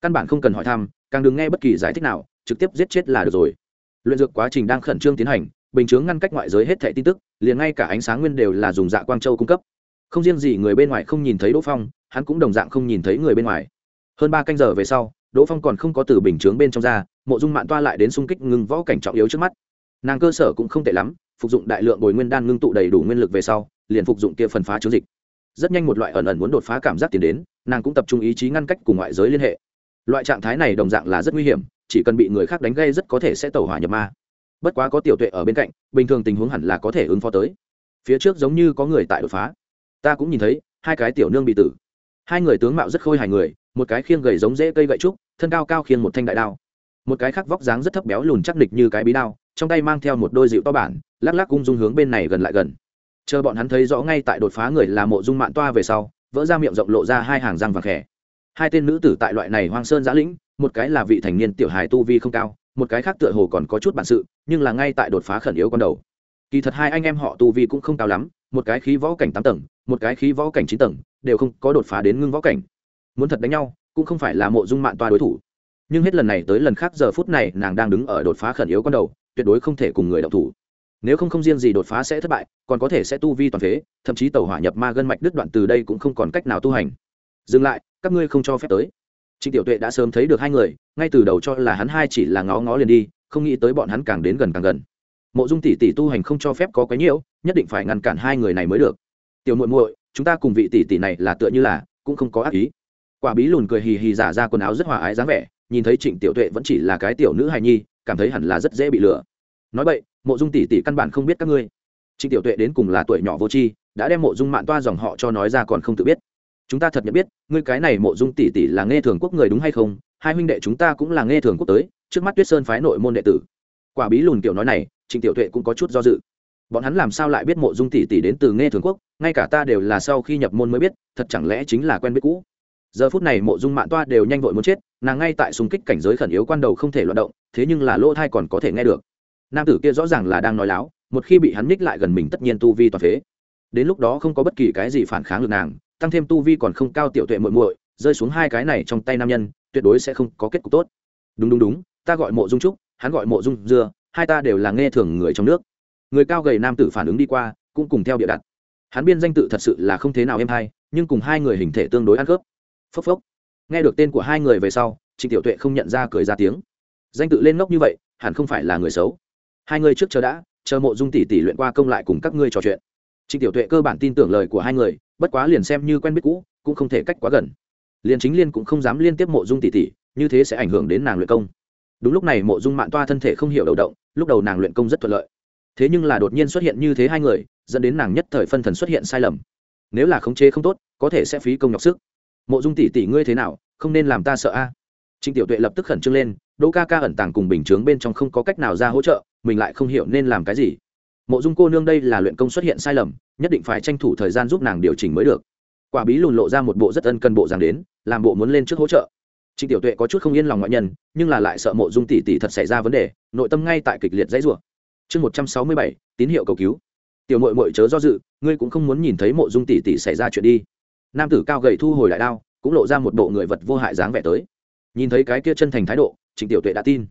Căn bản không cần hỏi thăm, càng đừng nghe bất kỳ giải thích nào, trực tiếp giết chết là được rồi. Luyện dược quá trình đang khẩn trương tiến hành, bình chướng ngăn cách ngoại giới hết thẻ tin tức, liền ngay cả ánh sáng nguyên đều là dùng dạ quang châu cung cấp. Không riêng gì người bên ngoài không nhìn thấy đỗ phong, hắn cũng đồng dạng không nhìn thấy người bên ngoài. Hơn ba canh giờ về sau, đỗ phong còn không có từ bình chướng bên trong ra, mộ dung mạng toa lại đến xung kích ngừng võ cảnh trọng yếu trước mắt. Nàng cơ sở cũng không tệ lắm, phục dụng đại lượng bồi nguyên đan ngưng tụ đầy đủ nguyên lực về sau, liền phục dụng kia phần phá chứa dịch rất nhanh một loại ẩn ẩn muốn đột phá cảm giác tiến đến, nàng cũng tập trung ý chí ngăn cách cùng ngoại giới liên hệ. Loại trạng thái này đồng dạng là rất nguy hiểm, chỉ cần bị người khác đánh gây rất có thể sẽ tẩu hỏa nhập ma. Bất quá có tiểu tuệ ở bên cạnh, bình thường tình huống hẳn là có thể ứng phó tới. Phía trước giống như có người tại đột phá. Ta cũng nhìn thấy, hai cái tiểu nương bị tử. Hai người tướng mạo rất khôi hài người, một cái khiêng gầy giống dễ cây gậy trúc, thân cao cao khiêng một thanh đại đao. Một cái khác vóc dáng rất thấp béo lùn chắc nịch như cái bí đao, trong tay mang theo một đôi dịu to bản, lắc lắc cung dung hướng bên này gần lại gần chờ bọn hắn thấy rõ ngay tại đột phá người là mộ dung mạn toa về sau, vỡ ra miệng rộng lộ ra hai hàng răng vàng khẽ hai tên nữ tử tại loại này hoang sơn giã lĩnh, một cái là vị thành niên tiểu hài tu vi không cao, một cái khác tựa hồ còn có chút bản sự, nhưng là ngay tại đột phá khẩn yếu con đầu. Kỳ thật hai anh em họ tu vi cũng không cao lắm, một cái khí võ cảnh tám tầng, một cái khí võ cảnh chín tầng, đều không có đột phá đến ngưng võ cảnh. Muốn thật đánh nhau, cũng không phải là mộ dung mạn toa đối thủ. Nhưng hết lần này tới lần khác giờ phút này, nàng đang đứng ở đột phá khẩn yếu con đầu, tuyệt đối không thể cùng người đọc thủ nếu không không riêng gì đột phá sẽ thất bại, còn có thể sẽ tu vi toàn phế, thậm chí tàu hỏa nhập ma gân mạch đứt đoạn từ đây cũng không còn cách nào tu hành. Dừng lại, các ngươi không cho phép tới. Trịnh tiểu tuệ đã sớm thấy được hai người, ngay từ đầu cho là hắn hai chỉ là ngó ngó liền đi, không nghĩ tới bọn hắn càng đến gần càng gần. Mộ dung tỷ tỷ tu hành không cho phép có quái nhiễu, nhất định phải ngăn cản hai người này mới được. Tiểu muội muội, chúng ta cùng vị tỷ tỷ này là tựa như là, cũng không có ác ý. Quả bí lùn cười hì hì giả ra quần áo rất hòa ái dáng vẻ, nhìn thấy trịnh tiểu tuệ vẫn chỉ là cái tiểu nữ hài nhi, cảm thấy hẳn là rất dễ bị lừa nói vậy mộ dung tỷ tỷ căn bản không biết các ngươi. Trịnh tiểu tuệ đến cùng là tuổi nhỏ vô tri, đã đem mộ dung mạn toa dòng họ cho nói ra còn không tự biết. Chúng ta thật nhận biết, ngươi cái này mộ dung tỷ tỷ là nghe thường quốc người đúng hay không? Hai huynh đệ chúng ta cũng là nghe thường quốc tới, trước mắt tuyết sơn phái nội môn đệ tử. Quả bí lùn tiểu nói này, trịnh tiểu tuệ cũng có chút do dự. Bọn hắn làm sao lại biết mộ dung tỷ tỷ đến từ nghe thường quốc? Ngay cả ta đều là sau khi nhập môn mới biết, thật chẳng lẽ chính là quen biết cũ? Giờ phút này mộ dung mạn toa đều nhanh vội muốn chết, nàng ngay tại súng kích cảnh giới khẩn yếu quan đầu không thể loạt động, thế nhưng là lỗ thai còn có thể nghe được nam tử kia rõ ràng là đang nói láo, một khi bị hắn ních lại gần mình tất nhiên tu vi toàn phế. Đến lúc đó không có bất kỳ cái gì phản kháng được nàng, tăng thêm tu vi còn không cao tiểu tuệ muội muội, rơi xuống hai cái này trong tay nam nhân, tuyệt đối sẽ không có kết cục tốt. Đúng đúng đúng, ta gọi mộ dung trúc, hắn gọi mộ dung dưa, hai ta đều là nghe thường người trong nước. Người cao gầy nam tử phản ứng đi qua, cũng cùng theo địa đặt. Hắn biên danh tự thật sự là không thế nào êm hay, nhưng cùng hai người hình thể tương đối ăn khớp. Phốc phốc. Nghe được tên của hai người về sau, trịnh tiểu tuệ không nhận ra cười ra tiếng. Danh tự lên ngốc như vậy, hẳn không phải là người xấu hai người trước chờ đã, chờ mộ dung tỷ tỷ luyện qua công lại cùng các ngươi trò chuyện. Trịnh tiểu tuệ cơ bản tin tưởng lời của hai người, bất quá liền xem như quen biết cũ, cũng không thể cách quá gần. Liền chính liên cũng không dám liên tiếp mộ dung tỷ tỷ, như thế sẽ ảnh hưởng đến nàng luyện công. Đúng lúc này mộ dung mạn toa thân thể không hiểu đầu động, lúc đầu nàng luyện công rất thuận lợi. Thế nhưng là đột nhiên xuất hiện như thế hai người, dẫn đến nàng nhất thời phân thần xuất hiện sai lầm. Nếu là khống chế không tốt, có thể sẽ phí công nhọc sức. Mộ dung tỷ tỷ ngươi thế nào, không nên làm ta sợ a. Trịnh tiểu tuệ lập tức khẩn trương lên, đỗ ca ca ẩn tàng cùng bình chướng bên trong không có cách nào ra hỗ trợ mình lại không hiểu nên làm cái gì. Mộ dung cô nương đây là luyện công xuất hiện sai lầm, nhất định phải tranh thủ thời gian giúp nàng điều chỉnh mới được. Quả bí lùn lộ ra một bộ rất ân cần bộ dáng đến, làm bộ muốn lên trước hỗ trợ. Trịnh tiểu tuệ có chút không yên lòng ngoại nhân, nhưng là lại sợ mộ dung tỷ tỷ thật xảy ra vấn đề, nội tâm ngay tại kịch liệt dãy rủa. Chương một trăm sáu mươi bảy, tín hiệu cầu cứu. Tiểu mội mội chớ do dự, ngươi cũng không muốn nhìn thấy mộ dung tỷ tỷ xảy ra chuyện đi. Nam tử cao gầy thu hồi lại đao, cũng lộ ra một bộ người vật vô hại dáng vẻ tới. Nhìn thấy cái kia chân thành thái độ, trịnh tiểu tuệ đã tin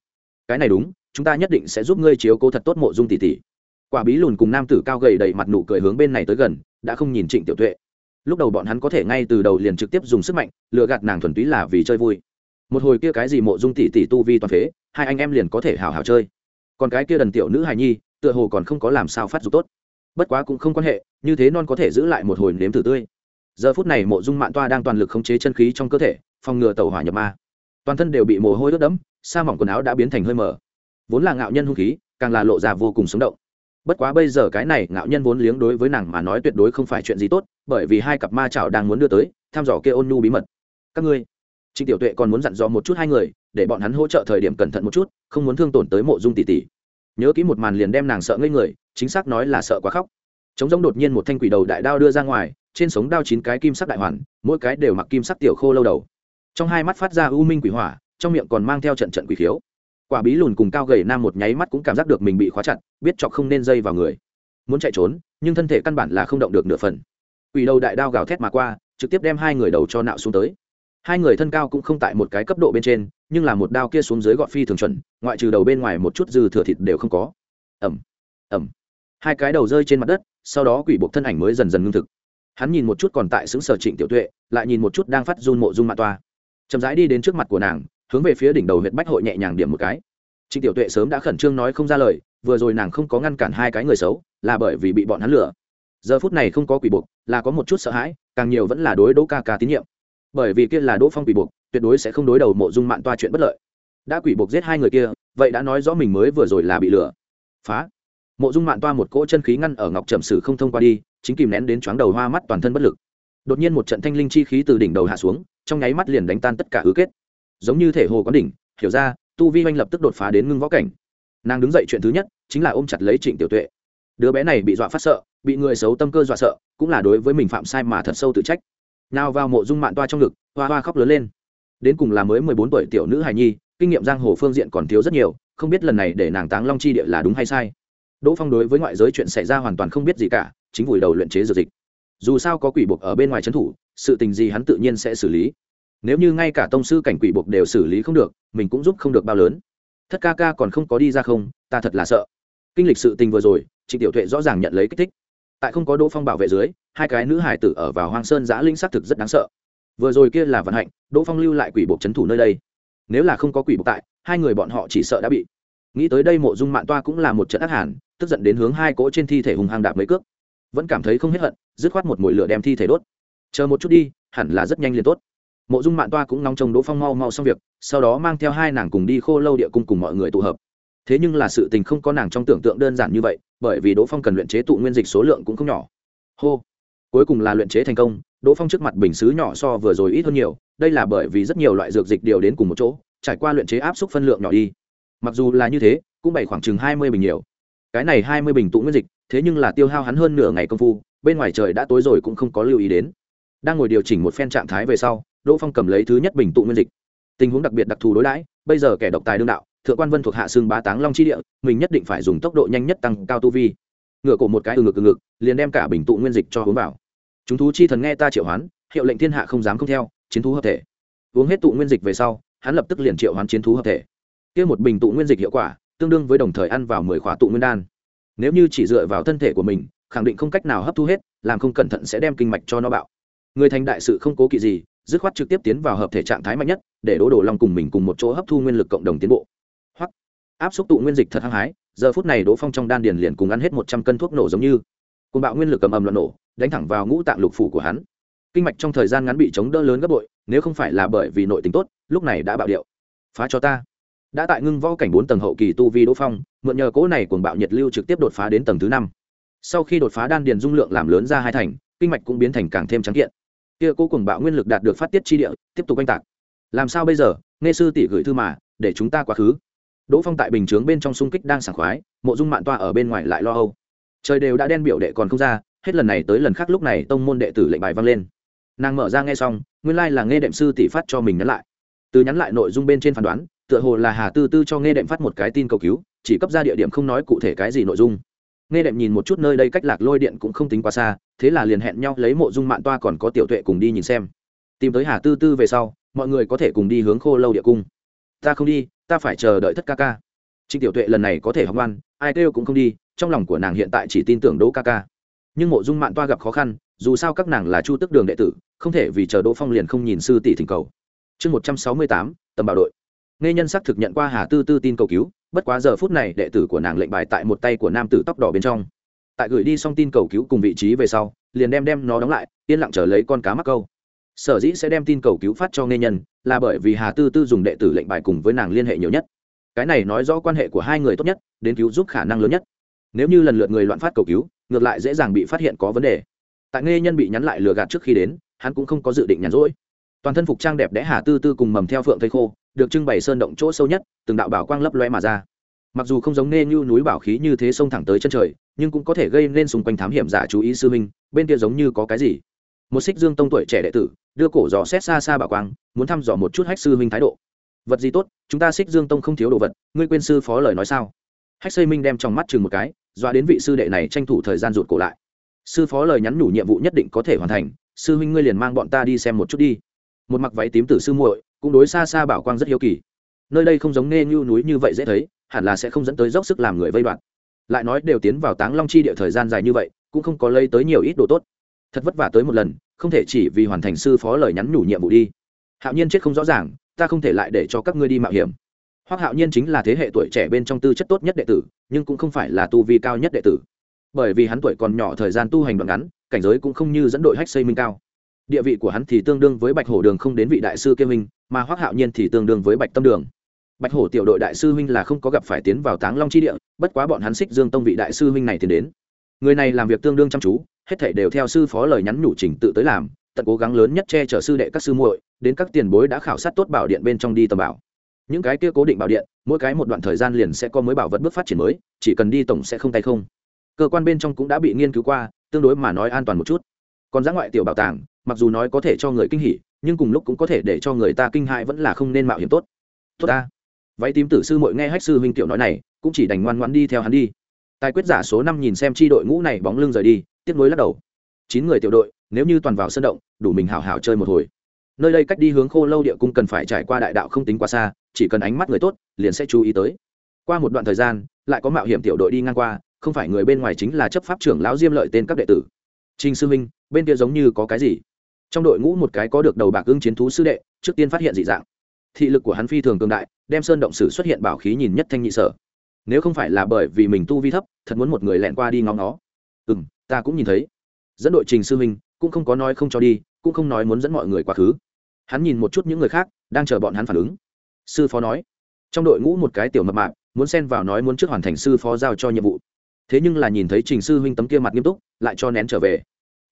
cái này đúng, chúng ta nhất định sẽ giúp ngươi chiếu cố thật tốt mộ dung tỷ tỷ. Quả bí lùn cùng nam tử cao gầy đầy mặt nụ cười hướng bên này tới gần, đã không nhìn trịnh tiểu tuệ. Lúc đầu bọn hắn có thể ngay từ đầu liền trực tiếp dùng sức mạnh, lừa gạt nàng thuần túy là vì chơi vui. Một hồi kia cái gì mộ dung tỷ tỷ tu vi toàn phế, hai anh em liền có thể hào hào chơi. Còn cái kia đần tiểu nữ hài nhi, tựa hồ còn không có làm sao phát dục tốt. Bất quá cũng không quan hệ, như thế non có thể giữ lại một hồi nếm thử tươi. Giờ phút này mộ dung mạng toa đang toàn lực khống chế chân khí trong cơ thể, phòng ngừa tàu hỏa nhập ma toàn thân đều bị mồ hôi ướt đẫm, sa mỏng quần áo đã biến thành hơi mờ. vốn là ngạo nhân hung khí, càng là lộ ra vô cùng sống động. Bất quá bây giờ cái này ngạo nhân vốn liếng đối với nàng mà nói tuyệt đối không phải chuyện gì tốt, bởi vì hai cặp ma chảo đang muốn đưa tới, thăm dò kia ôn nhu bí mật. Các ngươi, trịnh tiểu tuệ còn muốn dặn dò một chút hai người, để bọn hắn hỗ trợ thời điểm cẩn thận một chút, không muốn thương tổn tới mộ dung tỷ tỷ. Nhớ kỹ một màn liền đem nàng sợ ngây người, chính xác nói là sợ quá khóc. Chống giống đột nhiên một thanh quỷ đầu đại đao đưa ra ngoài, trên sống đao chín cái kim sắc đại hoàn, mỗi cái đều mặc kim sắc tiểu khô lâu đầu trong hai mắt phát ra u minh quỷ hỏa, trong miệng còn mang theo trận trận quỷ khiếu. Quả bí lùn cùng cao gầy nam một nháy mắt cũng cảm giác được mình bị khóa chặt, biết chọc không nên dây vào người. Muốn chạy trốn, nhưng thân thể căn bản là không động được nửa phần. Quỷ đầu đại đao gào thét mà qua, trực tiếp đem hai người đầu cho nạo xuống tới. Hai người thân cao cũng không tại một cái cấp độ bên trên, nhưng là một đao kia xuống dưới gọn phi thường chuẩn, ngoại trừ đầu bên ngoài một chút dư thừa thịt đều không có. Ẩm ẩm hai cái đầu rơi trên mặt đất, sau đó quỷ buộc thân ảnh mới dần dần ngưng thực. Hắn nhìn một chút còn tại xứng sở trịnh tiểu tuệ, lại nhìn một chút đang phát run mộ dung mạ toa chậm rãi đi đến trước mặt của nàng, hướng về phía đỉnh đầu huyện bách hội nhẹ nhàng điểm một cái. Trịnh tiểu tuệ sớm đã khẩn trương nói không ra lời, vừa rồi nàng không có ngăn cản hai cái người xấu, là bởi vì bị bọn hắn lừa. Giờ phút này không có quỷ buộc, là có một chút sợ hãi, càng nhiều vẫn là đối đỗ ca ca tín nhiệm. Bởi vì kia là đỗ phong quỷ buộc, tuyệt đối sẽ không đối đầu mộ dung mạn toa chuyện bất lợi. Đã quỷ buộc giết hai người kia, vậy đã nói rõ mình mới vừa rồi là bị lừa. Phá. Mộ dung mạn toa một cỗ chân khí ngăn ở ngọc trầm sử không thông qua đi, chính kìm nén đến chóng đầu hoa mắt toàn thân bất lực. Đột nhiên một trận thanh linh chi khí từ đỉnh đầu hạ xuống trong nháy mắt liền đánh tan tất cả ứ kết. Giống như thể hồ có đỉnh, hiểu ra, tu vi oanh lập tức đột phá đến ngưng võ cảnh. Nàng đứng dậy chuyện thứ nhất, chính là ôm chặt lấy trịnh tiểu tuệ. Đứa bé này bị dọa phát sợ, bị người xấu tâm cơ dọa sợ, cũng là đối với mình phạm sai mà thật sâu tự trách. Nào vào mộ dung mạng toa trong ngực, hoa hoa khóc lớn lên. Đến cùng là mới mười bốn tuổi tiểu nữ hài nhi, kinh nghiệm giang hồ phương diện còn thiếu rất nhiều, không biết lần này để nàng táng long chi địa là đúng hay sai. Đỗ phong đối với ngoại giới chuyện xảy ra hoàn toàn không biết gì cả, chính vùi đầu luyện chế dược dịch. Dù sao có quỷ buộc ở bên ngoài trấn thủ sự tình gì hắn tự nhiên sẽ xử lý. Nếu như ngay cả tông sư cảnh quỷ buộc đều xử lý không được, mình cũng giúp không được bao lớn. Thất ca ca còn không có đi ra không, ta thật là sợ. Kinh lịch sự tình vừa rồi trịnh tiểu tuệ rõ ràng nhận lấy kích thích. Tại không có đỗ phong bảo vệ dưới, hai cái nữ hải tử ở vào hoang sơn giã linh xác thực rất đáng sợ. Vừa rồi kia là vận hạnh, đỗ phong lưu lại quỷ buộc c h ấ n thủ nơi đây. Nếu là không có quỷ buộc tại, hai người bọn họ chỉ sợ đã bị. Nghĩ tới đây mộ dung mạng toa cũng là một trận ác hàn, tức giận đến hướng hai cỗ trên thi thể hùng hàng đạp mấy cước. Vẫn cảm thấy không hết hận, dứt khoát một mồi lửa đem thi thể đốt chờ một chút đi, hẳn là rất nhanh liền tốt. Mộ dung mạng toa cũng nóng trông đỗ phong mau mau xong việc, sau đó mang theo hai nàng cùng đi khô lâu địa cung cùng mọi người tụ hợp. Thế nhưng là sự tình không có nàng trong tưởng tượng đơn giản như vậy, bởi vì đỗ phong cần luyện chế tụ nguyên dịch số lượng cũng không nhỏ. Hô! Cuối cùng là luyện chế thành công, đỗ phong trước mặt bình xứ nhỏ so vừa rồi ít hơn nhiều, đây là bởi vì rất nhiều loại dược dịch đều đến cùng một chỗ, trải qua luyện chế áp suất phân lượng nhỏ đi. Mặc dù là như thế, cũng bày khoảng chừng hai mươi bình nhiều. Cái này hai mươi bình tụ nguyên dịch, thế nhưng là tiêu hao hắn hơn nửa ngày công phu, bên ngoài trời đã tối rồi cũng không có lưu ý đến đang ngồi điều chỉnh một phen trạng thái về sau, đỗ phong cầm lấy thứ nhất bình tụ nguyên dịch. Tình huống đặc biệt đặc thù đối đãi, bây giờ kẻ độc tài đương đạo, thượng quan vân thuộc hạ xương bá táng long chi địa, mình nhất định phải dùng tốc độ nhanh nhất tăng cao tu vi. Ngựa cổ một cái ừ ngực ừ ngực, liền đem cả bình tụ nguyên dịch cho uống vào. Chúng thú chi thần nghe ta triệu hoán, hiệu lệnh thiên hạ không dám không theo, chiến thú hợp thể. Uống hết tụ nguyên dịch về sau, hắn lập tức liền triệu hoán chiến thú hợp thể. Kia một bình tụ nguyên dịch hiệu quả, tương đương với đồng thời ăn vào mười khóa tụ nguyên đan. Nếu như chỉ dựa vào thân thể của mình, khẳng định không cách nào hấp thu hết, làm không cẩn thận sẽ đem kinh mạch cho nó bạo người thành đại sự không cố kỵ gì, dứt khoát trực tiếp tiến vào hợp thể trạng thái mạnh nhất, để đỗ đổ long cùng mình cùng một chỗ hấp thu nguyên lực cộng đồng tiến bộ. Hoặc áp xúc tụ nguyên dịch thật hăng hái, giờ phút này đỗ phong trong đan điền liền cùng ăn hết một trăm cân thuốc nổ giống như. Côn bạo nguyên lực cầm ầm loạn nổ, đánh thẳng vào ngũ tạng lục phủ của hắn. Kinh mạch trong thời gian ngắn bị chống đỡ lớn gấp bội, nếu không phải là bởi vì nội tính tốt, lúc này đã bạo điệu. Phá cho ta. Đã tại ngưng võ cảnh bốn tầng hậu kỳ tu vi đỗ phong, mượn nhờ cỗ này cuồng bạo nhiệt lưu trực tiếp đột phá đến tầng thứ năm. Sau khi đột phá đan điền dung lượng làm lớn ra hai thành, kinh mạch cũng biến thành càng thêm trắng kiện kia cố cùng bạo nguyên lực đạt được phát tiết chi địa, tiếp tục oanh tạc. Làm sao bây giờ? Nghe sư tỷ gửi thư mà, để chúng ta quá khứ. Đỗ phong tại bình chướng bên trong xung kích đang sảng khoái, mộ dung mạn toa ở bên ngoài lại lo âu. Trời đều đã đen biểu đệ còn không ra, hết lần này tới lần khác lúc này tông môn đệ tử lệnh bài vang lên. Nàng mở ra nghe xong, nguyên lai là nghe đệm sư tỷ phát cho mình nhắn lại. Từ nhắn lại nội dung bên trên phán đoán, tựa hồ là hà tư tư cho nghe đệm phát một cái tin cầu cứu, chỉ cấp ra địa điểm không nói cụ thể cái gì nội dung nghe đệm nhìn một chút nơi đây cách lạc lôi điện cũng không tính quá xa, thế là liền hẹn nhau lấy mộ dung mạng toa còn có tiểu tuệ cùng đi nhìn xem. Tìm tới hà tư tư về sau, mọi người có thể cùng đi hướng khô lâu địa cung. Ta không đi, ta phải chờ đợi thất ca ca. Trịnh tiểu tuệ lần này có thể học ngoan ai kêu cũng không đi, trong lòng của nàng hiện tại chỉ tin tưởng đỗ ca ca. Nhưng mộ dung mạn toa gặp khó khăn, dù sao các nàng là chu tức đường đệ tử, không thể vì chờ đỗ phong liền không nhìn sư tỷ thỉnh cầu. Chương một trăm sáu mươi tám, tầm bảo đội. Nghe nhân xác thực nhận qua hà tư tư tin cầu cứu bất quá giờ phút này đệ tử của nàng lệnh bài tại một tay của nam tử tóc đỏ bên trong. Tại gửi đi xong tin cầu cứu cùng vị trí về sau, liền đem đem nó đóng lại, yên lặng chờ lấy con cá mắc câu. Sở dĩ sẽ đem tin cầu cứu phát cho nghe nhân, là bởi vì hà tư tư dùng đệ tử lệnh bài cùng với nàng liên hệ nhiều nhất. Cái này nói rõ quan hệ của hai người tốt nhất, đến cứu giúp khả năng lớn nhất. Nếu như lần lượt người loạn phát cầu cứu, ngược lại dễ dàng bị phát hiện có vấn đề. Tại nghe nhân bị nhắn lại lừa gạt trước khi đến, hắn cũng không có dự định nhàn rỗi. Toàn thân phục trang đẹp đẽ hà tư tư cùng mầm theo phượng thây khô được trưng bày sơn động chỗ sâu nhất, từng đạo bảo quang lấp loe mà ra. Mặc dù không giống nghe như núi bảo khí như thế xông thẳng tới chân trời, nhưng cũng có thể gây nên xung quanh thám hiểm giả chú ý sư minh bên kia giống như có cái gì. Một xích dương tông tuổi trẻ đệ tử, đưa cổ dò xét xa xa bảo quang, muốn thăm dò một chút hách sư minh thái độ. Vật gì tốt, chúng ta xích dương tông không thiếu đồ vật, ngươi quên sư phó lời nói sao? Hách xây minh đem trong mắt chừng một cái, dọa đến vị sư đệ này tranh thủ thời gian rụt cổ lại. Sư phó lời nhắn nhủ nhiệm vụ nhất định có thể hoàn thành, sư huynh ngươi liền mang bọn ta đi xem một chút đi. Một mặc váy tím tử sư muội cũng đối xa xa bảo quang rất hiếu kỳ. Nơi đây không giống nghe như núi như vậy dễ thấy, hẳn là sẽ không dẫn tới dốc sức làm người vây đoạn. Lại nói đều tiến vào táng long chi địa thời gian dài như vậy, cũng không có lấy tới nhiều ít đồ tốt. Thật vất vả tới một lần, không thể chỉ vì hoàn thành sư phó lời nhắn nhủ nhiệm vụ đi. Hạo nhiên chết không rõ ràng, ta không thể lại để cho các ngươi đi mạo hiểm. Hoặc hạo nhiên chính là thế hệ tuổi trẻ bên trong tư chất tốt nhất đệ tử, nhưng cũng không phải là tu vi cao nhất đệ tử. Bởi vì hắn tuổi còn nhỏ thời gian tu hành đoạn ngắn, cảnh giới cũng không như dẫn đội hách xây minh cao địa vị của hắn thì tương đương với bạch hổ đường không đến vị đại sư kiêm minh mà hoác hạo nhiên thì tương đương với bạch tâm đường. Bạch hổ tiểu đội đại sư huynh là không có gặp phải tiến vào táng long chi địa, bất quá bọn hắn xích dương tông vị đại sư huynh này tiến đến. Người này làm việc tương đương chăm chú, hết thảy đều theo sư phó lời nhắn nhủ trình tự tới làm, tận cố gắng lớn nhất che chở sư đệ các sư muội, đến các tiền bối đã khảo sát tốt bảo điện bên trong đi tầm bảo. Những cái kia cố định bảo điện, mỗi cái một đoạn thời gian liền sẽ có mới bảo vật bước phát triển mới, chỉ cần đi tổng sẽ không tay không. Cơ quan bên trong cũng đã bị nghiên cứu qua, tương đối mà nói an toàn một chút. Còn giá ngoại tiểu bảo tàng mặc dù nói có thể cho người kinh hỉ, nhưng cùng lúc cũng có thể để cho người ta kinh hại vẫn là không nên mạo hiểm tốt. Tốt ta. Váy tím tử sư mội nghe hách sư huynh tiểu nói này, cũng chỉ đành ngoan ngoãn đi theo hắn đi. Tài quyết giả số năm nhìn xem chi đội ngũ này bóng lưng rời đi, tiếp nối lắc đầu. Chín người tiểu đội, nếu như toàn vào sân động, đủ mình hào hào chơi một hồi. Nơi đây cách đi hướng khô lâu địa cung cần phải trải qua đại đạo không tính quá xa, chỉ cần ánh mắt người tốt, liền sẽ chú ý tới. Qua một đoạn thời gian, lại có mạo hiểm tiểu đội đi ngang qua, không phải người bên ngoài chính là chấp pháp trưởng lão diêm lợi tên các đệ tử. Trinh sư minh bên kia giống như có cái gì? Trong đội ngũ một cái có được đầu bạc ưng chiến thú sư đệ, trước tiên phát hiện dị dạng. Thị lực của hắn phi thường cường đại, đem sơn động sử xuất hiện bảo khí nhìn nhất thanh nhị sở. Nếu không phải là bởi vì mình tu vi thấp, thật muốn một người lẹn qua đi ngóng nó. Ừ m ta cũng nhìn thấy. Dẫn đội trình sư huynh cũng không có nói không cho đi, cũng không nói muốn dẫn mọi người quá khứ. Hắn nhìn một chút những người khác, đang chờ bọn hắn phản ứng. Sư phó nói, trong đội ngũ một cái tiểu mập mạp, muốn xen vào nói muốn trước hoàn thành sư phó giao cho nhiệm vụ. Thế nhưng là nhìn thấy trình sư huynh tấm kia mặt nghiêm túc, lại cho nén trở về.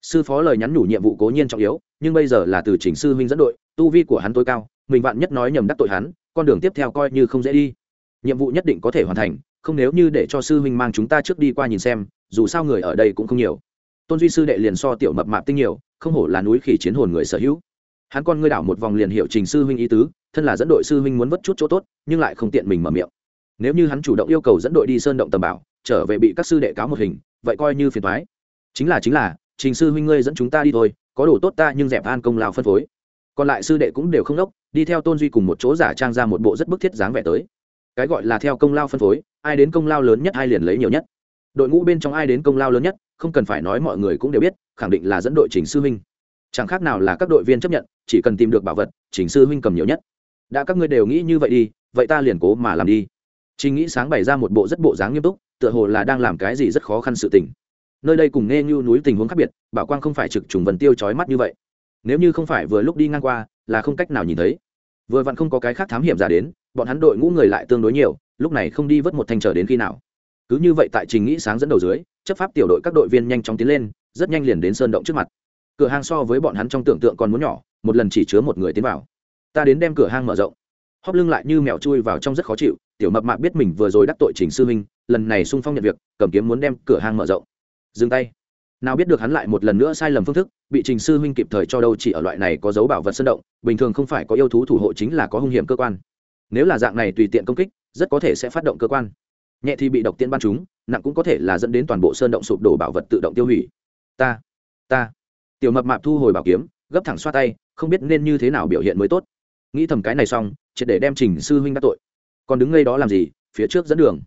Sư phó lời nhắn nhủ nhiệm vụ cố nhiên trọng yếu nhưng bây giờ là từ trình sư huynh dẫn đội, tu vi của hắn tối cao, mình vạn nhất nói nhầm đắc tội hắn, con đường tiếp theo coi như không dễ đi. Nhiệm vụ nhất định có thể hoàn thành, không nếu như để cho sư huynh mang chúng ta trước đi qua nhìn xem, dù sao người ở đây cũng không nhiều. Tôn duy sư đệ liền so tiểu mập mạp tinh nhiều, không hổ là núi khỉ chiến hồn người sở hữu. Hắn con ngươi đảo một vòng liền hiệu trình sư huynh ý tứ, thân là dẫn đội sư huynh muốn vất chút chỗ tốt, nhưng lại không tiện mình mở miệng. Nếu như hắn chủ động yêu cầu dẫn đội đi sơn động tầm bảo, trở về bị các sư đệ cáo một hình, vậy coi như phiền thoái chính là chính là trình sư huynh ngươi dẫn chúng ta đi thôi có đủ tốt ta nhưng dẹp an công lao phân phối. Còn lại sư đệ cũng đều không đốc, đi theo tôn duy cùng một chỗ giả trang ra một bộ rất bức thiết dáng vẻ tới. Cái gọi là theo công lao phân phối, ai đến công lao lớn nhất ai liền lấy nhiều nhất. Đội ngũ bên trong ai đến công lao lớn nhất, không cần phải nói mọi người cũng đều biết, khẳng định là dẫn đội trình sư huynh. Chẳng khác nào là các đội viên chấp nhận, chỉ cần tìm được bảo vật, trình sư huynh cầm nhiều nhất. Đã các ngươi đều nghĩ như vậy đi, vậy ta liền cố mà làm đi. Trình nghĩ sáng bày ra một bộ rất bộ dáng nghiêm túc, tựa hồ là đang làm cái gì rất khó khăn sự tình nơi đây cùng nghe như núi tình huống khác biệt bảo quang không phải trực trùng vần tiêu chói mắt như vậy. Nếu như không phải vừa lúc đi ngang qua là không cách nào nhìn thấy. Vừa vặn không có cái khác thám hiểm giả đến bọn hắn đội ngũ người lại tương đối nhiều lúc này không đi vớt một thanh trở đến khi nào. Cứ như vậy tại trình nghĩ sáng dẫn đầu dưới chấp pháp tiểu đội các đội viên nhanh chóng tiến lên rất nhanh liền đến sơn động trước mặt. Cửa hàng so với bọn hắn trong tưởng tượng còn muốn nhỏ một lần chỉ chứa một người tiến vào. Ta đến đem cửa hang mở rộng. Hóp lưng lại như mèo chui vào trong rất khó chịu tiểu mập mạp biết mình vừa rồi đắc tội trình sư huynh, lần này sung phong nhận việc cầm kiếm muốn đem cửa hang mở rộng dừng tay. Nào biết được hắn lại một lần nữa sai lầm phương thức, bị trình sư huynh kịp thời cho đâu chỉ ở loại này có dấu bảo vật sân động, bình thường không phải có yêu thú thủ hộ chính là có hung hiểm cơ quan. Nếu là dạng này tùy tiện công kích, rất có thể sẽ phát động cơ quan. Nhẹ thì bị độc tiên ban chúng nặng cũng có thể là dẫn đến toàn bộ sơn động sụp đổ bảo vật tự động tiêu hủy. Ta ta. Tiểu mập mạp thu hồi bảo kiếm, gấp thẳng xoa tay, không biết nên như thế nào biểu hiện mới tốt. Nghĩ thầm cái này xong, triệt để đem trình sư huynh đắc tội. Còn đứng ngay đó làm gì, phía trước dẫn đường.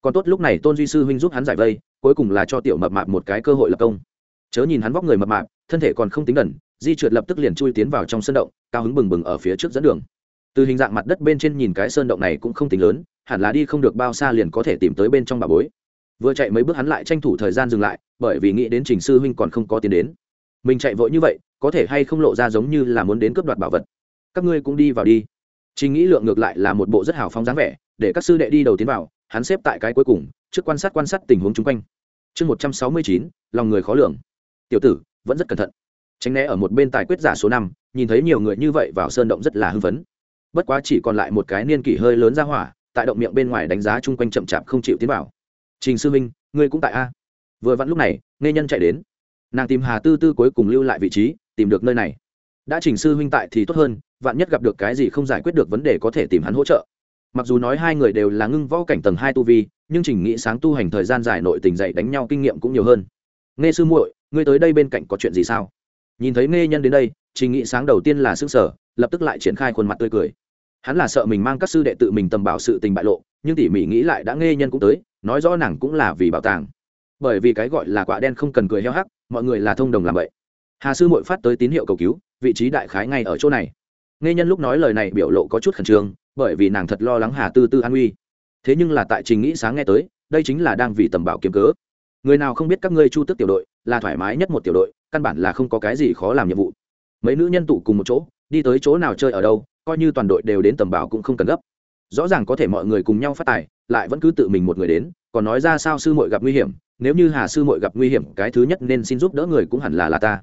Còn tốt lúc này tôn duy sư huynh giúp hắn giải vây cuối cùng là cho tiểu mập mạp một cái cơ hội lập công. Chớ nhìn hắn vóc người mập mạp, thân thể còn không tính đần di trượt lập tức liền chui tiến vào trong sân động, cao hứng bừng bừng ở phía trước dẫn đường. Từ hình dạng mặt đất bên trên nhìn cái sơn động này cũng không tính lớn, hẳn là đi không được bao xa liền có thể tìm tới bên trong bà bối. Vừa chạy mấy bước hắn lại tranh thủ thời gian dừng lại, bởi vì nghĩ đến trình sư huynh còn không có tiền đến. Mình chạy vội như vậy, có thể hay không lộ ra giống như là muốn đến cướp đoạt bảo vật. Các ngươi cũng đi vào đi. Trình nghĩ lượng ngược lại là một bộ rất hào phóng dáng vẻ, để các sư đệ đi đầu tiến vào, hắn xếp tại cái cuối cùng trước quan sát quan sát tình huống chung quanh. Chương một trăm sáu mươi chín, lòng người khó lường. Tiểu tử, vẫn rất cẩn thận. Tránh né ở một bên tài quyết giả số năm, nhìn thấy nhiều người như vậy vào sơn động rất là hưng phấn. Bất quá chỉ còn lại một cái niên kỷ hơi lớn ra hỏa, tại động miệng bên ngoài đánh giá chung quanh chậm chạp không chịu tiến vào. Trình sư minh ngươi cũng tại a? Vừa vặn lúc này nghe nhân chạy đến. Nàng tìm hà tư tư cuối cùng lưu lại vị trí, tìm được nơi này. Đã trình sư huynh tại thì tốt hơn, vạn nhất gặp được cái gì không giải quyết được vấn đề có thể tìm hắn hỗ trợ. Mặc dù nói hai người đều là ngưng võ cảnh tầng hai tu vi nhưng trình nghĩ sáng tu hành thời gian dài nội tình dạy đánh nhau kinh nghiệm cũng nhiều hơn. Nghe sư muội, ngươi tới đây bên cạnh có chuyện gì sao? Nhìn thấy nghe nhân đến đây trình nghĩ sáng đầu tiên là xương sở lập tức lại triển khai khuôn mặt tươi cười. Hắn là sợ mình mang các sư đệ tự mình tầm bảo sự tình bại lộ, nhưng tỉ mỉ nghĩ lại đã nghe nhân cũng tới, nói rõ nàng cũng là vì bảo tàng. Bởi vì cái gọi là quả đen không cần cười heo hắc, mọi người là thông đồng làm vậy. Hà sư mội phát tới tín hiệu cầu cứu, vị trí đại khái ngay ở chỗ này. Nghe nhân lúc nói lời này biểu lộ có chút khẩn trương, bởi vì nàng thật lo lắng hà tư tư an uy thế nhưng là tại trình nghĩ sáng nghe tới, đây chính là đang vì tầm bảo kiếm cớ. Người nào không biết các ngươi chu tức tiểu đội là thoải mái nhất một tiểu đội, căn bản là không có cái gì khó làm nhiệm vụ. Mấy nữ nhân tụ cùng một chỗ, đi tới chỗ nào chơi ở đâu, coi như toàn đội đều đến tầm bảo cũng không cần gấp. Rõ ràng có thể mọi người cùng nhau phát tài, lại vẫn cứ tự mình một người đến, còn nói ra sao sư muội gặp nguy hiểm, nếu như hà sư muội gặp nguy hiểm, cái thứ nhất nên xin giúp đỡ người cũng hẳn là là ta.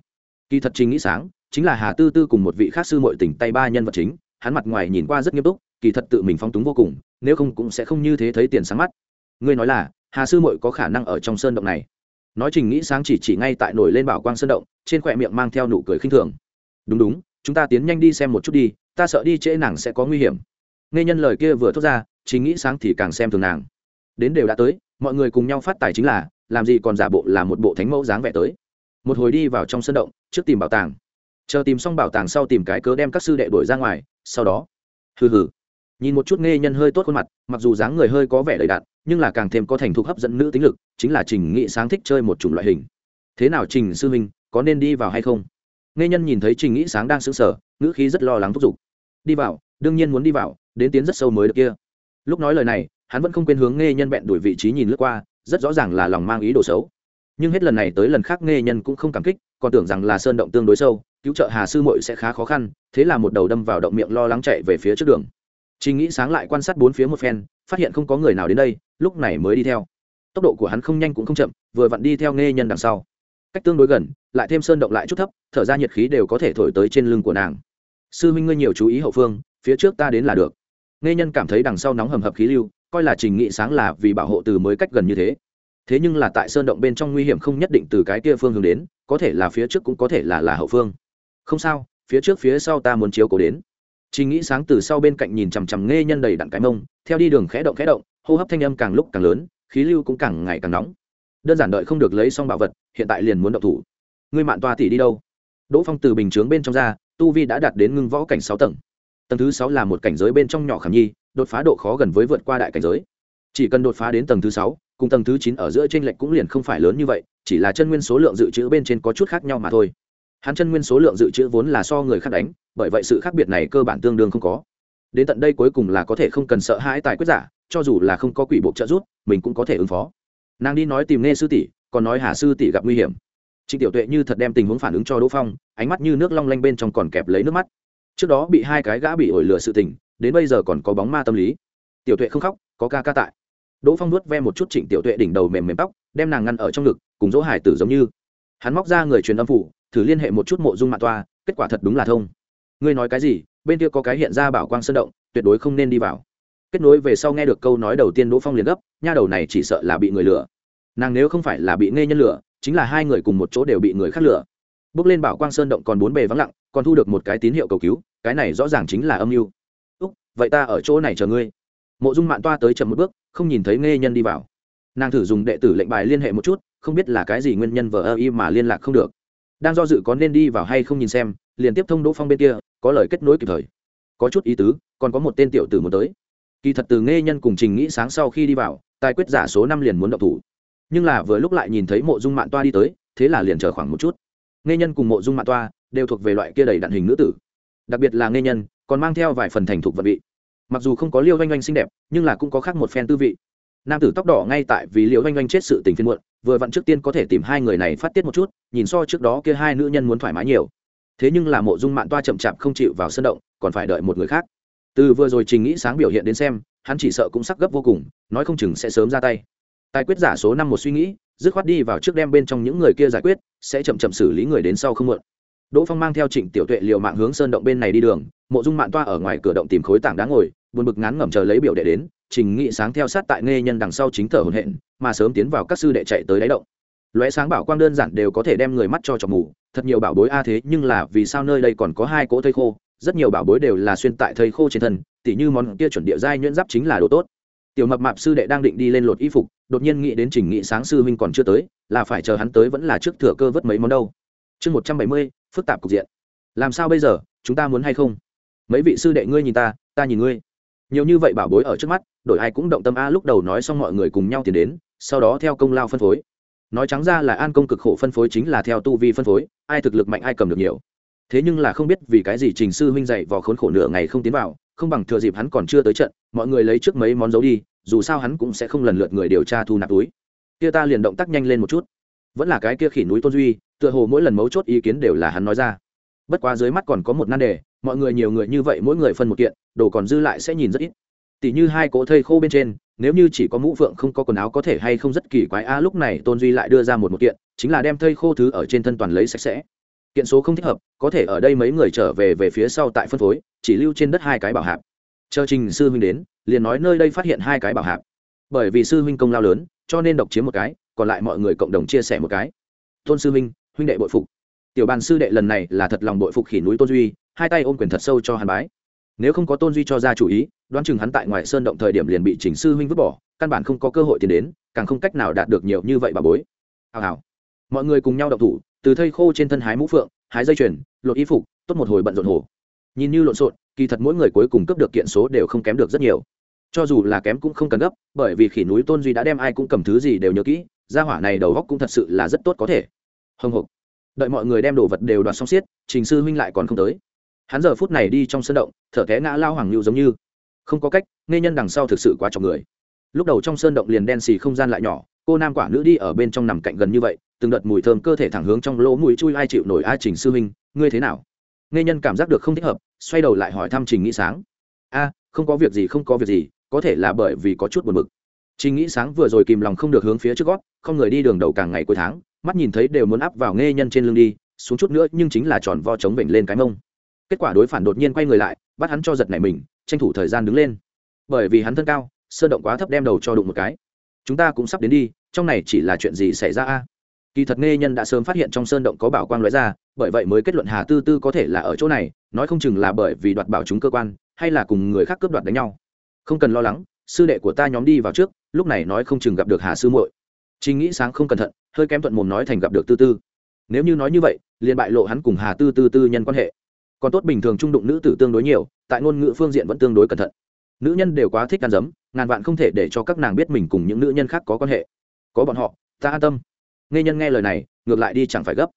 Kỳ thật trình nghĩ sáng chính là hà tư tư cùng một vị khác sư muội tỉnh tay ba nhân vật chính, hắn mặt ngoài nhìn qua rất nghiêm túc kỳ thật tự mình phong túng vô cùng, nếu không cũng sẽ không như thế thấy tiền sáng mắt. Ngươi nói là, hà sư muội có khả năng ở trong sơn động này. Nói trình nghĩ sáng chỉ chỉ ngay tại nổi lên bảo quang sơn động, trên khỏe miệng mang theo nụ cười khinh thường. Đúng đúng, chúng ta tiến nhanh đi xem một chút đi, ta sợ đi trễ nàng sẽ có nguy hiểm. Nghe nhân lời kia vừa thốt ra chính nghĩ sáng thì càng xem thường nàng. Đến đều đã tới, mọi người cùng nhau phát tài chính là, làm gì còn giả bộ là một bộ thánh mẫu dáng vẻ tới. Một hồi đi vào trong sân động, trước tìm bảo tàng. Chờ tìm xong bảo tàng sau tìm cái cớ đem các sư đệ đuổi ra ngoài, sau đó, hừ hừ nhìn một chút nghe nhân hơi tốt khuôn mặt, mặc dù dáng người hơi có vẻ đầy đạn nhưng là càng thêm có thành thục hấp dẫn nữ tính lực, chính là trình nghị sáng thích chơi một chủng loại hình. Thế nào trình sư huynh, có nên đi vào hay không? Nghe nhân nhìn thấy trình nghĩ sáng đang sững sờ, ngữ khí rất lo lắng thúc giục. Đi vào, đương nhiên muốn đi vào, đến tiến rất sâu mới được kia. Lúc nói lời này, hắn vẫn không quên hướng nghe nhân bẹn đuổi vị trí nhìn lướt qua, rất rõ ràng là lòng mang ý đồ xấu. Nhưng hết lần này tới lần khác nghe nhân cũng không cảm kích, còn tưởng rằng là sơn động tương đối sâu, cứu trợ hà sư muội sẽ khá khó khăn, thế là một đầu đâm vào động miệng lo lắng chạy về phía trước đường. Trình nghĩ sáng lại quan sát bốn phía một phen, phát hiện không có người nào đến đây, lúc này mới đi theo. Tốc độ của hắn không nhanh cũng không chậm, vừa vặn đi theo nghe nhân đằng sau. Cách tương đối gần, lại thêm sơn động lại chút thấp, thở ra nhiệt khí đều có thể thổi tới trên lưng của nàng. Sư huynh ngươi nhiều chú ý hậu phương, phía trước ta đến là được. Nghe nhân cảm thấy đằng sau nóng hầm hập khí lưu, coi là trình nghị sáng là vì bảo hộ từ mới cách gần như thế. Thế nhưng là tại sơn động bên trong nguy hiểm không nhất định từ cái kia phương hướng đến, có thể là phía trước cũng có thể là là hậu phương. Không sao, phía trước phía sau ta muốn chiếu cố đến trình nghĩ sáng từ sau bên cạnh nhìn chằm chằm nghe nhân đầy đặn cái mông, theo đi đường khẽ động khẽ động, hô hấp thanh âm càng lúc càng lớn, khí lưu cũng càng ngày càng nóng. Đơn giản đợi không được lấy xong bảo vật, hiện tại liền muốn động thủ. Ngươi mạn toa tỷ đi đâu? Đỗ phong từ bình chướng bên trong ra, tu vi đã đạt đến ngưng võ cảnh sáu tầng. Tầng thứ sáu là một cảnh giới bên trong nhỏ khảm nhi, đột phá độ khó gần với vượt qua đại cảnh giới. Chỉ cần đột phá đến tầng thứ sáu, cùng tầng thứ chín ở giữa trên lệch cũng liền không phải lớn như vậy, chỉ là chân nguyên số lượng dự trữ bên trên có chút khác nhau mà thôi hắn chân nguyên số lượng dự trữ vốn là so người khác đánh, bởi vậy sự khác biệt này cơ bản tương đương không có. Đến tận đây cuối cùng là có thể không cần sợ hãi tài quyết giả, cho dù là không có quỷ bộ trợ giúp, mình cũng có thể ứng phó. Nàng đi nói tìm nghe sư tỷ, còn nói hà sư tỷ gặp nguy hiểm. Trịnh tiểu tuệ như thật đem tình huống phản ứng cho đỗ phong, ánh mắt như nước long lanh bên trong còn kẹp lấy nước mắt. Trước đó bị hai cái gã bị ổi lửa sự tình, đến bây giờ còn có bóng ma tâm lý. Tiểu tuệ không khóc, có ca ca tại. Đỗ phong nuốt ve một chút trịnh tiểu tuệ đỉnh đầu mềm mềm tóc, đem nàng ngăn ở trong ngực, cùng dỗ hải tử giống như. Hắn móc ra người truyền âm phủ thử liên hệ một chút mộ dung mạng toa, kết quả thật đúng là thông. Ngươi nói cái gì? Bên kia có cái hiện ra bảo quang sơn động, tuyệt đối không nên đi vào. Kết nối về sau nghe được câu nói đầu tiên đỗ phong liền gấp, nha đầu này chỉ sợ là bị người lừa. Nàng nếu không phải là bị nghe nhân lừa, chính là hai người cùng một chỗ đều bị người khác lừa. Bước lên bảo quang sơn động còn bốn bề vắng lặng, còn thu được một cái tín hiệu cầu cứu, cái này rõ ràng chính là âm mưu. Úc, vậy ta ở chỗ này chờ ngươi. Mộ dung mạn toa tới chậm một bước, không nhìn thấy nghe nhân đi vào. Nàng thử dùng đệ tử lệnh bài liên hệ một chút, không biết là cái gì nguyên nhân vờ ơ y mà liên lạc không được đang do dự có nên đi vào hay không nhìn xem, liền tiếp thông đỗ phong bên kia, có lời kết nối kịp thời. Có chút ý tứ, còn có một tên tiểu tử muốn tới. Kỳ thật từ nghe nhân cùng trình nghĩ sáng sau khi đi vào, tài quyết giả số năm liền muốn động thủ. Nhưng là vừa lúc lại nhìn thấy mộ dung mạng toa đi tới, thế là liền chờ khoảng một chút. Nghe nhân cùng mộ dung mạng toa đều thuộc về loại kia đầy đạn hình nữ tử. Đặc biệt là nghe nhân, còn mang theo vài phần thành thục vật vị. Mặc dù không có liêu doanh doanh xinh đẹp, nhưng là cũng có khác một phen tư vị nam tử tóc đỏ ngay tại vì liệu oanh oanh chết sự tình phiên muộn, vừa vặn trước tiên có thể tìm hai người này phát tiết một chút, nhìn so trước đó kia hai nữ nhân muốn thoải mái nhiều. Thế nhưng là mộ dung mạn toa chậm chạp không chịu vào sân động, còn phải đợi một người khác. Từ vừa rồi trình nghĩ sáng biểu hiện đến xem, hắn chỉ sợ cũng sắc gấp vô cùng, nói không chừng sẽ sớm ra tay. Tài quyết giả số năm một suy nghĩ, dứt khoát đi vào trước đem bên trong những người kia giải quyết, sẽ chậm chậm xử lý người đến sau không muộn đỗ phong mang theo trịnh tiểu tuệ liều mạng hướng sơn động bên này đi đường, mộ dung mạn toa ở ngoài cửa động tìm khối tảng đá ngồi, buồn bực ngán ngẩm chờ lấy biểu đệ đến, trình nghị sáng theo sát tại nghe nhân đằng sau chính thở hồn hện mà sớm tiến vào các sư đệ chạy tới đáy động. Lóe sáng bảo quang đơn giản đều có thể đem người mắt cho chọc mù, thật nhiều bảo bối a à thế nhưng là vì sao nơi đây còn có hai cỗ thây khô, rất nhiều bảo bối đều là xuyên tại thây khô trên thân, tỉ như món kia chuẩn địa giai nhuyễn giáp chính là đồ tốt. Tiểu mập mạp sư đệ đang định đi lên lột y phục, đột nhiên nghĩ đến trình nghị sáng sư huynh còn chưa tới, là phải chờ hắn tới vẫn là trước thừa cơ vớt mấy món đâu. Chương một trăm bảy mươi phức tạp cục diện. Làm sao bây giờ? Chúng ta muốn hay không? Mấy vị sư đệ ngươi nhìn ta ta nhìn ngươi. Nhiều như vậy bảo bối ở trước mắt, đổi ai cũng động tâm a, lúc đầu nói xong mọi người cùng nhau tiến đến, sau đó theo công lao phân phối. Nói trắng ra là an công cực khổ phân phối chính là theo tu vi phân phối, ai thực lực mạnh ai cầm được nhiều. Thế nhưng là không biết vì cái gì trình sư huynh dạy vào khốn khổ nửa ngày không tiến vào, không bằng thừa dịp hắn còn chưa tới trận, mọi người lấy trước mấy món dấu đi, dù sao hắn cũng sẽ không lần lượt người điều tra thu nạp túi. Kia ta liền động tác nhanh lên một chút. Vẫn là cái kia khỉ núi tôn duy tựa hồ mỗi lần mấu chốt ý kiến đều là hắn nói ra. Bất quá dưới mắt còn có một nan đề, mọi người nhiều người như vậy mỗi người phân một kiện, đồ còn dư lại sẽ nhìn rất ít. Tỷ như hai cỗ thây khô bên trên, nếu như chỉ có mũ phượng không có quần áo có thể hay không rất kỳ quái, a, lúc này tôn duy lại đưa ra một một kiện, chính là đem thây khô thứ ở trên thân toàn lấy sạch sẽ. Kiện số không thích hợp, có thể ở đây mấy người trở về về phía sau tại phân phối, chỉ lưu trên đất hai cái bảo hạp. Chờ trình sư huynh đến, liền nói nơi đây phát hiện hai cái bảo hạp. Bởi vì sư huynh công lao lớn, cho nên độc chiếm một cái, còn lại mọi người cộng đồng chia sẻ một cái. Tôn sư huynh huynh đệ bội phục. Tiểu bàn sư đệ lần này là thật lòng bội phục khỉ núi tôn duy, hai tay ôm quyền thật sâu cho hàn bái. Nếu không có tôn duy cho ra chủ ý, đoán chừng hắn tại ngoài sơn động thời điểm liền bị chỉnh sư huynh vứt bỏ, căn bản không có cơ hội tiến đến, càng không cách nào đạt được nhiều như vậy bà bối. Hào hào. Mọi người cùng nhau đậu thủ, từ thây khô trên thân hái mũ phượng, hái dây chuyền, lột y phục, tốt một hồi bận rộn hồ nhìn như lộn xộn, kỳ thật mỗi người cuối cùng cấp được kiện số đều không kém được rất nhiều. Cho dù là kém cũng không cần gấp, bởi vì khỉ núi tôn duy đã đem ai cũng cầm thứ gì đều nhớ kỹ, gia hỏa này đầu góc cũng thật sự là rất tốt có thể hồng hộc. Đợi mọi người đem đồ vật đều đoạt xong xiết, trình sư huynh lại còn không tới. Hắn giờ phút này đi trong sân động, thở té ngã lao hoàng lưu giống như. Không có cách, nghe nhân đằng sau thực sự quá trọng người. Lúc đầu trong sơn động liền đen xì không gian lại nhỏ, cô nam quả nữ đi ở bên trong nằm cạnh gần như vậy, từng đợt mùi thơm cơ thể thẳng hướng trong lỗ mũi chui ai chịu nổi ai trình sư huynh, ngươi thế nào? Nghe nhân cảm giác được không thích hợp, xoay đầu lại hỏi thăm trình nghĩ sáng. A, không có việc gì, không có việc gì, có thể là bởi vì có chút buồn bực. Trình nghĩ sáng vừa rồi kìm lòng không được hướng phía trước gót, không người đi đường đầu càng ngày cuối tháng mắt nhìn thấy đều muốn áp vào nghe nhân trên lưng đi, xuống chút nữa nhưng chính là tròn vo chống vểnh lên cái mông. Kết quả đối phản đột nhiên quay người lại, bắt hắn cho giật nảy mình, tranh thủ thời gian đứng lên. Bởi vì hắn thân cao sơ động quá thấp đem đầu cho đụng một cái. Chúng ta cũng sắp đến đi, trong này chỉ là chuyện gì xảy ra a? Kỳ thật nghe nhân đã sớm phát hiện trong sơn động có bảo quang lóe ra, bởi vậy mới kết luận hà tư tư có thể là ở chỗ này, nói không chừng là bởi vì đoạt bảo chúng cơ quan, hay là cùng người khác cướp đoạt đánh nhau. Không cần lo lắng, sư đệ của ta nhóm đi vào trước, lúc này nói không chừng gặp được hà sư muội. Trình nghĩ sáng không cẩn thận, hơi kém thuận mồm nói thành gặp được tư tư. Nếu như nói như vậy, liền bại lộ hắn cùng hà tư tư tư nhân quan hệ. Còn tốt bình thường trung đụng nữ tử tương đối nhiều, tại ngôn ngữ phương diện vẫn tương đối cẩn thận. Nữ nhân đều quá thích ăn dấm, ngàn vạn không thể để cho các nàng biết mình cùng những nữ nhân khác có quan hệ. Có bọn họ, ta an tâm. Nghe nhân nghe lời này, ngược lại đi chẳng phải gấp.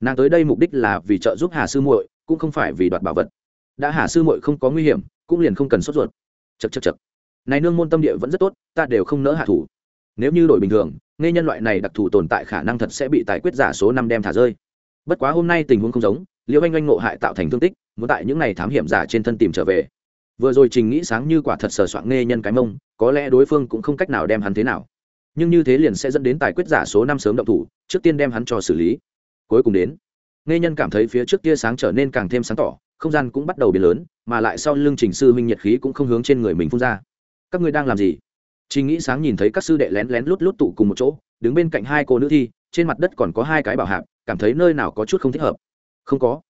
Nàng tới đây mục đích là vì trợ giúp hà sư muội, cũng không phải vì đoạt bảo vật. Đã hà sư muội không có nguy hiểm, cũng liền không cần sốt ruột. Chậc chậc chậc. này nương môn tâm địa vẫn rất tốt, ta đều không nỡ hạ thủ nếu như đổi bình thường, nghe nhân loại này đặc thù tồn tại khả năng thật sẽ bị tài quyết giả số năm đem thả rơi. Bất quá hôm nay tình huống không giống, liễu anh anh ngộ hại tạo thành thương tích, muốn tại những n à y thám hiểm giả trên thân tìm trở về. Vừa rồi trình nghĩ sáng như quả thật sờ soạn nghe nhân cái mông, có lẽ đối phương cũng không cách nào đem hắn thế nào. Nhưng như thế liền sẽ dẫn đến tài quyết giả số năm sớm động thủ, trước tiên đem hắn cho xử lý. Cuối cùng đến, nghe nhân cảm thấy phía trước tia sáng trở nên càng thêm sáng tỏ, không gian cũng bắt đầu biến lớn, mà lại sau lưng trình sư huynh nhiệt khí cũng không hướng trên người mình phun ra. Các ngươi đang làm gì? Trình nghĩ sáng nhìn thấy các sư đệ lén lén lút lút tụ cùng một chỗ, đứng bên cạnh hai cô nữ thi, trên mặt đất còn có hai cái bảo hạp, cảm thấy nơi nào có chút không thích hợp. Không có.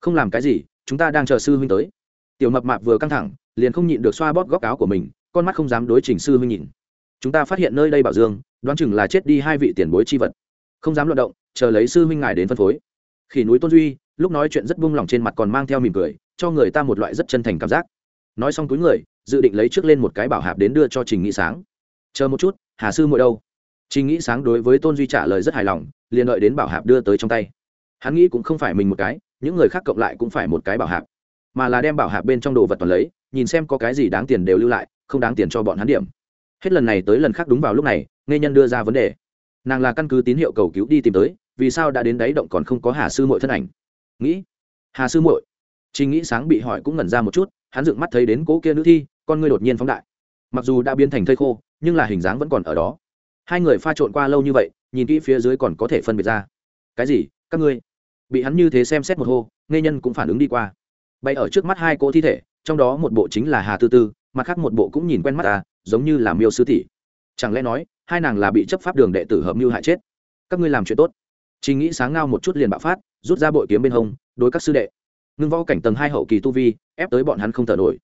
Không làm cái gì, chúng ta đang chờ sư huynh tới. Tiểu mập mạp vừa căng thẳng, liền không nhịn được xoa bóp góc áo của mình, con mắt không dám đối trình sư huynh nhìn. Chúng ta phát hiện nơi đây bảo dương, đoán chừng là chết đi hai vị tiền bối chi vật. Không dám luận động, chờ lấy sư huynh ngài đến phân phối. Khỉ núi tôn duy, lúc nói chuyện rất buông lỏng trên mặt còn mang theo mỉm cười, cho người ta một loại rất chân thành cảm giác. Nói xong túi người dự định lấy trước lên một cái bảo hạp đến đưa cho trình nghị sáng. Chờ một chút, hà sư muội đâu? Trình nghĩ sáng đối với tôn duy trả lời rất hài lòng, liền đợi đến bảo hạp đưa tới trong tay. Hắn nghĩ cũng không phải mình một cái, những người khác cộng lại cũng phải một cái bảo hạp. Mà là đem bảo hạp bên trong đồ vật toàn lấy, nhìn xem có cái gì đáng tiền đều lưu lại, không đáng tiền cho bọn hắn điểm. Hết lần này tới lần khác đúng vào lúc này nghe nhân đưa ra vấn đề. Nàng là căn cứ tín hiệu cầu cứu đi tìm tới, vì sao đã đến đáy động còn không có hà sư mội thân ảnh? Nghĩ. Hà sư muội. Trình nghĩ sáng bị hỏi cũng ngẩn ra một chút, hắn dựng mắt thấy đến cố kia nữ thi con ngươi đột nhiên phóng đại. Mặc dù đã biến thành thây khô, nhưng là hình dáng vẫn còn ở đó. Hai người pha trộn qua lâu như vậy, nhìn kỹ phía dưới còn có thể phân biệt ra. Cái gì? Các ngươi? Bị hắn như thế xem xét một hô nghe nhân cũng phản ứng đi qua. Bay ở trước mắt hai cỗ thi thể, trong đó một bộ chính là hà tư tư, mặt khác một bộ cũng nhìn quen mắt ta giống như là miêu sư tỷ. Chẳng lẽ nói, hai nàng là bị chấp pháp đường đệ tử hợp mưu hại chết? Các ngươi làm chuyện tốt. Chỉ nghĩ sáng ngao một chút liền bạo phát, rút ra bội kiếm bên hông, đối các sư đệ. Ngưng võ cảnh tầng hai hậu kỳ tu vi, ép tới bọn hắn không thở nổi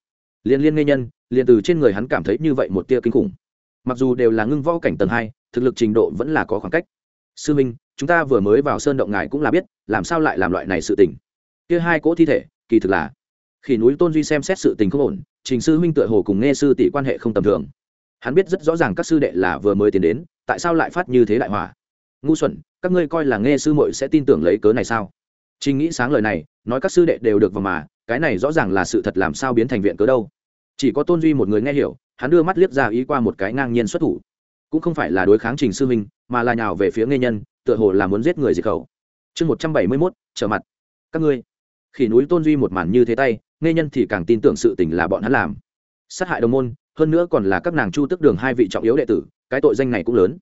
liên liên nghe nhân, liền từ trên người hắn cảm thấy như vậy một tia kinh khủng. Mặc dù đều là ngưng võ cảnh tầng hai, thực lực trình độ vẫn là có khoảng cách. Sư minh, chúng ta vừa mới vào sơn động ngài cũng là biết, làm sao lại làm loại này sự tình? Kia hai cỗ thi thể, kỳ thực là khi núi tôn duy xem xét sự tình không ổn, trình sư minh tựa hồ cùng nghe sư tỷ quan hệ không tầm thường. Hắn biết rất rõ ràng các sư đệ là vừa mới tiến đến, tại sao lại phát như thế đại hỏa ngu xuẩn, các ngươi coi là nghe sư muội sẽ tin tưởng lấy cớ này sao? Trình nghĩ sáng lời này nói các sư đệ đều được vào mà cái này rõ ràng là sự thật làm sao biến thành viện cớ đâu. Chỉ có tôn duy một người nghe hiểu hắn đưa mắt liếc ra ý qua một cái ngang nhiên xuất thủ. Cũng không phải là đối kháng trình sư huynh, mà là nhào về phía nghe nhân tựa hồ là muốn giết người diệt khẩu. Chương một trăm bảy mươi mốt trở mặt. Các ngươi. Khi núi tôn duy một màn như thế tay nghe nhân thì càng tin tưởng sự tình là bọn hắn làm. Sát hại đồng môn hơn nữa còn là các nàng chu tức đường hai vị trọng yếu đệ tử cái tội danh này cũng lớn.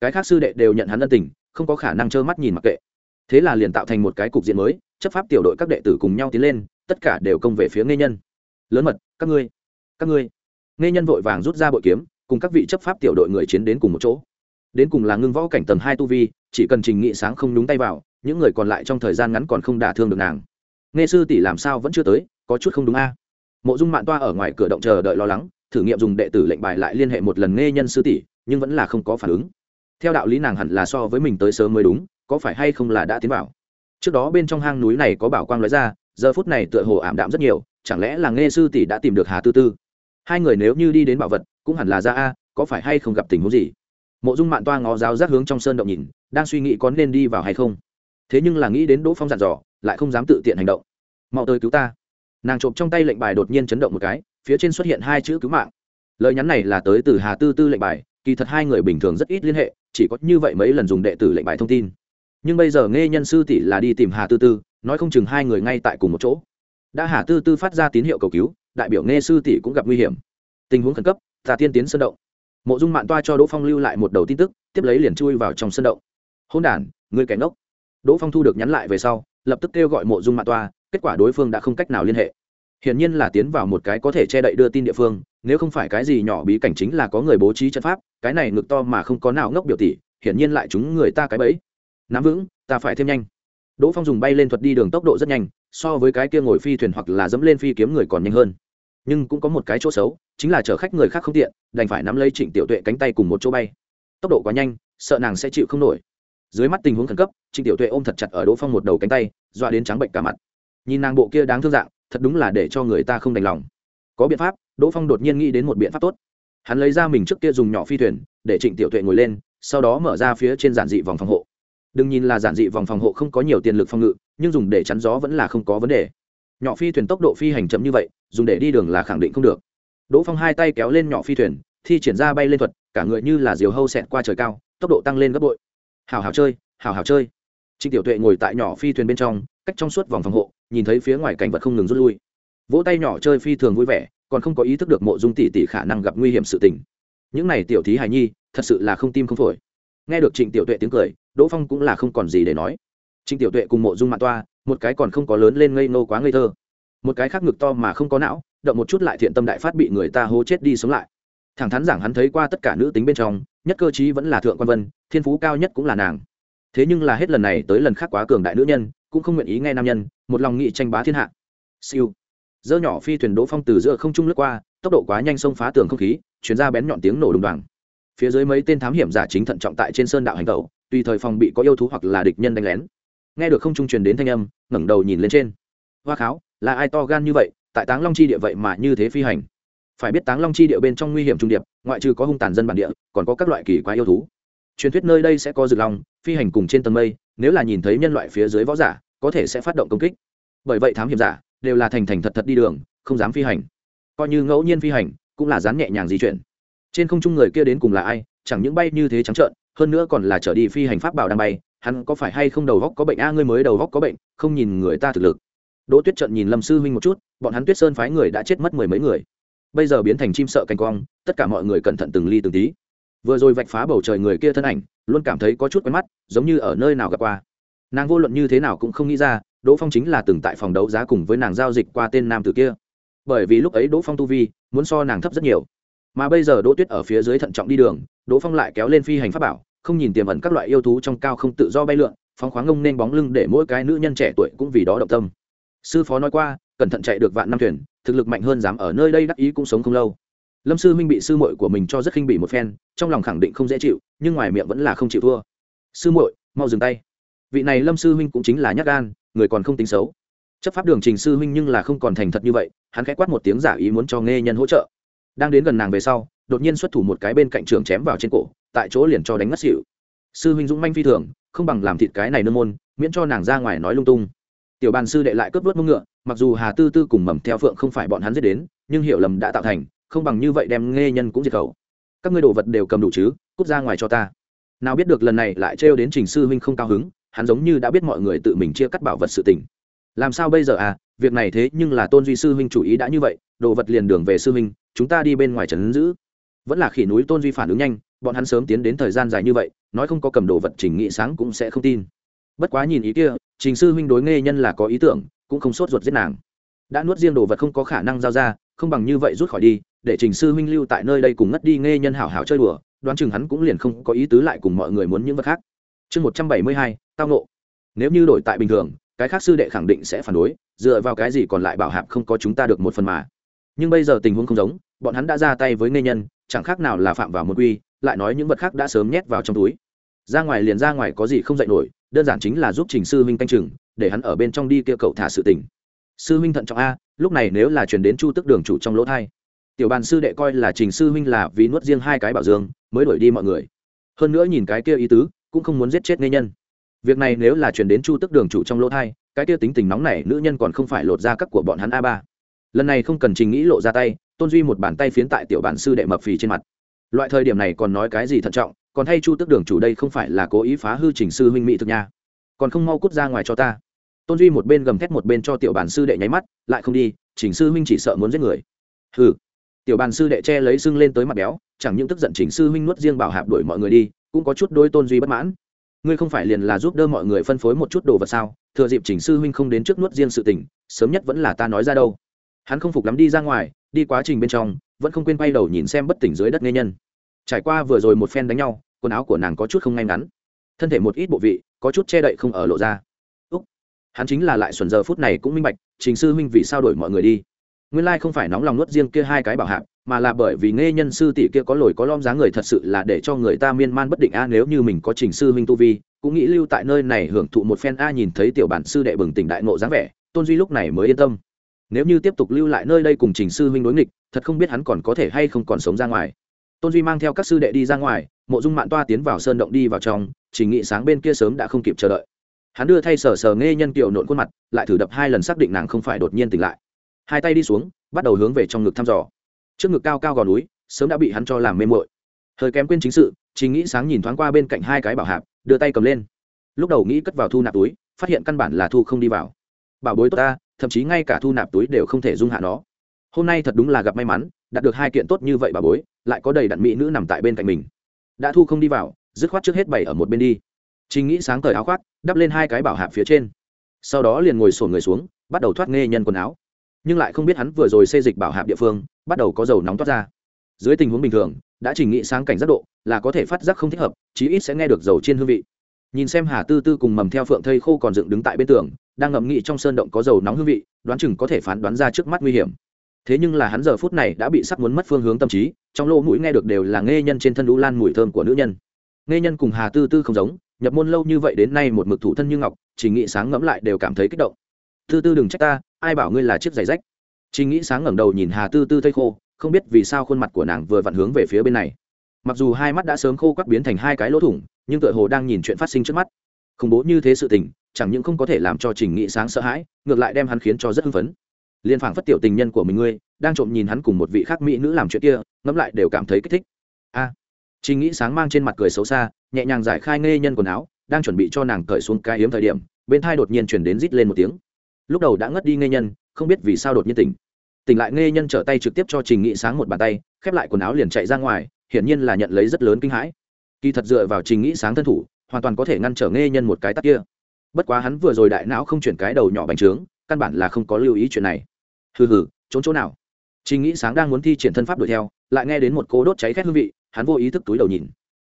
Cái khác sư đệ đều nhận hắn ân tình không có khả năng trơ mắt nhìn mặc kệ thế là liền tạo thành một cái cục diện mới, chấp pháp tiểu đội các đệ tử cùng nhau tiến lên, tất cả đều công về phía nghe nhân. Lớn mật, các ngươi các ngươi. Nghe nhân vội vàng rút ra bội kiếm, cùng các vị chấp pháp tiểu đội người chiến đến cùng một chỗ. Đến cùng là ngưng võ cảnh tầng hai tu vi, chỉ cần trình nghị sáng không nhúng tay vào, những người còn lại trong thời gian ngắn còn không đả thương được nàng. Nghe sư tỷ làm sao vẫn chưa tới, có chút không đúng a. Mộ dung mạn toa ở ngoài cửa động chờ đợi lo lắng, thử nghiệm dùng đệ tử lệnh bài lại liên hệ một lần nghe nhân sư tỷ, nhưng vẫn là không có phản ứng. Theo đạo lý nàng hẳn là so với mình tới sớm mới đúng có phải hay không là đã tiến vào? Trước đó bên trong hang núi này có bảo quang nói ra, giờ phút này tựa hồ ảm đạm rất nhiều, chẳng lẽ là nghe sư tỷ đã tìm được hà tư tư? Hai người nếu như đi đến bảo vật, cũng hẳn là ra a, có phải hay không gặp tình huống gì? Mộ dung mạn toa ngó giáo giác hướng trong sơn động nhìn, đang suy nghĩ có nên đi vào hay không. Thế nhưng là nghĩ đến đỗ phong dặn dò, lại không dám tự tiện hành động. Mau tới cứu ta. Nàng trộm trong tay lệnh bài đột nhiên chấn động một cái, phía trên xuất hiện hai chữ cứu mạng. Lời nhắn này là tới từ hà tư tư lệnh bài, kỳ thật hai người bình thường rất ít liên hệ, chỉ có như vậy mấy lần dùng đệ tử lệnh bài thông tin nhưng bây giờ nghe nhân sư tỷ là đi tìm hà tư tư, nói không chừng hai người ngay tại cùng một chỗ. Đã hà tư tư phát ra tín hiệu cầu cứu, đại biểu nghe sư tỷ cũng gặp nguy hiểm. Tình huống khẩn cấp ta tiên tiến sân động. Mộ dung mạn toa cho đỗ phong lưu lại một đầu tin tức, tiếp lấy liền chui vào trong sân động. Hôn đ người kẻ ngốc. Đỗ phong thu được nhắn lại về sau, lập tức kêu gọi mộ dung mạn toa, kết quả đối phương đã không cách nào liên hệ. Hiển nhiên là tiến vào một cái có thể che đậy đưa tin địa phương, nếu không phải cái gì nhỏ bí cảnh chính là có người bố trí trận pháp, cái này ngực to mà không có nào ngốc biểu tỷ, hiển nhiên lại chúng người ta cái bẫy nắm vững, ta phải thêm nhanh. Đỗ phong dùng bay lên thuật đi đường tốc độ rất nhanh, so với cái kia ngồi phi thuyền hoặc là dẫm lên phi kiếm người còn nhanh hơn. Nhưng cũng có một cái chỗ xấu, chính là chở khách người khác không tiện, đành phải nắm lấy trịnh tiểu tuệ cánh tay cùng một chỗ bay. Tốc độ quá nhanh, sợ nàng sẽ chịu không nổi. Dưới mắt tình huống khẩn cấp, trịnh tiểu tuệ ôm thật chặt ở đỗ phong một đầu cánh tay, dọa đến trắng bệnh cả mặt. Nhìn nàng bộ kia đáng thương dạng, thật đúng là để cho người ta không đành lòng. Có biện pháp, đỗ phong đột nhiên nghĩ đến một biện pháp tốt. Hắn lấy ra mình trước kia dùng nhỏ phi thuyền, để trịnh tiểu tuệ ngồi lên, sau đó mở ra phía trên giản dị vòng phòng hộ đừng nhìn là giản dị vòng phòng hộ không có nhiều tiền lực phòng ngự, nhưng dùng để chắn gió vẫn là không có vấn đề. Nhỏ phi thuyền tốc độ phi hành chậm như vậy, dùng để đi đường là khẳng định không được. Đỗ phong hai tay kéo lên nhỏ phi thuyền, thi triển ra bay lên thuật, cả người như là diều hâu xẹt qua trời cao, tốc độ tăng lên gấp bội. Hào hào chơi hào hào chơi. Trịnh tiểu tuệ ngồi tại nhỏ phi thuyền bên trong, cách trong suốt vòng phòng hộ, nhìn thấy phía ngoài cảnh vật không ngừng rút lui. Vỗ tay nhỏ chơi phi thường vui vẻ, còn không có ý thức được mộ dung tỷ tỷ khả năng gặp nguy hiểm sự tình. Những này tiểu thí hài nhi, thật sự là không tim không phổi. Nghe được trịnh tiểu tuệ tiếng cười đỗ phong cũng là không còn gì để nói. Trịnh tiểu tuệ cùng mộ dung mạng toa, một cái còn không có lớn lên ngây nô quá ngây thơ. Một cái khác ngực to mà không có não, động một chút lại thiện tâm đại phát bị người ta hố chết đi sống lại. Thẳng thắn rằng hắn thấy qua tất cả nữ tính bên trong, nhất cơ chí vẫn là thượng quan vân, thiên phú cao nhất cũng là nàng. Thế nhưng là hết lần này tới lần khác quá cường đại nữ nhân, cũng không nguyện ý nghe nam nhân, một lòng nghị tranh bá thiên hạ. Siêu. Dơ nhỏ phi thuyền đỗ phong từ giữa không trung lướt qua, tốc độ quá nhanh xông phá tường không khí chuyển ra bén nhọn tiếng nổ đùng đoàn phía dưới mấy tên thám hiểm giả chính thận trọng tại trên sơn đạo hành tẩu tùy thời phòng bị có yêu thú hoặc là địch nhân đánh lén. Nghe được không trung truyền đến thanh âm, ngẩng đầu nhìn lên trên. Hoa kháo, là ai to gan như vậy, tại táng long chi địa vậy mà như thế phi hành? Phải biết táng long chi địa bên trong nguy hiểm trung điệp, ngoại trừ có hung tàn dân bản địa, còn có các loại kỳ quái yêu thú. Truyền thuyết nơi đây sẽ có rực lòng phi hành cùng trên tầng mây, nếu là nhìn thấy nhân loại phía dưới võ giả, có thể sẽ phát động công kích. Bởi vậy thám hiểm giả đều là thành thành thật thật đi đường, không dám phi hành. Coi như ngẫu nhiên phi hành, cũng là dán nhẹ nhàng di chuyển. Trên không trung người kia đến cùng là ai, chẳng những bay như thế trắng trợn hơn nữa còn là trở đi phi hành pháp bảo đang bay, hắn có phải hay không đầu góc có bệnh? A, ngươi mới đầu góc có bệnh, không nhìn người ta thực lực. Đỗ tuyết trận nhìn lâm sư huynh một chút, bọn hắn tuyết sơn phái người đã chết mất mười mấy người. Bây giờ biến thành chim sợ canh quang tất cả mọi người cẩn thận từng ly từng tí. Vừa rồi vạch phá bầu trời người kia thân ảnh, luôn cảm thấy có chút quen mắt, giống như ở nơi nào gặp qua. Nàng vô luận như thế nào cũng không nghĩ ra, đỗ phong chính là từng tại phòng đấu giá cùng với nàng giao dịch qua tên nam tử kia. Bởi vì lúc ấy đỗ phong tu vi, muốn so nàng thấp rất nhiều. Mà bây giờ đỗ tuyết ở phía dưới thận trọng đi đường, đỗ phong lại kéo lên phi hành pháp bảo không nhìn tiềm ẩn các loại yêu thú trong cao không tự do bay lượn, phóng khoáng ngông nên bóng lưng để mỗi cái nữ nhân trẻ tuổi cũng vì đó động tâm. Sư phó nói qua, cẩn thận chạy được vạn năm thuyền, thực lực mạnh hơn dám ở nơi đây đắc ý cũng sống không lâu. Lâm sư minh bị sư muội của mình cho rất khinh bỉ một phen, trong lòng khẳng định không dễ chịu, nhưng ngoài miệng vẫn là không chịu thua. Sư muội, mau dừng tay. Vị này lâm sư huynh cũng chính là nhát gan, người còn không tính xấu. Chấp pháp đường trình sư huynh nhưng là không còn thành thật như vậy, hắn khẽ quát một tiếng giả ý muốn cho nghe nhân hỗ trợ. Đang đến gần nàng về sau, đột nhiên xuất thủ một cái bên cạnh trường chém vào trên cổ tại chỗ liền cho đánh ngất xỉu. Sư huynh dũng manh phi thường, không bằng làm thịt cái này nương môn, miễn cho nàng ra ngoài nói lung tung. Tiểu bàn sư đệ lại cướp vớt mông ngựa, mặc dù hà tư tư cùng mầm theo phượng không phải bọn hắn giết đến, nhưng hiểu lầm đã tạo thành, không bằng như vậy đem nghe nhân cũng diệt khẩu. Các ngươi đồ vật đều cầm đủ chứ, cút ra ngoài cho ta. Nào biết được lần này lại trêu đến trình sư huynh không cao hứng, hắn giống như đã biết mọi người tự mình chia cắt bảo vật sự tình. Làm sao bây giờ à việc này thế nhưng là tôn duy sư huynh chủ ý đã như vậy, đồ vật liền đường về sư huynh, chúng ta đi bên ngoài trấn giữ. Vẫn là khỉ núi tôn duy phản ứng nhanh bọn hắn sớm tiến đến thời gian dài như vậy, nói không có cầm đồ vật trình nghị sáng cũng sẽ không tin. Bất quá nhìn ý kia, trình sư huynh đối nghe nhân là có ý tưởng, cũng không sốt ruột giết nàng. Đã nuốt riêng đồ vật không có khả năng giao ra, không bằng như vậy rút khỏi đi, để trình sư huynh lưu tại nơi đây cùng ngất đi nghe nhân hảo hảo chơi đùa, đoán chừng hắn cũng liền không có ý tứ lại cùng mọi người muốn những vật khác. Chương một trăm bảy mươi hai, tao nộ nếu như đổi tại bình thường, cái khác sư đệ khẳng định sẽ phản đối, dựa vào cái gì còn lại bảo hạp không có chúng ta được một phần mà. Nhưng bây giờ tình huống không giống, bọn hắn đã ra tay với nghe nhân, chẳng khác nào là phạm vào một quy lại nói những vật khác đã sớm nhét vào trong túi. Ra ngoài liền ra ngoài có gì không dạy nổi, đơn giản chính là giúp trình sư huynh canh chừng, để hắn ở bên trong đi kia cậu thả sự tình. Sư huynh thận trọng a, lúc này nếu là chuyển đến chu tức đường chủ trong lỗ thai, tiểu bàn sư đệ coi là trình sư huynh là vì nuốt riêng hai cái bảo dương, mới đuổi đi mọi người. Hơn nữa nhìn cái kia ý tứ, cũng không muốn giết chết nghệ nhân. Việc này nếu là chuyển đến chu tức đường chủ trong lỗ thai, cái kia tính tình nóng này nữ nhân còn không phải lột ra các của bọn hắn a ba. Lần này không cần trình nghĩ lộ ra tay, tôn duy một bàn tay phiến tại tiểu bản sư đệ mập phì trên mặt loại thời điểm này còn nói cái gì thận trọng, còn hay chu tức đường chủ đây không phải là cố ý phá hư trình sư huynh mỹ thực nha. Còn không mau cút ra ngoài cho ta. Tôn duy một bên gầm thét một bên cho tiểu bản sư đệ nháy mắt, lại không đi, trình sư huynh chỉ sợ muốn giết người. Hừ. Tiểu bàn sư đệ che lấy sưng lên tới mặt béo, chẳng những tức giận trình sư huynh nuốt riêng bảo hạp đuổi mọi người đi, cũng có chút đôi tôn duy bất mãn. Ngươi không phải liền là giúp đỡ mọi người phân phối một chút đồ vật sao? Thừa dịp trình sư huynh không đến trước nuốt riêng sự tình, sớm nhất vẫn là ta nói ra đâu. Hắn không phục lắm đi ra ngoài, đi quá trình bên trong vẫn không quên quay đầu nhìn xem bất tỉnh dưới đất nghe nhân. Trải qua vừa rồi một phen đánh nhau, quần áo của nàng có chút không ngay ngắn. Thân thể một ít bộ vị, có chút che đậy không ở lộ ra. Úc. Hắn chính là lại xuẩn giờ phút này cũng minh bạch, trình sư huynh vì sao đổi mọi người đi. Nguyên lai không phải nóng lòng nuốt riêng kia hai cái bảo hạp, mà là bởi vì nghe nhân sư tỷ kia có lồi có lom giá người thật sự là để cho người ta miên man bất định a, nếu như mình có trình sư huynh tu vi, cũng nghĩ lưu tại nơi này hưởng thụ một phen a, nhìn thấy tiểu bản sư đệ bừng tỉnh đại ngộ dáng vẻ, tôn duy lúc này mới yên tâm nếu như tiếp tục lưu lại nơi đây cùng trình sư huynh đối nghịch, thật không biết hắn còn có thể hay không còn sống ra ngoài. Tôn duy mang theo các sư đệ đi ra ngoài, mộ dung mạn toa tiến vào sơn động đi vào trong trình nghị sáng bên kia sớm đã không kịp chờ đợi. Hắn đưa thay sờ sờ nghe nhân kiệu nộn khuôn mặt, lại thử đập hai lần xác định nàng không phải đột nhiên tỉnh lại. Hai tay đi xuống, bắt đầu hướng về trong ngực thăm dò. Trước ngực cao cao gò núi, sớm đã bị hắn cho làm mê mội hơi kém quên chính sự, chỉ nghĩ sáng nhìn thoáng qua bên cạnh hai cái bảo hạp, đưa tay cầm lên. Lúc đầu nghĩ cất vào thu nạp túi, phát hiện căn bản là thu không đi vào. Bảo bối tốt ta thậm chí ngay cả thu nạp túi đều không thể dung hạ nó. Hôm nay thật đúng là gặp may mắn, đạt được hai kiện tốt như vậy bà bối, lại có đầy đặn mỹ nữ nằm tại bên cạnh mình. Đã thu không đi vào, dứt khoát trước hết bày ở một bên đi. Trình nghĩ sáng cởi áo khoác, đắp lên hai cái bảo hạp phía trên. Sau đó liền ngồi sổ người xuống, bắt đầu thoát nghe nhân quần áo. Nhưng lại không biết hắn vừa rồi xê dịch bảo hạp địa phương, bắt đầu có dầu nóng toát ra. Dưới tình huống bình thường, đã trình nghị sáng cảnh giác độ, là có thể phát giác không thích hợp, chí ít sẽ nghe được dầu trên hương vị. Nhìn xem hà tư tư cùng mầm theo phượng thây khô còn dựng đứng tại bên tường đang ngậm nghĩ trong sơn động có dầu nóng hương vị đoán chừng có thể phán đoán ra trước mắt nguy hiểm. Thế nhưng là hắn giờ phút này đã bị sắp muốn mất phương hướng tâm trí trong lỗ mũi nghe được đều là nghe nhân trên thân đũ lan mùi thơm của nữ nhân. Nghe nhân cùng hà tư tư không giống nhập môn lâu như vậy đến nay một mực thủ thân như ngọc chỉ nghị sáng ngẫm lại đều cảm thấy kích động. Tư tư đừng trách ta ai bảo ngươi là chiếc giày rách. Trình Nghĩ sáng ngẩng đầu nhìn Hà Tư Tư thây khô, không biết vì sao khuôn mặt của nàng vừa vặn hướng về phía bên này. mặc dù hai mắt đã sớm khô quắc biến thành hai cái lỗ thủng nhưng tựa hồ đang nhìn chuyện phát sinh trước mắt. Khủng bố như thế sự tình chẳng những không có thể làm cho trình nghị sáng sợ hãi, ngược lại đem hắn khiến cho rất hưng phấn. Liên phảng phất tiểu tình nhân của mình ngươi, đang trộm nhìn hắn cùng một vị khác mỹ nữ làm chuyện kia, ngẫm lại đều cảm thấy kích thích. A. Trình nghị sáng mang trên mặt cười xấu xa, nhẹ nhàng giải khai nghe nhân quần áo, đang chuẩn bị cho nàng cởi xuống cái hiếm thời điểm, bên thai đột nhiên chuyển đến rít lên một tiếng. Lúc đầu đã ngất đi nghe nhân, không biết vì sao đột nhiên tỉnh. Tỉnh lại nghe nhân trở tay trực tiếp cho trình nghị sáng một bàn tay, khép lại quần áo liền chạy ra ngoài, hiển nhiên là nhận lấy rất lớn kinh hãi. Kỳ thật dựa vào trình nghĩ sáng thân thủ, hoàn toàn có thể ngăn trở nghe nhân một cái tắt kia bất quá hắn vừa rồi đại não không chuyển cái đầu nhỏ bành trướng căn bản là không có lưu ý chuyện này. Hừ hừ trốn chỗ nào? Trình nghĩ sáng đang muốn thi triển thân pháp đuổi theo lại nghe đến một cố đốt cháy khét hương vị hắn vô ý thức túi đầu nhìn.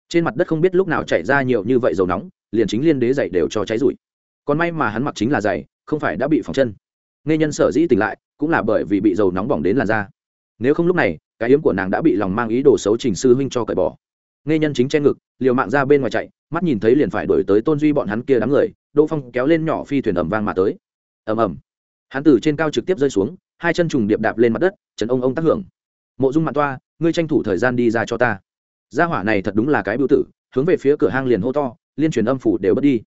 Trên mặt đất không biết lúc nào chạy ra nhiều như vậy dầu nóng liền chính liên đế dậy đều cho cháy rụi. Còn may mà hắn mặc chính là dày, không phải đã bị phòng chân. Nghe nhân sở dĩ tỉnh lại cũng là bởi vì bị dầu nóng bỏng đến làn da. Nếu không lúc này cái yếm của nàng đã bị lòng mang ý đồ xấu trình sư huynh cho cởi bỏ. Nghe nhân chính che ngực liều mạng ra bên ngoài chạy mắt nhìn thấy liền phải đổi tới tôn duy bọn hắn kia đám người đỗ phong kéo lên nhỏ phi thuyền ẩm vang mà tới. Ầm ầm. Hắn từ trên cao trực tiếp rơi xuống, hai chân trùng điệp đạp lên mặt đất, chấn ông ông tác hưởng. Mộ dung mạn toa, ngươi tranh thủ thời gian đi ra cho ta. Gia hỏa này thật đúng là cái biểu tử, hướng về phía cửa hang liền hô to, liên truyền âm phủ đều bất đi.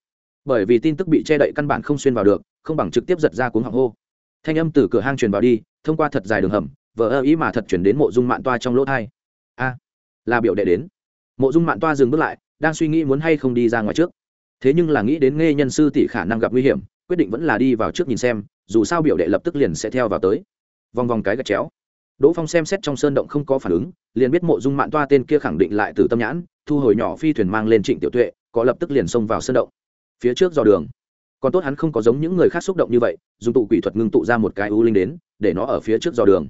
Bởi vì tin tức bị che đậy căn bản không xuyên vào được, không bằng trực tiếp giật ra cuốn họng hô. Thanh âm từ cửa hang truyền vào đi, thông qua thật dài đường hầm, vờ ơ ý mà thật chuyển đến mộ dung mạn toa trong lỗ thai a, là biểu đệ đến. Mộ dung mạn toa dừng bước lại, đang suy nghĩ muốn hay không đi ra ngoài trước thế nhưng là nghĩ đến nghe nhân sư tỷ khả năng gặp nguy hiểm, quyết định vẫn là đi vào trước nhìn xem, dù sao biểu đệ lập tức liền sẽ theo vào tới. Vòng vòng cái gạch chéo. Đỗ phong xem xét trong sơn động không có phản ứng, liền biết mộ dung mạn toa tên kia khẳng định lại từ tâm nhãn, thu hồi nhỏ phi thuyền mang lên trịnh tiểu tuệ, có lập tức liền xông vào sơn động. Phía trước dò đường. Còn tốt hắn không có giống những người khác xúc động như vậy, dùng tụ quỷ thuật ngưng tụ ra một cái ưu linh đến, để nó ở phía trước dò đường.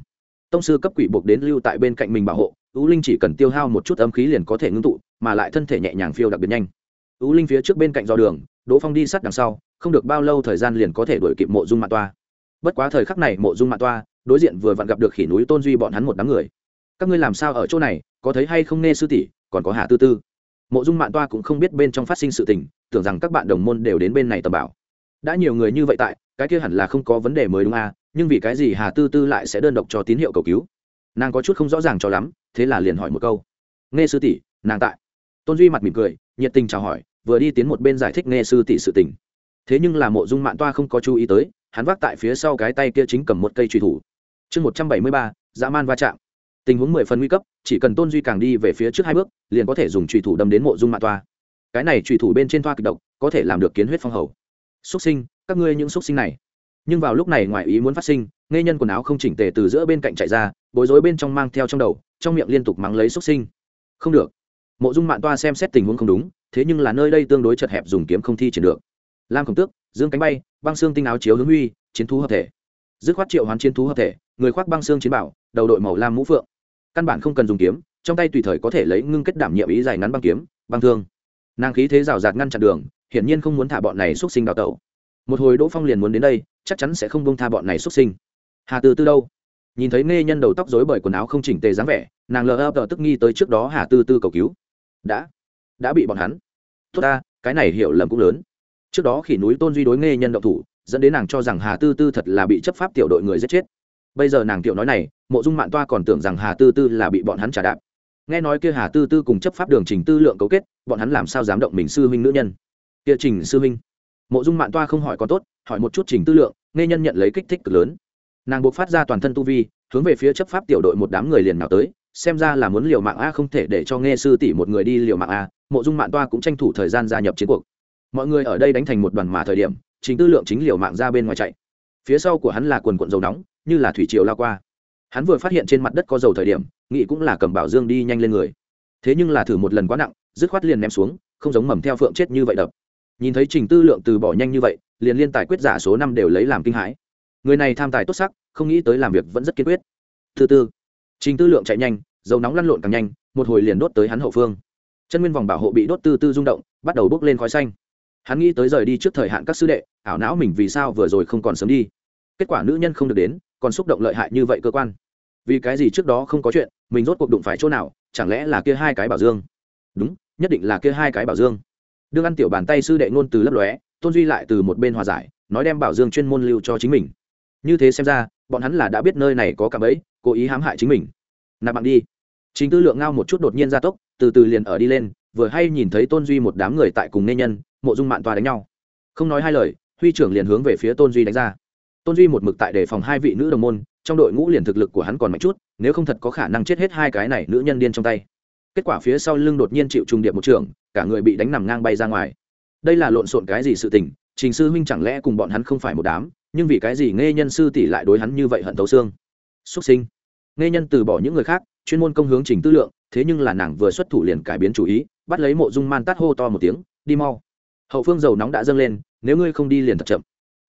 Tông sư cấp quỷ buộc đến lưu tại bên cạnh mình bảo hộ, ưu linh chỉ cần tiêu hao một chút âm khí liền có thể ngưng tụ, mà lại thân thể nhẹ nhàng phiêu đặc biệt nhanh ú linh phía trước bên cạnh dò đường, đỗ phong đi sát đằng sau, không được bao lâu thời gian liền có thể đuổi kịp mộ dung mạn toa. Bất quá thời khắc này mộ dung mạn toa, đối diện vừa vặn gặp được khỉ núi tôn duy bọn hắn một đám người. Các ngươi làm sao ở chỗ này, có thấy hay không nghe sư tỷ, còn có hà tư tư? Mộ dung mạn toa cũng không biết bên trong phát sinh sự tình, tưởng rằng các bạn đồng môn đều đến bên này tầm bảo. Đã nhiều người như vậy tại, cái kia hẳn là không có vấn đề mới đúng à nhưng vì cái gì hà tư tư lại sẽ đơn độc cho tín hiệu cầu cứu? Nàng có chút không rõ ràng cho lắm, thế là liền hỏi một câu. Nghe sư tỷ, nàng tại. Tôn duy mặt mỉm cười nhiệt tình chào hỏi, vừa đi tiến một bên giải thích nghe sư tỷ sự tình. Thế nhưng là mộ dung mạn toa không có chú ý tới, hắn vác tại phía sau cái tay kia chính cầm một cây truy thủ. Chương một trăm bảy mươi ba, dã man va chạm. Tình huống mười phần nguy cấp, chỉ cần tôn duy càng đi về phía trước hai bước, liền có thể dùng truy thủ đâm đến mộ dung mạng toa. Cái này truy thủ bên trên toa kịch độc, có thể làm được kiến huyết phong hầu. Xúc sinh, các ngươi những xúc sinh này. Nhưng vào lúc này ngoài ý muốn phát sinh, nghe nhân quần áo không chỉnh tề từ giữa bên cạnh chạy ra, bối rối bên trong mang theo trong đầu, trong miệng liên tục mắng lấy xúc sinh. Không được mộ dung mạn toa xem xét tình huống không đúng, thế nhưng là nơi đây tương đối chật hẹp dùng kiếm không thi triển được. Lam khổng tước, dương cánh bay, băng xương tinh áo chiếu hướng huy chiến thú hợp thể. Dứt khoát triệu hoán chiến thú hợp thể, người khoác băng xương chiến bảo, đầu đội màu lam mũ phượng. Căn bản không cần dùng kiếm, trong tay tùy thời có thể lấy ngưng kết đảm nhiệm ý dài ngắn băng kiếm, băng thương. Nàng khí thế rào rạt ngăn chặn đường, hiển nhiên không muốn thả bọn này xuất sinh đào tẩu. Một hồi đỗ phong liền muốn đến đây, chắc chắn sẽ không bông tha bọn này xuất sinh. Hà từ tư đâu? Nhìn thấy nghe nhân đầu tóc dối bởi quần áo không chỉnh tề dáng vẻ, nàng lờ ập tức nghi tới trước đó hà tư tư cầu cứu đã. Đã bị bọn hắn. Tốt ta, cái này hiểu lầm cũng lớn. Trước đó khỉ núi tôn duy đối nghe nhân động thủ, dẫn đến nàng cho rằng hà tư tư thật là bị chấp pháp tiểu đội người giết chết. Bây giờ nàng tiểu nói này, mộ dung mạn toa còn tưởng rằng hà tư tư là bị bọn hắn trả đạp. Nghe nói kia hà tư tư cùng chấp pháp đường trình tư lượng cấu kết, bọn hắn làm sao dám động mình sư huynh nữ nhân? Kia trình sư huynh. Mộ dung mạn toa không hỏi có tốt, hỏi một chút trình tư lượng nghe nhân nhận lấy kích thích cực lớn. Nàng buộc phát ra toàn thân tu vi, hướng về phía chấp pháp tiểu đội một đám người liền nào tới xem ra là muốn liều mạng a không thể để cho nghe sư tỷ một người đi liều mạng a, mộ dung mạng toa cũng tranh thủ thời gian gia nhập chiến cuộc. Mọi người ở đây đánh thành một đoàn mà thời điểm trình tư lượng chính liều mạng ra bên ngoài chạy. Phía sau của hắn là quần quận dầu nóng, như là thủy triều lao qua. Hắn vừa phát hiện trên mặt đất có dầu thời điểm nghị cũng là cầm bảo dương đi nhanh lên người. Thế nhưng là thử một lần quá nặng, dứt khoát liền ném xuống, không giống mầm theo phượng chết như vậy đập. Nhìn thấy trình tư lượng từ bỏ nhanh như vậy, liền liên tài quyết giả số năm đều lấy làm kinh hãi. Người này tham tài tốt sắc, không nghĩ tới làm việc vẫn rất kiên quyết. Thứ tư, trình tư lượng chạy nhanh dầu nóng lăn lộn càng nhanh, một hồi liền đốt tới hắn hậu phương. Chân nguyên vòng bảo hộ bị đốt tư tư rung động, bắt đầu bốc lên khói xanh. Hắn nghĩ tới rời đi trước thời hạn các sư đệ, ảo não mình vì sao vừa rồi không còn sớm đi. Kết quả nữ nhân không được đến, còn xúc động lợi hại như vậy cơ quan. Vì cái gì trước đó không có chuyện, mình rốt cuộc đụng phải chỗ nào, chẳng lẽ là kia hai cái bảo dương? Đúng, nhất định là kia hai cái bảo dương. Đương ăn tiểu bàn tay sư đệ ngôn từ lấp lóe, tôn duy lại từ một bên hòa giải, nói đem bảo dương chuyên môn lưu cho chính mình. Như thế xem ra, bọn hắn là đã biết nơi này có cả bẫy, cố ý hãm hại chính mình. Nạp mạng đi chính tư lượng ngao một chút đột nhiên gia tốc, từ từ liền ở đi lên, vừa hay nhìn thấy tôn duy một đám người tại cùng nên nhân, mộ dung mạn toa đánh nhau. Không nói hai lời, huy trưởng liền hướng về phía tôn duy đánh ra. Tôn duy một mực tại đề phòng hai vị nữ đồng môn, trong đội ngũ liền thực lực của hắn còn mạnh chút, nếu không thật có khả năng chết hết hai cái này nữ nhân điên trong tay. Kết quả phía sau lưng đột nhiên chịu trùng điệp một trường, cả người bị đánh nằm ngang bay ra ngoài. Đây là lộn xộn cái gì sự tình, trình sư huynh chẳng lẽ cùng bọn hắn không phải một đám, nhưng vì cái gì nghe nhân sư tỷ lại đối hắn như vậy hận tấu xương? Xuất sinh. Nghe nhân từ bỏ những người khác chuyên môn công hướng trình tư lượng, thế nhưng là nàng vừa xuất thủ liền cải biến chủ ý, bắt lấy mộ dung man tát hô to một tiếng, đi mau. Hậu phương dầu nóng đã dâng lên, nếu ngươi không đi liền thật chậm.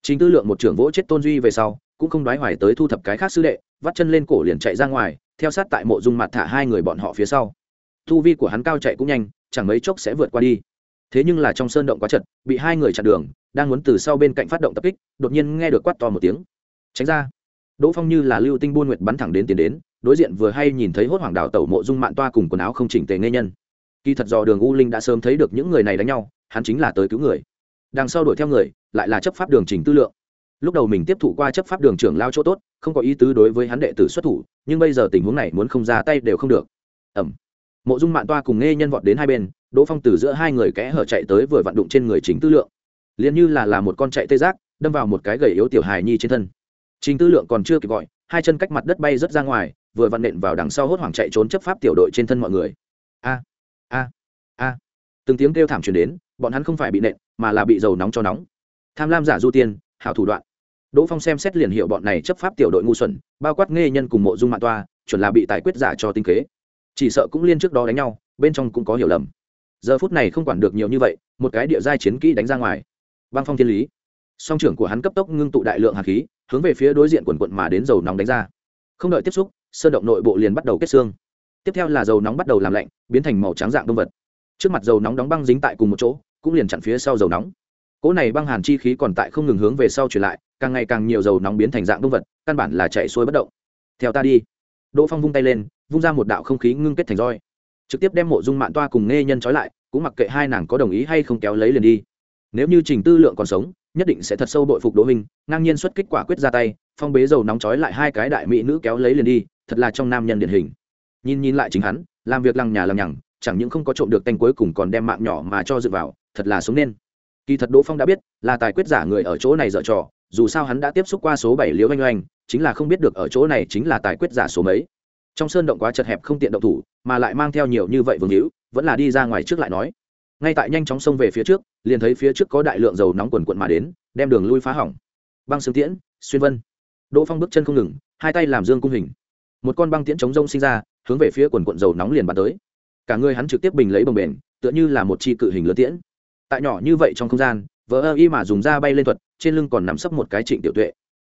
Trình tư lượng một trưởng vỗ chết tôn duy về sau, cũng không đoái hoài tới thu thập cái khác sư đệ, vắt chân lên cổ liền chạy ra ngoài, theo sát tại mộ dung mặt thả hai người bọn họ phía sau. Thu vi của hắn cao chạy cũng nhanh, chẳng mấy chốc sẽ vượt qua đi. Thế nhưng là trong sơn động quá chật, bị hai người chặn đường, đang muốn từ sau bên cạnh phát động tập kích, đột nhiên nghe được quát to một tiếng. Tránh ra đỗ phong như là lưu tinh buôn nguyệt bắn thẳng đến tiền đến, đối diện vừa hay nhìn thấy hốt hoàng đào tẩu mộ dung mạn toa cùng quần áo không chỉnh tề nghe nhân. Kỳ thật do đường u linh đã sớm thấy được những người này đánh nhau, hắn chính là tới cứu người. Đằng sau đuổi theo người, lại là chấp pháp đường trình tư lượng. Lúc đầu mình tiếp thụ qua chấp pháp đường trưởng lao chỗ tốt, không có ý tứ đối với hắn đệ tử xuất thủ, nhưng bây giờ tình huống này muốn không ra tay đều không được. Ẩm. Mộ dung mạn toa cùng nghe nhân vọt đến hai bên, đỗ phong từ giữa hai người kẽ hở chạy tới vừa vặn đụng trên người chính tư lượng. Liền như là là một con chạy tê giác, đâm vào một cái gầy yếu tiểu hài nhi trên thân trình tư lượng còn chưa kịp gọi, hai chân cách mặt đất bay rớt ra ngoài, vừa vặn nện vào đằng sau hốt hoảng chạy trốn chấp pháp tiểu đội trên thân mọi người. A a a. Từng tiếng kêu thảm truyền đến, bọn hắn không phải bị nện, mà là bị dầu nóng cho nóng. Tham lam giả du tiên, hảo thủ đoạn. Đỗ phong xem xét liền hiệu bọn này chấp pháp tiểu đội ngu xuẩn, bao quát nghe nhân cùng mộ dung mạng toa, chuẩn là bị tài quyết giả cho tinh kế. Chỉ sợ cũng liên trước đó đánh nhau, bên trong cũng có hiểu lầm. Giờ phút này không quản được nhiều như vậy, một cái địa giai chiến kỹ đánh ra ngoài. Băng phong thiên lý song trưởng của hắn cấp tốc ngưng tụ đại lượng hạt khí, hướng về phía đối diện quần quận mà đến dầu nóng đánh ra. Không đợi tiếp xúc, sơn động nội bộ liền bắt đầu kết xương. Tiếp theo là dầu nóng bắt đầu làm lạnh, biến thành màu trắng dạng đông vật. Trước mặt dầu nóng đóng băng dính tại cùng một chỗ, cũng liền chặn phía sau dầu nóng. Cỗ này băng hàn chi khí còn tại không ngừng hướng về sau truyền lại, càng ngày càng nhiều dầu nóng biến thành dạng đông vật, căn bản là chạy xuôi bất động. Theo ta đi. Đỗ phong vung tay lên, vung ra một đạo không khí ngưng kết thành roi. Trực tiếp đem mộ dung mạng toa cùng nghe nhân trói lại, cũng mặc kệ hai nàng có đồng ý hay không kéo lấy liền đi. Nếu như trình tư lượng còn sống nhất định sẽ thật sâu bội phục đỗ minh ngang nhiên xuất kích quả quyết ra tay, phong bế dầu nóng trói lại hai cái đại mỹ nữ kéo lấy liền đi, thật là trong nam nhân điển hình. Nhìn nhìn lại chính hắn, làm việc lằng nhà lằng nhằng, chẳng những không có trộm được tanh cuối cùng còn đem mạng nhỏ mà cho dựa vào, thật là sống nên. Kỳ thật đỗ phong đã biết, là tài quyết giả người ở chỗ này dở trò, dù sao hắn đã tiếp xúc qua số bảy liễu oanh oanh, chính là không biết được ở chỗ này chính là tài quyết giả số mấy. Trong sơn động quá chật hẹp không tiện động thủ, mà lại mang theo nhiều như vậy vương hữu, vẫn là đi ra ngoài trước lại nói ngay tại nhanh chóng xông về phía trước, liền thấy phía trước có đại lượng dầu nóng quần quận mà đến, đem đường lui phá hỏng. Băng xương tiễn, xuyên vân. Đỗ phong bước chân không ngừng, hai tay làm dương cung hình. Một con băng tiễn chống rông sinh ra, hướng về phía quần quận dầu nóng liền bắn tới. Cả người hắn trực tiếp bình lấy bồng bền, tựa như là một chi cự hình lớn tiễn. Tại nhỏ như vậy trong không gian vỡ ơ y mà dùng da bay lên thuật, trên lưng còn nằm sấp một cái trịnh tiểu tuệ.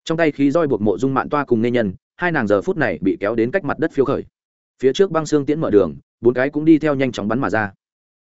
Trong tay khí roi buộc mộ dung mạn toa cùng nê nhân, hai nàng giờ phút này bị kéo đến cách mặt đất phiêu khởi. Phía trước băng xương tiễn mở đường, bốn cái cũng đi theo nhanh chóng bắn mà ra.